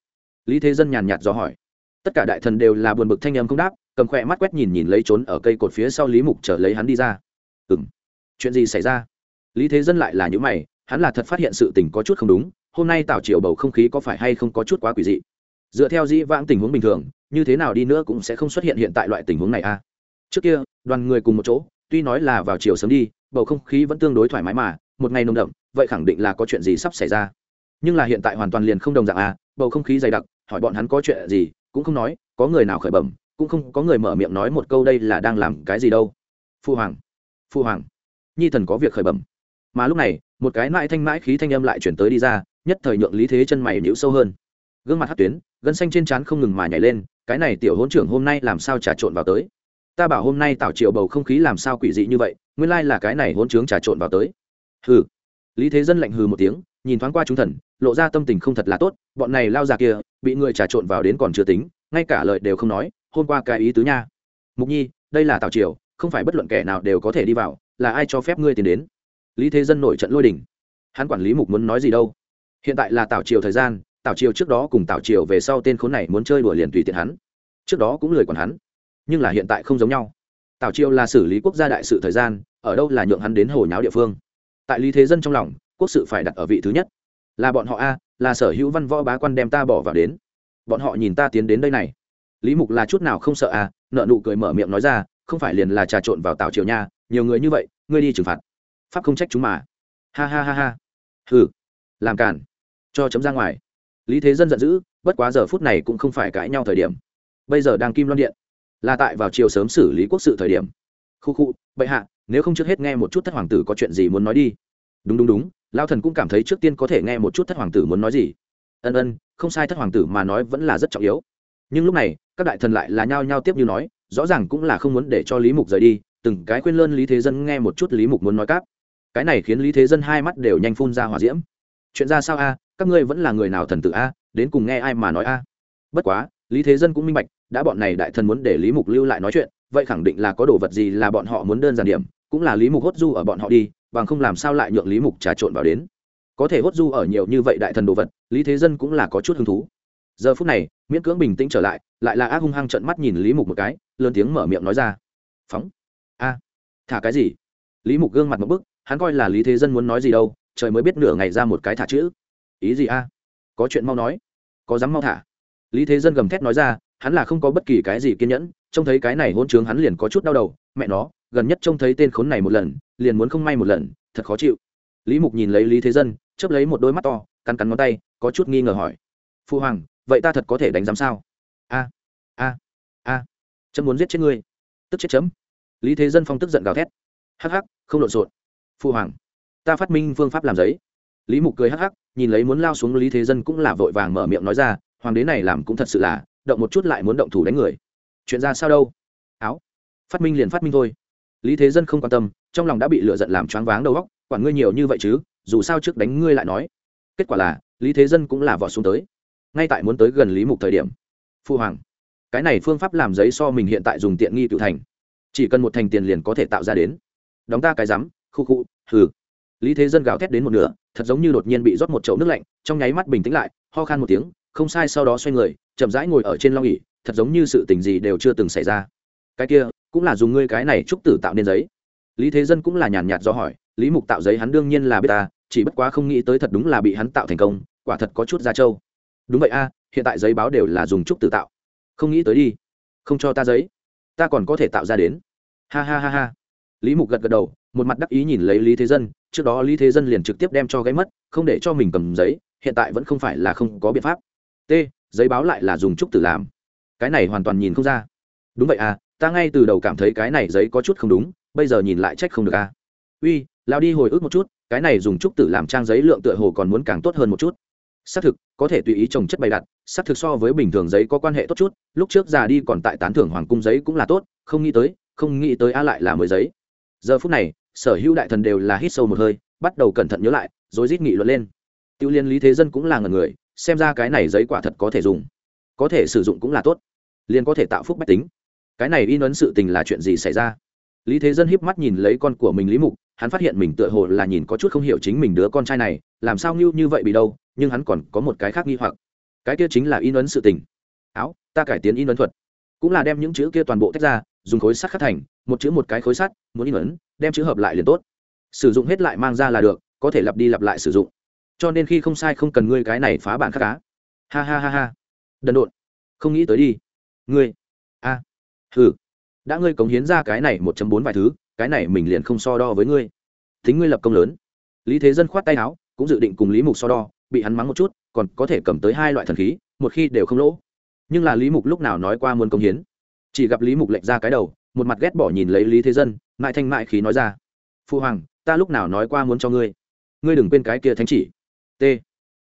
A: Lý thế dân nhàn nhạt do hỏi. Tất cả đại thần đều là buồn bực thanh âm không đáp, cầm khỏe mắt quét nhìn nhìn lấy trốn ở cây cột phía sau lý mục trở lấy hắn đi ra. Ừ m chuyện gì xảy ra? Lý thế dân lại là những mày, hắn là thật phát hiện sự tình có chút không đúng, hôm nay tảo triều bầu không khí có phải hay không có chút quá quỷ dị? Dựa theo dĩ vãng tình huống bình thường, như thế nào đi nữa cũng sẽ không xuất hiện hiện tại loại tình huống này a trước kia, đoàn người cùng một chỗ, tuy nói là vào chiều sớm đi, bầu không khí vẫn tương đối thoải mái mà, một ngày nồng đậm, vậy khẳng định là có chuyện gì sắp xảy ra. Nhưng là hiện tại hoàn toàn liền không đồng dạng a bầu không khí dày đặc, hỏi bọn hắn có chuyện gì, cũng không nói, có người nào khởi bẩm, cũng không có người mở miệng nói một câu đây là đang làm cái gì đâu. Phu hoàng phu hoàng nhi thần có việc khởi bẩm. Mà lúc này, một cái mãi thanh mãi khí thanh âm lại chuyển tới đi ra, nhất thời nhượng lý thế chân mày nhũ sâu hơn. Gương mặt hát tuyến, gân xanh trên trán không ngừng mà nhảy lên, cái này tiểu hôn trưởng hôm nay làm sao trà trộn vào tới? Ta bảo hôm nay tạo triệu bầu không khí làm sao quỷ dị như vậy, nguyên lai là cái này hôn trướng trà trộn vào tới. Hừ. Lý thế dân lạnh hừ một tiếng, nhìn thoáng qua chúng thần, lộ ra tâm tình không thật là tốt, bọn này lao ra kia, bị người trà trộn vào đến còn chưa tính, ngay cả lời đều không nói, hôm qua cái ý tứ nha. Mục nhi, đây là tào triều, không phải bất luận kẻ nào đều có thể đi vào là ai cho phép ngươi tiến đến? Lý thế dân nổi trận lôi đình. Hắn quản lý mục muốn nói gì đâu? Hiện tại là tảo triều thời gian, tảo triều trước đó cùng tảo triều về sau tên khốn này muốn chơi đùa liền tùy tiện hắn. Trước đó cũng lười còn hắn, nhưng là hiện tại không giống nhau. Tảo triều là xử lý quốc gia đại sự thời gian, ở đâu là nhượng hắn đến hồ nháo địa phương? Tại lý thế dân trong lòng, quốc sự phải đặt ở vị thứ nhất. Là bọn họ a, là sở hữu văn võ bá quan đem ta bỏ vào đến. Bọn họ nhìn ta tiến đến đây này. Lý mục là chút nào không sợ à nợ nụ cười mở miệng nói ra, không phải liền là trà trộn vào tảo triều nha nhiều người như vậy, ngươi đi trừng phạt. Pháp không trách chúng mà. Ha ha ha ha. Hừ, làm cản cho chấm ra ngoài. Lý thế dân giận dữ, bất quá giờ phút này cũng không phải cãi nhau thời điểm. Bây giờ đang kim loan điện, là tại vào chiều sớm xử lý quốc sự thời điểm. Khu khu, bệ hạ, nếu không trước hết nghe một chút thất hoàng tử có chuyện gì muốn nói đi. Đúng đúng đúng lao thần cũng cảm thấy trước tiên có thể nghe một chút thất hoàng tử muốn nói gì. Ân ân, không sai thất hoàng tử mà nói vẫn là rất trọng yếu. Nhưng lúc này, các đại thần lại là nhao nhao tiếp như nói, rõ ràng cũng là không muốn để cho lý mục rời đi từng cái khuyên lơn lý thế dân nghe một chút lý mục muốn nói cáp. Cái này khiến lý thế dân hai mắt đều nhanh phun ra hòa diễm. Chuyện ra sao a? Các ngươi vẫn là người nào thần tử a? Đến cùng nghe ai mà nói a? Bất quá, lý thế dân cũng minh bạch, đã bọn này đại thần muốn để lý mục lưu lại nói chuyện, vậy khẳng định là có đồ vật gì là bọn họ muốn đơn giản điểm, cũng là lý mục hốt du ở bọn họ đi, bằng không làm sao lại nhượng lý mục trà trộn vào đến. Có thể hốt du ở nhiều như vậy đại thần đồ vật, lý thế dân cũng là có chút hứng thú. Giờ phút này, miễn cưỡng bình tĩnh trở lại lại là ác hung hăng trận mắt nhìn lý mục một cái, lớn tiếng mở miệng nói ra. Phóng thả cái gì? Lý mục gương mặt một bức, hắn coi là lý thế dân muốn nói gì đâu, trời mới biết nửa ngày ra một cái thả chữ. Ý gì a? Có chuyện mau nói. Có dám mau thả? Lý thế dân gầm thét nói ra, hắn là không có bất kỳ cái gì kiên nhẫn, trông thấy cái này hôn trướng hắn liền có chút đau đầu. Mẹ nó, gần nhất trông thấy tên khốn này một lần, liền muốn không may một lần, thật khó chịu. Lý mục nhìn lấy lý thế dân, chớp lấy một đôi mắt to, cắn cắn ngón tay, có chút nghi ngờ hỏi. Phu hoàng, vậy ta thật có thể đánh giám sao? A a a. Chấm muốn giết chết ngươi. Tức chết chấm lý thế dân phong tức giận gào thét. Hắc hắc, không lộn xộn. Phu hoàng, ta phát minh phương pháp làm giấy. Lý mục cười hắc hắc, nhìn lấy muốn lao xuống lý thế dân cũng là vội vàng mở miệng nói ra, hoàng đế này làm cũng thật sự là, động một chút lại muốn động thủ đánh người. Chuyện ra sao đâu? Áo. Phát minh liền phát minh thôi. Lý thế dân không quan tâm, trong lòng đã bị lựa giận làm choáng váng đầu óc, quản ngươi nhiều như vậy chứ, dù sao trước đánh ngươi lại nói. Kết quả là, lý thế dân cũng là vọt xuống tới. Ngay tại muốn tới gần lý mục thời điểm, phu hoàng, cái này phương pháp làm giấy so mình hiện tại dùng tiện nghi cựu thành chỉ cần một thành tiền liền có thể tạo ra đến. Đóng ta cái rắm khu khu, hừ. Lý thế dân gào thét đến một nửa, thật giống như đột nhiên bị rót một chậu nước lạnh, trong nháy mắt bình tĩnh lại, ho khan một tiếng, không sai sau đó xoay người, chậm rãi ngồi ở trên long nghỉ thật giống như sự tình gì đều chưa từng xảy ra. Cái kia, cũng là dùng ngươi cái này trúc tử tạo nên giấy. Lý thế dân cũng là nhàn nhạt do hỏi, lý mục tạo giấy hắn đương nhiên là biết ta, chỉ bất quá không nghĩ tới thật đúng là bị hắn tạo thành công, quả thật có chút ra trâu. Đúng vậy a, hiện tại giấy báo đều là dùng trúc tử tạo. Không nghĩ tới đi. Không cho ta giấy ta còn có thể tạo ra đến. Ha ha ha ha. Lý mục gật gật đầu, một mặt đắc ý nhìn lấy lý thế dân. Trước đó lý thế dân liền trực tiếp đem cho gáy mất, không để cho mình cầm giấy, hiện tại vẫn không phải là không có biện pháp. T, giấy báo lại là dùng trúc tử làm. Cái này hoàn toàn nhìn không ra. Đúng vậy à ta ngay từ đầu cảm thấy cái này giấy có chút không đúng, bây giờ nhìn lại trách không được à. Uy, lao đi hồi ức một chút, cái này dùng trúc tử làm trang giấy lượng tựa hồ còn muốn càng tốt hơn một chút xác thực, có thể tùy ý trồng chất bày đặt, xác thực so với bình thường giấy có quan hệ tốt chút, lúc trước già đi còn tại tán thưởng hoàng cung giấy cũng là tốt, không nghĩ tới, không nghĩ tới a lại là mới giấy. Giờ phút này, sở hữu đại thần đều là hít sâu một hơi, bắt đầu cẩn thận nhớ lại, rồi rít nghị luận lên. Tiêu liên lý thế dân cũng là ngần người, xem ra cái này giấy quả thật có thể dùng. Có thể sử dụng cũng là tốt. Liền có thể tạo phúc bách tính. Cái này in ấn sự tình là chuyện gì xảy ra? Lý thế dân híp mắt nhìn lấy con của mình lý mục hắn phát hiện mình tựa hồ là nhìn có chút không hiểu chính mình đứa con trai này, làm sao ngưu như vậy bị đâu, nhưng hắn còn có một cái khác nghi hoặc. Cái kia chính là in ấn sự tình. Áo, ta cải tiến in ấn thuật. Cũng là đem những chữ kia toàn bộ tách ra, dùng khối sắt khắc thành, một chữ một cái khối sắt, muốn in ấn, đem chữ hợp lại liền tốt. Sử dụng hết lại mang ra là được, có thể lặp đi lặp lại sử dụng. Cho nên khi không sai không cần ngươi cái này phá bản khắc cá ha ha ha ha. Đần độn. Không nghĩ tới đi. Ngươi. A. À. ừ đã ngươi cống hiến ra cái này một bốn vài thứ cái này mình liền không so đo với ngươi. Thính ngươi lập công lớn. Lý thế dân khoát tay áo, cũng dự định cùng lý mục so đo, bị hắn mắng một chút, còn có thể cầm tới hai loại thần khí, một khi đều không lỗ. Nhưng là lý mục lúc nào nói qua muốn công hiến? Chỉ gặp lý mục lệch ra cái đầu, một mặt ghét bỏ nhìn lấy lý thế dân, mại thanh mại khí nói ra. Phu hoàng, ta lúc nào nói qua muốn cho ngươi? Ngươi đừng quên cái kia thánh chỉ. T.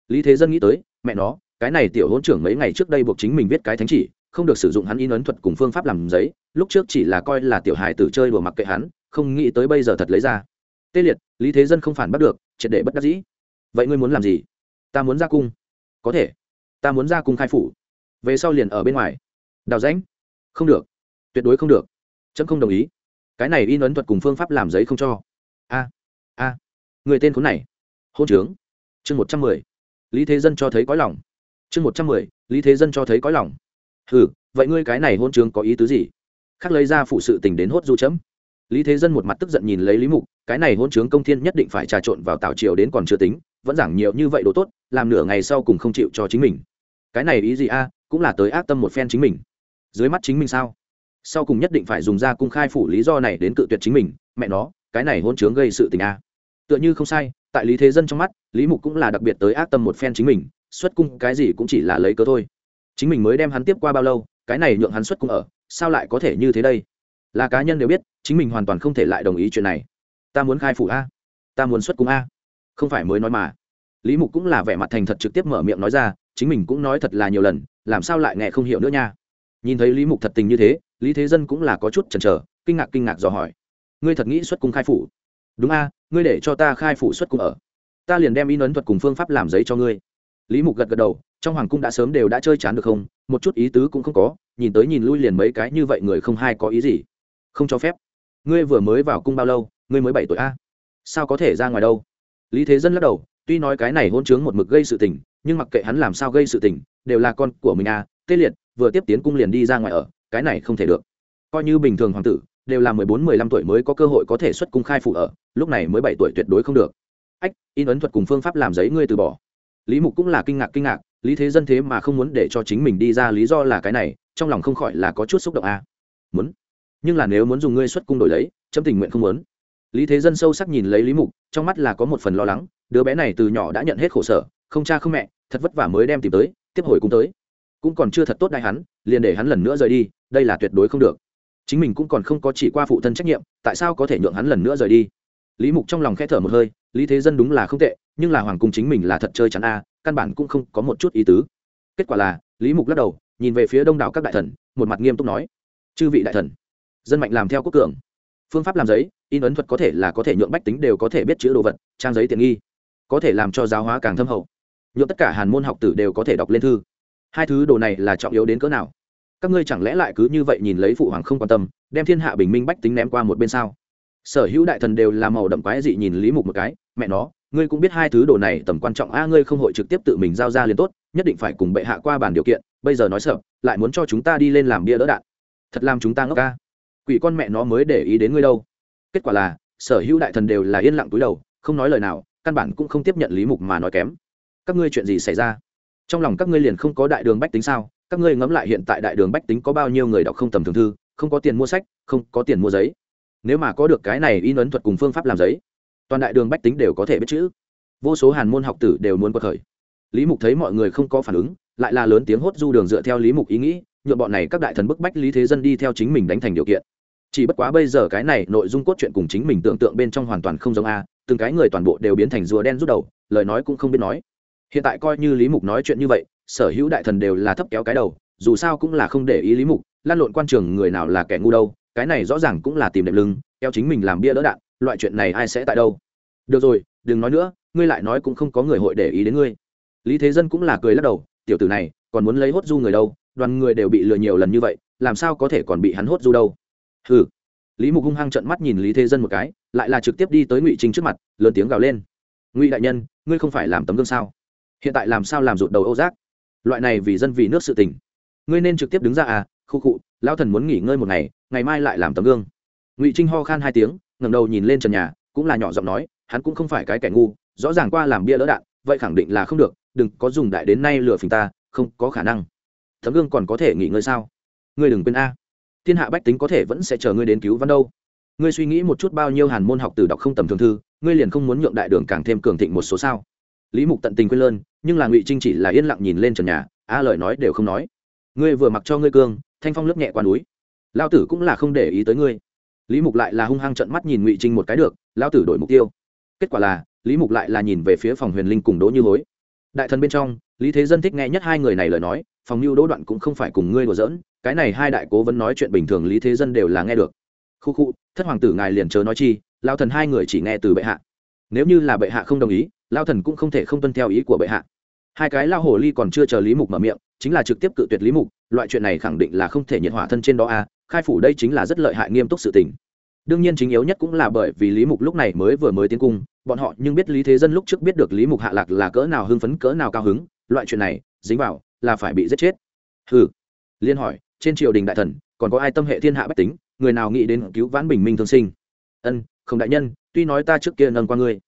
A: Lý thế dân nghĩ tới, mẹ nó, cái này tiểu hôn trưởng mấy ngày trước đây buộc chính mình viết cái thánh chỉ, không được sử dụng hắn in ấn thuật cùng phương pháp làm giấy, lúc trước chỉ là coi là tiểu hài tử chơi đùa mặc kệ hắn không nghĩ tới bây giờ thật lấy ra. Tê liệt, lý thế dân không phản bắt được, triệt để bất đắc dĩ. Vậy ngươi muốn làm gì? Ta muốn ra cung. Có thể. Ta muốn ra cung khai phủ. Về sau liền ở bên ngoài. Đào rãnh. Không được. Tuyệt đối không được. Trẫm không đồng ý. Cái này in ấn thuật cùng phương pháp làm giấy không cho. A a. Người tên khốn này. Hôn trướng. Chương một trăm mười. Lý thế dân cho thấy có lòng. Chương một trăm mười. Lý thế dân cho thấy có lòng. Ừ vậy ngươi cái này hôn trướng có ý tứ gì? Khác lấy ra phụ sự tình đến hốt du chấm lý thế dân một mặt tức giận nhìn lấy lý mục, cái này hôn chướng công thiên nhất định phải trà trộn vào Tào triều đến còn chưa tính, vẫn giảng nhiều như vậy đồ tốt, làm nửa ngày sau cùng không chịu cho chính mình. Cái này ý gì a, cũng là tới ác tâm một phen chính mình. Dưới mắt chính mình sao? Sau cùng nhất định phải dùng ra cung khai phủ lý do này đến cự tuyệt chính mình, mẹ nó, cái này hôn chướng gây sự tình a. Tựa như không sai, tại lý thế dân trong mắt, lý mục cũng là đặc biệt tới ác tâm một phen chính mình, xuất cung cái gì cũng chỉ là lấy cớ thôi. Chính mình mới đem hắn tiếp qua bao lâu, cái này nhượng hắn xuất cung ở, sao lại có thể như thế đây? Là cá nhân đều biết, chính mình hoàn toàn không thể lại đồng ý chuyện này. Ta muốn khai phủ a. Ta muốn xuất cung a. Không phải mới nói mà. Lý mục cũng là vẻ mặt thành thật trực tiếp mở miệng nói ra, chính mình cũng nói thật là nhiều lần, làm sao lại nghe không hiểu nữa nha. Nhìn thấy lý mục thật tình như thế, lý thế dân cũng là có chút chần chờ, kinh ngạc kinh ngạc dò hỏi. Ngươi thật nghĩ xuất cung khai phủ? Đúng a, ngươi để cho ta khai phủ xuất cung ở. Ta liền đem in ấn thuật cùng phương pháp làm giấy cho ngươi. Lý mục gật gật đầu, trong hoàng cung đã sớm đều đã chơi chán được không? Một chút ý tứ cũng không có, nhìn tới nhìn lui liền mấy cái như vậy người không hay có ý gì không cho phép. Ngươi vừa mới vào cung bao lâu? Ngươi mới bảy tuổi a? Sao có thể ra ngoài đâu? Lý thế dân lắc đầu, tuy nói cái này hôn chướng một mực gây sự tình, nhưng mặc kệ hắn làm sao gây sự tình, đều là con của mình à tê liệt, vừa tiếp tiến cung liền đi ra ngoài ở, cái này không thể được. Coi như bình thường hoàng tử, đều là mười bốn, mười lăm tuổi mới có cơ hội có thể xuất cung khai phụ ở, lúc này mới bảy tuổi tuyệt đối không được. Ách, in ấn thuật cùng phương pháp làm giấy ngươi từ bỏ. Lý mục cũng là kinh ngạc kinh ngạc, lý thế dân thế mà không muốn để cho chính mình đi ra, lý do là cái này, trong lòng không khỏi là có chút xúc động à. muốn nhưng là nếu muốn dùng ngươi xuất cung đổi lấy, chấm tình nguyện không muốn. Lý thế dân sâu sắc nhìn lấy lý mục, trong mắt là có một phần lo lắng, đứa bé này từ nhỏ đã nhận hết khổ sở, không cha không mẹ, thật vất vả mới đem tìm tới, tiếp hồi cũng tới. Cũng còn chưa thật tốt đại hắn, liền để hắn lần nữa rời đi, đây là tuyệt đối không được. Chính mình cũng còn không có chỉ qua phụ thân trách nhiệm, tại sao có thể nhượng hắn lần nữa rời đi? Lý mục trong lòng khẽ thở một hơi, lý thế dân đúng là không tệ, nhưng là hoàng cung chính mình là thật chơi chắn a, căn bản cũng không có một chút ý tứ. Kết quả là, lý mục lắc đầu, nhìn về phía đông đảo các đại thần, một mặt nghiêm túc nói, chư vị đại thần dân mạnh làm theo quốc cường. Phương pháp làm giấy, in ấn thuật có thể là có thể nhượng bách tính đều có thể biết chữ đồ vật, trang giấy tiện nghi. Có thể làm cho giáo hóa càng thâm hậu. Nhượng tất cả hàn môn học tử đều có thể đọc lên thư. Hai thứ đồ này là trọng yếu đến cỡ nào? Các ngươi chẳng lẽ lại cứ như vậy nhìn lấy phụ hoàng không quan tâm, đem thiên hạ bình minh bách tính ném qua một bên sao? Sở hữu đại thần đều là màu đậm quái dị nhìn lý mục một cái, mẹ nó, ngươi cũng biết hai thứ đồ này tầm quan trọng a, ngươi không hội trực tiếp tự mình giao ra liền tốt, nhất định phải cùng bệ hạ qua bàn điều kiện, bây giờ nói sợ, lại muốn cho chúng ta đi lên làm bia đỡ đạn. Thật làm chúng ta ngốc ca quỷ con mẹ nó mới để ý đến ngươi đâu. Kết quả là, sở hữu đại thần đều là yên lặng túi đầu, không nói lời nào, căn bản cũng không tiếp nhận lý mục mà nói kém. Các ngươi chuyện gì xảy ra? Trong lòng các ngươi liền không có đại đường bách tính sao? Các ngươi ngẫm lại hiện tại đại đường bách tính có bao nhiêu người đọc không tầm thường thư, không có tiền mua sách, không có tiền mua giấy. Nếu mà có được cái này in ấn thuật cùng phương pháp làm giấy, toàn đại đường bách tính đều có thể biết chữ. Vô số hàn môn học tử đều muốn có thời lý mục thấy mọi người không có phản ứng, lại là lớn tiếng hốt du đường dựa theo lý mục ý nghĩ nhuộm bọn này các đại thần bức bách lý thế dân đi theo chính mình đánh thành điều kiện chỉ bất quá bây giờ cái này nội dung cốt truyện cùng chính mình tưởng tượng bên trong hoàn toàn không giống a, từng cái người toàn bộ đều biến thành rùa đen rút đầu, lời nói cũng không biết nói. Hiện tại coi như lý mục nói chuyện như vậy, sở hữu đại thần đều là thấp kéo cái đầu, dù sao cũng là không để ý lý mục, lan lộn quan trường người nào là kẻ ngu đâu, cái này rõ ràng cũng là tìm đệm lưng, kéo chính mình làm bia đỡ đạn, loại chuyện này ai sẽ tại đâu. Được rồi, đừng nói nữa, ngươi lại nói cũng không có người hội để ý đến ngươi. Lý thế dân cũng là cười lắc đầu, tiểu tử này, còn muốn lấy hốt du người đâu, đoàn người đều bị lừa nhiều lần như vậy, làm sao có thể còn bị hắn hốt du đâu hừ. Lý mục hung hăng trận mắt nhìn lý thế dân một cái, lại là trực tiếp đi tới ngụy trinh trước mặt, lớn tiếng gào lên. Ngụy đại nhân, ngươi không phải làm tấm gương sao? Hiện tại làm sao làm rụt đầu âu giác loại này vì dân vì nước sự tình. Ngươi nên trực tiếp đứng ra à khu cụ lao thần muốn nghỉ ngơi một ngày ngày mai lại làm tấm gương. Ngụy trinh ho khan hai tiếng, ngẩng đầu nhìn lên trần nhà, cũng là nhỏ giọng nói, hắn cũng không phải cái kẻ ngu, rõ ràng qua làm bia lỡ đạn, vậy khẳng định là không được, đừng có dùng đại đến nay lừa phình ta, không có khả năng. Tấm gương còn có thể nghỉ ngơi sao? Ngươi đừng quên a thiên hạ bách tính có thể vẫn sẽ chờ ngươi đến cứu văn đâu. Ngươi suy nghĩ một chút bao nhiêu hàn môn học từ đọc không tầm thường thư, ngươi liền không muốn nhượng đại đường càng thêm cường thịnh một số sao? Lý mục tận tình quên lơn, nhưng là ngụy trinh chỉ là yên lặng nhìn lên trần nhà a lời nói đều không nói. Ngươi vừa mặc cho ngươi cương, thanh phong lướt nhẹ qua núi. Lao tử cũng là không để ý tới ngươi. Lý mục lại là hung hăng trận mắt nhìn ngụy trinh một cái được lao tử đổi mục tiêu. Kết quả là, lý mục lại là nhìn về phía phòng huyền linh cùng đỗ như hối. Đại thần bên trong, lý thế dân thích nghe nhất hai người này lời nói, phòng mưu đỗ đoạn cũng không phải cùng ngươi đùa giỡn cái này hai đại cố vấn nói chuyện bình thường lý thế dân đều là nghe được. Khu khu, thất hoàng tử ngài liền chớ nói chi, lao thần hai người chỉ nghe từ bệ hạ. Nếu như là bệ hạ không đồng ý, lao thần cũng không thể không tuân theo ý của bệ hạ. Hai cái lao hồ ly còn chưa chờ lý mục mở miệng, chính là trực tiếp cự tuyệt lý mục, loại chuyện này khẳng định là không thể nhiệt hỏa thân trên đó a khai phủ đây chính là rất lợi hại nghiêm túc sự tình. Đương nhiên chính yếu nhất cũng là bởi vì lý mục lúc này mới vừa mới tiến cung, bọn họ nhưng biết lý thế dân lúc trước biết được lý mục hạ lạc là cỡ nào hưng phấn, cỡ nào cao hứng, loại chuyện này, dính vào là phải bị giết chết. Ừ liên hỏi trên triều đình đại thần, còn có ai tâm hệ thiên hạ bách tính, người nào nghĩ đến cứu vãn bình minh thương sinh? Ân, không đại nhân, tuy nói ta trước kia nâng qua ngươi,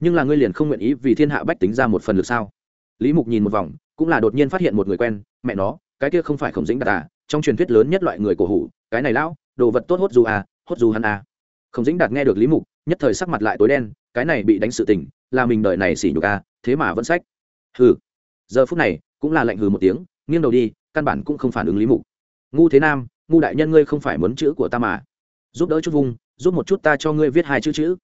A: nhưng là ngươi liền không nguyện ý vì thiên hạ bách tính ra một phần lực sao? Lý mục nhìn một vòng, cũng là đột nhiên phát hiện một người quen, mẹ nó, cái kia không phải khổng dĩnh đạt à? Trong truyền thuyết lớn nhất loại người cổ hủ, cái này lão, đồ vật tốt hốt dù à hốt dù hắn à. Khổng dĩnh đạt nghe được lý mục, nhất thời sắc mặt lại tối đen, cái này bị đánh sự tình, là mình đợi này xỉ nhục à thế mà vẫn sách. Hừ. Giờ phút này, cũng là lạnh hừ một tiếng, nghiêng đầu đi, căn bản cũng không phản ứng lý mục ngu thế nam, ngu đại nhân ngươi không phải muốn chữ của ta mà. Giúp đỡ chút vung, giúp một chút ta cho ngươi viết hai chữ chữ.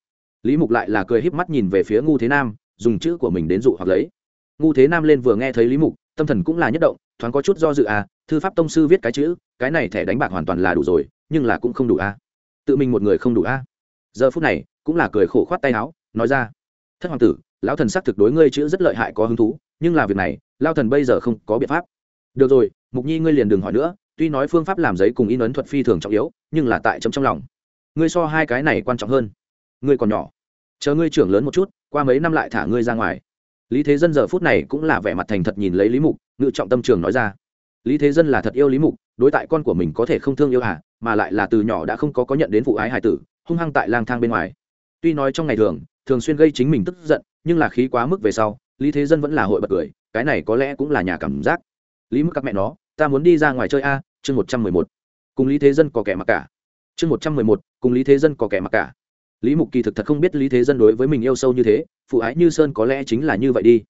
A: Lý mục lại là cười híp mắt nhìn về phía ngu thế nam, dùng chữ của mình đến dụ hoặc lấy. Ngu thế nam lên vừa nghe thấy lý mục, tâm thần cũng là nhất động, thoáng có chút do dự à thư pháp tông sư viết cái chữ, cái này thẻ đánh bạc hoàn toàn là đủ rồi, nhưng là cũng không đủ à. Tự mình một người không đủ à. Giờ phút này, cũng là cười khổ khoát tay áo, nói ra. Thất hoàng tử, lão thần sắc thực đối ngươi chữ rất lợi hại có hứng thú, nhưng là việc này lao thần bây giờ không có biện pháp. Được rồi, mục nhi ngươi liền đừng hỏi nữa tuy nói phương pháp làm giấy cùng in ấn thuật phi thường trọng yếu, nhưng là tại chấm trong lòng. Ngươi so hai cái này quan trọng hơn. Ngươi còn nhỏ. Chờ ngươi trưởng lớn một chút, qua mấy năm lại thả ngươi ra ngoài. Lý thế dân giờ phút này cũng là vẻ mặt thành thật nhìn lấy lý mục, ngự trọng tâm trường nói ra. Lý thế dân là thật yêu lý mục, đối tại con của mình có thể không thương yêu hả mà lại là từ nhỏ đã không có có nhận đến phụ ái hải tử, hung hăng tại lang thang bên ngoài. Tuy nói trong ngày thường thường xuyên gây chính mình tức giận, nhưng là khí quá mức về sau, lý thế dân vẫn là hội bật cười, cái này có lẽ cũng là nhà cảm giác. Lý mức các mẹ nó, ta muốn đi ra ngoài chơi a chương một trăm mười một, cùng lý thế dân có kẻ mặc cả. Chương một trăm mười một, cùng lý thế dân có kẻ mặc cả. Lý mục kỳ thực thật không biết lý thế dân đối với mình yêu sâu như thế, phụ ái như sơn có lẽ chính là như vậy đi.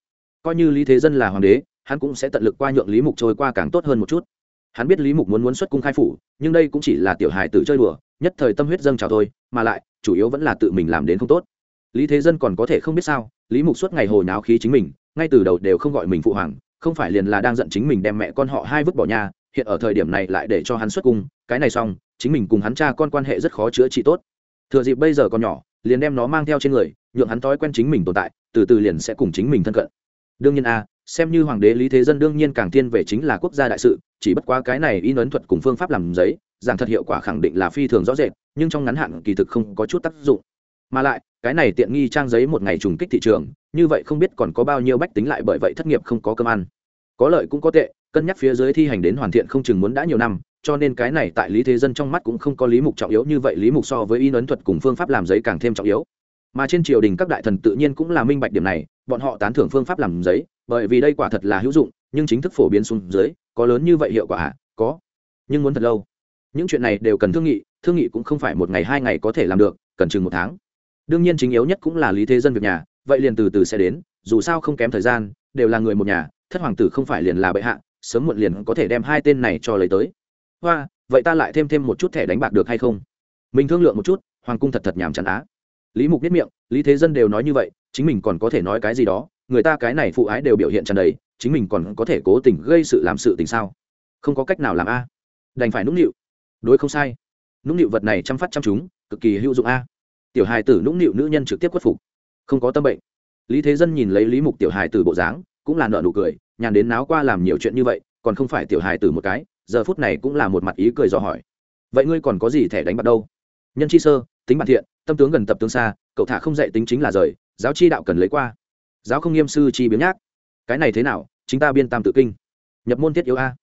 A: Coi như lý thế dân là hoàng đế, hắn cũng sẽ tận lực qua nhượng lý mục trôi qua càng tốt hơn một chút. Hắn biết lý mục muốn muốn xuất cung khai phủ, nhưng đây cũng chỉ là tiểu hài tử chơi đùa, nhất thời tâm huyết dâng trào thôi, mà lại, chủ yếu vẫn là tự mình làm đến không tốt. Lý thế dân còn có thể không biết sao, lý mục suốt ngày hồi náo khí chính mình, ngay từ đầu đều không gọi mình phụ hoàng, không phải liền là đang giận chính mình đem mẹ con họ hai vứt bỏ nhà hiện ở thời điểm này lại để cho hắn xuất cung, cái này xong, chính mình cùng hắn cha con quan hệ rất khó chữa trị tốt. Thừa dịp bây giờ còn nhỏ, liền đem nó mang theo trên người, nhượng hắn thói quen chính mình tồn tại, từ từ liền sẽ cùng chính mình thân cận. Đương nhiên a, xem như hoàng đế lý thế dân đương nhiên càng tiên về chính là quốc gia đại sự, chỉ bất quá cái này in ấn thuật cùng phương pháp làm giấy, giảng thật hiệu quả khẳng định là phi thường rõ rệt, nhưng trong ngắn hạn kỳ thực không có chút tác dụng. Mà lại, cái này tiện nghi trang giấy một ngày trùng kích thị trường, như vậy không biết còn có bao nhiêu bách tính lại bởi vậy thất nghiệp không có cơm ăn có lợi cũng có tệ, cân nhắc phía dưới thi hành đến hoàn thiện không chừng muốn đã nhiều năm, cho nên cái này tại lý thế dân trong mắt cũng không có lý mục trọng yếu như vậy, lý mục so với in ấn thuật cùng phương pháp làm giấy càng thêm trọng yếu. Mà trên triều đình các đại thần tự nhiên cũng là minh bạch điểm này, bọn họ tán thưởng phương pháp làm giấy, bởi vì đây quả thật là hữu dụng, nhưng chính thức phổ biến xuống dưới, có lớn như vậy hiệu quả à? có. Nhưng muốn thật lâu. Những chuyện này đều cần thương nghị thương nghị cũng không phải một ngày hai ngày có thể làm được, cần chừng một tháng. Đương nhiên chính yếu nhất cũng là lý thế dân việc nhà, vậy liền từ từ sẽ đến, dù sao không kém thời gian, đều là người một nhà thất hoàng tử không phải liền là bệ hạ, sớm muộn liền có thể đem hai tên này cho lấy tới. Hoa, vậy ta lại thêm thêm một chút thẻ đánh bạc được hay không? Mình thương lượng một chút, hoàng cung thật thật nhàm chán á. Lý mục biết miệng, lý thế dân đều nói như vậy, chính mình còn có thể nói cái gì đó, người ta cái này phụ ái đều biểu hiện tràn đầy, chính mình còn có thể cố tình gây sự làm sự tình sao? Không có cách nào làm a đành phải nũng nịu. Đối không sai. Nũng nịu vật này chăm phát chăm chúng, cực kỳ hữu dụng a tiểu hài tử nũng nịu nữ nhân trực tiếp khuất phục. Không có tâm bệnh. Lý thế dân nhìn lấy lý mục tiểu hài tử bộ dáng cũng là nợ nụ cười, nhàn đến náo qua làm nhiều chuyện như vậy, còn không phải tiểu hài tử một cái, giờ phút này cũng là một mặt ý cười dò hỏi. Vậy ngươi còn có gì thẻ đánh bạc đâu? Nhân chi sơ, tính bản thiện, tâm tướng gần tập tướng xa, cậu thả không dạy tính chính là rời, giáo chi đạo cần lấy qua. Giáo không nghiêm sư chi biếng nhác. Cái này thế nào, chính ta biên tam tự kinh. Nhập môn thiết yếu a.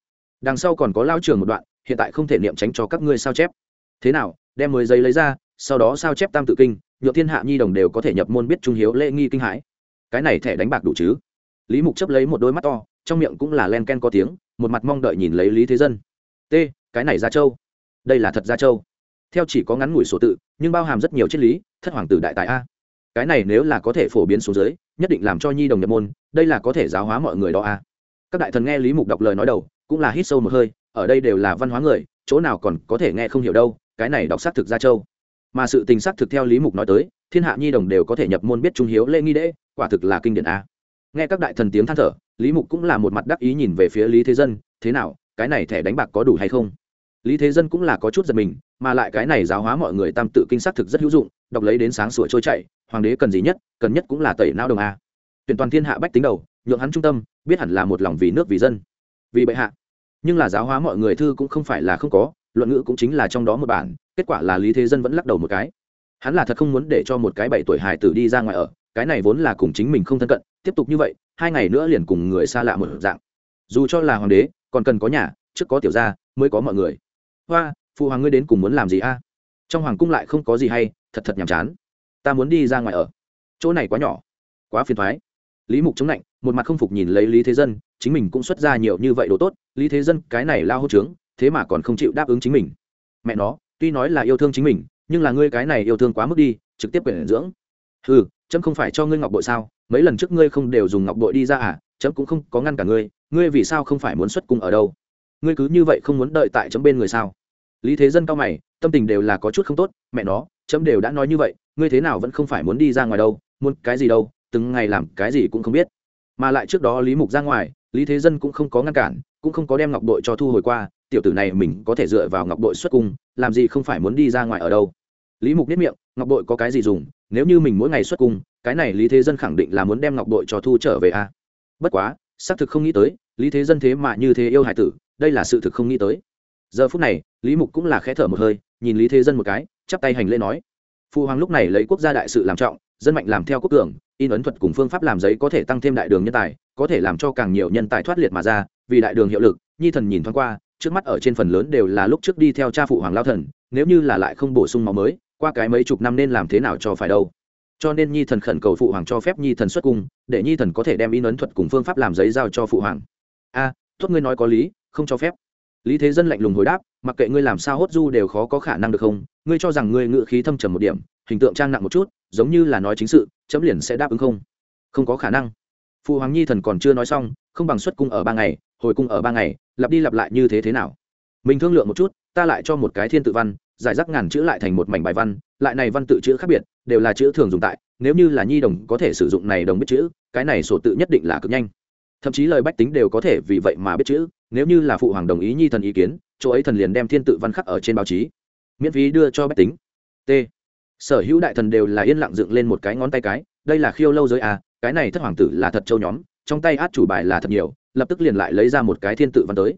A: Đằng sau còn có lao trường một đoạn, hiện tại không thể niệm tránh cho các ngươi sao chép. Thế nào, đem mười giấy lấy ra, sau đó sao chép tam tự kinh, nhựa thiên hạ nhi đồng đều có thể nhập môn biết trung hiếu lễ nghi kinh hãi. Cái này thẻ đánh bạc đủ chứ? Lý mục chấp lấy một đôi mắt to, trong miệng cũng là len ken có tiếng, một mặt mong đợi nhìn lấy lý thế dân. T, cái này gia châu. Đây là thật gia châu. Theo chỉ có ngắn ngủi số tự, nhưng bao hàm rất nhiều triết lý, thất hoàng tử đại tài a. Cái này nếu là có thể phổ biến số giới nhất định làm cho nhi đồng nhập môn, đây là có thể giáo hóa mọi người đó a. Các đại thần nghe lý mục đọc lời nói đầu, cũng là hít sâu một hơi, ở đây đều là văn hóa người, chỗ nào còn có thể nghe không hiểu đâu, cái này đọc xác thực gia châu. Mà sự tình xác thực theo lý mục nói tới, thiên hạ nhi đồng đều có thể nhập môn biết trung hiếu lễ nghi đễ, quả thực là kinh điển a nghe các đại thần tiếng than thở, lý mục cũng là một mặt đắc ý nhìn về phía lý thế dân, thế nào, cái này thẻ đánh bạc có đủ hay không? Lý thế dân cũng là có chút giật mình, mà lại cái này giáo hóa mọi người tam tự kinh xác thực rất hữu dụng, đọc lấy đến sáng sủa trôi chạy hoàng đế cần gì nhất, cần nhất cũng là tẩy não đồng a. Tuyển toàn thiên hạ bách tính đầu, nhượng hắn trung tâm, biết hẳn là một lòng vì nước vì dân. Vì bệ hạ. Nhưng là giáo hóa mọi người thư cũng không phải là không có, luận ngữ cũng chính là trong đó một bản, kết quả là lý thế dân vẫn lắc đầu một cái. Hắn là thật không muốn để cho một cái bảy tuổi hài tử đi ra ngoài ở cái này vốn là cùng chính mình không thân cận, tiếp tục như vậy, hai ngày nữa liền cùng người xa lạ một dạng. Dù cho là hoàng đế, còn cần có nhà, trước có tiểu gia, mới có mọi người. Hoa, phụ hoàng ngươi đến cùng muốn làm gì a? Trong hoàng cung lại không có gì hay, thật thật nhàm chán. Ta muốn đi ra ngoài ở. Chỗ này quá nhỏ, quá phiền thoái. Lý mục chống lạnh, một mặt không phục nhìn lấy lý thế dân, chính mình cũng xuất ra nhiều như vậy đồ tốt, lý thế dân, cái này lao hô trướng, thế mà còn không chịu đáp ứng chính mình. Mẹ nó, tuy nói là yêu thương chính mình, nhưng là ngươi cái này yêu thương quá mức đi, trực tiếp quyền dưỡng. Ừ chấm không phải cho ngươi ngọc bội sao? Mấy lần trước ngươi không đều dùng ngọc bội đi ra à? Chấm cũng không có ngăn cả ngươi. Ngươi vì sao không phải muốn xuất cung ở đâu? Ngươi cứ như vậy không muốn đợi tại chấm bên người sao? Lý thế dân cao mày, tâm tình đều là có chút không tốt. Mẹ nó, chấm đều đã nói như vậy, ngươi thế nào vẫn không phải muốn đi ra ngoài đâu? Muốn cái gì đâu? Từng ngày làm cái gì cũng không biết. Mà lại trước đó lý mục ra ngoài, lý thế dân cũng không có ngăn cản, cũng không có đem ngọc bội cho thu hồi qua. Tiểu tử này mình có thể dựa vào ngọc bội xuất cung, làm gì không phải muốn đi ra ngoài ở đâu? Lý mục biết miệng, ngọc bội có cái gì dùng? Nếu như mình mỗi ngày xuất cung, cái này lý thế dân khẳng định là muốn đem ngọc bội cho thu trở về a bất quá, xác thực không nghĩ tới, lý thế dân thế mà như thế yêu hải tử, đây là sự thực không nghĩ tới. Giờ phút này, lý mục cũng là khẽ thở một hơi, nhìn lý thế dân một cái, chắp tay hành lễ nói. Phụ hoàng lúc này lấy quốc gia đại sự làm trọng, dân mạnh làm theo quốc cường, in ấn thuật cùng phương pháp làm giấy có thể tăng thêm đại đường nhân tài, có thể làm cho càng nhiều nhân tài thoát liệt mà ra, vì đại đường hiệu lực, nhi thần nhìn thoáng qua, trước mắt ở trên phần lớn đều là lúc trước đi theo cha phụ hoàng lao thần, nếu như là lại không bổ sung máu mới qua cái mấy chục năm nên làm thế nào cho phải đâu. Cho nên nhi thần khẩn cầu phụ hoàng cho phép nhi thần xuất cung để nhi thần có thể đem in ấn thuật cùng phương pháp làm giấy giao cho phụ hoàng. A à, tốt ngươi nói có lý không cho phép. Lý thế dân lạnh lùng hồi đáp mặc kệ ngươi làm sao hốt du đều khó có khả năng được không? Ngươi cho rằng ngươi ngự khí thâm trầm một điểm hình tượng trang nặng một chút giống như là nói chính sự chấm liền sẽ đáp ứng không? Không có khả năng. Phụ hoàng nhi thần còn chưa nói xong không bằng xuất cung ở ba ngày hồi cung ở ba ngày lặp đi lặp lại như thế thế nào? Mình thương lượng một chút ta lại cho một cái thiên tự văn giải rác ngàn chữ lại thành một mảnh bài văn, lại này văn tự chữ khác biệt, đều là chữ thường dùng tại, nếu như là nhi đồng có thể sử dụng này đồng biết chữ, cái này sổ tự nhất định là cực nhanh. Thậm chí lời bách tính đều có thể vì vậy mà biết chữ, nếu như là phụ hoàng đồng ý nhi thần ý kiến, chỗ ấy thần liền đem thiên tự văn khắc ở trên báo chí. Miễn phí đưa cho bách tính. T. Sở hữu đại thần đều là yên lặng dựng lên một cái ngón tay cái, đây là khiêu lâu giới à cái này thất hoàng tử là thật châu nhóm, trong tay át chủ bài là thật nhiều, lập tức liền lại lấy ra một cái thiên tự văn tới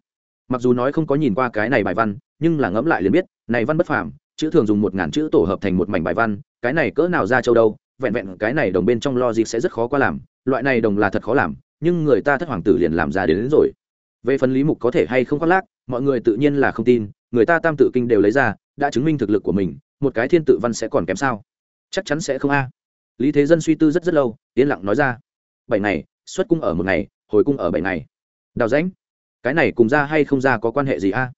A: mặc dù nói không có nhìn qua cái này bài văn nhưng là ngẫm lại liền biết này văn bất phàm chữ thường dùng một ngàn chữ tổ hợp thành một mảnh bài văn cái này cỡ nào ra châu đâu vẹn vẹn cái này đồng bên trong lo logic sẽ rất khó qua làm loại này đồng là thật khó làm nhưng người ta thất hoàng tử liền làm ra đến, đến rồi. Về phần lý mục có thể hay không khoác lác mọi người tự nhiên là không tin người ta tam tự kinh đều lấy ra đã chứng minh thực lực của mình một cái thiên tự văn sẽ còn kém sao? Chắc chắn sẽ không a. Lý thế dân suy tư rất rất lâu yên lặng nói ra. Bảy ngày xuất cung ở một ngày hồi cung ở bảy ngày. Đào rãnh cái này cùng ra hay không ra có quan hệ gì a?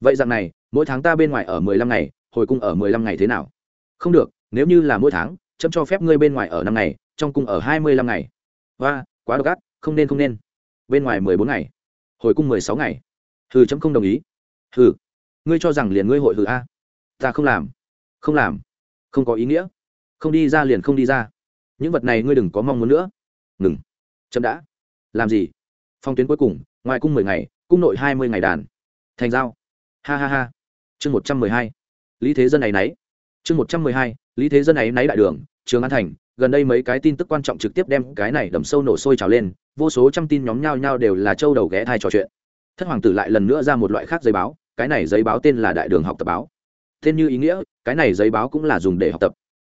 A: Vậy rằng này, mỗi tháng ta bên ngoài ở mười lăm ngày, hồi cung ở mười lăm ngày thế nào? Không được, nếu như là mỗi tháng, chấm cho phép ngươi bên ngoài ở năm ngày, trong cung ở hai mươi lăm ngày. Và quá độc ác, không nên không nên. Bên ngoài mười bốn ngày, hồi cung mười sáu ngày. Hừ, chấm không đồng ý. Hừ, ngươi cho rằng liền ngươi hội hừ a? Ta không làm. Không làm. Không có ý nghĩa. Không đi ra liền không đi ra. Những vật này ngươi đừng có mong muốn nữa. Ngừng. Chậm đã. Làm gì? Phong tuyến cuối cùng ngoài cung mười ngày, cung nội hai mươi ngày đàn. Thành giao. Ha ha ha. Chương một trăm mười hai. Lý thế dân này nấy. Chương một trăm mười hai, lý thế dân ấy náy đại đường, trường an thành, gần đây mấy cái tin tức quan trọng trực tiếp đem cái này đầm sâu nổ sôi trào lên, vô số trăm tin nhóm nhau nhau đều là châu đầu ghé thai trò chuyện. Thất hoàng tử lại lần nữa ra một loại khác giấy báo, cái này giấy báo tên là đại đường học tập báo. Tên như ý nghĩa, cái này giấy báo cũng là dùng để học tập.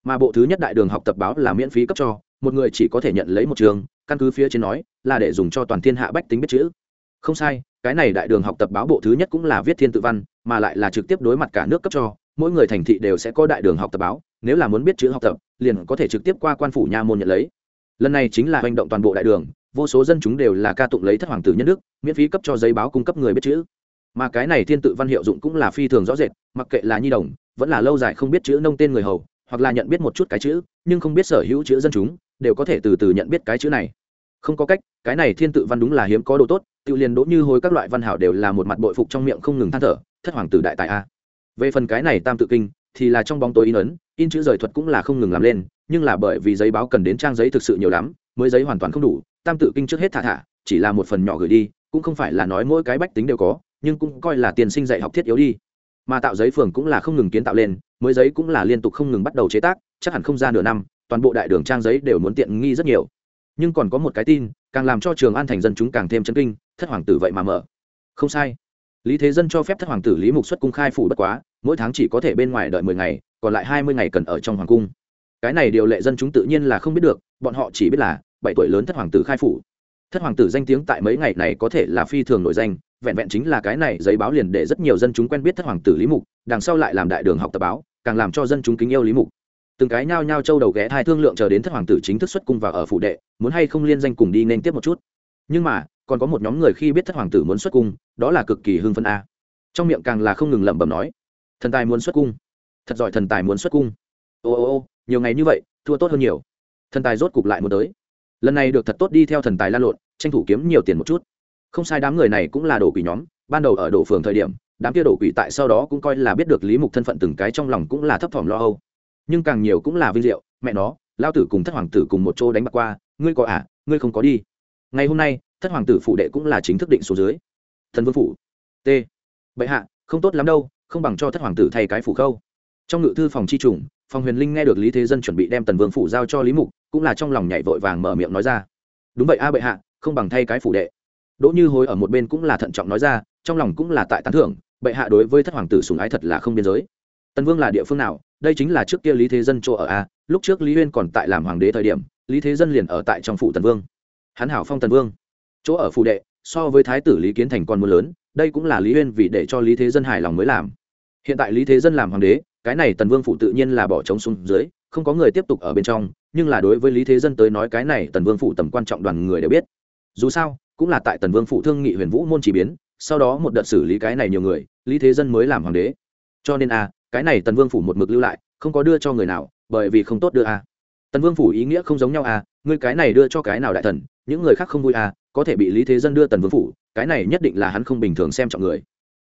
A: Mà bộ thứ nhất đại đường học tập báo là miễn phí cấp cho, một người chỉ có thể nhận lấy một trường, căn cứ phía trên nói là để dùng cho toàn thiên hạ bách tính biết chữ không sai, cái này đại đường học tập báo bộ thứ nhất cũng là viết thiên tự văn, mà lại là trực tiếp đối mặt cả nước cấp cho, mỗi người thành thị đều sẽ có đại đường học tập báo, nếu là muốn biết chữ học tập, liền có thể trực tiếp qua quan phủ nha môn nhận lấy. Lần này chính là hành động toàn bộ đại đường, vô số dân chúng đều là ca tụng lấy thất hoàng tử nhân đức, miễn phí cấp cho giấy báo cung cấp người biết chữ. Mà cái này thiên tự văn hiệu dụng cũng là phi thường rõ rệt, mặc kệ là nhi đồng, vẫn là lâu dài không biết chữ nông tên người hầu, hoặc là nhận biết một chút cái chữ, nhưng không biết sở hữu chữ dân chúng, đều có thể từ từ nhận biết cái chữ này. Không có cách, cái này thiên tự văn đúng là hiếm có đồ tốt tự liền đỗ như hối các loại văn hảo đều là một mặt bội phục trong miệng không ngừng than thở, thất hoàng tử đại tài a. Về phần cái này tam tự kinh, thì là trong bóng tối in ấn, in chữ rời thuật cũng là không ngừng làm lên, nhưng là bởi vì giấy báo cần đến trang giấy thực sự nhiều lắm, mới giấy hoàn toàn không đủ, tam tự kinh trước hết thả thả, chỉ là một phần nhỏ gửi đi, cũng không phải là nói mỗi cái bách tính đều có, nhưng cũng coi là tiền sinh dạy học thiết yếu đi. Mà tạo giấy phường cũng là không ngừng kiến tạo lên, mới giấy cũng là liên tục không ngừng bắt đầu chế tác, chắc hẳn không ra nửa năm, toàn bộ đại đường trang giấy đều muốn tiện nghi rất nhiều. Nhưng còn có một cái tin, càng làm cho trường an thành dân chúng càng thêm chân kinh thất hoàng tử vậy mà mở. Không sai. Lý thế dân cho phép thất hoàng tử lý mục xuất cung khai phủ bất quá, mỗi tháng chỉ có thể bên ngoài đợi mười ngày, còn lại hai mươi ngày cần ở trong hoàng cung. Cái này điều lệ dân chúng tự nhiên là không biết được, bọn họ chỉ biết là bảy tuổi lớn thất hoàng tử khai phủ. Thất hoàng tử danh tiếng tại mấy ngày này có thể là phi thường nổi danh, vẹn vẹn chính là cái này giấy báo liền để rất nhiều dân chúng quen biết thất hoàng tử lý mục, đằng sau lại làm đại đường học tập báo, càng làm cho dân chúng kính yêu lý mục. Từng cái nhao nhao châu đầu ghé thai thương lượng chờ đến thất hoàng tử chính thức xuất cung và ở phủ đệ, muốn hay không liên danh cùng đi nên tiếp một chút. Nhưng mà còn có một nhóm người khi biết thất hoàng tử muốn xuất cung, đó là cực kỳ hưng phân a. Trong miệng càng là không ngừng lẩm bẩm nói, thần tài muốn xuất cung, thật giỏi thần tài muốn xuất cung. Ô ô ô, nhiều ngày như vậy, thua tốt hơn nhiều. Thần tài rốt cục lại muốn tới. Lần này được thật tốt đi theo thần tài lan lộn, tranh thủ kiếm nhiều tiền một chút. Không sai, đám người này cũng là đổ quỷ nhóm, ban đầu ở đổ phường thời điểm, đám kia đổ quỷ tại sau đó cũng coi là biết được lý mục thân phận từng cái trong lòng cũng là thấp thỏm lo âu. Nhưng càng nhiều cũng là vinh diệu, mẹ nó lao tử cùng thất hoàng tử cùng một chỗ đánh bạc qua, ngươi có à ngươi không có đi. Ngày hôm nay thất hoàng tử phụ đệ cũng là chính thức định số dưới. Thần vương phủ. T. Bệ hạ, không tốt lắm đâu, không bằng cho thất hoàng tử thay cái phủ khâu. Trong ngự thư phòng chi trùng phòng huyền linh nghe được lý thế dân chuẩn bị đem tần vương phủ giao cho lý mục, cũng là trong lòng nhảy vội vàng mở miệng nói ra. Đúng vậy a bệ hạ, không bằng thay cái phủ đệ. Đỗ như hối ở một bên cũng là thận trọng nói ra, trong lòng cũng là tại tán thưởng, bệ hạ đối với thất hoàng tử sùng ái thật là không biên giới. Tần vương là địa phương nào, đây chính là trước kia lý thế dân chỗ ở a, lúc trước lý huyên còn tại làm hoàng đế thời điểm, lý thế dân liền ở tại trong phủ tần vương. Hắn hảo phong tần vương chỗ ở phủ đệ, so với thái tử lý kiến thành con mưa lớn, đây cũng là lý huyên vì để cho lý thế dân hài lòng mới làm. Hiện tại lý thế dân làm hoàng đế, cái này tần vương phủ tự nhiên là bỏ trống xuống dưới, không có người tiếp tục ở bên trong, nhưng là đối với lý thế dân tới nói cái này tần vương phủ tầm quan trọng đoàn người đều biết. Dù sao, cũng là tại tần vương phủ thương nghị huyền vũ môn chỉ biến, sau đó một đợt xử lý cái này nhiều người, lý thế dân mới làm hoàng đế. Cho nên a, cái này tần vương phủ một mực lưu lại, không có đưa cho người nào, bởi vì không tốt đưa a. Tần vương phủ ý nghĩa không giống nhau a, ngươi cái này đưa cho cái nào đại thần, những người khác không vui a có thể bị lý thế dân đưa tần vương phủ, cái này nhất định là hắn không bình thường xem trọng người.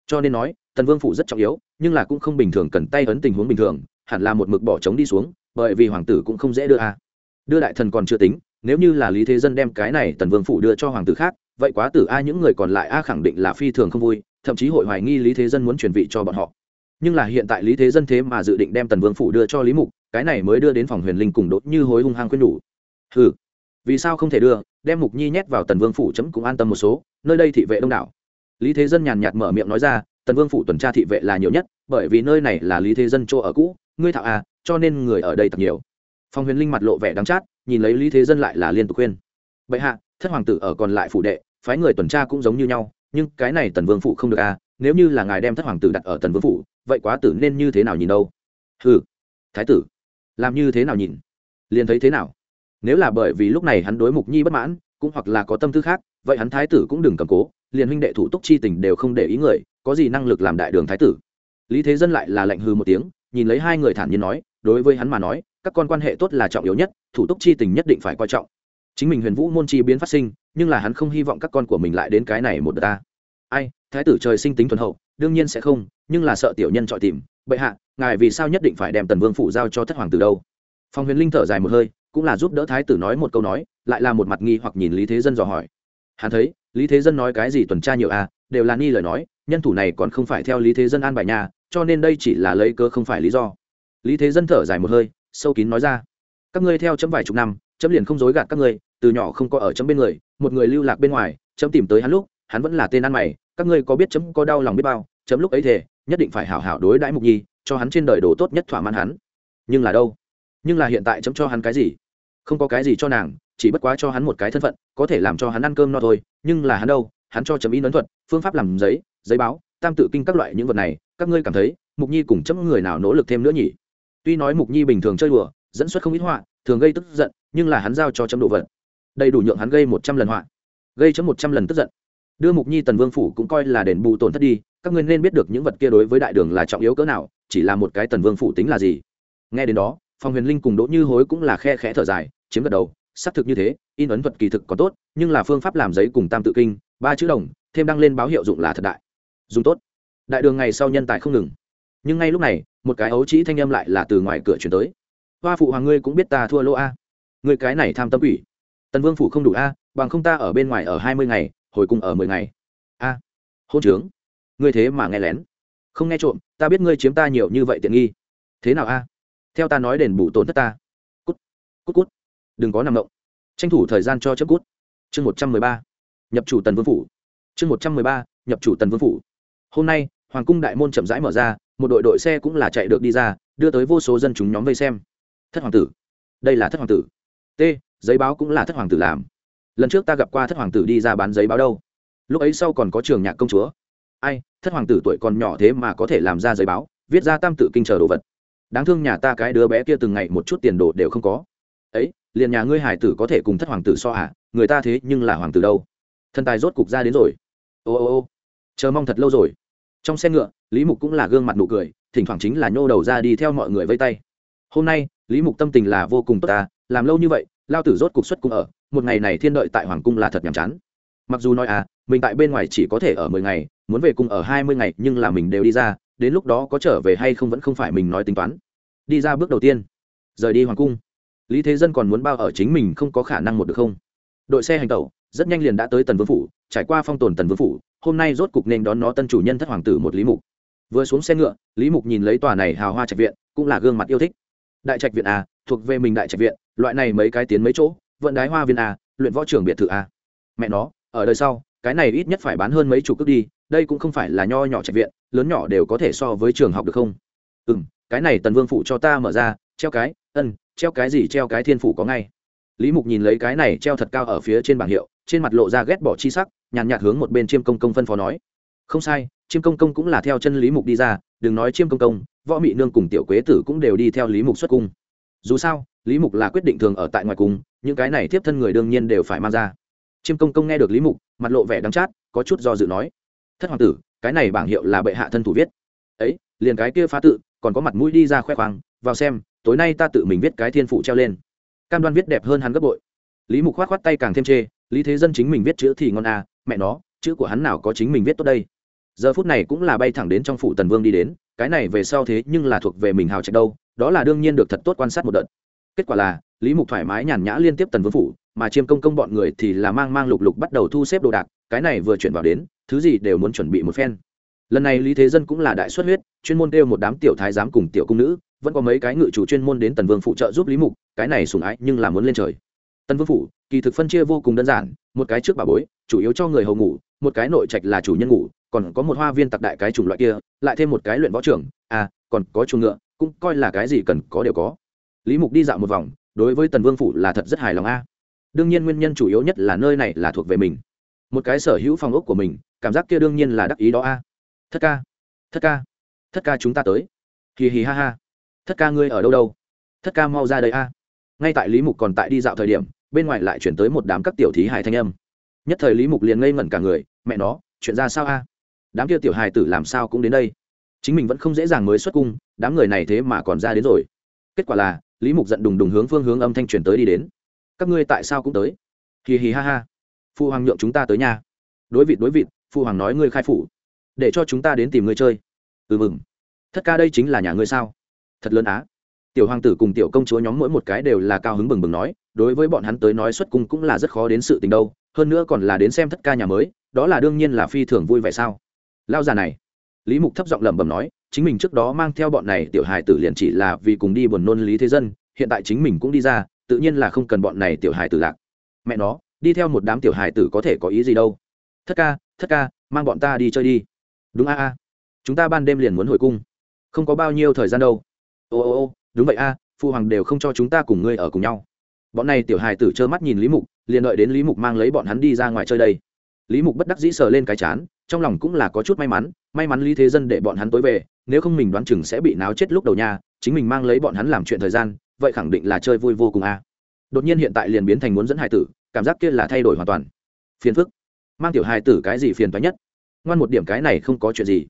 A: Cho nên nói, tần vương phủ rất trọng yếu, nhưng là cũng không bình thường cần tay ấn tình huống bình thường, hẳn là một mực bỏ trống đi xuống, bởi vì hoàng tử cũng không dễ đưa a. Đưa đại thần còn chưa tính, nếu như là lý thế dân đem cái này tần vương phủ đưa cho hoàng tử khác, vậy quá tử a những người còn lại a khẳng định là phi thường không vui, thậm chí hội hoài nghi lý thế dân muốn chuyển vị cho bọn họ. Nhưng là hiện tại lý thế dân thế mà dự định đem tần vương phủ đưa cho lý mục, cái này mới đưa đến phòng huyền linh cùng đốt như hối hung hăng quyết nhủ ừ vì sao không thể đưa, đem mục nhi nhét vào tần vương phủ chấm cũng an tâm một số, nơi đây thị vệ đông đảo. Lý thế dân nhàn nhạt mở miệng nói ra, tần vương phủ tuần tra thị vệ là nhiều nhất, bởi vì nơi này là lý thế dân chỗ ở cũ, ngươi thạo à cho nên người ở đây thật nhiều. Phong huyền linh mặt lộ vẻ đắng chát, nhìn lấy lý thế dân lại là liên tục khuyên. Bệ hạ, thất hoàng tử ở còn lại phủ đệ, phái người tuần tra cũng giống như nhau, nhưng cái này tần vương phủ không được à nếu như là ngài đem thất hoàng tử đặt ở tần vương phủ, vậy quá tử nên như thế nào nhìn đâu? Ừ thái tử, làm như thế nào nhìn? Liền thấy thế nào? Nếu là bởi vì lúc này hắn đối mục nhi bất mãn, cũng hoặc là có tâm tư khác, vậy hắn thái tử cũng đừng cầm cố, liền huynh đệ thủ túc chi tình đều không để ý người, có gì năng lực làm đại đường thái tử? Lý thế dân lại là lệnh hư một tiếng, nhìn lấy hai người thản nhiên nói, đối với hắn mà nói, các con quan hệ tốt là trọng yếu nhất, thủ túc chi tình nhất định phải coi trọng. Chính mình huyền vũ môn chi biến phát sinh, nhưng là hắn không hy vọng các con của mình lại đến cái này một đợt ta. Ai, thái tử trời sinh tính thuần hậu, đương nhiên sẽ không, nhưng là sợ tiểu nhân trọi tìm. Bệ hạ, ngài vì sao nhất định phải đem tần vương phủ giao cho thất hoàng từ đâu? Phong huyền linh thở dài một hơi cũng là giúp đỡ thái tử nói một câu nói, lại là một mặt nghi hoặc nhìn lý thế dân dò hỏi. Hắn thấy, lý thế dân nói cái gì tuần tra nhiều à đều là nghi lời nói, nhân thủ này còn không phải theo lý thế dân an bài nhà, cho nên đây chỉ là lấy cơ không phải lý do. Lý thế dân thở dài một hơi, sâu kín nói ra. Các ngươi theo chấm vài chục năm, chấm liền không dối gạt các ngươi, từ nhỏ không có ở chấm bên người, một người lưu lạc bên ngoài, chấm tìm tới hắn lúc, hắn vẫn là tên ăn mày, các ngươi có biết chấm có đau lòng biết bao, chấm lúc ấy thể nhất định phải hảo hảo đối đãi mục nhi, cho hắn trên đời đồ tốt nhất thỏa mãn hắn. Nhưng là đâu? Nhưng là hiện tại chấm cho hắn cái gì? Không có cái gì cho nàng, chỉ bất quá cho hắn một cái thân phận, có thể làm cho hắn ăn cơm no thôi, nhưng là hắn đâu, hắn cho chấm in ấn thuật, phương pháp làm giấy giấy báo, tam tự kinh các loại những vật này, các ngươi cảm thấy, mục nhi cùng chấm người nào nỗ lực thêm nữa nhỉ? Tuy nói mục nhi bình thường chơi đùa, dẫn xuất không ít họa, thường gây tức giận, nhưng là hắn giao cho chấm đồ vật. Đầy đủ nhượng hắn gây một trăm lần họa. Gây chấm một trăm lần tức giận. Đưa mục nhi tần vương phủ cũng coi là đền bù tổn thất đi, các ngươi nên biết được những vật kia đối với đại đường là trọng yếu cỡ nào, chỉ là một cái tần vương phủ tính là gì. Nghe đến đó phòng huyền linh cùng đỗ như hối cũng là khe khẽ thở dài, chiếm gật đầu, xác thực như thế, in ấn thuật kỳ thực có tốt, nhưng là phương pháp làm giấy cùng tam tự kinh, ba chữ đồng, thêm đăng lên báo hiệu dụng là thật đại. Dùng tốt. Đại đường ngày sau nhân tài không ngừng. Nhưng ngay lúc này, một cái ấu trĩ thanh âm lại là từ ngoài cửa chuyển tới. Hoa phụ hoàng ngươi cũng biết ta thua lỗ a. Người cái này tham tâm ủy tần vương phủ không đủ a, bằng không ta ở bên ngoài ở hai mươi ngày, hồi cùng ở mười ngày. A. Hôn trướng. Ngươi thế mà nghe lén. Không nghe trộm, ta biết ngươi chiếm ta nhiều như vậy tiện nghi. Thế nào a? Theo ta nói đền bù tổn thất ta. Cút cút cút. Đừng có nằm động. Tranh thủ thời gian cho chấp cút. Chương một trăm mười ba. Nhập chủ tần vương phủ. Chương một trăm mười ba. Nhập chủ tần vương phủ. Hôm nay, hoàng cung đại môn chậm rãi mở ra, một đội đội xe cũng là chạy được đi ra, đưa tới vô số dân chúng nhóm vây xem. Thất hoàng tử. Đây là thất hoàng tử. T, giấy báo cũng là thất hoàng tử làm. Lần trước ta gặp qua thất hoàng tử đi ra bán giấy báo đâu. Lúc ấy sau còn có trường nhạc công chúa. Ai, thất hoàng tử tuổi còn nhỏ thế mà có thể làm ra giấy báo, viết ra tam tự kinh chờ đồ vật đáng thương nhà ta cái đứa bé kia từng ngày một chút tiền đồ đều không có. Ấy, liền nhà ngươi hải tử có thể cùng thất hoàng tử so à? Người ta thế nhưng là hoàng tử đâu? Thần tài rốt cục ra đến rồi. Ô ô ô. Chờ mong thật lâu rồi. Trong xe ngựa, lý mục cũng là gương mặt nụ cười, thỉnh thoảng chính là nhô đầu ra đi theo mọi người vây tay. Hôm nay, lý mục tâm tình là vô cùng tốt ta làm lâu như vậy, lao tử rốt cục xuất cung ở. Một ngày này thiên đợi tại hoàng cung là thật nhàm chán. Mặc dù nói à mình tại bên ngoài chỉ có thể ở mười ngày, muốn về cung ở hai mươi ngày nhưng là mình đều đi ra đến lúc đó có trở về hay không vẫn không phải mình nói tính toán. Đi ra bước đầu tiên. Rời đi hoàng cung. Lý thế dân còn muốn bao ở chính mình không có khả năng một được không? Đội xe hành tẩu, rất nhanh liền đã tới tần vương phủ, trải qua phong tồn tần vương phủ, hôm nay rốt cục nên đón nó tân chủ nhân thất hoàng tử một lý mục. Vừa xuống xe ngựa, lý mục nhìn lấy tòa này hào hoa trạch viện, cũng là gương mặt yêu thích. Đại trạch viện a thuộc về mình đại trạch viện, loại này mấy cái tiến mấy chỗ, vận đái hoa viên a luyện võ trưởng biệt thự a mẹ nó, ở đời sau, cái này ít nhất phải bán hơn mấy chục cước đi đây cũng không phải là nho nhỏ trạch viện, lớn nhỏ đều có thể so với trường học được không? Ừ m cái này tần vương phụ cho ta mở ra, treo cái, ân, treo cái gì treo cái thiên phủ có ngay. Lý mục nhìn lấy cái này treo thật cao ở phía trên bảng hiệu, trên mặt lộ ra ghét bỏ chi sắc, nhàn nhạt hướng một bên chiêm công công phân phó nói. Không sai, chiêm công công cũng là theo chân lý mục đi ra, đừng nói chiêm công công, võ mị nương cùng tiểu quế tử cũng đều đi theo lý mục xuất cung. Dù sao, lý mục là quyết định thường ở tại ngoài cung, những cái này tiếp thân người đương nhiên đều phải mang ra. Chiêm công công nghe được lý mục, mặt lộ vẻ đắng chát, có chút do dự nói thất hoàng tử, cái này bảng hiệu là bệ hạ thân thủ viết. Ấy, liền cái kia phá tự, còn có mặt mũi đi ra khoe khoang, vào xem, tối nay ta tự mình viết cái thiên phụ treo lên. Cam đoan viết đẹp hơn hắn gấp bội. Lý mục khoát khoát tay càng thêm chê, lý thế dân chính mình viết chữ thì ngon à mẹ nó, chữ của hắn nào có chính mình viết tốt đây? Giờ phút này cũng là bay thẳng đến trong phủ tần vương đi đến, cái này về sau thế nhưng là thuộc về mình hào trạch đâu, đó là đương nhiên được thật tốt quan sát một đợt. Kết quả là, lý mục thoải mái nhàn nhã liên tiếp tần vương phủ, mà chiêm công công bọn người thì là mang mang lục lục bắt đầu thu xếp đồ đạc, cái này vừa chuyển vào đến thứ gì đều muốn chuẩn bị một phen. Lần này lý thế dân cũng là đại xuất huyết, chuyên môn kêu một đám tiểu thái giám cùng tiểu cung nữ, vẫn có mấy cái ngự chủ chuyên môn đến tần vương phụ trợ giúp lý mục, cái này sùng ái nhưng là muốn lên trời. Tần vương phủ kỳ thực phân chia vô cùng đơn giản, một cái trước bà bối, chủ yếu cho người hầu ngủ, một cái nội trạch là chủ nhân ngủ, còn có một hoa viên tặc đại cái chủng loại kia, lại thêm một cái luyện võ trưởng à còn có chuồng ngựa, cũng coi là cái gì cần có đều có. Lý mục đi dạo một vòng, đối với tần vương phủ là thật rất hài lòng a. Đương nhiên nguyên nhân chủ yếu nhất là nơi này là thuộc về mình một cái sở hữu phòng ốc của mình, cảm giác kia đương nhiên là đắc ý đó a. Thất ca thất ca thất ca chúng ta tới. Hì hì ha ha. Thất ca ngươi ở đâu đâu? Thất ca mau ra đây a. Ngay tại lý mục còn tại đi dạo thời điểm, bên ngoài lại chuyển tới một đám các tiểu thí hài thanh âm. Nhất thời lý mục liền ngây ngẩn cả người, mẹ nó, chuyện ra sao a? Đám kia tiểu hài tử làm sao cũng đến đây? Chính mình vẫn không dễ dàng mới xuất cung, đám người này thế mà còn ra đến rồi. Kết quả là, lý mục giận đùng đùng hướng phương hướng âm thanh truyền tới đi đến. Các ngươi tại sao cũng tới? Hì hì ha ha phu hoàng nhượng chúng ta tới nhà. Đối vịt đối vịt, phu hoàng nói ngươi khai phủ. Để cho chúng ta đến tìm ngươi chơi. Ừ mừng. Thất ca đây chính là nhà ngươi sao? Thật lớn á. Tiểu hoàng tử cùng tiểu công chúa nhóm mỗi một cái đều là cao hứng bừng bừng nói, đối với bọn hắn tới nói xuất cung cũng là rất khó đến sự tình đâu, hơn nữa còn là đến xem thất ca nhà mới, đó là đương nhiên là phi thường vui vẻ sao? Lao già này. Lý mục thấp giọng lẩm bẩm nói, chính mình trước đó mang theo bọn này tiểu hài tử liền chỉ là vì cùng đi buồn nôn lý thế dân, hiện tại chính mình cũng đi ra, tự nhiên là không cần bọn này tiểu hài tử lạc. Mẹ nó đi theo một đám tiểu hài tử có thể có ý gì đâu. Thất ca thất ca mang bọn ta đi chơi đi. Đúng a a. Chúng ta ban đêm liền muốn hồi cung. Không có bao nhiêu thời gian đâu. Ô ô ô đúng vậy a à, phu hoàng đều không cho chúng ta cùng ngươi ở cùng nhau. Bọn này tiểu hài tử trơ mắt nhìn lý mục liền đợi đến lý mục mang lấy bọn hắn đi ra ngoài chơi đây. Lý mục bất đắc dĩ sờ lên cái chán trong lòng cũng là có chút may mắn may mắn lý thế dân để bọn hắn tối về nếu không mình đoán chừng sẽ bị náo chết lúc đầu nhà chính mình mang lấy bọn hắn làm chuyện thời gian vậy khẳng định là chơi vui vô cùng a đột nhiên hiện tại liền biến thành muốn dẫn hài tử, cảm giác kia là thay đổi hoàn toàn. Phiền phức. Mang tiểu hài tử cái gì phiền toái nhất? Ngoan một điểm cái này không có chuyện gì.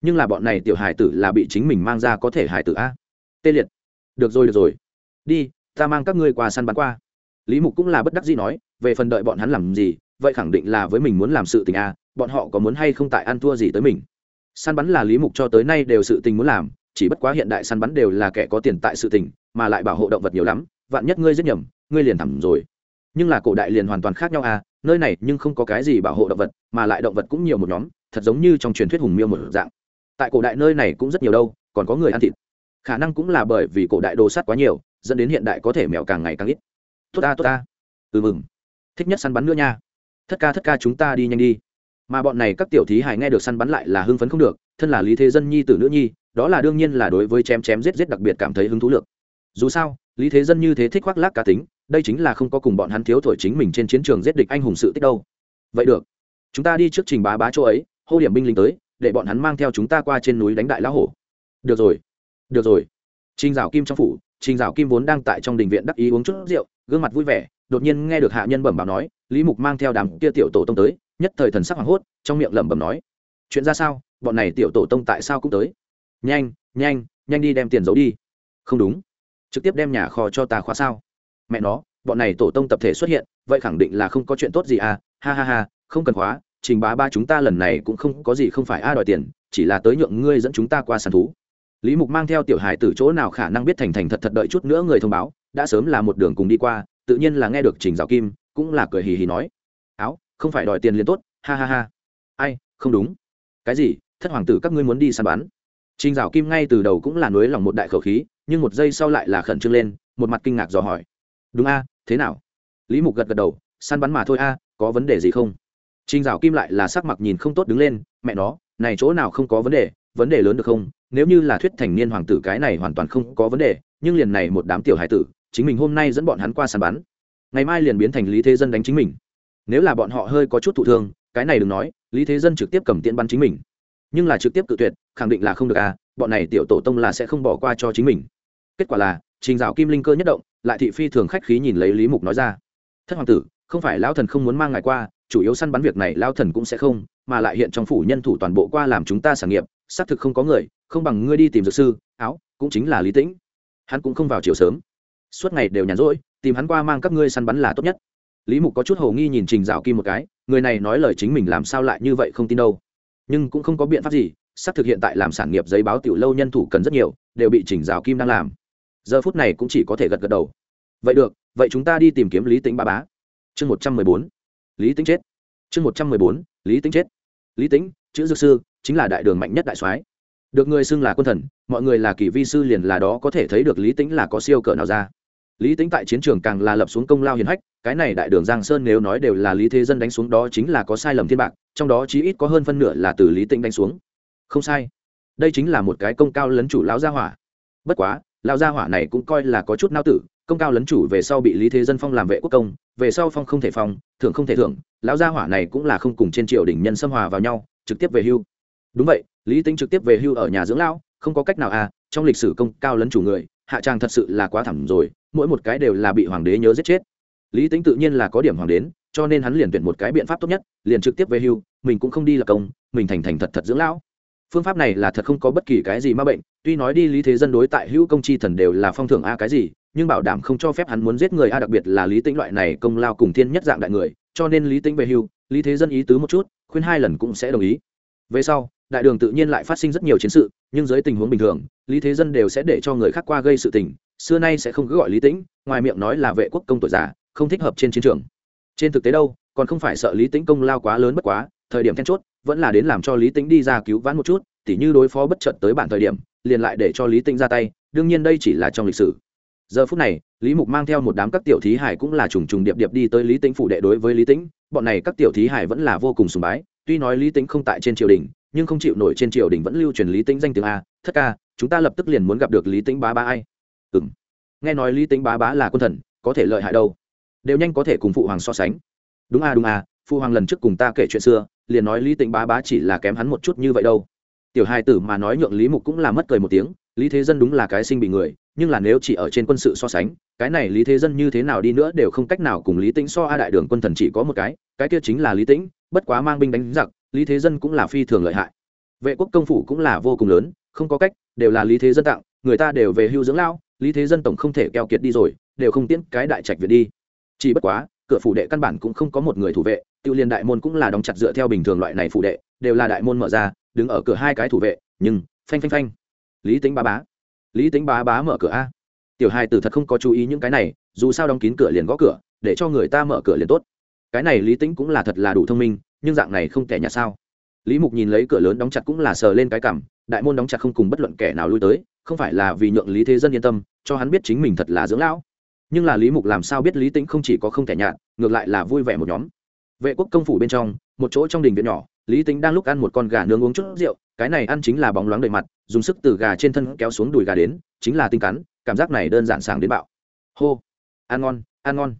A: Nhưng là bọn này tiểu hài tử là bị chính mình mang ra có thể hài tử a. Tê liệt. Được rồi được rồi. Đi, ta mang các ngươi qua săn bắn qua. Lý mục cũng là bất đắc gì nói, về phần đợi bọn hắn làm gì, vậy khẳng định là với mình muốn làm sự tình a, bọn họ có muốn hay không tại ăn thua gì tới mình. Săn bắn là lý mục cho tới nay đều sự tình muốn làm, chỉ bất quá hiện đại săn bắn đều là kẻ có tiền tại sự tình, mà lại bảo hộ động vật nhiều lắm, vạn nhất ngươi giết nhầm ngươi liền thẳng rồi. Nhưng là cổ đại liền hoàn toàn khác nhau à nơi này nhưng không có cái gì bảo hộ động vật, mà lại động vật cũng nhiều một nhóm, thật giống như trong truyền thuyết hùng miêu một dạng. Tại cổ đại nơi này cũng rất nhiều đâu, còn có người ăn thịt. Khả năng cũng là bởi vì cổ đại đồ sắt quá nhiều, dẫn đến hiện đại có thể mèo càng ngày càng ít. Tốt ta tốt ta. Ừ mừng. Thích nhất săn bắn nữa nha. Thất ca thất ca chúng ta đi nhanh đi. Mà bọn này các tiểu thí hài nghe được săn bắn lại là hưng phấn không được, thân là lý thế dân nhi tử nữ nhi, đó là đương nhiên là đối với chém chém giết giết đặc biệt cảm thấy hứng thú lược. dù sao, lý thế dân như thế thích khoác lác cá tính đây chính là không có cùng bọn hắn thiếu thổi chính mình trên chiến trường giết địch anh hùng sự tích đâu. Vậy được, chúng ta đi trước trình bá bá chỗ ấy, hô điểm binh lính tới, để bọn hắn mang theo chúng ta qua trên núi đánh đại lão hổ. Được rồi được rồi. Trình dạo kim trong phủ, trình dạo kim vốn đang tại trong đình viện đắc ý uống chút rượu, gương mặt vui vẻ, đột nhiên nghe được hạ nhân bẩm báo nói, lý mục mang theo đám kia tiểu tổ tông tới, nhất thời thần sắc hoảng hốt, trong miệng lẩm bẩm nói, chuyện ra sao? Bọn này tiểu tổ tông tại sao cũng tới? Nhanh nhanh nhanh đi đem tiền giấu đi. Không đúng. Trực tiếp đem nhà kho cho ta khóa sao? Mẹ nó, bọn này tổ tông tập thể xuất hiện, vậy khẳng định là không có chuyện tốt gì à? Ha ha ha, không cần khóa, trình bá ba chúng ta lần này cũng không có gì không phải a đòi tiền, chỉ là tới nhượng ngươi dẫn chúng ta qua sàn thú. Lý mục mang theo tiểu hải từ chỗ nào khả năng biết thành thành thật thật đợi chút nữa người thông báo, đã sớm là một đường cùng đi qua, tự nhiên là nghe được trình giáo kim, cũng là cười hì hì nói. Áo, không phải đòi tiền liền tốt, ha ha ha. Ai, không đúng. Cái gì, thất hoàng tử các ngươi muốn đi săn bắn? Trình dạo kim ngay từ đầu cũng là nối lòng một đại khẩu khí, nhưng một giây sau lại là khẩn trương lên, một mặt kinh ngạc dò hỏi đúng a, thế nào? Lý mục gật gật đầu, săn bắn mà thôi a, có vấn đề gì không? Trình dạo kim lại là sắc mặt nhìn không tốt đứng lên, mẹ nó, này chỗ nào không có vấn đề vấn đề lớn được không? Nếu như là thuyết thành niên hoàng tử cái này hoàn toàn không có vấn đề, nhưng liền này một đám tiểu hải tử, chính mình hôm nay dẫn bọn hắn qua săn bắn. Ngày mai liền biến thành lý thế dân đánh chính mình. Nếu là bọn họ hơi có chút thụ thương, cái này đừng nói, lý thế dân trực tiếp cầm tiện bắn chính mình. Nhưng là trực tiếp tự tuyệt, khẳng định là không được à bọn này tiểu tổ tông là sẽ không bỏ qua cho chính mình. Kết quả là trình dạo kim linh cơ nhất động, lại thị phi thường khách khí nhìn lấy lý mục nói ra. Thất hoàng tử, không phải lão thần không muốn mang ngài qua, chủ yếu săn bắn việc này lão thần cũng sẽ không, mà lại hiện trong phủ nhân thủ toàn bộ qua làm chúng ta sản nghiệp, xác thực không có người, không bằng ngươi đi tìm dược sư, áo, cũng chính là lý tĩnh. Hắn cũng không vào chiều sớm. Suốt ngày đều nhàn rỗi, tìm hắn qua mang các ngươi săn bắn là tốt nhất. Lý mục có chút hồ nghi nhìn trình dạo kim một cái, người này nói lời chính mình làm sao lại như vậy không tin đâu. Nhưng cũng không có biện pháp gì, xác thực hiện tại làm sản nghiệp giấy báo tiểu lâu nhân thủ cần rất nhiều, đều bị chỉnh rào kim đang làm giờ phút này cũng chỉ có thể gật gật đầu. Vậy được, vậy chúng ta đi tìm kiếm lý tính ba bá. Chương một trăm mười bốn. Lý tính chết. Chương một trăm mười bốn, lý tính chết. Lý tính chữ dược sư, chính là đại đường mạnh nhất đại soái. Được người xưng là quân thần, mọi người là kỳ vi sư liền là đó có thể thấy được lý tính là có siêu cỡ nào ra. Lý tính tại chiến trường càng là lập xuống công lao hiền hách, cái này đại đường giang sơn nếu nói đều là lý thế dân đánh xuống đó chính là có sai lầm thiên bạc, trong đó chí ít có hơn phân nửa là từ lý tĩnh đánh xuống. Không sai. Đây chính là một cái công cao lấn chủ lão gia hỏa. Bất quá lão gia hỏa này cũng coi là có chút nao tử, công cao lấn chủ về sau bị lý thế dân phong làm vệ quốc công, về sau phong không thể phong, thưởng không thể thưởng, lão gia hỏa này cũng là không cùng trên triều đình nhân xâm hòa vào nhau, trực tiếp về hưu. Đúng vậy, lý tính trực tiếp về hưu ở nhà dưỡng lão, không có cách nào à trong lịch sử công cao lấn chủ người, hạ trang thật sự là quá thẳm rồi, mỗi một cái đều là bị hoàng đế nhớ giết chết. Lý tính tự nhiên là có điểm hoàng đến, cho nên hắn liền tuyển một cái biện pháp tốt nhất, liền trực tiếp về hưu, mình cũng không đi là công, mình thành thành thật thật dưỡng lão. Phương pháp này là thật không có bất kỳ cái gì ma bệnh tuy nói đi lý thế dân đối tại hữu công chi thần đều là phong thưởng a cái gì, nhưng bảo đảm không cho phép hắn muốn giết người a, đặc biệt là lý tĩnh loại này công lao cùng thiên nhất dạng đại người, cho nên lý tĩnh về hưu, lý thế dân ý tứ một chút, khuyên hai lần cũng sẽ đồng ý. Về sau, đại đường tự nhiên lại phát sinh rất nhiều chiến sự, nhưng dưới tình huống bình thường, lý thế dân đều sẽ để cho người khác qua gây sự tình, xưa nay sẽ không cứ gọi lý tĩnh, ngoài miệng nói là vệ quốc công tuổi già không thích hợp trên chiến trường. Trên thực tế đâu, còn không phải sợ lý tĩnh công lao quá lớn bất quá, thời điểm then chốt, vẫn là đến làm cho lý tĩnh đi ra cứu vãn một chút tỉ như đối phó bất chợt tới bản thời điểm, liền lại để cho lý tĩnh ra tay, đương nhiên đây chỉ là trong lịch sử. Giờ phút này, lý mục mang theo một đám các tiểu thí hải cũng là trùng trùng điệp điệp đi tới lý tĩnh phủ đệ đối với lý tĩnh, bọn này các tiểu thí hải vẫn là vô cùng sùng bái, tuy nói lý tĩnh không tại trên triều đình, nhưng không chịu nổi trên triều đình vẫn lưu truyền lý tĩnh danh tiếng a, thất ca, chúng ta lập tức liền muốn gặp được lý tĩnh bá bá ai. Ừ nghe nói lý tĩnh bá bá là quân thần, có thể lợi hại đâu? Đều nhanh có thể cùng phụ hoàng so sánh. Đúng a đúng a, phụ hoàng lần trước cùng ta kể chuyện xưa, liền nói lý tĩnh bá bá chỉ là kém hắn một chút như vậy đâu tiểu hai tử mà nói nhượng lý mục cũng là mất cười một tiếng, lý thế dân đúng là cái sinh bị người, nhưng là nếu chỉ ở trên quân sự so sánh, cái này lý thế dân như thế nào đi nữa đều không cách nào cùng lý tĩnh so a đại đường quân thần chỉ có một cái cái kia chính là lý tĩnh, bất quá mang binh đánh giặc, lý thế dân cũng là phi thường lợi hại. Vệ quốc công phủ cũng là vô cùng lớn, không có cách, đều là lý thế dân tặng, người ta đều về hưu dưỡng lao, lý thế dân tổng không thể keo kiệt đi rồi, đều không tiễn cái đại trạch viện đi. Chỉ bất quá, cửa phủ đệ căn bản cũng không có một người thủ vệ tiêu liên đại môn cũng là đóng chặt dựa theo bình thường loại này phủ đệ, đều là đại môn mở ra đứng ở cửa hai cái thủ vệ, nhưng, phanh phanh phanh. Lý tính bá bá. Lý tính bá bá mở cửa a. Tiểu hai tử thật không có chú ý những cái này, dù sao đóng kín cửa liền gõ cửa, để cho người ta mở cửa liền tốt. Cái này lý tính cũng là thật là đủ thông minh, nhưng dạng này không kẻ nhà sao? Lý mục nhìn lấy cửa lớn đóng chặt cũng là sờ lên cái cảm đại môn đóng chặt không cùng bất luận kẻ nào lui tới, không phải là vì nhượng lý thế dân yên tâm, cho hắn biết chính mình thật là dưỡng lão. Nhưng là lý mục làm sao biết lý tĩnh không chỉ có không thể nhạt, ngược lại là vui vẻ một nhóm. Vệ quốc công phủ bên trong, một chỗ trong đình viện nhỏ lý tĩnh đang lúc ăn một con gà nướng uống chút rượu, cái này ăn chính là bóng loáng đầy mặt, dùng sức từ gà trên thân kéo xuống đùi gà đến, chính là tinh cắn, cảm giác này đơn giản sàng đến bạo. Hô, ăn ngon ăn ngon.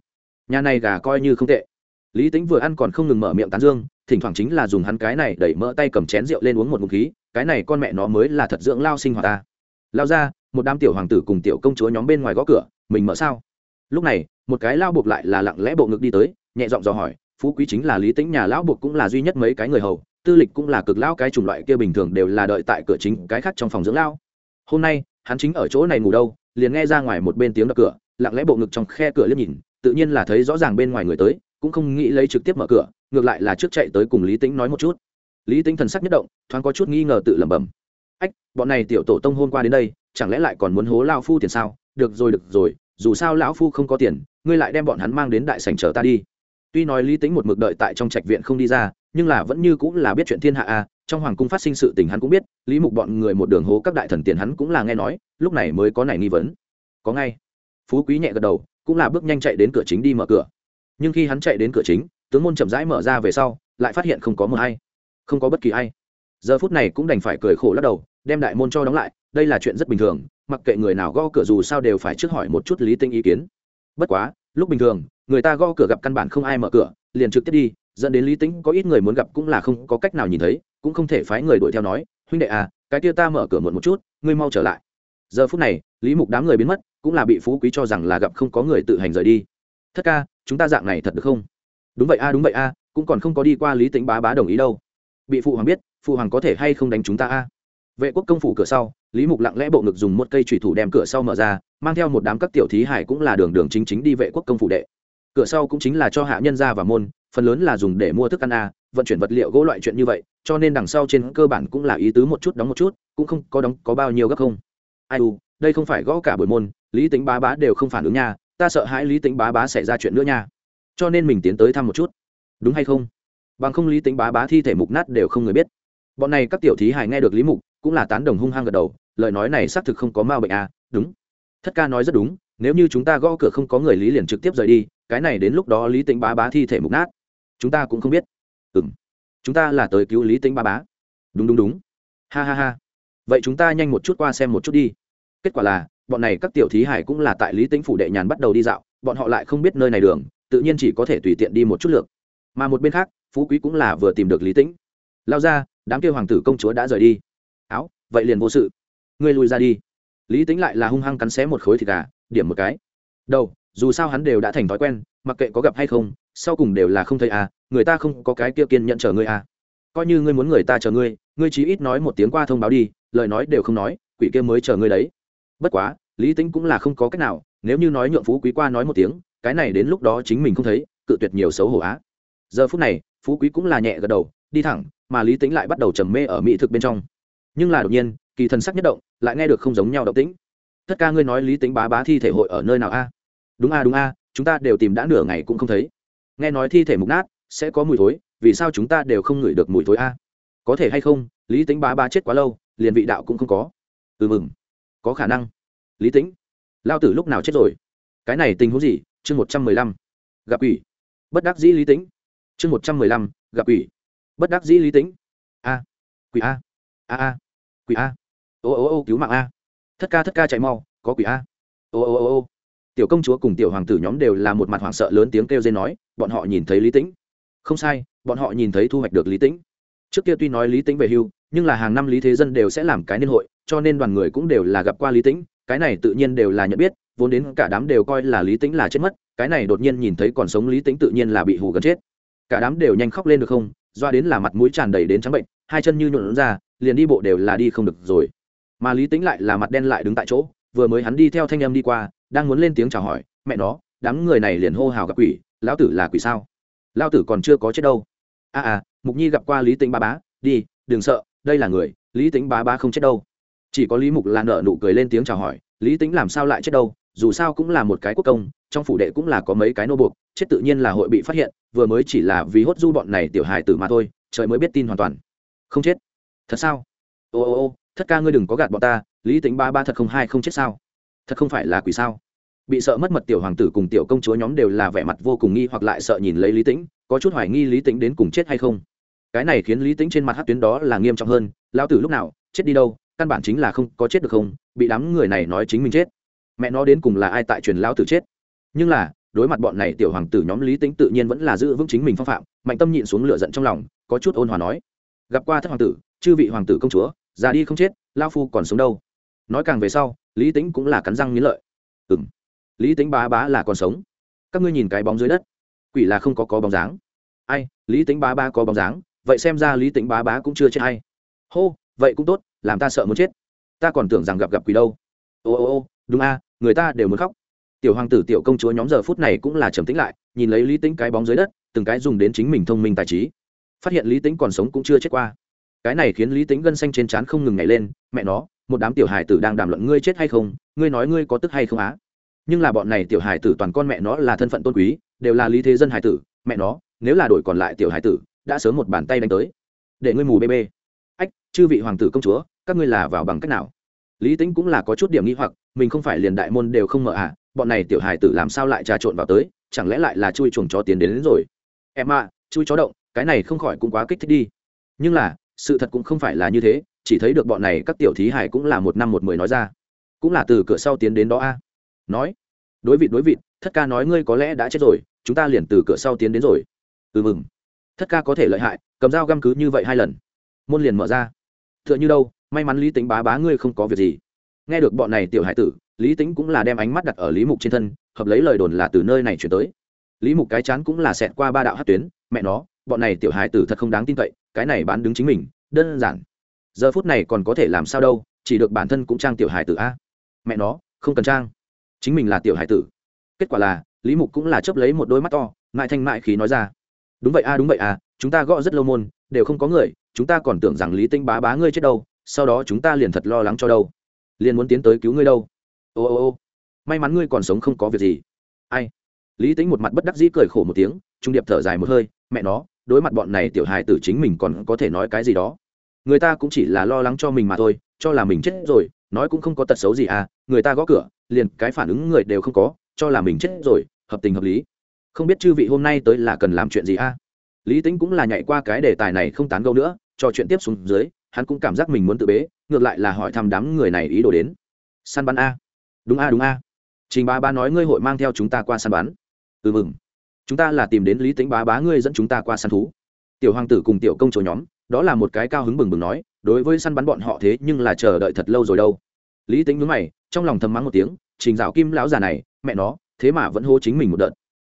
A: Nhà này gà coi như không tệ. Lý tính vừa ăn còn không ngừng mở miệng tán dương, thỉnh thoảng chính là dùng hắn cái này đẩy mỡ tay cầm chén rượu lên uống một ngụm khí, cái này con mẹ nó mới là thật dưỡng lao sinh hoạt ta. Lao ra, một đám tiểu hoàng tử cùng tiểu công chúa nhóm bên ngoài gõ cửa, mình mở sao? Lúc này, một cái lao buộc lại là lặng lẽ bộ ngực đi tới, nhẹ giọng dò hỏi phú quý chính là lý tính nhà lão buộc cũng là duy nhất mấy cái người hầu, tư lịch cũng là cực lão, cái chủng loại kia bình thường đều là đợi tại cửa chính, cái khác trong phòng dưỡng lão. hôm nay, hắn chính ở chỗ này ngủ đâu, liền nghe ra ngoài một bên tiếng đập cửa, lặng lẽ bộ ngực trong khe cửa liếc nhìn, tự nhiên là thấy rõ ràng bên ngoài người tới, cũng không nghĩ lấy trực tiếp mở cửa, ngược lại là trước chạy tới cùng lý tính nói một chút. Lý tính thần sắc nhất động, thoáng có chút nghi ngờ tự lẩm bẩm. Ách, bọn này tiểu tổ tông hôm qua đến đây, chẳng lẽ lại còn muốn hố lao phu tiền sao? Được rồi được rồi, dù sao lão phu không có tiền, ngươi lại đem bọn hắn mang đến đại sảnh chờ ta đi tuy nói lý tính một mực đợi tại trong trạch viện không đi ra, nhưng là vẫn như cũng là biết chuyện thiên hạ a, trong hoàng cung phát sinh sự tình hắn cũng biết, lý mục bọn người một đường hố các đại thần tiền hắn cũng là nghe nói, lúc này mới có này nghi vấn. Có ngay. Phú quý nhẹ gật đầu, cũng là bước nhanh chạy đến cửa chính đi mở cửa. Nhưng khi hắn chạy đến cửa chính, tướng môn chậm rãi mở ra về sau, lại phát hiện không có một ai, không có bất kỳ ai. Giờ phút này cũng đành phải cười khổ lắc đầu, đem đại môn cho đóng lại, đây là chuyện rất bình thường, mặc kệ người nào gõ cửa dù sao đều phải trước hỏi một chút lý tinh ý kiến. Bất quá, lúc bình thường người ta gõ cửa gặp căn bản không ai mở cửa, liền trực tiếp đi, dẫn đến lý tính có ít người muốn gặp cũng là không có cách nào nhìn thấy, cũng không thể phái người đuổi theo nói, huynh đệ à cái kia ta mở cửa muộn một chút, ngươi mau trở lại. Giờ phút này, lý mục đám người biến mất, cũng là bị phú quý cho rằng là gặp không có người tự hành rời đi. Thất ca, chúng ta dạng này thật được không? Đúng vậy a, đúng vậy a, cũng còn không có đi qua lý tính bá bá đồng ý đâu. Bị phụ hoàng biết, phụ hoàng có thể hay không đánh chúng ta a? Vệ quốc công phủ cửa sau, lý mục lặng lẽ bộ ngực dùng một cây thủy thủ đem cửa sau mở ra, mang theo một đám các tiểu thí hải cũng là đường đường chính chính đi vệ quốc công phủ đệ cửa sau cũng chính là cho hạ nhân ra và môn, phần lớn là dùng để mua thức ăn a, vận chuyển vật liệu gỗ loại chuyện như vậy, cho nên đằng sau trên cơ bản cũng là ý tứ một chút đóng một chút, cũng không có đóng có bao nhiêu gấp không. Ai u, đây không phải gõ cả buổi môn, lý tính bá bá đều không phản ứng nha, ta sợ hãi lý tính bá bá xảy ra chuyện nữa nha. Cho nên mình tiến tới thăm một chút. Đúng hay không? Bằng không lý tính bá bá thi thể mục nát đều không người biết. Bọn này các tiểu thí hài nghe được lý mục, cũng là tán đồng hung hăng gật đầu, lời nói này xác thực không có ma bệnh à đúng. Thất ca nói rất đúng, nếu như chúng ta gõ cửa không có người lý liền trực tiếp rời đi cái này đến lúc đó lý tính bá bá thi thể mục nát. Chúng ta cũng không biết. Ừ m chúng ta là tới cứu lý tính bá bá. Đúng đúng đúng. Ha ha ha. Vậy chúng ta nhanh một chút qua xem một chút đi. Kết quả là, bọn này các tiểu thí hải cũng là tại lý tính phủ đệ nhàn bắt đầu đi dạo. Bọn họ lại không biết nơi này đường, tự nhiên chỉ có thể tùy tiện đi một chút lượt. Mà một bên khác, phú quý cũng là vừa tìm được lý tĩnh. Lao ra, đám kêu hoàng tử công chúa đã rời đi. Áo, vậy liền vô sự. Ngươi lùi ra đi. Lý tính lại là hung hăng cắn xé một khối thịt gà, điểm một cái. Đâu dù sao hắn đều đã thành thói quen, mặc kệ có gặp hay không, sau cùng đều là không thấy à người ta không có cái kia kiên nhận chờ ngươi à. Coi như ngươi muốn người ta chờ ngươi ngươi chí ít nói một tiếng qua thông báo đi, lời nói đều không nói, quỷ kia mới chờ ngươi đấy. Bất quá, lý tính cũng là không có cách nào, nếu như nói nhượng phú quý qua nói một tiếng, cái này đến lúc đó chính mình không thấy, cự tuyệt nhiều xấu hổ á. Giờ phút này, phú quý cũng là nhẹ gật đầu, đi thẳng, mà lý tính lại bắt đầu trầm mê ở mỹ thực bên trong. Nhưng là đột nhiên, kỳ thần sắc nhất động, lại nghe được không giống nhau động tĩnh. Tất ca ngươi nói lý tính bá bá thi thể hội ở nơi nào a? Đúng a đúng a, chúng ta đều tìm đã nửa ngày cũng không thấy. Nghe nói thi thể mục nát, sẽ có mùi thối, vì sao chúng ta đều không ngửi được mùi thối a? Có thể hay không, lý tính bá bá chết quá lâu, liền vị đạo cũng không có. Ừ mừng. Có khả năng. Lý tính lao tử lúc nào chết rồi? Cái này tình huống gì? Chương một trăm mười lăm. Gặp ủy bất đắc dĩ lý tính chương một trăm mười lăm, gặp ủy bất đắc dĩ lý tính a. Quỷ a. A a. Quỷ a. Ô ô ô, cứu mạng a. Thất ca thất ca chạy mau, có quỷ a. Ô ô ô ô tiểu công chúa cùng tiểu hoàng tử nhóm đều là một mặt hoảng sợ lớn tiếng kêu dây nói, bọn họ nhìn thấy lý tĩnh. Không sai, bọn họ nhìn thấy thu hoạch được lý tĩnh. Trước kia tuy nói lý tĩnh về hưu, nhưng là hàng năm lý thế dân đều sẽ làm cái niên hội, cho nên đoàn người cũng đều là gặp qua lý tĩnh, cái này tự nhiên đều là nhận biết, vốn đến cả đám đều coi là lý tĩnh là chết mất, cái này đột nhiên nhìn thấy còn sống lý tĩnh tự nhiên là bị hù gần chết. Cả đám đều nhanh khóc lên được không, doa đến là mặt mũi tràn đầy đến trắng bệnh, hai chân như nhuộn ra, liền đi bộ đều là đi không được rồi. Mà lý tĩnh lại là mặt đen lại đứng tại chỗ, vừa mới hắn đi theo thanh em đi qua đang muốn lên tiếng chào hỏi mẹ nó đám người này liền hô hào gặp quỷ lão tử là quỷ sao? Lão tử còn chưa có chết đâu. A à, à mục nhi gặp qua lý tĩnh ba bá đi đừng sợ đây là người lý tĩnh ba bá không chết đâu. Chỉ có lý mục là nợ nụ cười lên tiếng chào hỏi lý tĩnh làm sao lại chết đâu dù sao cũng là một cái quốc công trong phủ đệ cũng là có mấy cái nô buộc chết tự nhiên là hội bị phát hiện vừa mới chỉ là vì hốt du bọn này tiểu hài tử mà thôi trời mới biết tin hoàn toàn. Không chết? Thật sao? Ô ô ô thất ca ngươi đừng có gạt bọn ta lý tính ba ba thật không hai không chết sao? Thật không phải là quỷ sao? Bị sợ mất mật tiểu hoàng tử cùng tiểu công chúa nhóm đều là vẻ mặt vô cùng nghi hoặc lại sợ nhìn lấy lý tĩnh, có chút hoài nghi lý tĩnh đến cùng chết hay không? Cái này khiến lý tĩnh trên mặt hát tuyến đó là nghiêm trọng hơn lao tử lúc nào, chết đi đâu, căn bản chính là không có chết được không, bị đám người này nói chính mình chết. Mẹ nó đến cùng là ai tại truyền lao tử chết? Nhưng là, đối mặt bọn này tiểu hoàng tử nhóm lý tĩnh tự nhiên vẫn là giữ vững chính mình phong phạm, mạnh tâm nhịn xuống lửa giận trong lòng, có chút ôn hòa nói. Gặp qua thất hoàng tử, chư vị hoàng tử công chúa, già đi không chết lao phu còn sống đâu? Nói càng về sau lý tính cũng là cắn răng nghiến lợi. Ừ m lý tính bá bá là còn sống. Các ngươi nhìn cái bóng dưới đất, quỷ là không có có bóng dáng. Ai, lý tính bá bá có bóng dáng, vậy xem ra lý tính bá bá cũng chưa chết hay. Hô, vậy cũng tốt, làm ta sợ muốn chết. Ta còn tưởng rằng gặp gặp quỷ đâu. Ô ô ô, đúng a, người ta đều muốn khóc. Tiểu hoàng tử, tiểu công chúa nhóm giờ phút này cũng là trầm tĩnh lại, nhìn lấy lý tính cái bóng dưới đất, từng cái dùng đến chính mình thông minh tài trí. Phát hiện lý tính còn sống cũng chưa chết qua. Cái này khiến lý tính gân xanh trên trán không ngừng nhảy lên, mẹ nó một đám tiểu hài tử đang đàm luận ngươi chết hay không ngươi nói ngươi có tức hay không á? Nhưng là bọn này tiểu hài tử toàn con mẹ nó là thân phận tôn quý đều là lý thế dân hài tử mẹ nó nếu là đổi còn lại tiểu hài tử đã sớm một bàn tay đánh tới. Để ngươi mù bê bê. Ách chư vị hoàng tử công chúa các ngươi là vào bằng cách nào? Lý tính cũng là có chút điểm nghi hoặc mình không phải liền đại môn đều không mở à bọn này tiểu hài tử làm sao lại trà trộn vào tới chẳng lẽ lại là chui chuồng chó tiến đến, đến rồi? Em ạ chui chó động cái này không khỏi cũng quá kích thích đi. Nhưng là sự thật cũng không phải là như thế chỉ thấy được bọn này các tiểu thí hải cũng là một năm một mười nói ra. Cũng là từ cửa sau tiến đến đó a. Nói, đối vị đối vị, thất ca nói ngươi có lẽ đã chết rồi, chúng ta liền từ cửa sau tiến đến rồi. Ừ mừng. Thất ca có thể lợi hại, cầm dao găm cứ như vậy hai lần. Môn liền mở ra. T h ư ợ n h ư đâu, may mắn lý tính bá bá ngươi không có việc gì. Nghe được bọn này tiểu hải tử, lý tính cũng là đem ánh mắt đặt ở lý mục trên thân, hợp lấy lời đồn là từ nơi này chuyển tới. Lý mục cái chán cũng là xẹt qua ba đạo hát tuyến, mẹ nó, bọn này tiểu hải tử thật không đáng tin cậy, cái này bán đứng chính mình, đơn giản giờ phút này còn có thể làm sao đâu, chỉ được bản thân cũng trang tiểu hải tử a. Mẹ nó, không cần trang. Chính mình là tiểu hải tử. Kết quả là, lý mục cũng là chấp lấy một đôi mắt to, mại thanh mại khí nói ra. Đúng vậy a, đúng vậy a, chúng ta gõ rất lâu môn, đều không có người, chúng ta còn tưởng rằng lý tinh bá bá ngươi chết đâu, sau đó chúng ta liền thật lo lắng cho đâu. Liền muốn tiến tới cứu ngươi đâu. Ô ô ô. May mắn ngươi còn sống không có việc gì. Ai? Lý tính một mặt bất đắc dĩ cười khổ một tiếng, trung điệp thở dài một hơi, mẹ nó, đối mặt bọn này tiểu hài tử chính mình còn có thể nói cái gì đó người ta cũng chỉ là lo lắng cho mình mà thôi, cho là mình chết rồi, nói cũng không có tật xấu gì à người ta gõ cửa, liền cái phản ứng người đều không có, cho là mình chết rồi, hợp tình hợp lý. Không biết chư vị hôm nay tới là cần làm chuyện gì à? Lý tính cũng là nhảy qua cái đề tài này không tán gâu nữa, cho chuyện tiếp xuống dưới, hắn cũng cảm giác mình muốn tự bế, ngược lại là hỏi thăm đám người này ý đồ đến. Săn bắn a. Đúng a đúng a. Trình ba ba nói ngươi hội mang theo chúng ta qua săn bắn. Ừ mừng. Chúng ta là tìm đến lý tính bá bá ngươi dẫn chúng ta qua săn thú. Tiểu hoàng tử cùng tiểu công chỗ nhóm đó là một cái cao hứng bừng bừng nói, đối với săn bắn bọn họ thế nhưng là chờ đợi thật lâu rồi đâu. Lý tính nhớ mày, trong lòng thầm mắng một tiếng, trình dạo kim lão già này, mẹ nó, thế mà vẫn hô chính mình một đợt.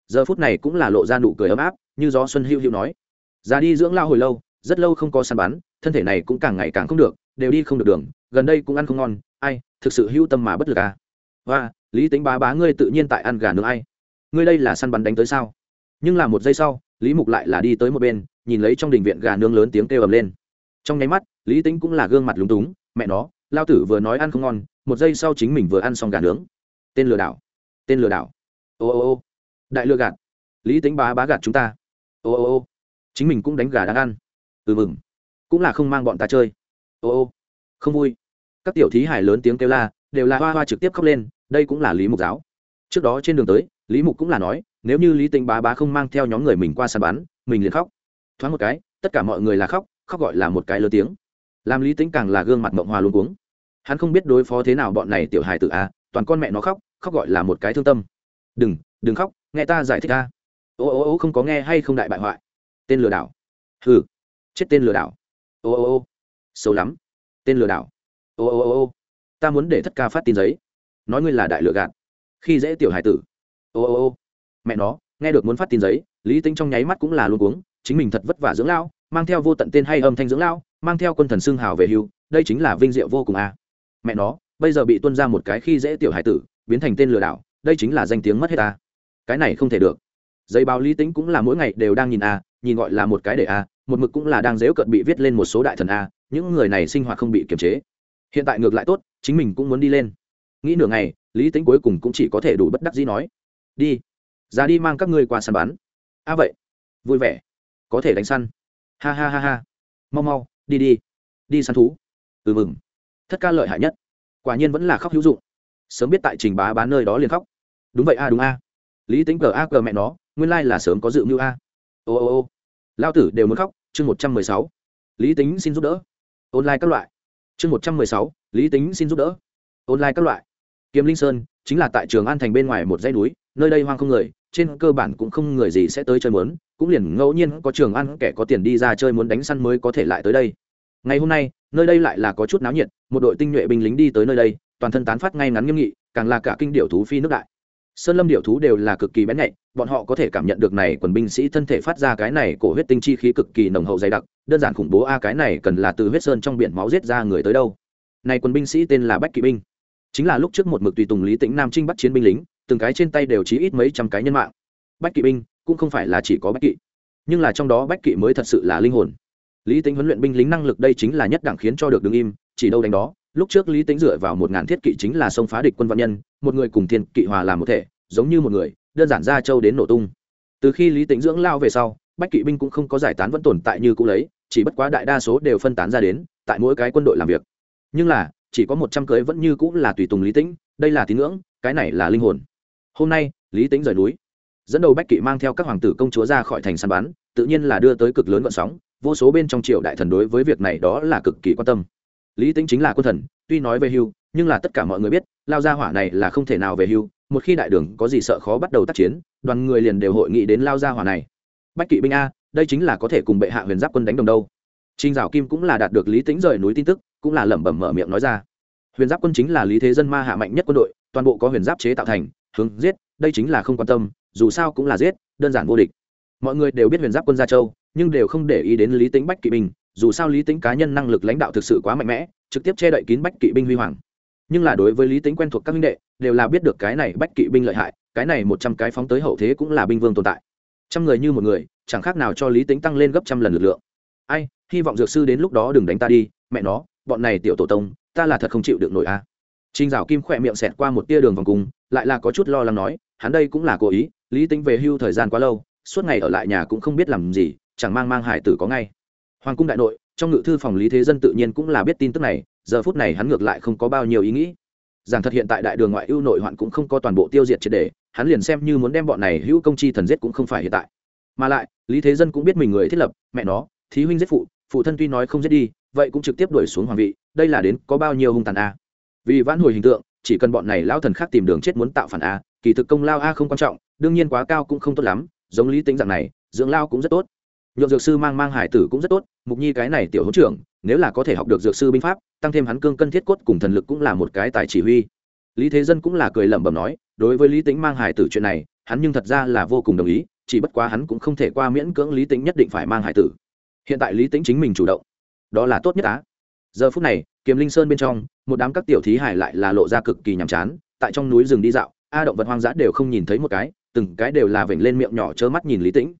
A: Giờ phút này cũng là lộ ra nụ cười ấm áp, như gió xuân hữu hữu nói, ra đi dưỡng lao hồi lâu, rất lâu không có săn bắn, thân thể này cũng càng ngày càng không được, đều đi không được đường, gần đây cũng ăn không ngon, ai, thực sự hữu tâm mà bất lực à? Và lý tính bá bá ngươi tự nhiên tại ăn gà nướng ai? Ngươi đây là săn bắn đánh tới sao? Nhưng là một giây sau, lý mục lại là đi tới một bên nhìn lấy trong đình viện gà nướng lớn tiếng kêu ầm lên. Trong nháy mắt, lý tính cũng là gương mặt lúng túng, mẹ nó, lao tử vừa nói ăn không ngon, một giây sau chính mình vừa ăn xong gà nướng. Tên lừa đảo, tên lừa đảo. Ô ô ô, đại lừa gạt. Lý tính bá bá gạt chúng ta. Ô ô ô, chính mình cũng đánh gà đang ăn. Ừ mừng, cũng là không mang bọn ta chơi. Ô ô, không vui. Các tiểu thí hải lớn tiếng kêu la, đều là hoa hoa trực tiếp khóc lên, đây cũng là lý mục giáo. Trước đó trên đường tới, lý mục cũng là nói, nếu như lý tính bá bá không mang theo nhóm người mình qua sàn bán mình liền khóc thoáng một cái, tất cả mọi người là khóc khóc gọi là một cái lớn tiếng. Làm lý tính càng là gương mặt mộng hòa luôn cuống. Hắn không biết đối phó thế nào bọn này tiểu hài tự a à, toàn con mẹ nó khóc khóc gọi là một cái thương tâm. Đừng đừng khóc, nghe ta giải thích ta. Ô ô ô, không có nghe hay không đại bại hoại. Tên lừa đảo. Hừ, chết tên lừa đảo. Ô ô ô. Xấu lắm. Tên lừa đảo. Ô ô ô ô. Ta muốn để thất ca phát tin giấy. Nói ngươi là đại lừa gạt. Khi dễ tiểu hải tử. Ô ô ô. Mẹ nó, nghe được muốn phát tin giấy, lý tính trong nháy mắt cũng là luôn cuống chính mình thật vất vả dưỡng lao mang theo vô tận tên hay âm thanh dưỡng lao mang theo quân thần xương hào về hưu, đây chính là vinh diệu vô cùng à. mẹ nó, bây giờ bị tuân ra một cái khi dễ tiểu hải tử, biến thành tên lừa đảo, đây chính là danh tiếng mất hết ta à. cái này không thể được. Giấy báo lý tính cũng là mỗi ngày đều đang nhìn a, nhìn gọi là một cái để a, một mực cũng là đang dễu cận bị viết lên một số đại thần a, những người này sinh hoạt không bị kiềm chế. Hiện tại ngược lại tốt, chính mình cũng muốn đi lên. Nghĩ nửa ngày, lý tính cuối cùng cũng chỉ có thể đủ bất đắc dĩ nói. Đi, ra đi mang các ngươi qua săn bắn. A vậy, vui vẻ có thể đánh săn. Ha ha ha ha. Mau mau, đi đi. Đi săn thú. Ừ mừng. Thất ca lợi hại nhất. Quả nhiên vẫn là khóc hữu dụng. Sớm biết tại trình bá bán nơi đó liền khóc. Đúng vậy a, đúng a. Lý tính cờ a cờ mẹ nó, nguyên lai là sớm có dự mưu a. Ô ô ô. Lao tử đều muốn khóc, chương một trăm mười sáu. Lý tính xin giúp đỡ. Online các loại. Chương một trăm mười sáu, lý tính xin giúp đỡ. Online các loại. Kiếm linh sơn, chính là tại trường an thành bên ngoài một dãy núi, nơi đây hoang không người, trên cơ bản cũng không người gì sẽ tới chơi muốn cũng liền ngẫu nhiên có trường ăn, kẻ có tiền đi ra chơi muốn đánh săn mới có thể lại tới đây. Ngày hôm nay, nơi đây lại là có chút náo nhiệt, một đội tinh nhuệ binh lính đi tới nơi đây, toàn thân tán phát ngay ngắn nghiêm nghị, càng là cả kinh điệu thú phi nước đại. Sơn lâm điệu thú đều là cực kỳ bén nhạy, bọn họ có thể cảm nhận được này quần binh sĩ thân thể phát ra cái này cổ huyết tinh chi khí cực kỳ nồng hậu dày đặc, đơn giản khủng bố a, cái này cần là từ huyết sơn trong biển máu giết ra người tới đâu. Này quần binh sĩ tên là bách kỵ binh. Chính là lúc trước một mực tùy tùng lý tĩnh nam trinh bắt chiến binh lính, từng cái trên tay đều chí ít mấy trăm cái nhân mạng. Bách kỵ binh cũng không phải là chỉ có bách kỵ, nhưng là trong đó bách kỵ mới thật sự là linh hồn. Lý tính huấn luyện binh lính năng lực đây chính là nhất đẳng khiến cho được đứng im, chỉ đâu đánh đó, lúc trước lý tính dựa vào một ngàn thiết kỵ chính là sông phá địch quân văn nhân, một người cùng thiên kỵ hòa làm một thể, giống như một người, đơn giản ra châu đến nổ tung. Từ khi lý tính dưỡng lao về sau, bách kỵ binh cũng không có giải tán vẫn tồn tại như cũ lấy, chỉ bất quá đại đa số đều phân tán ra đến, tại mỗi cái quân đội làm việc. Nhưng là, chỉ có một trăm cưới vẫn như cũ là tùy tùng lý tĩnh, đây là tín ngưỡng, cái này là linh hồn. Hôm nay, lý tĩnh rời núi dẫn đầu bách kỵ mang theo các hoàng tử công chúa ra khỏi thành săn bắn, tự nhiên là đưa tới cực lớn vận sóng, vô số bên trong triều đại thần đối với việc này đó là cực kỳ quan tâm. Lý tính chính là quân thần, tuy nói về hưu, nhưng là tất cả mọi người biết, lao gia hỏa này là không thể nào về hưu, một khi đại đường có gì sợ khó bắt đầu tác chiến, đoàn người liền đều hội nghị đến lao gia hỏa này. Bách kỵ binh a, đây chính là có thể cùng bệ hạ huyền giáp quân đánh đồng đâu. Trinh dạo kim cũng là đạt được lý tính rời núi tin tức, cũng là lẩm bẩm mở miệng nói ra. Huyền giáp quân chính là lý thế dân ma hạ mạnh nhất quân đội, toàn bộ có huyền giáp chế tạo thành, hướng giết, đây chính là không quan tâm dù sao cũng là giết đơn giản vô địch. Mọi người đều biết huyền giáp quân gia châu nhưng đều không để ý đến lý tính bách kỵ binh dù sao lý tính cá nhân năng lực lãnh đạo thực sự quá mạnh mẽ trực tiếp che đậy kín bách kỵ binh huy hoàng. Nhưng là đối với lý tính quen thuộc các minh đệ đều là biết được cái này bách kỵ binh lợi hại cái này một trăm cái phóng tới hậu thế cũng là binh vương tồn tại. Trăm người như một người chẳng khác nào cho lý tính tăng lên gấp trăm lần lực lượng. Ai hy vọng dược sư đến lúc đó đừng đánh ta đi mẹ nó bọn này tiểu tổ tông ta là thật không chịu được nổi a. À. Trình Dạo Kim khỏe miệng xẹt qua một tia đường vòng cùng, lại là có chút lo lắng nói, hắn đây cũng là cố ý, Lý Tính về hưu thời gian quá lâu, suốt ngày ở lại nhà cũng không biết làm gì, chẳng mang mang hải tử có ngay. Hoàng cung đại nội, trong ngự thư phòng Lý Thế Dân tự nhiên cũng là biết tin tức này, giờ phút này hắn ngược lại không có bao nhiêu ý nghĩ. Rằng thật hiện tại đại đường ngoại ưu nội hoạn cũng không có toàn bộ tiêu diệt triệt đề hắn liền xem như muốn đem bọn này hữu công chi thần giết cũng không phải hiện tại. Mà lại lý thế dân cũng biết mình người thiết lập mẹ nó thí huynh giết phụ phụ thân tuy nói không giết đi vậy cũng trực tiếp đuổi xuống hoàng vị đây là đến có bao nhiêu hung tàn a. Vì vãn hồi hình tượng chỉ cần bọn này lao thần khác tìm đường chết muốn tạo phản a kỳ thực công lao a không quan trọng đương nhiên quá cao cũng không tốt lắm, giống lý tính dạng này, dưỡng lao cũng rất tốt. Nhộn dược sư mang mang hải tử cũng rất tốt, mục nhi cái này tiểu hỗ trưởng, nếu là có thể học được dược sư binh pháp, tăng thêm hắn cương cân thiết cốt cùng thần lực cũng là một cái tài chỉ huy. Lý thế dân cũng là cười lẩm bẩm nói, đối với lý tính mang hải tử chuyện này, hắn nhưng thật ra là vô cùng đồng ý, chỉ bất quá hắn cũng không thể qua miễn cưỡng lý tính nhất định phải mang hải tử. Hiện tại lý tính chính mình chủ động. Đó là tốt nhất á. Giờ phút này kiếm linh sơn bên trong, một đám các tiểu thí hải lại là lộ ra cực kỳ nhàm chán, tại trong núi rừng đi dạo, a động vật hoang dã đều không nhìn thấy một cái từng cái đều là vểnh lên miệng nhỏ trơ mắt nhìn lý tĩnh.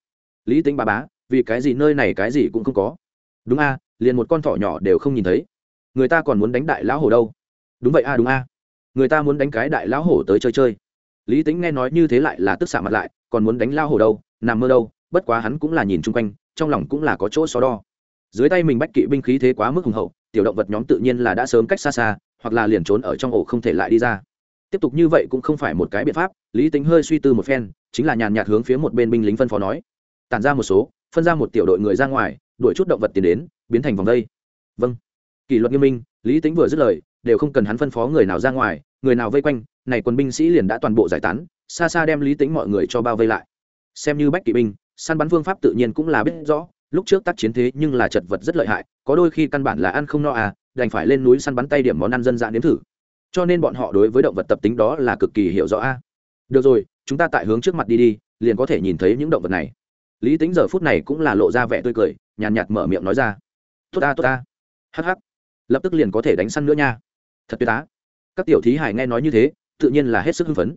A: Lý tĩnh bà bá, vì cái gì nơi này cái gì cũng không có? Đúng a, liền một con thỏ nhỏ đều không nhìn thấy. Người ta còn muốn đánh đại lão hổ đâu? Đúng vậy a, đúng a. Người ta muốn đánh cái đại lão hổ tới chơi chơi. Lý tính nghe nói như thế lại là tức xạ mặt lại, còn muốn đánh lao hổ đâu, nằm mơ đâu, bất quá hắn cũng là nhìn chung quanh, trong lòng cũng là có chỗ so đo. Dưới tay mình bách kỵ binh khí thế quá mức hùng hậu, tiểu động vật nhóm tự nhiên là đã sớm cách xa xa, hoặc là liền trốn ở trong ổ không thể lại đi ra tiếp tục như vậy cũng không phải một cái biện pháp, lý tính hơi suy tư một phen, chính là nhàn nhạt hướng phía một bên binh lính phân phó nói. Tản ra một số, phân ra một tiểu đội người ra ngoài, đuổi chút động vật tiến đến, biến thành vòng đây. Vâng. Kỷ luật nghiêm minh, lý tính vừa dứt lời, đều không cần hắn phân phó người nào ra ngoài, người nào vây quanh, này quân binh sĩ liền đã toàn bộ giải tán, xa xa đem lý tính mọi người cho bao vây lại. Xem như bách kỵ binh, săn bắn phương pháp tự nhiên cũng là biết rõ, lúc trước tác chiến thế nhưng là chật vật rất lợi hại, có đôi khi căn bản là ăn không no à đành phải lên núi săn bắn tay điểm món ăn dân dã nếm thử cho nên bọn họ đối với động vật tập tính đó là cực kỳ hiểu rõ a. Được rồi chúng ta tại hướng trước mặt đi đi liền có thể nhìn thấy những động vật này. Lý tính giờ phút này cũng là lộ ra vẻ tươi cười nhàn nhạt, nhạt mở miệng nói ra. Tốt ta tốt ta. Hh lập tức liền có thể đánh săn nữa nha. Thật tuyệt á. Các tiểu thí hải nghe nói như thế tự nhiên là hết sức hưng phấn.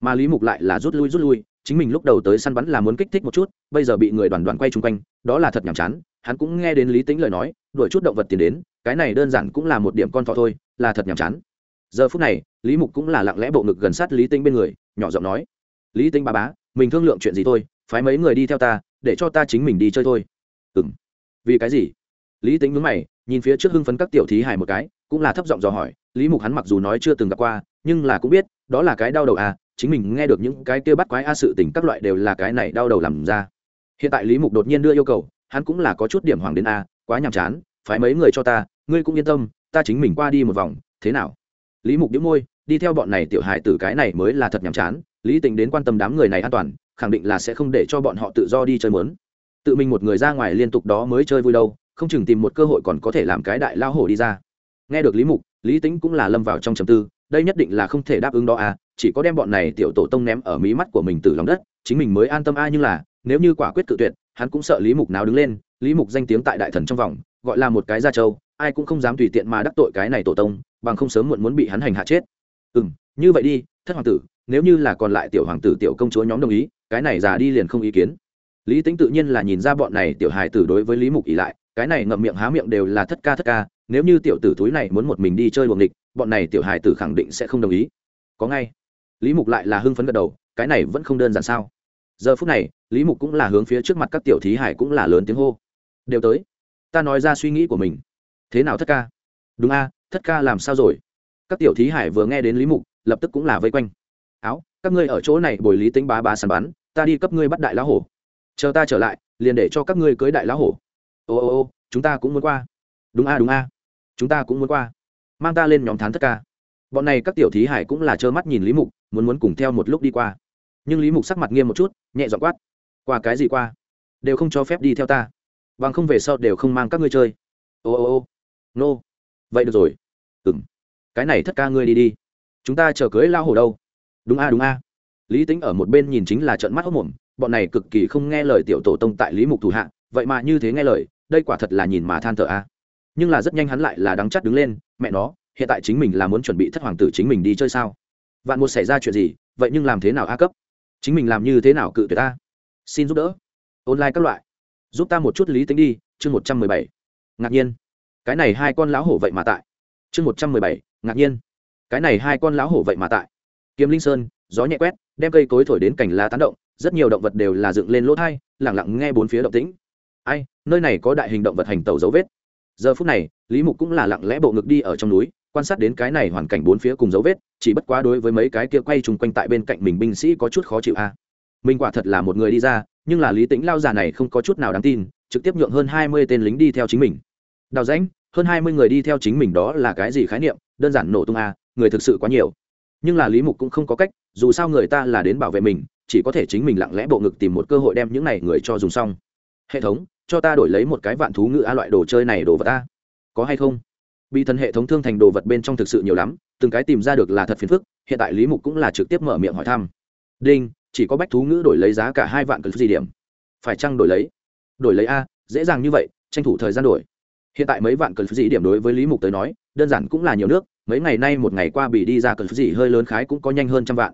A: Mà lý mục lại là rút lui rút lui chính mình lúc đầu tới săn bắn là muốn kích thích một chút bây giờ bị người đoàn đoàn quay chung quanh đó là thật nhàm chán. Hắn cũng nghe đến lý tính lời nói đuổi chút động vật tiền đến cái này đơn giản cũng là một điểm con thọ thôi là thật nhàm chán giờ phút này, lý mục cũng là lặng lẽ bộ ngực gần sát lý Tinh bên người, nhỏ giọng nói, lý Tinh ba bá, mình thương lượng chuyện gì thôi, phái mấy người đi theo ta, để cho ta chính mình đi chơi thôi. Ừ m vì cái gì? Lý tính ngứng mày, nhìn phía trước hưng phấn các tiểu thí hài một cái, cũng là thấp giọng dò hỏi, lý mục hắn mặc dù nói chưa từng gặp qua, nhưng là cũng biết, đó là cái đau đầu à chính mình nghe được những cái kia bắt quái a sự tình các loại đều là cái này đau đầu làm ra. Hiện tại lý mục đột nhiên đưa yêu cầu, hắn cũng là có chút điểm hoàng đến a, quá nhàm chán, phái mấy người cho ta, ngươi cũng yên tâm, ta chính mình qua đi một vòng, thế nào? Lý mục đĩu môi, đi theo bọn này tiểu hài tử cái này mới là thật nhàm chán, lý tính đến quan tâm đám người này an toàn, khẳng định là sẽ không để cho bọn họ tự do đi chơi mớn tự mình một người ra ngoài liên tục đó mới chơi vui đâu, không chừng tìm một cơ hội còn có thể làm cái đại lao hổ đi ra. Nghe được lý mục, lý tính cũng là lâm vào trong trầm tư, đây nhất định là không thể đáp ứng đó à chỉ có đem bọn này tiểu tổ tông ném ở mí mắt của mình từ lòng đất, chính mình mới an tâm a nhưng là, nếu như quả quyết cự tuyệt, hắn cũng sợ lý mục nào đứng lên, lý mục danh tiếng tại đại thần trong vòng, gọi là một cái gia châu ai cũng không dám tùy tiện mà đắc tội cái này tổ tông bằng không sớm muộn muốn bị hắn hành hạ chết. Ừ như vậy đi, thất hoàng tử, nếu như là còn lại tiểu hoàng tử tiểu công chúa nhóm đồng ý, cái này già đi liền không ý kiến. Lý tính tự nhiên là nhìn ra bọn này tiểu hài tử đối với lý mục ý lại, cái này ngậm miệng há miệng đều là thất ca thất ca, nếu như tiểu tử túi này muốn một mình đi chơi buồng địch bọn này tiểu hài tử khẳng định sẽ không đồng ý. Có ngay. Lý mục lại là hưng phấn gật đầu, cái này vẫn không đơn giản sao? Giờ phút này, lý mục cũng là hướng phía trước mặt các tiểu thí hải cũng là lớn tiếng hô. Đều tới. Ta nói ra suy nghĩ của mình. Thế nào thất ca? Đúng a thất ca làm sao rồi? Các tiểu thí hải vừa nghe đến lý mục, lập tức cũng là vây quanh. Áo, các ngươi ở chỗ này bồi lý tính bá bá sàn bắn, ta đi cấp ngươi bắt đại lá hổ. Chờ ta trở lại, liền để cho các ngươi cưới đại lá hổ. Ô ô ô, chúng ta cũng muốn qua. Đúng a đúng a. Chúng ta cũng muốn qua. Mang ta lên nhóm thán thất ca. Bọn này các tiểu thí hải cũng là trơ mắt nhìn lý mục, muốn muốn cùng theo một lúc đi qua. Nhưng lý mục sắc mặt nghiêm một chút, nhẹ dọn quát. Qua cái gì qua? Đều không cho phép đi theo ta. Bằng không về sau đều không mang các ngươi chơi. Ô ô ô. Nô vậy được rồi. Ừ m cái này thất ca ngươi đi đi. Chúng ta chờ cưới lao hổ đâu? Đúng a đúng a. Lý tính ở một bên nhìn chính là trận mắt hốc mồm bọn này cực kỳ không nghe lời tiểu tổ tông tại lý mục thủ hạ, vậy mà như thế nghe lời, đây quả thật là nhìn mà than thở a. Nhưng là rất nhanh hắn lại là đắng chắt đứng lên, mẹ nó, hiện tại chính mình là muốn chuẩn bị thất hoàng tử chính mình đi chơi sao? Vạn một xảy ra chuyện gì, vậy nhưng làm thế nào a cấp? Chính mình làm như thế nào cự tuyệt ta xin giúp đỡ. Online các loại. Giúp ta một chút lý tính đi, chương một trăm mười bảy. Ngạc nhiên cái này hai con lão hổ vậy mà tại. Chương một trăm mười bảy, ngạc nhiên. Cái này hai con lão hổ vậy mà tại. Kiếm linh sơn, gió nhẹ quét, đem cây cối thổi đến cành lá tán động, rất nhiều động vật đều là dựng lên lỗ thai lẳng lặng nghe bốn phía động tĩnh. Ai, nơi này có đại hình động vật hành tàu dấu vết. Giờ phút này, lý mục cũng là lặng lẽ bộ ngực đi ở trong núi, quan sát đến cái này hoàn cảnh bốn phía cùng dấu vết, chỉ bất quá đối với mấy cái kia quay chung quanh tại bên cạnh mình binh sĩ có chút khó chịu a. Mình quả thật là một người đi ra, nhưng là lý tính lao già này không có chút nào đáng tin, trực tiếp nhượng hơn hai mươi tên lính đi theo chính mình đào rãnh, hơn hai mươi người đi theo chính mình đó là cái gì khái niệm? Đơn giản nổ tung a người thực sự quá nhiều. Nhưng là lý mục cũng không có cách, dù sao người ta là đến bảo vệ mình, chỉ có thể chính mình lặng lẽ bộ ngực tìm một cơ hội đem những này người cho dùng xong. Hệ thống, cho ta đổi lấy một cái vạn thú ngữ a loại đồ chơi này đồ vật ta có hay không? Bị thần hệ thống thương thành đồ vật bên trong thực sự nhiều lắm, từng cái tìm ra được là thật phiền phức, hiện tại lý mục cũng là trực tiếp mở miệng hỏi thăm. Đinh, chỉ có bách thú ngữ đổi lấy giá cả hai vạn cân gì điểm? Phải chăng đổi lấy? Đổi lấy a, dễ dàng như vậy, tranh thủ thời gian đổi hiện tại mấy vạn cẩn phú dị điểm đối với lý mục tới nói, đơn giản cũng là nhiều nước, mấy ngày nay một ngày qua bị đi ra cẩn phú dị hơi lớn khái cũng có nhanh hơn trăm vạn.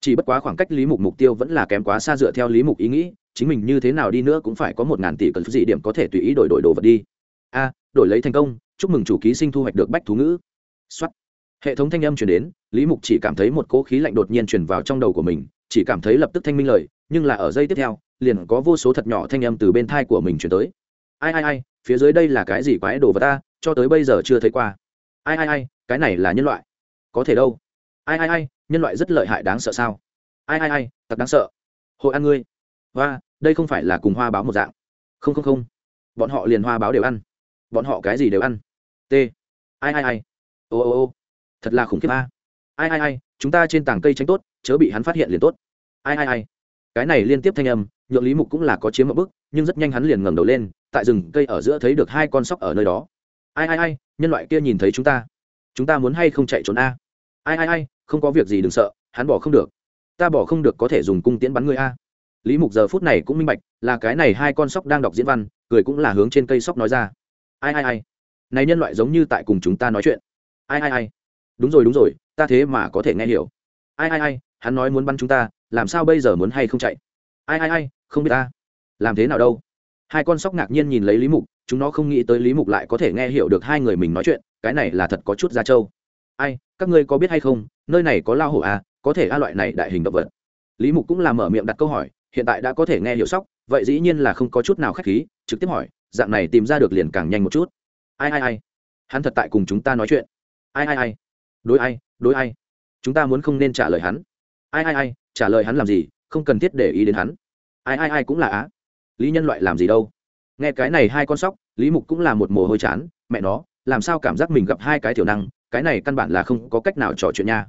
A: Chỉ bất quá khoảng cách lý mục mục tiêu vẫn là kém quá xa dựa theo lý mục ý nghĩ, chính mình như thế nào đi nữa cũng phải có một ngàn tỷ cẩn phú dị điểm có thể tùy ý đổi đổi đồ vật đi. A, đổi lấy thành công, chúc mừng chủ ký sinh thu hoạch được bách thú ngữ. Xuất hệ thống thanh âm chuyển đến, lý mục chỉ cảm thấy một cỗ khí lạnh đột nhiên chuyển vào trong đầu của mình, chỉ cảm thấy lập tức thanh minh lời, nhưng là ở giây tiếp theo, liền có vô số thật nhỏ thanh âm từ bên thai của mình chuyển tới. Ai ai ai phía dưới đây là cái gì quái đồ vật ta, cho tới bây giờ chưa thấy qua. Ai ai ai, cái này là nhân loại. Có thể đâu? Ai ai ai, nhân loại rất lợi hại đáng sợ sao? Ai ai ai, thật đáng sợ. Hội ăn ngươi. Hoa, đây không phải là cùng hoa báo một dạng. Không không không. Bọn họ liền hoa báo đều ăn. Bọn họ cái gì đều ăn. T. Ai ai ai. Ô ô ô. Thật là khủng khiếp a. Ai ai ai, chúng ta trên tảng cây tránh tốt, chớ bị hắn phát hiện liền tốt. Ai ai ai. Cái này liên tiếp thanh âm nhượng lý mục cũng là có chiếm một bức nhưng rất nhanh hắn liền ngẩng đầu lên, tại rừng cây ở giữa thấy được hai con sóc ở nơi đó. Ai ai ai, nhân loại kia nhìn thấy chúng ta. Chúng ta muốn hay không chạy trốn a? Ai ai ai, không có việc gì đừng sợ, hắn bỏ không được. Ta bỏ không được có thể dùng cung tiễn bắn người a. Lý mục giờ phút này cũng minh bạch, là cái này hai con sóc đang đọc diễn văn, cười cũng là hướng trên cây sóc nói ra. Ai ai ai, này nhân loại giống như tại cùng chúng ta nói chuyện. Ai ai ai, đúng rồi đúng rồi, ta thế mà có thể nghe hiểu. Ai ai ai, hắn nói muốn bắn chúng ta, làm sao bây giờ muốn hay không chạy? Ai ai ai không biết ta làm thế nào đâu. Hai con sóc ngạc nhiên nhìn lấy lý mục, chúng nó không nghĩ tới lý mục lại có thể nghe hiểu được hai người mình nói chuyện, cái này là thật có chút ra trâu. Ai, các ngươi có biết hay không, nơi này có lao hổ à có thể a loại này đại hình động vật. Lý mục cũng là mở miệng đặt câu hỏi, hiện tại đã có thể nghe hiểu sóc, vậy dĩ nhiên là không có chút nào k h á c h khí, trực tiếp hỏi, dạng này tìm ra được liền càng nhanh một chút. Ai ai ai? Hắn thật tại cùng chúng ta nói chuyện. Ai ai ai? Đối ai đối ai? Chúng ta muốn không nên trả lời hắn. Ai ai ai? Trả lời hắn làm gì, không cần thiết để ý đến hắn ai ai ai cũng là á. Lý nhân loại làm gì đâu? Nghe cái này hai con sóc, lý mục cũng là một mồ hôi chán. Mẹ nó, làm sao cảm giác mình gặp hai cái thiểu năng? Cái này căn bản là không có cách nào trò chuyện nha.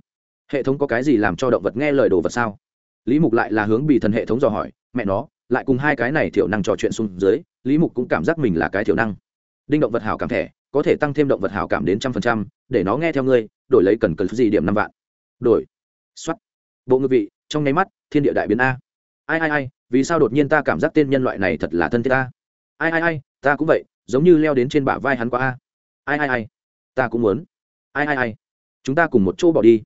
A: Hệ thống có cái gì làm cho động vật nghe lời đồ vật sao? Lý mục lại là hướng bị thần hệ thống dò hỏi. Mẹ nó, lại cùng hai cái này thiểu năng trò chuyện xuống dưới, lý mục cũng cảm giác mình là cái thiểu năng. Đinh động vật hảo cảm thẻ, có thể tăng thêm động vật hảo cảm đến trăm phần trăm, để nó nghe theo ngươi, đổi lấy cần cần gì điểm năm vạn. Đổi. Xuất bộ ngư vị, trong nháy mắt, thiên địa đại biến a. Ai ai ai vì sao đột nhiên ta cảm giác tên nhân loại này thật là thân thiết ta? Ai ai ai, ta cũng vậy, giống như leo đến trên bả vai hắn qua a. Ai ai ai, ta cũng muốn. Ai ai ai, chúng ta cùng một chỗ bỏ đi.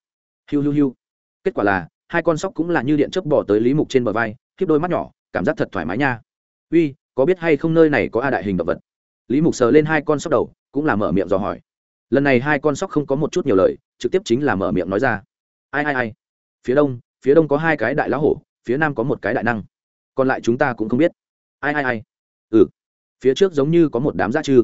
A: Hiu hiu hiu. Kết quả là, hai con sóc cũng là như điện chớp bỏ tới lý mục trên bờ vai, khiếp đôi mắt nhỏ, cảm giác thật thoải mái nha. Uy, có biết hay không nơi này có a đại hình động vật? Lý mục sờ lên hai con sóc đầu, cũng là mở miệng dò hỏi. Lần này hai con sóc không có một chút nhiều lời, trực tiếp chính là mở miệng nói ra. Ai ai ai. Phía đông phía đông có hai cái đại lá hổ, phía nam có một cái đại năng còn lại chúng ta cũng không biết. Ai ai ai? Ừ. Phía trước giống như có một đám g chư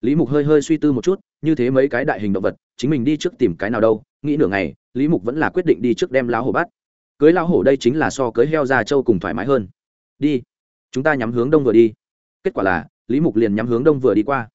A: lý mục hơi hơi suy tư một chút, như thế mấy cái đại hình động vật, chính mình đi trước tìm cái nào đâu. Nghĩ nửa ngày, lý mục vẫn là quyết định đi trước đem lão hổ bắt. Cưới lão hổ đây chính là so cưới heo ra trâu cùng thoải mái hơn. Đi. Chúng ta nhắm hướng đông vừa đi. Kết quả là, lý mục liền nhắm hướng đông vừa đi qua.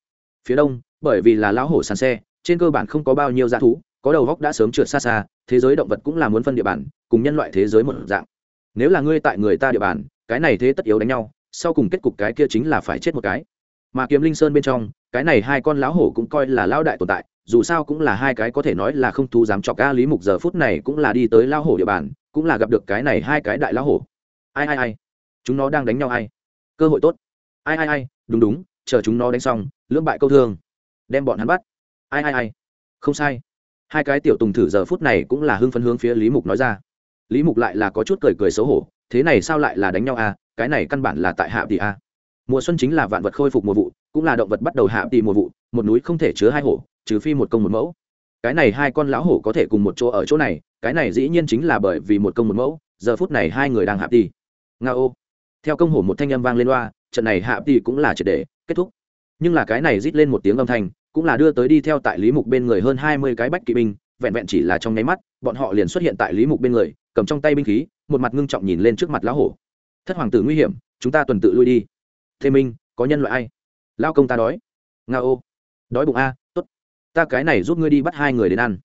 A: Phía đông, bởi vì là lão hổ sàn xe, trên cơ bản không có bao nhiêu g thú, có đầu góc đã sớm trượt xa xa, thế giới động vật cũng là muốn phân địa bàn, cùng nhân loại thế giới một dạng. Nếu là ngươi tại người ta địa bàn cái này thế tất yếu đánh nhau, sau cùng kết cục cái kia chính là phải chết một cái. Mà kiếm linh sơn bên trong, cái này hai con lão hổ cũng coi là lão đại tồn tại, dù sao cũng là hai cái có thể nói là không thú dám chọc ca lý mục giờ phút này cũng là đi tới lão hổ địa bàn, cũng là gặp được cái này hai cái đại lão hổ. Ai ai ai? Chúng nó đang đánh nhau ai? Cơ hội tốt. Ai ai ai? Đúng đúng, chờ chúng nó đánh xong, lưỡng bại câu thương. Đem bọn hắn bắt. Ai ai ai? Không sai. Hai cái tiểu tùng thử giờ phút này cũng là hưng phấn hướng phía lý mục nói ra. Lý mục lại là có chút cười cười xấu hổ thế này sao lại là đánh nhau à? Cái này căn bản là tại hạ tỷ a. Mùa xuân chính là vạn vật khôi phục mùa vụ, cũng là động vật bắt đầu hạ tỷ mùa vụ, một núi không thể chứa hai hổ, trừ phi một công một mẫu. Cái này hai con lão hổ có thể cùng một chỗ ở chỗ này, cái này dĩ nhiên chính là bởi vì một công một mẫu, giờ phút này hai người đang hạ tỷ. Nga ô theo công hổ một thanh âm vang lên loa, trận này hạ tỷ cũng là triệt để kết thúc. Nhưng là cái này rít lên một tiếng âm thanh, cũng là đưa tới đi theo tại lý mục bên người hơn hai mươi cái bách kỵ binh vẹn vẹn chỉ là trong nháy mắt, bọn họ liền xuất hiện tại lý mục bên người, cầm trong tay binh khí, một mặt ngưng trọng nhìn lên trước mặt lão hổ. Thất hoàng tử nguy hiểm, chúng ta tuần tự lui đi. Thế minh, có nhân loại ai? Lao công ta đói. Nga ô. Đói bụng a, tốt. Ta cái này giúp ngươi đi bắt hai người đến ăn.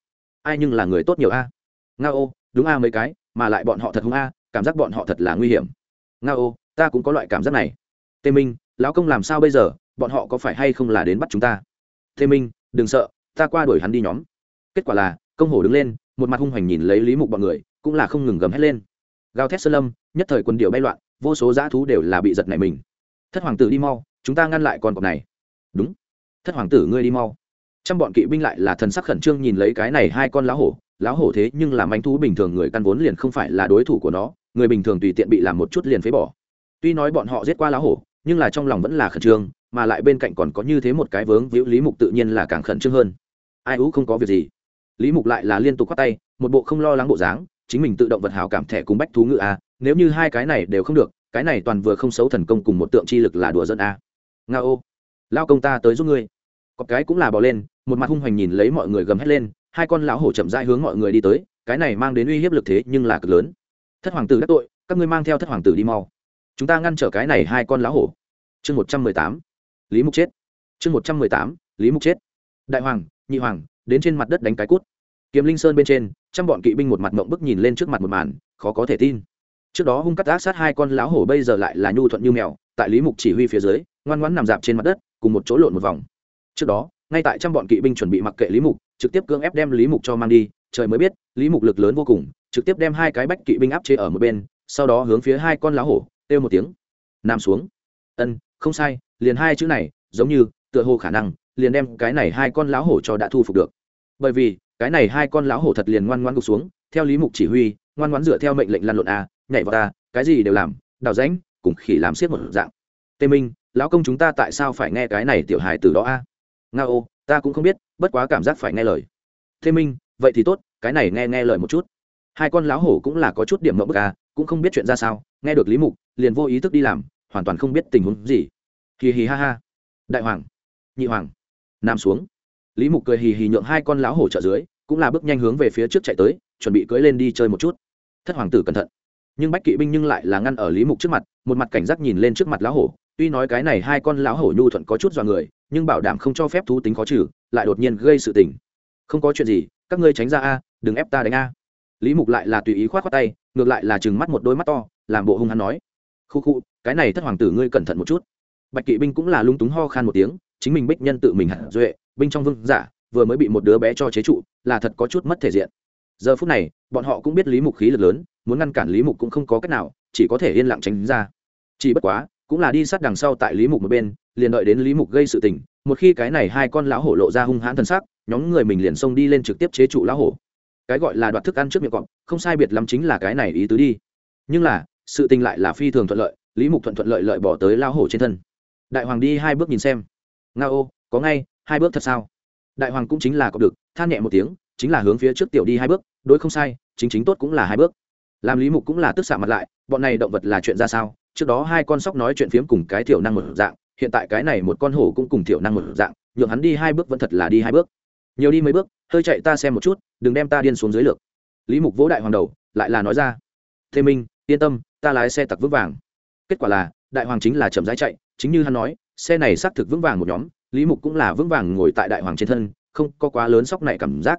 A: Ai nhưng là người tốt nhiều a. Nga ô, đúng a mấy cái, mà lại bọn họ thật hung a, cảm giác bọn họ thật là nguy hiểm. Nga ô, ta cũng có loại cảm giác này. Tê minh, lão công làm sao bây giờ, bọn họ có phải hay không là đến bắt chúng ta? Tê minh, đừng sợ, ta qua đuổi hắn đi nhóm. Kết quả là công hổ đứng lên, một mặt hung hoành nhìn lấy lý mục bọn người, cũng là không ngừng gầm hét lên. Gào thét sơn lâm, nhất thời quân điệu bay loạn, vô số dã thú đều là bị giật này mình. Thất hoàng tử đi mau, chúng ta ngăn lại con cọp này. Đúng. Thất hoàng tử ngươi đi mau. Trăm bọn kỵ binh lại là thần sắc khẩn trương nhìn lấy cái này hai con lá hổ. Lá hổ thế nhưng làm anh thú bình thường, người căn vốn liền không phải là đối thủ của nó, người bình thường tùy tiện bị làm một chút liền phế bỏ. Tuy nói bọn họ giết qua lá hổ, nhưng là trong lòng vẫn là khẩn trương, mà lại bên cạnh còn có như thế một cái vướng víu lý mục tự nhiên là càng khẩn trương hơn. Ai ú không có việc gì lý mục lại là liên tục khoát tay, một bộ không lo lắng bộ dáng, chính mình tự động vật hảo cảm thẻ cùng bách thú ngự a, nếu như hai cái này đều không được, cái này toàn vừa không xấu thần công cùng một tượng chi lực là đùa dân a. Nga ô lao công ta tới giúp ngươi. Có cái cũng là bò lên, một mặt hung hoành nhìn lấy mọi người gầm hét lên, hai con lão hổ chậm rãi hướng mọi người đi tới, cái này mang đến uy hiếp lực thế nhưng là cực lớn. Thất hoàng tử đắc tội, các ngươi mang theo thất hoàng tử đi mau. Chúng ta ngăn trở cái này hai con lão hổ. Chương một trăm mười tám, lý mục chết. Chương một trăm mười tám, lý mục chết. Đại hoàng, nhị hoàng đến trên mặt đất đánh cái cút. Kiếm linh sơn bên trên, trăm bọn kỵ binh một mặt mộng bức nhìn lên trước mặt một màn, khó có thể tin. Trước đó hung cắt ác sát hai con lão hổ bây giờ lại là nhu thuận như mèo, tại lý mục chỉ huy phía dưới, ngoan ngoãn nằm dạp trên mặt đất, cùng một chỗ lộn một vòng. Trước đó, ngay tại trăm bọn kỵ binh chuẩn bị mặc kệ lý mục, trực tiếp cưỡng ép đem lý mục cho mang đi, trời mới biết, lý mục lực lớn vô cùng, trực tiếp đem hai cái bách kỵ binh áp chế ở một bên, sau đó hướng phía hai con lá hổ, kêu một tiếng nằm xuống. Ân, không sai, liền hai chữ này, giống như, tựa hồ khả năng, liền đem cái này hai con lão hổ cho đã thu phục được bởi vì, cái này hai con lão hổ thật liền ngoan ngoan gục xuống, theo lý mục chỉ huy, ngoan ngoan dựa theo mệnh lệnh lăn lộn a, nhảy vào ta, cái gì đều làm, đào rãnh, cùng khỉ làm xiết một dạng. Tê minh, lão công chúng ta tại sao phải nghe cái này tiểu hài từ đó a? Nga ô, ta cũng không biết, bất quá cảm giác phải nghe lời. Thế minh, vậy thì tốt, cái này nghe nghe lời một chút. Hai con lão hổ cũng là có chút điểm mẫu bức à cũng không biết chuyện ra sao, nghe được lý mục, liền vô ý thức đi làm, hoàn toàn không biết tình huống gì. Hì hì ha ha. Đại hoàng, nhị hoàng, nằm xuống lý mục cười hì hì nhượng hai con lão hổ trợ dưới, cũng là bước nhanh hướng về phía trước chạy tới, chuẩn bị cưỡi lên đi chơi một chút. Thất hoàng tử cẩn thận. Nhưng bách kỵ binh nhưng lại là ngăn ở lý mục trước mặt, một mặt cảnh giác nhìn lên trước mặt lão hổ. Tuy nói cái này hai con lão hổ nhu thuận có chút dọa người, nhưng bảo đảm không cho phép thú tính khó trừ, lại đột nhiên gây sự tình. Không có chuyện gì, các ngươi tránh ra a, đừng ép ta đánh a. Lý mục lại là tùy ý khoát khoát tay, ngược lại là chừng mắt một đôi mắt to, làm bộ hung hắn nói. Khu khu, cái này thất hoàng tử ngươi cẩn thận một chút. Bạch kỵ binh cũng là lung túng ho khan một tiếng chính mình bích nhân tự mình hẳn duệ, binh trong vương giả, vừa mới bị một đứa bé cho chế trụ, là thật có chút mất thể diện. Giờ phút này, bọn họ cũng biết lý mục khí lực lớn, muốn ngăn cản lý mục cũng không có cách nào, chỉ có thể yên lặng tránh ra. Chỉ bất quá, cũng là đi sát đằng sau tại lý mục một bên, liền đợi đến lý mục gây sự tình, một khi cái này hai con lão hổ lộ ra hung hãn thân xác, nhóm người mình liền xông đi lên trực tiếp chế trụ lão hổ. Cái gọi là đoạt thức ăn trước miệng cọp, không sai biệt lắm chính là cái này ý tứ đi. Nhưng là, sự tình lại là phi thường thuận lợi, lý mục thuận thuận lợi lợi bỏ tới lão hổ trên thân. Đại hoàng đi hai bước nhìn xem nga ô, có ngay, hai bước thật sao? Đại hoàng cũng chính là có được, than nhẹ một tiếng, chính là hướng phía trước tiểu đi hai bước, đối không sai, chính chính tốt cũng là hai bước. Làm lý mục cũng là tức xạ mặt lại, bọn này động vật là chuyện ra sao? Trước đó hai con sóc nói chuyện phiếm cùng cái thiểu năng một dạng, hiện tại cái này một con hổ cũng cùng thiểu năng một dạng, nhượng hắn đi hai bước vẫn thật là đi hai bước. Nhiều đi mấy bước, hơi chạy ta xem một chút, đừng đem ta điên xuống dưới lược. Lý mục vỗ đại hoàng đầu, lại là nói ra. Thế minh, yên tâm, ta lái xe tặc vững vàng. Kết quả là, đại hoàng chính là chậm rãi chạy, chính như hắn nói xe này xác thực vững vàng một nhóm, lý mục cũng là vững vàng ngồi tại đại hoàng trên thân, không có quá lớn sóc này cảm giác.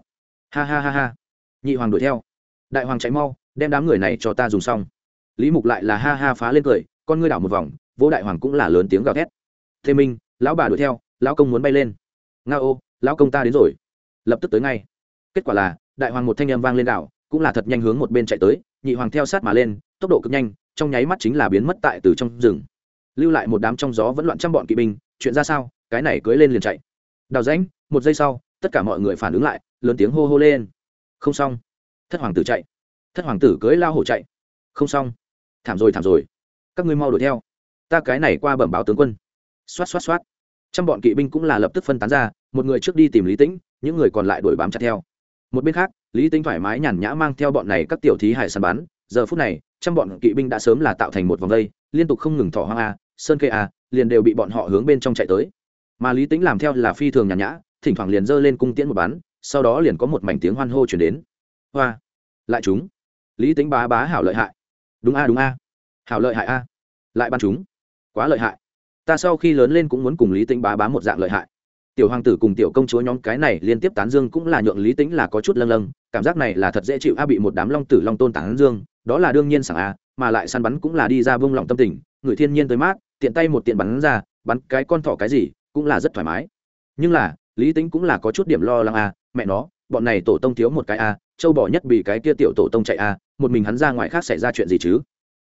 A: Ha ha ha ha. Nhị hoàng đuổi theo. Đại hoàng chạy mau, đem đám người này cho ta dùng xong. Lý mục lại là ha ha phá lên cười, con ngươi đảo một vòng, vô đại hoàng cũng là lớn tiếng gào thét. Thế minh, lão bà đuổi theo, lão công muốn bay lên. Nga ô, lão công ta đến rồi. Lập tức tới ngay. Kết quả là, đại hoàng một thanh âm vang lên đảo, cũng là thật nhanh hướng một bên chạy tới, nhị hoàng theo sát mà lên, tốc độ cực nhanh, trong nháy mắt chính là biến mất tại từ trong rừng lưu lại một đám trong gió vẫn loạn trăm bọn kỵ binh, chuyện ra sao, cái này cưới lên liền chạy. Đào rãnh, một giây sau, tất cả mọi người phản ứng lại, lớn tiếng hô hô lên. Không xong. Thất hoàng tử chạy. Thất hoàng tử cưới lao hổ chạy. Không xong. Thảm rồi thảm rồi. Các ngươi mau đuổi theo. Ta cái này qua bẩm báo tướng quân. Xoát xoát xoát. Trăm bọn kỵ binh cũng là lập tức phân tán ra, một người trước đi tìm lý tĩnh, những người còn lại đuổi bám chặt theo. Một bên khác, lý tĩnh thoải mái nhàn nhã mang theo bọn này các tiểu thí hải săn bắn. Giờ phút này, trăm bọn kỵ binh đã sớm là tạo thành một vòng dây liên tục không ngừng thỏ hoang a sơn kê a liền đều bị bọn họ hướng bên trong chạy tới. Mà lý tính làm theo là phi thường nhàn nhã, thỉnh thoảng liền giơ lên cung tiễn một bắn, sau đó liền có một mảnh tiếng hoan hô chuyển đến. Hoa, lại chúng. Lý tính bá bá hảo lợi hại. Đúng a đúng a. Hảo lợi hại a. Lại bắn chúng. Quá lợi hại. Ta sau khi lớn lên cũng muốn cùng lý tính bá bá một dạng lợi hại. Tiểu hoàng tử cùng tiểu công chúa nhóm cái này liên tiếp tán dương cũng là nhượng lý tính là có chút lâng lâng, cảm giác này là thật dễ chịu a, bị một đám long tử long tôn tán dương, đó là đương nhiên sảng a, mà lại săn bắn cũng là đi ra vung lòng tâm tình, người thiên nhiên tới mát tiện tay một tiện bắn ra bắn cái con thỏ cái gì cũng là rất thoải mái. Nhưng là lý tính cũng là có chút điểm lo lắng à, mẹ nó bọn này tổ tông thiếu một cái à, châu bỏ nhất bị cái kia tiểu tổ tông chạy à, một mình hắn ra ngoài khác xảy ra chuyện gì chứ?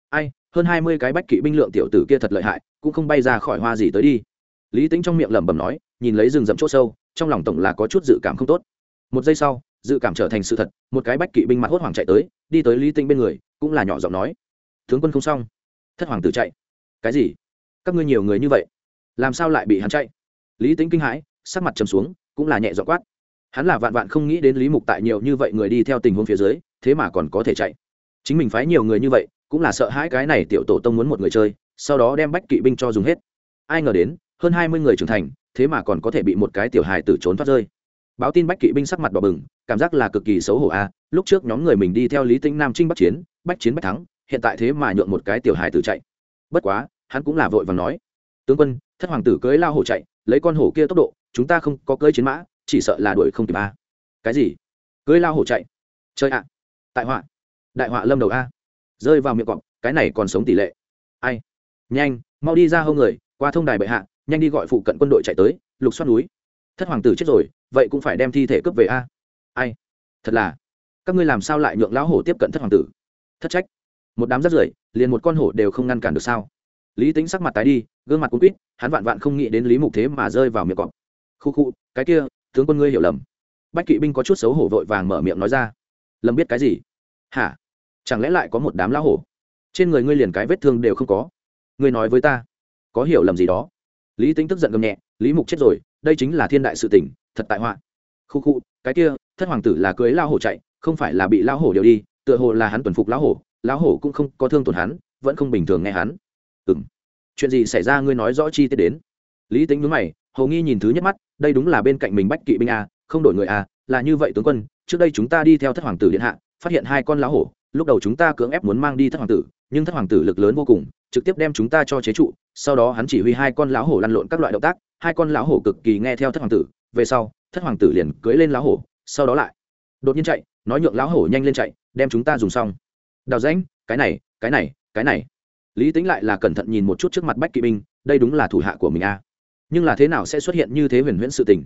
A: Ai hơn hai mươi cái bách kỵ binh lượng tiểu tử kia thật lợi hại cũng không bay ra khỏi hoa gì tới đi. Lý tính trong miệng lẩm bẩm nói nhìn lấy rừng rậm chỗ sâu trong lòng tổng là có chút dự cảm không tốt. Một giây sau dự cảm trở thành sự thật một cái bách kỵ binh mặt hốt hoảng chạy tới đi tới lý tinh bên người cũng là nhỏ giọng nói tướng quân không xong thất hoàng tử chạy. Cái gì? Các ngươi nhiều người như vậy, làm sao lại bị hắn chạy? Lý tính kinh hãi, sắc mặt trầm xuống, cũng là nhẹ dọ quát. Hắn là vạn vạn không nghĩ đến lý mục tại nhiều như vậy người đi theo tình huống phía dưới, thế mà còn có thể chạy. Chính mình phái nhiều người như vậy, cũng là sợ hãi cái này tiểu tổ tông muốn một người chơi, sau đó đem bách kỵ binh cho dùng hết. Ai ngờ đến, hơn hai mươi người trưởng thành, thế mà còn có thể bị một cái tiểu hài tử trốn thoát rơi. Báo tin bách kỵ binh sắc mặt bỏ bừng, cảm giác là cực kỳ xấu hổ a. Lúc trước nhóm người mình đi theo lý tĩnh nam trinh bắc chiến, bách chiến bách thắng, hiện tại thế mà nhượng một cái tiểu hài tử chạy. Bất quá hắn cũng là vội và nói, tướng quân, thất hoàng tử cưới lao hổ chạy, lấy con hổ kia tốc độ, chúng ta không có cưới chiến mã, chỉ sợ là đuổi không kịp a. Cái gì? Cưới lao hổ chạy? Chơi ạ, tại họa, đại họa lâm đầu a. Rơi vào miệng cọp, cái này còn sống tỷ lệ. Ai? Nhanh, mau đi ra hông người, qua thông đài bệ hạ, nhanh đi gọi phụ cận quân đội chạy tới, lục xoát núi. Thất hoàng tử chết rồi, vậy cũng phải đem thi thể cướp về a. Ai? Thật là, các ngươi làm sao lại nhượng lão hổ tiếp cận thất hoàng tử? Thất trách, một đám rắt rưởi, liền một con hổ đều không ngăn cản được sao? Lý tính sắc mặt tái đi, gương mặt cũng quýt, hắn vạn vạn không nghĩ đến lý mục thế mà rơi vào miệng cọp. Khu khu, cái kia, tướng quân ngươi hiểu lầm. Bách kỵ binh có chút xấu hổ vội vàng mở miệng nói ra. Lầm biết cái gì? Hả? Chẳng lẽ lại có một đám lão hổ? Trên người ngươi liền cái vết thương đều không có. Ngươi nói với ta, có hiểu lầm gì đó? Lý tính tức giận gầm nhẹ, lý mục chết rồi, đây chính là thiên đại sự tỉnh thật tại họa. Khu khu, cái kia, thất hoàng tử là cưới lao hổ chạy, không phải là bị lao hổ điều đi, tựa hồ là hắn tuần phục lão hổ lão hổ cũng không có thương tổn hắn, vẫn không bình thường nghe hắn ừ m chuyện gì xảy ra ngươi nói rõ chi tiết đến. Lý tính nhớ mày, hầu nghi nhìn thứ nhất mắt, đây đúng là bên cạnh mình bách kỵ binh a, không đổi người a, là như vậy tướng quân, trước đây chúng ta đi theo thất hoàng tử điện hạ, phát hiện hai con lá hổ, lúc đầu chúng ta cưỡng ép muốn mang đi thất hoàng tử, nhưng thất hoàng tử lực lớn vô cùng, trực tiếp đem chúng ta cho chế trụ, sau đó hắn chỉ huy hai con lá hổ lăn lộn các loại động tác, hai con lá hổ cực kỳ nghe theo thất hoàng tử, về sau, thất hoàng tử liền cưỡi lên lá hổ, sau đó lại đột nhiên chạy, nói nhượng lá hổ nhanh lên chạy, đem chúng ta dùng xong. Đào danh cái này cái này cái này lý tính lại là cẩn thận nhìn một chút trước mặt bách kỵ binh, đây đúng là thủ hạ của mình a. Nhưng là thế nào sẽ xuất hiện như thế huyền huyễn sự tình?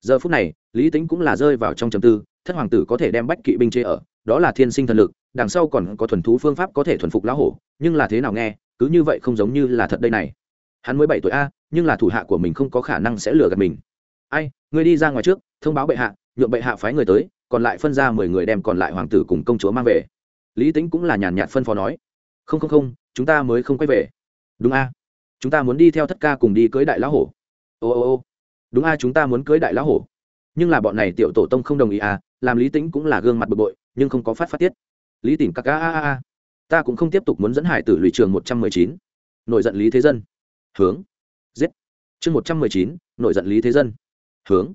A: Giờ phút này, lý tính cũng là rơi vào trong trầm tư, thất hoàng tử có thể đem bách kỵ binh chê ở, đó là thiên sinh thần lực, đằng sau còn có thuần thú phương pháp có thể thuần phục lão hổ, nhưng là thế nào nghe, cứ như vậy không giống như là thật đây này. Hắn mới bảy tuổi a, nhưng là thủ hạ của mình không có khả năng sẽ lừa gạt mình. Ai người đi ra ngoài trước, thông báo bệ hạ, nhượng bệ hạ phái người tới, còn lại phân ra mười người đem còn lại hoàng tử cùng công chúa mang về. Lý tính cũng là nhàn nhạt phân phó nói không không không, chúng ta mới không quay về. Đúng a. Chúng ta muốn đi theo thất ca cùng đi cưới đại lão hổ. Ô ô ô. Đúng a, chúng ta muốn cưới đại lão hổ. Nhưng là bọn này tiểu tổ tông không đồng ý à làm lý tính cũng là gương mặt bực bội, nhưng không có phát phát tiết. Lý tỉnh các a a a ta cũng không tiếp tục muốn dẫn hải tử lụy trường một trăm mười chín. Nổi giận lý thế dân. Hướng. Giết. Chương một trăm mười chín nổi giận lý thế dân. Hướng.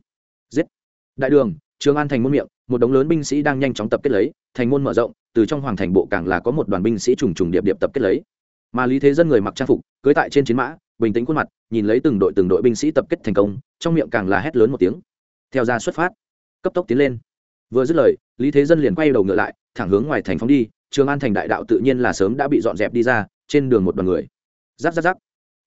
A: Giết. Đại đường, trường an thành môn miệng, một đống lớn binh sĩ đang nhanh chóng tập kết lấy, thành môn mở rộng từ trong hoàng thành bộ càng là có một đoàn binh sĩ trùng trùng điệp điệp tập kết lấy. Mà lý thế dân người mặc trang phục, cưới tại trên chiến mã, bình tĩnh khuôn mặt, nhìn lấy từng đội từng đội binh sĩ tập kết thành công, trong miệng càng là hét lớn một tiếng. Theo ra xuất phát, cấp tốc tiến lên. Vừa dứt lời, lý thế dân liền quay đầu ngựa lại, thẳng hướng ngoài thành phóng đi, trường an thành đại đạo tự nhiên là sớm đã bị dọn dẹp đi ra, trên đường một đoàn người. Giáp giáp giáp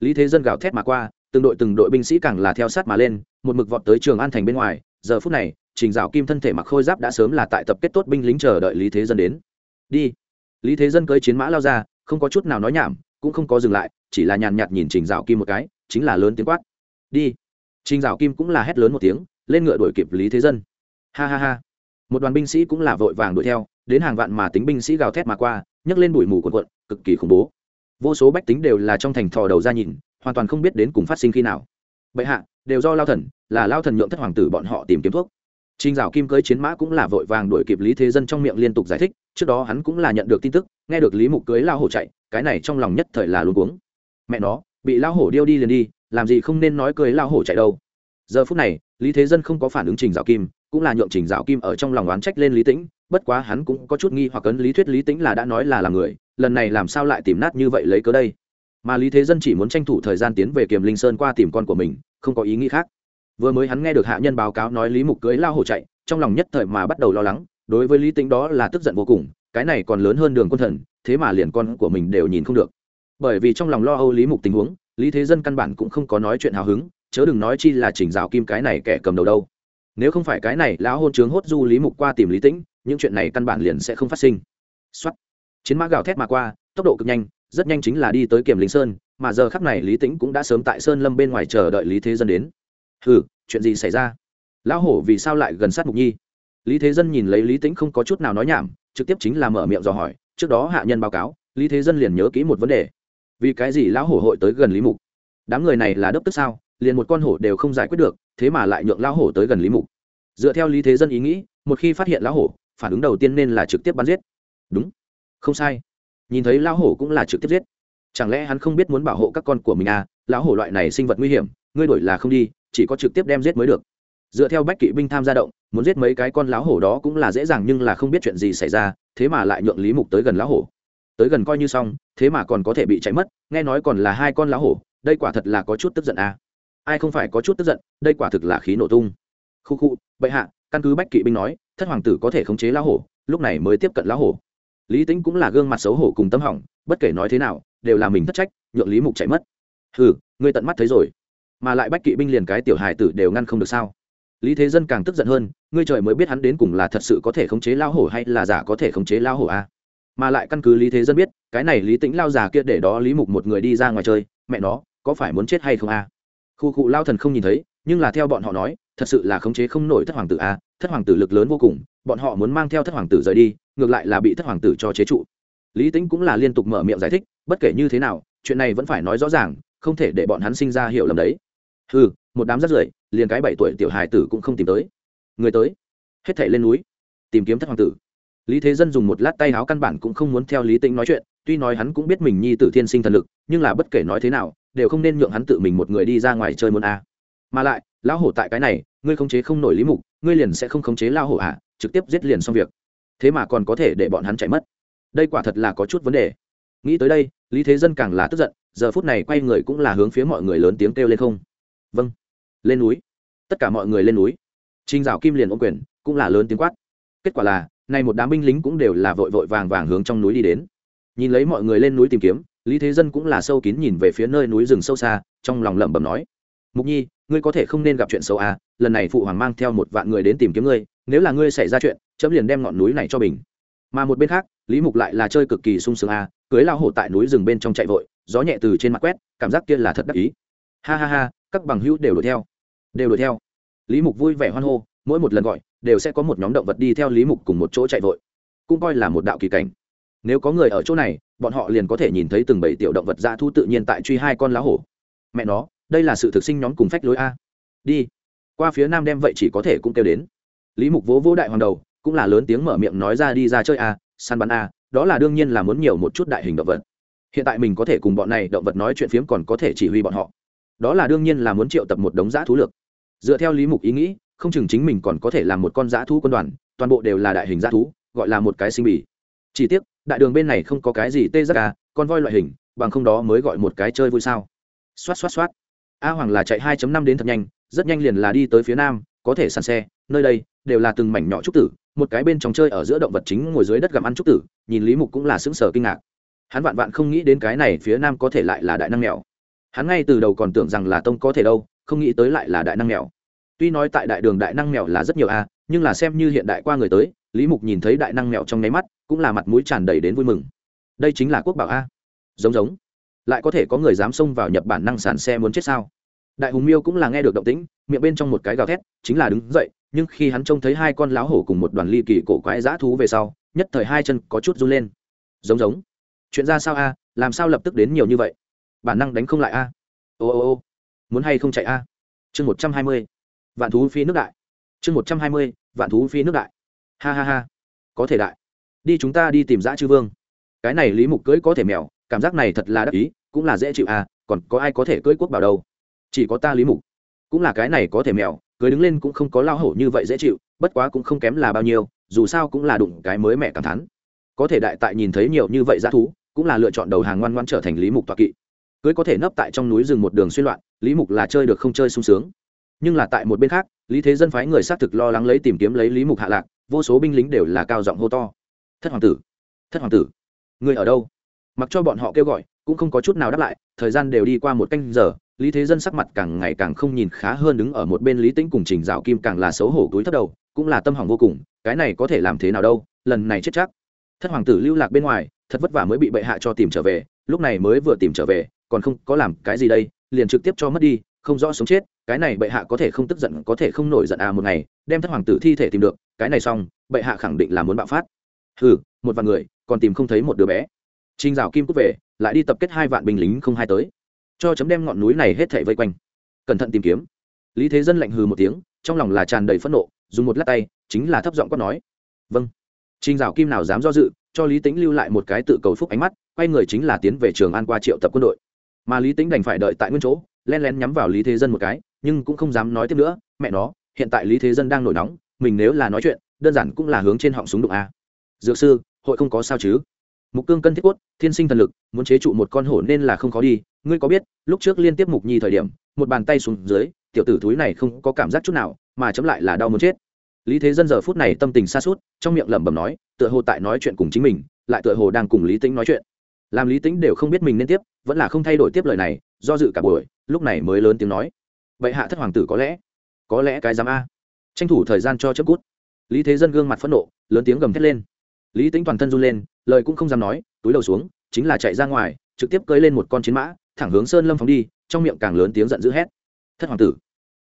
A: lý thế dân gào thét mà qua, từng đội từng đội binh sĩ càng là theo sát mà lên, một mực vọt tới trường an thành bên ngoài. Giờ phút này, trình dạo kim thân thể mặc khôi giáp đã sớm là tại tập kết tốt binh lính chờ đợi lý thế dân đến đi. Lý thế dân cưới chiến mã lao ra, không có chút nào nói nhảm, cũng không có dừng lại, chỉ là nhàn nhạt nhìn trình dạo kim một cái, chính là lớn tiếng quát. Đi. Trình dạo kim cũng là hét lớn một tiếng, lên ngựa đuổi kịp lý thế dân. Ha ha ha. Một đoàn binh sĩ cũng là vội vàng đuổi theo, đến hàng vạn mà tính binh sĩ gào thét mà qua, nhấc lên bụi mù quần quận cực kỳ khủng bố. Vô số bách tính đều là trong thành thò đầu ra nhìn, hoàn toàn không biết đến cùng phát sinh khi nào. Bệ hạ, đều do lao thần, là lao thần nhượng thất hoàng tử bọn họ tìm kiếm thuốc. Trình Dạo Kim cưới chiến mã cũng là vội vàng đuổi kịp Lý Thế Dân trong miệng liên tục giải thích, trước đó hắn cũng là nhận được tin tức, nghe được Lý Mục cưới lao hổ chạy, cái này trong lòng nhất thời là luống cuống. Mẹ nó, bị lao hổ điêu đi liền đi, làm gì không nên nói cưới lao hổ chạy đâu. giờ phút này lý thế dân không có phản ứng trình dạo kim cũng là nhượng trình dạo kim ở trong lòng oán trách lên lý tĩnh bất quá hắn cũng có chút nghi hoặc cấn lý thuyết lý tĩnh là đã nói là làm người lần này làm sao lại tìm nát như vậy lấy cớ đây mà lý thế dân chỉ muốn tranh thủ thời gian tiến về kiềm linh sơn qua tìm con của mình không có ý nghĩ khác vừa mới hắn nghe được hạ nhân báo cáo nói lý mục cưới lao hổ chạy, trong lòng nhất thời mà bắt đầu lo lắng, đối với lý tính đó là tức giận vô cùng, cái này còn lớn hơn đường quân thần, thế mà liền con của mình đều nhìn không được. Bởi vì trong lòng lo âu lý mục tình huống, lý thế dân căn bản cũng không có nói chuyện hào hứng, chớ đừng nói chi là chỉnh rào kim cái này kẻ cầm đầu đâu. Nếu không phải cái này lão hôn trướng hốt du lý mục qua tìm lý tĩnh, những chuyện này căn bản liền sẽ không phát sinh. Xuất chiến mã gào thét mà qua, tốc độ cực nhanh, rất nhanh chính là đi tới kiểm linh sơn, mà giờ khắc này lý tĩnh cũng đã sớm tại sơn lâm bên ngoài chờ đợi lý thế dân đến hừ, chuyện gì xảy ra? Lão hổ vì sao lại gần sát mục nhi? Lý thế dân nhìn lấy lý tĩnh không có chút nào nói nhảm, trực tiếp chính là mở miệng dò hỏi, trước đó hạ nhân báo cáo, lý thế dân liền nhớ kỹ một vấn đề. Vì cái gì lão hổ hội tới gần lý mục? Đám người này là đốc tức sao? Liền một con hổ đều không giải quyết được, thế mà lại nhượng lão hổ tới gần lý mục. Dựa theo lý thế dân ý nghĩ, một khi phát hiện lão hổ, phản ứng đầu tiên nên là trực tiếp bắn giết. Đúng. Không sai. Nhìn thấy lão hổ cũng là trực tiếp giết. Chẳng lẽ hắn không biết muốn bảo hộ các con của mình à? Lão hổ loại này sinh vật nguy hiểm, ngươi đổi là không đi chỉ có trực tiếp đem giết mới được. Dựa theo bách kỵ binh tham gia động, muốn giết mấy cái con lão hổ đó cũng là dễ dàng nhưng là không biết chuyện gì xảy ra, thế mà lại nhượng lý mục tới gần lão hổ. Tới gần coi như xong, thế mà còn có thể bị chạy mất, nghe nói còn là hai con lão hổ, đây quả thật là có chút tức giận à. ai không phải có chút tức giận, đây quả thực là khí nổ tung. Khu khu, bệ hạ, căn cứ bách kỵ binh nói, thất hoàng tử có thể khống chế lão hổ, lúc này mới tiếp cận lão hổ. Lý tính cũng là gương mặt xấu hổ cùng tâm hỏng, bất kể nói thế nào, đều là mình thất trách, nhượng lý mục chạy mất. Ừ ngươi tận mắt thấy rồi mà lại bách kỵ binh liền cái tiểu hài tử đều ngăn không được sao lý thế dân càng tức giận hơn, ngươi trời mới biết hắn đến cùng là thật sự có thể khống chế lao hổ hay là giả có thể khống chế lao hổ a à? mà lại căn cứ lý thế dân biết, cái này lý tĩnh lao già kia để đó lý mục một người đi ra ngoài chơi, mẹ nó, có phải muốn chết hay không a à? khu cụ lao thần không nhìn thấy, nhưng là theo bọn họ nói, thật sự là khống chế không nổi thất hoàng tử a à? thất hoàng tử lực lớn vô cùng, bọn họ muốn mang theo thất hoàng tử rời đi, ngược lại là bị thất hoàng tử cho chế trụ lý tĩnh cũng là liên tục mở miệng giải thích, bất kể như thế nào, chuyện này vẫn phải nói rõ ràng, không thể để bọn hắn sinh ra hiểu lầm đấy ừ một đám rất rưởi liền cái bảy tuổi tiểu hài tử cũng không tìm tới. Người tới. Hết thể lên núi. Tìm kiếm thất hoàng tử. Lý thế dân dùng một lát tay áo căn bản cũng không muốn theo lý tĩnh nói chuyện tuy nói hắn cũng biết mình nhi tử thiên sinh thần lực nhưng là bất kể nói thế nào đều không nên nhượng hắn tự mình một người đi ra ngoài chơi môn a. Mà lại lão hổ tại cái này ngươi khống chế không nổi lý mục ngươi liền sẽ không khống chế lao hổ ạ à, trực tiếp giết liền xong việc. Thế mà còn có thể để bọn hắn chạy mất. Đây quả thật là có chút vấn đề. Nghĩ tới đây lý thế dân càng là tức giận giờ phút này quay người cũng là hướng phía mọi người lớn tiếng kêu lên không vâng. Lên núi. Tất cả mọi người lên núi. Trinh dạo kim liền ôm quyền, cũng là lớn tiếng quát. Kết quả là nay một đám binh lính cũng đều là vội vội vàng vàng hướng trong núi đi đến. Nhìn lấy mọi người lên núi tìm kiếm, lý thế dân cũng là sâu kín nhìn về phía nơi núi rừng sâu xa, trong lòng lẩm bẩm nói, mục nhi, ngươi có thể không nên gặp chuyện xấu à lần này phụ hoàng mang theo một vạn người đến tìm kiếm ngươi, nếu là ngươi xảy ra chuyện, chấm liền đem ngọn núi này cho mình mà một bên khác, lý mục lại là chơi cực kỳ sung sướng à cưới lao hổ tại núi rừng bên trong chạy vội, gió nhẹ từ trên mặt quét, cảm giác kia là thật đắc ý. Ha ha ha các bằng hữu đều đuổi theo. Đều đuổi theo. Lý mục vui vẻ hoan hô, mỗi một lần gọi, đều sẽ có một nhóm động vật đi theo lý mục cùng một chỗ chạy vội. Cũng coi là một đạo kỳ cảnh. Nếu có người ở chỗ này, bọn họ liền có thể nhìn thấy từng bảy tiểu động vật dã thu tự nhiên tại truy hai con lá hổ. Mẹ nó, đây là sự thực sinh nhóm cùng phách lối a. Đi. Qua phía nam đem vậy chỉ có thể cũng kêu đến. Lý mục vỗ vỗ đại hoàng đầu, cũng là lớn tiếng mở miệng nói ra đi ra chơi a, săn bắn a, đó là đương nhiên là muốn nhiều một chút đại hình động vật. Hiện tại mình có thể cùng bọn này động vật nói chuyện phiếm còn có thể chỉ huy bọn họ đó là đương nhiên là muốn triệu tập một đống giã thú lược. Dựa theo lý mục ý nghĩ, không chừng chính mình còn có thể làm một con giã thú quân đoàn, toàn bộ đều là đại hình giã thú, gọi là một cái sinh bì. Chỉ tiếc, đại đường bên này không có cái gì tê giác ca con voi loại hình, bằng không đó mới gọi một cái chơi vui sao. Xoát xoát xoát. A hoàng là chạy 2 năm đến thật nhanh, rất nhanh liền là đi tới phía nam, có thể sàn xe, nơi đây đều là từng mảnh nhỏ trúc tử, một cái bên trong chơi ở giữa động vật chính ngồi dưới đất gặm ăn trúc tử, nhìn lý mục cũng là sững sờ kinh ngạc. Hắn vạn vạn không nghĩ đến cái này phía nam có thể lại là đại năng mèo hắn ngay từ đầu còn tưởng rằng là tông có thể đâu, không nghĩ tới lại là đại năng mèo. Tuy nói tại đại đường đại năng mèo là rất nhiều a, nhưng là xem như hiện đại qua người tới, lý mục nhìn thấy đại năng mèo trong nháy mắt, cũng là mặt mũi tràn đầy đến vui mừng. Đây chính là quốc bảo a. Giống giống. Lại có thể có người dám xông vào nhập bản năng sàn xe muốn chết sao? Đại hùng miêu cũng là nghe được động tĩnh, miệng bên trong một cái gào thét, chính là đứng dậy, nhưng khi hắn trông thấy hai con láo hổ cùng một đoàn ly kỳ cổ quái dã thú về sau, nhất thời hai chân có chút run lên. Giống giống. Chuyện ra sao a? Làm sao lập tức đến nhiều như vậy? Bản năng đánh không lại a. Ô ô ô. Muốn hay không chạy a? Chương một trăm hai mươi. Vạn thú phi nước đại. Chương một trăm hai mươi, vạn thú phi nước đại. Ha ha ha. Có thể đại. Đi chúng ta đi tìm dã chư vương. Cái này lý mục cưỡi có thể mèo, cảm giác này thật là đắc ý, cũng là dễ chịu à còn có ai có thể cưỡi quốc bảo đâu? Chỉ có ta lý mục. Cũng là cái này có thể mèo cưới đứng lên cũng không có lao hổ như vậy dễ chịu, bất quá cũng không kém là bao nhiêu, dù sao cũng là đụng cái mới mẹ cảm thán. Có thể đại tại nhìn thấy nhiều như vậy dã thú, cũng là lựa chọn đầu hàng ngoan ngoan trở thành lý mục toạc kỵ cưới có thể nấp tại trong núi rừng một đường xuyên loạn, lý mục là chơi được không chơi sung sướng. Nhưng là tại một bên khác, lý thế dân phái người xác thực lo lắng lấy tìm kiếm lấy lý mục hạ lạc, vô số binh lính đều là cao giọng hô to. Thất hoàng tử! Thất hoàng tử! Người ở đâu? Mặc cho bọn họ kêu gọi, cũng không có chút nào đáp lại, thời gian đều đi qua một canh giờ, lý thế dân sắc mặt càng ngày càng không nhìn khá hơn đứng ở một bên lý tĩnh cùng trình dạo kim càng là xấu hổ túi thất đầu, cũng là tâm hỏng vô cùng, cái này có thể làm thế nào đâu, lần này chết chắc. Thất hoàng tử lưu lạc bên ngoài, thật vất vả mới bị bệ hạ cho tìm trở về, lúc này mới vừa tìm trở về còn không có làm cái gì đây, liền trực tiếp cho mất đi, không rõ sống chết, cái này bệ hạ có thể không tức giận, có thể không nổi giận à một ngày, đem thất hoàng tử thi thể tìm được, cái này xong, bệ hạ khẳng định là muốn bạo phát. Hừ, một vạn người, còn tìm không thấy một đứa bé. Trinh rào kim cúc về, lại đi tập kết hai vạn binh lính không hai tới. Cho chấm đem ngọn núi này hết thảy vây quanh. Cẩn thận tìm kiếm. Lý thế dân lạnh hừ một tiếng, trong lòng là tràn đầy phẫn nộ, dùng một lát tay, chính là thấp giọng quát nói. Vâng. Trinh rào kim nào dám do dự, cho lý tính lưu lại một cái tự cầu phúc ánh mắt, quay người chính là tiến về trường an qua triệu tập quân đội mà lý tính đành phải đợi tại nguyên chỗ, len lén nhắm vào lý thế dân một cái, nhưng cũng không dám nói tiếp nữa, mẹ nó, hiện tại lý thế dân đang nổi nóng, mình nếu là nói chuyện, đơn giản cũng là hướng trên họng súng đụng a. Dược sư, hội không có sao chứ? Mục cương cân thiết quất thiên sinh thần lực, muốn chế trụ một con hổ nên là không khó đi, ngươi có biết, lúc trước liên tiếp mục nhi thời điểm, một bàn tay xuống dưới, tiểu tử thúi này không có cảm giác chút nào, mà chấm lại là đau muốn chết. Lý thế dân giờ phút này tâm tình xa suốt trong miệng lẩm bẩm nói, tựa hồ tại nói chuyện cùng chính mình, lại tựa hồ đang cùng lý tĩnh nói chuyện làm lý tĩnh đều không biết mình nên tiếp, vẫn là không thay đổi tiếp lời này, do dự cả buổi, lúc này mới lớn tiếng nói. Vậy hạ thất hoàng tử có lẽ có lẽ cái dám a. Tranh thủ thời gian cho chấp cút. Lý thế dân gương mặt phẫn nộ, lớn tiếng gầm thét lên. Lý tính toàn thân run lên, lời cũng không dám nói, túi đầu xuống, chính là chạy ra ngoài, trực tiếp cưới lên một con chiến mã, thẳng hướng sơn lâm phóng đi, trong miệng càng lớn tiếng giận dữ hét. Thất hoàng tử,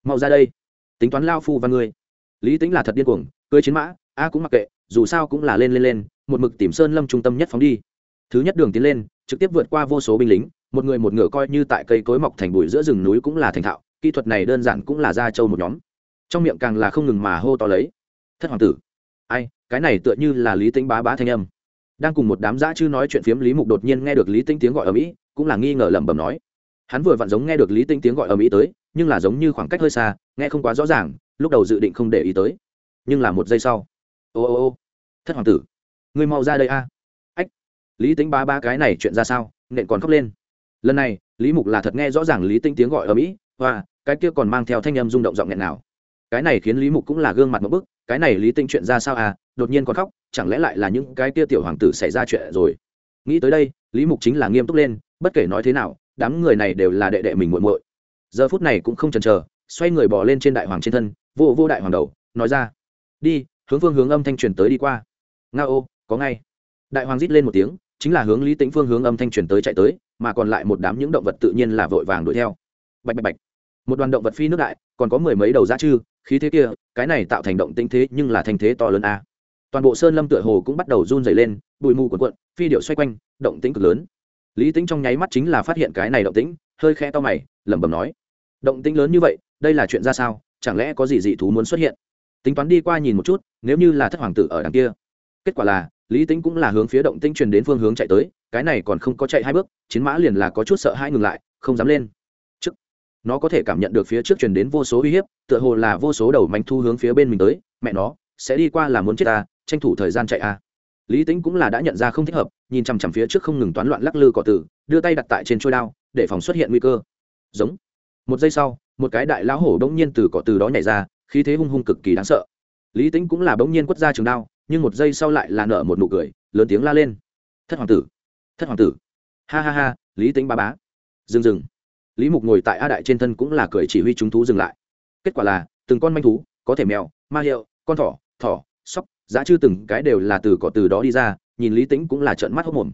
A: mau ra đây. Tính toán lao phu và ngươi lý tính là thật điên cuồng, cưới chiến mã, a cũng mặc kệ, dù sao cũng là lên lên lên, một mực tìm sơn lâm trung tâm nhất phóng đi thứ nhất đường tiến lên, trực tiếp vượt qua vô số binh lính, một người một ngựa coi như tại cây cối mọc thành bụi giữa rừng núi cũng là thành thạo, kỹ thuật này đơn giản cũng là ra châu một nhóm. Trong miệng càng là không ngừng mà hô to lấy. Thất hoàng tử, ai, cái này tựa như là lý tính bá bá thanh âm. Đang cùng một đám dã chư nói chuyện phiếm lý mục đột nhiên nghe được lý tinh tiếng gọi ở mỹ, cũng là nghi ngờ lẩm bẩm nói. Hắn vừa vặn giống nghe được lý tinh tiếng gọi ở mỹ tới, nhưng là giống như khoảng cách hơi xa, nghe không quá rõ ràng, lúc đầu dự định không để ý tới. Nhưng là một giây sau, ô ô ô, thất hoàng tử người mau ra đây a lý tính ba ba cái này chuyện ra sao, nện còn khóc lên. Lần này, lý mục là thật nghe rõ ràng lý tinh tiếng gọi ở mỹ và cái kia còn mang theo thanh âm rung động giọng nghẹn nào. Cái này khiến lý mục cũng là gương mặt một bức, cái này lý tinh chuyện ra sao à đột nhiên còn khóc, chẳng lẽ lại là những cái kia tiểu hoàng tử xảy ra chuyện rồi. Nghĩ tới đây, lý mục chính là nghiêm túc lên, bất kể nói thế nào, đám người này đều là đệ đệ mình muội muội. Giờ phút này cũng không chần chờ, xoay người bỏ lên trên đại hoàng trên thân, vô vô đại hoàng đầu, nói ra, đi, hướng phương hướng âm thanh truyền tới đi qua. Nga ô, có ngay đại hoàng rít lên một tiếng, chính là hướng lý tĩnh phương hướng âm thanh truyền tới chạy tới, mà còn lại một đám những động vật tự nhiên là vội vàng đuổi theo. Bạch bạch bạch. Một đoàn động vật phi nước đại, còn có mười mấy đầu giá chư, khí thế kia, cái này tạo thành động tĩnh thế nhưng là thành thế to lớn a. Toàn bộ sơn lâm tựa hồ cũng bắt đầu run dày lên, bụi mù cuộn cuộn, phi điệu xoay quanh, động tĩnh cực lớn. Lý tính trong nháy mắt chính là phát hiện cái này động tĩnh, hơi khe to mày, lẩm bẩm nói, động tĩnh lớn như vậy, đây là chuyện ra sao? Chẳng lẽ có gì dị thú muốn xuất hiện? Tính toán đi qua nhìn một chút, nếu như là thất hoàng tử ở đằng kia, kết quả là lý tính cũng là hướng phía động tĩnh truyền đến phương hướng chạy tới, cái này còn không có chạy hai bước, chiến mã liền là có chút sợ hai ngừng lại, không dám lên. Trước, nó có thể cảm nhận được phía trước truyền đến vô số uy hiếp, tựa hồ là vô số đầu manh thu hướng phía bên mình tới, mẹ nó, sẽ đi qua là muốn chết ta, tranh thủ thời gian chạy a. Lý tính cũng là đã nhận ra không thích hợp, nhìn chằm chằm phía trước không ngừng toán loạn lắc lư cỏ tử, đưa tay đặt tại trên trôi đao, để phòng xuất hiện nguy cơ. Giống. Một giây sau, một cái đại lão hổ bỗng nhiên từ cỏ từ đó nhảy ra, khí thế hung hung cực kỳ đáng sợ. Lý tính cũng là bỗng nhiên quất ra trường đao nhưng một giây sau lại là nở một nụ cười, lớn tiếng la lên. Thất hoàng tử, thất hoàng tử. Ha ha ha, lý tính ba bá. Dừng dừng. Lý mục ngồi tại a đại trên thân cũng là cười chỉ huy chúng thú dừng lại. Kết quả là, từng con manh thú, có thể mèo, ma hiệu, con thỏ thỏ, sóc, giá chư từng cái đều là từ cỏ từ đó đi ra, nhìn lý tính cũng là trợn mắt hốc mồm.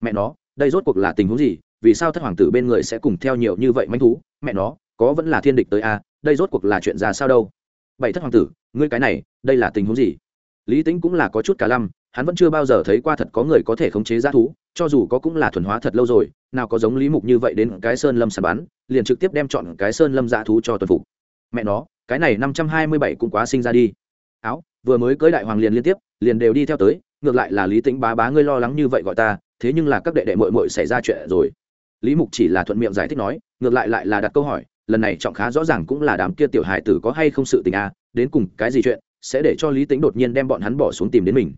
A: Mẹ nó, đây rốt cuộc là tình huống gì? Vì sao thất hoàng tử bên người sẽ cùng theo nhiều như vậy manh thú? Mẹ nó, có vẫn là thiên địch tới a à? đây rốt cuộc là chuyện ra sao đâu? Bảy thất hoàng tử, ngươi cái này, đây là tình huống gì? Lý tính cũng là có chút cả lăm, hắn vẫn chưa bao giờ thấy qua thật có người có thể khống chế g thú, cho dù có cũng là thuần hóa thật lâu rồi, nào có giống lý mục như vậy đến cái sơn lâm sàn bắn, liền trực tiếp đem chọn cái sơn lâm g thú cho tuần phục mẹ nó, cái này năm trăm hai mươi bảy cũng quá sinh ra đi áo, vừa mới cưới đại hoàng liền liên tiếp, liền đều đi theo tới, ngược lại là lý tính bá bá ngươi lo lắng như vậy gọi ta, thế nhưng là các đệ đệ mội mội xảy ra chuyện rồi lý mục chỉ là thuận miệng giải thích nói, ngược lại lại là đặt câu hỏi, lần này trọng khá rõ ràng cũng là đám kia tiểu hài tử có hay không sự tình à? đến cùng cái gì chuyện sẽ để cho lý tính đột nhiên đem bọn hắn bỏ xuống tìm đến mình.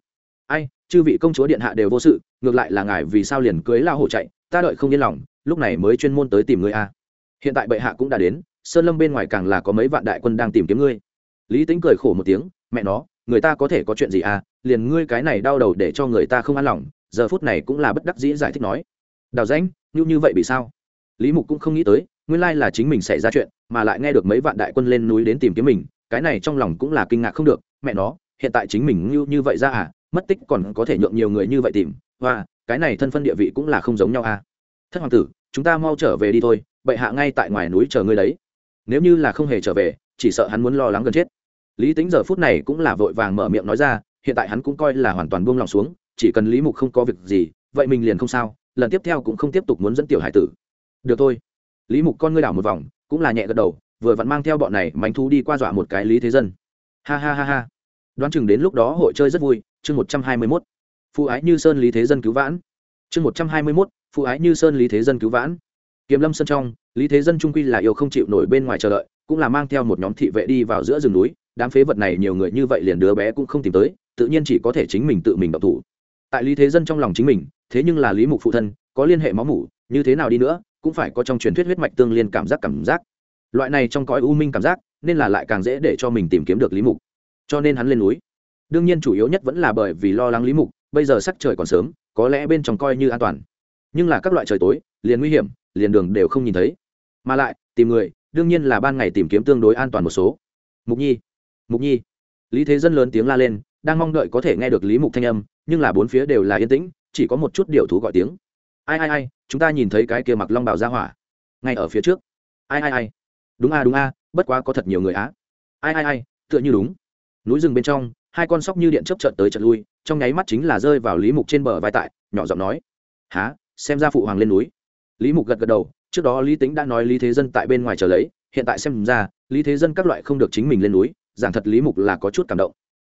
A: Ai, chư vị công chúa điện hạ đều vô sự, ngược lại là ngài vì sao liền cưới lao hổ chạy, ta đợi không yên lòng, lúc này mới chuyên môn tới tìm ngươi a. Hiện tại bệ hạ cũng đã đến, sơn lâm bên ngoài càng là có mấy vạn đại quân đang tìm kiếm ngươi. Lý tính cười khổ một tiếng, mẹ nó, người ta có thể có chuyện gì à liền ngươi cái này đau đầu để cho người ta không an lòng, giờ phút này cũng là bất đắc dĩ giải thích nói. Đào danh như như vậy bị sao? Lý mục cũng không nghĩ tới, nguyên lai là chính mình xảy ra chuyện, mà lại nghe được mấy vạn đại quân lên núi đến tìm kiếm mình cái này trong lòng cũng là kinh ngạc không được, mẹ nó, hiện tại chính mình như như vậy ra à mất tích còn có thể nhượng nhiều người như vậy tìm và cái này thân phân địa vị cũng là không giống nhau à. Thất hoàng tử, chúng ta mau trở về đi thôi, bệ hạ ngay tại ngoài núi chờ ngươi đấy. Nếu như là không hề trở về, chỉ sợ hắn muốn lo lắng gần chết. Lý tính giờ phút này cũng là vội vàng mở miệng nói ra, hiện tại hắn cũng coi là hoàn toàn buông lòng xuống, chỉ cần lý mục không có việc gì, vậy mình liền không sao, lần tiếp theo cũng không tiếp tục muốn dẫn tiểu hải tử. Được thôi. Lý mục con ngươi đảo một vòng, cũng là nhẹ gật đầu vừa vặn mang theo bọn này mánh thú đi qua dọa một cái lý thế dân. Ha ha ha ha. Đoán chừng đến lúc đó hội chơi rất vui. Chương một trăm hai mươi mốt. Phụ ái như sơn lý thế dân cứu vãn. Chương một trăm hai mươi mốt. Phụ ái như sơn lý thế dân cứu vãn. Kiếm lâm sân trong, lý thế dân trung quy là yêu không chịu nổi bên ngoài chờ đợi, cũng là mang theo một nhóm thị vệ đi vào giữa rừng núi. Đám phế vật này nhiều người như vậy liền đứa bé cũng không tìm tới, tự nhiên chỉ có thể chính mình tự mình động thủ. Tại lý thế dân trong lòng chính mình, thế nhưng là lý mục phụ thân, có liên hệ máu mủ, như thế nào đi nữa, cũng phải có trong truyền thuyết huyết mạch tương liên cảm giác cảm giác loại này trong cõi u minh cảm giác, nên là lại càng dễ để cho mình tìm kiếm được lý mục. Cho nên hắn lên núi. Đương nhiên chủ yếu nhất vẫn là bởi vì lo lắng lý mục, bây giờ sắc trời còn sớm, có lẽ bên trong coi như an toàn. Nhưng là các loại trời tối, liền nguy hiểm, liền đường đều không nhìn thấy. Mà lại, tìm người, đương nhiên là ban ngày tìm kiếm tương đối an toàn một số. Mục nhi mục nhi. Lý thế dân lớn tiếng la lên, đang mong đợi có thể nghe được lý mục thanh âm, nhưng là bốn phía đều là yên tĩnh, chỉ có một chút điều thú gọi tiếng. Ai ai ai, chúng ta nhìn thấy cái kia mặc long Bảo ra hỏa. Ngay ở phía trước. Ai ai ai đúng a đúng a, bất quá có thật nhiều người á. Ai ai ai, tựa như đúng. Núi rừng bên trong, hai con sóc như điện chấp trợt tới trợt lui, trong nháy mắt chính là rơi vào lý mục trên bờ vai tại, nhỏ giọng nói. Há xem ra phụ hoàng lên núi. Lý mục gật gật đầu, trước đó lý tính đã nói lý thế dân tại bên ngoài chờ lấy, hiện tại xem ra, lý thế dân các loại không được chính mình lên núi, giảng thật lý mục là có chút cảm động.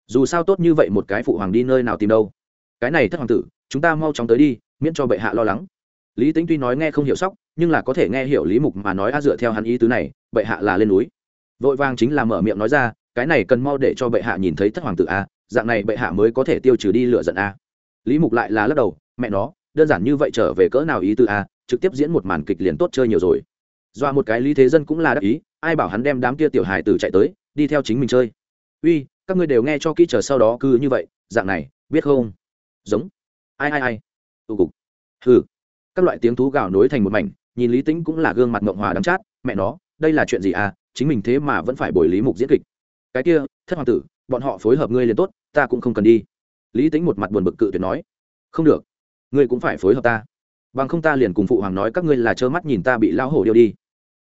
A: Dù sao tốt như vậy một cái phụ hoàng đi nơi nào tìm đâu. Cái này thất hoàng tử, chúng ta mau chóng tới đi, miễn cho bệ hạ lo lắng lý tính tuy nói nghe không hiểu sóc, nhưng là có thể nghe hiểu lý mục mà nói a dựa theo hắn ý tứ này, bệ hạ là lên núi. Vội vàng chính là mở miệng nói ra, cái này cần mau để cho bệ hạ nhìn thấy thất hoàng tử a, dạng này bệ hạ mới có thể tiêu trừ đi lựa giận a. Lý mục lại là lắc đầu, mẹ nó, đơn giản như vậy trở về cỡ nào ý tứ a, trực tiếp diễn một màn kịch liền tốt chơi nhiều rồi. Dọa một cái lý thế dân cũng là đắc ý, ai bảo hắn đem đám kia tiểu hài tử chạy tới, đi theo chính mình chơi. Uy, các ngươi đều nghe cho kỹ chờ sau đó cứ như vậy, dạng này, biết không? Giống. Ai ai ai. Tụ cục. Hừ các loại tiếng thú gào nối thành một mảnh, nhìn lý tĩnh cũng là gương mặt ngộng hòa đắm chát, mẹ nó, đây là chuyện gì à? Chính mình thế mà vẫn phải bồi lý mục diễn kịch. Cái kia, thất hoàng tử, bọn họ phối hợp ngươi liền tốt, ta cũng không cần đi. Lý tĩnh một mặt buồn bực cự tuyệt nói. Không được, ngươi cũng phải phối hợp ta. Bằng không ta liền cùng phụ hoàng nói các ngươi là trơ mắt nhìn ta bị lao hổ điêu đi.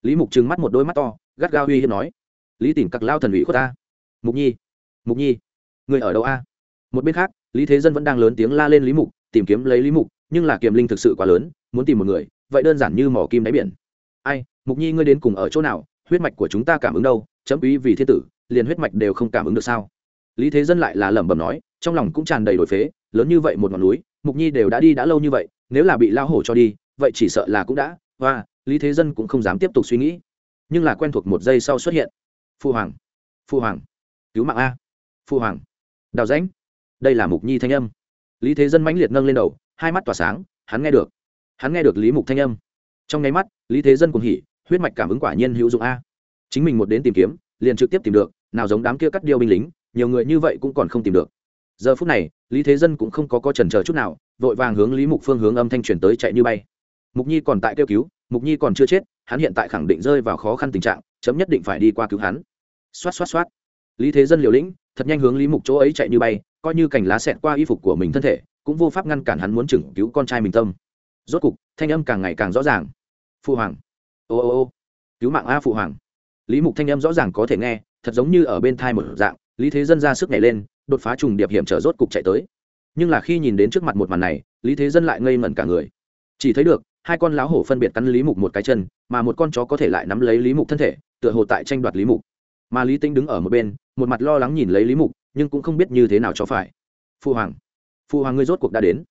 A: Lý mục trừng mắt một đôi mắt to, gắt gao uy hiếp nói. Lý tìm cặc lao thần ủy của ta. Mục nhi mục nhi người ở đâu a? Một bên khác, lý thế dân vẫn đang lớn tiếng la lên lý mục, tìm kiếm lấy lý mục nhưng là kiềm linh thực sự quá lớn, muốn tìm một người, vậy đơn giản như mỏ kim đáy biển. Ai, mục nhi ngươi đến cùng ở chỗ nào, huyết mạch của chúng ta cảm ứng đâu, chấm ý vì thiên tử, liền huyết mạch đều không cảm ứng được sao? Lý thế dân lại là lẩm bẩm nói, trong lòng cũng tràn đầy đổi phế, lớn như vậy một ngọn núi, mục nhi đều đã đi đã lâu như vậy, nếu là bị lao hổ cho đi, vậy chỉ sợ là cũng đã và lý thế dân cũng không dám tiếp tục suy nghĩ. Nhưng là quen thuộc một giây sau xuất hiện. Phu hoàng phu hoàng, cứu mạng a. Phu hoàng, đào rãnh. Đây là mục nhi thanh âm. Lý thế dân mãnh liệt nâng lên đầu hai mắt tỏa sáng, hắn nghe được. Hắn nghe được lý mục thanh âm. Trong nháy mắt, lý thế dân cùng hỉ, huyết mạch cảm ứng quả nhiên hữu dụng a. Chính mình một đến tìm kiếm, liền trực tiếp tìm được, nào giống đám kia cắt điêu binh lính, nhiều người như vậy cũng còn không tìm được. Giờ phút này, lý thế dân cũng không có có trần chờ chút nào, vội vàng hướng lý mục phương hướng âm thanh truyền tới chạy như bay. Mục nhi còn tại kêu cứu, mục nhi còn chưa chết, hắn hiện tại khẳng định rơi vào khó khăn tình trạng, chấm nhất định phải đi qua cứu hắn. Xoát xoát xoát. Lý thế dân liều lĩnh, thật nhanh hướng lý mục chỗ ấy chạy như bay, coi như cành lá xẹt qua y phục của mình thân thể cũng vô pháp ngăn cản hắn muốn chừng cứu con trai mình tâm. Rốt cục, thanh âm càng ngày càng rõ ràng. Phụ hoàng. Ô ô ô. Cứu mạng a phụ hoàng. Lý mục thanh âm rõ ràng có thể nghe, thật giống như ở bên thai một dạng, lý thế dân ra sức nhảy lên, đột phá trùng điệp hiểm trở rốt cục chạy tới. Nhưng là khi nhìn đến trước mặt một màn này, lý thế dân lại ngây ngẩn cả người. Chỉ thấy được, hai con láo hổ phân biệt cắn lý mục một cái chân, mà một con chó có thể lại nắm lấy lý mục thân thể, tựa hồ tại tranh đoạt lý mục. Mà lý tinh đứng ở một bên, một mặt lo lắng nhìn lấy lý mục, nhưng cũng không biết như thế nào cho phải. Phụ hoàng phu hoàng ngươi rốt cuộc đã đến.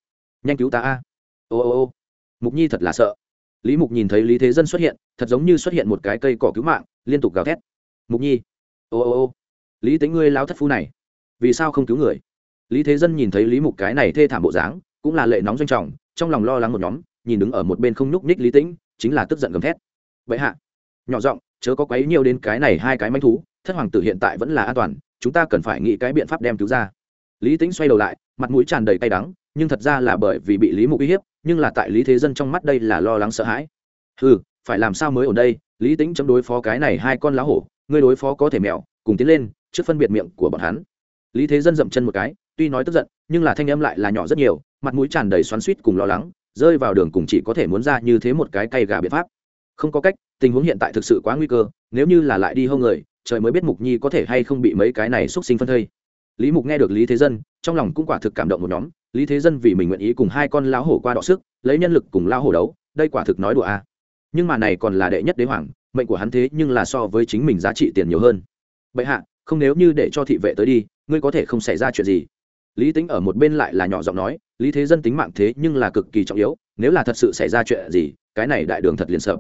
A: Nhanh cứu ta a. Ô ô ô. Mục nhi thật là sợ. Lý mục nhìn thấy lý thế dân xuất hiện, thật giống như xuất hiện một cái cây cỏ cứu mạng, liên tục gào thét. Mục nhi. Ô ô ô. Lý tính ngươi lao thất phu này. Vì sao không cứu người? Lý thế dân nhìn thấy lý mục cái này thê thảm bộ dáng, cũng là lệ nóng doanh trọng, trong lòng lo lắng một nhóm, nhìn đứng ở một bên không nhúc ních lý tĩnh, chính là tức giận gầm thét. Vậy hạ. Nhỏ giọng, chớ có quấy nhiều đến cái này hai cái manh thú, thất hoàng tử hiện tại vẫn là an toàn, chúng ta cần phải nghĩ cái biện pháp đem cứu ra. Lý tĩnh xoay đầu lại mặt mũi tràn đầy cay đắng, nhưng thật ra là bởi vì bị lý mục uy hiếp, nhưng là tại lý thế dân trong mắt đây là lo lắng sợ hãi. Ừ phải làm sao mới ở đây? Lý tĩnh chấm đối phó cái này hai con lá hổ, ngươi đối phó có thể mèo, cùng tiến lên, trước phân biệt miệng của bọn hắn. Lý thế dân dậm chân một cái, tuy nói tức giận, nhưng là thanh âm lại là nhỏ rất nhiều, mặt mũi tràn đầy xoắn suýt cùng lo lắng, rơi vào đường cùng chỉ có thể muốn ra như thế một cái cây gà biện pháp. Không có cách, tình huống hiện tại thực sự quá nguy cơ, nếu như là lại đi hông người, trời mới biết mục nhi có thể hay không bị mấy cái này xúc sinh phân thây lý mục nghe được lý thế dân, trong lòng cũng quả thực cảm động một nhóm. Lý thế dân vì mình nguyện ý cùng hai con lão hổ qua đọ sức, lấy nhân lực cùng lão hổ đấu, đây quả thực nói đùa a. À. nhưng mà này còn là đệ nhất đế hoàng, mệnh của hắn thế nhưng là so với chính mình giá trị tiền nhiều hơn. Bệ hạ, không nếu như để cho thị vệ tới đi, ngươi có thể không xảy ra chuyện gì? Lý tính ở một bên lại là nhỏ giọng nói, lý thế dân tính mạng thế nhưng là cực kỳ trọng yếu, nếu là thật sự xảy ra chuyện gì, cái này đại đường thật liền sợ.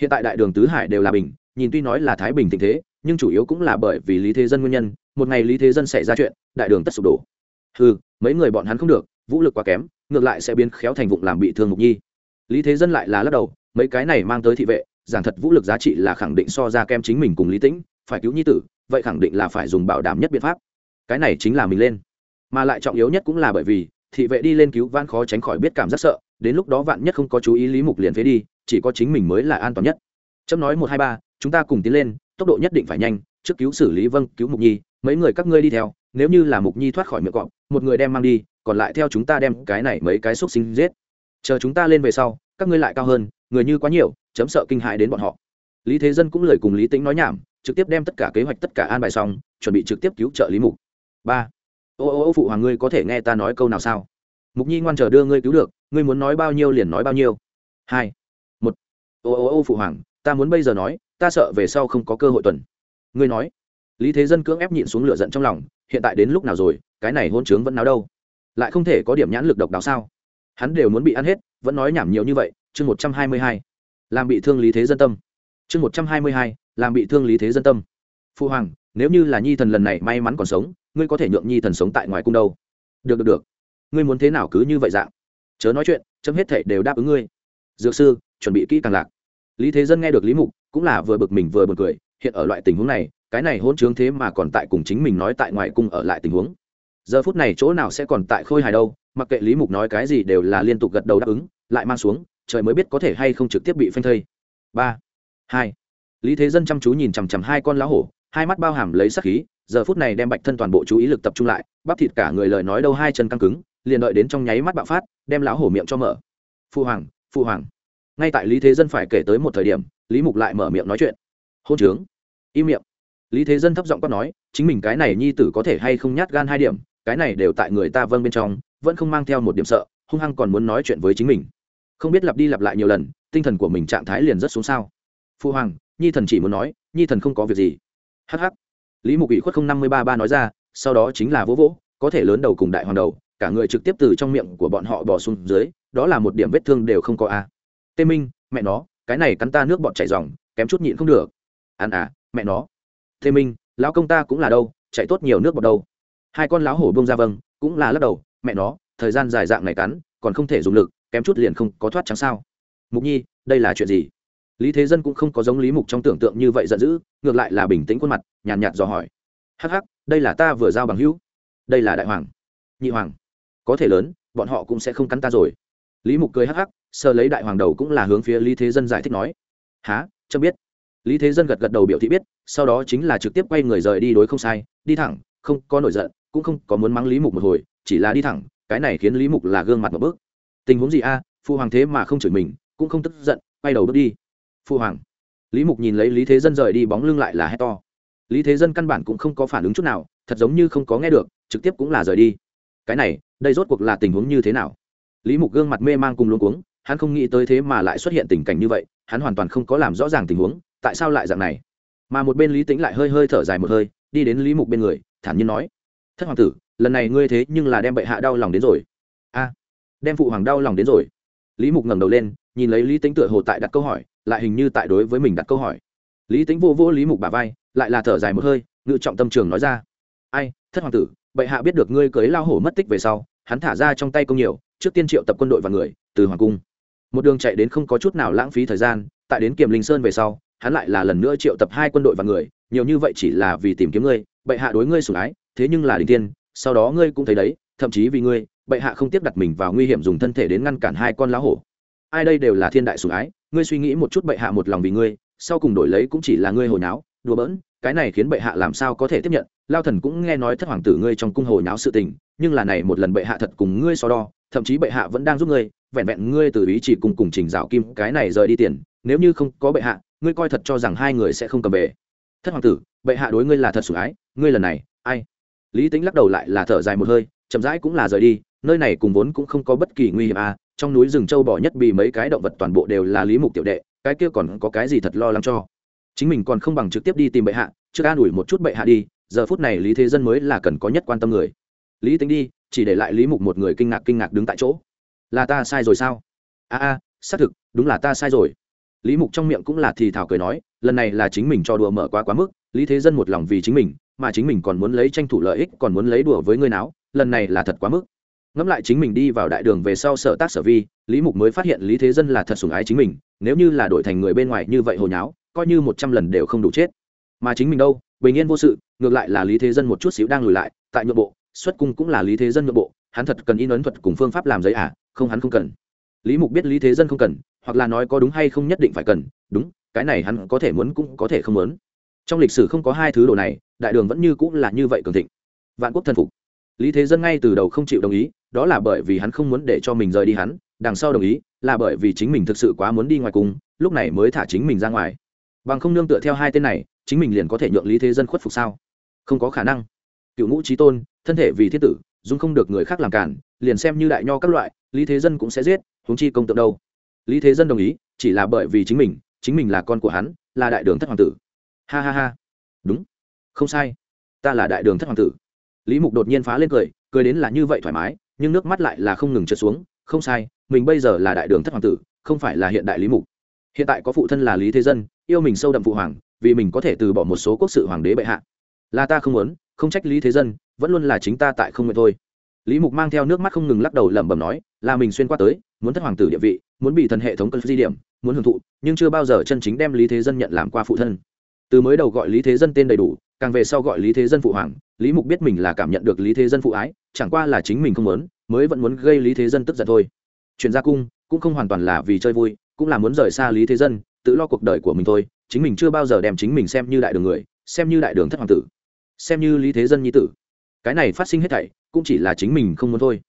A: Hiện tại đại đường tứ hải đều là bình, nhìn tuy nói là thái bình tình thế, nhưng chủ yếu cũng là bởi vì lý thế dân nguyên nhân một ngày lý thế dân xảy ra chuyện, đại đường tất sụp đổ. Ừ mấy người bọn hắn không được, vũ lực quá kém, ngược lại sẽ biến khéo thành vụng làm bị thương mục nhi. Lý thế dân lại là lắc đầu, mấy cái này mang tới thị vệ, giảng thật vũ lực giá trị là khẳng định so ra kem chính mình cùng lý tĩnh, phải cứu nhi tử, vậy khẳng định là phải dùng bảo đảm nhất biện pháp. Cái này chính là mình lên. Mà lại trọng yếu nhất cũng là bởi vì, thị vệ đi lên cứu van khó tránh khỏi biết cảm giác sợ, đến lúc đó vạn nhất không có chú ý lý mục liền phế đi, chỉ có chính mình mới là an toàn nhất. Chấm nói một hai ba, chúng ta cùng tiến lên, tốc độ nhất định phải nhanh, trước cứu xử lý vâng cứu mục nhi mấy người các ngươi đi theo, nếu như là mục nhi thoát khỏi miệng cọp, một người đem mang đi, còn lại theo chúng ta đem cái này mấy cái xúc sinh giết. Chờ chúng ta lên về sau, các ngươi lại cao hơn, người như quá nhiều, chấm sợ kinh hại đến bọn họ. Lý thế dân cũng lời cùng lý tính nói nhảm, trực tiếp đem tất cả kế hoạch, tất cả an bài xong, chuẩn bị trực tiếp cứu trợ lý mục. Ba. Ô ô ô, phụ hoàng ngươi có thể nghe ta nói câu nào sao? Mục nhi ngoan chờ đưa ngươi cứu được, ngươi muốn nói bao nhiêu liền nói bao nhiêu. Hai. Một. Ô ô ô, phụ hoàng, ta muốn bây giờ nói, ta sợ về sau không có cơ hội tuần. Ngươi nói lý thế dân cưỡng ép nhịn xuống lửa giận trong lòng, hiện tại đến lúc nào rồi, cái này hôn trướng vẫn nào đâu? Lại không thể có điểm nhãn lực độc đáo sao? Hắn đều muốn bị ăn hết, vẫn nói nhảm nhiều như vậy, chương một trăm hai mươi hai. Làm bị thương lý thế dân tâm. Chương một trăm hai mươi hai, làm bị thương lý thế dân tâm. Phu hoàng, nếu như là nhi thần lần này may mắn còn sống, ngươi có thể nhượng nhi thần sống tại ngoài cung đâu? Được được được. Ngươi muốn thế nào cứ như vậy dạng? Chớ nói chuyện, chấm hết thệ đều đáp ứng ngươi. Dược sư, chuẩn bị kỹ càng lạc. Lý thế dân nghe được lý mục, cũng là vừa bực mình vừa bực cười, hiện ở loại tình huống này cái này hôn trướng thế mà còn tại cùng chính mình nói tại ngoài cung ở lại tình huống. Giờ phút này chỗ nào sẽ còn tại khôi hài đâu, mặc kệ lý mục nói cái gì đều là liên tục gật đầu đáp ứng, lại mang xuống, trời mới biết có thể hay không trực tiếp bị phanh thây. Ba, hai. Lý thế dân chăm chú nhìn chằm chằm hai con lá hổ, hai mắt bao hàm lấy sắc khí, giờ phút này đem bạch thân toàn bộ chú ý lực tập trung lại, bắp thịt cả người lời nói đâu hai chân căng cứng, liền đợi đến trong nháy mắt bạo phát, đem lão hổ miệng cho mở. Phu hoàng phu hoàng. Ngay tại lý thế dân phải kể tới một thời điểm, lý mục lại mở miệng nói chuyện. Hôn trướng. Im miệng lý thế dân thấp giọng quát nói, chính mình cái này nhi tử có thể hay không nhát gan hai điểm, cái này đều tại người ta vâng bên trong, vẫn không mang theo một điểm sợ, hung hăng còn muốn nói chuyện với chính mình. Không biết lặp đi lặp lại nhiều lần, tinh thần của mình trạng thái liền rất xuống sao. Phu hoàng, nhi thần chỉ muốn nói, nhi thần không có việc gì. Hh lý mục ủy khuất không năm mươi ba ba nói ra, sau đó chính là vỗ vỗ, có thể lớn đầu cùng đại hoàng đầu, cả người trực tiếp từ trong miệng của bọn họ bỏ xuống dưới, đó là một điểm vết thương đều không có a. Tê minh, mẹ nó, cái này cắn ta nước bọn chảy dòng kém chút nhịn không được. Ăn à mẹ nó thế minh, lão công ta cũng là đâu, chạy tốt nhiều nước bọt đâu. Hai con lão hổ bông ra vâng cũng là lắc đầu, mẹ nó, thời gian dài dạng này cắn, còn không thể dùng lực, kém chút liền không có thoát trắng sao. Mục nhi, đây là chuyện gì? Lý thế dân cũng không có giống lý mục trong tưởng tượng như vậy giận dữ, ngược lại là bình tĩnh khuôn mặt, nhàn nhạt dò hỏi. Hắc hắc, đây là ta vừa giao bằng hữu. Đây là đại hoàng. Nhị hoàng. Có thể lớn, bọn họ cũng sẽ không cắn ta rồi. Lý mục cười hắc hắc sơ lấy đại hoàng đầu cũng là hướng phía lý thế dân giải thích nói. Há chấm biết lý thế dân gật gật đầu biểu thị biết sau đó chính là trực tiếp quay người rời đi đối không sai đi thẳng không có nổi giận cũng không có muốn mắng lý mục một hồi chỉ là đi thẳng cái này khiến lý mục là gương mặt một bước. Tình huống gì a? À, phụ hoàng thế mà không chửi mình cũng không tức giận quay đầu bước đi. Phụ hoàng. Lý mục nhìn lấy lý thế dân rời đi bóng lưng lại là hét to. Lý thế dân căn bản cũng không có phản ứng chút nào thật giống như không có nghe được trực tiếp cũng là rời đi. Cái này đây rốt cuộc là tình huống như thế nào? Lý mục gương mặt mê man cùng luống cuống hắn không nghĩ tới thế mà lại xuất hiện tình cảnh như vậy hắn hoàn toàn không có làm rõ ràng tình huống tại sao lại dạng này? Mà một bên lý tính lại hơi hơi thở dài một hơi, đi đến lý mục bên người, thản nhiên nói, thất hoàng tử, lần này ngươi thế nhưng là đem bệ hạ đau lòng đến rồi. A, đem phụ hoàng đau lòng đến rồi. Lý mục ngẩng đầu lên, nhìn lấy lý tính tựa hồ tại đặt câu hỏi, lại hình như tại đối với mình đặt câu hỏi. Lý tính vô vô lý mục bà vai, lại là thở dài một hơi, ngự trọng tâm trường nói ra, ai, thất hoàng tử, bệ hạ biết được ngươi cưới lao hổ mất tích về sau, hắn thả ra trong tay công nhiều, trước tiên triệu tập quân đội và người, từ hoàng cung. Một đường chạy đến không có chút nào lãng phí thời gian, tại đến kiềm linh sơn về sau hắn lại là lần nữa triệu tập hai quân đội và người, nhiều như vậy chỉ là vì tìm kiếm ngươi, bệ hạ đối ngươi sủng ái, thế nhưng là đình tiên, sau đó ngươi cũng thấy đấy, thậm chí vì ngươi, bệ hạ không tiếp đặt mình vào nguy hiểm dùng thân thể đến ngăn cản hai con lá hổ. Ai đây đều là thiên đại sủng ái, ngươi suy nghĩ một chút bệ hạ một lòng vì ngươi, sau cùng đổi lấy cũng chỉ là ngươi hồi náo đùa bỡn, cái này khiến bệ hạ làm sao có thể tiếp nhận, lao thần cũng nghe nói thất hoàng tử ngươi trong cung hồi náo sự tình, nhưng là này một lần bệ hạ thật cùng ngươi so đo, thậm chí bệ hạ vẫn đang giúp ngươi, vẹn vẹn ngươi từ ý chỉ cùng cùng trình dạo kim, cái này rời đi tiền, nếu như không có bệ hạ ngươi coi thật cho rằng hai người sẽ không cầm về. Thất hoàng tử, bệ hạ đối ngươi là thật sủng ái, ngươi lần này, ai? Lý tính lắc đầu lại là thở dài một hơi, chậm rãi cũng là rời đi, nơi này cùng vốn cũng không có bất kỳ nguy hiểm à trong núi rừng châu bò nhất bị mấy cái động vật toàn bộ đều là lý mục tiểu đệ, cái kia còn có cái gì thật lo lắng cho? Chính mình còn không bằng trực tiếp đi tìm bệ hạ, trước an ủi một chút bệ hạ đi, giờ phút này lý thế dân mới là cần có nhất quan tâm người. Lý tính đi, chỉ để lại lý mục một người kinh ngạc kinh ngạc đứng tại chỗ. Là ta sai rồi sao? A a xác thực, đúng là ta sai rồi lý mục trong miệng cũng là thì thảo cười nói, lần này là chính mình cho đùa mở quá quá mức, lý thế dân một lòng vì chính mình, mà chính mình còn muốn lấy tranh thủ lợi ích, còn muốn lấy đùa với ngươi nào lần này là thật quá mức. Ngẫm lại chính mình đi vào đại đường về sau sở tác sở vi, lý mục mới phát hiện lý thế dân là thật sủng ái chính mình, nếu như là đổi thành người bên ngoài như vậy hồi nháo, coi như một trăm lần đều không đủ chết. Mà chính mình đâu, bình yên vô sự, ngược lại là lý thế dân một chút xíu đang lùi lại, tại nội bộ, xuất cung cũng là lý thế dân nội bộ, hắn thật cần in ấn thuật cùng phương pháp làm giấy à không hắn không cần lý mục biết lý thế dân không cần, hoặc là nói có đúng hay không nhất định phải cần, đúng, cái này hắn có thể muốn cũng có thể không muốn. Trong lịch sử không có hai thứ đồ này, đại đường vẫn như cũng là như vậy cường thịnh. Vạn quốc thân phục. Lý thế dân ngay từ đầu không chịu đồng ý, đó là bởi vì hắn không muốn để cho mình rời đi hắn, đằng sau đồng ý, là bởi vì chính mình thực sự quá muốn đi ngoài cùng, lúc này mới thả chính mình ra ngoài. Bằng không nương tựa theo hai tên này, chính mình liền có thể nhượng lý thế dân khuất phục sao? Không có khả năng. Cựu ngũ trí tôn, thân thể vì thiết tử, dung không được người khác làm cản liền xem như đại nho các loại, lý thế dân cũng sẽ giết, huống chi công tượng đâu. Lý thế dân đồng ý, chỉ là bởi vì chính mình chính mình là con của hắn, là đại đường thất hoàng tử. Ha ha ha. Đúng. Không sai. Ta là đại đường thất hoàng tử. Lý mục đột nhiên phá lên cười cười đến là như vậy thoải mái, nhưng nước mắt lại là không ngừng trượt xuống. Không sai, mình bây giờ là đại đường thất hoàng tử, không phải là hiện đại lý mục. Hiện tại có phụ thân là lý thế dân, yêu mình sâu đậm phụ hoàng, vì mình có thể từ bỏ một số quốc sự hoàng đế bệ hạ. Là ta không muốn, không trách lý thế dân, vẫn luôn là chính ta tại không nguyện thôi lý mục mang theo nước mắt không ngừng lắc đầu lẩm bẩm nói, là mình xuyên qua tới, muốn thất hoàng tử địa vị, muốn bị thần hệ thống cân di điểm, muốn hưởng thụ, nhưng chưa bao giờ chân chính đem lý thế dân nhận làm qua phụ thân. Từ mới đầu gọi lý thế dân tên đầy đủ, càng về sau gọi lý thế dân phụ hoàng, lý mục biết mình là cảm nhận được lý thế dân phụ ái, chẳng qua là chính mình không muốn, mới vẫn muốn gây lý thế dân tức giận thôi. Chuyển ra cung, cũng không hoàn toàn là vì chơi vui, cũng là muốn rời xa lý thế dân, tự lo cuộc đời của mình thôi, chính mình chưa bao giờ đem chính mình xem như đại đường người, xem như đại đường thất hoàng tử, xem như lý thế dân nhi tử. Cái này phát sinh hết thảy cũng chỉ là chính mình không muốn thôi.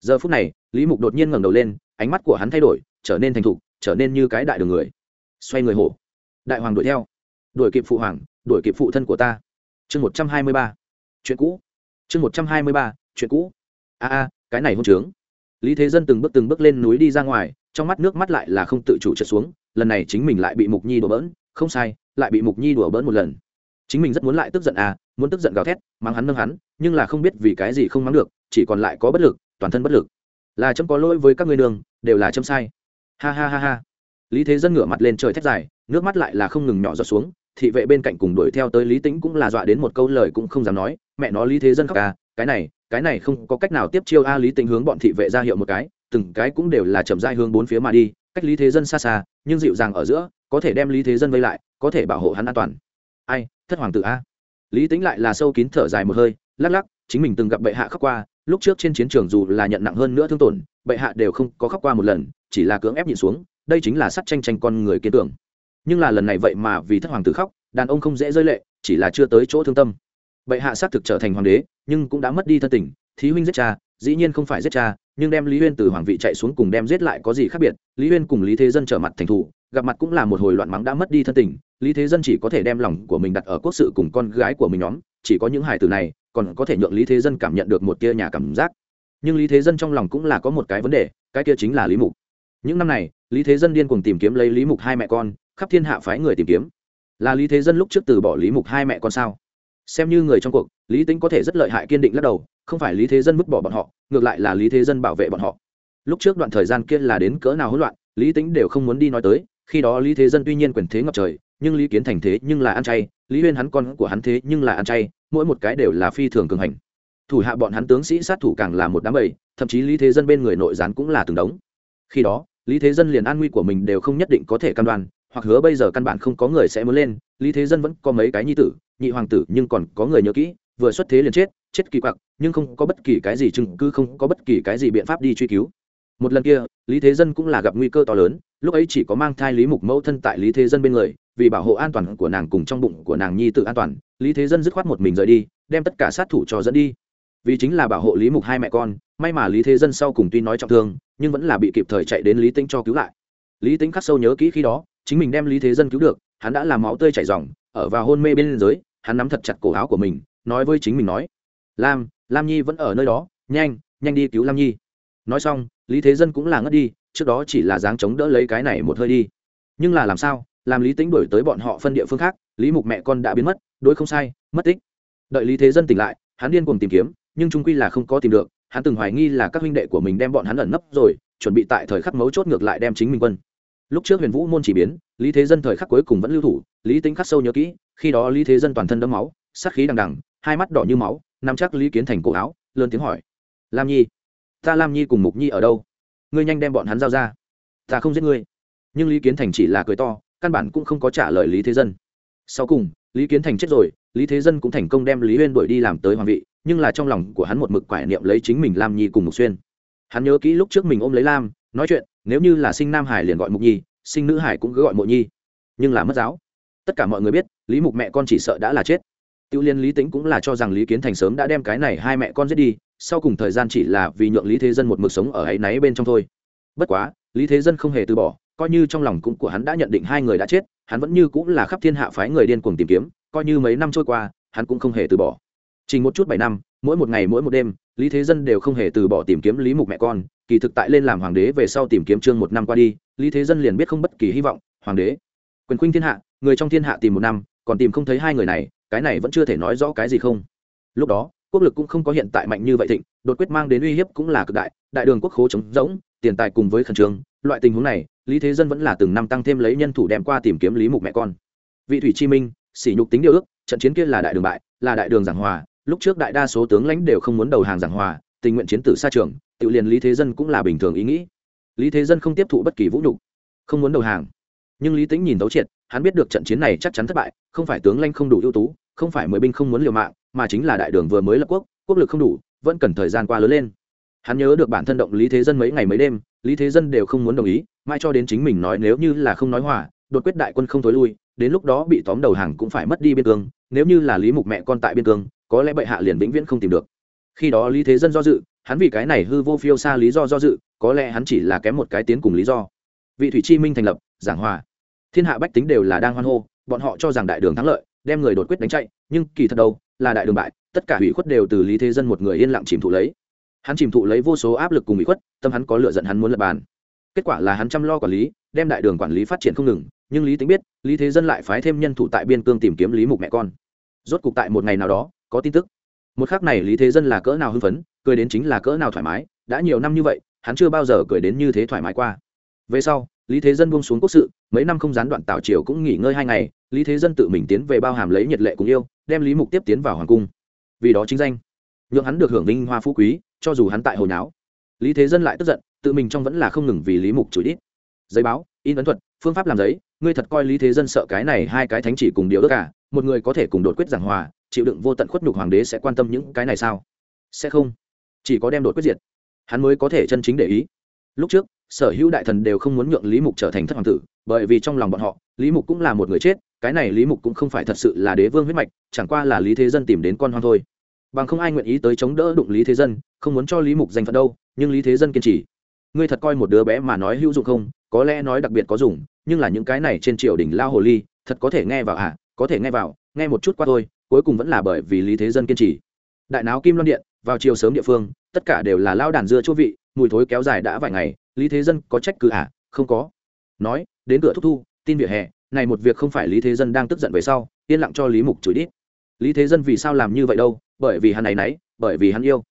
A: Giờ phút này, lý mục đột nhiên ngẩng đầu lên, ánh mắt của hắn thay đổi, trở nên thành thục, trở nên như cái đại đường người. Xoay người hổ. Đại hoàng đuổi theo. Đuổi kịp phụ hoàng, đuổi kịp phụ thân của ta. Chương một trăm hai mươi ba. Chuyện cũ. Chương một trăm hai mươi ba, chuyện cũ. A a, cái này hôn trướng. Lý thế dân từng bước từng bước lên núi đi ra ngoài, trong mắt nước mắt lại là không tự chủ trượt xuống, lần này chính mình lại bị mục nhi đùa bỡn, không sai, lại bị mục nhi đùa bỡn một lần chính mình rất muốn lại tức giận à muốn tức giận gào thét, mắng hắn, nâng hắn, nhưng là không biết vì cái gì không mắng được, chỉ còn lại có bất lực, toàn thân bất lực. Là chấm có lỗi với các người đường, đều là chấm sai. Ha ha ha ha. Lý thế dân ngửa mặt lên trời thét dài, nước mắt lại là không ngừng nhỏ giọt xuống, thị vệ bên cạnh cùng đuổi theo tới lý tĩnh cũng là dọa đến một câu lời cũng không dám nói, mẹ nó lý thế dân khóc à cái này cái này không có cách nào tiếp chiêu a. Lý tĩnh hướng bọn thị vệ ra hiệu một cái, từng cái cũng đều là chậm dai hướng bốn phía mà đi, cách lý thế dân xa xa, nhưng dịu dàng ở giữa, có thể đem lý thế dân vây lại, có thể bảo hộ hắn an toàn ai, thất hoàng tử a. Lý tính lại là sâu kín thở dài một hơi, lắc lắc, chính mình từng gặp bệ hạ khóc qua, lúc trước trên chiến trường dù là nhận nặng hơn nữa thương tổn, bệ hạ đều không có khóc qua một lần, chỉ là cưỡng ép nhịn xuống, đây chính là sắt tranh tranh con người kiên tưởng nhưng là lần này vậy mà vì thất hoàng tử khóc, đàn ông không dễ rơi lệ, chỉ là chưa tới chỗ thương tâm. Bệ hạ xác thực trở thành hoàng đế, nhưng cũng đã mất đi thân tình, thí huynh giết cha, dĩ nhiên không phải giết cha, nhưng đem lý huyên từ hoàng vị chạy xuống cùng đem giết lại có gì khác biệt, lý huyên cùng lý thế dân trở mặt thành thủ gặp mặt cũng là một hồi loạn mắng đã mất đi thân tình, lý thế dân chỉ có thể đem lòng của mình đặt ở quốc sự cùng con gái của mình nhóm, chỉ có những hài tử này còn có thể nhượng lý thế dân cảm nhận được một tia nhà cảm giác. Nhưng lý thế dân trong lòng cũng là có một cái vấn đề, cái kia chính là lý mục. Những năm này, lý thế dân điên cùng tìm kiếm lấy lý mục hai mẹ con, khắp thiên hạ phái người tìm kiếm. Là lý thế dân lúc trước từ bỏ lý mục hai mẹ con sao? Xem như người trong cuộc, lý tính có thể rất lợi hại kiên định lắc đầu, không phải lý thế dân vứt bỏ bọn họ, ngược lại là lý thế dân bảo vệ bọn họ. Lúc trước đoạn thời gian kia là đến cỡ nào hỗn loạn, lý tính đều không muốn đi nói tới khi đó lý thế dân tuy nhiên quyền thế ngập trời, nhưng lý kiến thành thế nhưng là ăn chay, lý huyên hắn con của hắn thế nhưng là ăn chay, mỗi một cái đều là phi thường cường hành. Thủ hạ bọn hắn tướng sĩ sát thủ càng là một đám bầy, thậm chí lý thế dân bên người nội gián cũng là từng đống. Khi đó, lý thế dân liền an nguy của mình đều không nhất định có thể căn đoan, hoặc hứa bây giờ căn bản không có người sẽ muốn lên, lý thế dân vẫn có mấy cái nhi tử, nhị hoàng tử nhưng còn có người nhớ kỹ, vừa xuất thế liền chết chết kỳ quặc, nhưng không có bất kỳ cái gì chứng cứ, không có bất kỳ cái gì biện pháp đi truy cứu một lần kia, lý thế dân cũng là gặp nguy cơ to lớn, lúc ấy chỉ có mang thai lý mục mẫu thân tại lý thế dân bên người, vì bảo hộ an toàn của nàng cùng trong bụng của nàng nhi tự an toàn, lý thế dân dứt khoát một mình rời đi, đem tất cả sát thủ cho dẫn đi. Vì chính là bảo hộ lý mục hai mẹ con, may mà lý thế dân sau cùng tuy nói trọng thương, nhưng vẫn là bị kịp thời chạy đến lý tính cho cứu lại. Lý tính khắc sâu nhớ kỹ khi đó, chính mình đem lý thế dân cứu được, hắn đã làm máu tươi chảy ròng, ở vào hôn mê bên dưới, hắn nắm thật chặt cổ áo của mình, nói với chính mình nói, lam lam nhi vẫn ở nơi đó, nhanh nhanh đi cứu lam nhi. Nói xong lý thế dân cũng là ngất đi, trước đó chỉ là dáng chống đỡ lấy cái này một hơi đi. Nhưng là làm sao, làm lý tính đổi tới bọn họ phân địa phương khác, lý mục mẹ con đã biến mất, đối không sai, mất tích. Đợi lý thế dân tỉnh lại, hắn điên cùng tìm kiếm, nhưng trung quy là không có tìm được, hắn từng hoài nghi là các huynh đệ của mình đem bọn hắn ẩn nấp rồi, chuẩn bị tại thời khắc mấu chốt ngược lại đem chính mình quân. Lúc trước huyền vũ môn chỉ biến, lý thế dân thời khắc cuối cùng vẫn lưu thủ, lý tính khắc sâu nhớ kỹ, khi đó lý thế dân toàn thân đẫm máu, sát khí đằng đằng, hai mắt đỏ như máu nằm chắc lý kiến thành cổ áo, lớn tiếng hỏi, lam nhi ta lam nhi cùng mục nhi ở đâu? Ngươi nhanh đem bọn hắn giao ra. Ta không giết ngươi. Nhưng lý kiến thành chỉ là cười to, căn bản cũng không có trả lời lý thế dân. Sau cùng, lý kiến thành chết rồi, lý thế dân cũng thành công đem lý huyên đuổi đi làm tới hoàng vị, nhưng là trong lòng của hắn một mực quải niệm lấy chính mình lam nhi cùng mục xuyên. Hắn nhớ kỹ lúc trước mình ôm lấy lam, nói chuyện, nếu như là sinh nam hải liền gọi mục nhi, sinh nữ hải cũng cứ gọi mộ nhi. Nhưng là mất giáo. Tất cả mọi người biết, lý mục mẹ con chỉ sợ đã là chết. Tiêu liên lý tính cũng là cho rằng lý kiến thành sớm đã đem cái này hai mẹ con giết đi sau cùng thời gian chỉ là vì nhượng lý thế dân một mực sống ở ấy náy bên trong thôi. Bất quá, lý thế dân không hề từ bỏ, coi như trong lòng cũng của hắn đã nhận định hai người đã chết, hắn vẫn như cũng là khắp thiên hạ phái người điên cuồng tìm kiếm, coi như mấy năm trôi qua, hắn cũng không hề từ bỏ. Chỉ một chút bảy năm, mỗi một ngày mỗi một đêm, lý thế dân đều không hề từ bỏ tìm kiếm lý mục mẹ con, kỳ thực tại lên làm hoàng đế về sau tìm kiếm trương một năm qua đi, lý thế dân liền biết không bất kỳ hy vọng, hoàng đế. Quyền khuynh thiên hạ, người trong thiên hạ tìm một năm, còn tìm không thấy hai người này, cái này vẫn chưa thể nói rõ cái gì không. Lúc đó quốc lực cũng không có hiện tại mạnh như vậy thịnh, đột quyết mang đến uy hiếp cũng là cực đại đại đường quốc khố chống rỗng, tiền tài cùng với khẩn trương, loại tình huống này, lý thế dân vẫn là từng năm tăng thêm lấy nhân thủ đem qua tìm kiếm lý mục mẹ con. Vị thủy chi minh, sỉ nhục tính điều ước, trận chiến kia là đại đường bại, là đại đường giảng hòa, lúc trước đại đa số tướng lãnh đều không muốn đầu hàng giảng hòa, tình nguyện chiến tử xa trường, tự liền lý thế dân cũng là bình thường ý nghĩ. Lý thế dân không tiếp thụ bất kỳ vũ nhục, không muốn đầu hàng. Nhưng lý tính nhìn tấu triệt, hắn biết được trận chiến này chắc chắn thất bại, không phải tướng lãnh không đủ ưu tú không phải mười binh không muốn liều mạng, mà chính là đại đường vừa mới lập quốc quốc lực không đủ, vẫn cần thời gian qua lớn lên. Hắn nhớ được bản thân động lý thế dân mấy ngày mấy đêm, lý thế dân đều không muốn đồng ý mai cho đến chính mình nói nếu như là không nói hòa, đột quyết đại quân không thối lui, đến lúc đó bị tóm đầu hàng cũng phải mất đi biên cương, nếu như là lý mục mẹ con tại biên cương, có lẽ bệ hạ liền vĩnh viễn không tìm được. Khi đó lý thế dân do dự, hắn vì cái này hư vô phiêu xa lý do do dự, có lẽ hắn chỉ là kém một cái tiến cùng lý do. Vị thủy chi minh thành lập, giảng hòa. Thiên hạ bách tính đều là đang hoan hô, bọn họ cho rằng đại đường thắng lợi đem người đột quyết đánh chạy, nhưng kỳ thật đâu, là đại đường bại, tất cả ủy khuất đều từ lý thế dân một người yên lặng chìm thụ lấy. Hắn chìm thụ lấy vô số áp lực cùng ủy khuất, tâm hắn có lựa giận hắn muốn lập bàn. Kết quả là hắn chăm lo quản lý, đem đại đường quản lý phát triển không ngừng, nhưng lý tính biết, lý thế dân lại phái thêm nhân thủ tại biên cương tìm kiếm lý mục mẹ con. Rốt cục tại một ngày nào đó, có tin tức. Một khác này lý thế dân là cỡ nào hưng phấn, cười đến chính là cỡ nào thoải mái, đã nhiều năm như vậy, hắn chưa bao giờ cười đến như thế thoải mái qua. Về sau, lý thế dân buông xuống quốc sự, mấy năm không gián đoạn tảo triều cũng nghỉ ngơi hai ngày lý thế dân tự mình tiến về bao hàm lấy nhiệt lệ cùng yêu, đem lý mục tiếp tiến vào hoàng cung. Vì đó chính danh. Nhượng hắn được hưởng vinh hoa phú quý, cho dù hắn tại hồi náo lý thế dân lại tức giận, tự mình trong vẫn là không ngừng vì lý mục chửi đít. Giấy báo, in ấn thuật, phương pháp làm giấy, ngươi thật coi lý thế dân sợ cái này hai cái thánh chỉ cùng điều ước cả à? một người có thể cùng đột quyết giảng hòa, chịu đựng vô tận khuất nhục hoàng đế sẽ quan tâm những cái này sao? Sẽ không. Chỉ có đem đột quyết diệt. Hắn mới có thể chân chính để ý. Lúc trước, sở hữu đại thần đều không muốn nhượng lý mục trở thành thất hoàng tử bởi vì trong lòng bọn họ, lý mục cũng là một người chết, cái này lý mục cũng không phải thật sự là đế vương huyết mạch, chẳng qua là lý thế dân tìm đến con hoang thôi. Bằng không ai nguyện ý tới chống đỡ đụng lý thế dân, không muốn cho lý mục danh phận đâu, nhưng lý thế dân kiên trì. Ngươi thật coi một đứa bé mà nói hữu dụng không, có lẽ nói đặc biệt có dùng, nhưng là những cái này trên triều đình lao hồ ly, thật có thể nghe vào à có thể nghe vào, nghe một chút qua thôi, cuối cùng vẫn là bởi vì lý thế dân kiên trì. Đại náo kim loan điện, vào chiều sớm địa phương, tất cả đều là lao đàn dưa chỗ vị, mùi thối kéo dài đã vài ngày, lý thế dân có trách cứ à không có nói, đến cửa thúc thu, tin vỉa hè, này một việc không phải lý thế dân đang tức giận về sau, yên lặng cho lý mục chửi đít lý thế dân vì sao làm như vậy đâu? Bởi vì hắn này náy bởi vì hắn yêu.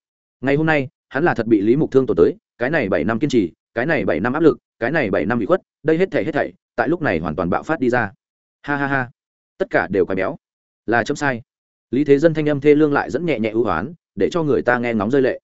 A: Ngày hôm nay, hắn là thật bị lý mục thương tổ tới, cái này bảy năm kiên trì, cái này bảy năm áp lực, cái này bảy năm bị khuất, đây hết thảy hết thảy, tại lúc này hoàn toàn bạo phát đi ra. Ha ha ha. Tất cả đều quái béo. Là chấm sai. Lý thế dân thanh âm thê lương lại dẫn nhẹ nhẹ ưu hoán, để cho người ta nghe ngóng rơi lệ.